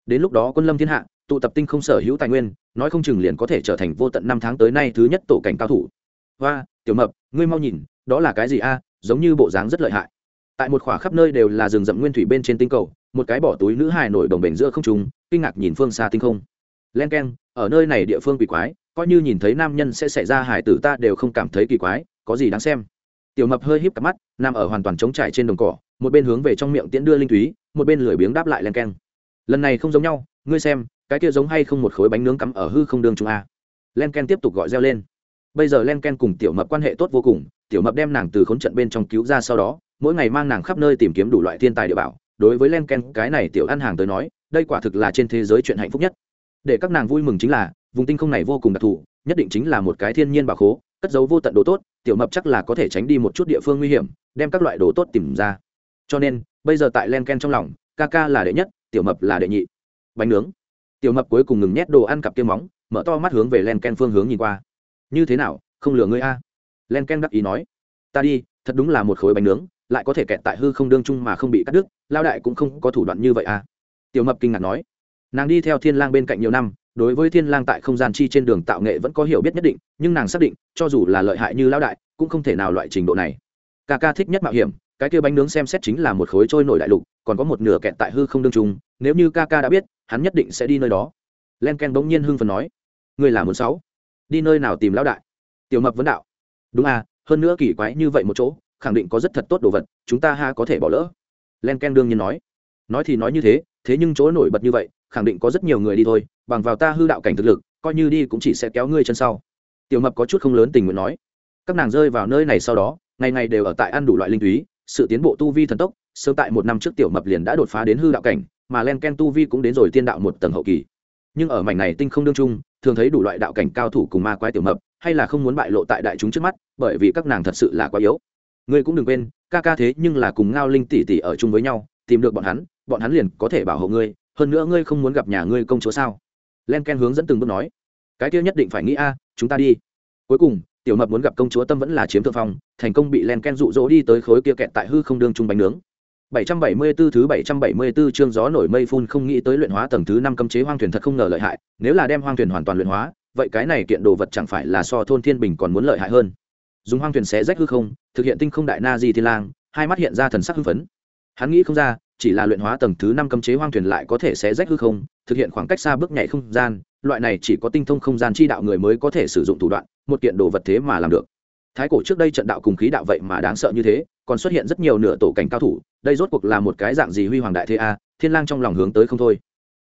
Đến lúc đó quân lâm thiên hạ tụ tập tinh không sở hữu tài nguyên, nói không chừng liền có thể trở thành vô tận năm tháng tới nay thứ nhất tổ cảnh cao thủ. Hoa, tiểu mập, ngươi mau nhìn, đó là cái gì a? Giống như bộ dáng rất lợi hại. Tại một khỏa khắp nơi đều là rừng rậm nguyên thủy bên trên tinh cầu, một cái bỏ túi nữ hài nổi đồng bền giữa không trùng kinh ngạc nhìn phương xa tinh không. Len k e n ở nơi này địa phương kỳ quái, coi như nhìn thấy nam nhân sẽ xảy ra hải tử ta đều không cảm thấy kỳ quái, có gì đáng xem. Tiểu mập hơi híp cặp mắt, nằm ở hoàn toàn trống trải trên đồng cỏ, một bên hướng về trong miệng tiễn đưa linh túy, một bên lười biếng đáp lại len k e n lần này không giống nhau, ngươi xem cái kia giống hay không một khối bánh nướng cắm ở hư không đương chúng a. Len ken tiếp tục gọi reo lên. Bây giờ len ken cùng tiểu mập quan hệ tốt vô cùng, tiểu mập đem nàng từ khốn trận bên trong cứu ra sau đó, mỗi ngày mang nàng khắp nơi tìm kiếm đủ loại thiên tài địa bảo. Đối với len ken cái này tiểu ăn hàng tới nói, đây quả thực là trên thế giới chuyện hạnh phúc nhất. Để các nàng vui mừng chính là, vùng tinh không này vô cùng đặc thù, nhất định chính là một cái thiên nhiên bảo khố, cất giấu vô tận đồ tốt, tiểu mập chắc là có thể tránh đi một chút địa phương nguy hiểm, đem các loại đồ tốt tìm ra. Cho nên, bây giờ tại len ken trong lòng ca ca là đệ nhất, tiểu mập là đệ nhị. Bánh nướng tiểu mập cuối cùng ngừng nhét đồ ăn cặp kia móng, mở to mắt hướng về len ken phương hướng nhìn qua. Như thế nào, không lừa ngươi a? Len ken đắc ý nói. Ta đi, thật đúng là một khối bánh nướng, lại có thể kẹt tại hư không đương chung mà không bị cắt đứt lao đại cũng không có thủ đoạn như vậy à tiểu mập kinh ngạc nói. Nàng đi theo thiên lang bên cạnh nhiều năm, đối với thiên lang tại không gian chi trên đường tạo nghệ vẫn có hiểu biết nhất định, nhưng nàng xác định, cho dù là lợi hại như lao đại, cũng không thể nào loại trình độ này. Ca ca thích nhất mạo hiểm, cái kia bánh nướng xem xét chính là một khối trôi nổi đại lục, còn có một nửa kẹt tại hư không đương chung nếu như ca ca đã biết hắn nhất định sẽ đi nơi đó. Len ken bỗng nhiên hưng phần nói, ngươi là muốn sáu? Đi nơi nào tìm lão đại? Tiểu mập vấn đạo, đúng à hơn nữa kỳ quái như vậy một chỗ, khẳng định có rất thật tốt đồ vật, chúng ta ha có thể bỏ lỡ. Len ken đương nhiên nói nói thì nói như thế thế nhưng chỗ nổi bật như vậy, khẳng định có rất nhiều người đi thôi, bằng vào ta hư đạo cảnh thực lực, coi như đi cũng chỉ sẽ kéo ngươi chân sau. Tiểu mập có chút không lớn tình nguyện nói, các nàng rơi vào nơi này sau đó, ngày ngày đều ở tại ăn đủ loại linh túy, sự tiến bộ tu vi thần tốc, sớm tại một năm trước tiểu mập liền đã đột phá đến hư đạo cảnh mà len ken tu vi cũng đến rồi tiên đạo một tầng hậu kỳ. Nhưng ở mảnh này tinh không đương trung, thường thấy đủ loại đạo cảnh cao thủ cùng ma quái tiểu mập, hay là không muốn bại lộ tại đại chúng trước mắt, bởi vì các nàng thật sự là quá yếu. Ngươi cũng đừng quên, ca ca thế nhưng là cùng ngao linh tỷ tỷ ở chung với nhau, tìm được bọn hắn bọn hắn liền có thể bảo hộ ngươi, hơn nữa ngươi không muốn gặp nhà ngươi công chúa sao? Len ken hướng dẫn từng bước nói. Cái kia nhất định phải nghĩ a, chúng ta đi. Cuối cùng, tiểu mập muốn gặp công chúa tâm vẫn là chiếm thượng phong, thành công bị len ken rụ rỗ đi tới khối kia kẹt tại hư không đương trung bánh nướng. 774 thứ 774 chương gió nổi mây phun không nghĩ tới luyện hóa tầng thứ 5 cấm chế hoang thuyền thật không ngờ lợi hại, nếu là đem hoang thuyền hoàn toàn luyện hóa, vậy cái này kiện đồ vật chẳng phải là so thôn thiên bình còn muốn lợi hại hơn. Dùng hoang thuyền xé rách hư không, thực hiện tinh không đại na di thiên lang, hai mắt hiện ra thần sắc hưng phấn. Hắn nghĩ không ra, chỉ là luyện hóa tầng thứ 5 cấm chế hoang thuyền lại có thể xé rách hư không, thực hiện khoảng cách xa bước nhảy không gian, loại này chỉ có tinh thông không gian chi đạo người mới có thể sử dụng thủ đoạn, một kiện đồ vật thế mà làm được. Thái cổ trước đây trận đạo cùng khí đạo vậy mà đáng sợ như thế, còn xuất hiện rất nhiều nửa tổ cảnh cao thủ, đây rốt cuộc là một cái dạng gì huy hoàng đại thế a, thiên lang trong lòng hướng tới không thôi.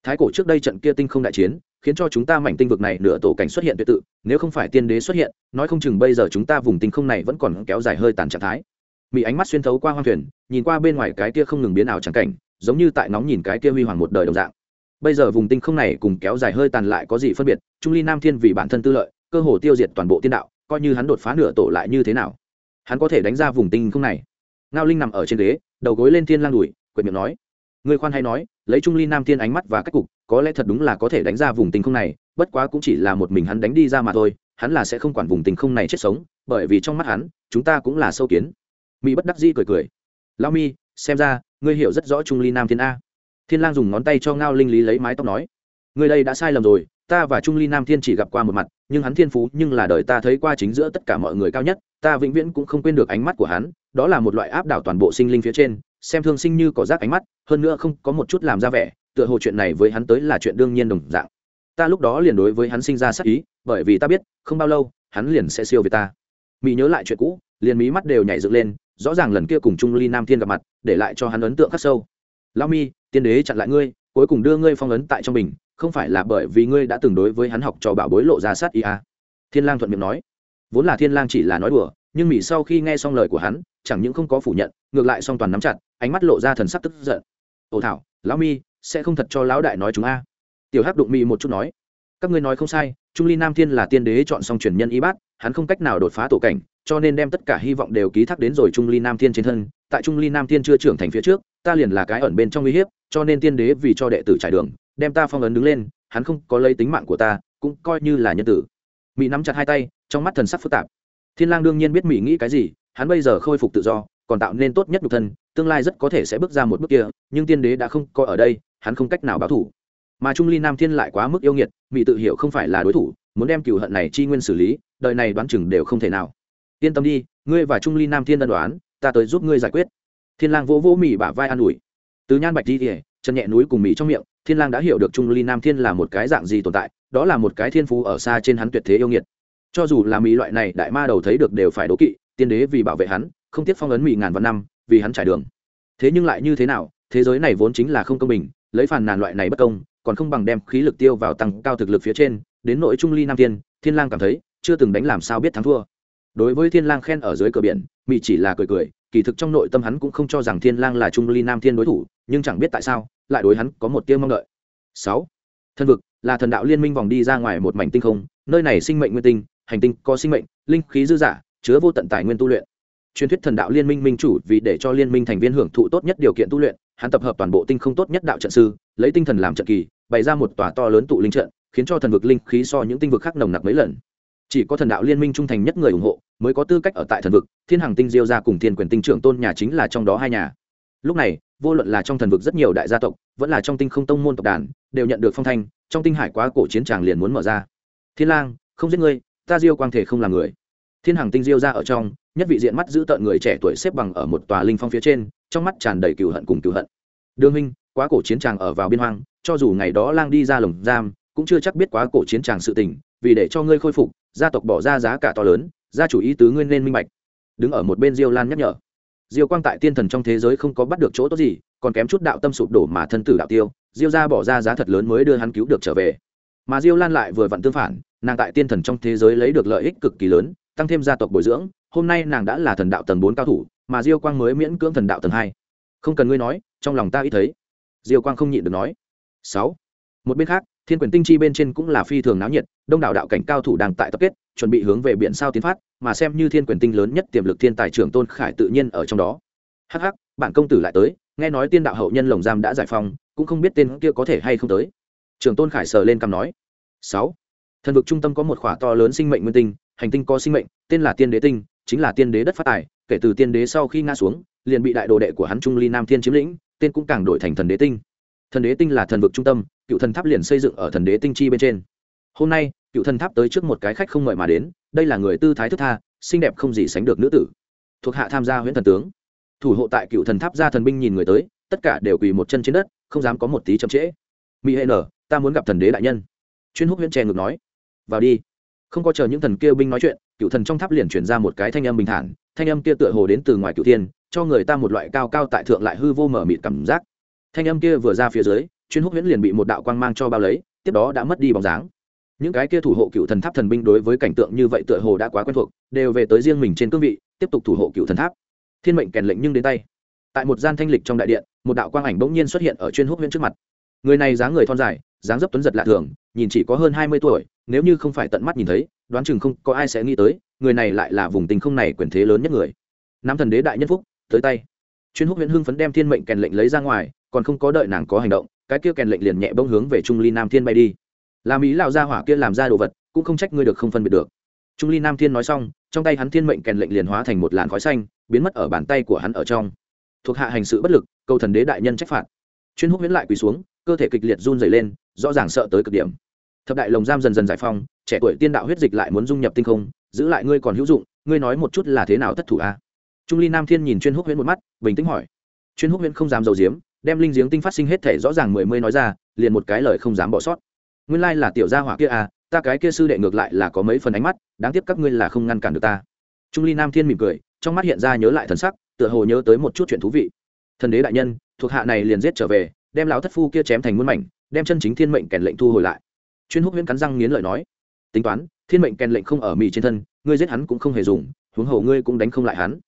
Thái cổ trước đây trận kia tinh không đại chiến, khiến cho chúng ta mảnh tinh vực này nửa tổ cảnh xuất hiện tuyệt tự, nếu không phải tiên đế xuất hiện, nói không chừng bây giờ chúng ta vùng tinh không này vẫn còn kéo dài hơi tàn trạng thái. Mỹ ánh mắt xuyên thấu qua hoang thuyền, nhìn qua bên ngoài cái kia không ngừng biến ảo chẳng cảnh, giống như tại nóng nhìn cái kia huy hoàng một đời đồng dạng. Bây giờ vùng tinh không này cùng kéo dài hơi tàn lại có gì phân biệt, trung ly nam thiên vì bản thân tư lợi, cơ hồ tiêu diệt toàn bộ tiên đạo, coi như hắn đột phá nửa tổ lại như thế nào? Hắn có thể đánh ra vùng tinh không này ngao linh nằm ở trên ghế, đầu gối lên thiên lang đùi quyệt miệng nói. Người khoan hay nói, lấy trung ly nam thiên ánh mắt và cách cục, có lẽ thật đúng là có thể đánh ra vùng tình không này, bất quá cũng chỉ là một mình hắn đánh đi ra mà thôi, hắn là sẽ không quản vùng tình không này chết sống, bởi vì trong mắt hắn, chúng ta cũng là sâu kiến. Mỹ bất đắc dĩ cười cười. Lao mi, xem ra, ngươi hiểu rất rõ trung ly nam thiên a. Thiên lang dùng ngón tay cho ngao linh lý lấy mái tóc nói. Ngươi đây đã sai lầm rồi ta và trung ly nam thiên chỉ gặp qua một mặt, nhưng hắn thiên phú nhưng là đời ta thấy qua chính giữa tất cả mọi người cao nhất, ta vĩnh viễn cũng không quên được ánh mắt của hắn, đó là một loại áp đảo toàn bộ sinh linh phía trên, xem thương sinh như có rác ánh mắt, hơn nữa không có một chút làm ra vẻ, tựa hồ chuyện này với hắn tới là chuyện đương nhiên đồng dạng. Ta lúc đó liền đối với hắn sinh ra sắc ý, bởi vì ta biết, không bao lâu, hắn liền sẽ siêu về ta. Mỹ nhớ lại chuyện cũ, liền mí mắt đều nhảy dựng lên, rõ ràng lần kia cùng trung ly nam thiên gặp mặt, để lại cho hắn ấn tượng khắc sâu. Lao mi, tiên đế chặn lại ngươi, cuối cùng đưa ngươi phong ấn tại trong mình không phải là bởi vì ngươi đã từng đối với hắn học trò bảo bối lộ ra sát ý à. thiên lang thuận miệng nói. Vốn là thiên lang chỉ là nói đùa, nhưng mỹ sau khi nghe xong lời của hắn, chẳng những không có phủ nhận, ngược lại song toàn nắm chặt, ánh mắt lộ ra thần sắc tức giận. Ồ thảo, lão mi, sẽ không thật cho lão đại nói chúng a? Tiểu hắc đụng mi một chút nói. Các ngươi nói không sai, trung ly nam thiên là tiên đế chọn xong truyền nhân y bát, hắn không cách nào đột phá tổ cảnh, cho nên đem tất cả hy vọng đều ký thác đến rồi trung ly nam thiên trên thân. Tại trung ly nam thiên chưa trưởng thành phía trước, ta liền là cái ẩn bên trong uy hiếp, cho nên tiên đế vì cho đệ tử trải đường đem ta phong ấn đứng lên, hắn không có lấy tính mạng của ta, cũng coi như là nhân tử. Mỹ nắm chặt hai tay, trong mắt thần sắc phức tạp. Thiên lang đương nhiên biết mỹ nghĩ cái gì, hắn bây giờ khôi phục tự do, còn tạo nên tốt nhất nhục thân, tương lai rất có thể sẽ bước ra một bước kia, nhưng tiên đế đã không coi ở đây, hắn không cách nào báo thủ. Mà trung ly nam thiên lại quá mức yêu nghiệt mỹ tự hiểu không phải là đối thủ, muốn đem cừu hận này chi nguyên xử lý, đời này đoán chừng đều không thể nào. Yên tâm đi, ngươi và trung ly nam thiên đơn đoán ta tới giúp ngươi giải quyết. Thiên lang vỗ vỗ mỹ bả vai an ủi. Từ nhan bạch đi thì chân nhẹ núi cùng mỹ trong miệng thiên lang đã hiểu được trung ly nam thiên là một cái dạng gì tồn tại đó là một cái thiên phú ở xa trên hắn tuyệt thế yêu nghiệt. Cho dù là mỹ loại này đại ma đầu thấy được đều phải đố kỵ tiên đế vì bảo vệ hắn không tiếc phong ấn mỹ ngàn vạn năm vì hắn trải đường. Thế nhưng lại như thế nào thế giới này vốn chính là không công bình lấy phản nàn loại này bất công còn không bằng đem khí lực tiêu vào tăng cao thực lực phía trên đến nội trung ly nam Thiên, thiên lang cảm thấy chưa từng đánh làm sao biết thắng thua. Đối với thiên lang khen ở dưới cửa biển mỹ chỉ là cười cười kỳ thực trong nội tâm hắn cũng không cho rằng thiên lang là trung ly nam thiên đối thủ nhưng chẳng biết tại sao lại đối hắn có một tia mong đợi. Sáu, thần vực là thần đạo liên minh vòng đi ra ngoài một mảnh tinh không, nơi này sinh mệnh nguyên tinh, hành tinh có sinh mệnh, linh khí dư giả, chứa vô tận tài nguyên tu luyện. Truyền thuyết thần đạo liên minh minh chủ vì để cho liên minh thành viên hưởng thụ tốt nhất điều kiện tu luyện, hắn tập hợp toàn bộ tinh không tốt nhất đạo trận sư, lấy tinh thần làm trận kỳ, bày ra một tòa to lớn tụ linh trận, khiến cho thần vực linh khí so những tinh vực khác nồng nặc mấy lần. Chỉ có thần đạo liên minh trung thành nhất người ủng hộ, mới có tư cách ở tại thần vực, thiên hàng tinh diêu ra cùng thiên quyền tinh trưởng tôn nhà chính là trong đó hai nhà. Lúc này vô luận là trong thần vực rất nhiều đại gia tộc, vẫn là trong tinh không tông môn tộc đàn, đều nhận được phong thanh, trong tinh hải quá cổ chiến tràng liền muốn mở ra. Thiên lang, không giết ngươi, ta diêu quang thể không là người. Thiên hàng tinh diêu ra ở trong, nhất vị diện mắt giữ tợn người trẻ tuổi xếp bằng ở một tòa linh phong phía trên, trong mắt tràn đầy cừu hận cùng cừu hận. Đương minh, quá cổ chiến tràng ở vào biên hoang, cho dù ngày đó lang đi ra lồng giam, cũng chưa chắc biết quá cổ chiến tràng sự tình, vì để cho ngươi khôi phục, gia tộc bỏ ra giá cả to lớn, gia chủ ý tứ ngươi nên minh bạch. Đứng ở một bên diêu lan nhắc nhở diêu quang tại tiên thần trong thế giới không có bắt được chỗ tốt gì, còn kém chút đạo tâm sụp đổ mà thân tử đạo tiêu, diêu ra bỏ ra giá thật lớn mới đưa hắn cứu được trở về. Mà diêu lan lại vừa vặn tương phản, nàng tại tiên thần trong thế giới lấy được lợi ích cực kỳ lớn, tăng thêm gia tộc bồi dưỡng, hôm nay nàng đã là thần đạo tầng bốn cao thủ, mà diêu quang mới miễn cưỡng thần đạo tầng hai. Không cần ngươi nói, trong lòng ta ít thấy. Diêu quang không nhịn được nói. Sáu. Một bên khác thiên quyền tinh chi bên trên cũng là phi thường náo nhiệt, đông đảo đạo cảnh cao thủ đang tại tập kết, chuẩn bị hướng về biển sao tiến phát, mà xem như thiên quyền tinh lớn nhất tiềm lực thiên tài trưởng tôn khải tự nhiên ở trong đó. Hắc hắc bản công tử lại tới, nghe nói tiên đạo hậu nhân lồng giam đã giải phóng, cũng không biết tên kia có thể hay không tới. Trưởng tôn khải sờ lên cằm nói, sáu, thần vực trung tâm có một khỏa to lớn sinh mệnh nguyên tinh, hành tinh có sinh mệnh, tên là tiên đế tinh, chính là tiên đế đất phát tài, kể từ tiên đế sau khi ngã xuống, liền bị đại đồ đệ của hắn trung ly nam thiên chiếm lĩnh, tên cũng càng đổi thành thần đế tinh thần đế tinh là thần vực trung tâm, cựu thần tháp liền xây dựng ở thần đế tinh chi bên trên. Hôm nay, cựu thần tháp tới trước một cái khách không mời mà đến, đây là người tư thái thức tha, xinh đẹp không gì sánh được nữ tử. Thuộc hạ tham gia Huyễn thần tướng. Thủ hộ tại cựu thần tháp ra thần binh nhìn người tới, tất cả đều quỳ một chân trên đất, không dám có một tí chậm trễ. Mỹ hệ nở, ta muốn gặp thần đế đại nhân. Chuyên húc huyễn tre ngược nói. Vào đi. Không có chờ những thần kia binh nói chuyện, cựu thần trong tháp liền chuyển ra một cái thanh âm bình thản, thanh âm kia tựa hồ đến từ ngoài cựu tiên cho người ta một loại cao cao tại thượng lại hư vô mở mịt cảm giác thanh âm kia vừa ra phía dưới, chuyên húc huyễn liền bị một đạo quang mang cho bao lấy, tiếp đó đã mất đi bóng dáng. Những cái kia thủ hộ cựu thần tháp thần binh đối với cảnh tượng như vậy tựa hồ đã quá quen thuộc, đều về tới riêng mình trên cương vị, tiếp tục thủ hộ cựu thần tháp. Thiên mệnh kèn lệnh nhưng đến tay. Tại một gian thanh lịch trong đại điện, một đạo quang ảnh bỗng nhiên xuất hiện ở chuyên húc huyễn trước mặt. Người này dáng người thon dài, dáng dấp tuấn giật lạ thường, nhìn chỉ có hơn hai mươi tuổi, nếu như không phải tận mắt nhìn thấy, đoán chừng không có ai sẽ nghĩ tới, người này lại là vùng tình không này quyền thế lớn nhất người. Nam thần đế đại nhân phúc, tới tay chuyên húc huyện hưng phấn đem thiên mệnh kèn lệnh lấy ra ngoài, còn không có đợi nàng có hành động, cái kia kèn lệnh liền nhẹ bông hướng về trung ly nam thiên bay đi. Làm ý lão gia hỏa kia làm ra đồ vật, cũng không trách ngươi được không phân biệt được. Trung ly nam thiên nói xong, trong tay hắn thiên mệnh kèn lệnh liền hóa thành một làn khói xanh, biến mất ở bàn tay của hắn ở trong. Thuộc hạ hành sự bất lực, cầu thần đế đại nhân trách phạt. Chuyên húc huyễn lại quỳ xuống, cơ thể kịch liệt run dày lên, rõ ràng sợ tới cực điểm. Thập đại lồng giam dần dần giải phong trẻ tuổi tiên đạo huyết dịch lại muốn dung nhập tinh không, giữ lại ngươi còn hữu dụng, ngươi nói một chút là thế nào thất thủ a? Trung ly nam thiên nhìn chuyên húc huyễn một mắt, bình tĩnh hỏi. Chuyên húc huyễn không dám dầu diếm, đem linh giếng tinh phát sinh hết thể rõ ràng mười mươi nói ra, liền một cái lời không dám bỏ sót. Nguyên lai là tiểu gia hỏa kia à ta cái kia sư đệ ngược lại là có mấy phần ánh mắt, đáng tiếc các ngươi là không ngăn cản được ta. Trung ly nam thiên mỉm cười, trong mắt hiện ra nhớ lại thần sắc, tựa hồ nhớ tới một chút chuyện thú vị. Thần đế đại nhân, thuộc hạ này liền giết trở về, đem lão thất phu kia chém thành muôn mảnh, đem chân chính thiên mệnh kèn lệnh thu hồi lại. Chuyên húc huyễn cắn răng nghiến lợi nói, tính toán, thiên mệnh kèn lệnh không ở mì trên thân, ngươi giết hắn cũng không hề dùng, huống hồ ngươi cũng đánh không lại hắn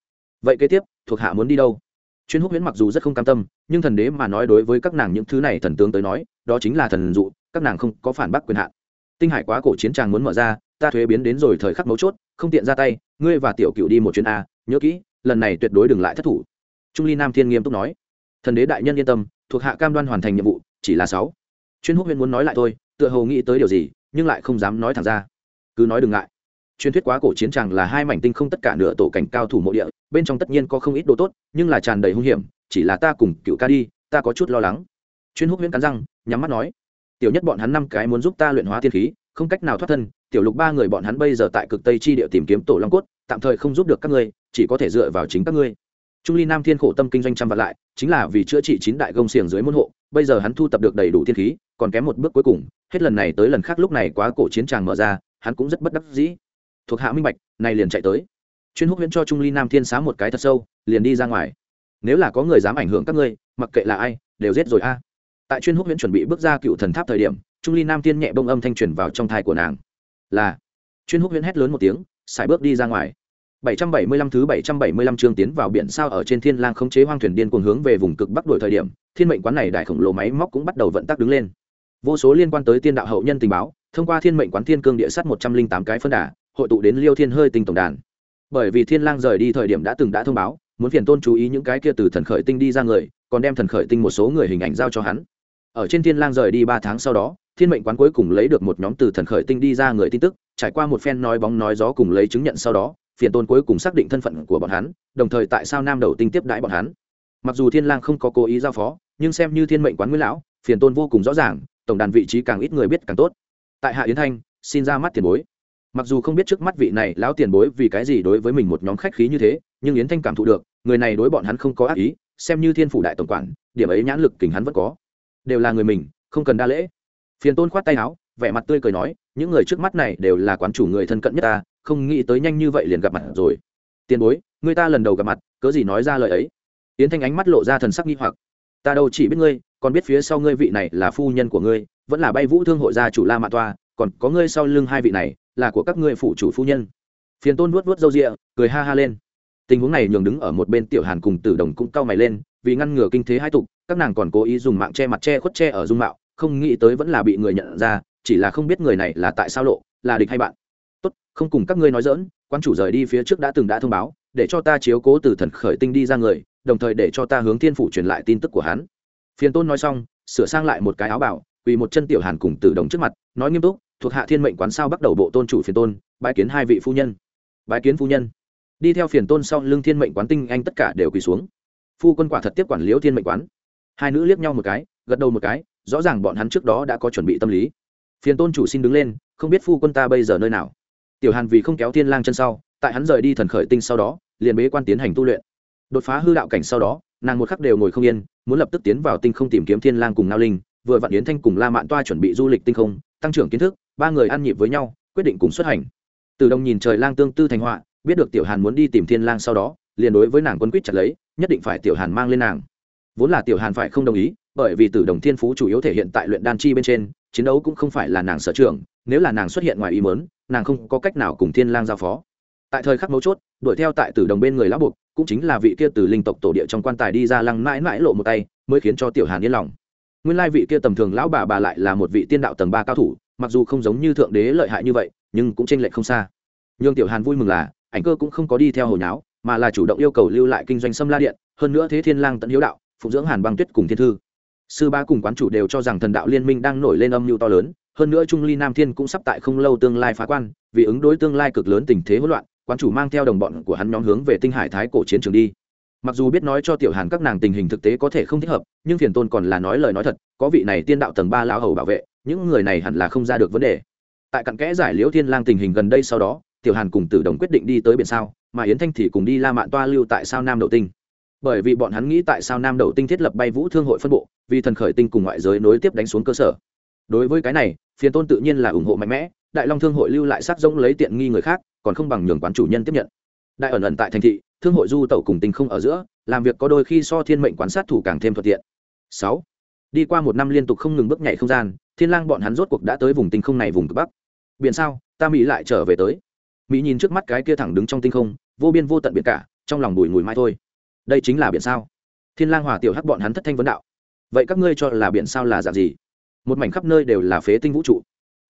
vậy kế tiếp, thuộc hạ muốn đi đâu? Chuyên húc huyễn mặc dù rất không cam tâm, nhưng thần đế mà nói đối với các nàng những thứ này thần tướng tới nói, đó chính là thần dụ, các nàng không có phản bác quyền hạn. Tinh hải quá cổ chiến tràng muốn mở ra, ta thuế biến đến rồi thời khắc mấu chốt, không tiện ra tay, ngươi và tiểu cựu đi một chuyến a, nhớ kỹ, lần này tuyệt đối đừng lại thất thủ. Trung ly nam thiên nghiêm túc nói. Thần đế đại nhân yên tâm, thuộc hạ cam đoan hoàn thành nhiệm vụ, chỉ là sáu. Chuyên húc huyễn muốn nói lại thôi, tựa hồ nghĩ tới điều gì, nhưng lại không dám nói thẳng ra. Cứ nói đừng ngại. Truyền thuyết quá cổ chiến tràng là hai mảnh tinh không tất cả nửa tổ cảnh cao thủ mộ địa bên trong tất nhiên có không ít đồ tốt, nhưng là tràn đầy hung hiểm, chỉ là ta cùng cựu ca đi, ta có chút lo lắng. Chuyên húc huyễn cắn răng, nhắm mắt nói, tiểu nhất bọn hắn năm cái muốn giúp ta luyện hóa thiên khí, không cách nào thoát thân, tiểu lục ba người bọn hắn bây giờ tại cực tây chi địa tìm kiếm tổ long cốt, tạm thời không giúp được các ngươi, chỉ có thể dựa vào chính các ngươi. Trung ly nam thiên khổ tâm kinh doanh trăm vạn lại, chính là vì chữa trị chín đại gông xiềng dưới môn hộ, bây giờ hắn thu tập được đầy đủ thiên khí, còn kém một bước cuối cùng, hết lần này tới lần khác lúc này quá cổ chiến tràng mở ra, hắn cũng rất bất đắc dĩ. Thuộc hạ minh bạch, này liền chạy tới chuyên húc huyễn cho trung ly nam thiên xá một cái thật sâu liền đi ra ngoài nếu là có người dám ảnh hưởng các ngươi mặc kệ là ai đều giết rồi a tại chuyên húc huyễn chuẩn bị bước ra cựu thần tháp thời điểm trung ly nam thiên nhẹ bông âm thanh truyền vào trong thai của nàng là chuyên húc huyễn hét lớn một tiếng xài bước đi ra ngoài 775 thứ 775 chương tiến vào biển sao ở trên thiên lang khống chế hoang thuyền điên cuồng hướng về vùng cực bắc đổi thời điểm, thiên mệnh quán này đại khổng lồ máy móc cũng bắt đầu vận tác đứng lên. Vô số liên quan tới tiên đạo hậu nhân tình báo, thông qua thiên mệnh quán thiên cương địa sắt 108 cái phân đà, hội tụ đến Liêu Thiên hơi tinh tổng đàn. Bởi vì Thiên Lang rời đi thời điểm đã từng đã thông báo, muốn phiền tôn chú ý những cái kia từ thần khởi tinh đi ra người, còn đem thần khởi tinh một số người hình ảnh giao cho hắn. Ở trên Thiên Lang rời đi 3 tháng sau đó, thiên mệnh quán cuối cùng lấy được một nhóm từ thần khởi tinh đi ra người tin tức, trải qua một phen nói bóng nói gió cùng lấy chứng nhận sau đó, phiền tôn cuối cùng xác định thân phận của bọn hắn đồng thời tại sao nam đầu tinh tiếp đãi bọn hắn. Mặc dù thiên lang không có cố ý giao phó nhưng xem như thiên mệnh quán nguyễn lão phiền tôn vô cùng rõ ràng tổng đàn vị trí càng ít người biết càng tốt. Tại hạ yến thanh xin ra mắt tiền bối mặc dù không biết trước mắt vị này lão tiền bối vì cái gì đối với mình một nhóm khách khí như thế, nhưng yến thanh cảm thụ được, người này đối bọn hắn không có ác ý, xem như thiên phủ đại tổng quản, điểm ấy nhãn lực kình hắn vẫn có. Đều là người mình, không cần đa lễ. Phiền tôn khoát tay áo, vẻ mặt tươi cười nói, những người trước mắt này đều là quán chủ người thân cận nhất ta, không nghĩ tới nhanh như vậy liền gặp mặt rồi. Tiền bối, người ta lần đầu gặp mặt, cớ gì nói ra lời ấy? Yến thanh ánh mắt lộ ra thần sắc nghi hoặc. Ta đâu chỉ biết ngươi, còn biết phía sau ngươi vị này là phu nhân của ngươi, vẫn là bay vũ thương hội gia chủ la mạ toa, còn có ngươi sau lưng hai vị này là của các ngươi phụ chủ phu nhân. Phiền tôn vuốt vuốt râu rịa cười ha ha lên. Tình huống này nhường đứng ở một bên tiểu hàn cùng tử đồng cũng cau mày lên, vì ngăn ngừa kinh thế hai tục, các nàng còn cố ý dùng mạng che mặt che khuất che ở dung mạo, không nghĩ tới vẫn là bị người nhận ra, chỉ là không biết người này là tại sao lộ, là địch hay bạn. Tốt, không cùng các ngươi nói dỡn quan chủ rời đi phía trước đã từng đã thông báo, để cho ta chiếu cố từ thần khởi tinh đi ra người, đồng thời để cho ta hướng thiên phủ truyền lại tin tức của hắn. Phiền tôn nói xong, sửa sang lại một cái áo bảo vì một chân tiểu hàn cùng tử đồng trước mặt, nói nghiêm túc thuộc hạ thiên mệnh quán sao bắt đầu bộ tôn chủ phiền tôn, bái kiến hai vị phu nhân. Bái kiến phu nhân. Đi theo phiền tôn sau lưng thiên mệnh quán tinh anh tất cả đều quỳ xuống. Phu quân quả thật tiếp quản liễu thiên mệnh quán. Hai nữ liếc nhau một cái, gật đầu một cái, rõ ràng bọn hắn trước đó đã có chuẩn bị tâm lý. Phiền tôn chủ xin đứng lên, không biết phu quân ta bây giờ nơi nào. Tiểu hàn vì không kéo thiên lang chân sau, tại hắn rời đi thần khởi tinh sau đó, liền bế quan tiến hành tu luyện. Đột phá hư đạo cảnh sau đó, nàng một khắc đều ngồi không yên, muốn lập tức tiến vào tinh không tìm kiếm thiên lang cùng ngao linh, vừa vặn yến thanh cùng la mạn toa chuẩn bị du lịch tinh không, tăng trưởng kiến thức ba người ăn nhịp với nhau, quyết định cùng xuất hành. Từ Đồng nhìn trời lang tương tư thành họa, biết được tiểu hàn muốn đi tìm thiên lang sau đó, liền đối với nàng quân quyết chặt lấy, nhất định phải tiểu hàn mang lên nàng. Vốn là tiểu hàn phải không đồng ý, bởi vì tử đồng thiên phú chủ yếu thể hiện tại luyện đan chi bên trên, chiến đấu cũng không phải là nàng sở trường, nếu là nàng xuất hiện ngoài ý mớn nàng không có cách nào cùng thiên lang giao phó. Tại thời khắc mấu chốt, đuổi theo tại tử đồng bên người lão buộc, cũng chính là vị kia từ linh tộc tổ địa trong quan tài đi ra lăng mãi mãi lộ một tay, mới khiến cho tiểu hàn yên lòng. Nguyên lai vị kia tầm thường lão bà bà lại là một vị tiên đạo tầng ba cao thủ mặc dù không giống như thượng đế lợi hại như vậy, nhưng cũng tranh lệch không xa. Nhưng tiểu hàn vui mừng là, ảnh cơ cũng không có đi theo hồi nháo, mà là chủ động yêu cầu lưu lại kinh doanh xâm la điện, hơn nữa thế thiên lang tận hiếu đạo phụng dưỡng hàn băng tuyết cùng thiên thư. Sư ba cùng quán chủ đều cho rằng thần đạo liên minh đang nổi lên âm mưu to lớn, hơn nữa trung ly nam thiên cũng sắp tại không lâu tương lai phá quan, vì ứng đối tương lai cực lớn tình thế hỗn loạn, quán chủ mang theo đồng bọn của hắn nhóm hướng về tinh hải thái cổ chiến trường đi. Mặc dù biết nói cho tiểu hàn các nàng tình hình thực tế có thể không thích hợp, nhưng phiền tôn còn là nói lời nói thật, có vị này tiên đạo tầng ba lão hầu bảo vệ những người này hẳn là không ra được vấn đề. Tại cặn kẽ giải liễu thiên lang tình hình gần đây sau đó, tiểu hàn cùng tử đồng quyết định đi tới biển sao, mà yến thanh thì cùng đi la mạn toa lưu tại sao nam đậu tinh. Bởi vì bọn hắn nghĩ tại sao nam đậu tinh thiết lập bay vũ thương hội phân bộ, vì thần khởi tinh cùng ngoại giới nối tiếp đánh xuống cơ sở. Đối với cái này, phiền tôn tự nhiên là ủng hộ mạnh mẽ, đại long thương hội lưu lại sắc rỗng lấy tiện nghi người khác, còn không bằng nhường quán chủ nhân tiếp nhận. Đại ẩn ẩn tại thành thị, thương hội du tẩu cùng tinh không ở giữa, làm việc có đôi khi so thiên mệnh quán sát thủ càng thêm thuận tiện. Sáu, đi qua một năm liên tục không ngừng bước nhảy không gian thiên lang bọn hắn rốt cuộc đã tới vùng tinh không này vùng cực bắc. Biển sao, ta mỹ lại trở về tới. Mỹ nhìn trước mắt cái kia thẳng đứng trong tinh không, vô biên vô tận biển cả, trong lòng bùi ngùi mai thôi. Đây chính là biển sao. Thiên lang hòa tiểu hắc bọn hắn thất thanh vấn đạo. Vậy các ngươi cho là biển sao là dạng gì? Một mảnh khắp nơi đều là phế tinh vũ trụ.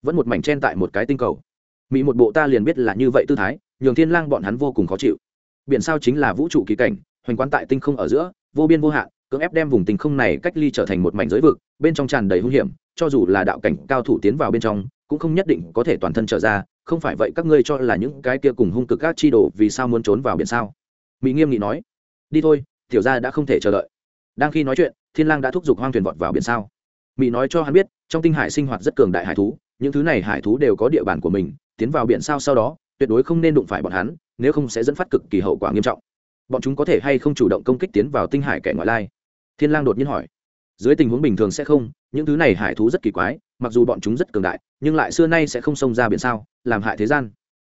Vẫn một mảnh chen tại một cái tinh cầu. Mỹ một bộ ta liền biết là như vậy tư thái, nhường thiên lang bọn hắn vô cùng khó chịu. Biển sao chính là vũ trụ kỳ cảnh, hoành quán tại tinh không ở giữa, vô biên vô hạn cưỡng ép đem vùng tình không này cách ly trở thành một mảnh giới vực, bên trong tràn đầy hung hiểm, cho dù là đạo cảnh cao thủ tiến vào bên trong, cũng không nhất định có thể toàn thân trở ra, không phải vậy các ngươi cho là những cái kia cùng hung cực các chi đồ vì sao muốn trốn vào biển sao? Mỹ nghiêm nghị nói. Đi thôi, tiểu gia đã không thể chờ đợi. Đang khi nói chuyện, thiên lang đã thúc giục hoang thuyền vọt vào biển sao. Mỹ nói cho hắn biết, trong tinh hải sinh hoạt rất cường đại hải thú, những thứ này hải thú đều có địa bàn của mình, tiến vào biển sao sau đó, tuyệt đối không nên đụng phải bọn hắn, nếu không sẽ dẫn phát cực kỳ hậu quả nghiêm trọng. Bọn chúng có thể hay không chủ động công kích tiến vào tinh hải kẻ ngoại lai? Thiên lang đột nhiên hỏi, dưới tình huống bình thường sẽ không, những thứ này hải thú rất kỳ quái, mặc dù bọn chúng rất cường đại, nhưng lại xưa nay sẽ không xông ra biển sao, làm hại thế gian.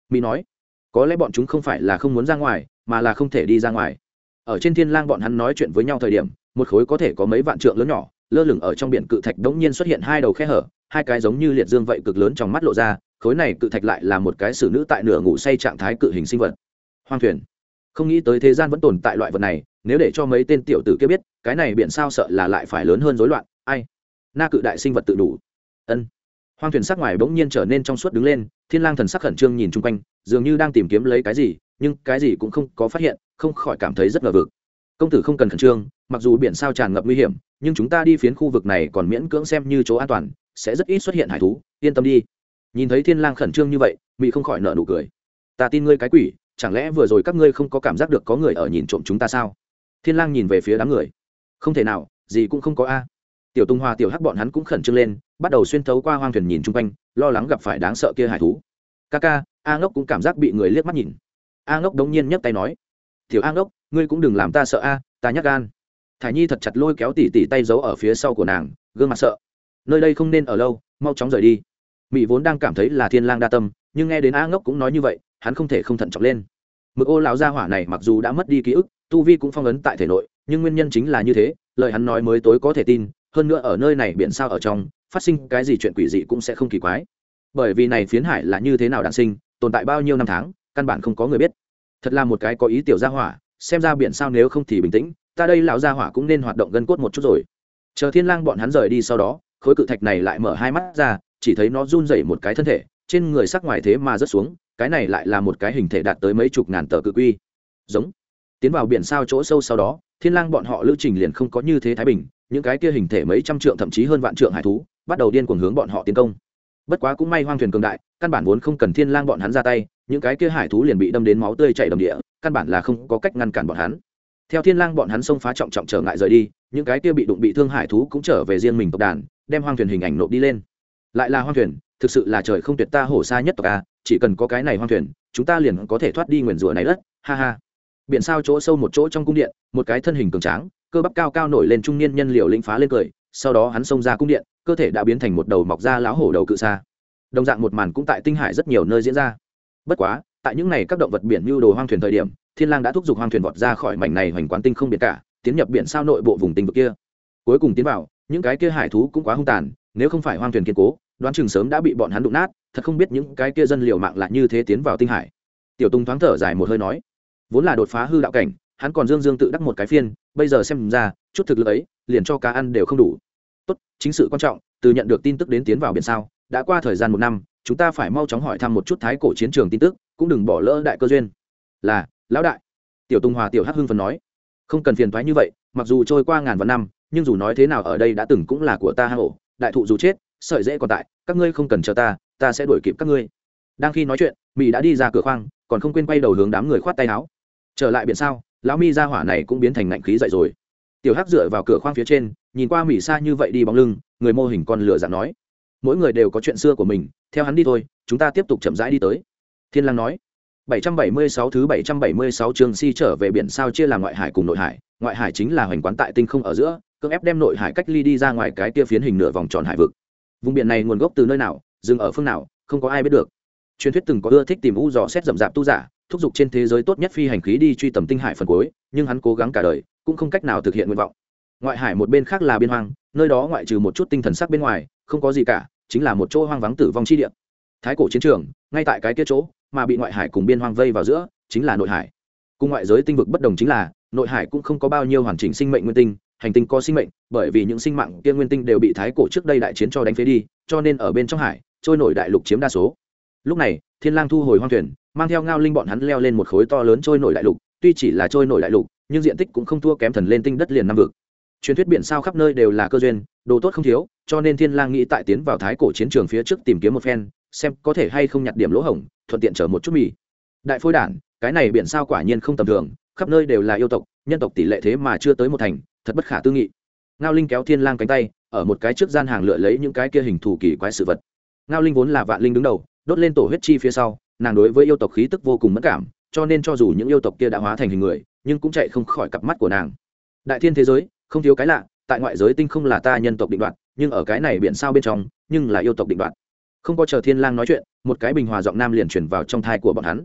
Mỹ nói, có lẽ bọn chúng không phải là không muốn ra ngoài, mà là không thể đi ra ngoài. Ở trên thiên lang bọn hắn nói chuyện với nhau thời điểm, một khối có thể có mấy vạn trượng lớn nhỏ, lơ lửng ở trong biển cự thạch đống nhiên xuất hiện hai đầu khe hở, hai cái giống như liệt dương vậy cực lớn trong mắt lộ ra, khối này cự thạch lại là một cái xử nữ tại nửa ngủ say trạng thái cự hình sinh vật. Hoang thuyền. Không nghĩ tới thế gian vẫn tồn tại loại vật này nếu để cho mấy tên tiểu tử kia biết, cái này biển sao sợ là lại phải lớn hơn rối loạn, ai? Na cự đại sinh vật tự đủ. Ân. Hoang thuyền sắc ngoài bỗng nhiên trở nên trong suốt đứng lên, thiên lang thần sắc khẩn trương nhìn chung quanh, dường như đang tìm kiếm lấy cái gì, nhưng cái gì cũng không có phát hiện, không khỏi cảm thấy rất ngờ vực. Công tử không cần khẩn trương, mặc dù biển sao tràn ngập nguy hiểm, nhưng chúng ta đi phiến khu vực này còn miễn cưỡng xem như chỗ an toàn, sẽ rất ít xuất hiện hải thú, yên tâm đi. Nhìn thấy thiên lang khẩn trương như vậy mỹ không khỏi nở nụ cười. Ta tin ngươi cái quỷ, chẳng lẽ vừa rồi các ngươi không có cảm giác được có người ở nhìn trộm chúng ta sao? Thiên lang nhìn về phía đám người. Không thể nào, gì cũng không có a. Tiểu tung hoa, tiểu hắc bọn hắn cũng khẩn trương lên, bắt đầu xuyên thấu qua hoang thuyền nhìn chung quanh, lo lắng gặp phải đáng sợ kia hải thú. Ca ca, a ngốc cũng cảm giác bị người liếc mắt nhìn. A ngốc đống nhiên nhấc tay nói, tiểu a ngốc, ngươi cũng đừng làm ta sợ a, ta nhắc gan. Thải nhi thật chặt lôi kéo tỉ tỉ tay giấu ở phía sau của nàng, gương mặt sợ. Nơi đây không nên ở lâu, mau chóng rời đi. Mỹ vốn đang cảm thấy là thiên lang đa tâm, nhưng nghe đến a ngốc cũng nói như vậy, hắn không thể không thận trọng lên. Mực ô lão gia hỏa này mặc dù đã mất đi ký ức tu vi cũng phong ấn tại thể nội, nhưng nguyên nhân chính là như thế, lời hắn nói mới tối có thể tin, hơn nữa ở nơi này biển sao ở trong, phát sinh cái gì chuyện quỷ dị cũng sẽ không kỳ quái. Bởi vì này phiến hải là như thế nào đản sinh, tồn tại bao nhiêu năm tháng, căn bản không có người biết. Thật là một cái có ý tiểu gia hỏa, xem ra biển sao nếu không thì bình tĩnh, ta đây lão gia hỏa cũng nên hoạt động gân cốt một chút rồi. Chờ thiên lang bọn hắn rời đi sau đó, khối cự thạch này lại mở hai mắt ra, chỉ thấy nó run rẩy một cái thân thể, trên người sắc ngoài thế mà rớt xuống, cái này lại là một cái hình thể đạt tới mấy chục ngàn tờ cự quy. Giống tiến vào biển sao chỗ sâu sau đó, thiên lang bọn họ lữ trình liền không có như thế thái bình, những cái kia hình thể mấy trăm trượng thậm chí hơn vạn trượng hải thú, bắt đầu điên cuồng hướng bọn họ tiến công. Bất quá cũng may hoang thuyền cường đại, căn bản vốn không cần thiên lang bọn hắn ra tay, những cái kia hải thú liền bị đâm đến máu tươi chảy đầm địa, căn bản là không có cách ngăn cản bọn hắn. Theo thiên lang bọn hắn xông phá trọng trọng trở ngại rời đi, những cái kia bị đụng bị thương hải thú cũng trở về riêng mình tộc đàn, đem hoang thuyền hình ảnh nộp đi lên. Lại là hoang thuyền, thực sự là trời không tuyệt ta hổ xa nhất tộc a, chỉ cần có cái này hoang thuyền, chúng ta liền có thể thoát đi nguyền rủa này đất, ha ha biển sao chỗ sâu một chỗ trong cung điện, một cái thân hình cường tráng, cơ bắp cao cao nổi lên trung niên nhân liều lĩnh phá lên cười, sau đó hắn xông ra cung điện, cơ thể đã biến thành một đầu mọc ra láo hổ đầu cự xa đồng dạng một màn cũng tại tinh hải rất nhiều nơi diễn ra. Bất quá, tại những ngày các động vật biển như đồ hoang thuyền thời điểm, thiên lang đã thúc giục hoang thuyền vọt ra khỏi mảnh này hoành quán tinh không biển cả, tiến nhập biển sao nội bộ vùng tinh vực kia. Cuối cùng tiến vào, những cái kia hải thú cũng quá hung tàn, nếu không phải hoang thuyền kiên cố, đoán chừng sớm đã bị bọn hắn đụng nát, thật không biết những cái kia dân liều mạng lại như thế tiến vào tinh hải. Tiểu tung thoáng thở dài một hơi nói vốn là đột phá hư đạo cảnh, hắn còn dương dương tự đắc một cái phiên, bây giờ xem ra, chút thực lực ấy, liền cho cá ăn đều không đủ. Tốt, chính sự quan trọng, từ nhận được tin tức đến tiến vào biển sao, đã qua thời gian một năm, chúng ta phải mau chóng hỏi thăm một chút thái cổ chiến trường tin tức, cũng đừng bỏ lỡ đại cơ duyên. Là, lão đại. Tiểu tùng hòa tiểu hắc hưng phần nói. Không cần phiền thoái như vậy, mặc dù trôi qua ngàn vạn năm, nhưng dù nói thế nào ở đây đã từng cũng là của ta hang ổ. Đại thụ dù chết, sợi dễ còn tại, các ngươi không cần chờ ta ta sẽ đuổi kịp các ngươi. Đang khi nói chuyện mỹ đã đi ra cửa khoang, còn không quên quay đầu hướng đám người khoát tay áo trở lại biển sao, lão mi ra hỏa này cũng biến thành ngạnh khí dậy rồi. Tiểu hắc dựa vào cửa khoang phía trên, nhìn qua mỹ xa như vậy đi bóng lưng, người mô hình con lửa dạng nói. Mỗi người đều có chuyện xưa của mình, theo hắn đi thôi, chúng ta tiếp tục chậm rãi đi tới. Thiên lang nói. 776 thứ 776 chương si trở về biển sao chia làm ngoại hải cùng nội hải. Ngoại hải chính là hoành quán tại tinh không ở giữa, cưỡng ép đem nội hải cách ly đi ra ngoài cái kia phiến hình nửa vòng tròn hải vực. Vùng biển này nguồn gốc từ nơi nào dừng ở phương nào, không có ai biết được. Truyền thuyết từng có ưa thích tìm u dò xét rậm rạp tu giả thúc giục trên thế giới tốt nhất phi hành khí đi truy tầm tinh hải phần cuối, nhưng hắn cố gắng cả đời, cũng không cách nào thực hiện nguyện vọng. Ngoại hải một bên khác là biên hoang, nơi đó ngoại trừ một chút tinh thần sắc bên ngoài, không có gì cả, chính là một chỗ hoang vắng tử vong chi địa. Thái cổ chiến trường, ngay tại cái kia chỗ, mà bị ngoại hải cùng biên hoang vây vào giữa, chính là nội hải. Cùng ngoại giới tinh vực bất đồng chính là, nội hải cũng không có bao nhiêu hoàn chỉnh sinh mệnh nguyên tinh, hành tinh có sinh mệnh, bởi vì những sinh mạng kia nguyên tinh đều bị thái cổ trước đây đại chiến cho đánh phế đi, cho nên ở bên trong hải, trôi nổi đại lục chiếm đa số. Lúc này thiên lang thu hồi hoang thuyền, mang theo ngao linh bọn hắn leo lên một khối to lớn trôi nổi đại lục. Tuy chỉ là trôi nổi đại lục, nhưng diện tích cũng không thua kém thần lên tinh đất liền năm vực. Truyền thuyết biển sao khắp nơi đều là cơ duyên, đồ tốt không thiếu, cho nên thiên lang nghĩ tại tiến vào thái cổ chiến trường phía trước tìm kiếm một phen, xem có thể hay không nhặt điểm lỗ hổng, thuận tiện chở một chút mì. Đại phôi đản, cái này biển sao quả nhiên không tầm thường, khắp nơi đều là yêu tộc, nhân tộc tỷ lệ thế mà chưa tới một thành, thật bất khả tư nghị. Ngao linh kéo thiên lang cánh tay, ở một cái trước gian hàng lựa lấy những cái kia hình thù kỳ quái sự vật. Ngao linh vốn là vạn linh đứng đầu đốt lên tổ huyết chi phía sau, nàng đối với yêu tộc khí tức vô cùng mất cảm, cho nên cho dù những yêu tộc kia đã hóa thành hình người, nhưng cũng chạy không khỏi cặp mắt của nàng. Đại thiên thế giới, không thiếu cái lạ, tại ngoại giới tinh không là ta nhân tộc định đoạt, nhưng ở cái này biển sao bên trong, nhưng là yêu tộc định đoạt. Không có chờ thiên lang nói chuyện, một cái bình hòa giọng nam liền truyền vào trong thai của bọn hắn.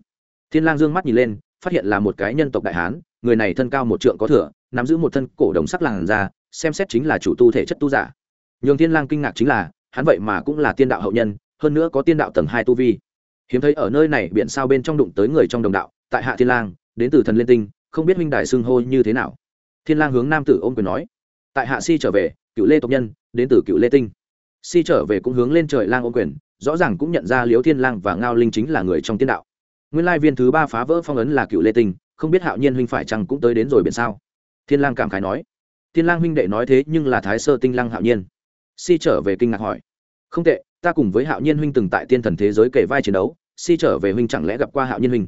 Thiên lang dương mắt nhìn lên, phát hiện là một cái nhân tộc đại hán, người này thân cao một trượng có thừa, nắm giữ một thân cổ đồng sắc làng ra xem xét chính là chủ tu thể chất tu giả. Nhường thiên lang kinh ngạc chính là, hắn vậy mà cũng là tiên đạo hậu nhân hơn nữa có tiên đạo tầng hai tu vi. Hiếm thấy ở nơi này biển sao bên trong đụng tới người trong đồng đạo, tại hạ thiên lang, đến từ thần liên tinh, không biết huynh đại xưng hô như thế nào. Thiên lang hướng nam tử ôm quyền nói, tại hạ si trở về, cựu lê tộc nhân, đến từ cựu lê tinh. Si trở về cũng hướng lên trời lang ôm quyền, rõ ràng cũng nhận ra liếu thiên lang và ngao linh chính là người trong tiên đạo. Nguyên lai viên thứ ba phá vỡ phong ấn là cựu lê tinh, không biết hạo nhiên huynh phải chăng cũng tới đến rồi biển sao? Thiên lang cảm khái nói, thiên lang huynh đệ nói thế nhưng là thái sơ tinh lang hạo nhiên. Si trở về kinh ngạc hỏi không tệ, ta cùng với hạo nhiên huynh từng tại tiên thần thế giới kể vai chiến đấu, si trở về huynh chẳng lẽ gặp qua hạo nhiên huynh?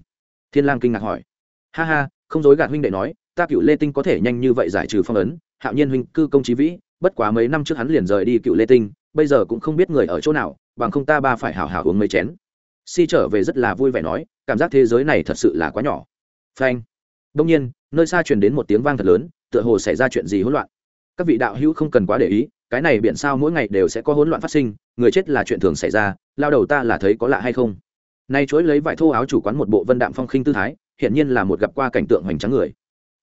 Thiên lang kinh ngạc hỏi. Ha ha, không dối gạt huynh đệ nói, ta cựu lê tinh có thể nhanh như vậy giải trừ phong ấn, hạo nhiên huynh cư công trí vĩ, bất quá mấy năm trước hắn liền rời đi cựu lê tinh, bây giờ cũng không biết người ở chỗ nào, bằng không ta ba phải hảo hảo uống mấy chén. Si trở về rất là vui vẻ nói, cảm giác thế giới này thật sự là quá nhỏ. Phanh. Đông nhiên, nơi xa truyền đến một tiếng vang thật lớn, tựa hồ xảy ra chuyện gì hỗn loạn. Các vị đạo hữu không cần quá để ý cái này biển sao mỗi ngày đều sẽ có hỗn loạn phát sinh, người chết là chuyện thường xảy ra, lao đầu ta là thấy có lạ hay không? Nay chối lấy vải thô áo chủ quán một bộ vân đạm phong khinh tư thái hiện nhiên là một gặp qua cảnh tượng hoành tráng người.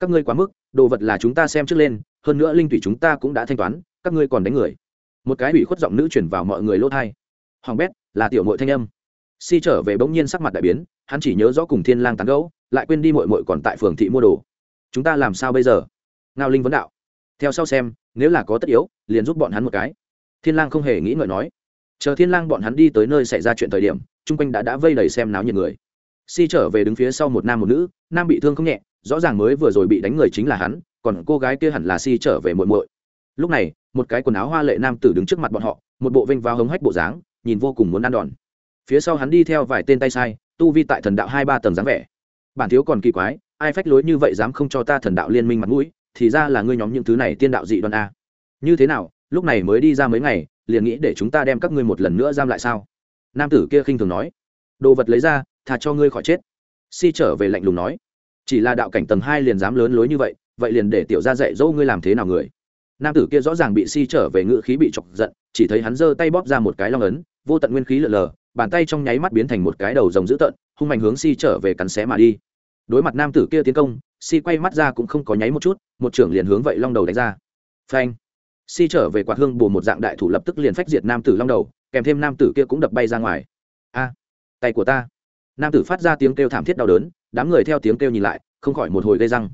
Các ngươi quá mức, đồ vật là chúng ta xem trước lên, hơn nữa linh thủy chúng ta cũng đã thanh toán, các ngươi còn đánh người. Một cái ủy khuất giọng nữ chuyển vào mọi người lỗ thai hoàng bét, là tiểu mội thanh âm. Si trở về bỗng nhiên sắc mặt đại biến, hắn chỉ nhớ rõ cùng thiên lang tán gẫu, lại quên đi mội mội còn tại phường thị mua đồ. Chúng ta làm sao bây giờ? Ngao linh vấn đạo theo sau xem, nếu là có tất yếu, liền giúp bọn hắn một cái. Thiên lang không hề nghĩ ngợi nói. Chờ thiên lang bọn hắn đi tới nơi xảy ra chuyện thời điểm, chung quanh đã đã vây đầy xem náo nhiệt người. Si trở về đứng phía sau một nam một nữ, nam bị thương không nhẹ, rõ ràng mới vừa rồi bị đánh người chính là hắn, còn cô gái kia hẳn là si trở về muội muội. Lúc này, một cái quần áo hoa lệ nam tử đứng trước mặt bọn họ, một bộ vinh vào hống hách bộ dáng, nhìn vô cùng muốn ăn đòn. Phía sau hắn đi theo vài tên tay sai, tu vi tại thần đạo hai ba tầng dáng vẻ. Bản thiếu còn kỳ quái, ai phách lối như vậy dám không cho ta thần đạo liên minh mặt mũi? Thì ra là ngươi nhóm những thứ này tiên đạo dị đoan a. Như thế nào, lúc này mới đi ra mấy ngày, liền nghĩ để chúng ta đem các ngươi một lần nữa giam lại sao? Nam tử kia khinh thường nói. Đồ vật lấy ra thà cho ngươi khỏi chết. Si trở về lạnh lùng nói. Chỉ là đạo cảnh tầng hai liền dám lớn lối như vậy vậy liền để tiểu ra dạy dỗ ngươi làm thế nào người? Nam tử kia rõ ràng bị si trở về ngự khí bị chọc giận, chỉ thấy hắn giơ tay bóp ra một cái long ấn, vô tận nguyên khí lờ lờ, bàn tay trong nháy mắt biến thành một cái đầu rồng dữ tợn, hung mạnh hướng si trở về cắn xé mà đi đối mặt nam tử kia tiến công, si quay mắt ra cũng không có nháy một chút, một trưởng liền hướng vậy long đầu đánh ra. Phanh. Si trở về quạt hương bù một dạng đại thủ lập tức liền phách diệt nam tử long đầu, kèm thêm nam tử kia cũng đập bay ra ngoài. A. Tay của ta. Nam tử phát ra tiếng kêu thảm thiết đau đớn, đám người theo tiếng kêu nhìn lại, không khỏi một hồi gây răng.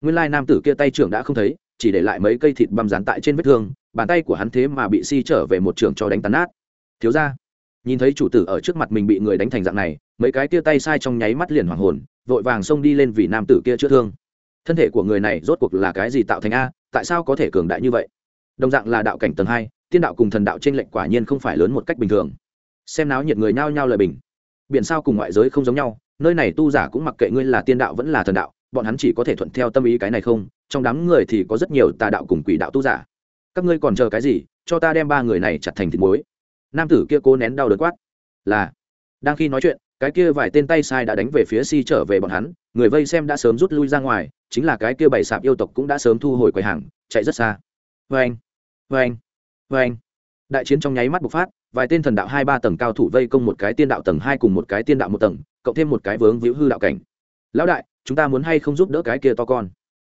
Nguyên lai nam tử kia tay trưởng đã không thấy, chỉ để lại mấy cây thịt băm rán tại trên vết thương, bàn tay của hắn thế mà bị si trở về một trường cho đánh tàn nát. Thiếu ra nhìn thấy chủ tử ở trước mặt mình bị người đánh thành dạng này, mấy cái tia tay sai trong nháy mắt liền hoàng hồn vội vàng xông đi lên vì nam tử kia chữa thương. Thân thể của người này rốt cuộc là cái gì tạo thành a, tại sao có thể cường đại như vậy? Đồng dạng là đạo cảnh tầng hai, tiên đạo cùng thần đạo trên lệnh quả nhiên không phải lớn một cách bình thường. Xem náo nhiệt người nhao nhao lời bình. Biển sao cùng ngoại giới không giống nhau, nơi này tu giả cũng mặc kệ ngươi là tiên đạo vẫn là thần đạo, bọn hắn chỉ có thể thuận theo tâm ý cái này không, trong đám người thì có rất nhiều tà đạo cùng quỷ đạo tu giả. Các ngươi còn chờ cái gì, cho ta đem ba người này chặt thành thịt muối. Nam tử kia cố nén đau đớn quát, là. Đang khi nói chuyện cái kia vài tên tay sai đã đánh về phía si trở về bọn hắn, người vây xem đã sớm rút lui ra ngoài, chính là cái kia bảy sạp yêu tộc cũng đã sớm thu hồi quầy hàng, chạy rất xa. Vê anh vê anh vê anh đại chiến trong nháy mắt bộc phát, vài tên thần đạo hai ba tầng cao thủ vây công một cái tiên đạo tầng hai cùng một cái tiên đạo một tầng, cộng thêm một cái vướng víu hư đạo cảnh. Lão đại, chúng ta muốn hay không giúp đỡ cái kia to con?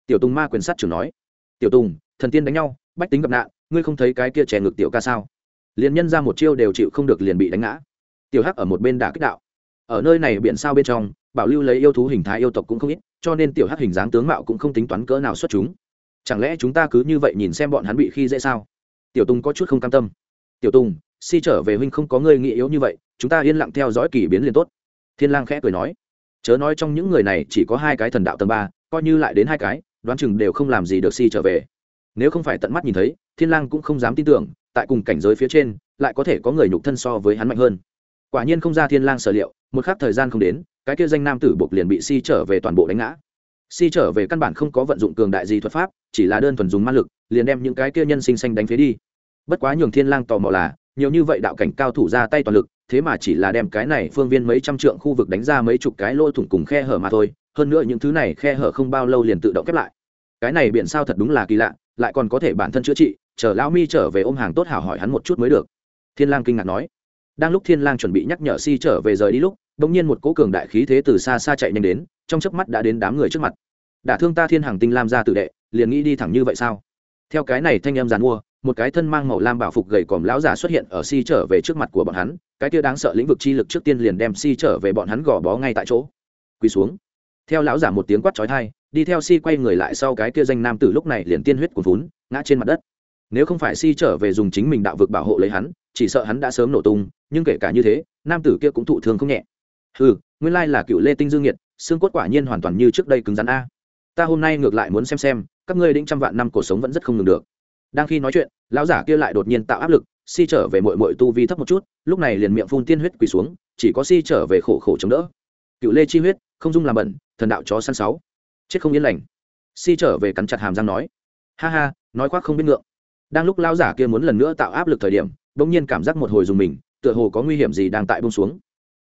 Tiểu tùng ma quyền sát trưởng nói. Tiểu tùng, thần tiên đánh nhau, bách tính gặp nạn, ngươi không thấy cái kia chè ngực tiểu ca sao? Liền nhân ra một chiêu đều chịu không được liền bị đánh ngã. Tiểu hắc ở một bên đả kích đạo ở nơi này biển sao bên trong, bảo lưu lấy yêu thú hình thái yêu tộc cũng không ít, cho nên tiểu hắc hình dáng tướng mạo cũng không tính toán cỡ nào xuất chúng. Chẳng lẽ chúng ta cứ như vậy nhìn xem bọn hắn bị khi dễ sao? Tiểu tùng có chút không cam tâm. Tiểu tùng, si trở về huynh không có ngươi nghĩ yếu như vậy, chúng ta yên lặng theo dõi kỳ biến liền tốt. Thiên lang khẽ cười nói. Chớ nói trong những người này chỉ có hai cái thần đạo tầng ba, coi như lại đến hai cái, đoán chừng đều không làm gì được si trở về. Nếu không phải tận mắt nhìn thấy, thiên lang cũng không dám tin tưởng, tại cùng cảnh giới phía trên, lại có thể có người nhục thân so với hắn mạnh hơn quả nhiên không ra thiên lang sở liệu, một khắc thời gian không đến, cái kia danh nam tử buộc liền bị si trở về toàn bộ đánh ngã. Si trở về căn bản không có vận dụng cường đại gì thuật pháp, chỉ là đơn thuần dùng ma lực, liền đem những cái kia nhân sinh xanh đánh phế đi. Bất quá nhường thiên lang tò mò là, nhiều như vậy đạo cảnh cao thủ ra tay toàn lực, thế mà chỉ là đem cái này phương viên mấy trăm trượng khu vực đánh ra mấy chục cái lỗ thủng cùng khe hở mà thôi, hơn nữa những thứ này khe hở không bao lâu liền tự động khép lại. Cái này biển sao thật đúng là kỳ lạ, lại còn có thể bản thân chữa trị, chờ lão mi trở về ôm hàng tốt hảo hỏi hắn một chút mới được. Thiên lang kinh ngạc nói đang lúc thiên lang chuẩn bị nhắc nhở si trở về rời đi lúc đống nhiên một cỗ cường đại khí thế từ xa xa chạy nhanh đến, trong chớp mắt đã đến đám người trước mặt. Đả thương ta thiên hàng tinh lam gia tử đệ, liền nghĩ đi thẳng như vậy sao? Theo cái này thanh em giàn mua, một cái thân mang màu lam bảo phục gầy còm lão giả xuất hiện ở si trở về trước mặt của bọn hắn, cái kia đáng sợ lĩnh vực chi lực trước tiên liền đem si trở về bọn hắn gò bó ngay tại chỗ. Quỳ xuống. Theo lão giả một tiếng quát chói tai, đi theo si quay người lại sau cái kia danh nam tử lúc này liền tiên huyết cuồn vốn ngã trên mặt đất. Nếu không phải si trở về dùng chính mình đạo vực bảo hộ lấy hắn, chỉ sợ hắn đã sớm nổ tung nhưng kể cả như thế, nam tử kia cũng thụ thương không nhẹ. Ừ nguyên lai là cựu lê tinh dương nhiệt, xương cốt quả nhiên hoàn toàn như trước đây cứng rắn a. Ta hôm nay ngược lại muốn xem xem, các ngươi đĩnh trăm vạn năm cuộc sống vẫn rất không ngừng được. Đang khi nói chuyện, lão giả kia lại đột nhiên tạo áp lực, si trở về mội mội tu vi thấp một chút, lúc này liền miệng phun tiên huyết quỳ xuống, chỉ có si trở về khổ khổ chống đỡ. Cựu lê chi huyết, không dung làm bẩn, thần đạo chó săn sáu. Chết không yên lành. Si trở về cắn chặt hàm răng nói. Ha ha, nói khoác không biết ngượng. Đang lúc lão giả kia muốn lần nữa tạo áp lực thời điểm, bỗng nhiên cảm giác một hồi dùng mình tựa hồ có nguy hiểm gì đang tại bông xuống.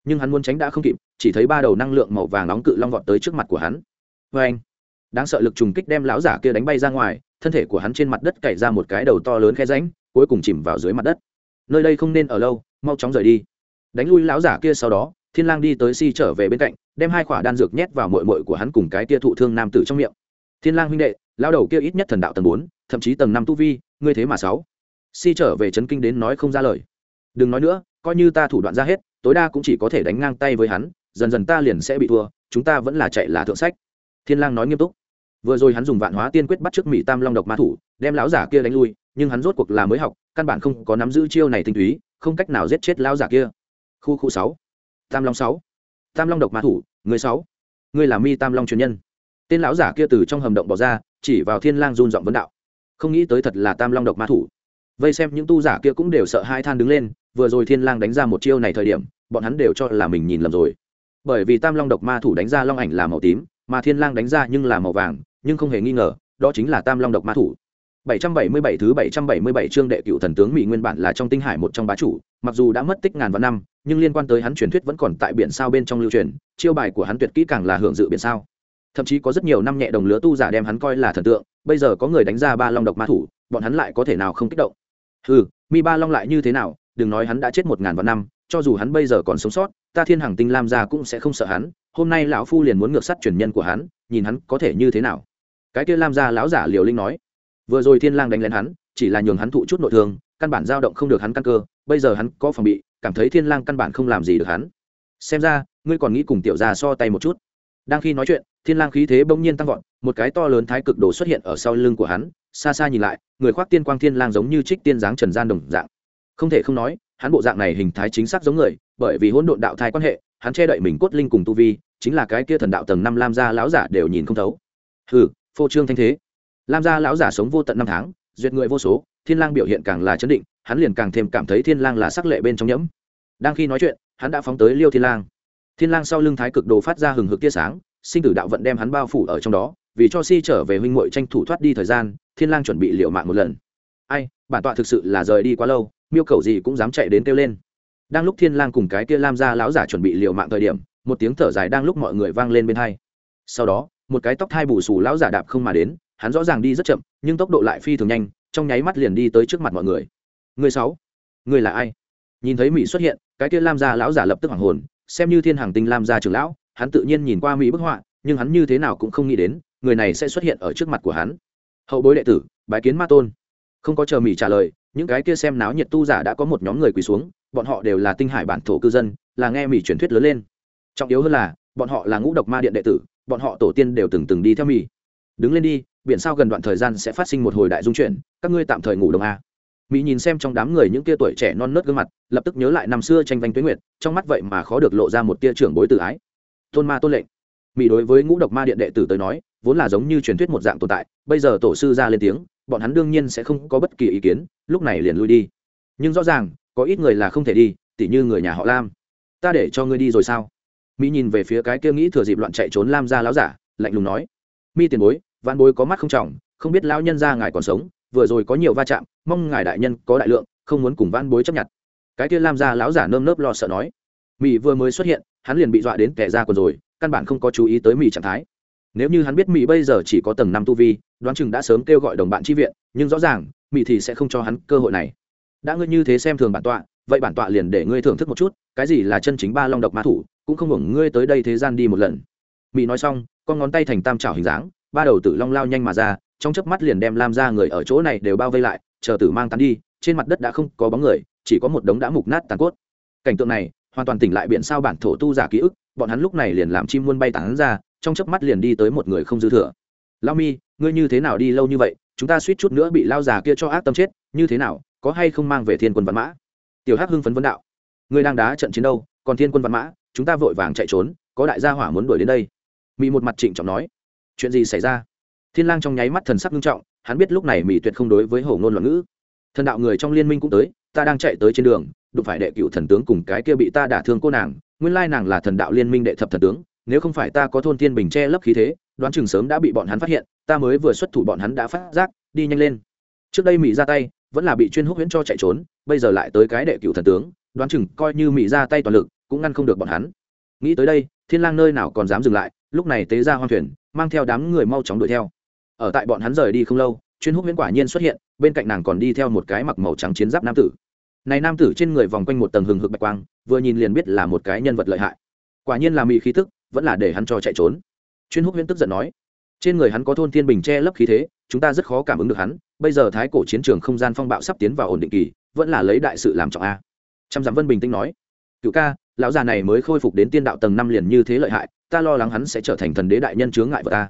Nhưng hắn muốn tránh đã không kịp, chỉ thấy ba đầu năng lượng màu vàng nóng cự long vọt tới trước mặt của hắn. Vê anh, đáng sợ lực trùng kích đem lão giả kia đánh bay ra ngoài, thân thể của hắn trên mặt đất cày ra một cái đầu to lớn khe ránh cuối cùng chìm vào dưới mặt đất. Nơi đây không nên ở lâu, mau chóng rời đi. Đánh lui lão giả kia sau đó, thiên lang đi tới si trở về bên cạnh, đem hai quả đan dược nhét vào mội mội của hắn cùng cái kia thụ thương nam tử trong miệng. Thiên lang huynh đệ lao đầu kia ít nhất thần đạo tầng bốn, thậm chí tầng năm tu vi, ngươi thế mà sáu. Si trở về chấn kinh đến nói không ra lời. Đừng nói nữa coi như ta thủ đoạn ra hết, tối đa cũng chỉ có thể đánh ngang tay với hắn, dần dần ta liền sẽ bị thua, chúng ta vẫn là chạy là thượng sách. Thiên lang nói nghiêm túc. Vừa rồi hắn dùng vạn hóa tiên quyết bắt trước mỹ tam long độc ma thủ, đem lão giả kia đánh lui, nhưng hắn rốt cuộc là mới học, căn bản không có nắm giữ chiêu này tinh túy, không cách nào giết chết lão giả kia. Khu khu sáu. Tam long sáu. Tam long độc ma thủ, người sáu. Người là mi tam long truyền nhân. Tên lão giả kia từ trong hầm động bỏ ra, chỉ vào thiên lang run giọng vấn đạo. Không nghĩ tới thật là tam long độc ma thủ vây xem những tu giả kia cũng đều sợ hai than đứng lên vừa rồi thiên lang đánh ra một chiêu này thời điểm bọn hắn đều cho là mình nhìn lầm rồi bởi vì tam long độc ma thủ đánh ra long ảnh là màu tím mà thiên lang đánh ra nhưng là màu vàng nhưng không hề nghi ngờ đó chính là tam long độc ma thủ 777 thứ 777 chương đệ cựu thần tướng Mỹ nguyên bản là trong tinh hải một trong bá chủ, mặc dù đã mất tích ngàn vạn năm, nhưng liên quan tới hắn truyền thuyết vẫn còn tại biển sao bên trong lưu truyền, chiêu bài của hắn tuyệt kỹ càng là hưởng dự biển sao. Thậm chí có rất nhiều năm nhẹ đồng lứa tu giả đem hắn coi là thần tượng, bây giờ có người đánh ra ba long độc ma thủ, bọn hắn lại có thể nào không kích động. Hừ, Mi Ba Long lại như thế nào, đừng nói hắn đã chết một ngàn vạn năm, cho dù hắn bây giờ còn sống sót, ta Thiên Hằng Tinh Lam gia cũng sẽ không sợ hắn, hôm nay lão phu liền muốn ngược sát truyền nhân của hắn, nhìn hắn có thể như thế nào. Cái kia Lam gia lão giả Liều Linh nói, vừa rồi thiên lang đánh lén hắn chỉ là nhường hắn thụ chút nội thương căn bản dao động không được hắn căn cơ bây giờ hắn có phòng bị cảm thấy thiên lang căn bản không làm gì được hắn xem ra ngươi còn nghĩ cùng tiểu gia so tay một chút đang khi nói chuyện thiên lang khí thế bỗng nhiên tăng vọt một cái to lớn thái cực đồ xuất hiện ở sau lưng của hắn xa xa nhìn lại, người khoác tiên quang thiên lang giống như trích tiên dáng trần gian đồng dạng. Không thể không nói, hắn bộ dạng này hình thái chính xác giống người, bởi vì hỗn độn đạo thai quan hệ, hắn che đậy mình cốt linh cùng tu vi, chính là cái kia thần đạo tầng năm lam gia lão giả đều nhìn không thấu. Hừ, phô trương thanh thế. Lam gia lão giả sống vô tận năm tháng, duyệt người vô số, thiên lang biểu hiện càng là chấn định, hắn liền càng thêm cảm thấy thiên lang là sắc lệ bên trong nhẫm. Đang khi nói chuyện, hắn đã phóng tới liêu thiên lang. Thiên lang sau lưng thái cực đồ phát ra hừng hực tia sáng, sinh tử đạo vận đem hắn bao phủ ở trong đó vì cho si trở về huynh muội tranh thủ thoát đi thời gian, thiên lang chuẩn bị liệu mạng một lần. Ai, bản tọa thực sự là rời đi quá lâu, miêu cầu gì cũng dám chạy đến kêu lên. Đang lúc thiên lang cùng cái kia lam gia lão giả chuẩn bị liệu mạng thời điểm, một tiếng thở dài đang lúc mọi người vang lên bên hai. Sau đó, một cái tóc thai bù xù lão giả đạp không mà đến, hắn rõ ràng đi rất chậm, nhưng tốc độ lại phi thường nhanh, trong nháy mắt liền đi tới trước mặt mọi người. Người sáu, người là ai? Nhìn thấy mỹ xuất hiện, cái kia lam gia lão giả lập tức hoảng hồn, xem như thiên hàng tinh lam gia trưởng lão, hắn tự nhiên nhìn qua mỹ bức họa, nhưng hắn như thế nào cũng không nghĩ đến người này sẽ xuất hiện ở trước mặt của hắn. Hậu bối đệ tử, bái kiến ma tôn. Không có chờ mỹ trả lời, những cái kia xem náo nhiệt tu giả đã có một nhóm người quỳ xuống, bọn họ đều là tinh hải bản thổ cư dân, là nghe mỹ truyền thuyết lớn lên. Trọng yếu hơn là, bọn họ là ngũ độc ma điện đệ tử, bọn họ tổ tiên đều từng từng đi theo mỹ đứng lên đi, biển sao gần đoạn thời gian sẽ phát sinh một hồi đại dung chuyển, các ngươi tạm thời ngủ đồng a. Mỹ nhìn xem trong đám người những tia tuổi trẻ non nớt gương mặt, lập tức nhớ lại năm xưa tranh vanh tuế nguyệt, trong mắt vậy mà khó được lộ ra một tia trưởng bối tự ái. Tôn ma tôn lệnh. Mỹ đối với ngũ độc ma điện đệ tử tới nói vốn là giống như truyền thuyết một dạng tồn tại, bây giờ tổ sư ra lên tiếng, bọn hắn đương nhiên sẽ không có bất kỳ ý kiến, lúc này liền lui đi. Nhưng rõ ràng, có ít người là không thể đi, tỉ như người nhà họ lam. Ta để cho ngươi đi rồi sao? Mỹ nhìn về phía cái kia nghĩ thừa dịp loạn chạy trốn lam ra láo giả, lạnh lùng nói. Mi tiền bối văn bối có mắt không trọng, không biết lão nhân ra ngài còn sống, vừa rồi có nhiều va chạm, mong ngài đại nhân có đại lượng, không muốn cùng văn bối chấp nhận. Cái kia lam gia láo giả nơm nớp lo sợ nói. Mỹ vừa mới xuất hiện, hắn liền bị dọa đến kẻ ra còn rồi, căn bản không có chú ý tới mỹ trạng thái nếu như hắn biết mỹ bây giờ chỉ có tầng năm tu vi, đoán chừng đã sớm kêu gọi đồng bạn chi viện, nhưng rõ ràng mỹ thì sẽ không cho hắn cơ hội này. Đã ngươi như thế xem thường bản tọa, vậy bản tọa liền để ngươi thưởng thức một chút, cái gì là chân chính ba long độc ma thủ, cũng không hưởng ngươi tới đây thế gian đi một lần. Mỹ nói xong, con ngón tay thành tam trảo hình dáng, ba đầu tử long lao nhanh mà ra, trong chớp mắt liền đem lam ra người ở chỗ này đều bao vây lại, chờ tử mang tán đi, trên mặt đất đã không có bóng người, chỉ có một đống đã mục nát tàn cốt. Cảnh tượng này, hoàn toàn tỉnh lại biển sao bản thổ tu giả ký ức, bọn hắn lúc này liền làm chim muôn bay tán ra trong chớp mắt liền đi tới một người không dư thừa. Lao mi, ngươi như thế nào đi lâu như vậy? Chúng ta suýt chút nữa bị lao già kia cho ác tâm chết, như thế nào? Có hay không mang về thiên quân văn mã? Tiểu hắc hưng phấn vấn đạo. Ngươi đang đá trận chiến đâu? Còn thiên quân văn mã, chúng ta vội vàng chạy trốn, có đại gia hỏa muốn đuổi đến đây. Mỹ một mặt trịnh trọng nói. Chuyện gì xảy ra? Thiên lang trong nháy mắt thần sắc nghiêm trọng, hắn biết lúc này mỹ tuyệt không đối với hổ ngôn loạn ngữ. Thần đạo người trong liên minh cũng tới, ta đang chạy tới trên đường, đụng phải đệ cửu thần tướng cùng cái kia bị ta đả thương cô nàng, nguyên lai nàng là thần đạo liên minh đệ thập thần tướng nếu không phải ta có thôn thiên bình che lấp khí thế, đoán chừng sớm đã bị bọn hắn phát hiện, ta mới vừa xuất thủ bọn hắn đã phát giác, đi nhanh lên. Trước đây mỹ ra tay, vẫn là bị chuyên húc huyễn cho chạy trốn, bây giờ lại tới cái đệ cửu thần tướng, đoán chừng coi như mỹ ra tay toàn lực, cũng ngăn không được bọn hắn. Nghĩ tới đây, thiên lang nơi nào còn dám dừng lại, lúc này tế ra hoang thuyền, mang theo đám người mau chóng đuổi theo. Ở tại bọn hắn rời đi không lâu, chuyên húc huyễn quả nhiên xuất hiện, bên cạnh nàng còn đi theo một cái mặc màu trắng chiến giáp nam tử. Này nam tử trên người vòng quanh một tầng hừng hực bạch quang, vừa nhìn liền biết là một cái nhân vật lợi hại. Quả nhiên là mỹ khí tức vẫn là để hắn cho chạy trốn. Chuyên húc huyễn tức giận nói, trên người hắn có thôn thiên bình che lấp khí thế, chúng ta rất khó cảm ứng được hắn, bây giờ thái cổ chiến trường không gian phong bạo sắp tiến vào ổn định kỳ, vẫn là lấy đại sự làm trọng a. Trăm dặm vân bình tĩnh nói, cựu ca, lão già này mới khôi phục đến tiên đạo tầng năm liền như thế lợi hại, ta lo lắng hắn sẽ trở thành thần đế đại nhân chướng ngại vợ ta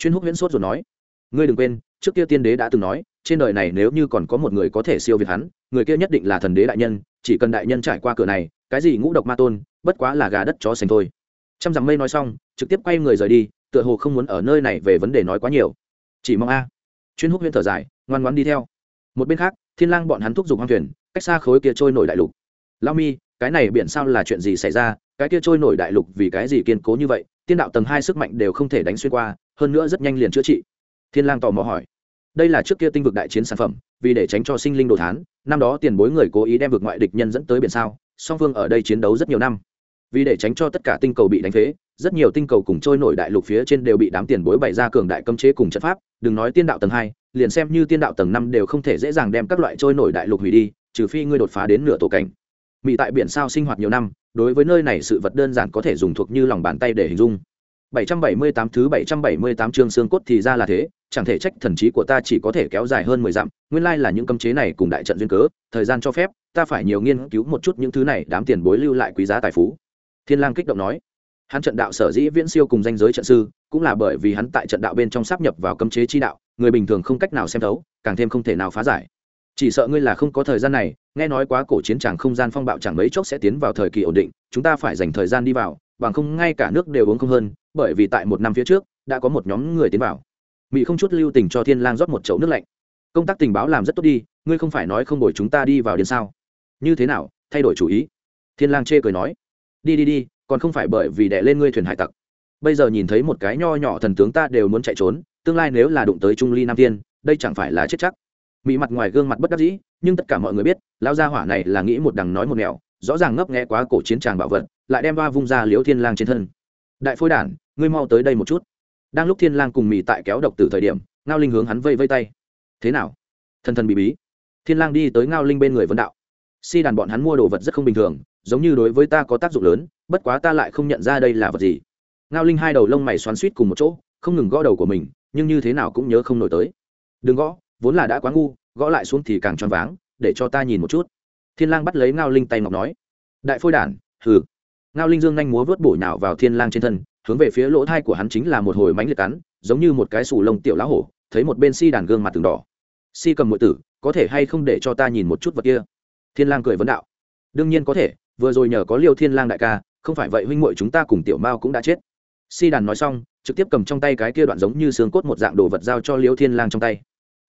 chuyên húc huyễn sốt rồi nói, ngươi đừng quên, trước kia tiên đế đã từng nói, trên đời này nếu như còn có một người có thể siêu việt hắn, người kia nhất định là thần đế đại nhân, chỉ cần đại nhân trải qua cửa này, cái gì ngũ độc ma tôn, bất quá là gà đất chó sành thôi trăm dặm mây nói xong, trực tiếp quay người rời đi, tựa hồ không muốn ở nơi này về vấn đề nói quá nhiều. Chỉ mong a. Chuyên húc huyên thở dài, ngoan ngoan đi theo. Một bên khác, thiên lang bọn hắn thúc giục hoang thuyền, cách xa khối kia trôi nổi đại lục. Lao mi, cái này biển sao là chuyện gì xảy ra? Cái kia trôi nổi đại lục vì cái gì kiên cố như vậy? Tiên đạo tầng hai sức mạnh đều không thể đánh xuyên qua, hơn nữa rất nhanh liền chữa trị. Thiên lang tò mò hỏi. Đây là trước kia tinh vực đại chiến sản phẩm, vì để tránh cho sinh linh đồ thán, năm đó tiền bối người cố ý đem vực ngoại địch nhân dẫn tới biển sao, song phương ở đây chiến đấu rất nhiều năm vì để tránh cho tất cả tinh cầu bị đánh phế rất nhiều tinh cầu cùng trôi nổi đại lục phía trên đều bị đám tiền bối bày ra cường đại cấm chế cùng trận pháp. Đừng nói tiên đạo tầng hai liền xem như tiên đạo tầng năm đều không thể dễ dàng đem các loại trôi nổi đại lục hủy đi trừ phi ngươi đột phá đến nửa tổ cảnh. Mỹ tại biển sao sinh hoạt nhiều năm đối với nơi này sự vật đơn giản có thể dùng thuộc như lòng bàn tay để hình dung. 778 thứ 778 chương xương cốt thì ra là thế, chẳng thể trách thần trí của ta chỉ có thể kéo dài hơn 10 dặm, nguyên lai là những cấm chế này cùng đại trận duyên cớ, thời gian cho phép, ta phải nhiều nghiên cứu một chút những thứ này, đám tiền bối lưu lại quý giá tài phú. Thiên Lang kích động nói, hắn trận đạo sở dĩ viễn siêu cùng danh giới trận sư, cũng là bởi vì hắn tại trận đạo bên trong sắp nhập vào cấm chế chi đạo, người bình thường không cách nào xem thấu, càng thêm không thể nào phá giải. Chỉ sợ ngươi là không có thời gian này, nghe nói quá cổ chiến tràng không gian phong bạo chẳng mấy chốc sẽ tiến vào thời kỳ ổn định, chúng ta phải dành thời gian đi vào, bằng không ngay cả nước đều uống không hơn, bởi vì tại một năm phía trước đã có một nhóm người tiến vào. Mỹ không chút lưu tình cho thiên lang rót một chậu nước lạnh. Công tác tình báo làm rất tốt đi ngươi không phải nói không đổi chúng ta đi vào đến sao? Như thế nào thay đổi chủ ý? Thiên lang chê cười nói đi đi đi, còn không phải bởi vì đè lên ngươi thuyền hải tặc. Bây giờ nhìn thấy một cái nho nhỏ thần tướng ta đều muốn chạy trốn, tương lai nếu là đụng tới trung ly nam tiên đây chẳng phải là chết chắc. Mỹ mặt ngoài gương mặt bất đắc dĩ, nhưng tất cả mọi người biết, lão gia hỏa này là nghĩ một đằng nói một nẻo, rõ ràng ngấp nghe quá cổ chiến tràng bảo vật, lại đem ba vung ra liếu thiên lang trên thân. Đại phôi đản, ngươi mau tới đây một chút. Đang lúc thiên lang cùng mỹ tại kéo độc từ thời điểm, ngao linh hướng hắn vây vây tay. Thế nào? Thần thần bí bí. Thiên lang đi tới ngao linh bên người vấn đạo. Si đàn bọn hắn mua đồ vật rất không bình thường giống như đối với ta có tác dụng lớn, bất quá ta lại không nhận ra đây là vật gì. Ngao linh hai đầu lông mày xoắn suýt cùng một chỗ, không ngừng gõ đầu của mình, nhưng như thế nào cũng nhớ không nổi tới. Đừng gõ, vốn là đã quá ngu, gõ lại xuống thì càng choáng váng, để cho ta nhìn một chút. Thiên lang bắt lấy ngao linh tay ngọc nói, đại phôi đản, hừ. Ngao linh dương nhanh múa vớt bổ nhào vào thiên lang trên thân, hướng về phía lỗ thai của hắn chính là một hồi mánh liệt cắn, giống như một cái sù lông tiểu lá hổ, thấy một bên si đàn gương mặt từng đỏ. Si cầm mũi tử, có thể hay không để cho ta nhìn một chút vật kia? Thiên lang cười vấn đạo. Đương nhiên có thể vừa rồi nhờ có liêu thiên lang đại ca, không phải vậy huynh muội chúng ta cùng tiểu mao cũng đã chết. Si đàn nói xong, trực tiếp cầm trong tay cái kia đoạn giống như xương cốt một dạng đồ vật giao cho liêu thiên lang trong tay.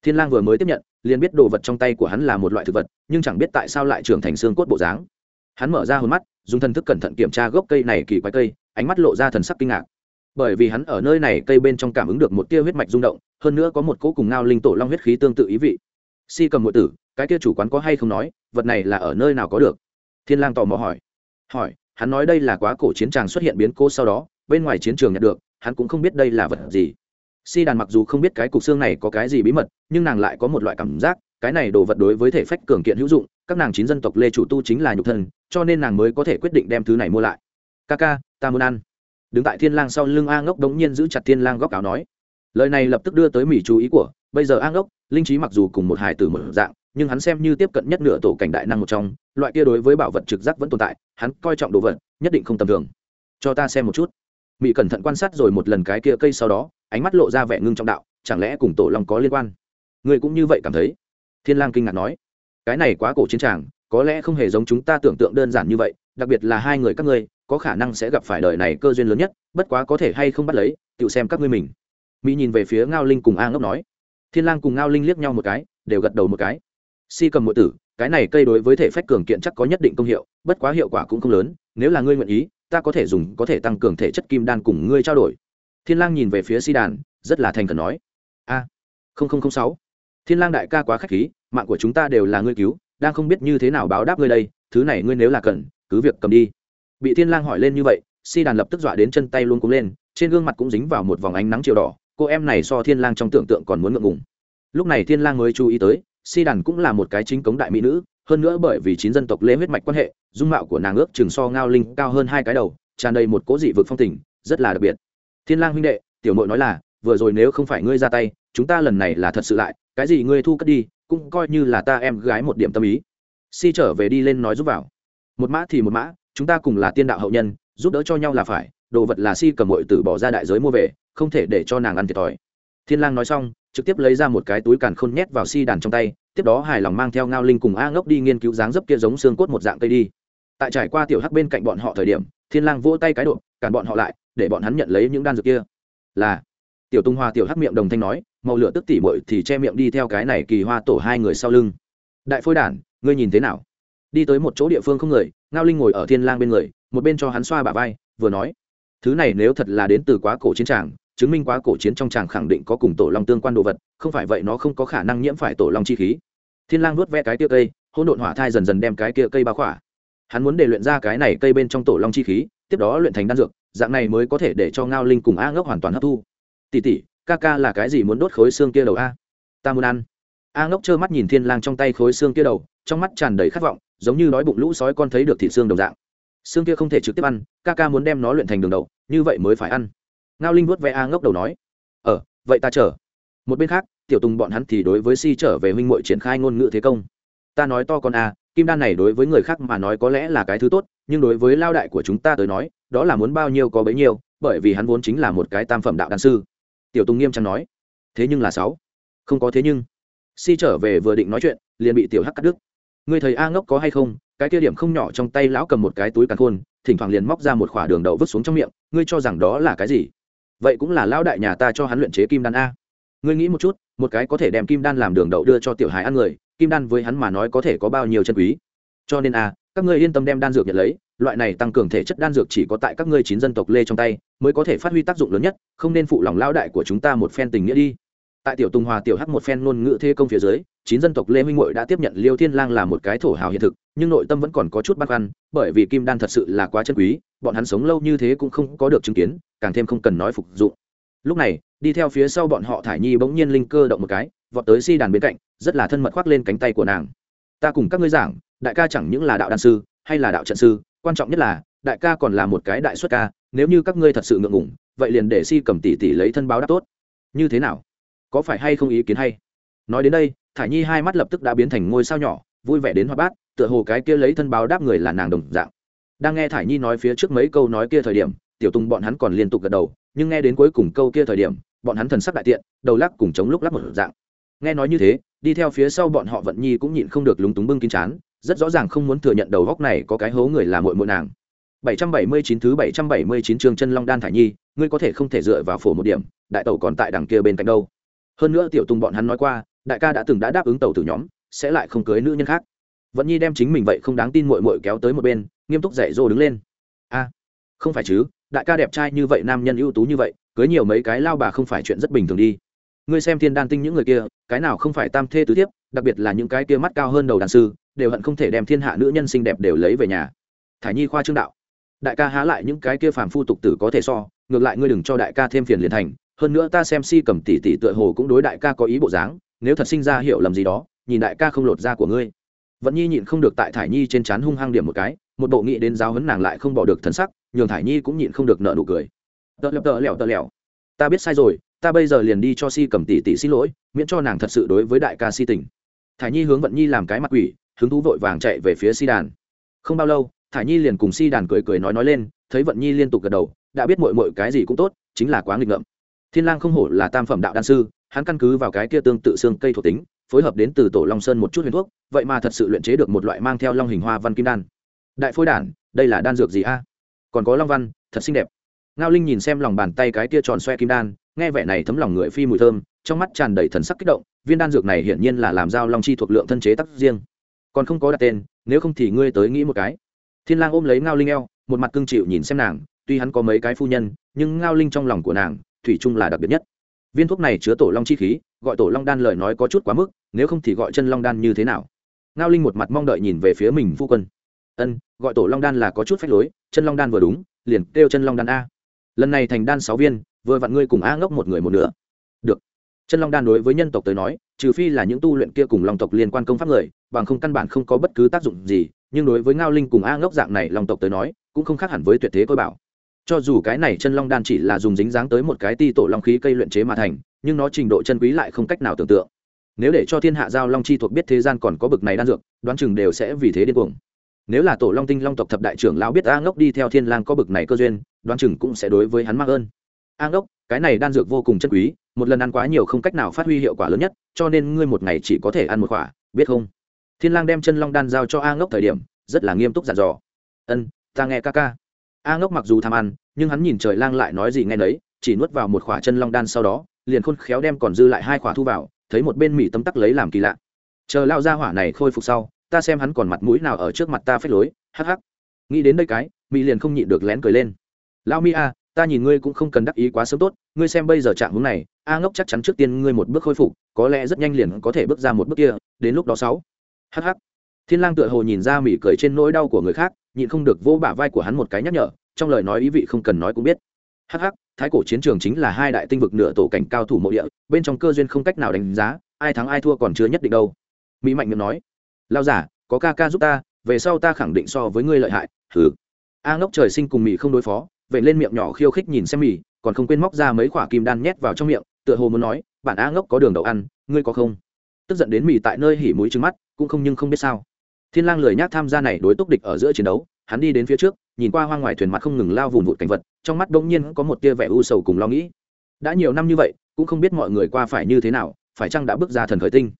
Thiên lang vừa mới tiếp nhận, liền biết đồ vật trong tay của hắn là một loại thực vật, nhưng chẳng biết tại sao lại trưởng thành xương cốt bộ dáng. Hắn mở ra hồn mắt, dùng thần thức cẩn thận kiểm tra gốc cây này kỳ quái cây, ánh mắt lộ ra thần sắc kinh ngạc. Bởi vì hắn ở nơi này cây bên trong cảm ứng được một tia huyết mạch rung động, hơn nữa có một cỗ cùng ngao linh tổ long huyết khí tương tự ý vị. Si cầm ngụy tử, cái kia chủ quán có hay không nói, vật này là ở nơi nào có được? Thiên lang tò mò hỏi. Hỏi, hắn nói đây là quá cổ chiến tràng xuất hiện biến cố sau đó, bên ngoài chiến trường nhận được, hắn cũng không biết đây là vật gì. Si đàn mặc dù không biết cái cục xương này có cái gì bí mật, nhưng nàng lại có một loại cảm giác, cái này đồ vật đối với thể phách cường kiện hữu dụng, các nàng chín dân tộc lê chủ tu chính là nhục thân, cho nên nàng mới có thể quyết định đem thứ này mua lại. Ca ca, ta muốn ăn. Đứng tại thiên lang sau lưng a ngốc đống nhiên giữ chặt thiên lang góc áo nói. Lời này lập tức đưa tới mỹ chú ý của, bây giờ a ngốc, linh trí mặc dù cùng một hài tử một dạng nhưng hắn xem như tiếp cận nhất nửa tổ cảnh đại năng một trong, loại kia đối với bảo vật trực giác vẫn tồn tại, hắn coi trọng đồ vật, nhất định không tầm thường. Cho ta xem một chút. Mỹ cẩn thận quan sát rồi một lần cái kia cây sau đó, ánh mắt lộ ra vẻ ngưng trong đạo, chẳng lẽ cùng tổ long có liên quan? Người cũng như vậy cảm thấy. Thiên lang kinh ngạc nói. Cái này quá cổ chiến tràng, có lẽ không hề giống chúng ta tưởng tượng đơn giản như vậy, đặc biệt là hai người các ngươi, có khả năng sẽ gặp phải đời này cơ duyên lớn nhất, bất quá có thể hay không bắt lấy tự xem các ngươi mình. Mỹ nhìn về phía ngao linh cùng a ngốc nói. Thiên lang cùng ngao linh liếc nhau một cái, đều gật đầu một cái si cầm mọi tử, cái này cây đối với thể phách cường kiện chắc có nhất định công hiệu, bất quá hiệu quả cũng không lớn, nếu là ngươi nguyện ý, ta có thể dùng, có thể tăng cường thể chất kim đan cùng ngươi trao đổi. Thiên lang nhìn về phía si đàn, rất là thành khẩn nói. A, không không không sáu. Thiên lang đại ca quá khách khí, mạng của chúng ta đều là ngươi cứu, đang không biết như thế nào báo đáp ngươi đây, thứ này ngươi nếu là cần, cứ việc cầm đi. Bị thiên lang hỏi lên như vậy, si đàn lập tức dọa đến chân tay luôn cúng lên, trên gương mặt cũng dính vào một vòng ánh nắng chiều đỏ, cô em này so thiên lang trong tưởng tượng còn muốn ngượng ngùng. Lúc này thiên lang mới chú ý tới si đàn cũng là một cái chính cống đại mỹ nữ, hơn nữa bởi vì chín dân tộc lễ huyết mạch quan hệ, dung mạo của nàng ước chừng so ngao linh cao hơn hai cái đầu, tràn đầy một cố dị vực phong tình, rất là đặc biệt. Thiên lang huynh đệ, tiểu mội nói là, vừa rồi nếu không phải ngươi ra tay, chúng ta lần này là thật sự lại, cái gì ngươi thu cất đi, cũng coi như là ta em gái một điểm tâm ý. Si trở về đi lên nói giúp vào. Một mã thì một mã, chúng ta cùng là tiên đạo hậu nhân, giúp đỡ cho nhau là phải, đồ vật là si cầm mội tử bỏ ra đại giới mua về, không thể để cho nàng ăn thiệt thòi. Thiên lang nói xong trực tiếp lấy ra một cái túi càn khôn nhét vào si đàn trong tay, tiếp đó hài lòng mang theo ngao linh cùng a ngốc đi nghiên cứu dáng dấp kia giống xương cốt một dạng cây đi. Tại trải qua tiểu hắc bên cạnh bọn họ thời điểm, thiên lang vỗ tay cái độ, cản bọn họ lại, để bọn hắn nhận lấy những đan dược kia. Là, tiểu tung hoa tiểu hắc miệng đồng thanh nói, màu lửa tức tỉ muội thì che miệng đi theo cái này kỳ hoa tổ hai người sau lưng. Đại phôi đản, ngươi nhìn thế nào? Đi tới một chỗ địa phương không người, ngao linh ngồi ở thiên lang bên người, một bên cho hắn xoa bả vai, vừa nói, thứ này nếu thật là đến từ quá cổ chiến tràng chứng minh quá cổ chiến trong tràng khẳng định có cùng tổ long tương quan đồ vật, không phải vậy nó không có khả năng nhiễm phải tổ long chi khí. Thiên lang nuốt ve cái kia cây, hỗn độn hỏa thai dần dần đem cái kia cây bao khỏa. Hắn muốn để luyện ra cái này cây bên trong tổ long chi khí, tiếp đó luyện thành đan dược, dạng này mới có thể để cho ngao linh cùng a ngốc hoàn toàn hấp thu. Tỷ tỷ, ca ca là cái gì muốn đốt khối xương kia đầu a? Ta muốn ăn. A ngốc trơ mắt nhìn thiên lang trong tay khối xương kia đầu, trong mắt tràn đầy khát vọng, giống như đói bụng lũ sói con thấy được thịt xương đồng dạng. Xương kia không thể trực tiếp ăn, ca ca muốn đem nó luyện thành đường đầu, như vậy mới phải ăn ngao linh vuốt ve a ngốc đầu nói ờ vậy ta chờ. Một bên khác, tiểu tùng bọn hắn thì đối với si trở về huynh muội triển khai ngôn ngữ thế công. Ta nói to con a, kim đan này đối với người khác mà nói có lẽ là cái thứ tốt, nhưng đối với lao đại của chúng ta tới nói, đó là muốn bao nhiêu có bấy nhiêu, bởi vì hắn vốn chính là một cái tam phẩm đạo đan sư. Tiểu tùng nghiêm trang nói, thế nhưng là sáu. Không có thế nhưng. Si trở về vừa định nói chuyện, liền bị tiểu hắc cắt đứt. Người thầy a ngốc có hay không? Cái kia điểm không nhỏ trong tay lão cầm một cái túi càn khôn, thỉnh thoảng liền móc ra một khỏa đường đậu vứt xuống trong miệng, ngươi cho rằng đó là cái gì? Vậy cũng là lão đại nhà ta cho hắn luyện chế kim đan a. Ngươi nghĩ một chút, một cái có thể đem kim đan làm đường đậu đưa cho tiểu hài ăn người, kim đan với hắn mà nói có thể có bao nhiêu chân quý? Cho nên a, các ngươi yên tâm đem đan dược nhận lấy, loại này tăng cường thể chất đan dược chỉ có tại các ngươi chín dân tộc lê trong tay mới có thể phát huy tác dụng lớn nhất, không nên phụ lòng lão đại của chúng ta một phen tình nghĩa đi. Tại tiểu tùng hòa tiểu hắc một phen ngôn ngữ thế công phía dưới chín dân tộc lê minh Ngụy đã tiếp nhận liêu thiên lang là một cái thổ hào hiện thực, nhưng nội tâm vẫn còn có chút băn khoăn, bởi vì kim đan thật sự là quá chân quý, bọn hắn sống lâu như thế cũng không có được chứng kiến, càng thêm không cần nói phục dụng. Lúc này, đi theo phía sau bọn họ thải nhi bỗng nhiên linh cơ động một cái, vọt tới si đàn bên cạnh, rất là thân mật khoác lên cánh tay của nàng. Ta cùng các ngươi giảng, đại ca chẳng những là đạo đan sư, hay là đạo trận sư, quan trọng nhất là, đại ca còn là một cái đại xuất ca, nếu như các ngươi thật sự ngượng ngủng vậy liền để si cầm tỷ tỷ lấy thân báo đáp tốt. Như thế nào? Có phải hay không ý kiến hay? Nói đến đây thải nhi hai mắt lập tức đã biến thành ngôi sao nhỏ, vui vẻ đến hoa bát, tựa hồ cái kia lấy thân báo đáp người là nàng đồng dạng. Đang nghe thải nhi nói phía trước mấy câu nói kia thời điểm, tiểu tùng bọn hắn còn liên tục gật đầu, nhưng nghe đến cuối cùng câu kia thời điểm, bọn hắn thần sắc đại tiện, đầu lắc cùng chống lúc lắc một dạng. Nghe nói như thế, đi theo phía sau bọn họ vận nhi cũng nhịn không được lúng túng bưng kín chán, rất rõ ràng không muốn thừa nhận đầu góc này có cái hố người là muội muội nàng. 779 thứ 779 chương chân long đan thải nhi, ngươi có thể không thể dựa vào phổ một điểm, đại tẩu còn tại đằng kia bên cạnh đâu. Hơn nữa tiểu tùng bọn hắn nói qua đại ca đã từng đã đáp ứng tàu tử nhóm, sẽ lại không cưới nữ nhân khác. Vận nhi đem chính mình vậy không đáng tin mội mội kéo tới một bên, nghiêm túc dạy dỗ đứng lên. A, không phải chứ, đại ca đẹp trai như vậy, nam nhân ưu tú như vậy, cưới nhiều mấy cái lao bà không phải chuyện rất bình thường đi. Ngươi xem thiên đan tinh những người kia, cái nào không phải tam thê tứ tiếp đặc biệt là những cái kia mắt cao hơn đầu đàn sư, đều hận không thể đem thiên hạ nữ nhân xinh đẹp đều lấy về nhà. Thải nhi khoa trương đạo. Đại ca há lại những cái kia phàm phu tục tử có thể so, ngược lại ngươi đừng cho đại ca thêm phiền liền thành, hơn nữa ta xem si cầm tỷ tỷ tựa hồ cũng đối đại ca có ý bộ dáng nếu thật sinh ra hiểu lầm gì đó, nhìn đại ca không lột da của ngươi. Vẫn nhi nhịn không được tại thải nhi trên trán hung hăng điểm một cái, một bộ nghĩ đến giáo hấn nàng lại không bỏ được thần sắc, nhường thải nhi cũng nhịn không được nợ nụ cười. Tợ lẹo tợ lẹo tợ lẹo. Ta biết sai rồi, ta bây giờ liền đi cho si cầm tỷ tỷ xin lỗi, miễn cho nàng thật sự đối với đại ca si tình. Thải nhi hướng vận nhi làm cái mặt quỷ, hứng thú vội vàng chạy về phía si đàn. Không bao lâu, thải nhi liền cùng si đàn cười cười nói nói lên, thấy vận nhi liên tục gật đầu, đã biết mội mội cái gì cũng tốt, chính là quá nghịch ngợm. Thiên lang không hổ là tam phẩm đạo đan sư hắn căn cứ vào cái kia tương tự xương cây thuộc tính, phối hợp đến từ tổ long sơn một chút huyền thuốc, vậy mà thật sự luyện chế được một loại mang theo long hình hoa văn kim đan. Đại phôi đản, đây là đan dược gì a? Còn có long văn, thật xinh đẹp. Ngao linh nhìn xem lòng bàn tay cái kia tròn xoe kim đan, nghe vẻ này thấm lòng người phi mùi thơm, trong mắt tràn đầy thần sắc kích động, viên đan dược này hiển nhiên là làm giao long chi thuộc lượng thân chế tác riêng. Còn không có đặt tên, nếu không thì ngươi tới nghĩ một cái. Thiên lang ôm lấy ngao linh eo, một mặt cương chịu nhìn xem nàng, tuy hắn có mấy cái phu nhân, nhưng ngao linh trong lòng của nàng, thủy chung là đặc biệt nhất viên thuốc này chứa tổ long chi khí, gọi tổ long đan lời nói có chút quá mức, nếu không thì gọi chân long đan như thế nào? Ngao linh một mặt mong đợi nhìn về phía mình phu quân. Ân, gọi tổ long đan là có chút phách lối, chân long đan vừa đúng, liền kêu chân long đan a. Lần này thành đan sáu viên, vừa vặn ngươi cùng a ngốc một người một nửa. Được. Chân long đan đối với nhân tộc tới nói, trừ phi là những tu luyện kia cùng long tộc liên quan công pháp người, bằng không căn bản không có bất cứ tác dụng gì, nhưng đối với ngao linh cùng a ngốc dạng này long tộc tới nói, cũng không khác hẳn với tuyệt thế cơ bảo cho dù cái này chân long đan chỉ là dùng dính dáng tới một cái ti tổ long khí cây luyện chế mà thành, nhưng nó trình độ chân quý lại không cách nào tưởng tượng. Nếu để cho thiên hạ giao long chi thuộc biết thế gian còn có bực này đan dược, đoán chừng đều sẽ vì thế điên cuồng. Nếu là tổ long tinh long tộc thập đại trưởng lão biết a ngốc đi theo thiên lang có bực này cơ duyên, đoán chừng cũng sẽ đối với hắn mắc ơn. A ngốc, cái này đan dược vô cùng chân quý, một lần ăn quá nhiều không cách nào phát huy hiệu quả lớn nhất, cho nên ngươi một ngày chỉ có thể ăn một quả, biết không? Thiên lang đem chân long đan giao cho a ngốc thời điểm, rất là nghiêm túc dặn dò. Ân, ta nghe ca ca a ngốc mặc dù tham ăn, nhưng hắn nhìn trời lang lại nói gì nghe nấy, chỉ nuốt vào một khỏa chân long đan sau đó, liền khôn khéo đem còn dư lại hai khỏa thu vào, thấy một bên mỹ tâm tắc lấy làm kỳ lạ. Chờ lao ra hỏa này khôi phục sau, ta xem hắn còn mặt mũi nào ở trước mặt ta phép lối, hắc hắc. Nghĩ đến đây cái mỹ liền không nhịn được lén cười lên. Lao mi a, ta nhìn ngươi cũng không cần đắc ý quá sớm tốt, ngươi xem bây giờ trạng hướng này, a ngốc chắc chắn trước tiên ngươi một bước khôi phục, có lẽ rất nhanh liền có thể bước ra một bước kia, đến lúc đó sáu. Hắc hắc. thiên lang tựa hồ nhìn ra mỉ cười trên nỗi đau của người khác nhịn không được vỗ bả vai của hắn một cái nhắc nhở, trong lời nói ý vị không cần nói cũng biết. Hh thái cổ chiến trường chính là hai đại tinh vực nửa tổ cảnh cao thủ mộ địa, bên trong cơ duyên không cách nào đánh giá, ai thắng ai thua còn chưa nhất định đâu. Mỹ mạnh miệng nói lao giả, có ca ca giúp ta, về sau ta khẳng định so với ngươi lợi hại. Thử a ngốc trời sinh cùng mỹ không đối phó vậy lên miệng nhỏ khiêu khích nhìn xem mì còn không quên móc ra mấy quả kim đan nhét vào trong miệng, tựa hồ muốn nói bản a ngốc có đường đậu ăn, ngươi có không? Tức giận đến mì tại nơi hỉ mũi trứng mắt, cũng không nhưng không biết sao thiên lang lười nhác tham gia này đối túc địch ở giữa chiến đấu, hắn đi đến phía trước, nhìn qua hoang ngoài thuyền mặt không ngừng lao vùng vụt cảnh vật, trong mắt bỗng nhiên có một tia vẻ u sầu cùng lo nghĩ. Đã nhiều năm như vậy, cũng không biết mọi người qua phải như thế nào, phải chăng đã bước ra thần khởi tinh?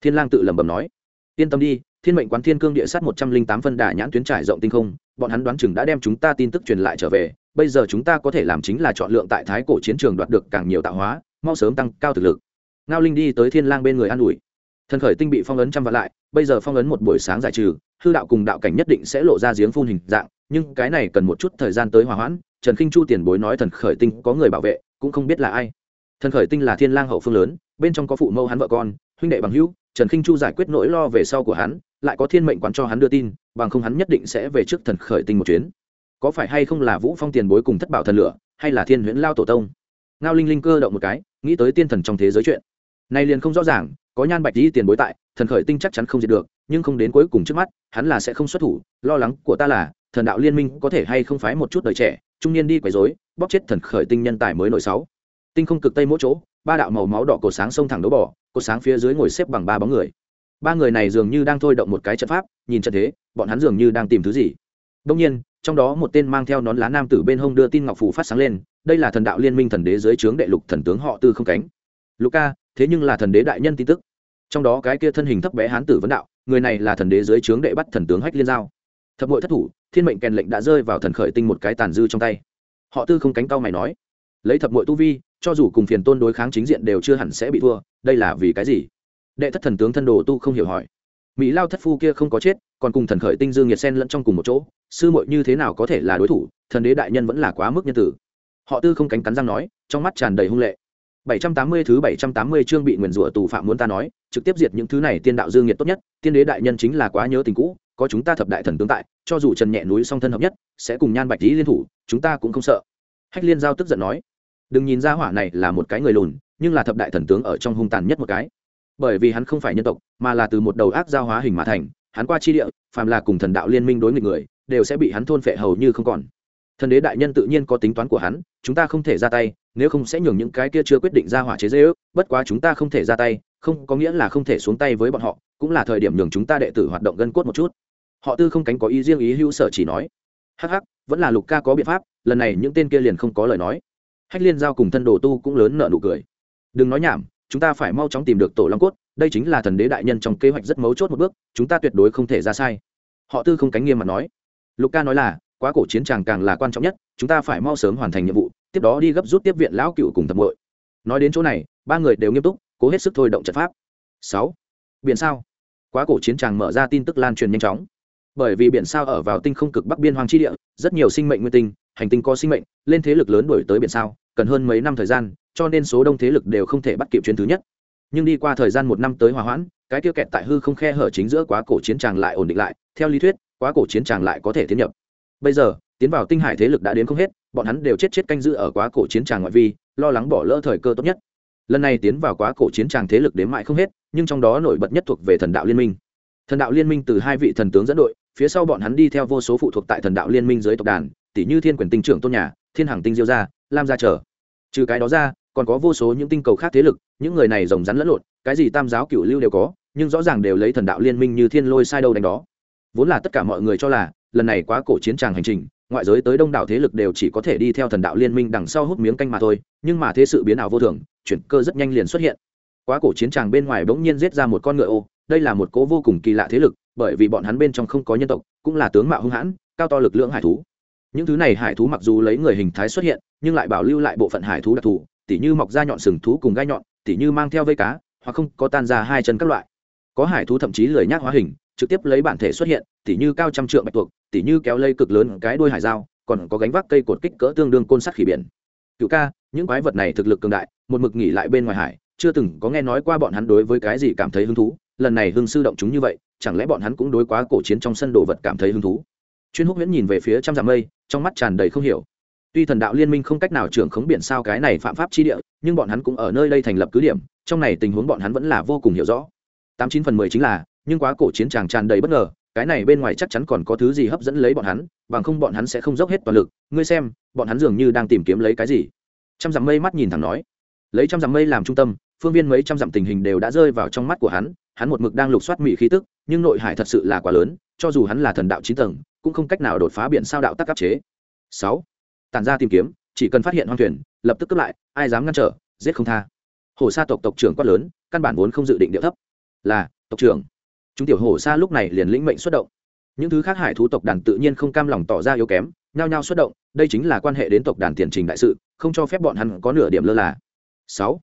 Thiên lang tự lẩm bẩm nói. Yên tâm đi, thiên mệnh quán thiên cương địa sát một trăm linh tám phân đà nhãn tuyến trải rộng tinh không, bọn hắn đoán chừng đã đem chúng ta tin tức truyền lại trở về, bây giờ chúng ta có thể làm chính là chọn lượng tại thái cổ chiến trường đoạt được càng nhiều tạo hóa, mau sớm tăng cao thực lực. Ngao linh đi tới thiên lang bên người an ủi thần khởi tinh bị phong ấn trăm vạn lại, bây giờ phong ấn một buổi sáng giải trừ, hư đạo cùng đạo cảnh nhất định sẽ lộ ra giếng phun hình dạng, nhưng cái này cần một chút thời gian tới hòa hoãn. Trần khinh chu tiền bối nói thần khởi tinh có người bảo vệ, cũng không biết là ai. Thần khởi tinh là thiên lang hậu phương lớn, bên trong có phụ mẫu hắn vợ con, huynh đệ bằng hữu. Trần khinh chu giải quyết nỗi lo về sau của hắn, lại có thiên mệnh quán cho hắn đưa tin, bằng không hắn nhất định sẽ về trước thần khởi tinh một chuyến. Có phải hay không là vũ phong tiền bối cùng thất bảo thần lửa, hay là thiên huyễn lao tổ tông? Ngao linh linh cơ động một cái, nghĩ tới tiên thần trong thế giới chuyện này liền không rõ ràng, có nhan bạch đi tiền bối tại, thần khởi tinh chắc chắn không diệt được, nhưng không đến cuối cùng trước mắt, hắn là sẽ không xuất thủ, lo lắng của ta là, thần đạo liên minh có thể hay không phái một chút đời trẻ, trung niên đi quấy rối, bóp chết thần khởi tinh nhân tài mới nổi sáu. Tinh không cực tây mỗi chỗ, ba đạo màu máu đỏ cổ sáng sông thẳng đấu bỏ cổ sáng phía dưới ngồi xếp bằng ba bóng người. Ba người này dường như đang thôi động một cái trận pháp, nhìn trận thế, bọn hắn dường như đang tìm thứ gì. Đông nhiên, trong đó một tên mang theo nón lá nam tử bên hông đưa tin ngọc phủ phát sáng lên, đây là thần đạo liên minh thần đế dưới trướng đệ lục thần tướng họ tư không cánh. Luca thế nhưng là thần đế đại nhân tin tức. Trong đó cái kia thân hình thấp bé hán tử vấn đạo, người này là thần đế dưới trướng đệ bắt thần tướng hách liên giao. Thập hội thất thủ, thiên mệnh kèn lệnh đã rơi vào thần khởi tinh một cái tàn dư trong tay. Họ tư không cánh cao mày nói, lấy thập hội tu vi, cho dù cùng phiền tôn đối kháng chính diện đều chưa hẳn sẽ bị thua, đây là vì cái gì? Đệ thất thần tướng thân đồ tu không hiểu hỏi. Mỹ lao thất phu kia không có chết, còn cùng thần khởi tinh dương nhiệt sen lẫn trong cùng một chỗ, sư muội như thế nào có thể là đối thủ, thần đế đại nhân vẫn là quá mức nhân tử. Họ tư không cánh cắn răng nói, trong mắt tràn đầy hung lệ. 780 thứ 780 chương bị nguyền rủa tù phạm muốn ta nói, trực tiếp diệt những thứ này tiên đạo dương nhiệt tốt nhất, tiên đế đại nhân chính là quá nhớ tình cũ, có chúng ta thập đại thần tướng tại, cho dù Trần nhẹ núi song thân hợp nhất, sẽ cùng Nhan Bạch Lý liên thủ, chúng ta cũng không sợ. Hách Liên giao tức giận nói, đừng nhìn ra hỏa này là một cái người lùn, nhưng là thập đại thần tướng ở trong hung tàn nhất một cái. Bởi vì hắn không phải nhân tộc, mà là từ một đầu ác giao hóa hình mà thành, hắn qua chi địa, phàm là cùng thần đạo liên minh đối nghịch người, đều sẽ bị hắn thôn phệ hầu như không còn thần đế đại nhân tự nhiên có tính toán của hắn chúng ta không thể ra tay nếu không sẽ nhường những cái kia chưa quyết định ra hỏa chế dễ ước, bất quá chúng ta không thể ra tay, không có nghĩa là không thể xuống tay với bọn họ, cũng là thời điểm nhường chúng ta đệ tử hoạt động gân cốt một chút. Họ tư không cánh có ý riêng ý hữu sở chỉ nói. Hắc hắc, vẫn là lục ca có biện pháp, lần này những tên kia liền không có lời nói. Hách liên giao cùng thân đồ tu cũng lớn nợ nụ cười. Đừng nói nhảm, chúng ta phải mau chóng tìm được tổ long cốt, đây chính là thần đế đại nhân trong kế hoạch rất mấu chốt một bước, chúng ta tuyệt đối không thể ra sai. Họ tư không cánh nghiêm mà nói. Lục ca nói là, quá cổ chiến tràng càng là quan trọng nhất, chúng ta phải mau sớm hoàn thành nhiệm vụ tiếp đó đi gấp rút tiếp viện lão cựu cùng thập muội. Nói đến chỗ này, ba người đều nghiêm túc, cố hết sức thôi động trận pháp. Sáu. Biển sao? Quá cổ chiến tràng mở ra tin tức lan truyền nhanh chóng. Bởi vì biển sao ở vào tinh không cực bắc biên hoang chi địa, rất nhiều sinh mệnh nguyên tinh, hành tinh có sinh mệnh, lên thế lực lớn đổi tới biển sao, cần hơn mấy năm thời gian, cho nên số đông thế lực đều không thể bắt kịp chuyến thứ nhất. Nhưng đi qua thời gian một năm tới hòa hoãn, cái tiêu kẹt tại hư không khe hở chính giữa quá cổ chiến tràng lại ổn định lại, theo lý thuyết, quá cổ chiến tràng lại có thể tiến nhập. Bây giờ, tiến vào tinh hải thế lực đã đến không hết bọn hắn đều chết chết canh giữ ở quá cổ chiến tràng ngoại vi, lo lắng bỏ lỡ thời cơ tốt nhất. Lần này tiến vào quá cổ chiến tràng thế lực đến mãi không hết, nhưng trong đó nổi bật nhất thuộc về thần đạo liên minh. Thần đạo liên minh từ hai vị thần tướng dẫn đội, phía sau bọn hắn đi theo vô số phụ thuộc tại thần đạo liên minh dưới tộc đàn tỷ như thiên quyền tinh trưởng tôn nhà, thiên hàng tinh diêu gia, lam gia trở. Trừ cái đó ra, còn có vô số những tinh cầu khác thế lực, những người này rồng rắn lẫn lộn, cái gì tam giáo cựu lưu đều có, nhưng rõ ràng đều lấy thần đạo liên minh như thiên lôi sai đâu đánh đó. Vốn là tất cả mọi người cho là, lần này quá cổ chiến tràng hành trình ngoại giới tới đông đảo thế lực đều chỉ có thể đi theo thần đạo liên minh đằng sau hút miếng canh mà thôi, nhưng mà thế sự biến ảo vô thường, chuyển cơ rất nhanh liền xuất hiện. Quá cổ chiến tràng bên ngoài bỗng nhiên giết ra một con ngựa ô, đây là một cố vô cùng kỳ lạ thế lực, bởi vì bọn hắn bên trong không có nhân tộc, cũng là tướng mạo hung hãn, cao to lực lượng hải thú. Những thứ này hải thú mặc dù lấy người hình thái xuất hiện, nhưng lại bảo lưu lại bộ phận hải thú đặc thù, tỉ như mọc ra nhọn sừng thú cùng gai nhọn, tỉ như mang theo vây cá, hoặc không có tan ra hai chân các loại. Có hải thú thậm chí lười nhác hóa hình trực tiếp lấy bản thể xuất hiện, tỉ như cao trăm trượng bạch tuộc, tỉ như kéo lây cực lớn cái đuôi hải dao, còn có gánh vác cây cột kích cỡ tương đương côn sắt khỉ biển. Cựu ca, những quái vật này thực lực cường đại, một mực nghỉ lại bên ngoài hải, chưa từng có nghe nói qua bọn hắn đối với cái gì cảm thấy hứng thú, lần này hưng sư động chúng như vậy, chẳng lẽ bọn hắn cũng đối quá cổ chiến trong sân đồ vật cảm thấy hứng thú? Chuyên húc viễn nhìn về phía trăm dặm mây, trong mắt tràn đầy không hiểu. Tuy thần đạo liên minh không cách nào trưởng khống biển sao cái này phạm pháp chi địa, nhưng bọn hắn cũng ở nơi đây thành lập cứ điểm, trong này tình huống bọn hắn vẫn là vô cùng hiểu rõ. Tám chín phần mười chính là nhưng quá cổ chiến tràng tràn đầy bất ngờ, cái này bên ngoài chắc chắn còn có thứ gì hấp dẫn lấy bọn hắn, bằng không bọn hắn sẽ không dốc hết toàn lực. Ngươi xem, bọn hắn dường như đang tìm kiếm lấy cái gì? Trăm dặm mây mắt nhìn thẳng nói. Lấy trăm dặm mây làm trung tâm, phương viên mấy trăm dặm tình hình đều đã rơi vào trong mắt của hắn hắn một mực đang lục soát mỹ khí tức, nhưng nội hải thật sự là quá lớn, cho dù hắn là thần đạo chín tầng, cũng không cách nào đột phá biển sao đạo tắc áp chế. Sáu, tản ra tìm kiếm, chỉ cần phát hiện hoang thuyền, lập tức cướp lại, ai dám ngăn trở, giết không tha. Hồ sa tộc tộc trưởng quát lớn, căn bản vốn không dự định điệu thấp. Là, tộc trưởng chúng tiểu hồ xa lúc này liền lĩnh mệnh xuất động. Những thứ khác hải thú tộc đàn tự nhiên không cam lòng tỏ ra yếu kém, nhao nhao xuất động, đây chính là quan hệ đến tộc đàn tiền trình đại sự, không cho phép bọn hắn có nửa điểm lơ là. Sáu,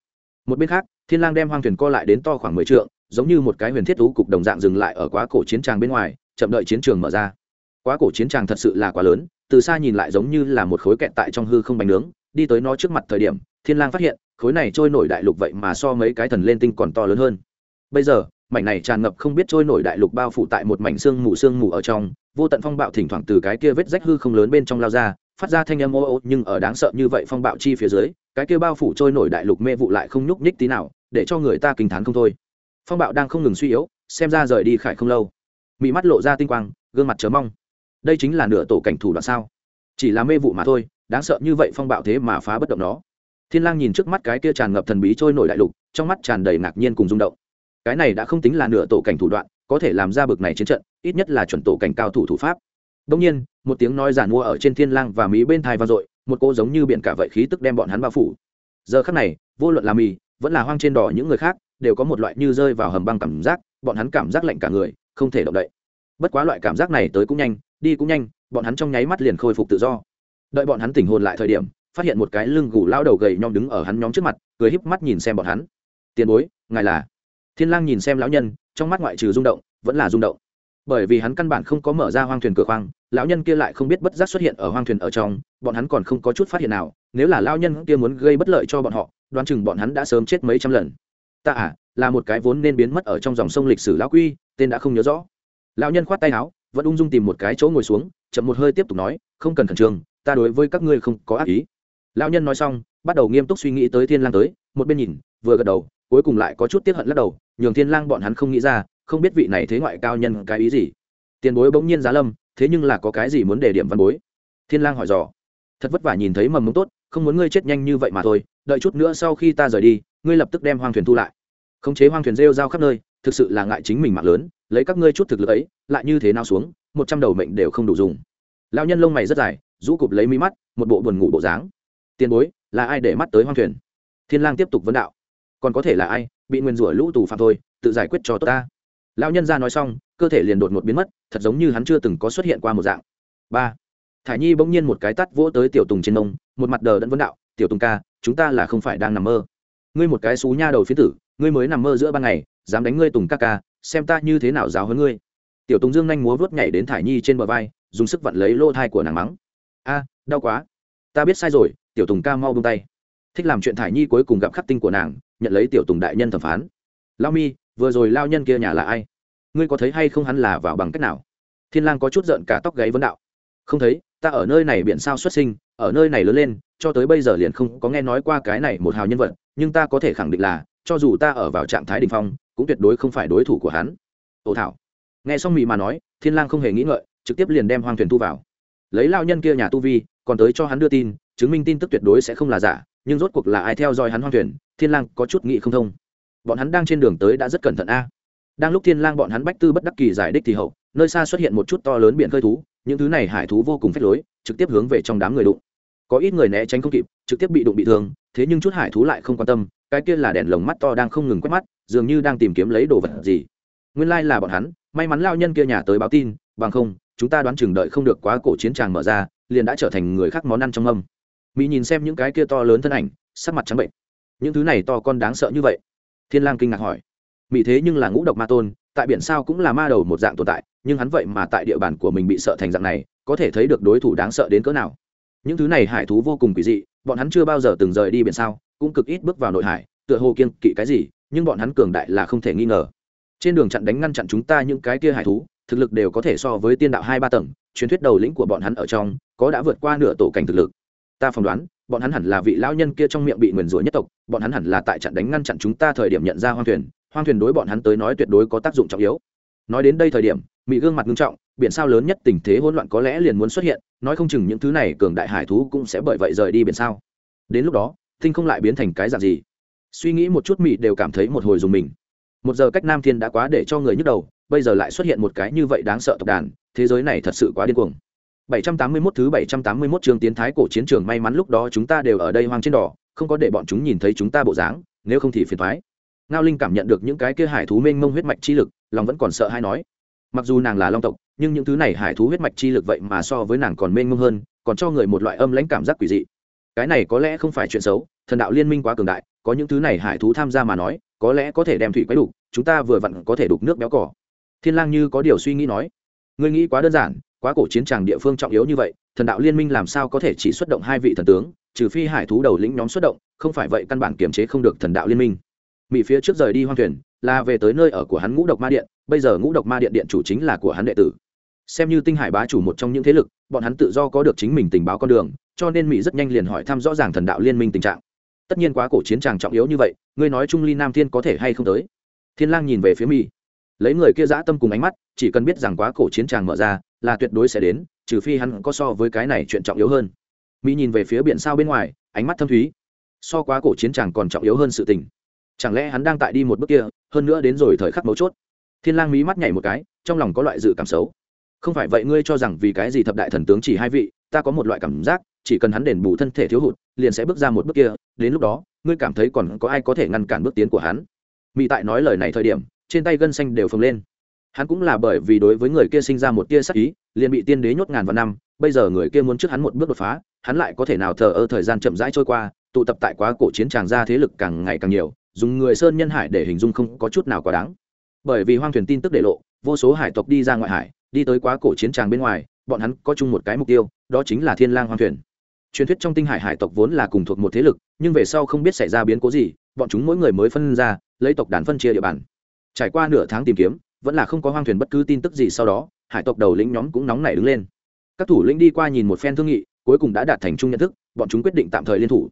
một bên khác, thiên lang đem hoang thuyền co lại đến to khoảng mười trượng, giống như một cái huyền thiết thú cục đồng dạng dừng lại ở quá cổ chiến tràng bên ngoài, chậm đợi chiến trường mở ra. Quá cổ chiến tràng thật sự là quá lớn, từ xa nhìn lại giống như là một khối kẹt tại trong hư không bánh nướng, đi tới nó trước mặt thời điểm, thiên lang phát hiện, khối này trôi nổi đại lục vậy mà so mấy cái thần lên tinh còn to lớn hơn. Bây giờ mảnh này tràn ngập không biết trôi nổi đại lục bao phủ tại một mảnh xương mù xương mù ở trong, vô tận phong bạo thỉnh thoảng từ cái kia vết rách hư không lớn bên trong lao ra, phát ra thanh âm ô ô, nhưng ở đáng sợ như vậy phong bạo chi phía dưới, cái kia bao phủ trôi nổi đại lục mê vụ lại không nhúc nhích tí nào, để cho người ta kinh thán không thôi. Phong bạo đang không ngừng suy yếu, xem ra rời đi khải không lâu. Mỹ mắt lộ ra tinh quang, gương mặt chớ mong. Đây chính là nửa tổ cảnh thủ đoạn sao? Chỉ là mê vụ mà thôi, đáng sợ như vậy phong bạo thế mà phá bất động nó. Thiên lang nhìn trước mắt cái kia tràn ngập thần bí trôi nổi đại lục, trong mắt tràn đầy ngạc nhiên cùng rung động cái này đã không tính là nửa tổ cảnh thủ đoạn, có thể làm ra bực này chiến trận, ít nhất là chuẩn tổ cảnh cao thủ thủ pháp. Đông nhiên, một tiếng nói giản mua ở trên thiên lang và mỹ bên thai vang dội, một cô giống như biển cả vậy khí tức đem bọn hắn bao phủ. Giờ khắc này, vô luận là mì, vẫn là hoang trên đỏ những người khác, đều có một loại như rơi vào hầm băng cảm giác, bọn hắn cảm giác lạnh cả người, không thể động đậy. Bất quá loại cảm giác này tới cũng nhanh, đi cũng nhanh, bọn hắn trong nháy mắt liền khôi phục tự do. Đợi bọn hắn tỉnh hồn lại thời điểm, phát hiện một cái lưng gù lao đầu gầy nhom đứng ở hắn nhóm trước mặt, cười híp mắt nhìn xem bọn hắn. Tiền bối, ngài là thiên lang nhìn xem lão nhân, trong mắt ngoại trừ rung động, vẫn là rung động. Bởi vì hắn căn bản không có mở ra hoang thuyền cửa khoang, lão nhân kia lại không biết bất giác xuất hiện ở hoang thuyền ở trong, bọn hắn còn không có chút phát hiện nào, nếu là lão nhân kia muốn gây bất lợi cho bọn họ, đoán chừng bọn hắn đã sớm chết mấy trăm lần. Ta à là một cái vốn nên biến mất ở trong dòng sông lịch sử lão quy, tên đã không nhớ rõ. Lão nhân khoát tay áo, vẫn ung dung tìm một cái chỗ ngồi xuống, chậm một hơi tiếp tục nói, không cần khẩn trương, ta đối với các ngươi không có ác ý. Lão nhân nói xong, bắt đầu nghiêm túc suy nghĩ tới thiên lang tới, một bên nhìn, vừa gật đầu, cuối cùng lại có chút tiếc hận lắc đầu nhường thiên lang bọn hắn không nghĩ ra, không biết vị này thế ngoại cao nhân cái ý gì. Tiền bối bỗng nhiên giá lâm, thế nhưng là có cái gì muốn đề điểm văn bối? Thiên lang hỏi dò. Thật vất vả nhìn thấy mầm mống tốt, không muốn ngươi chết nhanh như vậy mà thôi, đợi chút nữa sau khi ta rời đi, ngươi lập tức đem hoang thuyền thu lại. Khống chế hoang thuyền rêu rao khắp nơi, thực sự là ngại chính mình mạng lớn, lấy các ngươi chút thực lực ấy, lại như thế nào xuống, một trăm đầu mệnh đều không đủ dùng. Lão nhân lông mày rất dài, rũ cụp lấy mí mắt, một bộ buồn ngủ bộ dáng. Tiền bối, là ai để mắt tới hoang thuyền? Thiên lang tiếp tục vấn đạo. Còn có thể là ai? Bị nguyên rủa lũ tù phạm thôi, tự giải quyết cho tốt ta. Lão nhân ra nói xong, cơ thể liền đột ngột biến mất, thật giống như hắn chưa từng có xuất hiện qua một dạng. Ba. Thải nhi bỗng nhiên một cái tắt vỗ tới tiểu tùng trên nông một mặt đờ đẫn vấn đạo, tiểu tùng ca, chúng ta là không phải đang nằm mơ. Ngươi một cái xú nha đầu phía tử, ngươi mới nằm mơ giữa ban ngày, dám đánh ngươi tùng ca ca, xem ta như thế nào giáo hơn ngươi. Tiểu tùng dương nhanh múa vớt nhảy đến thải nhi trên bờ vai, dùng sức vặn lấy lô thai của nàng mắng. A, đau quá. Ta biết sai rồi, tiểu tùng ca mau bông tay. Thích làm chuyện thải nhi cuối cùng gặp khắc tinh của nàng nhận lấy tiểu tùng đại nhân thẩm phán. Lao mi, vừa rồi lao nhân kia nhà là ai? Ngươi có thấy hay không hắn là vào bằng cách nào? Thiên lang có chút giận cả tóc gáy vấn đạo. Không thấy, ta ở nơi này biển sao xuất sinh, ở nơi này lớn lên, cho tới bây giờ liền không có nghe nói qua cái này một hào nhân vật, nhưng ta có thể khẳng định là, cho dù ta ở vào trạng thái đỉnh phong, cũng tuyệt đối không phải đối thủ của hắn. Ồ thảo. Nghe xong mị mà nói, thiên lang không hề nghĩ ngợi, trực tiếp liền đem hoang thuyền thu vào. Lấy lao nhân kia nhà tu vi, còn tới cho hắn đưa tin, chứng minh tin tức tuyệt đối sẽ không là giả nhưng rốt cuộc là ai theo dõi hắn hoang thuyền, thiên lang có chút nghĩ không thông. Bọn hắn đang trên đường tới đã rất cẩn thận a. Đang lúc thiên lang bọn hắn bách tư bất đắc kỳ giải đích thì hậu, nơi xa xuất hiện một chút to lớn biển khơi thú, những thứ này hải thú vô cùng phách lối, trực tiếp hướng về trong đám người đụng. Có ít người né tránh không kịp, trực tiếp bị đụng bị thương, thế nhưng chút hải thú lại không quan tâm, cái kia là đèn lồng mắt to đang không ngừng quét mắt, dường như đang tìm kiếm lấy đồ vật gì. Nguyên lai like là bọn hắn, may mắn lao nhân kia nhà tới báo tin, bằng không, chúng ta đoán chừng đợi không được quá cổ chiến tràng mở ra, liền đã trở thành người khác món ăn trong âm mỹ nhìn xem những cái kia to lớn thân ảnh, sắc mặt trắng bệnh. Những thứ này to con đáng sợ như vậy? Thiên lang kinh ngạc hỏi. Mỹ thế nhưng là ngũ độc ma tôn, tại biển sao cũng là ma đầu một dạng tồn tại, nhưng hắn vậy mà tại địa bàn của mình bị sợ thành dạng này, có thể thấy được đối thủ đáng sợ đến cỡ nào. Những thứ này hải thú vô cùng quỷ dị, bọn hắn chưa bao giờ từng rời đi biển sao, cũng cực ít bước vào nội hải, tựa hồ kiên kỵ cái gì, nhưng bọn hắn cường đại là không thể nghi ngờ. Trên đường chặn đánh ngăn chặn chúng ta những cái kia hải thú, thực lực đều có thể so với tiên đạo hai ba tầng, truyền thuyết đầu lĩnh của bọn hắn ở trong, có đã vượt qua nửa tổ cảnh thực lực ta phỏng đoán, bọn hắn hẳn là vị lão nhân kia trong miệng bị nguyền rủa nhất tộc, bọn hắn hẳn là tại trận đánh ngăn chặn chúng ta thời điểm nhận ra hoang thuyền hoang thuyền đối bọn hắn tới nói tuyệt đối có tác dụng trọng yếu. Nói đến đây thời điểm mỹ gương mặt nghiêm trọng, biển sao lớn nhất tình thế hỗn loạn có lẽ liền muốn xuất hiện, nói không chừng những thứ này cường đại hải thú cũng sẽ bởi vậy rời đi biển sao. Đến lúc đó, Thinh không lại biến thành cái dạng gì? Suy nghĩ một chút mỹ đều cảm thấy một hồi dùng mình. Một giờ cách nam thiên đã quá để cho người nhức đầu, bây giờ lại xuất hiện một cái như vậy đáng sợ tộc đàn, thế giới này thật sự quá điên cuồng. 781 thứ 781 trường tiến thái cổ chiến trường may mắn lúc đó chúng ta đều ở đây hoang trên đỏ, không có để bọn chúng nhìn thấy chúng ta bộ dáng, nếu không thì phiền toái. ngao linh cảm nhận được những cái kia hải thú mênh mông huyết mạch chi lực, lòng vẫn còn sợ hãi nói. Mặc dù nàng là long tộc, nhưng những thứ này hải thú huyết mạch chi lực vậy mà so với nàng còn mênh mông hơn, còn cho người một loại âm lãnh cảm giác quỷ dị. Cái này có lẽ không phải chuyện xấu, thần đạo liên minh quá cường đại, có những thứ này hải thú tham gia mà nói, có lẽ có thể đem thủy quấy đủ, chúng ta vừa vặn có thể đục nước béo cỏ. Thiên lang như có điều suy nghĩ nói. Ngươi nghĩ quá đơn giản quá cổ chiến tràng địa phương trọng yếu như vậy, thần đạo liên minh làm sao có thể chỉ xuất động hai vị thần tướng, trừ phi hải thú đầu lĩnh nhóm xuất động, không phải vậy căn bản kiểm chế không được thần đạo liên minh. Mỹ phía trước rời đi hoang thuyền, là về tới nơi ở của hắn ngũ độc ma điện, bây giờ ngũ độc ma điện điện chủ chính là của hắn đệ tử. Xem như tinh hải bá chủ một trong những thế lực, bọn hắn tự do có được chính mình tình báo con đường, cho nên mỹ rất nhanh liền hỏi thăm rõ ràng thần đạo liên minh tình trạng. Tất nhiên quá cổ chiến tràng trọng yếu như vậy, ngươi nói trung ly nam thiên có thể hay không tới? Thiên lang nhìn về phía mỹ lấy người kia dã tâm cùng ánh mắt, chỉ cần biết rằng quá cổ chiến tràng mở ra là tuyệt đối sẽ đến, trừ phi hắn có so với cái này chuyện trọng yếu hơn. Mỹ nhìn về phía biển sao bên ngoài, ánh mắt thâm thúy. So quá cổ chiến tràng còn trọng yếu hơn sự tình. Chẳng lẽ hắn đang tại đi một bước kia, hơn nữa đến rồi thời khắc mấu chốt? Thiên lang mỹ mắt nhảy một cái, trong lòng có loại dự cảm xấu. Không phải vậy ngươi cho rằng vì cái gì thập đại thần tướng chỉ hai vị, ta có một loại cảm giác, chỉ cần hắn đền bù thân thể thiếu hụt, liền sẽ bước ra một bước kia, đến lúc đó, ngươi cảm thấy còn có ai có thể ngăn cản bước tiến của hắn? Mỹ tại nói lời này thời điểm, trên tay gân xanh đều phồng lên hắn cũng là bởi vì đối với người kia sinh ra một tia sắc ý, liền bị tiên đế nhốt ngàn vạn năm, bây giờ người kia muốn trước hắn một bước đột phá, hắn lại có thể nào thờ ơ thời gian chậm rãi trôi qua, tụ tập tại quá cổ chiến tràng ra thế lực càng ngày càng nhiều, dùng người sơn nhân hải để hình dung không có chút nào quá đáng. Bởi vì hoang thuyền tin tức để lộ, vô số hải tộc đi ra ngoại hải, đi tới quá cổ chiến tràng bên ngoài, bọn hắn có chung một cái mục tiêu, đó chính là thiên lang hoang thuyền. Truyền thuyết trong tinh hải hải tộc vốn là cùng thuộc một thế lực, nhưng về sau không biết xảy ra biến cố gì, bọn chúng mỗi người mới phân ra, lấy tộc đàn phân chia địa bàn. Trải qua nửa tháng tìm kiếm vẫn là không có hoang thuyền bất cứ tin tức gì sau đó, hải tộc đầu lĩnh nhóm cũng nóng nảy đứng lên. Các thủ lĩnh đi qua nhìn một phen thương nghị, cuối cùng đã đạt thành chung nhận thức, bọn chúng quyết định tạm thời liên thủ.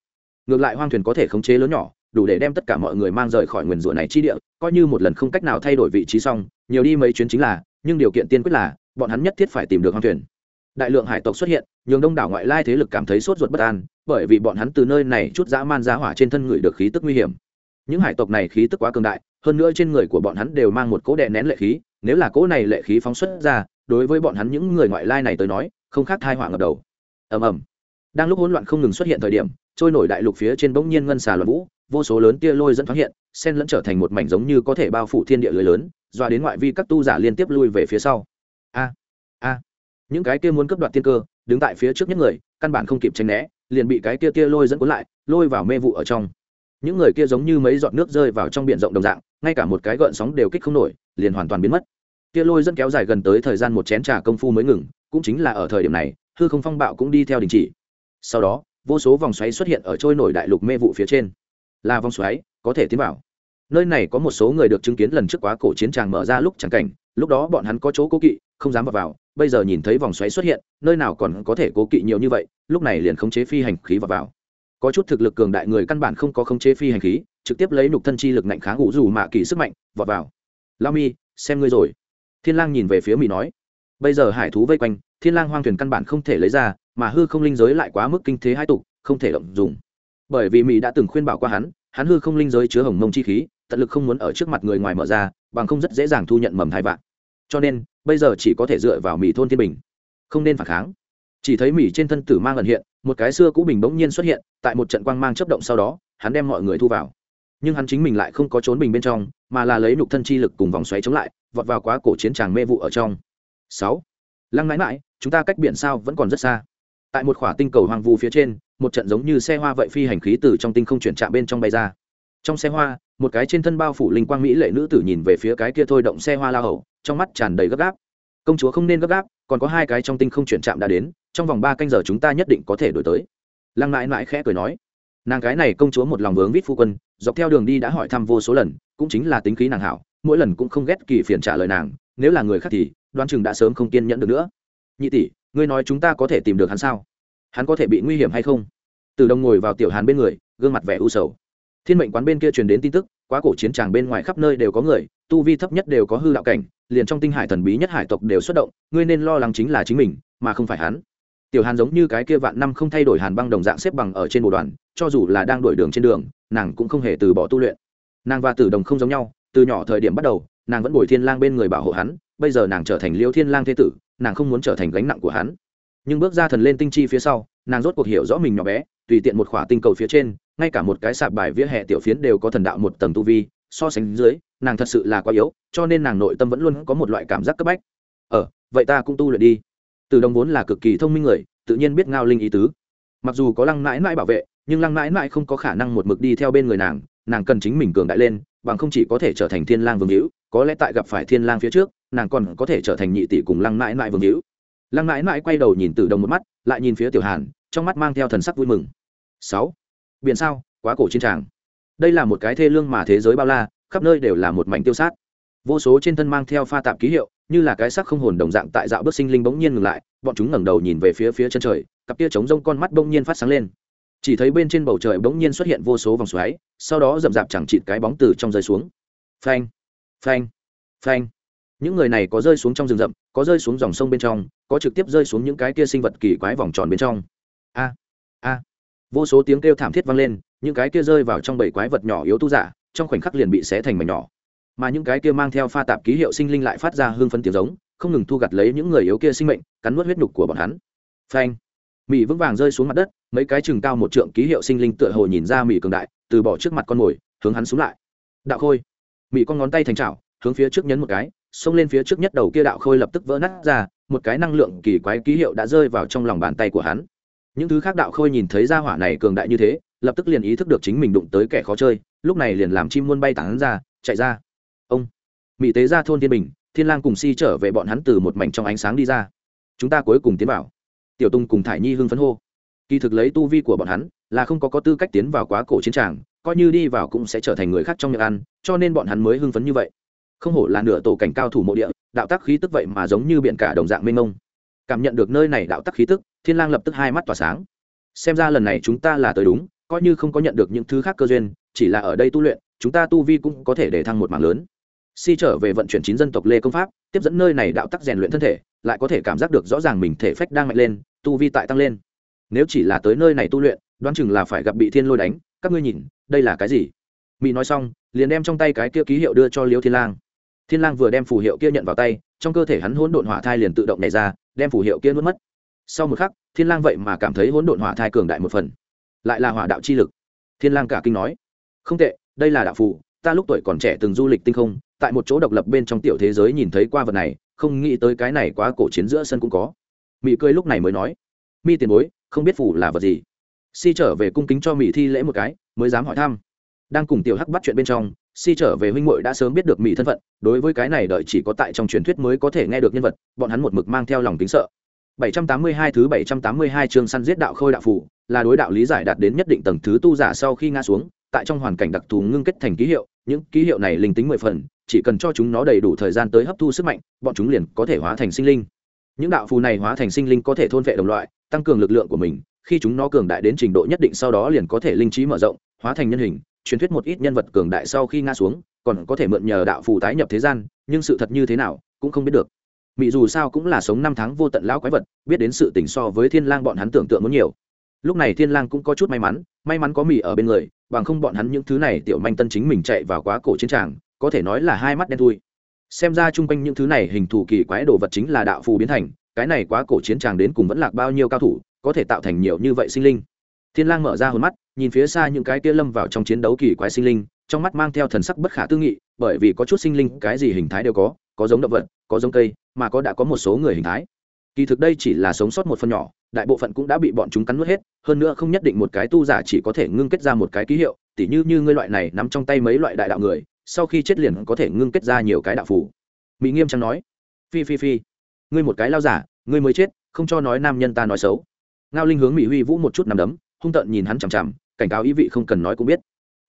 Ngược lại hoang thuyền có thể khống chế lớn nhỏ, đủ để đem tất cả mọi người mang rời khỏi nguyền rủa này chi địa, coi như một lần không cách nào thay đổi vị trí xong, nhiều đi mấy chuyến chính là, nhưng điều kiện tiên quyết là, bọn hắn nhất thiết phải tìm được hoang thuyền. Đại lượng hải tộc xuất hiện, nhường đông đảo ngoại lai thế lực cảm thấy sốt ruột bất an, bởi vì bọn hắn từ nơi này chút dã man giá hỏa trên thân người được khí tức nguy hiểm. Những hải tộc này khí tức quá cường đại hơn nữa trên người của bọn hắn đều mang một cỗ đè nén lệ khí, nếu là cỗ này lệ khí phóng xuất ra, đối với bọn hắn những người ngoại lai này tới nói, không khác thai hỏa ngập đầu. Ầm ầm. Đang lúc hỗn loạn không ngừng xuất hiện thời điểm, trôi nổi đại lục phía trên bỗng nhiên ngân xà loạn vũ, vô số lớn tia lôi dẫn thoáng hiện sen lẫn trở thành một mảnh giống như có thể bao phủ thiên địa lưới lớn, doa đến ngoại vi các tu giả liên tiếp lui về phía sau. A a. Những cái kia muốn cướp đoạt tiên cơ, đứng tại phía trước nhất người, căn bản không kịp tranh né, liền bị cái kia tia lôi dẫn cuốn lại, lôi vào mê vụ ở trong. Những người kia giống như mấy giọt nước rơi vào trong biển rộng đồng dạng ngay cả một cái gợn sóng đều kích không nổi liền hoàn toàn biến mất. Tia lôi dẫn kéo dài gần tới thời gian một chén trà công phu mới ngừng cũng chính là ở thời điểm này hư không phong bạo cũng đi theo đình chỉ. Sau đó vô số vòng xoáy xuất hiện ở trôi nổi đại lục mê vụ phía trên. Là vòng xoáy có thể tiến vào. Nơi này có một số người được chứng kiến lần trước quá cổ chiến tràng mở ra lúc chẳng cảnh lúc đó bọn hắn có chỗ cố kỵ không dám vào, vào bây giờ nhìn thấy vòng xoáy xuất hiện nơi nào còn có thể cố kỵ nhiều như vậy lúc này liền khống chế phi hành khí vào, vào. Có chút thực lực cường đại người căn bản không có khống chế phi hành khí trực tiếp lấy nhục thân chi lực ngạnh kháng ủ dù mạ kỳ sức mạnh, vọt vào. Lao mi, xem ngươi rồi. Thiên lang nhìn về phía mỹ nói. Bây giờ hải thú vây quanh, thiên lang hoang thuyền căn bản không thể lấy ra, mà hư không linh giới lại quá mức kinh thế hai tục, không thể động dùng. Bởi vì mỹ đã từng khuyên bảo qua hắn hắn hư không linh giới chứa hồng mông chi khí, tận lực không muốn ở trước mặt người ngoài mở ra, bằng không rất dễ dàng thu nhận mầm thai vạn. Cho nên, bây giờ chỉ có thể dựa vào mỹ thôn thiên bình. Không nên phản kháng. Chỉ thấy mỹ trên thân tử mang ẩn hiện, một cái xưa cũ bình bỗng nhiên xuất hiện, tại một trận quang mang chấp động sau đó, hắn đem mọi người thu vào nhưng hắn chính mình lại không có trốn bình bên trong, mà là lấy nục thân chi lực cùng vòng xoáy chống lại, vọt vào quá cổ chiến tràng mê vụ ở trong. Sáu. Lăng mãi mãi, chúng ta cách biển sao vẫn còn rất xa. Tại một khỏa tinh cầu hoang vu phía trên, một trận giống như xe hoa vậy phi hành khí từ trong tinh không chuyển chạm bên trong bay ra. Trong xe hoa, một cái trên thân bao phủ linh quang mỹ lệ nữ tử nhìn về phía cái kia thôi động xe hoa la hầu, trong mắt tràn đầy gấp gáp. Công chúa không nên gấp gáp, còn có hai cái trong tinh không chuyển chạm đã đến, trong vòng ba canh giờ chúng ta nhất định có thể đổi tới. Lăng mãi mãi khẽ cười nói nàng cái này công chúa một lòng vướng vít phu quân, dọc theo đường đi đã hỏi thăm vô số lần, cũng chính là tính khí nàng hảo, mỗi lần cũng không ghét kỳ phiền trả lời nàng, nếu là người khác thì đoan chừng đã sớm không kiên nhẫn được nữa. Nhị tỷ, ngươi nói chúng ta có thể tìm được hắn sao? Hắn có thể bị nguy hiểm hay không? Từ đông ngồi vào tiểu hàn bên người, gương mặt vẻ u sầu. Thiên mệnh quán bên kia truyền đến tin tức, quá cổ chiến tràng bên ngoài khắp nơi đều có người, tu vi thấp nhất đều có hư đạo cảnh, liền trong tinh hải thần bí nhất hải tộc đều xuất động, ngươi nên lo lắng chính là chính mình, mà không phải hắn tiểu hàn giống như cái kia vạn năm không thay đổi hàn băng đồng dạng xếp bằng ở trên bộ đoàn, cho dù là đang đổi đường trên đường, nàng cũng không hề từ bỏ tu luyện. Nàng và tử đồng không giống nhau, từ nhỏ thời điểm bắt đầu, nàng vẫn bồi thiên lang bên người bảo hộ hắn, bây giờ nàng trở thành liêu thiên lang thế tử, nàng không muốn trở thành gánh nặng của hắn. Nhưng bước ra thần lên tinh chi phía sau, nàng rốt cuộc hiểu rõ mình nhỏ bé, tùy tiện một khỏa tinh cầu phía trên, ngay cả một cái sạp bài vỉa hè tiểu phiến đều có thần đạo một tầng tu vi, so sánh dưới, nàng thật sự là quá yếu, cho nên nàng nội tâm vẫn luôn có một loại cảm giác cấp bách. Ờ vậy ta cũng tu luyện đi từ đồng vốn là cực kỳ thông minh người, tự nhiên biết ngao linh ý tứ. Mặc dù có lăng mãi mãi bảo vệ, nhưng lăng mãi mãi không có khả năng một mực đi theo bên người nàng nàng cần chính mình cường đại lên, bằng không chỉ có thể trở thành thiên lang vương hữu, có lẽ tại gặp phải thiên lang phía trước, nàng còn có thể trở thành nhị tỷ cùng lăng mãi mãi vương hữu. Lăng mãi mãi quay đầu nhìn từ đồng một mắt, lại nhìn phía tiểu hàn, trong mắt mang theo thần sắc vui mừng. Sáu. Biển sao? Quá cổ chiến tràng. Đây là một cái thê lương mà thế giới bao la, khắp nơi đều là một mảnh tiêu sát. Vô số trên thân mang theo pha tạp ký hiệu như là cái sắc không hồn đồng dạng tại dạo bước sinh linh bỗng nhiên ngừng lại, bọn chúng ngẩng đầu nhìn về phía phía chân trời, cặp tia trống rông con mắt bỗng nhiên phát sáng lên. Chỉ thấy bên trên bầu trời bỗng nhiên xuất hiện vô số vòng xoáy, sau đó rậm rạp chẳng chịt cái bóng từ trong rơi xuống. Phanh phanh phanh. Những người này có rơi xuống trong rừng rậm, có rơi xuống dòng sông bên trong, có trực tiếp rơi xuống những cái kia sinh vật kỳ quái vòng tròn bên trong. A a. Vô số tiếng kêu thảm thiết vang lên, những cái kia rơi vào trong bảy quái vật nhỏ yếu tu giả, trong khoảnh khắc liền bị xé thành mảnh nhỏ mà những cái kia mang theo pha tạp ký hiệu sinh linh lại phát ra hương phân tiếng giống, không ngừng thu gặt lấy những người yếu kia sinh mệnh, cắn nuốt huyết nhục của bọn hắn. Phanh! Mỹ vững vàng rơi xuống mặt đất, mấy cái chừng cao một trượng ký hiệu sinh linh tựa hồ nhìn ra mỹ cường đại, từ bỏ trước mặt con mồi, hướng hắn xuống lại. Đạo khôi! Mỹ con ngón tay thành trào hướng phía trước nhấn một cái, xông lên phía trước nhất đầu kia đạo khôi lập tức vỡ nát ra, một cái năng lượng kỳ quái ký hiệu đã rơi vào trong lòng bàn tay của hắn. Những thứ khác đạo khôi nhìn thấy ra hỏa này cường đại như thế, lập tức liền ý thức được chính mình đụng tới kẻ khó chơi, lúc này liền làm chim muôn bay tán ra, chạy ra ông. Mỹ tế ra thôn thiên bình, thiên lang cùng si trở về bọn hắn từ một mảnh trong ánh sáng đi ra. Chúng ta cuối cùng tiến vào. Tiểu tung cùng thải nhi hưng phấn hô. Kỳ thực lấy tu vi của bọn hắn, là không có có tư cách tiến vào quá cổ chiến tràng, coi như đi vào cũng sẽ trở thành người khác trong miệng ăn, cho nên bọn hắn mới hưng phấn như vậy. Không hổ là nửa tổ cảnh cao thủ mộ địa, đạo tắc khí tức vậy mà giống như biển cả đồng dạng mênh mông. Cảm nhận được nơi này đạo tắc khí tức, thiên lang lập tức hai mắt tỏa sáng. Xem ra lần này chúng ta là tới đúng, coi như không có nhận được những thứ khác cơ duyên, chỉ là ở đây tu luyện, chúng ta tu vi cũng có thể để thăng một mảng lớn si trở về vận chuyển chín dân tộc lê công pháp, tiếp dẫn nơi này đạo tắc rèn luyện thân thể, lại có thể cảm giác được rõ ràng mình thể phách đang mạnh lên, tu vi tại tăng lên. Nếu chỉ là tới nơi này tu luyện, đoán chừng là phải gặp bị thiên lôi đánh, các ngươi nhìn, đây là cái gì? Mỹ nói xong, liền đem trong tay cái kia ký hiệu đưa cho liêu thiên lang. Thiên lang vừa đem phù hiệu kia nhận vào tay, trong cơ thể hắn hỗn độn hỏa thai liền tự động nhảy ra, đem phù hiệu kia nuốt mất. Sau một khắc, thiên lang vậy mà cảm thấy hỗn độn hỏa thai cường đại một phần. Lại là hỏa đạo chi lực. Thiên lang cả kinh nói, không tệ, đây là đạo phù, ta lúc tuổi còn trẻ từng du lịch tinh không tại một chỗ độc lập bên trong tiểu thế giới nhìn thấy qua vật này, không nghĩ tới cái này quá cổ chiến giữa sân cũng có. Mỹ cười lúc này mới nói, mi tiền bối, không biết phù là vật gì? Si trở về cung kính cho mỹ thi lễ một cái, mới dám hỏi thăm. Đang cùng tiểu hắc bắt chuyện bên trong, si trở về huynh muội đã sớm biết được mỹ thân phận, đối với cái này đợi chỉ có tại trong truyền thuyết mới có thể nghe được nhân vật, bọn hắn một mực mang theo lòng tính sợ. 782 thứ 782 chương săn giết đạo khôi đạo phù, là đối đạo lý giải đạt đến nhất định tầng thứ tu giả sau khi ngã xuống, tại trong hoàn cảnh đặc thù ngưng kết thành ký hiệu, những ký hiệu này linh tính mười phần chỉ cần cho chúng nó đầy đủ thời gian tới hấp thu sức mạnh, bọn chúng liền có thể hóa thành sinh linh. Những đạo phù này hóa thành sinh linh có thể thôn vệ đồng loại, tăng cường lực lượng của mình, khi chúng nó cường đại đến trình độ nhất định sau đó liền có thể linh trí mở rộng, hóa thành nhân hình, truyền thuyết một ít nhân vật cường đại sau khi ngã xuống, còn có thể mượn nhờ đạo phù tái nhập thế gian, nhưng sự thật như thế nào, cũng không biết được. Mỹ dù sao cũng là sống năm tháng vô tận lão quái vật, biết đến sự tình so với thiên lang bọn hắn tưởng tượng muốn nhiều. Lúc này thiên lang cũng có chút may mắn may mắn có mỹ ở bên người, bằng không bọn hắn những thứ này tiểu manh tân chính mình chạy vào quá cổ chiến tràng có thể nói là hai mắt đen thui. Xem ra chung quanh những thứ này hình thù kỳ quái đồ vật chính là đạo phù biến thành, cái này quá cổ chiến tràng đến cùng vẫn lạc bao nhiêu cao thủ, có thể tạo thành nhiều như vậy sinh linh. Thiên lang mở ra hồn mắt, nhìn phía xa những cái kia lâm vào trong chiến đấu kỳ quái sinh linh, trong mắt mang theo thần sắc bất khả tư nghị, bởi vì có chút sinh linh, cái gì hình thái đều có có giống động vật, có giống cây, mà có đã có một số người hình thái. Kỳ thực đây chỉ là sống sót một phần nhỏ, đại bộ phận cũng đã bị bọn chúng cắn nuốt hết, hơn nữa không nhất định một cái tu giả chỉ có thể ngưng kết ra một cái ký hiệu, tỉ như như ngươi loại này nắm trong tay mấy loại đại đạo người sau khi chết liền có thể ngưng kết ra nhiều cái đạo phủ mỹ nghiêm trang nói, phi phi phi, ngươi một cái lao giả, ngươi mới chết, không cho nói nam nhân ta nói xấu. Ngao linh hướng mỹ huy vũ một chút nằm đấm, hung tợn nhìn hắn chằm chằm, cảnh cáo ý vị không cần nói cũng biết.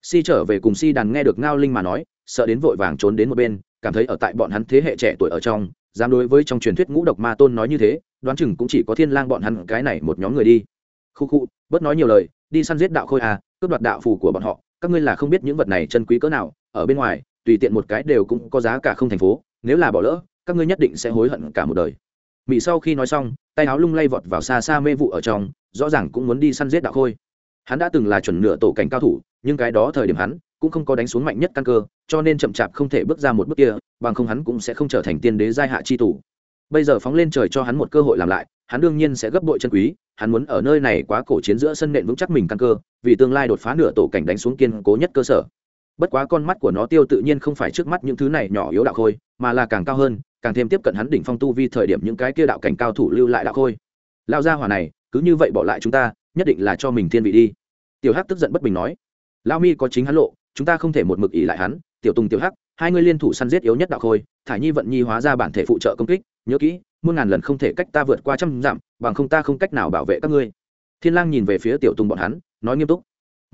Si trở về cùng si đàn nghe được ngao linh mà nói, sợ đến vội vàng trốn đến một bên, cảm thấy ở tại bọn hắn thế hệ trẻ tuổi ở trong, dám đối với trong truyền thuyết ngũ độc ma tôn nói như thế, đoán chừng cũng chỉ có thiên lang bọn hắn cái này một nhóm người đi. Khu khu, bớt nói nhiều lời, đi săn giết đạo khôi à cướp đoạt đạo phù của bọn họ, các ngươi là không biết những vật này chân quý cỡ nào ở bên ngoài, tùy tiện một cái đều cũng có giá cả không thành phố, nếu là bỏ lỡ, các ngươi nhất định sẽ hối hận cả một đời. Mỹ sau khi nói xong, tay áo lung lay vọt vào xa xa mê vụ ở trong, rõ ràng cũng muốn đi săn giết đạo khôi. Hắn đã từng là chuẩn nửa tổ cảnh cao thủ, nhưng cái đó thời điểm hắn cũng không có đánh xuống mạnh nhất căn cơ, cho nên chậm chạp không thể bước ra một bước kia, bằng không hắn cũng sẽ không trở thành tiên đế giai hạ chi tủ bây giờ phóng lên trời cho hắn một cơ hội làm lại, hắn đương nhiên sẽ gấp bội chân quý, hắn muốn ở nơi này quá cổ chiến giữa sân nện vững chắc mình căn cơ, vì tương lai đột phá nửa tổ cảnh đánh xuống kiên cố nhất cơ sở bất quá con mắt của nó tiêu tự nhiên không phải trước mắt những thứ này nhỏ yếu đạo khôi, mà là càng cao hơn, càng thêm tiếp cận hắn đỉnh phong tu vi thời điểm những cái kia đạo cảnh cao thủ lưu lại đạo khôi. Lao ra hỏa này, cứ như vậy bỏ lại chúng ta, nhất định là cho mình thiên vị đi. Tiểu hắc tức giận bất bình nói. Lao mi có chính hắn lộ, chúng ta không thể một mực ỉ lại hắn. Tiểu tùng, tiểu hắc, hai người liên thủ săn giết yếu nhất đạo khôi thả nhi vận nhi hóa ra bản thể phụ trợ công kích, nhớ kỹ, muôn ngàn lần không thể cách ta vượt qua trăm dặm, bằng không ta không cách nào bảo vệ các ngươi. Thiên lang nhìn về phía tiểu tùng bọn hắn, nói nghiêm túc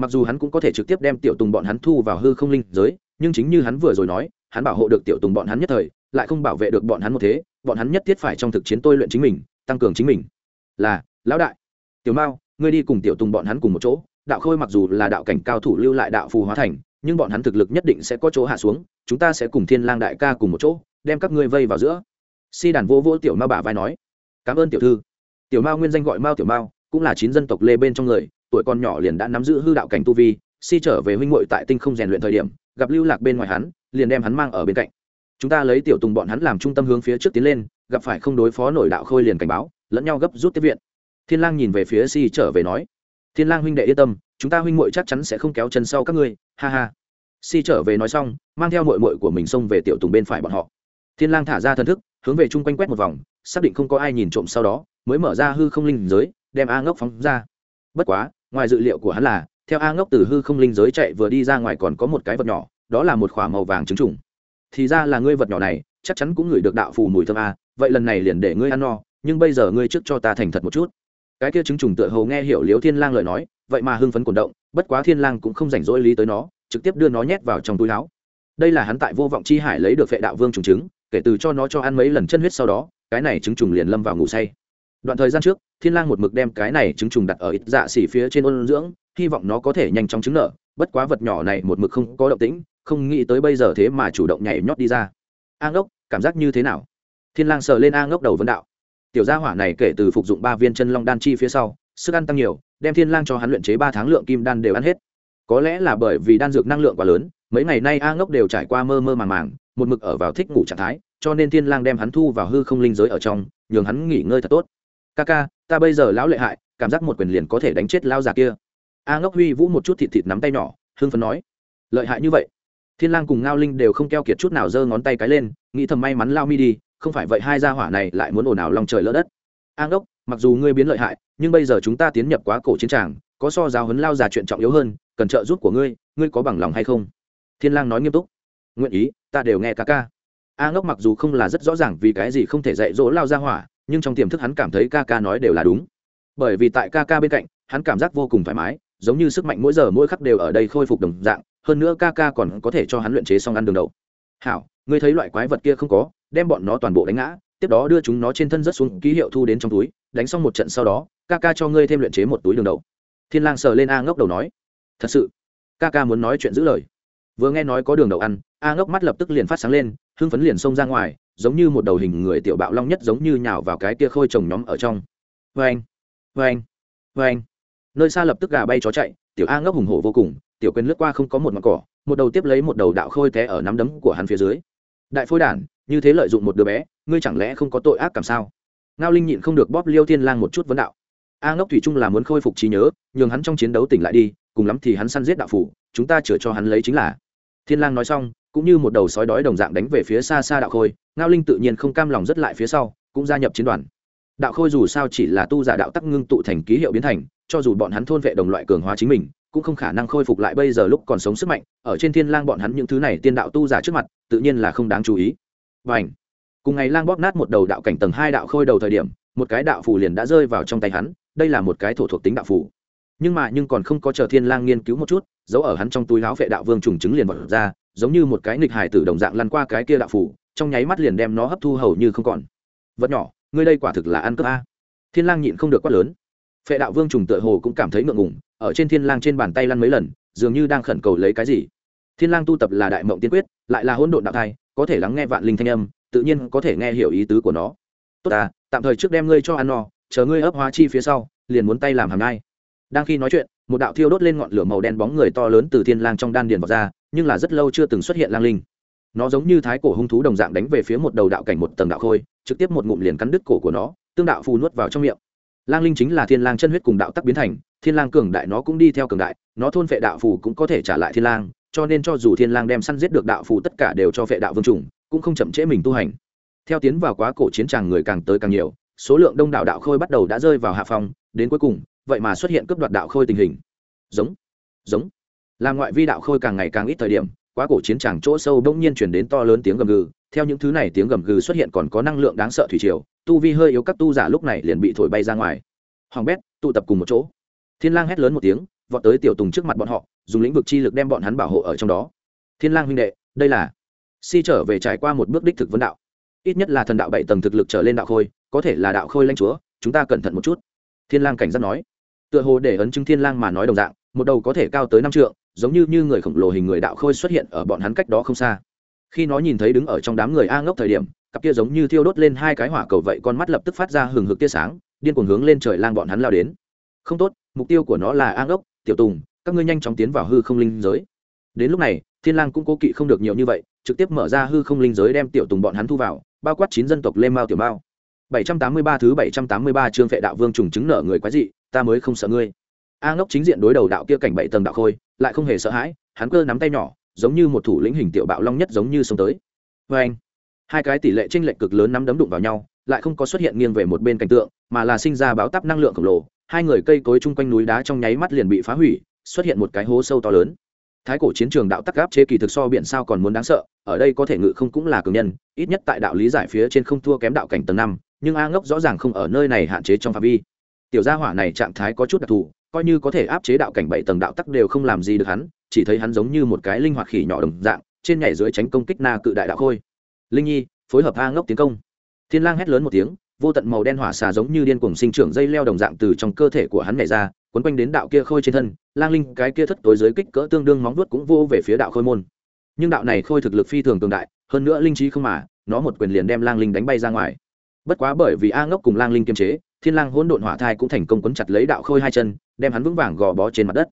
mặc dù hắn cũng có thể trực tiếp đem tiểu tùng bọn hắn thu vào hư không linh giới, nhưng chính như hắn vừa rồi nói, hắn bảo hộ được tiểu tùng bọn hắn nhất thời, lại không bảo vệ được bọn hắn một thế, bọn hắn nhất thiết phải trong thực chiến tôi luyện chính mình, tăng cường chính mình. Là, lão đại. Tiểu mao, ngươi đi cùng tiểu tùng bọn hắn cùng một chỗ, đạo khôi mặc dù là đạo cảnh cao thủ lưu lại đạo phù hóa thành, nhưng bọn hắn thực lực nhất định sẽ có chỗ hạ xuống, chúng ta sẽ cùng thiên lang đại ca cùng một chỗ, đem các ngươi vây vào giữa. Si đàn vô vô tiểu mao bả vai nói, cảm ơn tiểu thư. Tiểu mao nguyên danh gọi mao tiểu mao, cũng là chín dân tộc lê bên trong người tuổi còn nhỏ liền đã nắm giữ hư đạo cảnh tu vi, si trở về huynh muội tại tinh không rèn luyện thời điểm, gặp lưu lạc bên ngoài hắn, liền đem hắn mang ở bên cạnh. Chúng ta lấy tiểu tùng bọn hắn làm trung tâm hướng phía trước tiến lên, gặp phải không đối phó nổi đạo khôi liền cảnh báo, lẫn nhau gấp rút tiếp viện. Thiên lang nhìn về phía si trở về nói, thiên lang huynh đệ yên tâm, chúng ta huynh muội chắc chắn sẽ không kéo chân sau các ngươi, ha ha. Si trở về nói xong, mang theo muội muội của mình xông về tiểu tùng bên phải bọn họ. Thiên lang thả ra thần thức, hướng về chung quanh quét một vòng, xác định không có ai nhìn trộm sau đó, mới mở ra hư không linh giới, đem a ngốc phóng ra. Bất quá ngoài dự liệu của hắn là, theo a ngốc từ hư không linh giới chạy vừa đi ra ngoài còn có một cái vật nhỏ, đó là một k h ỏ a màu vàng trứng trùng. Thì ra là ngươi vật nhỏ này, chắc chắn cũng ngửi được đạo phù mùi thơm a, vậy lần này liền để ngươi ăn no, nhưng bây giờ ngươi trước cho ta thành thật một chút. Cái kia trứng trùng tựa hầu nghe hiểu liếu thiên lang lời nói, vậy mà hưng phấn cổ động, bất quá thiên lang cũng không rảnh rỗi lý tới nó, trực tiếp đưa nó nhét vào trong túi áo. Đây là hắn tại vô vọng chi hải lấy được vệ đạo vương trùng trứng, kể từ cho nó cho ăn mấy lần chân huyết sau đó, cái này trứng trùng liền lâm vào ngủ say đoạn thời gian trước, thiên lang một mực đem cái này trứng trùng đặt ở ít dạ xỉ phía trên ôn dưỡng, hy vọng nó có thể nhanh chóng trứng nở, bất quá vật nhỏ này một mực không có động tĩnh, không nghĩ tới bây giờ thế mà chủ động nhảy nhót đi ra. A ngốc, cảm giác như thế nào? Thiên lang sờ lên a ngốc đầu vấn đạo. Tiểu gia hỏa này kể từ phục dụng ba viên chân long đan chi phía sau, sức ăn tăng nhiều, đem thiên lang cho hắn luyện chế ba tháng lượng kim đan đều ăn hết. Có lẽ là bởi vì đan dược năng lượng quá lớn, mấy ngày nay a ngốc đều trải qua mơ mơ màng màng, một mực ở vào thích ngủ trạng thái, cho nên thiên lang đem hắn thu vào hư không linh giới ở trong, nhường hắn nghỉ ngơi thật tốt ca ca, ta bây giờ lão lệ hại, cảm giác một quyền liền có thể đánh chết lao già kia. A ngốc huy vũ một chút thịt thịt nắm tay nhỏ hương phấn nói. Lợi hại như vậy. Thiên lang cùng ngao linh đều không keo kiệt chút nào giơ ngón tay cái lên, nghĩ thầm may mắn lao mi đi, không phải vậy hai gia hỏa này lại muốn ồn ào lòng trời lỡ đất. A ngốc, mặc dù ngươi biến lợi hại, nhưng bây giờ chúng ta tiến nhập quá cổ chiến tràng, có so giáo huấn lao già chuyện trọng yếu hơn, cần trợ giúp của ngươi ngươi có bằng lòng hay không? Thiên lang nói nghiêm túc. Nguyện ý, ta đều nghe ca ca. A ngốc mặc dù không là rất rõ ràng vì cái gì không thể dạy dỗ lao gia hỏa nhưng trong tiềm thức hắn cảm thấy ca ca nói đều là đúng. Bởi vì tại ca ca bên cạnh, hắn cảm giác vô cùng thoải mái, giống như sức mạnh mỗi giờ mỗi khắc đều ở đây khôi phục đồng dạng, hơn nữa ca ca còn có thể cho hắn luyện chế xong ăn đường đầu hảo, ngươi thấy loại quái vật kia không có, đem bọn nó toàn bộ đánh ngã, tiếp đó đưa chúng nó trên thân rất xuống ký hiệu thu đến trong túi, đánh xong một trận sau đó, ca ca cho ngươi thêm luyện chế một túi đường đầu thiên lang sờ lên a ngốc đầu nói, thật sự, ca ca muốn nói chuyện giữ lời. Vừa nghe nói có đường đậu ăn, a ngốc mắt lập tức liền phát sáng lên hưng phấn liền xông ra ngoài, giống như một đầu hình người tiểu bạo long nhất giống như nhào vào cái kia khôi trồng nhóm ở trong. Vê anh vê anh vê anh nơi xa lập tức gà bay chó chạy, tiểu a ngốc hùng hổ vô cùng, tiểu quyền lướt qua không có một mặt cỏ, một đầu tiếp lấy một đầu đạo khôi té ở nắm đấm của hắn phía dưới. Đại phôi đản, như thế lợi dụng một đứa bé, ngươi chẳng lẽ không có tội ác cảm sao? Ngao linh nhịn không được bóp liêu thiên lang một chút vấn đạo. A ngốc thủy trung là muốn khôi phục trí nhớ, nhường hắn trong chiến đấu tỉnh lại đi, cùng lắm thì hắn săn giết đạo phủ, chúng ta chữa cho hắn lấy chính là. Thiên lang nói xong cũng như một đầu sói đói đồng dạng đánh về phía xa xa đạo khôi, ngao linh tự nhiên không cam lòng rất lại phía sau, cũng gia nhập chiến đoàn. Đạo khôi dù sao chỉ là tu giả đạo tắc ngưng tụ thành ký hiệu biến thành, cho dù bọn hắn thôn vệ đồng loại cường hóa chính mình, cũng không khả năng khôi phục lại bây giờ lúc còn sống sức mạnh, ở trên thiên lang bọn hắn những thứ này tiên đạo tu giả trước mặt, tự nhiên là không đáng chú ý. Và ảnh cùng ngày lang bóp nát một đầu đạo cảnh tầng hai đạo khôi đầu thời điểm, một cái đạo phù liền đã rơi vào trong tay hắn, đây là một cái thổ thuộc tính đạo phù. Nhưng mà nhưng còn không có chờ thiên lang nghiên cứu một chút giấu ở hắn trong túi áo vệ đạo vương trùng trứng liền vọt ra giống như một cái nghịch hải tử đồng dạng lăn qua cái kia đạo phù trong nháy mắt liền đem nó hấp thu hầu như không còn. Vật nhỏ, ngươi đây quả thực là ăn cướp a. Thiên lang nhịn không được quát lớn. Phệ đạo vương trùng tựa hồ cũng cảm thấy ngượng ngùng, ở trên thiên lang trên bàn tay lăn mấy lần, dường như đang khẩn cầu lấy cái gì. Thiên lang tu tập là đại mộng tiên quyết, lại là hỗn độn đạo thai, có thể lắng nghe vạn linh thanh âm, tự nhiên có thể nghe hiểu ý tứ của nó. Tốt à tạm thời trước đem ngươi cho ăn no, chờ ngươi ấp hóa chi phía sau, liền muốn tay làm hàm nai đang khi nói chuyện, một đạo thiêu đốt lên ngọn lửa màu đen bóng người to lớn từ thiên lang trong đan điền vào ra nhưng là rất lâu chưa từng xuất hiện lang linh. Nó giống như thái cổ hung thú đồng dạng đánh về phía một đầu đạo cảnh một tầng đạo khôi, trực tiếp một ngụm liền cắn đứt cổ của nó, tương đạo phù nuốt vào trong miệng. Lang linh chính là thiên lang chân huyết cùng đạo tắc biến thành, thiên lang cường đại nó cũng đi theo cường đại, nó thôn phệ đạo phù cũng có thể trả lại thiên lang, cho nên cho dù thiên lang đem săn giết được đạo phù tất cả đều cho phệ đạo vương trùng cũng không chậm trễ mình tu hành. Theo tiến vào quá cổ chiến tràng người càng tới càng nhiều, số lượng đông đảo đạo khôi bắt đầu đã rơi vào hạ phòng đến cuối cùng, vậy mà xuất hiện cướp đoạt đạo khôi tình hình. Giống giống làm ngoại vi đạo khôi càng ngày càng ít thời điểm, quá cổ chiến tràng chỗ sâu bỗng nhiên chuyển đến to lớn tiếng gầm gừ. Theo những thứ này tiếng gầm gừ xuất hiện còn có năng lượng đáng sợ thủy triều, tu vi hơi yếu các tu giả lúc này liền bị thổi bay ra ngoài. Hoàng bét, tụ tập cùng một chỗ. Thiên lang hét lớn một tiếng, vọt tới tiểu tùng trước mặt bọn họ, dùng lĩnh vực chi lực đem bọn hắn bảo hộ ở trong đó. Thiên lang huynh đệ, đây là si trở về trải qua một bước đích thực vấn đạo. Ít nhất là thần đạo bảy tầng thực lực trở lên đạo khôi, có thể là đạo khôi lãnh chúa, chúng ta cẩn thận một chút. Thiên lang cảnh giác nói. Tựa hồ để ấn chứng thiên lang mà nói đồng dạng, một đầu có thể cao tới năm trượng giống như như người khổng lồ hình người đạo khôi xuất hiện ở bọn hắn cách đó không xa. Khi nó nhìn thấy đứng ở trong đám người a ngốc thời điểm, cặp kia giống như thiêu đốt lên hai cái hỏa cầu vậy con mắt lập tức phát ra hừng hực tia sáng, điên cuồng hướng lên trời lang bọn hắn lao đến. Không tốt, mục tiêu của nó là a ngốc, tiểu tùng, các ngươi nhanh chóng tiến vào hư không linh giới. Đến lúc này, thiên lang cũng cố kỵ không được nhiều như vậy, trực tiếp mở ra hư không linh giới đem tiểu tùng bọn hắn thu vào, bao quát chín dân tộc lê mao tiểu mao. 783 thứ 783 chương vệ đạo vương trùng chứng nợ người quái dị, ta mới không sợ ngươi a ngốc chính diện đối đầu đạo kia cảnh bảy tầng đạo khôi, lại không hề sợ hãi, hắn cơ nắm tay nhỏ, giống như một thủ lĩnh hình tiểu bạo long nhất giống như sông tới. Vê anh hai cái tỷ lệ tranh lệch cực lớn nắm đấm đụng vào nhau, lại không có xuất hiện nghiêng về một bên cảnh tượng, mà là sinh ra báo táp năng lượng khổng lồ. Hai người cây cối chung quanh núi đá trong nháy mắt liền bị phá hủy, xuất hiện một cái hố sâu to lớn. Thái cổ chiến trường đạo tắc gáp chế kỳ thực so biển sao còn muốn đáng sợ, ở đây có thể ngự không cũng là cường nhân, ít nhất tại đạo lý giải phía trên không thua kém đạo cảnh tầng năm, nhưng a ngốc rõ ràng không ở nơi này hạn chế trong phạm vi. Tiểu gia hỏa này trạng thái có chút đặc thù coi như có thể áp chế đạo cảnh bảy tầng đạo tắc đều không làm gì được hắn, chỉ thấy hắn giống như một cái linh hoạt khỉ nhỏ đồng dạng, trên nhảy dưới tránh công kích na cự đại đạo khôi. Linh nhi, phối hợp a ngốc tiến công. Thiên lang hét lớn một tiếng, vô tận màu đen hỏa xà giống như điên cuồng sinh trưởng dây leo đồng dạng từ trong cơ thể của hắn nhảy ra quấn quanh đến đạo kia khôi trên thân, lang linh, cái kia thất tối dưới kích cỡ tương đương móng vuốt cũng vô về phía đạo khôi môn. Nhưng đạo này khôi thực lực phi thường cường đại, hơn nữa linh trí không mà, nó một quyền liền đem lang linh đánh bay ra ngoài. Bất quá bởi vì a ngốc cùng lang linh kiềm chế thiên lang hỗn độn hỏa thai cũng thành công quấn chặt lấy đạo khôi hai chân, đem hắn vững vàng gò bó trên mặt đất.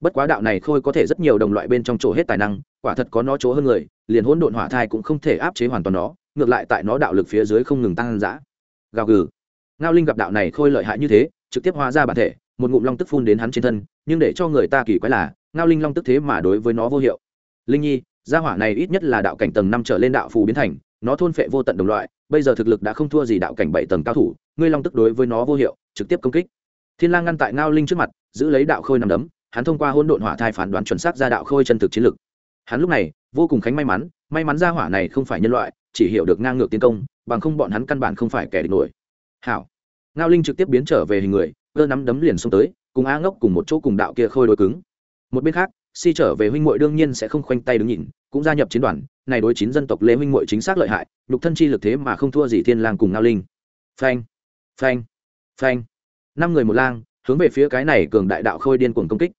Bất quá đạo này khôi có thể rất nhiều đồng loại bên trong chỗ hết tài năng, quả thật có nó chỗ hơn người, liền hỗn độn hỏa thai cũng không thể áp chế hoàn toàn nó, ngược lại tại nó đạo lực phía dưới không ngừng tăng dã. Gào gừ. Ngao linh gặp đạo này khôi lợi hại như thế, trực tiếp hóa ra bản thể, một ngụm long tức phun đến hắn trên thân, nhưng để cho người ta kỳ quái là, ngao linh long tức thế mà đối với nó vô hiệu. Linh nhi, gia hỏa này ít nhất là đạo cảnh tầng năm trở lên đạo phù biến thành, nó thôn phệ vô tận đồng loại, bây giờ thực lực đã không thua gì đạo cảnh bảy tầng cao thủ ngươi long tức đối với nó vô hiệu, trực tiếp công kích. Thiên lang ngăn tại ngao linh trước mặt, giữ lấy đạo khôi nằm đấm, hắn thông qua hỗn độn hỏa thai phán đoán chuẩn xác ra đạo khôi chân thực chiến lực. Hắn lúc này, vô cùng khánh may mắn may mắn gia hỏa này không phải nhân loại, chỉ hiểu được ngang ngược tiến công, bằng không bọn hắn căn bản không phải kẻ địch nổi. Hảo. Ngao linh trực tiếp biến trở về hình người, cơ nắm đấm liền xông tới, cùng a ngốc cùng một chỗ cùng đạo kia khôi đối cứng. Một bên khác, si trở về huynh muội đương nhiên sẽ không khoanh tay đứng nhìn, cũng gia nhập chiến đoàn, này đối chín dân tộc lê huynh muội chính xác lợi hại, nhục thân chi lực thế mà không thua gì thiên lang cùng ngao linh. Phanh phanh phanh. Năm người một lang, hướng về phía cái này cường đại đạo khôi điên cuồng công kích.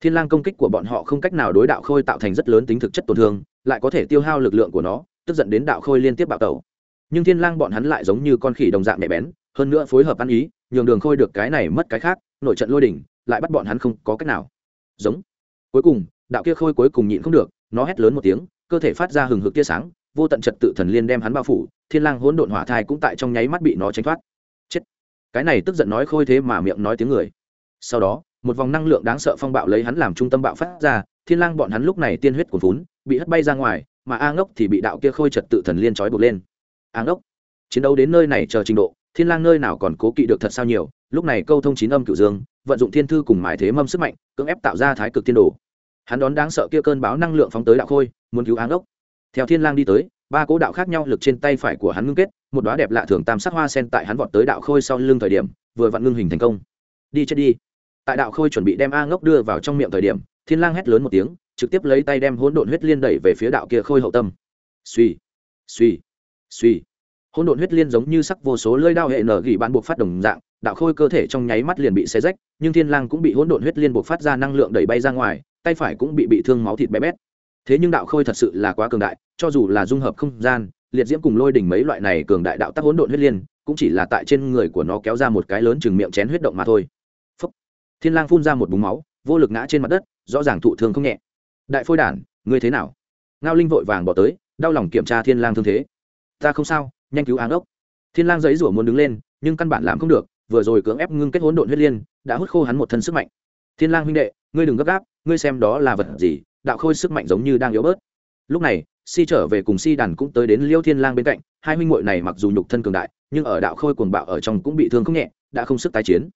Thiên lang công kích của bọn họ không cách nào đối đạo khôi tạo thành rất lớn tính thực chất tổn thương, lại có thể tiêu hao lực lượng của nó, tức giận đến đạo khôi liên tiếp bạo tẩu. Nhưng thiên lang bọn hắn lại giống như con khỉ đồng dạng nhạy bén, hơn nữa phối hợp ăn ý, nhường đường khôi được cái này mất cái khác, nội trận lôi đỉnh, lại bắt bọn hắn không có cách nào. Giống. Cuối cùng, đạo kia khôi cuối cùng nhịn không được, nó hét lớn một tiếng, cơ thể phát ra hừng hực tia sáng, vô tận trật tự thần liên đem hắn bao phủ, thiên lang hỗn độn hỏa thai cũng tại trong nháy mắt bị nó tránh thoát cái này tức giận nói khôi thế mà miệng nói tiếng người. Sau đó, một vòng năng lượng đáng sợ phong bạo lấy hắn làm trung tâm bạo phát ra, thiên lang bọn hắn lúc này tiên huyết cuồn vốn bị hất bay ra ngoài, mà a ngốc thì bị đạo kia khôi trật tự thần liên trói buộc lên. A ngốc, chiến đấu đến nơi này chờ trình độ, thiên lang nơi nào còn cố kỵ được thật sao nhiều, lúc này câu thông chín âm cửu dương, vận dụng thiên thư cùng mài thế mâm sức mạnh, cưỡng ép tạo ra thái cực thiên đồ. Hắn đón đáng sợ kia cơn báo năng lượng phóng tới đạo khôi, muốn cứu a ngốc. Theo thiên lang đi tới, ba cố đạo khác nhau lực trên tay phải của hắn ngưng kết một đóa đẹp lạ thường tam sắc hoa sen tại hắn vọt tới đạo khôi sau lưng thời điểm, vừa vặn ngưng hình thành công. Đi chết đi. Tại đạo khôi chuẩn bị đem a ngốc đưa vào trong miệng thời điểm, thiên lang hét lớn một tiếng, trực tiếp lấy tay đem hỗn độn huyết liên đẩy về phía đạo kia khôi hậu tâm. Suy suy suy hỗn độn huyết liên giống như sắc vô số lưỡi đao hệ nở gỉ bạn buộc phát đồng dạng, đạo khôi cơ thể trong nháy mắt liền bị xé rách, nhưng thiên lang cũng bị hỗn độn huyết liên buộc phát ra năng lượng đẩy bay ra ngoài, tay phải cũng bị bị thương máu thịt bé bét. Thế nhưng đạo khôi thật sự là quá cường đại, cho dù là dung hợp không gian liệt diễm cùng lôi đỉnh mấy loại này cường đại đạo tác hỗn độn huyết liên, cũng chỉ là tại trên người của nó kéo ra một cái lớn chừng miệng chén huyết động mà thôi. Phúc. thiên lang phun ra một búng máu, vô lực ngã trên mặt đất, rõ ràng thụ thương không nhẹ. Đại phôi đản, ngươi thế nào? Ngao linh vội vàng bỏ tới, đau lòng kiểm tra thiên lang thương thế. Ta không sao, nhanh cứu áng ốc. Thiên lang giấy rủa muốn đứng lên, nhưng căn bản làm không được, vừa rồi cưỡng ép ngưng kết hỗn độn huyết liên, đã hút khô hắn một thân sức mạnh. Thiên lang huynh đệ, ngươi đừng gấp gáp, ngươi xem đó là vật gì, đạo khôi sức mạnh giống như đang yếu bớt. Lúc này si trở về cùng si đàn cũng tới đến liêu thiên lang bên cạnh, hai huynh muội này mặc dù nhục thân cường đại, nhưng ở đạo khôi cuồng bạo ở trong cũng bị thương không nhẹ, đã không sức tái chiến.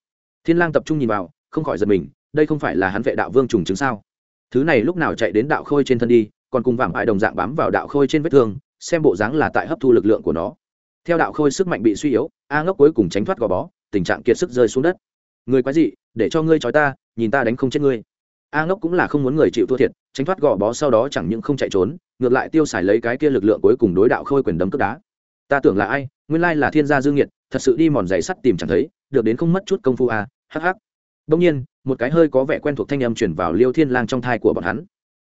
Thiên lang tập trung nhìn vào, không khỏi giật mình, đây không phải là hắn vệ đạo vương trùng chứng sao? Thứ này lúc nào chạy đến đạo khôi trên thân đi, còn cùng vảm hại đồng dạng bám vào đạo khôi trên vết thương, xem bộ dáng là tại hấp thu lực lượng của nó. Theo đạo khôi sức mạnh bị suy yếu, a ngốc cuối cùng tránh thoát gò bó, tình trạng kiệt sức rơi xuống đất. Người quái dị, để cho ngươi trói ta, nhìn ta đánh không chết ngươi. A ngốc cũng là không muốn người chịu thua thiệt, tránh thoát gò bó sau đó chẳng những không chạy trốn ngược lại tiêu xài lấy cái kia lực lượng cuối cùng đối đạo khôi quyền đấm cướp đá. Ta tưởng là ai, nguyên lai là thiên gia dương nhiệt thật sự đi mòn giày sắt tìm chẳng thấy, được đến không mất chút công phu à hắc hắc. Đông nhiên, một cái hơi có vẻ quen thuộc thanh âm chuyển vào liêu thiên lang trong thai của bọn hắn.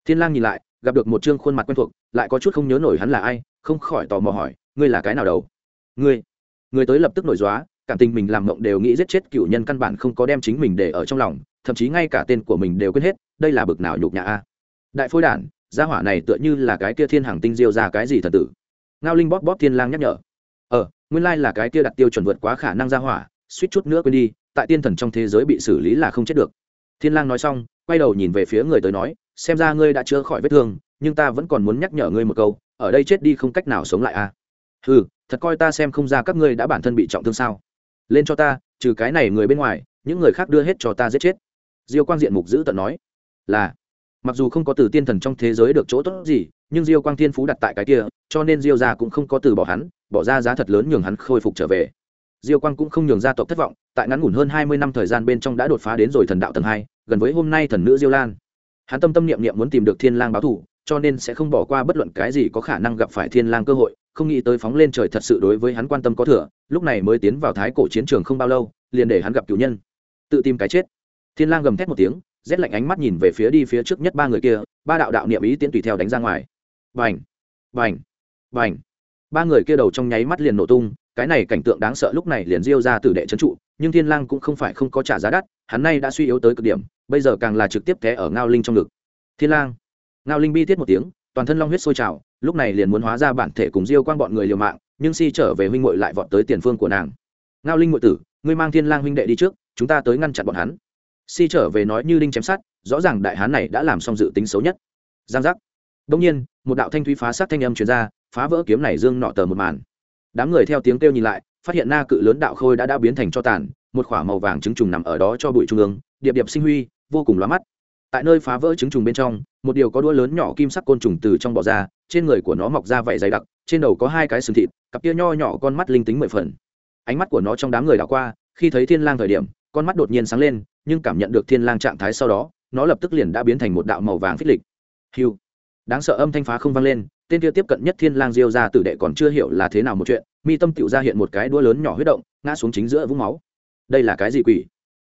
Thiên lang nhìn lại, gặp được một trương khuôn mặt quen thuộc, lại có chút không nhớ nổi hắn là ai, không khỏi tò mò hỏi, ngươi là cái nào đầu? Ngươi. Ngươi tới lập tức nổi dóa cảm tình mình làm mộng đều nghĩ giết chết cựu nhân căn bản không có đem chính mình để ở trong lòng, thậm chí ngay cả tên của mình đều quên hết, đây là bực nào nhục nhã a. Đại phôi đản gia hỏa này tựa như là cái kia thiên hàng tinh diêu ra cái gì thần tử. Ngao linh bóp bóp thiên lang nhắc nhở. Ờ nguyên lai là cái kia đặt tiêu chuẩn vượt quá khả năng gia hỏa, suýt chút nữa quên đi, tại tiên thần trong thế giới bị xử lý là không chết được. Thiên lang nói xong, quay đầu nhìn về phía người tới nói, xem ra ngươi đã chữa khỏi vết thương, nhưng ta vẫn còn muốn nhắc nhở ngươi một câu, ở đây chết đi không cách nào sống lại a à? ừ thật coi ta xem không ra các ngươi đã bản thân bị trọng thương sao. Lên cho ta, trừ cái này người bên ngoài, những người khác đưa hết cho ta giết chết. Diêu quang diện mục giữ tận nói, là mặc dù không có từ tiên thần trong thế giới được chỗ tốt gì, nhưng diêu quang thiên phú đặt tại cái kia, cho nên diêu gia cũng không có từ bỏ hắn, bỏ ra giá thật lớn nhường hắn khôi phục trở về. Diêu quang cũng không nhường gia tộc thất vọng, tại ngắn ngủn hơn hai mươi năm thời gian bên trong đã đột phá đến rồi thần đạo tầng hai, gần với hôm nay thần nữ diêu lan. Hắn tâm tâm niệm niệm muốn tìm được thiên lang báo thù, cho nên sẽ không bỏ qua bất luận cái gì có khả năng gặp phải thiên lang cơ hội, không nghĩ tới phóng lên trời thật sự đối với hắn quan tâm có thừa, lúc này mới tiến vào thái cổ chiến trường không bao lâu, liền để hắn gặp cửu nhân. Tự tìm cái chết. Thiên lang gầm thét một tiếng rét lạnh ánh mắt nhìn về phía đi phía trước nhất ba người kia, ba đạo đạo niệm ý tiến tùy theo đánh ra ngoài. Vành vành vành ba người kia đầu trong nháy mắt liền nổ tung, cái này cảnh tượng đáng sợ lúc này liền diêu ra từ đệ trấn trụ, nhưng thiên lang cũng không phải không có trả giá đắt, hắn nay đã suy yếu tới cực điểm, bây giờ càng là trực tiếp té ở ngao linh trong ngực. Thiên lang! Ngao linh bi thiết một tiếng, toàn thân long huyết sôi trào, lúc này liền muốn hóa ra bản thể cùng diêu quang bọn người liều mạng, nhưng si trở về huynh muội lại vọt tới tiền phương của nàng. Ngao linh muội tử, ngươi mang thiên lang huynh đệ đi trước, chúng ta tới ngăn chặn bọn hắn si trở về nói như đinh chém sát rõ ràng đại hán này đã làm xong dự tính xấu nhất. Giang giác. Đông nhiên, một đạo thanh thúy phá sát thanh âm truyền ra, phá vỡ kiếm này dương nọ tờ một màn. Đám người theo tiếng kêu nhìn lại, phát hiện na cự lớn đạo khôi đã đã biến thành cho tàn, một khỏa màu vàng trứng trùng nằm ở đó cho bụi trung ương, điệp điệp sinh huy, vô cùng lóa mắt. Tại nơi phá vỡ trứng trùng bên trong, một điều có đuôi lớn nhỏ kim sắc côn trùng từ trong bò ra, trên người của nó mọc ra vảy dày đặc, trên đầu có hai cái sừng thịt, cặp kia nho nhỏ con mắt linh tính mười phần. Ánh mắt của nó trong đám người đảo qua, khi thấy thiên lang thời điểm, con mắt đột nhiên sáng lên nhưng cảm nhận được thiên lang trạng thái sau đó, nó lập tức liền đã biến thành một đạo màu vàng phích lịch. Hiu. Đáng sợ âm thanh phá không vang lên, tên kia tiếp cận nhất thiên lang diêu ra tử đệ còn chưa hiểu là thế nào một chuyện, mi tâm tiểu ra hiện một cái đũa lớn nhỏ huyết động, ngã xuống chính giữa vũng máu. Đây là cái gì quỷ?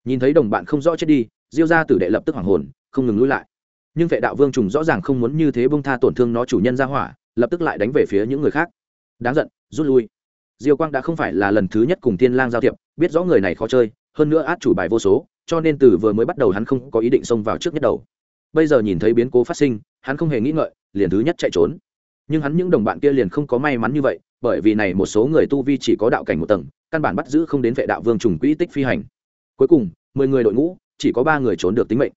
Nhìn thấy đồng bạn không rõ chết đi, diêu ra tử đệ lập tức hoàng hồn, không ngừng lui lại. Nhưng vệ đạo vương trùng rõ ràng không muốn như thế bông tha tổn thương nó chủ nhân ra hỏa, lập tức lại đánh về phía những người khác. Đáng giận, rút lui. Diêu quang đã không phải là lần thứ nhất cùng thiên lang giao thiệp, biết rõ người này khó chơi, hơn nữa át chủ bài vô số cho nên từ vừa mới bắt đầu hắn không có ý định xông vào trước nhất đầu. Bây giờ nhìn thấy biến cố phát sinh, hắn không hề nghĩ ngợi, liền thứ nhất chạy trốn. Nhưng hắn những đồng bạn kia liền không có may mắn như vậy, bởi vì này một số người tu vi chỉ có đạo cảnh một tầng, căn bản bắt giữ không đến vệ đạo vương trùng quỹ tích phi hành. Cuối cùng, mười người đội ngũ, chỉ có ba người trốn được tính mệnh.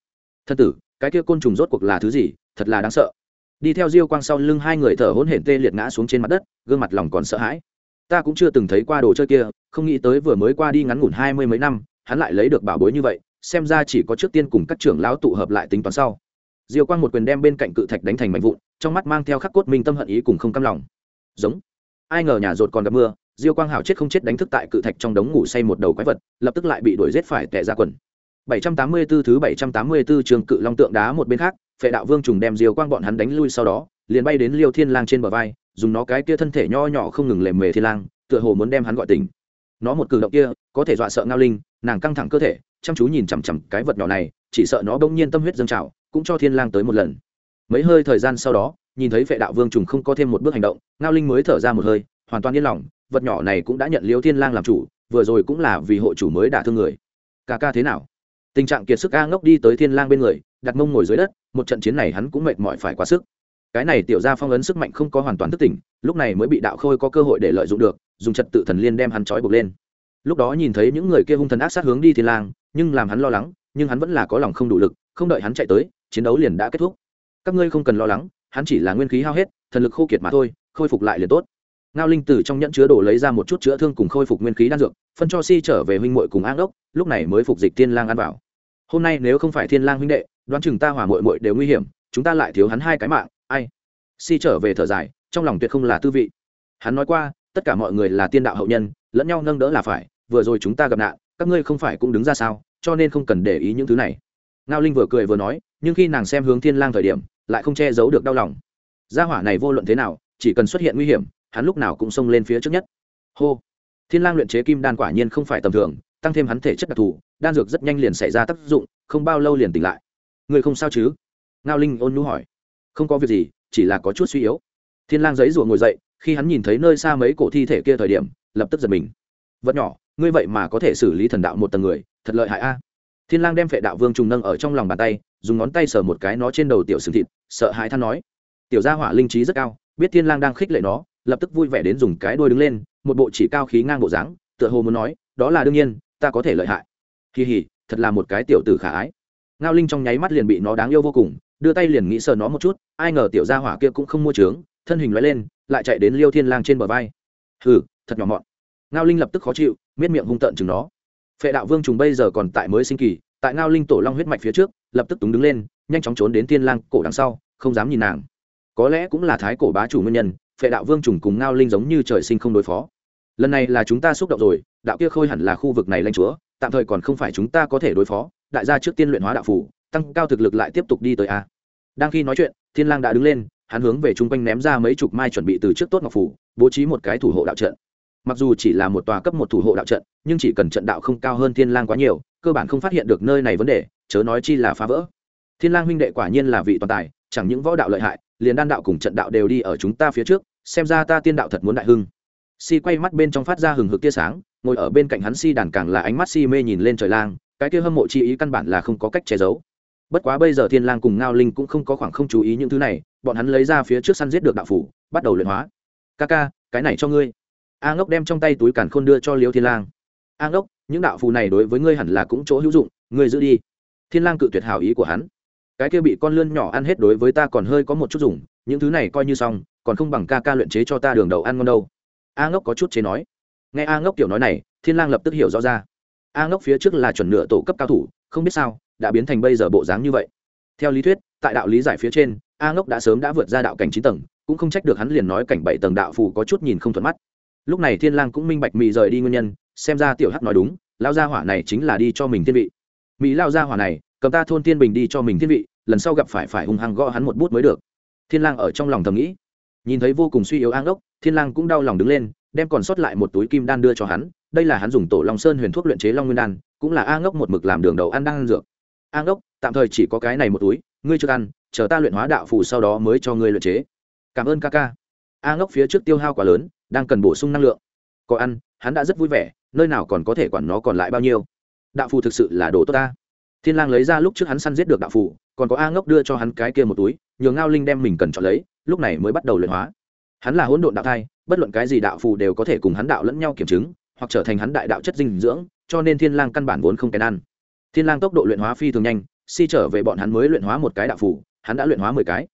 Thân tử, cái kia côn trùng rốt cuộc là thứ gì? Thật là đáng sợ. Đi theo diêu quang sau lưng hai người thở hỗn hển tê liệt ngã xuống trên mặt đất, gương mặt lòng còn sợ hãi. Ta cũng chưa từng thấy qua đồ chơi kia, không nghĩ tới vừa mới qua đi ngắn ngủn hai mươi mấy năm hắn lại lấy được bảo bối như vậy, xem ra chỉ có trước tiên cùng các trưởng lão tụ hợp lại tính toán sau. Diêu quang một quyền đem bên cạnh cự thạch đánh thành mảnh vụn, trong mắt mang theo khắc cốt minh tâm hận ý cùng không cam lòng. Giống. Ai ngờ nhà rột còn gặp mưa, diêu quang hảo chết không chết đánh thức tại cự thạch trong đống ngủ say một đầu quái vật, lập tức lại bị đuổi giết phải tệ ra quần. 784 thứ 784 trường cự long tượng đá một bên khác, phệ đạo vương trùng đem diêu quang bọn hắn đánh lui sau đó, liền bay đến liêu thiên lang trên bờ vai, dùng nó cái kia thân thể nho nhỏ không ngừng lề mề thiên lang, tựa hồ muốn đem hắn gọi tỉnh nó một cử động kia, có thể dọa sợ ngao linh, nàng căng thẳng cơ thể, chăm chú nhìn chằm chằm cái vật nhỏ này, chỉ sợ nó bỗng nhiên tâm huyết dâng trào, cũng cho thiên lang tới một lần. Mấy hơi thời gian sau đó, nhìn thấy vệ đạo vương trùng không có thêm một bước hành động, ngao linh mới thở ra một hơi, hoàn toàn yên lòng, vật nhỏ này cũng đã nhận liêu thiên lang làm chủ, vừa rồi cũng là vì hộ chủ mới đả thương người. Ca ca thế nào? Tình trạng kiệt sức a ngốc đi tới thiên lang bên người, đặt mông ngồi dưới đất, một trận chiến này hắn cũng mệt mỏi phải quá sức cái này tiểu ra phong ấn sức mạnh không có hoàn toàn thức tỉnh, lúc này mới bị đạo khôi có cơ hội để lợi dụng được, dùng trật tự thần liên đem hắn trói buộc lên. Lúc đó nhìn thấy những người kia hung thần ác sát hướng đi thiên lang, nhưng làm hắn lo lắng, nhưng hắn vẫn là có lòng không đủ lực, không đợi hắn chạy tới, chiến đấu liền đã kết thúc. Các ngươi không cần lo lắng, hắn chỉ là nguyên khí hao hết, thần lực khô kiệt mà thôi, khôi phục lại liền tốt. Ngao linh từ trong nhẫn chứa đồ lấy ra một chút chữa thương cùng khôi phục nguyên khí đan dược, phân cho si trở về huynh muội cùng an ốc lúc này mới phục dịch thiên lang ăn vào. Hôm nay nếu không phải thiên lang huynh đệ, đoán chừng ta hỏa muội muội đều nguy hiểm, chúng ta lại thiếu hắn hai cái mạng ai? Si trở về thở dài, trong lòng tuyệt không là tư vị. Hắn nói qua, tất cả mọi người là tiên đạo hậu nhân, lẫn nhau nâng đỡ là phải, vừa rồi chúng ta gặp nạn, các ngươi không phải cũng đứng ra sao, cho nên không cần để ý những thứ này. Ngao linh vừa cười vừa nói, nhưng khi nàng xem hướng thiên lang thời điểm, lại không che giấu được đau lòng. Gia hỏa này vô luận thế nào, chỉ cần xuất hiện nguy hiểm, hắn lúc nào cũng xông lên phía trước nhất. Hô! Thiên lang luyện chế kim đan quả nhiên không phải tầm thường, tăng thêm hắn thể chất đặc thù, đan dược rất nhanh liền xảy ra tác dụng, không bao lâu liền tỉnh lại. Người không sao chứ? Ngao linh ôn nhu hỏi không có việc gì, chỉ là có chút suy yếu. Thiên lang giấy rùa ngồi dậy, khi hắn nhìn thấy nơi xa mấy cổ thi thể kia thời điểm, lập tức giật mình. Vật nhỏ, ngươi vậy mà có thể xử lý thần đạo một tầng người, thật lợi hại a. Thiên lang đem phệ đạo vương trùng nâng ở trong lòng bàn tay, dùng ngón tay sờ một cái nó trên đầu tiểu sừng thịt, sợ hãi than nói, tiểu gia hỏa linh trí rất cao, biết thiên lang đang khích lệ nó, lập tức vui vẻ đến dùng cái đuôi đứng lên, một bộ chỉ cao khí ngang bộ dáng, tựa hồ muốn nói, đó là đương nhiên, ta có thể lợi hại. Kỳ hỉ, thật là một cái tiểu tử khả ái. Ngao linh trong nháy mắt liền bị nó đáng yêu vô cùng đưa tay liền nghĩ sờ nó một chút, ai ngờ tiểu gia hỏa kia cũng không mua trướng, thân hình lóe lên, lại chạy đến liêu thiên lang trên bờ vai. Hừ, thật nhỏ mọn. Ngao linh lập tức khó chịu, miết miệng hung tợn chừng nó. Phệ đạo vương trùng bây giờ còn tại mới sinh kỳ, tại ngao linh tổ long huyết mạch phía trước, lập tức túng đứng lên, nhanh chóng trốn đến thiên lang cổ đằng sau, không dám nhìn nàng. Có lẽ cũng là thái cổ bá chủ nguyên nhân, phệ đạo vương trùng cùng ngao linh giống như trời sinh không đối phó. Lần này là chúng ta xúc động rồi, đạo kia khôi hẳn là khu vực này lanh chúa, tạm thời còn không phải chúng ta có thể đối phó, đại gia trước tiên luyện hóa đạo phủ tăng cao thực lực lại tiếp tục đi tới a. Đang khi nói chuyện, thiên lang đã đứng lên, hắn hướng về trung quanh ném ra mấy chục mai chuẩn bị từ trước tốt ngọc phủ, bố trí một cái thủ hộ đạo trận. Mặc dù chỉ là một tòa cấp một thủ hộ đạo trận, nhưng chỉ cần trận đạo không cao hơn thiên lang quá nhiều, cơ bản không phát hiện được nơi này vấn đề, chớ nói chi là phá vỡ. Thiên lang huynh đệ quả nhiên là vị toàn tài, chẳng những võ đạo lợi hại, liền đan đạo cùng trận đạo đều đi ở chúng ta phía trước, xem ra ta tiên đạo thật muốn đại hưng. Si quay mắt bên trong phát ra hừng hực tia sáng, ngồi ở bên cạnh hắn si đàn càng là ánh mắt si mê nhìn lên trời lang, cái kia hâm mộ chi ý căn bản là không có cách che giấu bất quá bây giờ thiên lang cùng ngao linh cũng không có khoảng không chú ý những thứ này, bọn hắn lấy ra phía trước săn giết được đạo phủ, bắt đầu luyện hóa. Ca ca, cái này cho ngươi. A ngốc đem trong tay túi càn khôn đưa cho liêu thiên lang. A ngốc, những đạo phù này đối với ngươi hẳn là cũng chỗ hữu dụng, ngươi giữ đi. Thiên lang cự tuyệt hảo ý của hắn. Cái kia bị con lươn nhỏ ăn hết đối với ta còn hơi có một chút dùng, những thứ này coi như xong, còn không bằng ca ca luyện chế cho ta đường đầu ăn ngon đâu. A ngốc có chút chế nói. Nghe a ngốc tiểu nói này, thiên lang lập tức hiểu rõ ra. A ngốc phía trước là chuẩn nửa tổ cấp cao thủ, không biết sao đã biến thành bây giờ bộ dáng như vậy. Theo lý thuyết, tại đạo lý giải phía trên, a ngốc đã sớm đã vượt ra đạo cảnh chín tầng, cũng không trách được hắn liền nói cảnh bảy tầng đạo phù có chút nhìn không thuận mắt. Lúc này thiên lang cũng minh bạch mị rời đi nguyên nhân, xem ra tiểu hắc nói đúng lao gia hỏa này chính là đi cho mình thiên vị. Mỹ lao gia hỏa này, cầm ta thôn thiên bình đi cho mình thiên vị, lần sau gặp phải phải hung hăng gõ hắn một bút mới được. Thiên lang ở trong lòng thầm nghĩ. Nhìn thấy vô cùng suy yếu an đốc thiên lang cũng đau lòng đứng lên, đem còn sót lại một túi kim đan đưa cho hắn. Đây là hắn dùng tổ long sơn huyền thuốc luyện chế long nguyên đan, cũng là a ngốc một mực làm đường đầu ăn đan dược an đốc, tạm thời chỉ có cái này một túi, ngươi chưa ăn, chờ ta luyện hóa đạo phù sau đó mới cho ngươi luyện chế. Cảm ơn ca ca. A ngốc phía trước tiêu hao quá lớn, đang cần bổ sung năng lượng. Có ăn, hắn đã rất vui vẻ, nơi nào còn có thể quản nó còn lại bao nhiêu. Đạo phù thực sự là đồ tốt ta. Thiên lang lấy ra lúc trước hắn săn giết được đạo phù, còn có a ngốc đưa cho hắn cái kia một túi, nhường ngao linh đem mình cần chọn lấy, lúc này mới bắt đầu luyện hóa. Hắn là hỗn độn đạo thai, bất luận cái gì đạo phù đều có thể cùng hắn đạo lẫn nhau kiểm chứng, hoặc trở thành hắn đại đạo chất dinh dưỡng, cho nên thiên lang căn bản vốn không kén ăn thiên lang tốc độ luyện hóa phi thường nhanh, si trở về bọn hắn mới luyện hóa một cái đạo phù, hắn đã luyện hóa mười cái.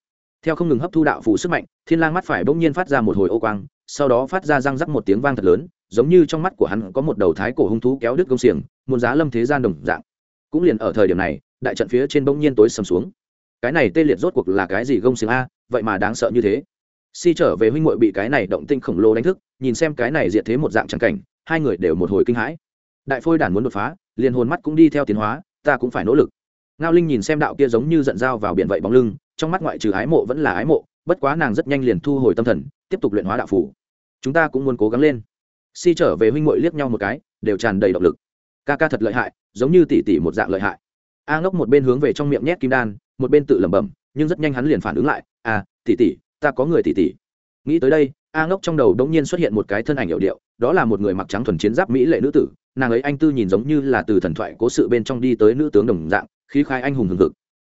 Theo không ngừng hấp thu đạo phù sức mạnh, thiên lang mắt phải bỗng nhiên phát ra một hồi ô quang, sau đó phát ra răng rắc một tiếng vang thật lớn, giống như trong mắt của hắn có một đầu thái cổ hung thú kéo đứt công xiềng muốn giá lâm thế gian đồng dạng. Cũng liền ở thời điểm này, đại trận phía trên bỗng nhiên tối sầm xuống. Cái này tê liệt rốt cuộc là cái gì gông xiềng a, vậy mà đáng sợ như thế. Si trở về huynh muội bị cái này động tinh khổng lồ đánh thức, nhìn xem cái này diệt thế một dạng chẳng cảnh, hai người đều một hồi kinh hãi. Đại phôi đản muốn đột phá liền hồn mắt cũng đi theo tiến hóa, ta cũng phải nỗ lực. Ngao linh nhìn xem đạo kia giống như giận dao vào biển vậy bóng lưng, trong mắt ngoại trừ ái mộ vẫn là ái mộ, bất quá nàng rất nhanh liền thu hồi tâm thần, tiếp tục luyện hóa đạo phủ chúng ta cũng muốn cố gắng lên. Si trở về huynh muội liếc nhau một cái, đều tràn đầy động lực. Ca ca thật lợi hại, giống như tỷ tỷ một dạng lợi hại. A ngốc một bên hướng về trong miệng nhét kim đan, một bên tự lẩm bẩm, nhưng rất nhanh hắn liền phản ứng lại à tỷ tỷ, ta có người tỷ tỷ. Nghĩ tới đây a ngốc trong đầu đống nhiên xuất hiện một cái thân ảnh hiệu điệu, đó là một người mặc trắng thuần chiến giáp mỹ lệ nữ tử, nàng ấy anh tư nhìn giống như là từ thần thoại cố sự bên trong đi tới nữ tướng đồng dạng, khí khai anh hùng hừng hực.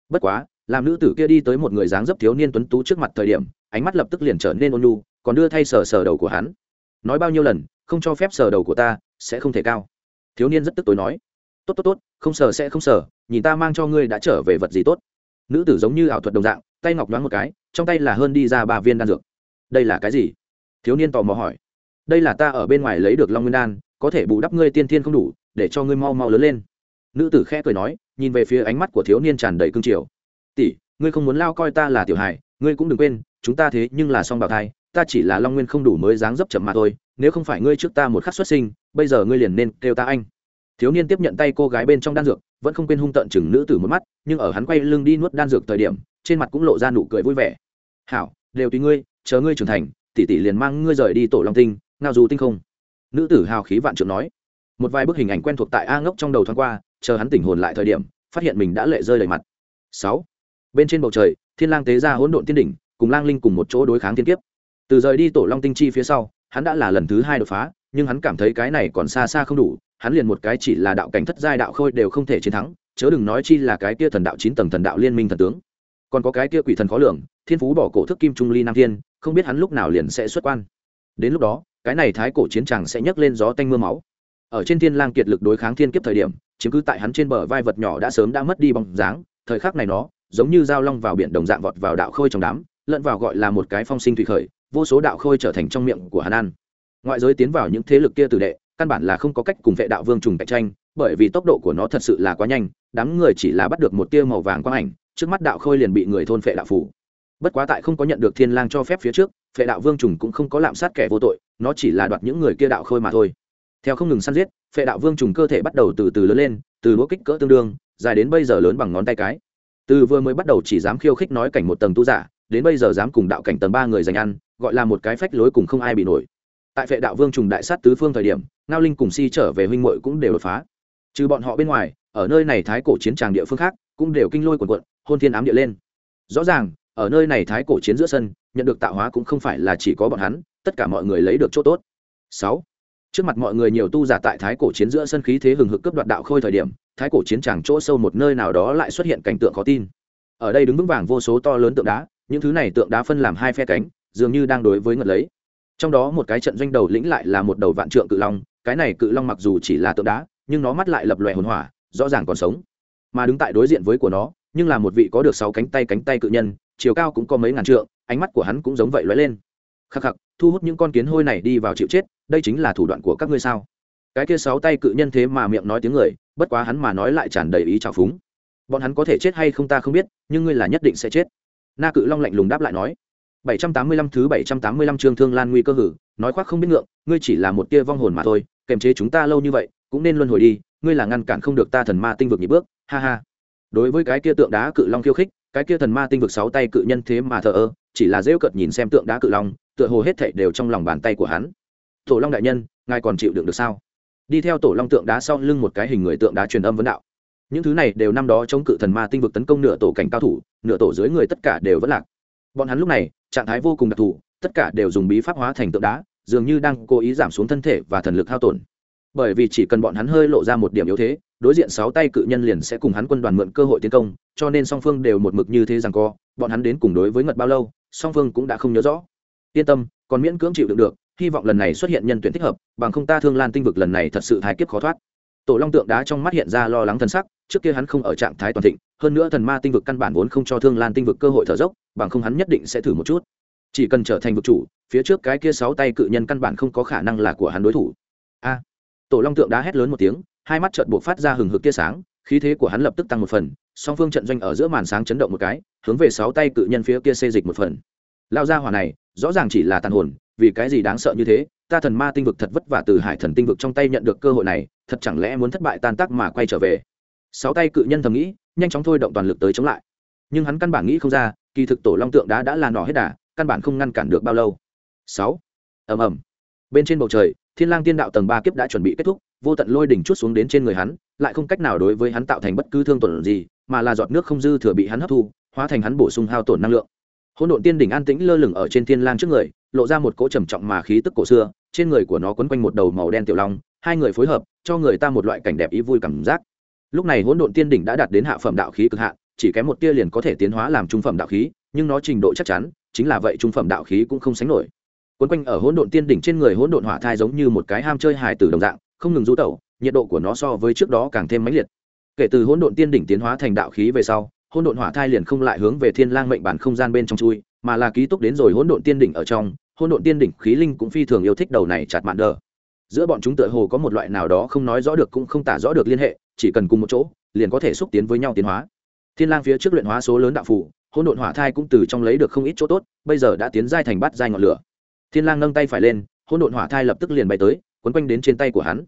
Bất quá, làm nữ tử kia đi tới một người dáng dấp thiếu niên tuấn tú trước mặt thời điểm, ánh mắt lập tức liền trở nên ôn nhu, còn đưa thay sờ sờ đầu của hắn. Nói bao nhiêu lần, không cho phép sờ đầu của ta, sẽ không thể cao. Thiếu niên rất tức tối nói. Tốt tốt tốt, không sờ sẽ không sờ, nhìn ta mang cho ngươi đã trở về vật gì tốt. Nữ tử giống như ảo thuật đồng dạng, tay ngọc đoán một cái, trong tay là hơn đi ra ba viên đan dược. Đây là cái gì? Thiếu niên tò mò hỏi, đây là ta ở bên ngoài lấy được long nguyên đan, có thể bù đắp ngươi tiên thiên không đủ, để cho ngươi mau mau lớn lên. Nữ tử khẽ cười nói, nhìn về phía ánh mắt của thiếu niên tràn đầy cương triều, tỷ, ngươi không muốn lao coi ta là tiểu hài, ngươi cũng đừng quên, chúng ta thế nhưng là song bào thai, ta chỉ là long nguyên không đủ mới dáng dấp chậm mà thôi, nếu không phải ngươi trước ta một khắc xuất sinh, bây giờ ngươi liền nên kêu ta anh. Thiếu niên tiếp nhận tay cô gái bên trong đan dược, vẫn không quên hung tận chừng nữ tử một mắt, nhưng ở hắn quay lưng đi nuốt đan dược thời điểm, trên mặt cũng lộ ra nụ cười vui vẻ. Hảo, đều tùy ngươi, chờ ngươi trưởng thành tỷ tỷ liền mang ngươi rời đi tổ long tinh, ngao du tinh không. Nữ tử hào khí vạn trượng nói. Một vài bức hình ảnh quen thuộc tại a ngốc trong đầu thoáng qua, chờ hắn tỉnh hồn lại thời điểm, phát hiện mình đã lệ rơi đầy mặt. Sáu. Bên trên bầu trời, thiên lang tế ra hỗn độn tiên đỉnh, cùng lang linh cùng một chỗ đối kháng thiên kiếp. Từ rời đi tổ long tinh chi phía sau, hắn đã là lần thứ hai đột phá, nhưng hắn cảm thấy cái này còn xa xa không đủ, hắn liền một cái chỉ là đạo cảnh thất giai đạo khôi đều không thể chiến thắng, chớ đừng nói chi là cái kia thần đạo chín tầng thần đạo liên minh thần tướng. Còn có cái kia quỷ thần khó lường, thiên phú bỏ cổ thức kim trung ly nam thiên không biết hắn lúc nào liền sẽ xuất quan. Đến lúc đó, cái này thái cổ chiến tràng sẽ nhấc lên gió tanh mưa máu. Ở trên thiên lang kiệt lực đối kháng thiên kiếp thời điểm, chiếm cứ tại hắn trên bờ vai vật nhỏ đã sớm đã mất đi bóng dáng. Thời khắc này nó, giống như dao long vào biển đồng dạng vọt vào đạo khôi trong đám, lẫn vào gọi là một cái phong sinh thủy khởi, vô số đạo khôi trở thành trong miệng của hắn ăn. Ngoại giới tiến vào những thế lực kia tử đệ, căn bản là không có cách cùng vệ đạo vương trùng cạnh tranh, bởi vì tốc độ của nó thật sự là quá nhanh, đám người chỉ là bắt được một tia màu vàng quang ảnh, trước mắt đạo khôi liền bị người thôn phệ đạo phủ bất quá tại không có nhận được thiên lang cho phép phía trước, phệ đạo vương trùng cũng không có lạm sát kẻ vô tội, nó chỉ là đoạt những người kia đạo khôi mà thôi. Theo không ngừng săn giết, phệ đạo vương trùng cơ thể bắt đầu từ từ lớn lên, từ lúa kích cỡ tương đương, dài đến bây giờ lớn bằng ngón tay cái. Từ vừa mới bắt đầu chỉ dám khiêu khích nói cảnh một tầng tu giả, đến bây giờ dám cùng đạo cảnh tầng ba người giành ăn, gọi là một cái phách lối cùng không ai bị nổi. Tại phệ đạo vương trùng đại sát tứ phương thời điểm, ngao linh cùng si trở về huynh muội cũng đều đột phá. Trừ bọn họ bên ngoài, ở nơi này thái cổ chiến tràng địa phương khác, cũng đều kinh lôi quần quận hôn thiên ám địa lên. Rõ ràng ở nơi này thái cổ chiến giữa sân, nhận được tạo hóa cũng không phải là chỉ có bọn hắn, tất cả mọi người lấy được chỗ tốt. Sáu. Trước mặt mọi người nhiều tu giả tại thái cổ chiến giữa sân khí thế hừng hực cấp đoạt đạo khôi thời điểm, thái cổ chiến tràng chỗ sâu một nơi nào đó lại xuất hiện cảnh tượng khó tin. Ở đây đứng vững vàng vô số to lớn tượng đá, những thứ này tượng đá phân làm hai phe cánh, dường như đang đối với ngật lấy. Trong đó một cái trận doanh đầu lĩnh lại là một đầu vạn trượng cự long, cái này cự long mặc dù chỉ là tượng đá, nhưng nó mắt lại lập lòe hồn hỏa, rõ ràng còn sống. Mà đứng tại đối diện với của nó, nhưng là một vị có được sáu cánh tay cánh tay cự nhân chiều cao cũng có mấy ngàn trượng ánh mắt của hắn cũng giống vậy lóe lên. Khắc khắc thu hút những con kiến hôi này đi vào chịu chết đây chính là thủ đoạn của các ngươi sao? Cái kia sáu tay cự nhân thế mà miệng nói tiếng người bất quá hắn mà nói lại tràn đầy ý trào phúng. Bọn hắn có thể chết hay không ta không biết nhưng ngươi là nhất định sẽ chết. Na cự long lạnh lùng đáp lại nói. 785 thứ 785 chương Thương Lan nguy cơ hử, nói khoác không biết ngượng, ngươi chỉ là một tia vong hồn mà thôi, kềm chế chúng ta lâu như vậy, cũng nên luân hồi đi, ngươi là ngăn cản không được ta thần ma tinh vực nhị bước, ha ha. Đối với cái kia tượng đá cự long khiêu khích, cái kia thần ma tinh vực sáu tay cự nhân thế mà thờ ơ, chỉ là rêu cợt nhìn xem tượng đá cự long, tựa hồ hết thảy đều trong lòng bàn tay của hắn. Tổ Long đại nhân, ngài còn chịu đựng được sao? Đi theo Tổ Long tượng đá sau lưng một cái hình người tượng đá truyền âm vấn đạo. những thứ này đều năm đó chống cự thần ma tinh vực tấn công nửa tổ cảnh cao thủ nửa tổ dưới người tất cả đều vẫn lạc bọn hắn lúc này trạng thái vô cùng đặc thù tất cả đều dùng bí pháp hóa thành tượng đá dường như đang cố ý giảm xuống thân thể và thần lực hao tổn bởi vì chỉ cần bọn hắn hơi lộ ra một điểm yếu thế đối diện sáu tay cự nhân liền sẽ cùng hắn quân đoàn mượn cơ hội tiến công, cho nên song phương đều một mực như thế rằng co, bọn hắn đến cùng đối với ngật bao lâu, song phương cũng đã không nhớ rõ. Yên tâm, còn miễn cưỡng chịu đựng được, hy vọng lần này xuất hiện nhân tuyển thích hợp, bằng không ta thương lan tinh vực lần này thật sự thái kiếp khó thoát. Tổ long tượng đá trong mắt hiện ra lo lắng thân sắc, trước kia hắn không ở trạng thái toàn thịnh, hơn nữa thần ma tinh vực căn bản vốn không cho thương lan tinh vực cơ hội thở dốc, bằng không hắn nhất định sẽ thử một chút. Chỉ cần trở thành vực chủ, phía trước cái kia sáu tay cự nhân căn bản không có khả năng là của hắn đối thủ. A. Tổ long tượng đá hét lớn một tiếng hai mắt trợn buộc phát ra hừng hực tia sáng, khí thế của hắn lập tức tăng một phần, song phương trận doanh ở giữa màn sáng chấn động một cái, hướng về sáu tay cự nhân phía kia xê dịch một phần. Lao ra hỏa này, rõ ràng chỉ là tàn hồn, vì cái gì đáng sợ như thế, ta thần ma tinh vực thật vất vả từ hải thần tinh vực trong tay nhận được cơ hội này, thật chẳng lẽ muốn thất bại tan tác mà quay trở về? Sáu tay cự nhân thầm nghĩ, nhanh chóng thôi động toàn lực tới chống lại. Nhưng hắn căn bản nghĩ không ra, kỳ thực tổ long tượng đá đã là nỏ hết đà, căn bản không ngăn cản được bao lâu. Sáu, ầm ầm. Bên trên bầu trời, thiên lang tiên đạo tầng ba kiếp đã chuẩn bị kết thúc vô tận lôi đỉnh chút xuống đến trên người hắn, lại không cách nào đối với hắn tạo thành bất cứ thương tổn gì, mà là giọt nước không dư thừa bị hắn hấp thu, hóa thành hắn bổ sung hao tổn năng lượng. Hỗn độn tiên đỉnh an tĩnh lơ lửng ở trên thiên lang trước người, lộ ra một cỗ trầm trọng mà khí tức cổ xưa, trên người của nó quấn quanh một đầu màu đen tiểu long, hai người phối hợp, cho người ta một loại cảnh đẹp ý vui cảm giác. Lúc này hỗn độn tiên đỉnh đã đạt đến hạ phẩm đạo khí cực hạn, chỉ kém một tia liền có thể tiến hóa làm trung phẩm đạo khí, nhưng nó trình độ chắc chắn, chính là vậy trung phẩm đạo khí cũng không sánh nổi. Quấn quanh ở hỗn độn tiên đỉnh trên người hỗn độn hỏa thai giống như một cái ham chơi hài tử đồng dạng không ngừng du tẩu, nhiệt độ của nó so với trước đó càng thêm mãnh liệt. Kể từ hỗn độn tiên đỉnh tiến hóa thành đạo khí về sau, hỗn độn hỏa thai liền không lại hướng về thiên lang mệnh bản không gian bên trong chui, mà là ký túc đến rồi hỗn độn tiên đỉnh ở trong, hỗn độn tiên đỉnh khí linh cũng phi thường yêu thích đầu này chặt mạn đờ. Giữa bọn chúng tựa hồ có một loại nào đó không nói rõ được cũng không tả rõ được liên hệ, chỉ cần cùng một chỗ, liền có thể xúc tiến với nhau tiến hóa. Thiên lang phía trước luyện hóa số lớn đạo phủ hỗn độn hỏa thai cũng từ trong lấy được không ít chỗ tốt, bây giờ đã tiến giai thành bát giai ngọn lửa. Thiên lang nâng tay phải lên, hỗn độn hỏa thai lập tức liền bay tới quấn quanh đến trên tay của hắn.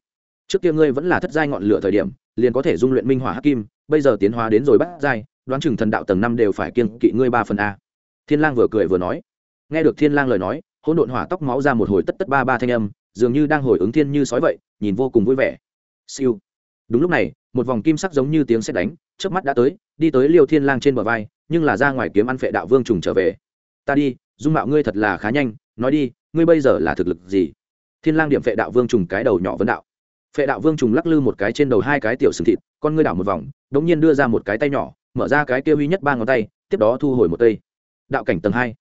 Trước kia ngươi vẫn là thất giai ngọn lửa thời điểm, liền có thể dung luyện minh hỏa hắc kim, bây giờ tiến hóa đến rồi bát giai, đoán chừng thần đạo tầng năm đều phải kiêng kỵ ngươi ba phần a. Thiên lang vừa cười vừa nói. Nghe được thiên lang lời nói, hỗn độn hỏa tóc máu ra một hồi tất tất ba ba thanh âm, dường như đang hồi ứng thiên như sói vậy, nhìn vô cùng vui vẻ. Siêu. Đúng lúc này, một vòng kim sắc giống như tiếng sét đánh, chớp mắt đã tới, đi tới liêu thiên lang trên bờ vai, nhưng là ra ngoài kiếm ăn phệ đạo vương trùng trở về. Ta đi, dung mạo ngươi thật là khá nhanh, nói đi, ngươi bây giờ là thực lực gì? Thiên lang điểm phệ đạo vương trùng cái đầu nhỏ vấn đạo. Phệ đạo vương trùng lắc lư một cái trên đầu hai cái tiểu sừng thịt, con ngươi đảo một vòng, đống nhiên đưa ra một cái tay nhỏ, mở ra cái kia huy nhất ba ngón tay, tiếp đó thu hồi một tay đạo cảnh tầng hai.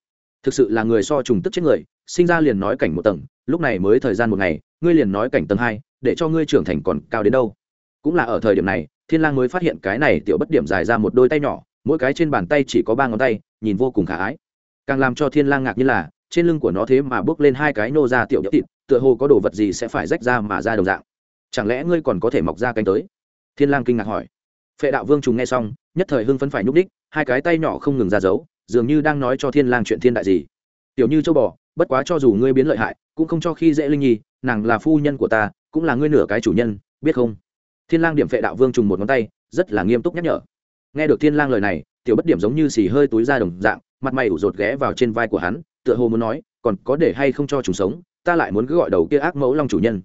Thực sự là người so trùng tức chết người, sinh ra liền nói cảnh một tầng, lúc này mới thời gian một ngày, ngươi liền nói cảnh tầng hai, để cho ngươi trưởng thành còn cao đến đâu. Cũng là ở thời điểm này, thiên lang mới phát hiện cái này tiểu bất điểm dài ra một đôi tay nhỏ, mỗi cái trên bàn tay chỉ có ba ngón tay, nhìn vô cùng khả ái. Càng làm cho thiên lang ngạc như là, trên lưng của nó thế mà bước lên hai cái nô ra tiểu nhẫn thịt tựa hồ có đồ vật gì sẽ phải rách ra mà ra đồng dạng. Chẳng lẽ ngươi còn có thể mọc ra cánh tới? Thiên lang kinh ngạc hỏi. Phệ đạo vương trùng nghe xong, nhất thời hưng phấn phải nhúc đích hai cái tay nhỏ không ngừng ra giấu dường như đang nói cho thiên lang chuyện thiên đại gì. Tiểu như châu bò, bất quá cho dù ngươi biến lợi hại, cũng không cho khi dễ linh nhi, nàng là phu nhân của ta, cũng là ngươi nửa cái chủ nhân, biết không? Thiên lang điểm phệ đạo vương trùng một ngón tay, rất là nghiêm túc nhắc nhở. Nghe được thiên lang lời này, tiểu bất điểm giống như xì hơi túi ra đồng dạng, mặt mày ủ rột ghé vào trên vai của hắn, tựa hồ muốn nói, còn có để hay không cho chúng sống ta lại muốn cứ gọi đầu kia ác mẫu long chủ nhân.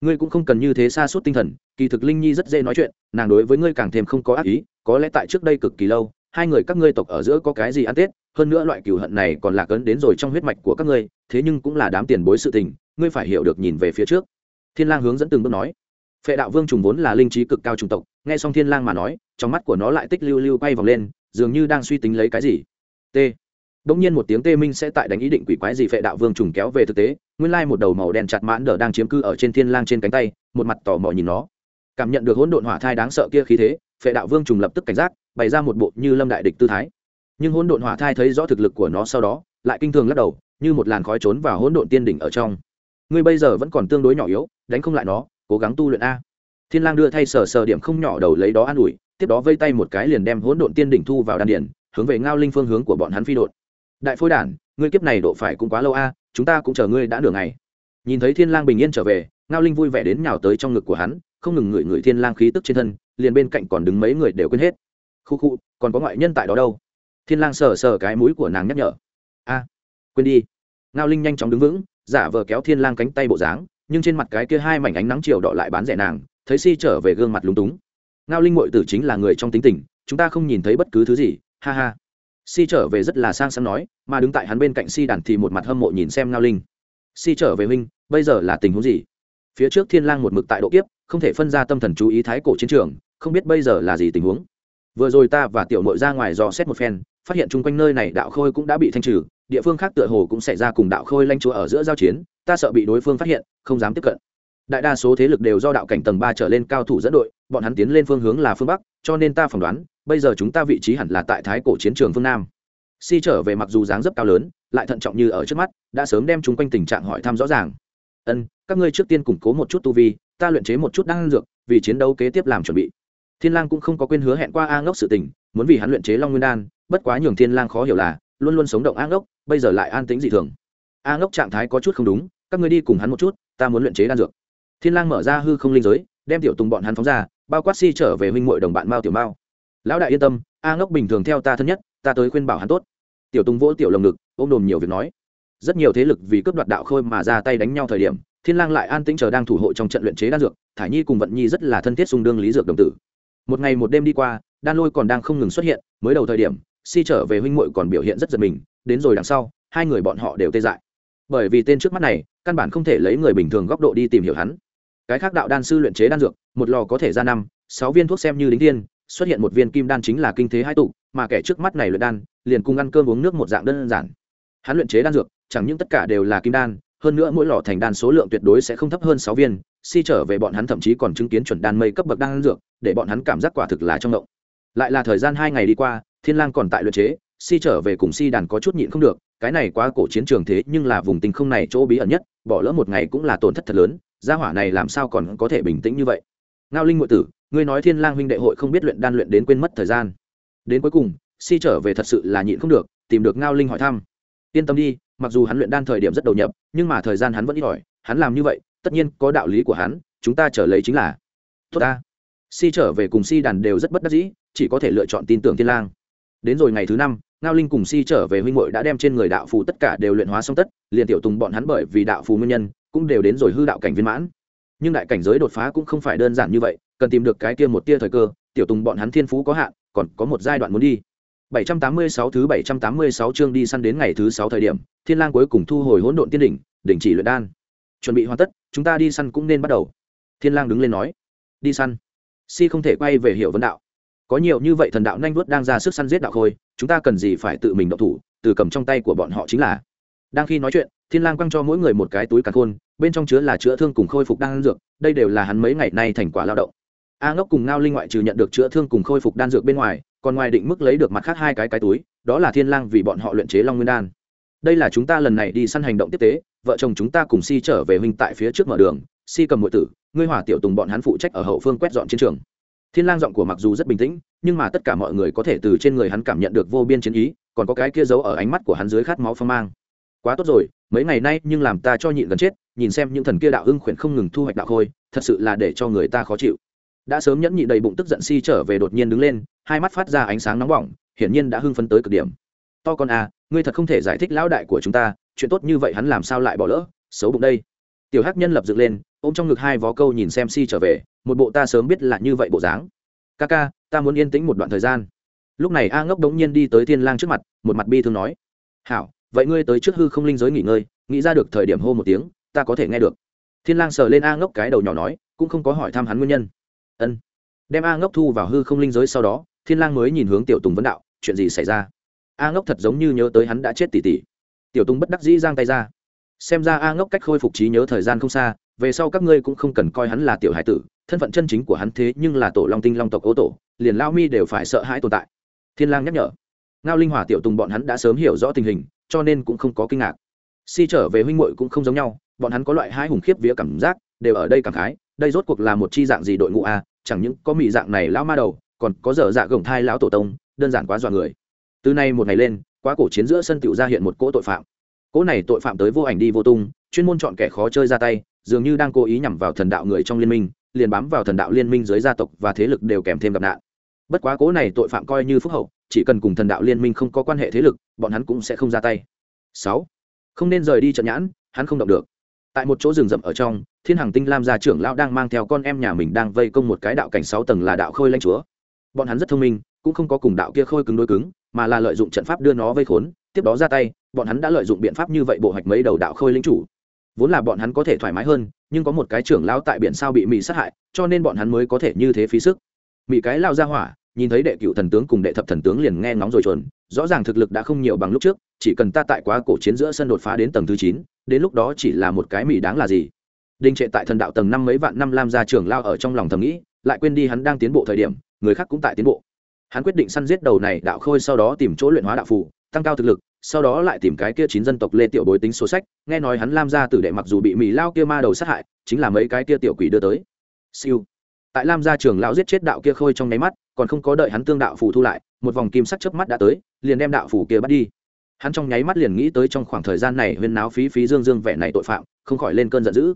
Ngươi cũng không cần như thế xa suốt tinh thần, kỳ thực linh nhi rất dễ nói chuyện, nàng đối với ngươi càng thêm không có ác ý, có lẽ tại trước đây cực kỳ lâu, hai người các ngươi tộc ở giữa có cái gì ăn tết, hơn nữa loại cừu hận này còn lạc ấn đến rồi trong huyết mạch của các ngươi, thế nhưng cũng là đám tiền bối sự tình, ngươi phải hiểu được nhìn về phía trước. Thiên lang hướng dẫn từng bước nói. Phệ đạo vương trùng vốn là linh trí cực cao trùng tộc, nghe xong thiên lang mà nói, trong mắt của nó lại tích lưu lưu quay vòng lên, dường như đang suy tính lấy cái gì. T. Đống nhiên một tiếng tê minh sẽ tại đánh ý định quỷ quái gì phệ đạo vương trùng kéo về thực tế, nguyên lai một đầu màu đen chặt mãn đờ đang chiếm cư ở trên thiên lang trên cánh tay, một mặt tò mò nhìn nó. Cảm nhận được hỗn độn hỏa thai đáng sợ kia khí thế, phệ đạo vương trùng lập tức cảnh giác, bày ra một bộ như lâm đại địch tư thái. Nhưng hỗn độn hỏa thai thấy rõ thực lực của nó sau đó, lại kinh thường lắc đầu, như một làn khói trốn vào hỗn độn tiên đỉnh ở trong. Ngươi bây giờ vẫn còn tương đối nhỏ yếu, đánh không lại nó, cố gắng tu luyện a. Thiên lang đưa thay sở sở điểm không nhỏ đầu lấy đó an ủi, tiếp đó vây tay một cái liền đem hỗn độn tiên đỉnh thu vào đan điền, hướng về ngao linh phương hướng của bọn hắn phi đột đại phôi đản, ngươi kiếp này độ phải cũng quá lâu a, chúng ta cũng chờ ngươi đã nửa ngày. Nhìn thấy thiên lang bình yên trở về, ngao linh vui vẻ đến nhào tới trong ngực của hắn, không ngừng ngửi ngửi thiên lang khí tức trên thân, liền bên cạnh còn đứng mấy người đều quên hết. Khu khu, còn có ngoại nhân tại đó đâu? Thiên lang sờ sờ cái mũi của nàng nhắc nhở. A, quên đi. Ngao linh nhanh chóng đứng vững, giả vờ kéo thiên lang cánh tay bộ dáng, nhưng trên mặt cái kia hai mảnh ánh nắng chiều đỏ lại bán rẻ nàng, thấy si trở về gương mặt lúng túng. Ngao linh muội tử chính là người trong tính tình, chúng ta không nhìn thấy bất cứ thứ gì, ha ha si trở về rất là sang sang nói, mà đứng tại hắn bên cạnh si đàn thì một mặt hâm mộ nhìn xem ngao linh. Si trở về huynh, bây giờ là tình huống gì? Phía trước thiên lang một mực tại độ kiếp, không thể phân ra tâm thần chú ý thái cổ chiến trường, không biết bây giờ là gì tình huống. Vừa rồi ta và tiểu nội ra ngoài dò xét một phen, phát hiện chung quanh nơi này đạo khôi cũng đã bị thanh trừ, địa phương khác tựa hồ cũng xảy ra cùng đạo khôi lanh chúa ở giữa giao chiến, ta sợ bị đối phương phát hiện, không dám tiếp cận. Đại đa số thế lực đều do đạo cảnh tầng ba trở lên cao thủ dẫn đội, bọn hắn tiến lên phương hướng là phương bắc, cho nên ta phỏng đoán bây giờ chúng ta vị trí hẳn là tại thái cổ chiến trường phương nam. Si trở về mặc dù dáng dấp cao lớn, lại thận trọng như ở trước mắt, đã sớm đem chúng quanh tình trạng hỏi thăm rõ ràng. Ân, các ngươi trước tiên củng cố một chút tu vi, ta luyện chế một chút đan dược, vì chiến đấu kế tiếp làm chuẩn bị. Thiên lang cũng không có quên hứa hẹn qua a ngốc sự tình, muốn vì hắn luyện chế long nguyên đan, bất quá nhường thiên lang khó hiểu là, luôn luôn sống động a ngốc, bây giờ lại an tĩnh dị thường. A ngốc trạng thái có chút không đúng, các ngươi đi cùng hắn một chút, ta muốn luyện chế đan dược. Thiên lang mở ra hư không linh giới, đem tiểu tùng bọn hắn phóng ra, bao quát si trở về huynh muội đồng bạn mao tiểu mao lão đại yên tâm, a ngốc bình thường theo ta thân nhất, ta tới khuyên bảo hắn tốt. Tiểu tùng vỗ tiểu lồng ngực, ôm đồm nhiều việc nói. Rất nhiều thế lực vì cướp đoạt đạo khôi mà ra tay đánh nhau thời điểm, thiên lang lại an tĩnh chờ đang thủ hộ trong trận luyện chế đan dược, thải nhi cùng vận nhi rất là thân thiết xung đương lý dược đồng tử. Một ngày một đêm đi qua, đan lôi còn đang không ngừng xuất hiện, mới đầu thời điểm, si trở về huynh muội còn biểu hiện rất giật mình, đến rồi đằng sau, hai người bọn họ đều tê dại. Bởi vì tên trước mắt này, căn bản không thể lấy người bình thường góc độ đi tìm hiểu hắn. Cái khác đạo đan sư luyện chế đan dược, một lò có thể ra năm, sáu viên thuốc xem như đính tiên xuất hiện một viên kim đan chính là kinh thế hai tụ, mà kẻ trước mắt này luyện đan, liền cùng ăn cơm uống nước một dạng đơn giản. Hắn luyện chế đan dược, chẳng những tất cả đều là kim đan, hơn nữa mỗi lò thành đan số lượng tuyệt đối sẽ không thấp hơn sáu viên, si trở về bọn hắn thậm chí còn chứng kiến chuẩn đan mây cấp bậc đan dược, để bọn hắn cảm giác quả thực là trong động lại là thời gian hai ngày đi qua, thiên lang còn tại luyện chế, si trở về cùng si đàn có chút nhịn không được, cái này quá cổ chiến trường thế nhưng là vùng tinh không này chỗ bí ẩn nhất, bỏ lỡ một ngày cũng là tổn thất thật lớn, gia hỏa này làm sao còn có thể bình tĩnh như vậy? Ngao linh ngụy tử ngươi nói thiên lang huynh đệ hội không biết luyện đan luyện đến quên mất thời gian. Đến cuối cùng, si trở về thật sự là nhịn không được, tìm được ngao linh hỏi thăm. Yên tâm đi, mặc dù hắn luyện đan thời điểm rất đầu nhập, nhưng mà thời gian hắn vẫn ít ỏi, hắn làm như vậy, tất nhiên có đạo lý của hắn, chúng ta trở lấy chính là. Tốt ta. Si trở về cùng si đàn đều rất bất đắc dĩ, chỉ có thể lựa chọn tin tưởng thiên lang. Đến rồi ngày thứ năm, ngao linh cùng si trở về huynh hội đã đem trên người đạo phù tất cả đều luyện hóa xong tất, liền tiểu tùng bọn hắn bởi vì đạo phù nguyên nhân, cũng đều đến rồi hư đạo cảnh viên mãn nhưng đại cảnh giới đột phá cũng không phải đơn giản như vậy cần tìm được cái kia một tia thời cơ tiểu tùng bọn hắn thiên phú có hạn còn có một giai đoạn muốn đi 786 thứ 786 chương đi săn đến ngày thứ 6 thời điểm, Thiên Lang cuối cùng thu hồi hỗn độn tiên đỉnh, đình chỉ luyện đan. Chuẩn bị hoàn tất, chúng ta đi săn cũng nên bắt đầu. Thiên Lang đứng lên nói, đi săn. Si không thể quay về hiểu vấn đạo. Có nhiều như vậy thần đạo nhanh đuốt đang ra sức săn giết đạo khôi, chúng ta cần gì phải tự mình động thủ, từ cầm trong tay của bọn họ chính là. Đang khi nói chuyện, Thiên Lang quăng cho mỗi người một cái túi càn khôn, bên trong chứa là chữa thương cùng khôi phục đan dược, đây đều là hắn mấy ngày nay thành quả lao động. A Ngốc cùng Ngao Linh ngoại trừ nhận được chữa thương cùng khôi phục đan dược bên ngoài, còn ngoài định mức lấy được mặt khác hai cái cái túi đó là thiên lang vì bọn họ luyện chế long nguyên đan. Đây là chúng ta lần này đi săn hành động tiếp tế vợ chồng chúng ta cùng si trở về huynh tại phía trước mở đường si cầm muội tử ngươi hỏa tiểu tùng bọn hắn phụ trách ở hậu phương quét dọn chiến trường. Thiên lang giọng của mặc dù rất bình tĩnh nhưng mà tất cả mọi người có thể từ trên người hắn cảm nhận được vô biên chiến ý còn có cái kia giấu ở ánh mắt của hắn dưới khát máu phong mang quá tốt rồi, mấy ngày nay nhưng làm ta cho nhịn gần chết, nhìn xem những thần kia đạo hưng khuyển không ngừng thu hoạch đạo khôi, thật sự là để cho người ta khó chịu. Đã sớm nhẫn nhị đầy bụng tức giận si trở về đột nhiên đứng lên, hai mắt phát ra ánh sáng nóng bỏng, hiển nhiên đã hưng phấn tới cực điểm. To con à ngươi thật không thể giải thích lão đại của chúng ta, chuyện tốt như vậy hắn làm sao lại bỏ lỡ, xấu bụng đây. Tiểu hắc nhân lập dựng lên, ôm trong ngực hai vó câu nhìn xem si trở về, một bộ ta sớm biết là như vậy bộ dáng. Ca ca, ta muốn yên tĩnh một đoạn thời gian. Lúc này a ngốc đống nhiên đi tới thiên lang trước mặt, một mặt bi thương nói. Hảo vậy ngươi tới trước hư không linh giới nghỉ ngơi, nghĩ ra được thời điểm hô một tiếng, ta có thể nghe được. Thiên lang sờ lên a ngốc cái đầu nhỏ nói, cũng không có hỏi thăm hắn nguyên nhân. Ân. Đem a ngốc thu vào hư không linh giới sau đó, thiên lang mới nhìn hướng tiểu tùng vấn đạo, chuyện gì xảy ra? A ngốc thật giống như nhớ tới hắn đã chết tỷ tỷ tiểu tùng bất đắc dĩ giang tay ra. Xem ra a ngốc cách khôi phục trí nhớ thời gian không xa, về sau các ngươi cũng không cần coi hắn là tiểu hải tử, thân phận chân chính của hắn thế nhưng là tổ long tinh long tộc ô tổ, liền lao mi đều phải sợ hãi tồn tại. Thiên lang nhắc nhở. Ngao linh hỏa tiểu tùng bọn hắn đã sớm hiểu rõ tình hình cho nên cũng không có kinh ngạc. Si trở về huynh muội cũng không giống nhau, bọn hắn có loại hai hùng khiếp vía cảm giác, đều ở đây cảm khái, đây rốt cuộc là một chi dạng gì đội ngũ a chẳng những có mỹ dạng này lão ma đầu, còn có dở dạ gồng thai lão tổ tông, đơn giản quá dọa người. Từ nay một ngày lên, quá cổ chiến giữa sân tựu ra hiện một cỗ tội phạm. Cỗ này tội phạm tới vô ảnh đi vô tung, chuyên môn chọn kẻ khó chơi ra tay, dường như đang cố ý nhằm vào thần đạo người trong liên minh, liền bám vào thần đạo liên minh dưới gia tộc và thế lực đều kèm thêm gặp nạn. Bất quá cố này tội phạm coi như phúc hậu chỉ cần cùng thần đạo liên minh không có quan hệ thế lực, bọn hắn cũng sẽ không ra tay. Sáu, không nên rời đi trận nhãn, hắn không động được. Tại một chỗ rừng rậm ở trong, thiên hằng tinh lam gia trưởng lão đang mang theo con em nhà mình đang vây công một cái đạo cảnh sáu tầng là đạo khôi lanh chúa. Bọn hắn rất thông minh, cũng không có cùng đạo kia khôi cứng đối cứng, mà là lợi dụng trận pháp đưa nó vây khốn, tiếp đó ra tay, bọn hắn đã lợi dụng biện pháp như vậy bộ hoạch mấy đầu đạo khôi lính chủ. Vốn là bọn hắn có thể thoải mái hơn, nhưng có một cái trưởng lão tại biển sao bị mỹ sát hại, cho nên bọn hắn mới có thể như thế phí sức. Mỹ cái lao ra hỏa nhìn thấy đệ cựu thần tướng cùng đệ thập thần tướng liền nghe ngóng rồi chuẩn rõ ràng thực lực đã không nhiều bằng lúc trước, chỉ cần ta tại quá cổ chiến giữa sân đột phá đến tầng thứ chín, đến lúc đó chỉ là một cái mỹ đáng là gì. Đinh trệ tại thần đạo tầng năm mấy vạn năm lam gia trưởng lao ở trong lòng thầm nghĩ, lại quên đi hắn đang tiến bộ thời điểm, người khác cũng tại tiến bộ. Hắn quyết định săn giết đầu này đạo khôi sau đó tìm chỗ luyện hóa đạo phù, tăng cao thực lực, sau đó lại tìm cái kia chín dân tộc lê tiểu bối tính số sách, nghe nói hắn lam gia tử đệ mặc dù bị mỹ lao kia ma đầu sát hại, chính là mấy cái kia tiểu quỷ đưa tới. Siêu. Tại lam gia trường lão giết chết đạo kia khôi trong nháy mắt còn không có đợi hắn tương đạo phủ thu lại, một vòng kim sắc chớp mắt đã tới, liền đem đạo phủ kia bắt đi. Hắn trong nháy mắt liền nghĩ tới trong khoảng thời gian này huyên náo phí phí dương dương vẻ này tội phạm, không khỏi lên cơn giận dữ.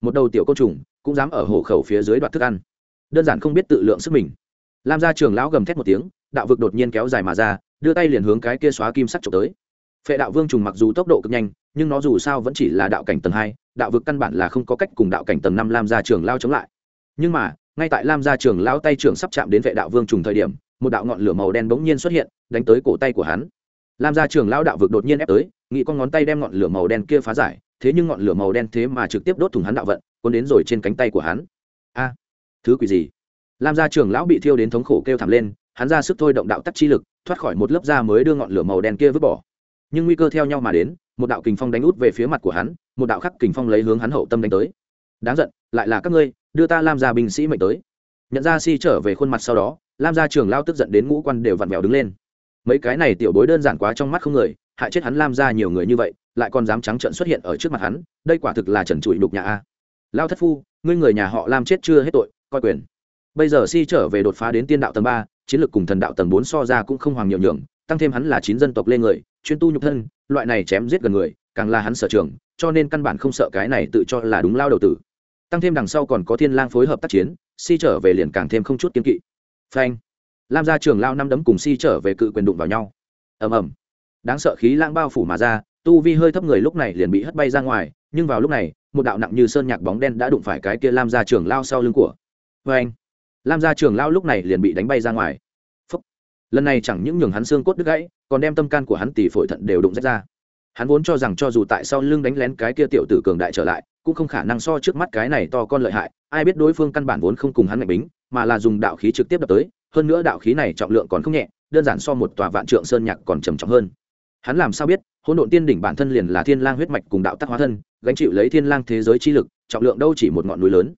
Một đầu tiểu côn trùng cũng dám ở hồ khẩu phía dưới đoạt thức ăn. Đơn giản không biết tự lượng sức mình. Lam gia trường lão gầm thét một tiếng, đạo vực đột nhiên kéo dài mà ra, đưa tay liền hướng cái kia xóa kim sắc trộm tới. Phệ đạo vương trùng mặc dù tốc độ cực nhanh, nhưng nó dù sao vẫn chỉ là đạo cảnh tầng hai, đạo vực căn bản là không có cách cùng đạo cảnh tầng năm lam gia trường lao chống lại. Nhưng mà ngay tại lam gia trường lao tay trường sắp chạm đến vệ đạo vương trùng thời điểm, một đạo ngọn lửa màu đen bỗng nhiên xuất hiện, đánh tới cổ tay của hắn. Lam gia trường lao đạo vực đột nhiên ép tới, nghĩ con ngón tay đem ngọn lửa màu đen kia phá giải, thế nhưng ngọn lửa màu đen thế mà trực tiếp đốt thủng hắn đạo vận, cuốn đến rồi trên cánh tay của hắn. A à, thứ quỷ gì? Lam gia trường lão bị thiêu đến thống khổ kêu thảm lên, hắn ra sức thôi động đạo tắc chi lực, thoát khỏi một lớp da mới đưa ngọn lửa màu đen kia vứt bỏ. Nhưng nguy cơ theo nhau mà đến, một đạo kình phong đánh út về phía mặt của hắn, một đạo khắc kình phong lấy hướng hắn hậu tâm đánh tới. Đáng giận lại là các ngươi, đưa ta lam gia binh sĩ mệnh tới. Nhận ra si trở về khuôn mặt sau đó, lam gia trường lao tức giận đến ngũ quan đều vặn vẹo đứng lên. Mấy cái này tiểu bối đơn giản quá trong mắt không người, hại chết hắn lam gia nhiều người như vậy, lại còn dám trắng trợn xuất hiện ở trước mặt hắn, đây quả thực là trần trụi đục nhà a. Lao thất phu, ngươi người nhà họ lam chết chưa hết tội, coi quyền. Bây giờ si trở về đột phá đến tiên đạo tầng ba, chiến lược cùng thần đạo tầng bốn so ra cũng không hoàng nhiều nhường, tăng thêm hắn là chín dân tộc lên người, chuyên tu nhục thân, loại này chém giết gần người, càng là hắn sở trường, cho nên căn bản không sợ cái này tự cho là đúng lao đầu tử tăng thêm đằng sau còn có thiên lang phối hợp tác chiến, si trở về liền càng thêm không chút kiên kỵ. Phanh. Lam gia trường lao năm đấm cùng si trở về cự quyền đụng vào nhau. Ầm ầm. Đáng sợ khí lãng bao phủ mà ra, tu vi hơi thấp người lúc này liền bị hất bay ra ngoài, nhưng vào lúc này, một đạo nặng như sơn nhạc bóng đen đã đụng phải cái kia lam gia trường lao sau lưng của. Phanh. Lam gia trường lao lúc này liền bị đánh bay ra ngoài. Phúc. lần này chẳng những nhường hắn xương cốt đứt gãy, còn đem tâm can của hắn tỉ phổi thận đều đụng rách ra. Hắn vốn cho rằng cho dù tại sau lưng đánh lén cái kia tiểu tử cường đại trở lại cũng không khả năng so trước mắt cái này to con lợi hại, ai biết đối phương căn bản vốn không cùng hắn mạnh bính, mà là dùng đạo khí trực tiếp đập tới, hơn nữa đạo khí này trọng lượng còn không nhẹ, đơn giản so một tòa vạn trượng sơn nhạc còn trầm trọng hơn. Hắn làm sao biết, hỗn độn tiên đỉnh bản thân liền là thiên lang huyết mạch cùng đạo tắc hóa thân, gánh chịu lấy thiên lang thế giới chi lực, trọng lượng đâu chỉ một ngọn núi lớn.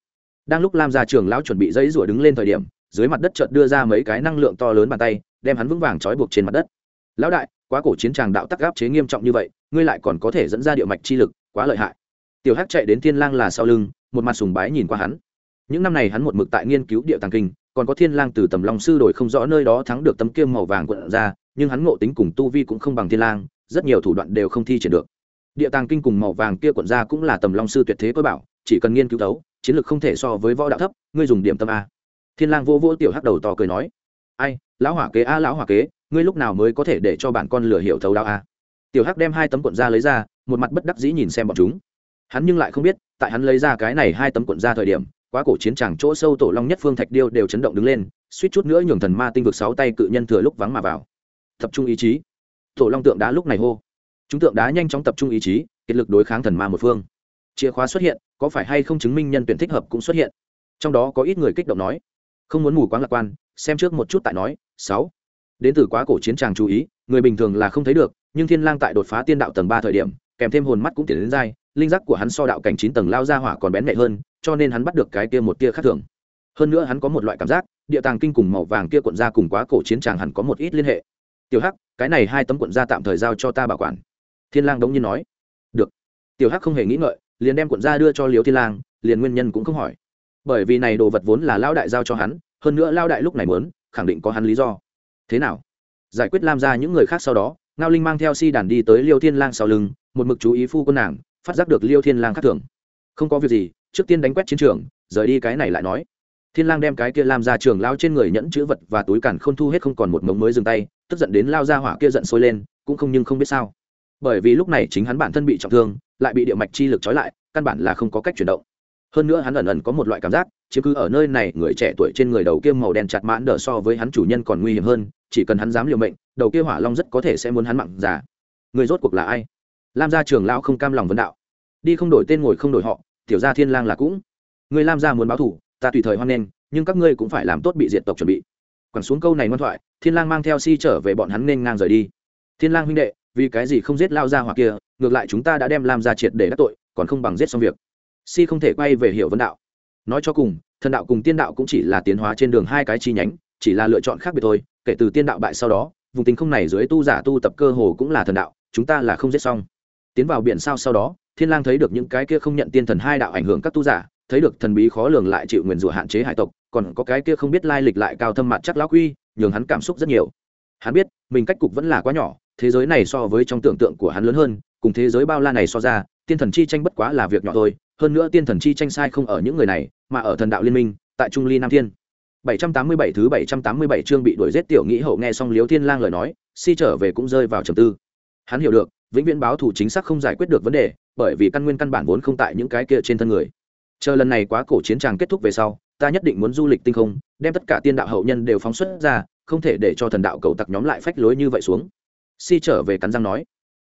Đang lúc lam gia trường lão chuẩn bị dây rủa đứng lên thời điểm, dưới mặt đất chợt đưa ra mấy cái năng lượng to lớn bàn tay, đem hắn vững vàng trói buộc trên mặt đất. Lão đại, quá cổ chiến tràng đạo tắc gáp chế nghiêm trọng như vậy, ngươi lại còn có thể dẫn ra địa mạch chi lực, quá lợi hại tiểu hắc chạy đến thiên lang là sau lưng, một mặt sùng bái nhìn qua hắn. Những năm này hắn một mực tại nghiên cứu địa tàng kinh, còn có thiên lang từ tầm long sư đổi không rõ nơi đó thắng được tấm kiêm màu vàng quận ra, nhưng hắn ngộ tính cùng tu vi cũng không bằng thiên lang, rất nhiều thủ đoạn đều không thi triển được. Địa tàng kinh cùng màu vàng kia quận ra cũng là tầm long sư tuyệt thế cơ bảo, chỉ cần nghiên cứu đấu chiến lược không thể so với võ đạo thấp, ngươi dùng điểm tâm a. Thiên lang vô vô tiểu hắc đầu to cười nói, ai, lão hỏa kế a, lão hỏa kế, ngươi lúc nào mới có thể để cho bản con lửa hiểu thấu đạo a? Tiểu hắc đem hai tấm cuộn ra lấy ra, một mặt bất đắc dĩ nhìn xem bọn chúng hắn nhưng lại không biết, tại hắn lấy ra cái này hai tấm cuộn da thời điểm, quá cổ chiến tràng chỗ sâu tổ long nhất phương thạch điêu đều chấn động đứng lên, suýt chút nữa nhường thần ma tinh vực sáu tay cự nhân thừa lúc vắng mà vào. Tập trung ý chí. Tổ long tượng đá lúc này hô. Chúng tượng đá nhanh chóng tập trung ý chí, kiệt lực đối kháng thần ma một phương. Chìa khóa xuất hiện, có phải hay không chứng minh nhân tuyển thích hợp cũng xuất hiện. Trong đó có ít người kích động nói. Không muốn mù quáng lạc quan, xem trước một chút tại nói, sáu. Đến từ quá cổ chiến tràng chú ý, người bình thường là không thấy được, nhưng thiên lang tại đột phá tiên đạo tầng ba thời điểm, kèm thêm hồn mắt cũng tiến đến dai linh giác của hắn so đạo cảnh chín tầng lao ra hỏa còn bén mẹ hơn, cho nên hắn bắt được cái kia một tia khác thường. Hơn nữa hắn có một loại cảm giác, địa tàng kinh cùng màu vàng kia cuộn ra cùng quá cổ chiến tràng hẳn có một ít liên hệ. Tiểu hắc, cái này hai tấm cuộn ra tạm thời giao cho ta bảo quản. Thiên lang đống nhiên nói. Được. Tiểu hắc không hề nghĩ ngợi, liền đem cuộn ra đưa cho liếu thiên lang, liền nguyên nhân cũng không hỏi. Bởi vì này đồ vật vốn là lao đại giao cho hắn, hơn nữa lao đại lúc này muốn, khẳng định có hắn lý do. Thế nào? Giải quyết lam ra những người khác sau đó, ngao linh mang theo si đàn đi tới liêu thiên lang sau lưng, một mực chú ý phu quân nàng phát giác được liêu thiên lang khác thường. Không có việc gì, trước tiên đánh quét chiến trường, rời đi cái này lại nói. Thiên lang đem cái kia làm ra trường lao trên người nhẫn chữ vật và túi cản không thu hết không còn một mống mới dừng tay, tức giận đến lao ra hỏa kia giận sôi lên, cũng không nhưng không biết sao. Bởi vì lúc này chính hắn bản thân bị trọng thương, lại bị địa mạch chi lực trói lại, căn bản là không có cách chuyển động. Hơn nữa hắn ẩn ẩn có một loại cảm giác chứ cứ ở nơi này, người trẻ tuổi trên người đầu kia màu đen chặt mãn đỡ so với hắn chủ nhân còn nguy hiểm hơn, chỉ cần hắn dám liều mệnh, đầu kia hỏa long rất có thể sẽ muốn hắn mặn già. Người rốt cuộc là ai? Lam gia trường lão không cam lòng vấn đạo. Đi không đổi tên ngồi không đổi họ, tiểu gia thiên lang là cũng. Người lam gia muốn báo thủ, ta tùy thời hoan nghênh, nhưng các ngươi cũng phải làm tốt bị diệt tộc chuẩn bị. Quẳng xuống câu này ngoan thoại, thiên lang mang theo si trở về bọn hắn nên ngang rời đi. Thiên lang huynh đệ, vì cái gì không giết lao gia hoặc kia, ngược lại chúng ta đã đem lam gia triệt để đắc tội, còn không bằng giết xong việc. Si không thể quay về hiểu vấn đạo. Nói cho cùng, thần đạo cùng tiên đạo cũng chỉ là tiến hóa trên đường hai cái chi nhánh, chỉ là lựa chọn khác biệt thôi, kể từ tiên đạo bại sau đó, vùng tinh không này dưới tu giả tu tập cơ hồ cũng là thần đạo, chúng ta là không giết xong tiến vào biển sao sau đó, thiên lang thấy được những cái kia không nhận tiên thần hai đạo ảnh hưởng các tu giả, thấy được thần bí khó lường lại chịu nguyền rủa hạn chế hải tộc, còn có cái kia không biết lai lịch lại cao thâm mặt chắc lão quy, nhường hắn cảm xúc rất nhiều. Hắn biết, mình cách cục vẫn là quá nhỏ, thế giới này so với trong tưởng tượng của hắn lớn hơn, cùng thế giới bao la này so ra, tiên thần chi tranh bất quá là việc nhỏ thôi, hơn nữa tiên thần chi tranh sai không ở những người này, mà ở thần đạo liên minh, tại trung ly nam thiên. 787 thứ 787 chương bị đuổi giết tiểu nghĩ hậu nghe xong liếu thiên lang lời nói, si trở về cũng rơi vào trầm tư. Hắn hiểu được vĩnh viễn báo thủ chính xác không giải quyết được vấn đề, bởi vì căn nguyên căn bản vốn không tại những cái kia trên thân người. Chờ lần này quá cổ chiến tràng kết thúc về sau, ta nhất định muốn du lịch tinh không, đem tất cả tiên đạo hậu nhân đều phóng xuất ra, không thể để cho thần đạo cầu tặc nhóm lại phách lối như vậy xuống. Si trở về cắn răng nói.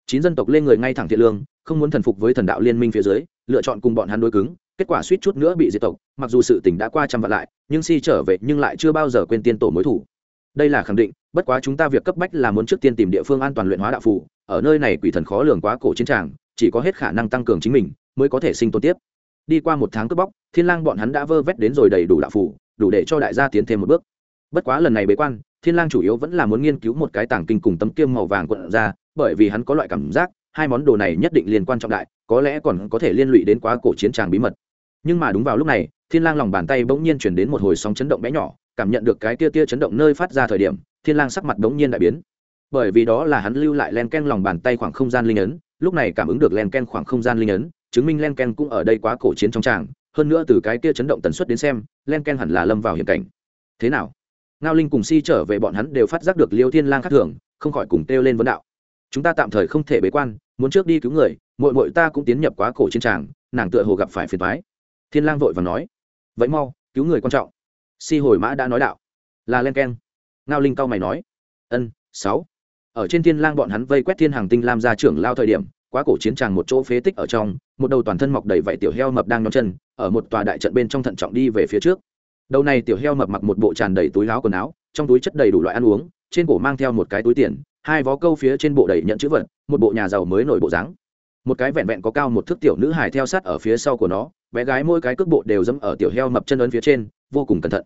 Chín dân tộc lên người ngay thẳng thiện lương, không muốn thần phục với thần đạo liên minh phía dưới, lựa chọn cùng bọn hắn đối cứng, kết quả suýt chút nữa bị diệt tộc, mặc dù sự tình đã qua trăm vạn lại, nhưng si trở về nhưng lại chưa bao giờ quên tiên tổ mối thủ. Đây là khẳng định, bất quá chúng ta việc cấp bách là muốn trước tiên tìm địa phương an toàn luyện hóa đạo phủ ở nơi này quỷ thần khó lường quá cổ chiến tràng, chỉ có hết khả năng tăng cường chính mình mới có thể sinh tồn tiếp. Đi qua một tháng cướp bóc, thiên lang bọn hắn đã vơ vét đến rồi đầy đủ đạo phủ, đủ để cho đại gia tiến thêm một bước. Bất quá lần này bế quan, thiên lang chủ yếu vẫn là muốn nghiên cứu một cái tảng kinh cùng tấm kiêm màu vàng quận ra, bởi vì hắn có loại cảm giác, hai món đồ này nhất định liên quan trọng đại, có lẽ còn có thể liên lụy đến quá cổ chiến tràng bí mật. Nhưng mà đúng vào lúc này, thiên lang lòng bàn tay bỗng nhiên chuyển đến một hồi sóng chấn động bé nhỏ, cảm nhận được cái tia tia chấn động nơi phát ra thời điểm, thiên lang sắc mặt bỗng nhiên đại biến bởi vì đó là hắn lưu lại len ken lòng bàn tay khoảng không gian linh ấn, lúc này cảm ứng được len ken khoảng không gian linh ấn, chứng minh len ken cũng ở đây quá cổ chiến trong tràng, hơn nữa từ cái tia chấn động tần suất đến xem, len ken hẳn là lâm vào hiểm cảnh. Thế nào? Ngao linh cùng si trở về bọn hắn đều phát giác được liêu thiên lang khác thường, không khỏi cùng kêu lên vấn đạo. Chúng ta tạm thời không thể bế quan, muốn trước đi cứu người, muội muội ta cũng tiến nhập quá cổ chiến tràng, nàng tựa hồ gặp phải phiền toái. Thiên lang vội vàng nói, vậy mau, cứu người quan trọng. Si hồi mã đã nói đạo, là len ken. Ngao linh cao mày nói, ân, sáu ở trên thiên lang bọn hắn vây quét thiên hàng tinh lam ra trưởng lao thời điểm, quá cổ chiến tràng một chỗ phế tích ở trong, một đầu toàn thân mọc đầy vảy tiểu heo mập đang nhón chân, ở một tòa đại trận bên trong thận trọng đi về phía trước. Đầu này tiểu heo mập mặc một bộ tràn đầy túi áo quần áo, trong túi chất đầy đủ loại ăn uống, trên cổ mang theo một cái túi tiền, hai vó câu phía trên bộ đầy nhận chữ vật, một bộ nhà giàu mới nổi bộ dáng. Một cái vẹn vẹn có cao một thước tiểu nữ hài theo sát ở phía sau của nó, bé gái mỗi cái cước bộ đều dẫm ở tiểu heo mập chân ấn phía trên, vô cùng cẩn thận.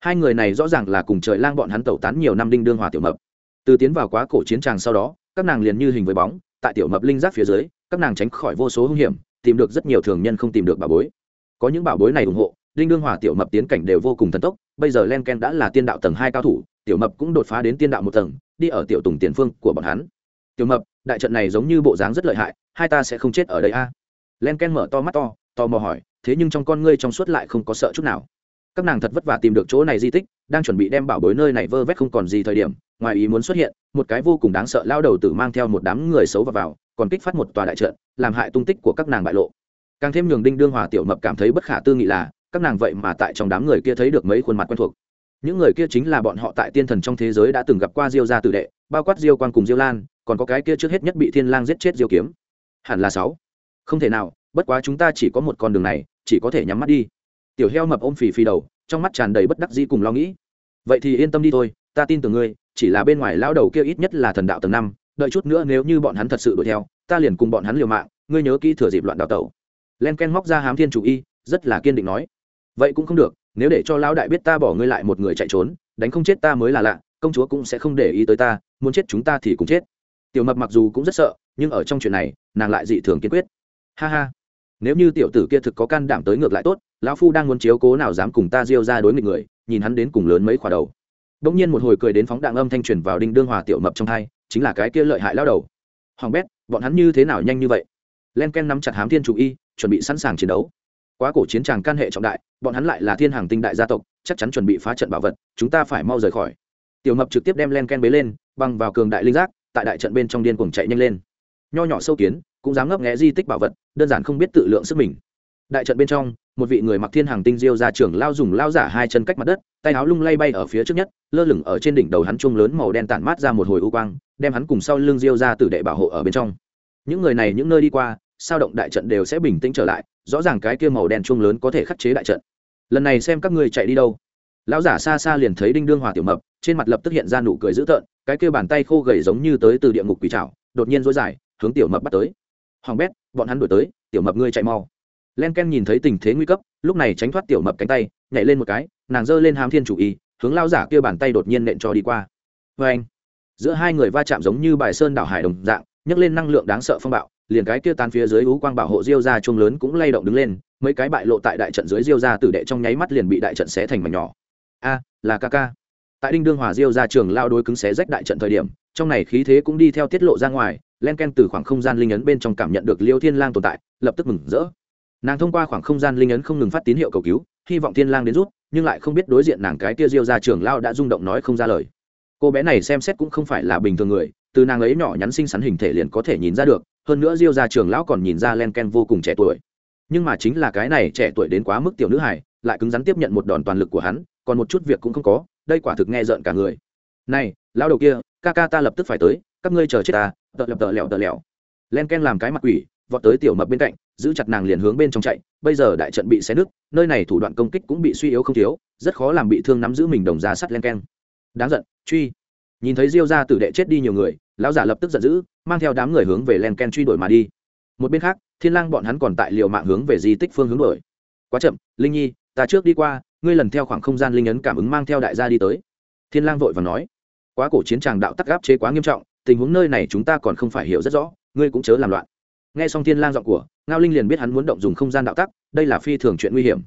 Hai người này rõ ràng là cùng trời lang bọn hắn tẩu tán nhiều năm đinh đương hòa tiểu mập từ tiến vào quá cổ chiến tràng sau đó, các nàng liền như hình với bóng, tại tiểu mập linh giác phía dưới, các nàng tránh khỏi vô số hung hiểm, tìm được rất nhiều thường nhân không tìm được bảo bối. Có những bảo bối này ủng hộ linh đương hỏa tiểu mập tiến cảnh đều vô cùng thần tốc, bây giờ len ken đã là tiên đạo tầng hai cao thủ, tiểu mập cũng đột phá đến tiên đạo một tầng, đi ở tiểu tùng tiền phương của bọn hắn. Tiểu mập, đại trận này giống như bộ dáng rất lợi hại, hai ta sẽ không chết ở đây a. Len ken mở to mắt to, tò mò hỏi, thế nhưng trong con ngươi trong suốt lại không có sợ chút nào các nàng thật vất vả tìm được chỗ này di tích, đang chuẩn bị đem bảo bối nơi này vơ vét không còn gì thời điểm, ngoài ý muốn xuất hiện, một cái vô cùng đáng sợ lao đầu tử mang theo một đám người xấu và vào, còn kích phát một tòa đại trận, làm hại tung tích của các nàng bại lộ. Càng thêm nhường đinh đương hòa tiểu mập cảm thấy bất khả tư nghị là, các nàng vậy mà tại trong đám người kia thấy được mấy khuôn mặt quen thuộc. Những người kia chính là bọn họ tại tiên thần trong thế giới đã từng gặp qua diêu gia tử đệ, bao quát diêu quan cùng diêu lan, còn có cái kia trước hết nhất bị thiên lang giết chết diêu kiếm. Hẳn là sáu. Không thể nào, bất quá chúng ta chỉ có một con đường này, chỉ có thể nhắm mắt đi tiểu heo mập ôm phì phì đầu, trong mắt tràn đầy bất đắc dĩ cùng lo nghĩ. Vậy thì yên tâm đi thôi, ta tin tưởng ngươi, chỉ là bên ngoài lão đầu kia ít nhất là thần đạo tầng năm, đợi chút nữa nếu như bọn hắn thật sự đuổi theo, ta liền cùng bọn hắn liều mạng, ngươi nhớ kỹ thừa dịp loạn đào tẩu. Len ken móc ra hám thiên chủ y, rất là kiên định nói. Vậy cũng không được, nếu để cho lão đại biết ta bỏ ngươi lại một người chạy trốn, đánh không chết ta mới là lạ, công chúa cũng sẽ không để ý tới ta, muốn chết chúng ta thì cũng chết. Tiểu mập mặc dù cũng rất sợ, nhưng ở trong chuyện này, nàng lại dị thường kiên quyết. Ha ha nếu như tiểu tử kia thực có can đảm tới ngược lại tốt, lão phu đang muốn chiếu cố nào dám cùng ta diêu ra đối nghịch người, nhìn hắn đến cùng lớn mấy khỏa đầu. Đ ỗ n g nhiên một hồi cười đến phóng đạn âm thanh truyền vào đinh đương hòa tiểu mập trong hai chính là cái kia lợi hại lao đầu. Hoàng bét, bọn hắn như thế nào nhanh như vậy? Len ken nắm chặt hám thiên chủ y, chuẩn bị sẵn sàng chiến đấu. Quá cổ chiến tràng can hệ trọng đại, bọn hắn lại là thiên hàng tinh đại gia tộc, chắc chắn chuẩn bị phá trận bảo vật, chúng ta phải mau rời khỏi. Tiểu mập trực tiếp đem len ken bế lên, băng vào cường đại linh giác, tại đại trận bên trong điên cuồng chạy nhanh lên. Nho nhỏ sâu kiến cũng dám ngấp nghé di tích bảo vật, đơn giản không biết tự lượng sức mình. Đại trận bên trong, một vị người mặc thiên hàng tinh diêu ra trưởng lao dùng lao giả hai chân cách mặt đất, tay áo lung lay bay ở phía trước nhất, lơ lửng ở trên đỉnh đầu hắn chuông lớn màu đen tản mát ra một hồi u quang, đem hắn cùng sau lưng diêu ra tử đệ bảo hộ ở bên trong. Những người này những nơi đi qua, sao động đại trận đều sẽ bình tĩnh trở lại, rõ ràng cái kia màu đen chuông lớn có thể khắc chế đại trận. Lần này xem các ngươi chạy đi đâu. Lão giả xa xa liền thấy đinh đương hòa tiểu mập, trên mặt lập tức hiện ra nụ cười dữ tợn, cái kia bàn tay khô gầy giống như tới từ địa ngục quỷ trảo, đột nhiên dối dài, hướng tiểu mập bắt tới hoàng bét, bọn hắn đuổi tới, tiểu mập ngươi chạy mau. Len ken nhìn thấy tình thế nguy cấp, lúc này tránh thoát tiểu mập cánh tay, nhảy lên một cái, nàng giơ lên hàm thiên chủ y, hướng lao giả kia bàn tay đột nhiên nện cho đi qua. Vê anh, giữa hai người va chạm giống như bài sơn đảo hải đồng dạng, nhấc lên năng lượng đáng sợ phong bạo, liền cái kia tan phía dưới ú quang bảo hộ diêu ra chuông lớn cũng lay động đứng lên, mấy cái bại lộ tại đại trận dưới diêu ra tử đệ trong nháy mắt liền bị đại trận xé thành mảnh nhỏ. A, là ca ca. Tại đinh đương hòa diêu ra trường lao đối cứng xé rách đại trận thời điểm, trong này khí thế cũng đi theo tiết lộ ra ngoài len ken từ khoảng không gian linh ấn bên trong cảm nhận được liêu thiên lang tồn tại, lập tức mừng rỡ. Nàng thông qua khoảng không gian linh ấn không ngừng phát tín hiệu cầu cứu, hy vọng thiên lang đến rút nhưng lại không biết đối diện nàng cái kia diêu ra trường lao đã rung động nói không ra lời. Cô bé này xem xét cũng không phải là bình thường người, từ nàng ấy nhỏ nhắn xinh xắn hình thể liền có thể nhìn ra được, hơn nữa diêu ra trường lão còn nhìn ra len ken vô cùng trẻ tuổi. Nhưng mà chính là cái này trẻ tuổi đến quá mức tiểu nữ hải lại cứng rắn tiếp nhận một đòn toàn lực của hắn, còn một chút việc cũng không có, đây quả thực nghe rợn cả người. Này, lão đầu kia, ca ca ta lập tức phải tới các ngươi chờ chết ta, tợ lập tợ lẹo tợ lẹo. Len ken làm cái mặt quỷ, vọt tới tiểu mập bên cạnh, giữ chặt nàng liền hướng bên trong chạy, bây giờ đại trận bị xé nứt, nơi này thủ đoạn công kích cũng bị suy yếu không thiếu, rất khó làm bị thương nắm giữ mình đồng ra sắt len ken. Đáng giận, truy. Nhìn thấy diêu ra tử đệ chết đi nhiều người, lão giả lập tức giận dữ, mang theo đám người hướng về len ken truy đuổi mà đi. Một bên khác, thiên lang bọn hắn còn tại liều mạng hướng về di tích phương hướng đuổi. Quá chậm, linh nhi, ta trước đi qua, ngươi lần theo khoảng không gian linh ấn cảm ứng mang theo đại gia đi tới. Thiên lang vội và nói, quá cổ chiến tràng đạo tắc gáp chế quá nghiêm trọng tình huống nơi này chúng ta còn không phải hiểu rất rõ, ngươi cũng chớ làm loạn. Nghe xong thiên lang giọng của, ngao linh liền biết hắn muốn động dùng không gian đạo tắc, đây là phi thường chuyện nguy hiểm.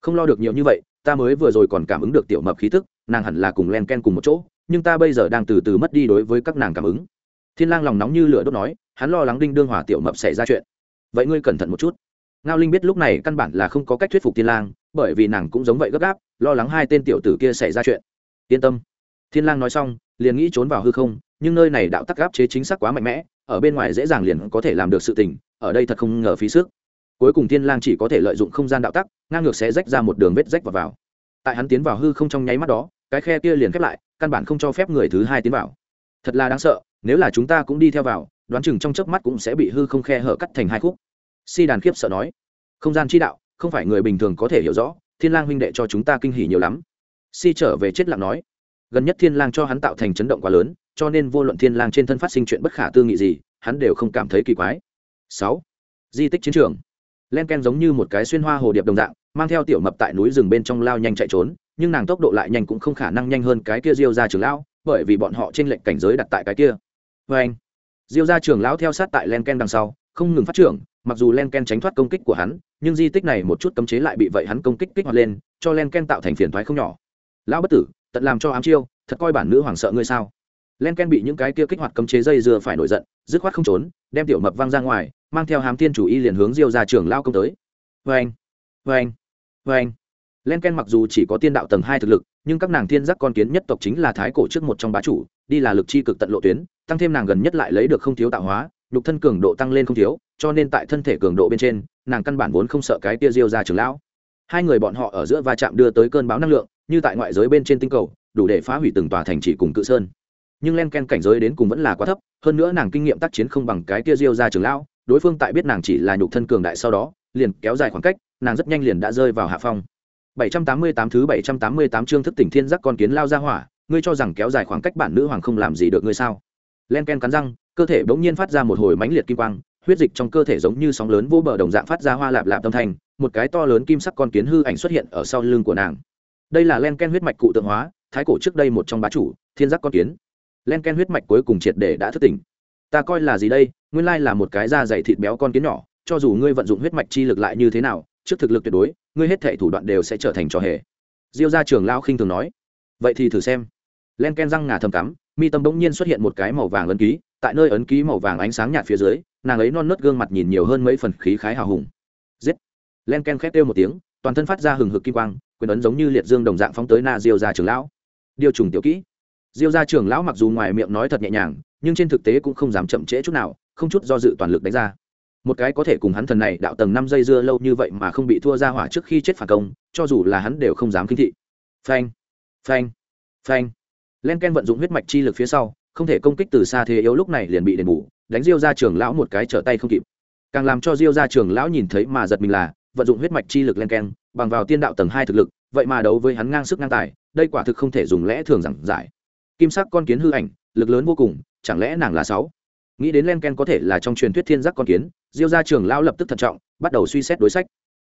Không lo được nhiều như vậy, ta mới vừa rồi còn cảm ứng được tiểu mập khí tức, nàng hẳn là cùng len ken cùng một chỗ, nhưng ta bây giờ đang từ từ mất đi đối với các nàng cảm ứng. Thiên lang lòng nóng như lửa đốt nói, hắn lo lắng đinh đương hỏa tiểu mập xảy ra chuyện. Vậy ngươi cẩn thận một chút. Ngao linh biết lúc này căn bản là không có cách thuyết phục thiên lang, bởi vì nàng cũng giống vậy gấp gáp, lo lắng hai tên tiểu tử kia xảy ra chuyện. Yên tâm. Thiên lang nói xong, liền nghĩ trốn vào hư không nhưng nơi này đạo tắc gáp chế chính xác quá mạnh mẽ, ở bên ngoài dễ dàng liền có thể làm được sự tình, ở đây thật không ngờ phí sức. Cuối cùng thiên lang chỉ có thể lợi dụng không gian đạo tắc, ngang ngược sẽ rách ra một đường vết rách vào vào. Tại hắn tiến vào hư không trong nháy mắt đó, cái khe kia liền khép lại, căn bản không cho phép người thứ hai tiến vào. Thật là đáng sợ, nếu là chúng ta cũng đi theo vào, đoán chừng trong chớp mắt cũng sẽ bị hư không khe hở cắt thành hai khúc. Si đàn khiếp sợ nói, không gian chi đạo, không phải người bình thường có thể hiểu rõ, thiên lang huynh đệ cho chúng ta kinh hỉ nhiều lắm. Si trở về chết lặng nói, gần nhất thiên lang cho hắn tạo thành chấn động quá lớn cho nên vô luận thiên lang trên thân phát sinh chuyện bất khả tư nghị gì hắn đều không cảm thấy kỳ quái. Sáu, di tích chiến trường. Len ken giống như một cái xuyên hoa hồ điệp đồng dạng mang theo tiểu mập tại núi rừng bên trong lao nhanh chạy trốn nhưng nàng tốc độ lại nhanh cũng không khả năng nhanh hơn cái kia diêu ra trường lão bởi vì bọn họ trên lệnh cảnh giới đặt tại cái kia. Vê anh diêu ra trường lão theo sát tại len ken đằng sau không ngừng phát trưởng mặc dù len ken tránh thoát công kích của hắn nhưng di tích này một chút cấm chế lại bị vậy hắn công kích kích hoạt lên cho len ken tạo thành phiền thoái không nhỏ. Lão bất tử tận làm cho ám chiêu thật coi bản nữ hoàng sợ ngươi sao? Len ken bị những cái kia kích hoạt cấm chế dây dưa phải nổi giận, dứt khoát không trốn, đem tiểu mập văng ra ngoài, mang theo hàm thiên chủ y liền hướng diêu ra trường lao công tới. Vê anh vê anh vê anh len ken mặc dù chỉ có tiên đạo tầng hai thực lực, nhưng các nàng thiên giác con kiến nhất tộc chính là thái cổ trước một trong bá chủ, đi là lực chi cực tận lộ tuyến, tăng thêm nàng gần nhất lại lấy được không thiếu tạo hóa, nhục thân cường độ tăng lên không thiếu, cho nên tại thân thể cường độ bên trên, nàng căn bản vốn không sợ cái tia diêu ra trường lão. Hai người bọn họ ở giữa va chạm đưa tới cơn báo năng lượng, như tại ngoại giới bên trên tinh cầu, đủ để phá hủy từng tòa thành trì cùng cự sơn nhưng len ken cảnh giới đến cùng vẫn là quá thấp hơn nữa nàng kinh nghiệm tác chiến không bằng cái tia diêu ra trường lão đối phương tại biết nàng chỉ là nhục thân cường đại sau đó liền kéo dài khoảng cách nàng rất nhanh liền đã rơi vào hạ phong 788 thứ 788 chương thức tỉnh thiên giác con kiến lao ra hỏa, ngươi cho rằng kéo dài khoảng cách bản nữ hoàng không làm gì được ngươi sao? Len Ken cắn răng, cơ thể bỗng nhiên phát ra một hồi mãnh liệt kim quang, huyết dịch trong cơ thể giống như sóng lớn vô bờ đồng dạng phát ra hoa lạp lạp âm thanh, một cái to lớn kim sắc con kiến hư ảnh xuất hiện ở sau lưng của nàng. Đây là Len Ken huyết mạch cụ tượng hóa, thái cổ trước đây một trong bá chủ, thiên giác con kiến. Len Ken huyết mạch cuối cùng triệt để đã thức tỉnh. Ta coi là gì đây, nguyên lai là một cái da dày thịt béo con kiến nhỏ, cho dù ngươi vận dụng huyết mạch chi lực lại như thế nào, trước thực lực tuyệt đối ngươi hết thệ thủ đoạn đều sẽ trở thành trò hề. Diêu ra trường lao khinh thường nói. Vậy thì thử xem. Len ken răng ngà thầm cắm mi tâm bỗng nhiên xuất hiện một cái màu vàng ấn ký tại nơi ấn ký màu vàng ánh sáng nhạt phía dưới nàng ấy non nớt gương mặt nhìn nhiều hơn mấy phần khí khái hào hùng. Giết. Len ken khét kêu một tiếng toàn thân phát ra hừng hực kim quang quyền ấn giống như liệt dương đồng dạng phóng tới na diêu ra trường lão. Điều trùng tiểu kỹ diêu ra trường lão mặc dù ngoài miệng nói thật nhẹ nhàng, nhưng trên thực tế cũng không dám chậm trễ chút nào, không chút do dự toàn lực đánh ra. Một cái có thể cùng hắn thần này đạo tầng năm giây dưa lâu như vậy mà không bị thua ra hỏa trước khi chết phản công, cho dù là hắn đều không dám kinh thị. Phanh phanh phanh. Len ken vận dụng huyết mạch chi lực phía sau, không thể công kích từ xa thế yếu lúc này liền bị đền bù, đánh diêu ra trường lão một cái trở tay không kịp. Càng làm cho diêu ra trường lão nhìn thấy mà giật mình là, vận dụng huyết mạch chi lực len ken, bằng vào tiên đạo tầng hai thực lực, vậy mà đấu với hắn ngang sức ngang tài, đây quả thực không thể dùng lẽ thường giảng giải kim sắc con kiến hư ảnh, lực lớn vô cùng, chẳng lẽ nàng là sáu? Nghĩ đến len ken có thể là trong truyền thuyết thiên giác con kiến, diêu gia trường lão lập tức thận trọng, bắt đầu suy xét đối sách.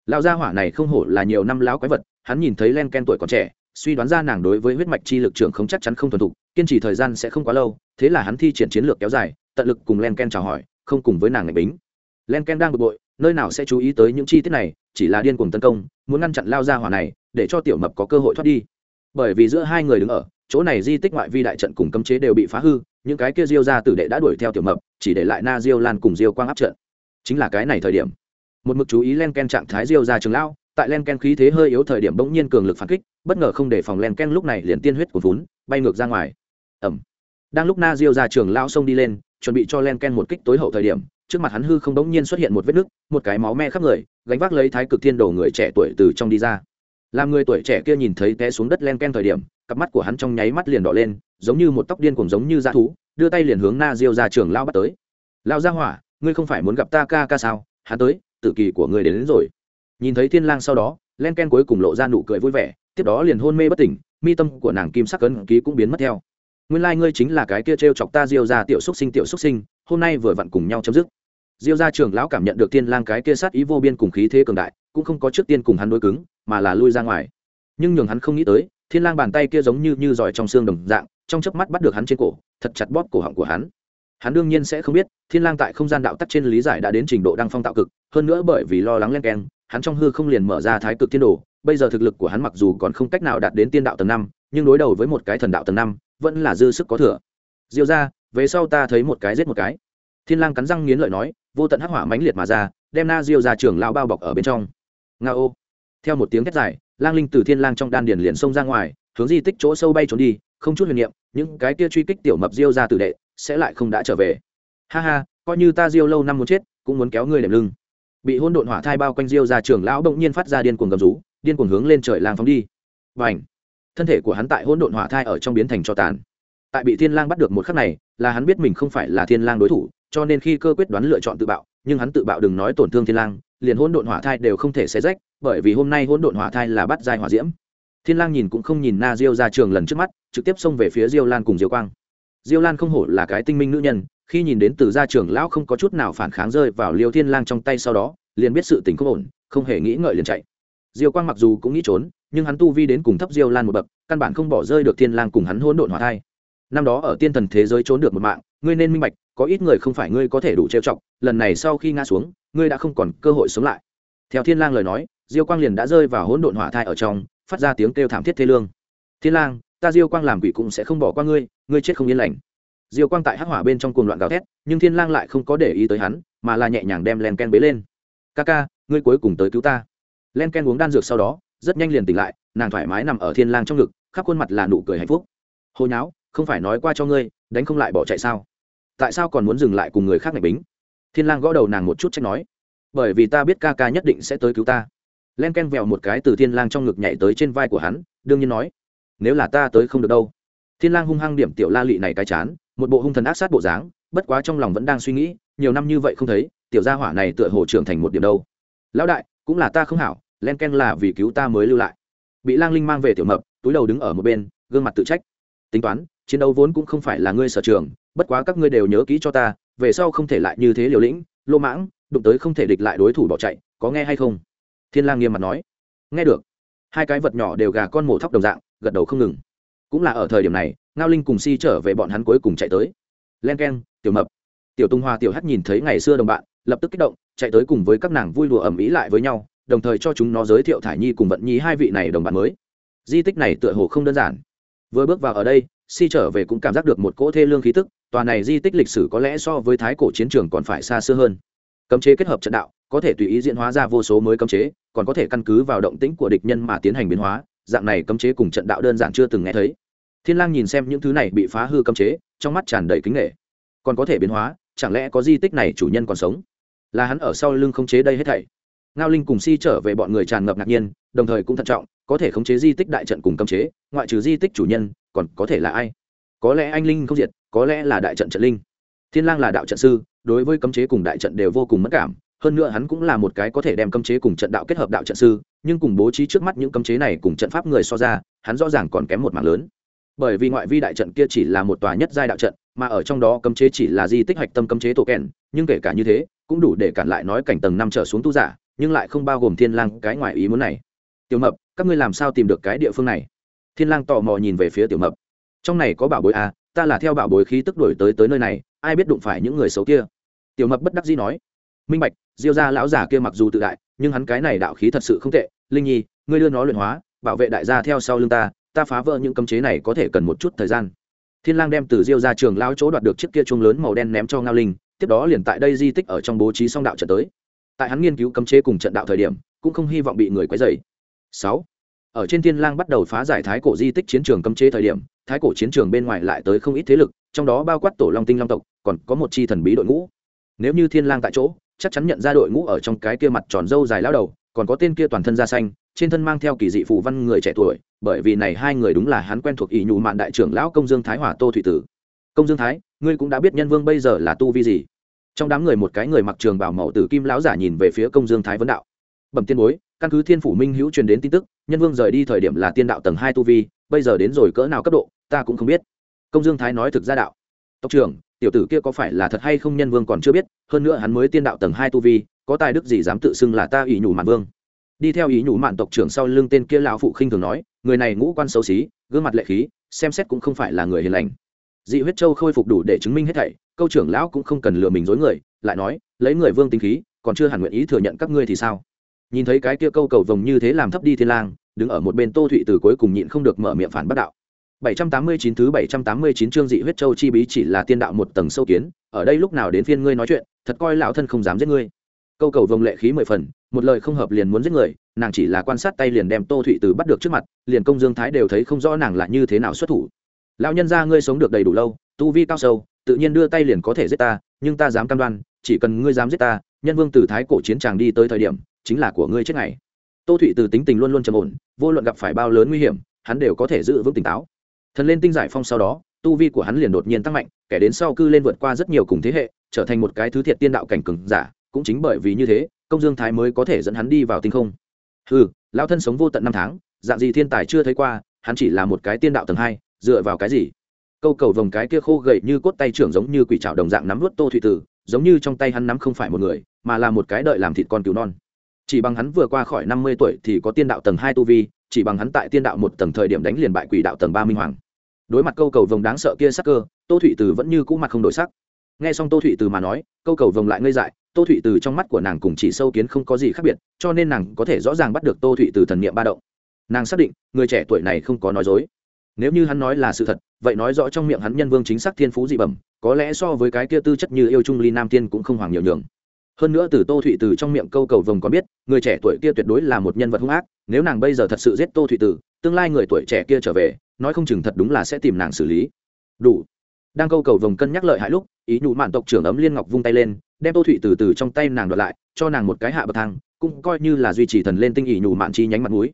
Lão gia hỏa này không hổ là nhiều năm lão quái vật, hắn nhìn thấy len ken tuổi còn trẻ, suy đoán ra nàng đối với huyết mạch chi lực trưởng không chắc chắn không thuần thục, kiên trì thời gian sẽ không quá lâu, thế là hắn thi triển chiến lược kéo dài, tận lực cùng len ken chào hỏi, không cùng với nàng ngạch bính. Len ken đang bực bội, nơi nào sẽ chú ý tới những chi tiết này, chỉ là điên cuồng tấn công, muốn ngăn chặn lao gia hỏa này, để cho tiểu mập có cơ hội thoát đi. Bởi vì giữa hai người đứng ở chỗ này di tích ngoại vi đại trận cùng cấm chế đều bị phá hư, những cái kia diêu ra tử đệ đã đuổi theo tiểu mập, chỉ để lại na diêu lan cùng diêu quang áp trận. Chính là cái này thời điểm. Một mực chú ý len ken trạng thái diêu ra trường lão, tại len ken khí thế hơi yếu thời điểm bỗng nhiên cường lực phản kích, bất ngờ không để phòng len ken lúc này liền tiên huyết của vốn bay ngược ra ngoài. Ẩm đang lúc na diêu ra trường lao xông đi lên, chuẩn bị cho len ken một kích tối hậu thời điểm, trước mặt hắn hư không bỗng nhiên xuất hiện một vết nứt, một cái máu me khắp người, gánh vác lấy thái cực thiên đồ người trẻ tuổi từ trong đi ra làm người tuổi trẻ kia nhìn thấy té xuống đất len ken thời điểm cặp mắt của hắn trong nháy mắt liền đỏ lên giống như một tóc điên cùng giống như dã thú đưa tay liền hướng na diêu ra trường lao bắt tới. Lao ra hỏa ngươi không phải muốn gặp ta ca ca sao? Hắn tới tự kỳ của ngươi đến, đến rồi. Nhìn thấy thiên lang sau đó len ken cuối cùng lộ ra nụ cười vui vẻ tiếp đó liền hôn mê bất tỉnh mi tâm của nàng kim sắc cấn ký cũng biến mất theo. Nguyên lai ngươi chính là cái kia trêu chọc ta diêu ra tiểu xúc sinh tiểu xúc sinh hôm nay vừa vặn cùng nhau chấm dứt. Diêu ra trưởng lão cảm nhận được thiên lang cái kia sát ý vô biên cùng khí thế cường đại cũng không có trước tiên cùng hắn đối cứng mà là lui ra ngoài. Nhưng nhường hắn không nghĩ tới, thiên lang bàn tay kia giống như như giỏi trong xương đồng dạng, trong chớp mắt bắt được hắn trên cổ, thật chặt bóp cổ họng của hắn. Hắn đương nhiên sẽ không biết, thiên lang tại không gian đạo tắc trên lý giải đã đến trình độ đăng phong tạo cực, hơn nữa bởi vì lo lắng len keng, hắn trong hư không liền mở ra thái cực thiên đồ. Bây giờ thực lực của hắn mặc dù còn không cách nào đạt đến tiên đạo tầng năm, nhưng đối đầu với một cái thần đạo tầng năm, vẫn là dư sức có thừa. Diêu ra về sau ta thấy một cái giết một cái. Thiên lang cắn răng nghiến lợi nói, vô tận hắc hỏa mãnh liệt mà ra, đem na diêu ra trưởng lao bao bọc ở bên trong. Nga ô theo một tiếng thét dài, lang linh từ thiên lang trong đan điền liền xông ra ngoài, hướng di tích chỗ sâu bay trốn đi, không chút huyền niệm, những cái kia truy kích tiểu mập diêu ra tử đệ, sẽ lại không đã trở về. Ha ha, coi như ta diêu lâu năm muốn chết, cũng muốn kéo ngươi đệm lưng. Bị hôn độn hỏa thai bao quanh diêu ra trường lão bỗng nhiên phát ra điên cuồng gầm rú, điên cuồng hướng lên trời lang phóng đi. Và ảnh thân thể của hắn tại hôn độn hỏa thai ở trong biến thành cho tàn. Tại bị thiên lang bắt được một khắc này, là hắn biết mình không phải là thiên lang đối thủ, cho nên khi cơ quyết đoán lựa chọn tự bạo, nhưng hắn tự bạo đừng nói tổn thương thiên lang liền hôn độn hỏa thai đều không thể xé rách, bởi vì hôm nay hôn độn hỏa thai là bắt giai hỏa diễm. Thiên lang nhìn cũng không nhìn na diêu ra trường lần trước mắt, trực tiếp xông về phía diêu lan cùng diêu quang. Diêu lan không hổ là cái tinh minh nữ nhân, khi nhìn đến từ gia trưởng lão không có chút nào phản kháng rơi vào liêu thiên lang trong tay sau đó, liền biết sự tình không ổn, không hề nghĩ ngợi liền chạy. Diêu quang mặc dù cũng nghĩ trốn, nhưng hắn tu vi đến cùng thấp diêu lan một bậc, căn bản không bỏ rơi được thiên lang cùng hắn hỗn độn hỏa thai. Năm đó ở tiên thần thế giới trốn được một mạng, ngươi nên minh bạch, có ít người không phải ngươi có thể đủ trêu chọc, lần này sau khi ngã xuống ngươi đã không còn cơ hội sống lại. Theo thiên lang lời nói, diêu quang liền đã rơi vào hỗn độn hỏa thai ở trong, phát ra tiếng kêu thảm thiết thê lương. Thiên lang, ta diêu quang làm quỷ cũng sẽ không bỏ qua ngươi ngươi chết không yên lành. Diêu quang tại hắc hỏa bên trong cuồng loạn gào thét, nhưng thiên lang lại không có để ý tới hắn, mà là nhẹ nhàng đem len ken bế lên. Ca ca, ngươi cuối cùng tới cứu ta. Len ken uống đan dược sau đó, rất nhanh liền tỉnh lại, nàng thoải mái nằm ở thiên lang trong ngực, khắp khuôn mặt là nụ cười hạnh phúc. Hồi nháo, không phải nói qua cho ngươi, đánh không lại bỏ chạy sao? Tại sao còn muốn dừng lại cùng người khác này bính? Thiên lang gõ đầu nàng một chút trách nói, bởi vì ta biết ca ca nhất định sẽ tới cứu ta. Len ken vèo một cái từ thiên lang trong ngực nhảy tới trên vai của hắn, đương nhiên nói, nếu là ta tới không được đâu. Thiên lang hung hăng điểm tiểu la lị này cái chán, một bộ hung thần ác sát bộ dáng, bất quá trong lòng vẫn đang suy nghĩ, nhiều năm như vậy không thấy, tiểu gia hỏa này tựa hồ trưởng thành một điểm đâu. Lão đại, cũng là ta không hảo, len ken là vì cứu ta mới lưu lại. Bị lang linh mang về tiểu mập, túi đầu đứng ở một bên, gương mặt tự trách, tính toán, chiến đấu vốn cũng không phải là ngươi sở trường, bất quá các ngươi đều nhớ kỹ cho ta về sau không thể lại như thế liều lĩnh lô mãng đụng tới không thể địch lại đối thủ bỏ chạy có nghe hay không? Thiên lang nghiêm mặt nói. Nghe được. Hai cái vật nhỏ đều gà con mổ thóc đồng dạng gật đầu không ngừng. Cũng là ở thời điểm này ngao linh cùng si trở về bọn hắn cuối cùng chạy tới. Len Gen, tiểu mập. Tiểu tung hoa tiểu hắt nhìn thấy ngày xưa đồng bạn lập tức kích động chạy tới cùng với các nàng vui đùa ẩm ý lại với nhau đồng thời cho chúng nó giới thiệu thải nhi cùng vận nhi hai vị này đồng bạn mới. Di tích này tựa hồ không đơn giản. Vừa bước vào ở đây si trở về cũng cảm giác được một cỗ thê lương khí tức, tòa này di tích lịch sử có lẽ so với thái cổ chiến trường còn phải xa xưa hơn. Cấm chế kết hợp trận đạo, có thể tùy ý diễn hóa ra vô số mới cấm chế, còn có thể căn cứ vào động tĩnh của địch nhân mà tiến hành biến hóa, dạng này cấm chế cùng trận đạo đơn giản chưa từng nghe thấy. Thiên lang nhìn xem những thứ này bị phá hư cấm chế, trong mắt tràn đầy kính nghệ còn có thể biến hóa, chẳng lẽ có di tích này chủ nhân còn sống? Là hắn ở sau lưng khống chế đây hết thảy. Ngao linh cùng si trở về bọn người tràn ngập ngạc nhiên, đồng thời cũng thận trọng, có thể khống chế di tích đại trận cùng cấm chế, ngoại trừ di tích chủ nhân còn có thể là ai? Có lẽ anh linh không diệt, có lẽ là đại trận trận linh. Thiên lang là đạo trận sư, đối với cấm chế cùng đại trận đều vô cùng mất cảm. Hơn nữa hắn cũng là một cái có thể đem cấm chế cùng trận đạo kết hợp đạo trận sư, nhưng cùng bố trí trước mắt những cấm chế này cùng trận pháp người so ra, hắn rõ ràng còn kém một mảng lớn. Bởi vì ngoại vi đại trận kia chỉ là một tòa nhất giai đạo trận, mà ở trong đó cấm chế chỉ là di tích hạch tâm cấm chế tổ kèn, nhưng kể cả như thế, cũng đủ để cản lại nói cảnh tầng năm trở xuống tu giả, nhưng lại không bao gồm thiên lang cái ngoại ý muốn này. Tiểu mập, các ngươi làm sao tìm được cái địa phương này? Thiên lang tò mò nhìn về phía tiểu mập. Trong này có bảo bối à ta là theo bảo bối khí tức đổi tới tới nơi này, ai biết đụng phải những người xấu kia. Tiểu mập bất đắc dĩ nói. Minh bạch, diêu gia lão giả kia mặc dù tự đại, nhưng hắn cái này đạo khí thật sự không tệ. Linh nhi, ngươi đưa nó luyện hóa, bảo vệ đại gia theo sau lưng ta ta phá vỡ những cấm chế này có thể cần một chút thời gian. Thiên lang đem từ diêu gia trường lão chỗ đoạt được chiếc kia chuông lớn màu đen ném cho ngao linh, tiếp đó liền tại đây di tích ở trong bố trí song đạo trận tới. Tại hắn nghiên cứu cấm chế cùng trận đạo thời điểm, cũng không hy vọng bị người quấy rầy. Sáu ở trên thiên lang bắt đầu phá giải thái cổ di tích chiến trường cấm chế thời điểm, thái cổ chiến trường bên ngoài lại tới không ít thế lực, trong đó bao quát tổ long tinh long tộc, còn có một chi thần bí đội ngũ. Nếu như thiên lang tại chỗ, chắc chắn nhận ra đội ngũ ở trong cái kia mặt tròn râu dài lao đầu, còn có tên kia toàn thân da xanh, trên thân mang theo kỳ dị phù văn người trẻ tuổi, bởi vì này hai người đúng là hắn quen thuộc ỷ nhụ mạn đại trưởng lão công dương thái hỏa tô thủy tử. Công dương thái, ngươi cũng đã biết nhân vương bây giờ là tu vi gì? Trong đám người một cái người mặc trường bảo màu tử kim lão giả nhìn về phía công dương thái vấn đạo. Bẩm tiên bối căn cứ thiên phủ minh hữu truyền đến tin tức, nhân vương rời đi thời điểm là tiên đạo tầng hai tu vi, bây giờ đến rồi cỡ nào cấp độ, ta cũng không biết. Công dương thái nói thực ra đạo. Tộc trưởng, tiểu tử kia có phải là thật hay không nhân vương còn chưa biết, hơn nữa hắn mới tiên đạo tầng hai tu vi, có tài đức gì dám tự xưng là ta ỷ nhủ mạn vương? Đi theo ý nhủ mạn tộc trưởng sau lưng tên kia lão phụ khinh thường nói, người này ngũ quan xấu xí, gương mặt lệ khí, xem xét cũng không phải là người hiền lành. Dị huyết châu khôi phục đủ để chứng minh hết thảy, câu trưởng lão cũng không cần lừa mình dối người, lại nói, lấy người vương tính khí, còn chưa hẳn nguyện ý thừa nhận các ngươi thì sao? Nhìn thấy cái kia câu cầu vồng như thế làm thấp đi thiên lang, đứng ở một bên tô thụy từ cuối cùng nhịn không được mở miệng phản bác đạo. 789 thứ 789 chương dị huyết châu chi bí chỉ là tiên đạo một tầng sâu kiến, ở đây lúc nào đến phiên ngươi nói chuyện, thật coi lão thân không dám giết ngươi. Câu cầu vồng lệ khí mười phần, một lời không hợp liền muốn giết người, nàng chỉ là quan sát tay liền đem tô thụy từ bắt được trước mặt, liền công dương thái đều thấy không rõ nàng là như thế nào xuất thủ. Lão nhân gia ngươi sống được đầy đủ lâu, tu vi cao sâu, tự nhiên đưa tay liền có thể giết ta, nhưng ta dám cam đoan, chỉ cần ngươi dám giết ta, nhân vương tử thái cổ chiến tràng đi tới thời điểm chính là của ngươi chết ngày. Tô thụy từ tính tình luôn luôn trầm ổn, vô luận gặp phải bao lớn nguy hiểm, hắn đều có thể giữ vững tỉnh táo. Thần lên tinh giải phong sau đó, tu vi của hắn liền đột nhiên tăng mạnh, kẻ đến sau cư lên vượt qua rất nhiều cùng thế hệ, trở thành một cái thứ thiệt tiên đạo cảnh cường giả, cũng chính bởi vì như thế, công dương thái mới có thể dẫn hắn đi vào tinh không. Ừ lao thân sống vô tận năm tháng, dạng gì thiên tài chưa thấy qua, hắn chỉ là một cái tiên đạo tầng hai, dựa vào cái gì? Câu cầu vòng cái kia khô gậy như cốt tay trưởng giống như quỷ trào đồng dạng nắm vớt tô thụy tử, giống như trong tay hắn nắm không phải một người, mà là một cái đợi làm thịt con cứu non chỉ bằng hắn vừa qua khỏi năm mươi tuổi thì có tiên đạo tầng hai tu vi, chỉ bằng hắn tại tiên đạo một tầng thời điểm đánh liền bại quỷ đạo tầng ba minh hoàng. Đối mặt câu cầu vồng đáng sợ kia sắc cơ, tô thụy từ vẫn như cũ mặt không đổi sắc. Nghe xong tô thụy từ mà nói, câu cầu vồng lại ngây dại, tô thụy từ trong mắt của nàng cùng chỉ sâu kiến không có gì khác biệt, cho nên nàng có thể rõ ràng bắt được tô thụy từ thần niệm ba động. Nàng xác định, người trẻ tuổi này không có nói dối. Nếu như hắn nói là sự thật, vậy nói rõ trong miệng hắn nhân vương chính xác thiên phú dị bẩm, có lẽ so với cái kia tư chất như yêu trung ly nam tiên cũng không hoàng nhiều nhường hơn nữa từ tô thụy từ trong miệng câu cầu vồng còn biết, người trẻ tuổi kia tuyệt đối là một nhân vật hung ác, nếu nàng bây giờ thật sự giết tô thụy từ, tương lai người tuổi trẻ kia trở về, nói không chừng thật đúng là sẽ tìm nàng xử lý. Đủ. Đang câu cầu vồng cân nhắc lợi hại lúc, ý nhụ mạn tộc trưởng ấm liên ngọc vung tay lên, đem tô thụy từ từ trong tay nàng đoạt lại, cho nàng một cái hạ bậc thang, cũng coi như là duy trì thần lên tinh ý nhụ mạn chi nhánh mặt núi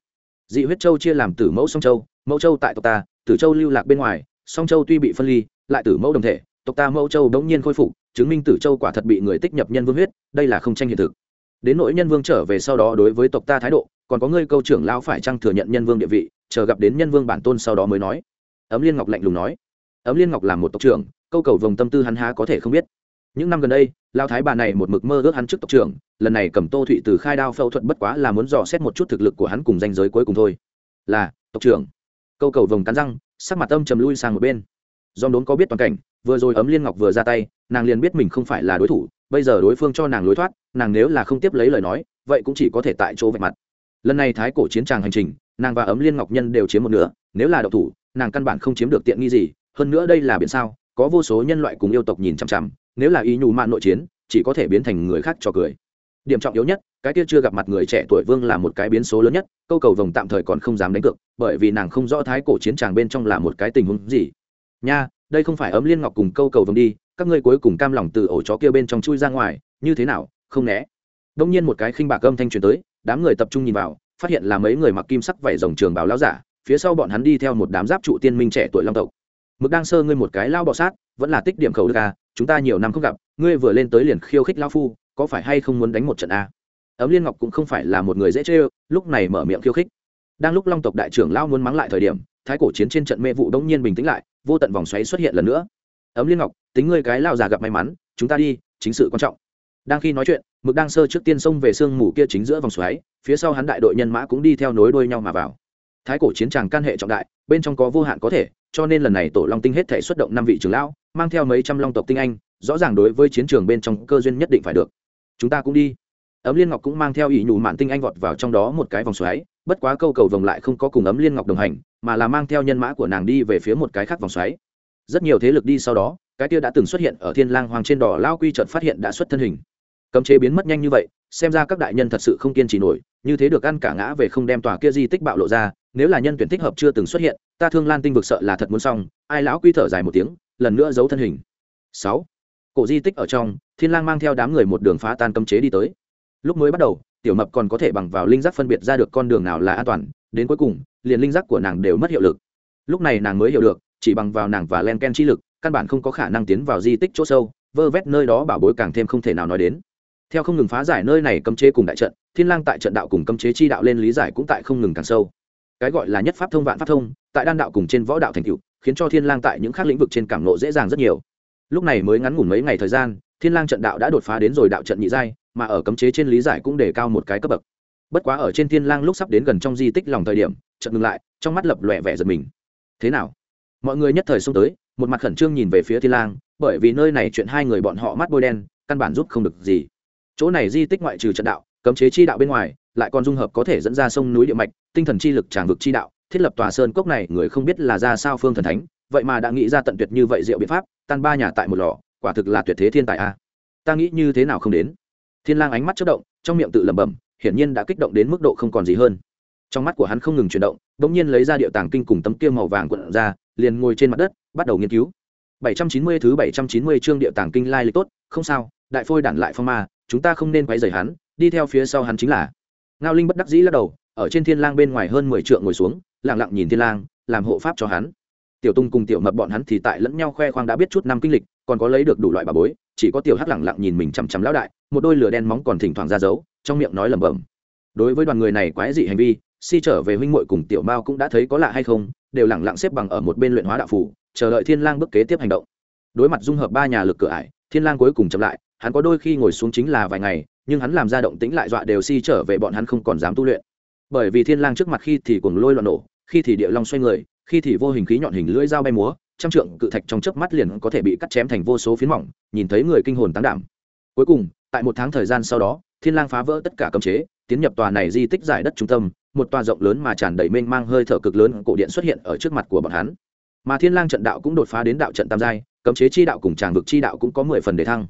dị huyết châu chia làm tử mẫu song châu, mẫu châu tại tộc ta, tử châu lưu lạc bên ngoài, song châu tuy bị phân ly, lại tử mẫu đồng thể, tộc ta mẫu châu đống nhiên khôi phục chứng minh tử châu quả thật bị người tích nhập nhân vương huyết, đây là không tranh hiện thực. Đến nỗi nhân vương trở về sau đó đối với tộc ta thái độ, còn có ngươi câu trưởng lao phải chăng thừa nhận nhân vương địa vị, chờ gặp đến nhân vương bản tôn sau đó mới nói. Ấm liên ngọc lạnh lùng nói. Ấm liên ngọc là một tộc trưởng, câu cầu vồng tâm tư hắn há có thể không biết. Những năm gần đây lao thái bà này một mực mơ ước hắn trước tộc trưởng, lần này cầm tô thụy từ khai đao phẫu thuật bất quá là muốn dò xét một chút thực lực của hắn cùng danh giới cuối cùng thôi. Là, tộc trưởng. Câu cầu vồng cắn răng, sắc mặt âm trầm lui sang một bên. Do đốn có biết toàn cảnh vừa rồi ấm liên ngọc vừa ra tay, nàng liền biết mình không phải là đối thủ, bây giờ đối phương cho nàng lối thoát, nàng nếu là không tiếp lấy lời nói, vậy cũng chỉ có thể tại chỗ vạch mặt. Lần này thái cổ chiến tràng hành trình, nàng và ấm liên ngọc nhân đều chiếm một nửa, nếu là độc thủ, nàng căn bản không chiếm được tiện nghi gì, hơn nữa đây là biển sao, có vô số nhân loại cùng yêu tộc nhìn chằm chằm, nếu là ý nhù mạn nội chiến, chỉ có thể biến thành người khác cho cười. Điểm trọng yếu nhất, cái kia chưa gặp mặt người trẻ tuổi vương là một cái biến số lớn nhất, câu cầu vồng tạm thời còn không dám đánh cược, bởi vì nàng không rõ thái cổ chiến tràng bên trong là một cái tình huống gì. Nha đây không phải ấm liên ngọc cùng câu cầu vồng đi, các ngươi cuối cùng cam lòng từ ổ chó kia bên trong chui ra ngoài, như thế nào, không né. Đông nhiên một cái khinh bạc âm thanh truyền tới, đám người tập trung nhìn vào, phát hiện là mấy người mặc kim sắc vảy rồng trường bào lao giả, phía sau bọn hắn đi theo một đám giáp trụ tiên minh trẻ tuổi long tộc. Mực đang sơ ngươi một cái lao bọ sát, vẫn là tích điểm khẩu đức à? chúng ta nhiều năm không gặp, ngươi vừa lên tới liền khiêu khích lao phu, có phải hay không muốn đánh một trận a ấm liên ngọc cũng không phải là một người dễ chê lúc này mở miệng khiêu khích. Đang lúc long tộc đại trưởng lao muốn mắng lại thời điểm thái cổ chiến trên trận mê vụ đống nhiên bình tĩnh lại, vô tận vòng xoáy xuất hiện lần nữa. Ấm liên ngọc, tính ngươi cái lao già gặp may mắn, chúng ta đi, chính sự quan trọng. Đang khi nói chuyện, mực đang sơ trước tiên xông về sương mù kia chính giữa vòng xoáy, phía sau hắn đại đội nhân mã cũng đi theo nối đuôi nhau mà vào. Thái cổ chiến tràng can hệ trọng đại, bên trong có vô hạn có thể, cho nên lần này tổ long tinh hết thể xuất động năm vị trưởng lão, mang theo mấy trăm long tộc tinh anh, rõ ràng đối với chiến trường bên trong cơ duyên nhất định phải được. Chúng ta cũng đi ấm liên ngọc cũng mang theo ý nhủ mạn tinh anh vọt vào trong đó một cái vòng xoáy, bất quá câu cầu vòng lại không có cùng ấm liên ngọc đồng hành, mà là mang theo nhân mã của nàng đi về phía một cái khác vòng xoáy. Rất nhiều thế lực đi sau đó, cái kia đã từng xuất hiện ở thiên lang hoàng trên đỏ lao quy chợt phát hiện đã xuất thân hình. Cấm chế biến mất nhanh như vậy, xem ra các đại nhân thật sự không kiên trì nổi, như thế được ăn cả ngã về không đem tòa kia di tích bạo lộ ra, nếu là nhân tuyển thích hợp chưa từng xuất hiện, ta thương lan tinh vực sợ là thật muốn xong, ai lão quy thở dài một tiếng, lần nữa giấu thân hình. Sáu, cổ di tích ở trong, thiên lang mang theo đám người một đường phá tan cấm chế đi tới lúc mới bắt đầu, tiểu mập còn có thể bằng vào linh giác phân biệt ra được con đường nào là an toàn, đến cuối cùng, liền linh giác của nàng đều mất hiệu lực. Lúc này nàng mới hiểu được, chỉ bằng vào nàng và len ken chi lực, căn bản không có khả năng tiến vào di tích chỗ sâu, vơ vét nơi đó bảo bối càng thêm không thể nào nói đến. Theo không ngừng phá giải nơi này cấm chế cùng đại trận, thiên lang tại trận đạo cùng cấm chế chi đạo lên lý giải cũng tại không ngừng càng sâu. Cái gọi là nhất pháp thông vạn pháp thông, tại đan đạo cùng trên võ đạo thành tựu, khiến cho thiên lang tại những khác lĩnh vực trên cảm nộ dễ dàng rất nhiều. Lúc này mới ngắn ngủn mấy ngày thời gian, thiên lang trận đạo đã đột phá đến rồi đạo trận nhị giai mà ở cấm chế trên lý giải cũng đề cao một cái cấp bậc. Bất quá ở trên thiên lang lúc sắp đến gần trong di tích lòng thời điểm, chợt ngừng lại, trong mắt lập lòe vẻ giật mình. Thế nào? Mọi người nhất thời xông tới, một mặt khẩn trương nhìn về phía thiên lang, bởi vì nơi này chuyện hai người bọn họ mắt bôi đen, căn bản giúp không được gì. Chỗ này di tích ngoại trừ trận đạo, cấm chế chi đạo bên ngoài, lại còn dung hợp có thể dẫn ra sông núi địa mạch, tinh thần chi lực tràng vực chi đạo, thiết lập tòa sơn cốc này, người không biết là ra sao phương thần thánh, vậy mà đã nghĩ ra tận tuyệt như vậy diệu biện pháp, tan ba nhà tại một lò, quả thực là tuyệt thế thiên tài a. Ta nghĩ như thế nào không đến? Thiên lang ánh mắt chớp động, trong miệng tự lẩm bẩm, hiển nhiên đã kích động đến mức độ không còn gì hơn. Trong mắt của hắn không ngừng chuyển động, bỗng nhiên lấy ra điệu tàng kinh cùng tấm kia màu vàng quận ra, liền ngồi trên mặt đất, bắt đầu nghiên cứu. 790 thứ 790 chương điệu tàng kinh lai lịch tốt, không sao, đại phôi đản lại phong ma, chúng ta không nên quấy rầy hắn, đi theo phía sau hắn chính là. Ngao linh bất đắc dĩ lắc đầu, ở trên thiên lang bên ngoài hơn mười trượng ngồi xuống, lặng lặng nhìn thiên lang, làm hộ pháp cho hắn. Tiểu tung cùng tiểu mập bọn hắn thì tại lẫn nhau khoe khoang đã biết chút năm kinh lịch, còn có lấy được đủ loại bà bối, chỉ có tiểu hắc lặng lặng nhìn mình chằm chằm lão đại một đôi lửa đen móng còn thỉnh thoảng ra dấu, trong miệng nói lẩm bẩm. Đối với đoàn người này quái dị hành vi, si trở về huynh muội cùng tiểu mao cũng đã thấy có lạ hay không, đều lặng lặng xếp bằng ở một bên luyện hóa đạo phủ, chờ đợi thiên lang bước kế tiếp hành động. Đối mặt dung hợp ba nhà lực cửa ải, thiên lang cuối cùng chậm lại, hắn có đôi khi ngồi xuống chính là vài ngày, nhưng hắn làm ra động tĩnh lại dọa đều si trở về bọn hắn không còn dám tu luyện. Bởi vì thiên lang trước mặt khi thì cuồng lôi loạn nổ, khi thì địa long xoay người, khi thì vô hình khí nhọn hình lưỡi dao bay múa, trăm trượng cự thạch trong chớp mắt liền có thể bị cắt chém thành vô số phiến mỏng, nhìn thấy người kinh hồn tăng đảm. Cuối cùng tại một tháng thời gian sau đó, thiên lang phá vỡ tất cả cấm chế, tiến nhập tòa này di tích giải đất trung tâm, một tòa rộng lớn mà tràn đầy mênh mang hơi thở cực lớn cổ điện xuất hiện ở trước mặt của bọn hắn. Mà thiên lang trận đạo cũng đột phá đến đạo trận tam giai, cấm chế chi đạo cùng tràng vực chi đạo cũng có mười phần để thăng.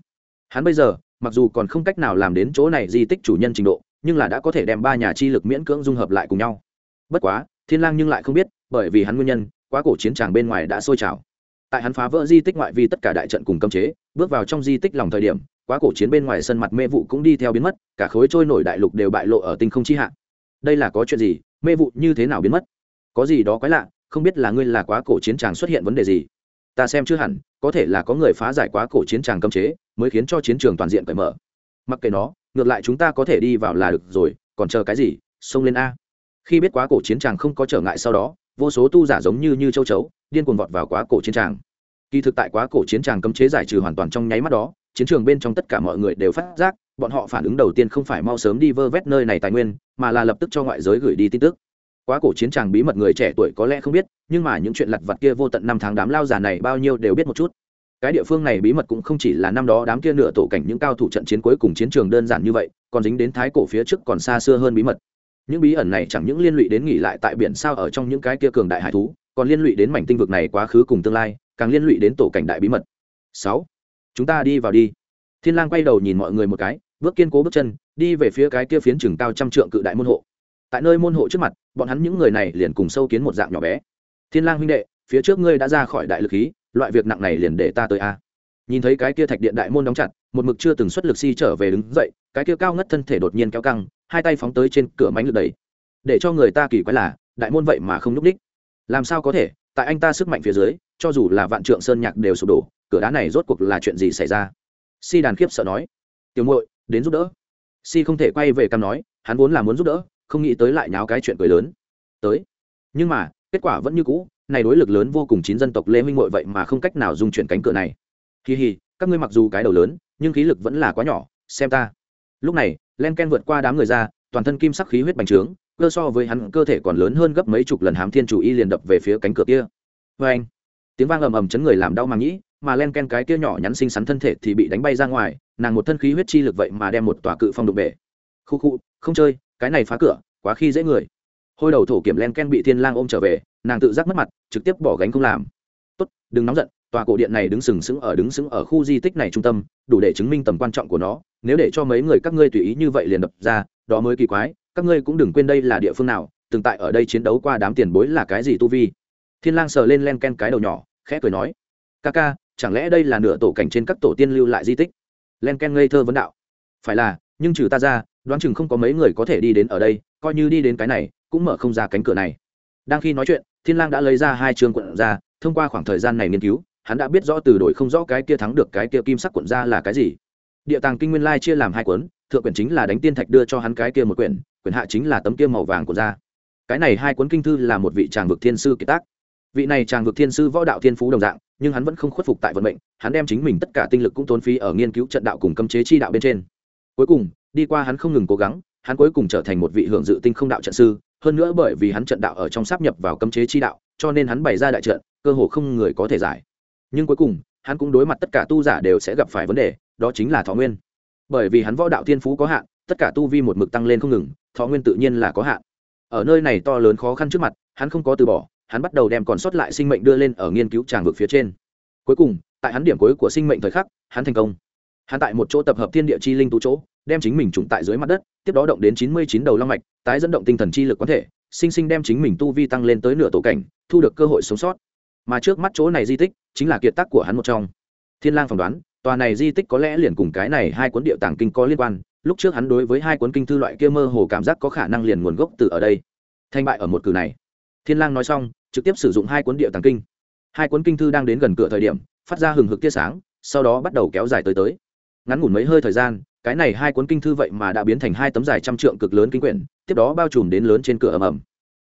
Hắn bây giờ, mặc dù còn không cách nào làm đến chỗ này di tích chủ nhân trình độ, nhưng là đã có thể đem ba nhà chi lực miễn cưỡng dung hợp lại cùng nhau. Bất quá, thiên lang nhưng lại không biết, bởi vì hắn nguyên nhân, quá cổ chiến tràng bên ngoài đã sôi trào. Tại hắn phá vỡ di tích ngoại vi tất cả đại trận cùng cấm chế, bước vào trong di tích lòng thời điểm quá cổ chiến bên ngoài sân mặt mê vụ cũng đi theo biến mất, cả khối trôi nổi đại lục đều bại lộ ở tinh không chi hạ. Đây là có chuyện gì? Mê vụ như thế nào biến mất? Có gì đó quái lạ, không biết là ngươi là quá cổ chiến tràng xuất hiện vấn đề gì. Ta xem chưa hẳn, có thể là có người phá giải quá cổ chiến tràng cấm chế, mới khiến cho chiến trường toàn diện cởi mở. Mặc kệ nó, ngược lại chúng ta có thể đi vào là được rồi, còn chờ cái gì? Xông lên a. Khi biết quá cổ chiến tràng không có trở ngại sau đó, vô số tu giả giống như như châu chấu, điên cuồng vọt vào quá cổ chiến tràng kỳ thực tại quá cổ chiến tràng cấm chế giải trừ hoàn toàn trong nháy mắt đó chiến trường bên trong tất cả mọi người đều phát giác, bọn họ phản ứng đầu tiên không phải mau sớm đi vơ vét nơi này tài nguyên, mà là lập tức cho ngoại giới gửi đi tin tức. Quá cổ chiến tràng bí mật người trẻ tuổi có lẽ không biết, nhưng mà những chuyện lặt vặt kia vô tận năm tháng đám lao già này bao nhiêu đều biết một chút. Cái địa phương này bí mật cũng không chỉ là năm đó đám kia nửa tổ cảnh những cao thủ trận chiến cuối cùng chiến trường đơn giản như vậy, còn dính đến thái cổ phía trước còn xa xưa hơn bí mật. Những bí ẩn này chẳng những liên lụy đến nghỉ lại tại biển sao ở trong những cái kia cường đại hải thú, còn liên lụy đến mảnh tinh vực này quá khứ cùng tương lai, càng liên lụy đến tổ cảnh đại bí mật. Sáu chúng ta đi vào đi. Thiên lang quay đầu nhìn mọi người một cái, bước kiên cố bước chân, đi về phía cái kia phiến chừng cao trăm trượng cự đại môn hộ. Tại nơi môn hộ trước mặt, bọn hắn những người này liền cùng sâu kiến một dạng nhỏ bé. Thiên lang huynh đệ, phía trước ngươi đã ra khỏi đại lực khí, loại việc nặng này liền để ta tới a. Nhìn thấy cái kia thạch điện đại môn đóng chặt, một mực chưa từng xuất lực si trở về đứng dậy, cái kia cao ngất thân thể đột nhiên kéo căng, hai tay phóng tới trên cửa mánh lực đầy. Để cho người ta kỳ quái là, đại môn vậy mà không nhúc ních làm sao có thể, tại anh ta sức mạnh phía dưới, cho dù là vạn trượng sơn nhạc đều sụp đổ cửa đá này rốt cuộc là chuyện gì xảy ra? Si đàn khiếp sợ nói, tiểu muội, đến giúp đỡ. Si không thể quay về cam nói, hắn vốn là muốn giúp đỡ, không nghĩ tới lại nháo cái chuyện cười lớn. Tới. Nhưng mà, kết quả vẫn như cũ, này đối lực lớn vô cùng chín dân tộc lê minh ngội vậy mà không cách nào dung chuyển cánh cửa này. Kỳ hì, các ngươi mặc dù cái đầu lớn, nhưng khí lực vẫn là quá nhỏ, xem ta. Lúc này, len ken vượt qua đám người ra, toàn thân kim sắc khí huyết bành trướng, cơ so với hắn, cơ thể còn lớn hơn gấp mấy chục lần hám thiên chủ y liền đập về phía cánh cửa kia. Vê anh tiếng vang ầm ầm chấn người làm đau màng nhĩ mà len ken cái kia nhỏ nhắn xinh xắn thân thể thì bị đánh bay ra ngoài, nàng một thân khí huyết chi lực vậy mà đem một tòa cự phong đục bể. Khu khu, không chơi, cái này phá cửa, quá khi dễ người. Hôi đầu thổ kiểm len ken bị thiên lang ôm trở về, nàng tự giác mất mặt, trực tiếp bỏ gánh không làm. Tốt, đừng nóng giận, tòa cổ điện này đứng sừng sững ở đứng sững ở khu di tích này trung tâm, đủ để chứng minh tầm quan trọng của nó. Nếu để cho mấy người các ngươi tùy ý như vậy liền đập ra, đó mới kỳ quái, các ngươi cũng đừng quên đây là địa phương nào, từng tại ở đây chiến đấu qua đám tiền bối là cái gì tu vi. Thiên lang sờ lên len ken cái đầu nhỏ, khẽ cười nói, ca ca chẳng lẽ đây là nửa tổ cảnh trên các tổ tiên lưu lại di tích? Len ken ngây thơ vấn đạo. Phải là, nhưng trừ ta ra, đoán chừng không có mấy người có thể đi đến ở đây, coi như đi đến cái này, cũng mở không ra cánh cửa này. Đang khi nói chuyện, thiên lang đã lấy ra hai trường quận ra, thông qua khoảng thời gian này nghiên cứu, hắn đã biết rõ từ đổi không rõ cái kia thắng được cái kia kim sắc quận ra là cái gì. Địa tàng kinh nguyên lai chia làm hai cuốn, thượng quyển chính là đánh tiên thạch đưa cho hắn cái kia một quyển quyển hạ chính là tấm kia màu vàng của ra. Cái này hai cuốn kinh thư là một vị tràng vực thiên sư kiệt tác. Vị này tràng vực thiên sư võ đạo thiên phú đồng dạng nhưng hắn vẫn không khuất phục tại vận mệnh, hắn đem chính mình tất cả tinh lực cũng tốn phí ở nghiên cứu trận đạo cùng cấm chế chi đạo bên trên. Cuối cùng, đi qua hắn không ngừng cố gắng, hắn cuối cùng trở thành một vị hưởng dự tinh không đạo trận sư, hơn nữa bởi vì hắn trận đạo ở trong sáp nhập vào cấm chế chi đạo, cho nên hắn bày ra đại trận, cơ hồ không người có thể giải. Nhưng cuối cùng, hắn cũng đối mặt tất cả tu giả đều sẽ gặp phải vấn đề, đó chính là thọ nguyên. Bởi vì hắn võ đạo thiên phú có hạn, tất cả tu vi một mực tăng lên không ngừng, thọ nguyên tự nhiên là có hạn. Ở nơi này to lớn khó khăn trước mặt, hắn không có từ bỏ hắn bắt đầu đem còn sót lại sinh mệnh đưa lên ở nghiên cứu tràng vực phía trên. Cuối cùng, tại hắn điểm cuối của sinh mệnh thời khắc, hắn thành công. Hắn tại một chỗ tập hợp thiên địa chi linh tú chỗ, đem chính mình trùng tại dưới mặt đất, tiếp đó động đến chín mươi chín đầu long mạch, tái dẫn động tinh thần chi lực quán thể, sinh sinh đem chính mình tu vi tăng lên tới nửa tổ cảnh, thu được cơ hội sống sót. Mà trước mắt chỗ này di tích, chính là kiệt tác của hắn một trong. Thiên lang phỏng đoán, tòa này di tích có lẽ liền cùng cái này hai cuốn địa tàng kinh có liên quan, lúc trước hắn đối với hai cuốn kinh thư loại kia mơ hồ cảm giác có khả năng liền nguồn gốc từ ở đây. Thành bại ở một cử này thiên lang nói xong, trực tiếp sử dụng hai cuốn địa tàng kinh. Hai cuốn kinh thư đang đến gần cửa thời điểm, phát ra hừng hực tia sáng, sau đó bắt đầu kéo dài tới tới. Ngắn ngủn mấy hơi thời gian, cái này hai cuốn kinh thư vậy mà đã biến thành hai tấm dài trăm trượng cực lớn kinh quyển, tiếp đó bao trùm đến lớn trên cửa ầm ầm.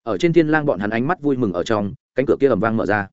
Ở trên thiên lang bọn hắn ánh mắt vui mừng ở trong, cánh cửa kia ầm vang mở ra.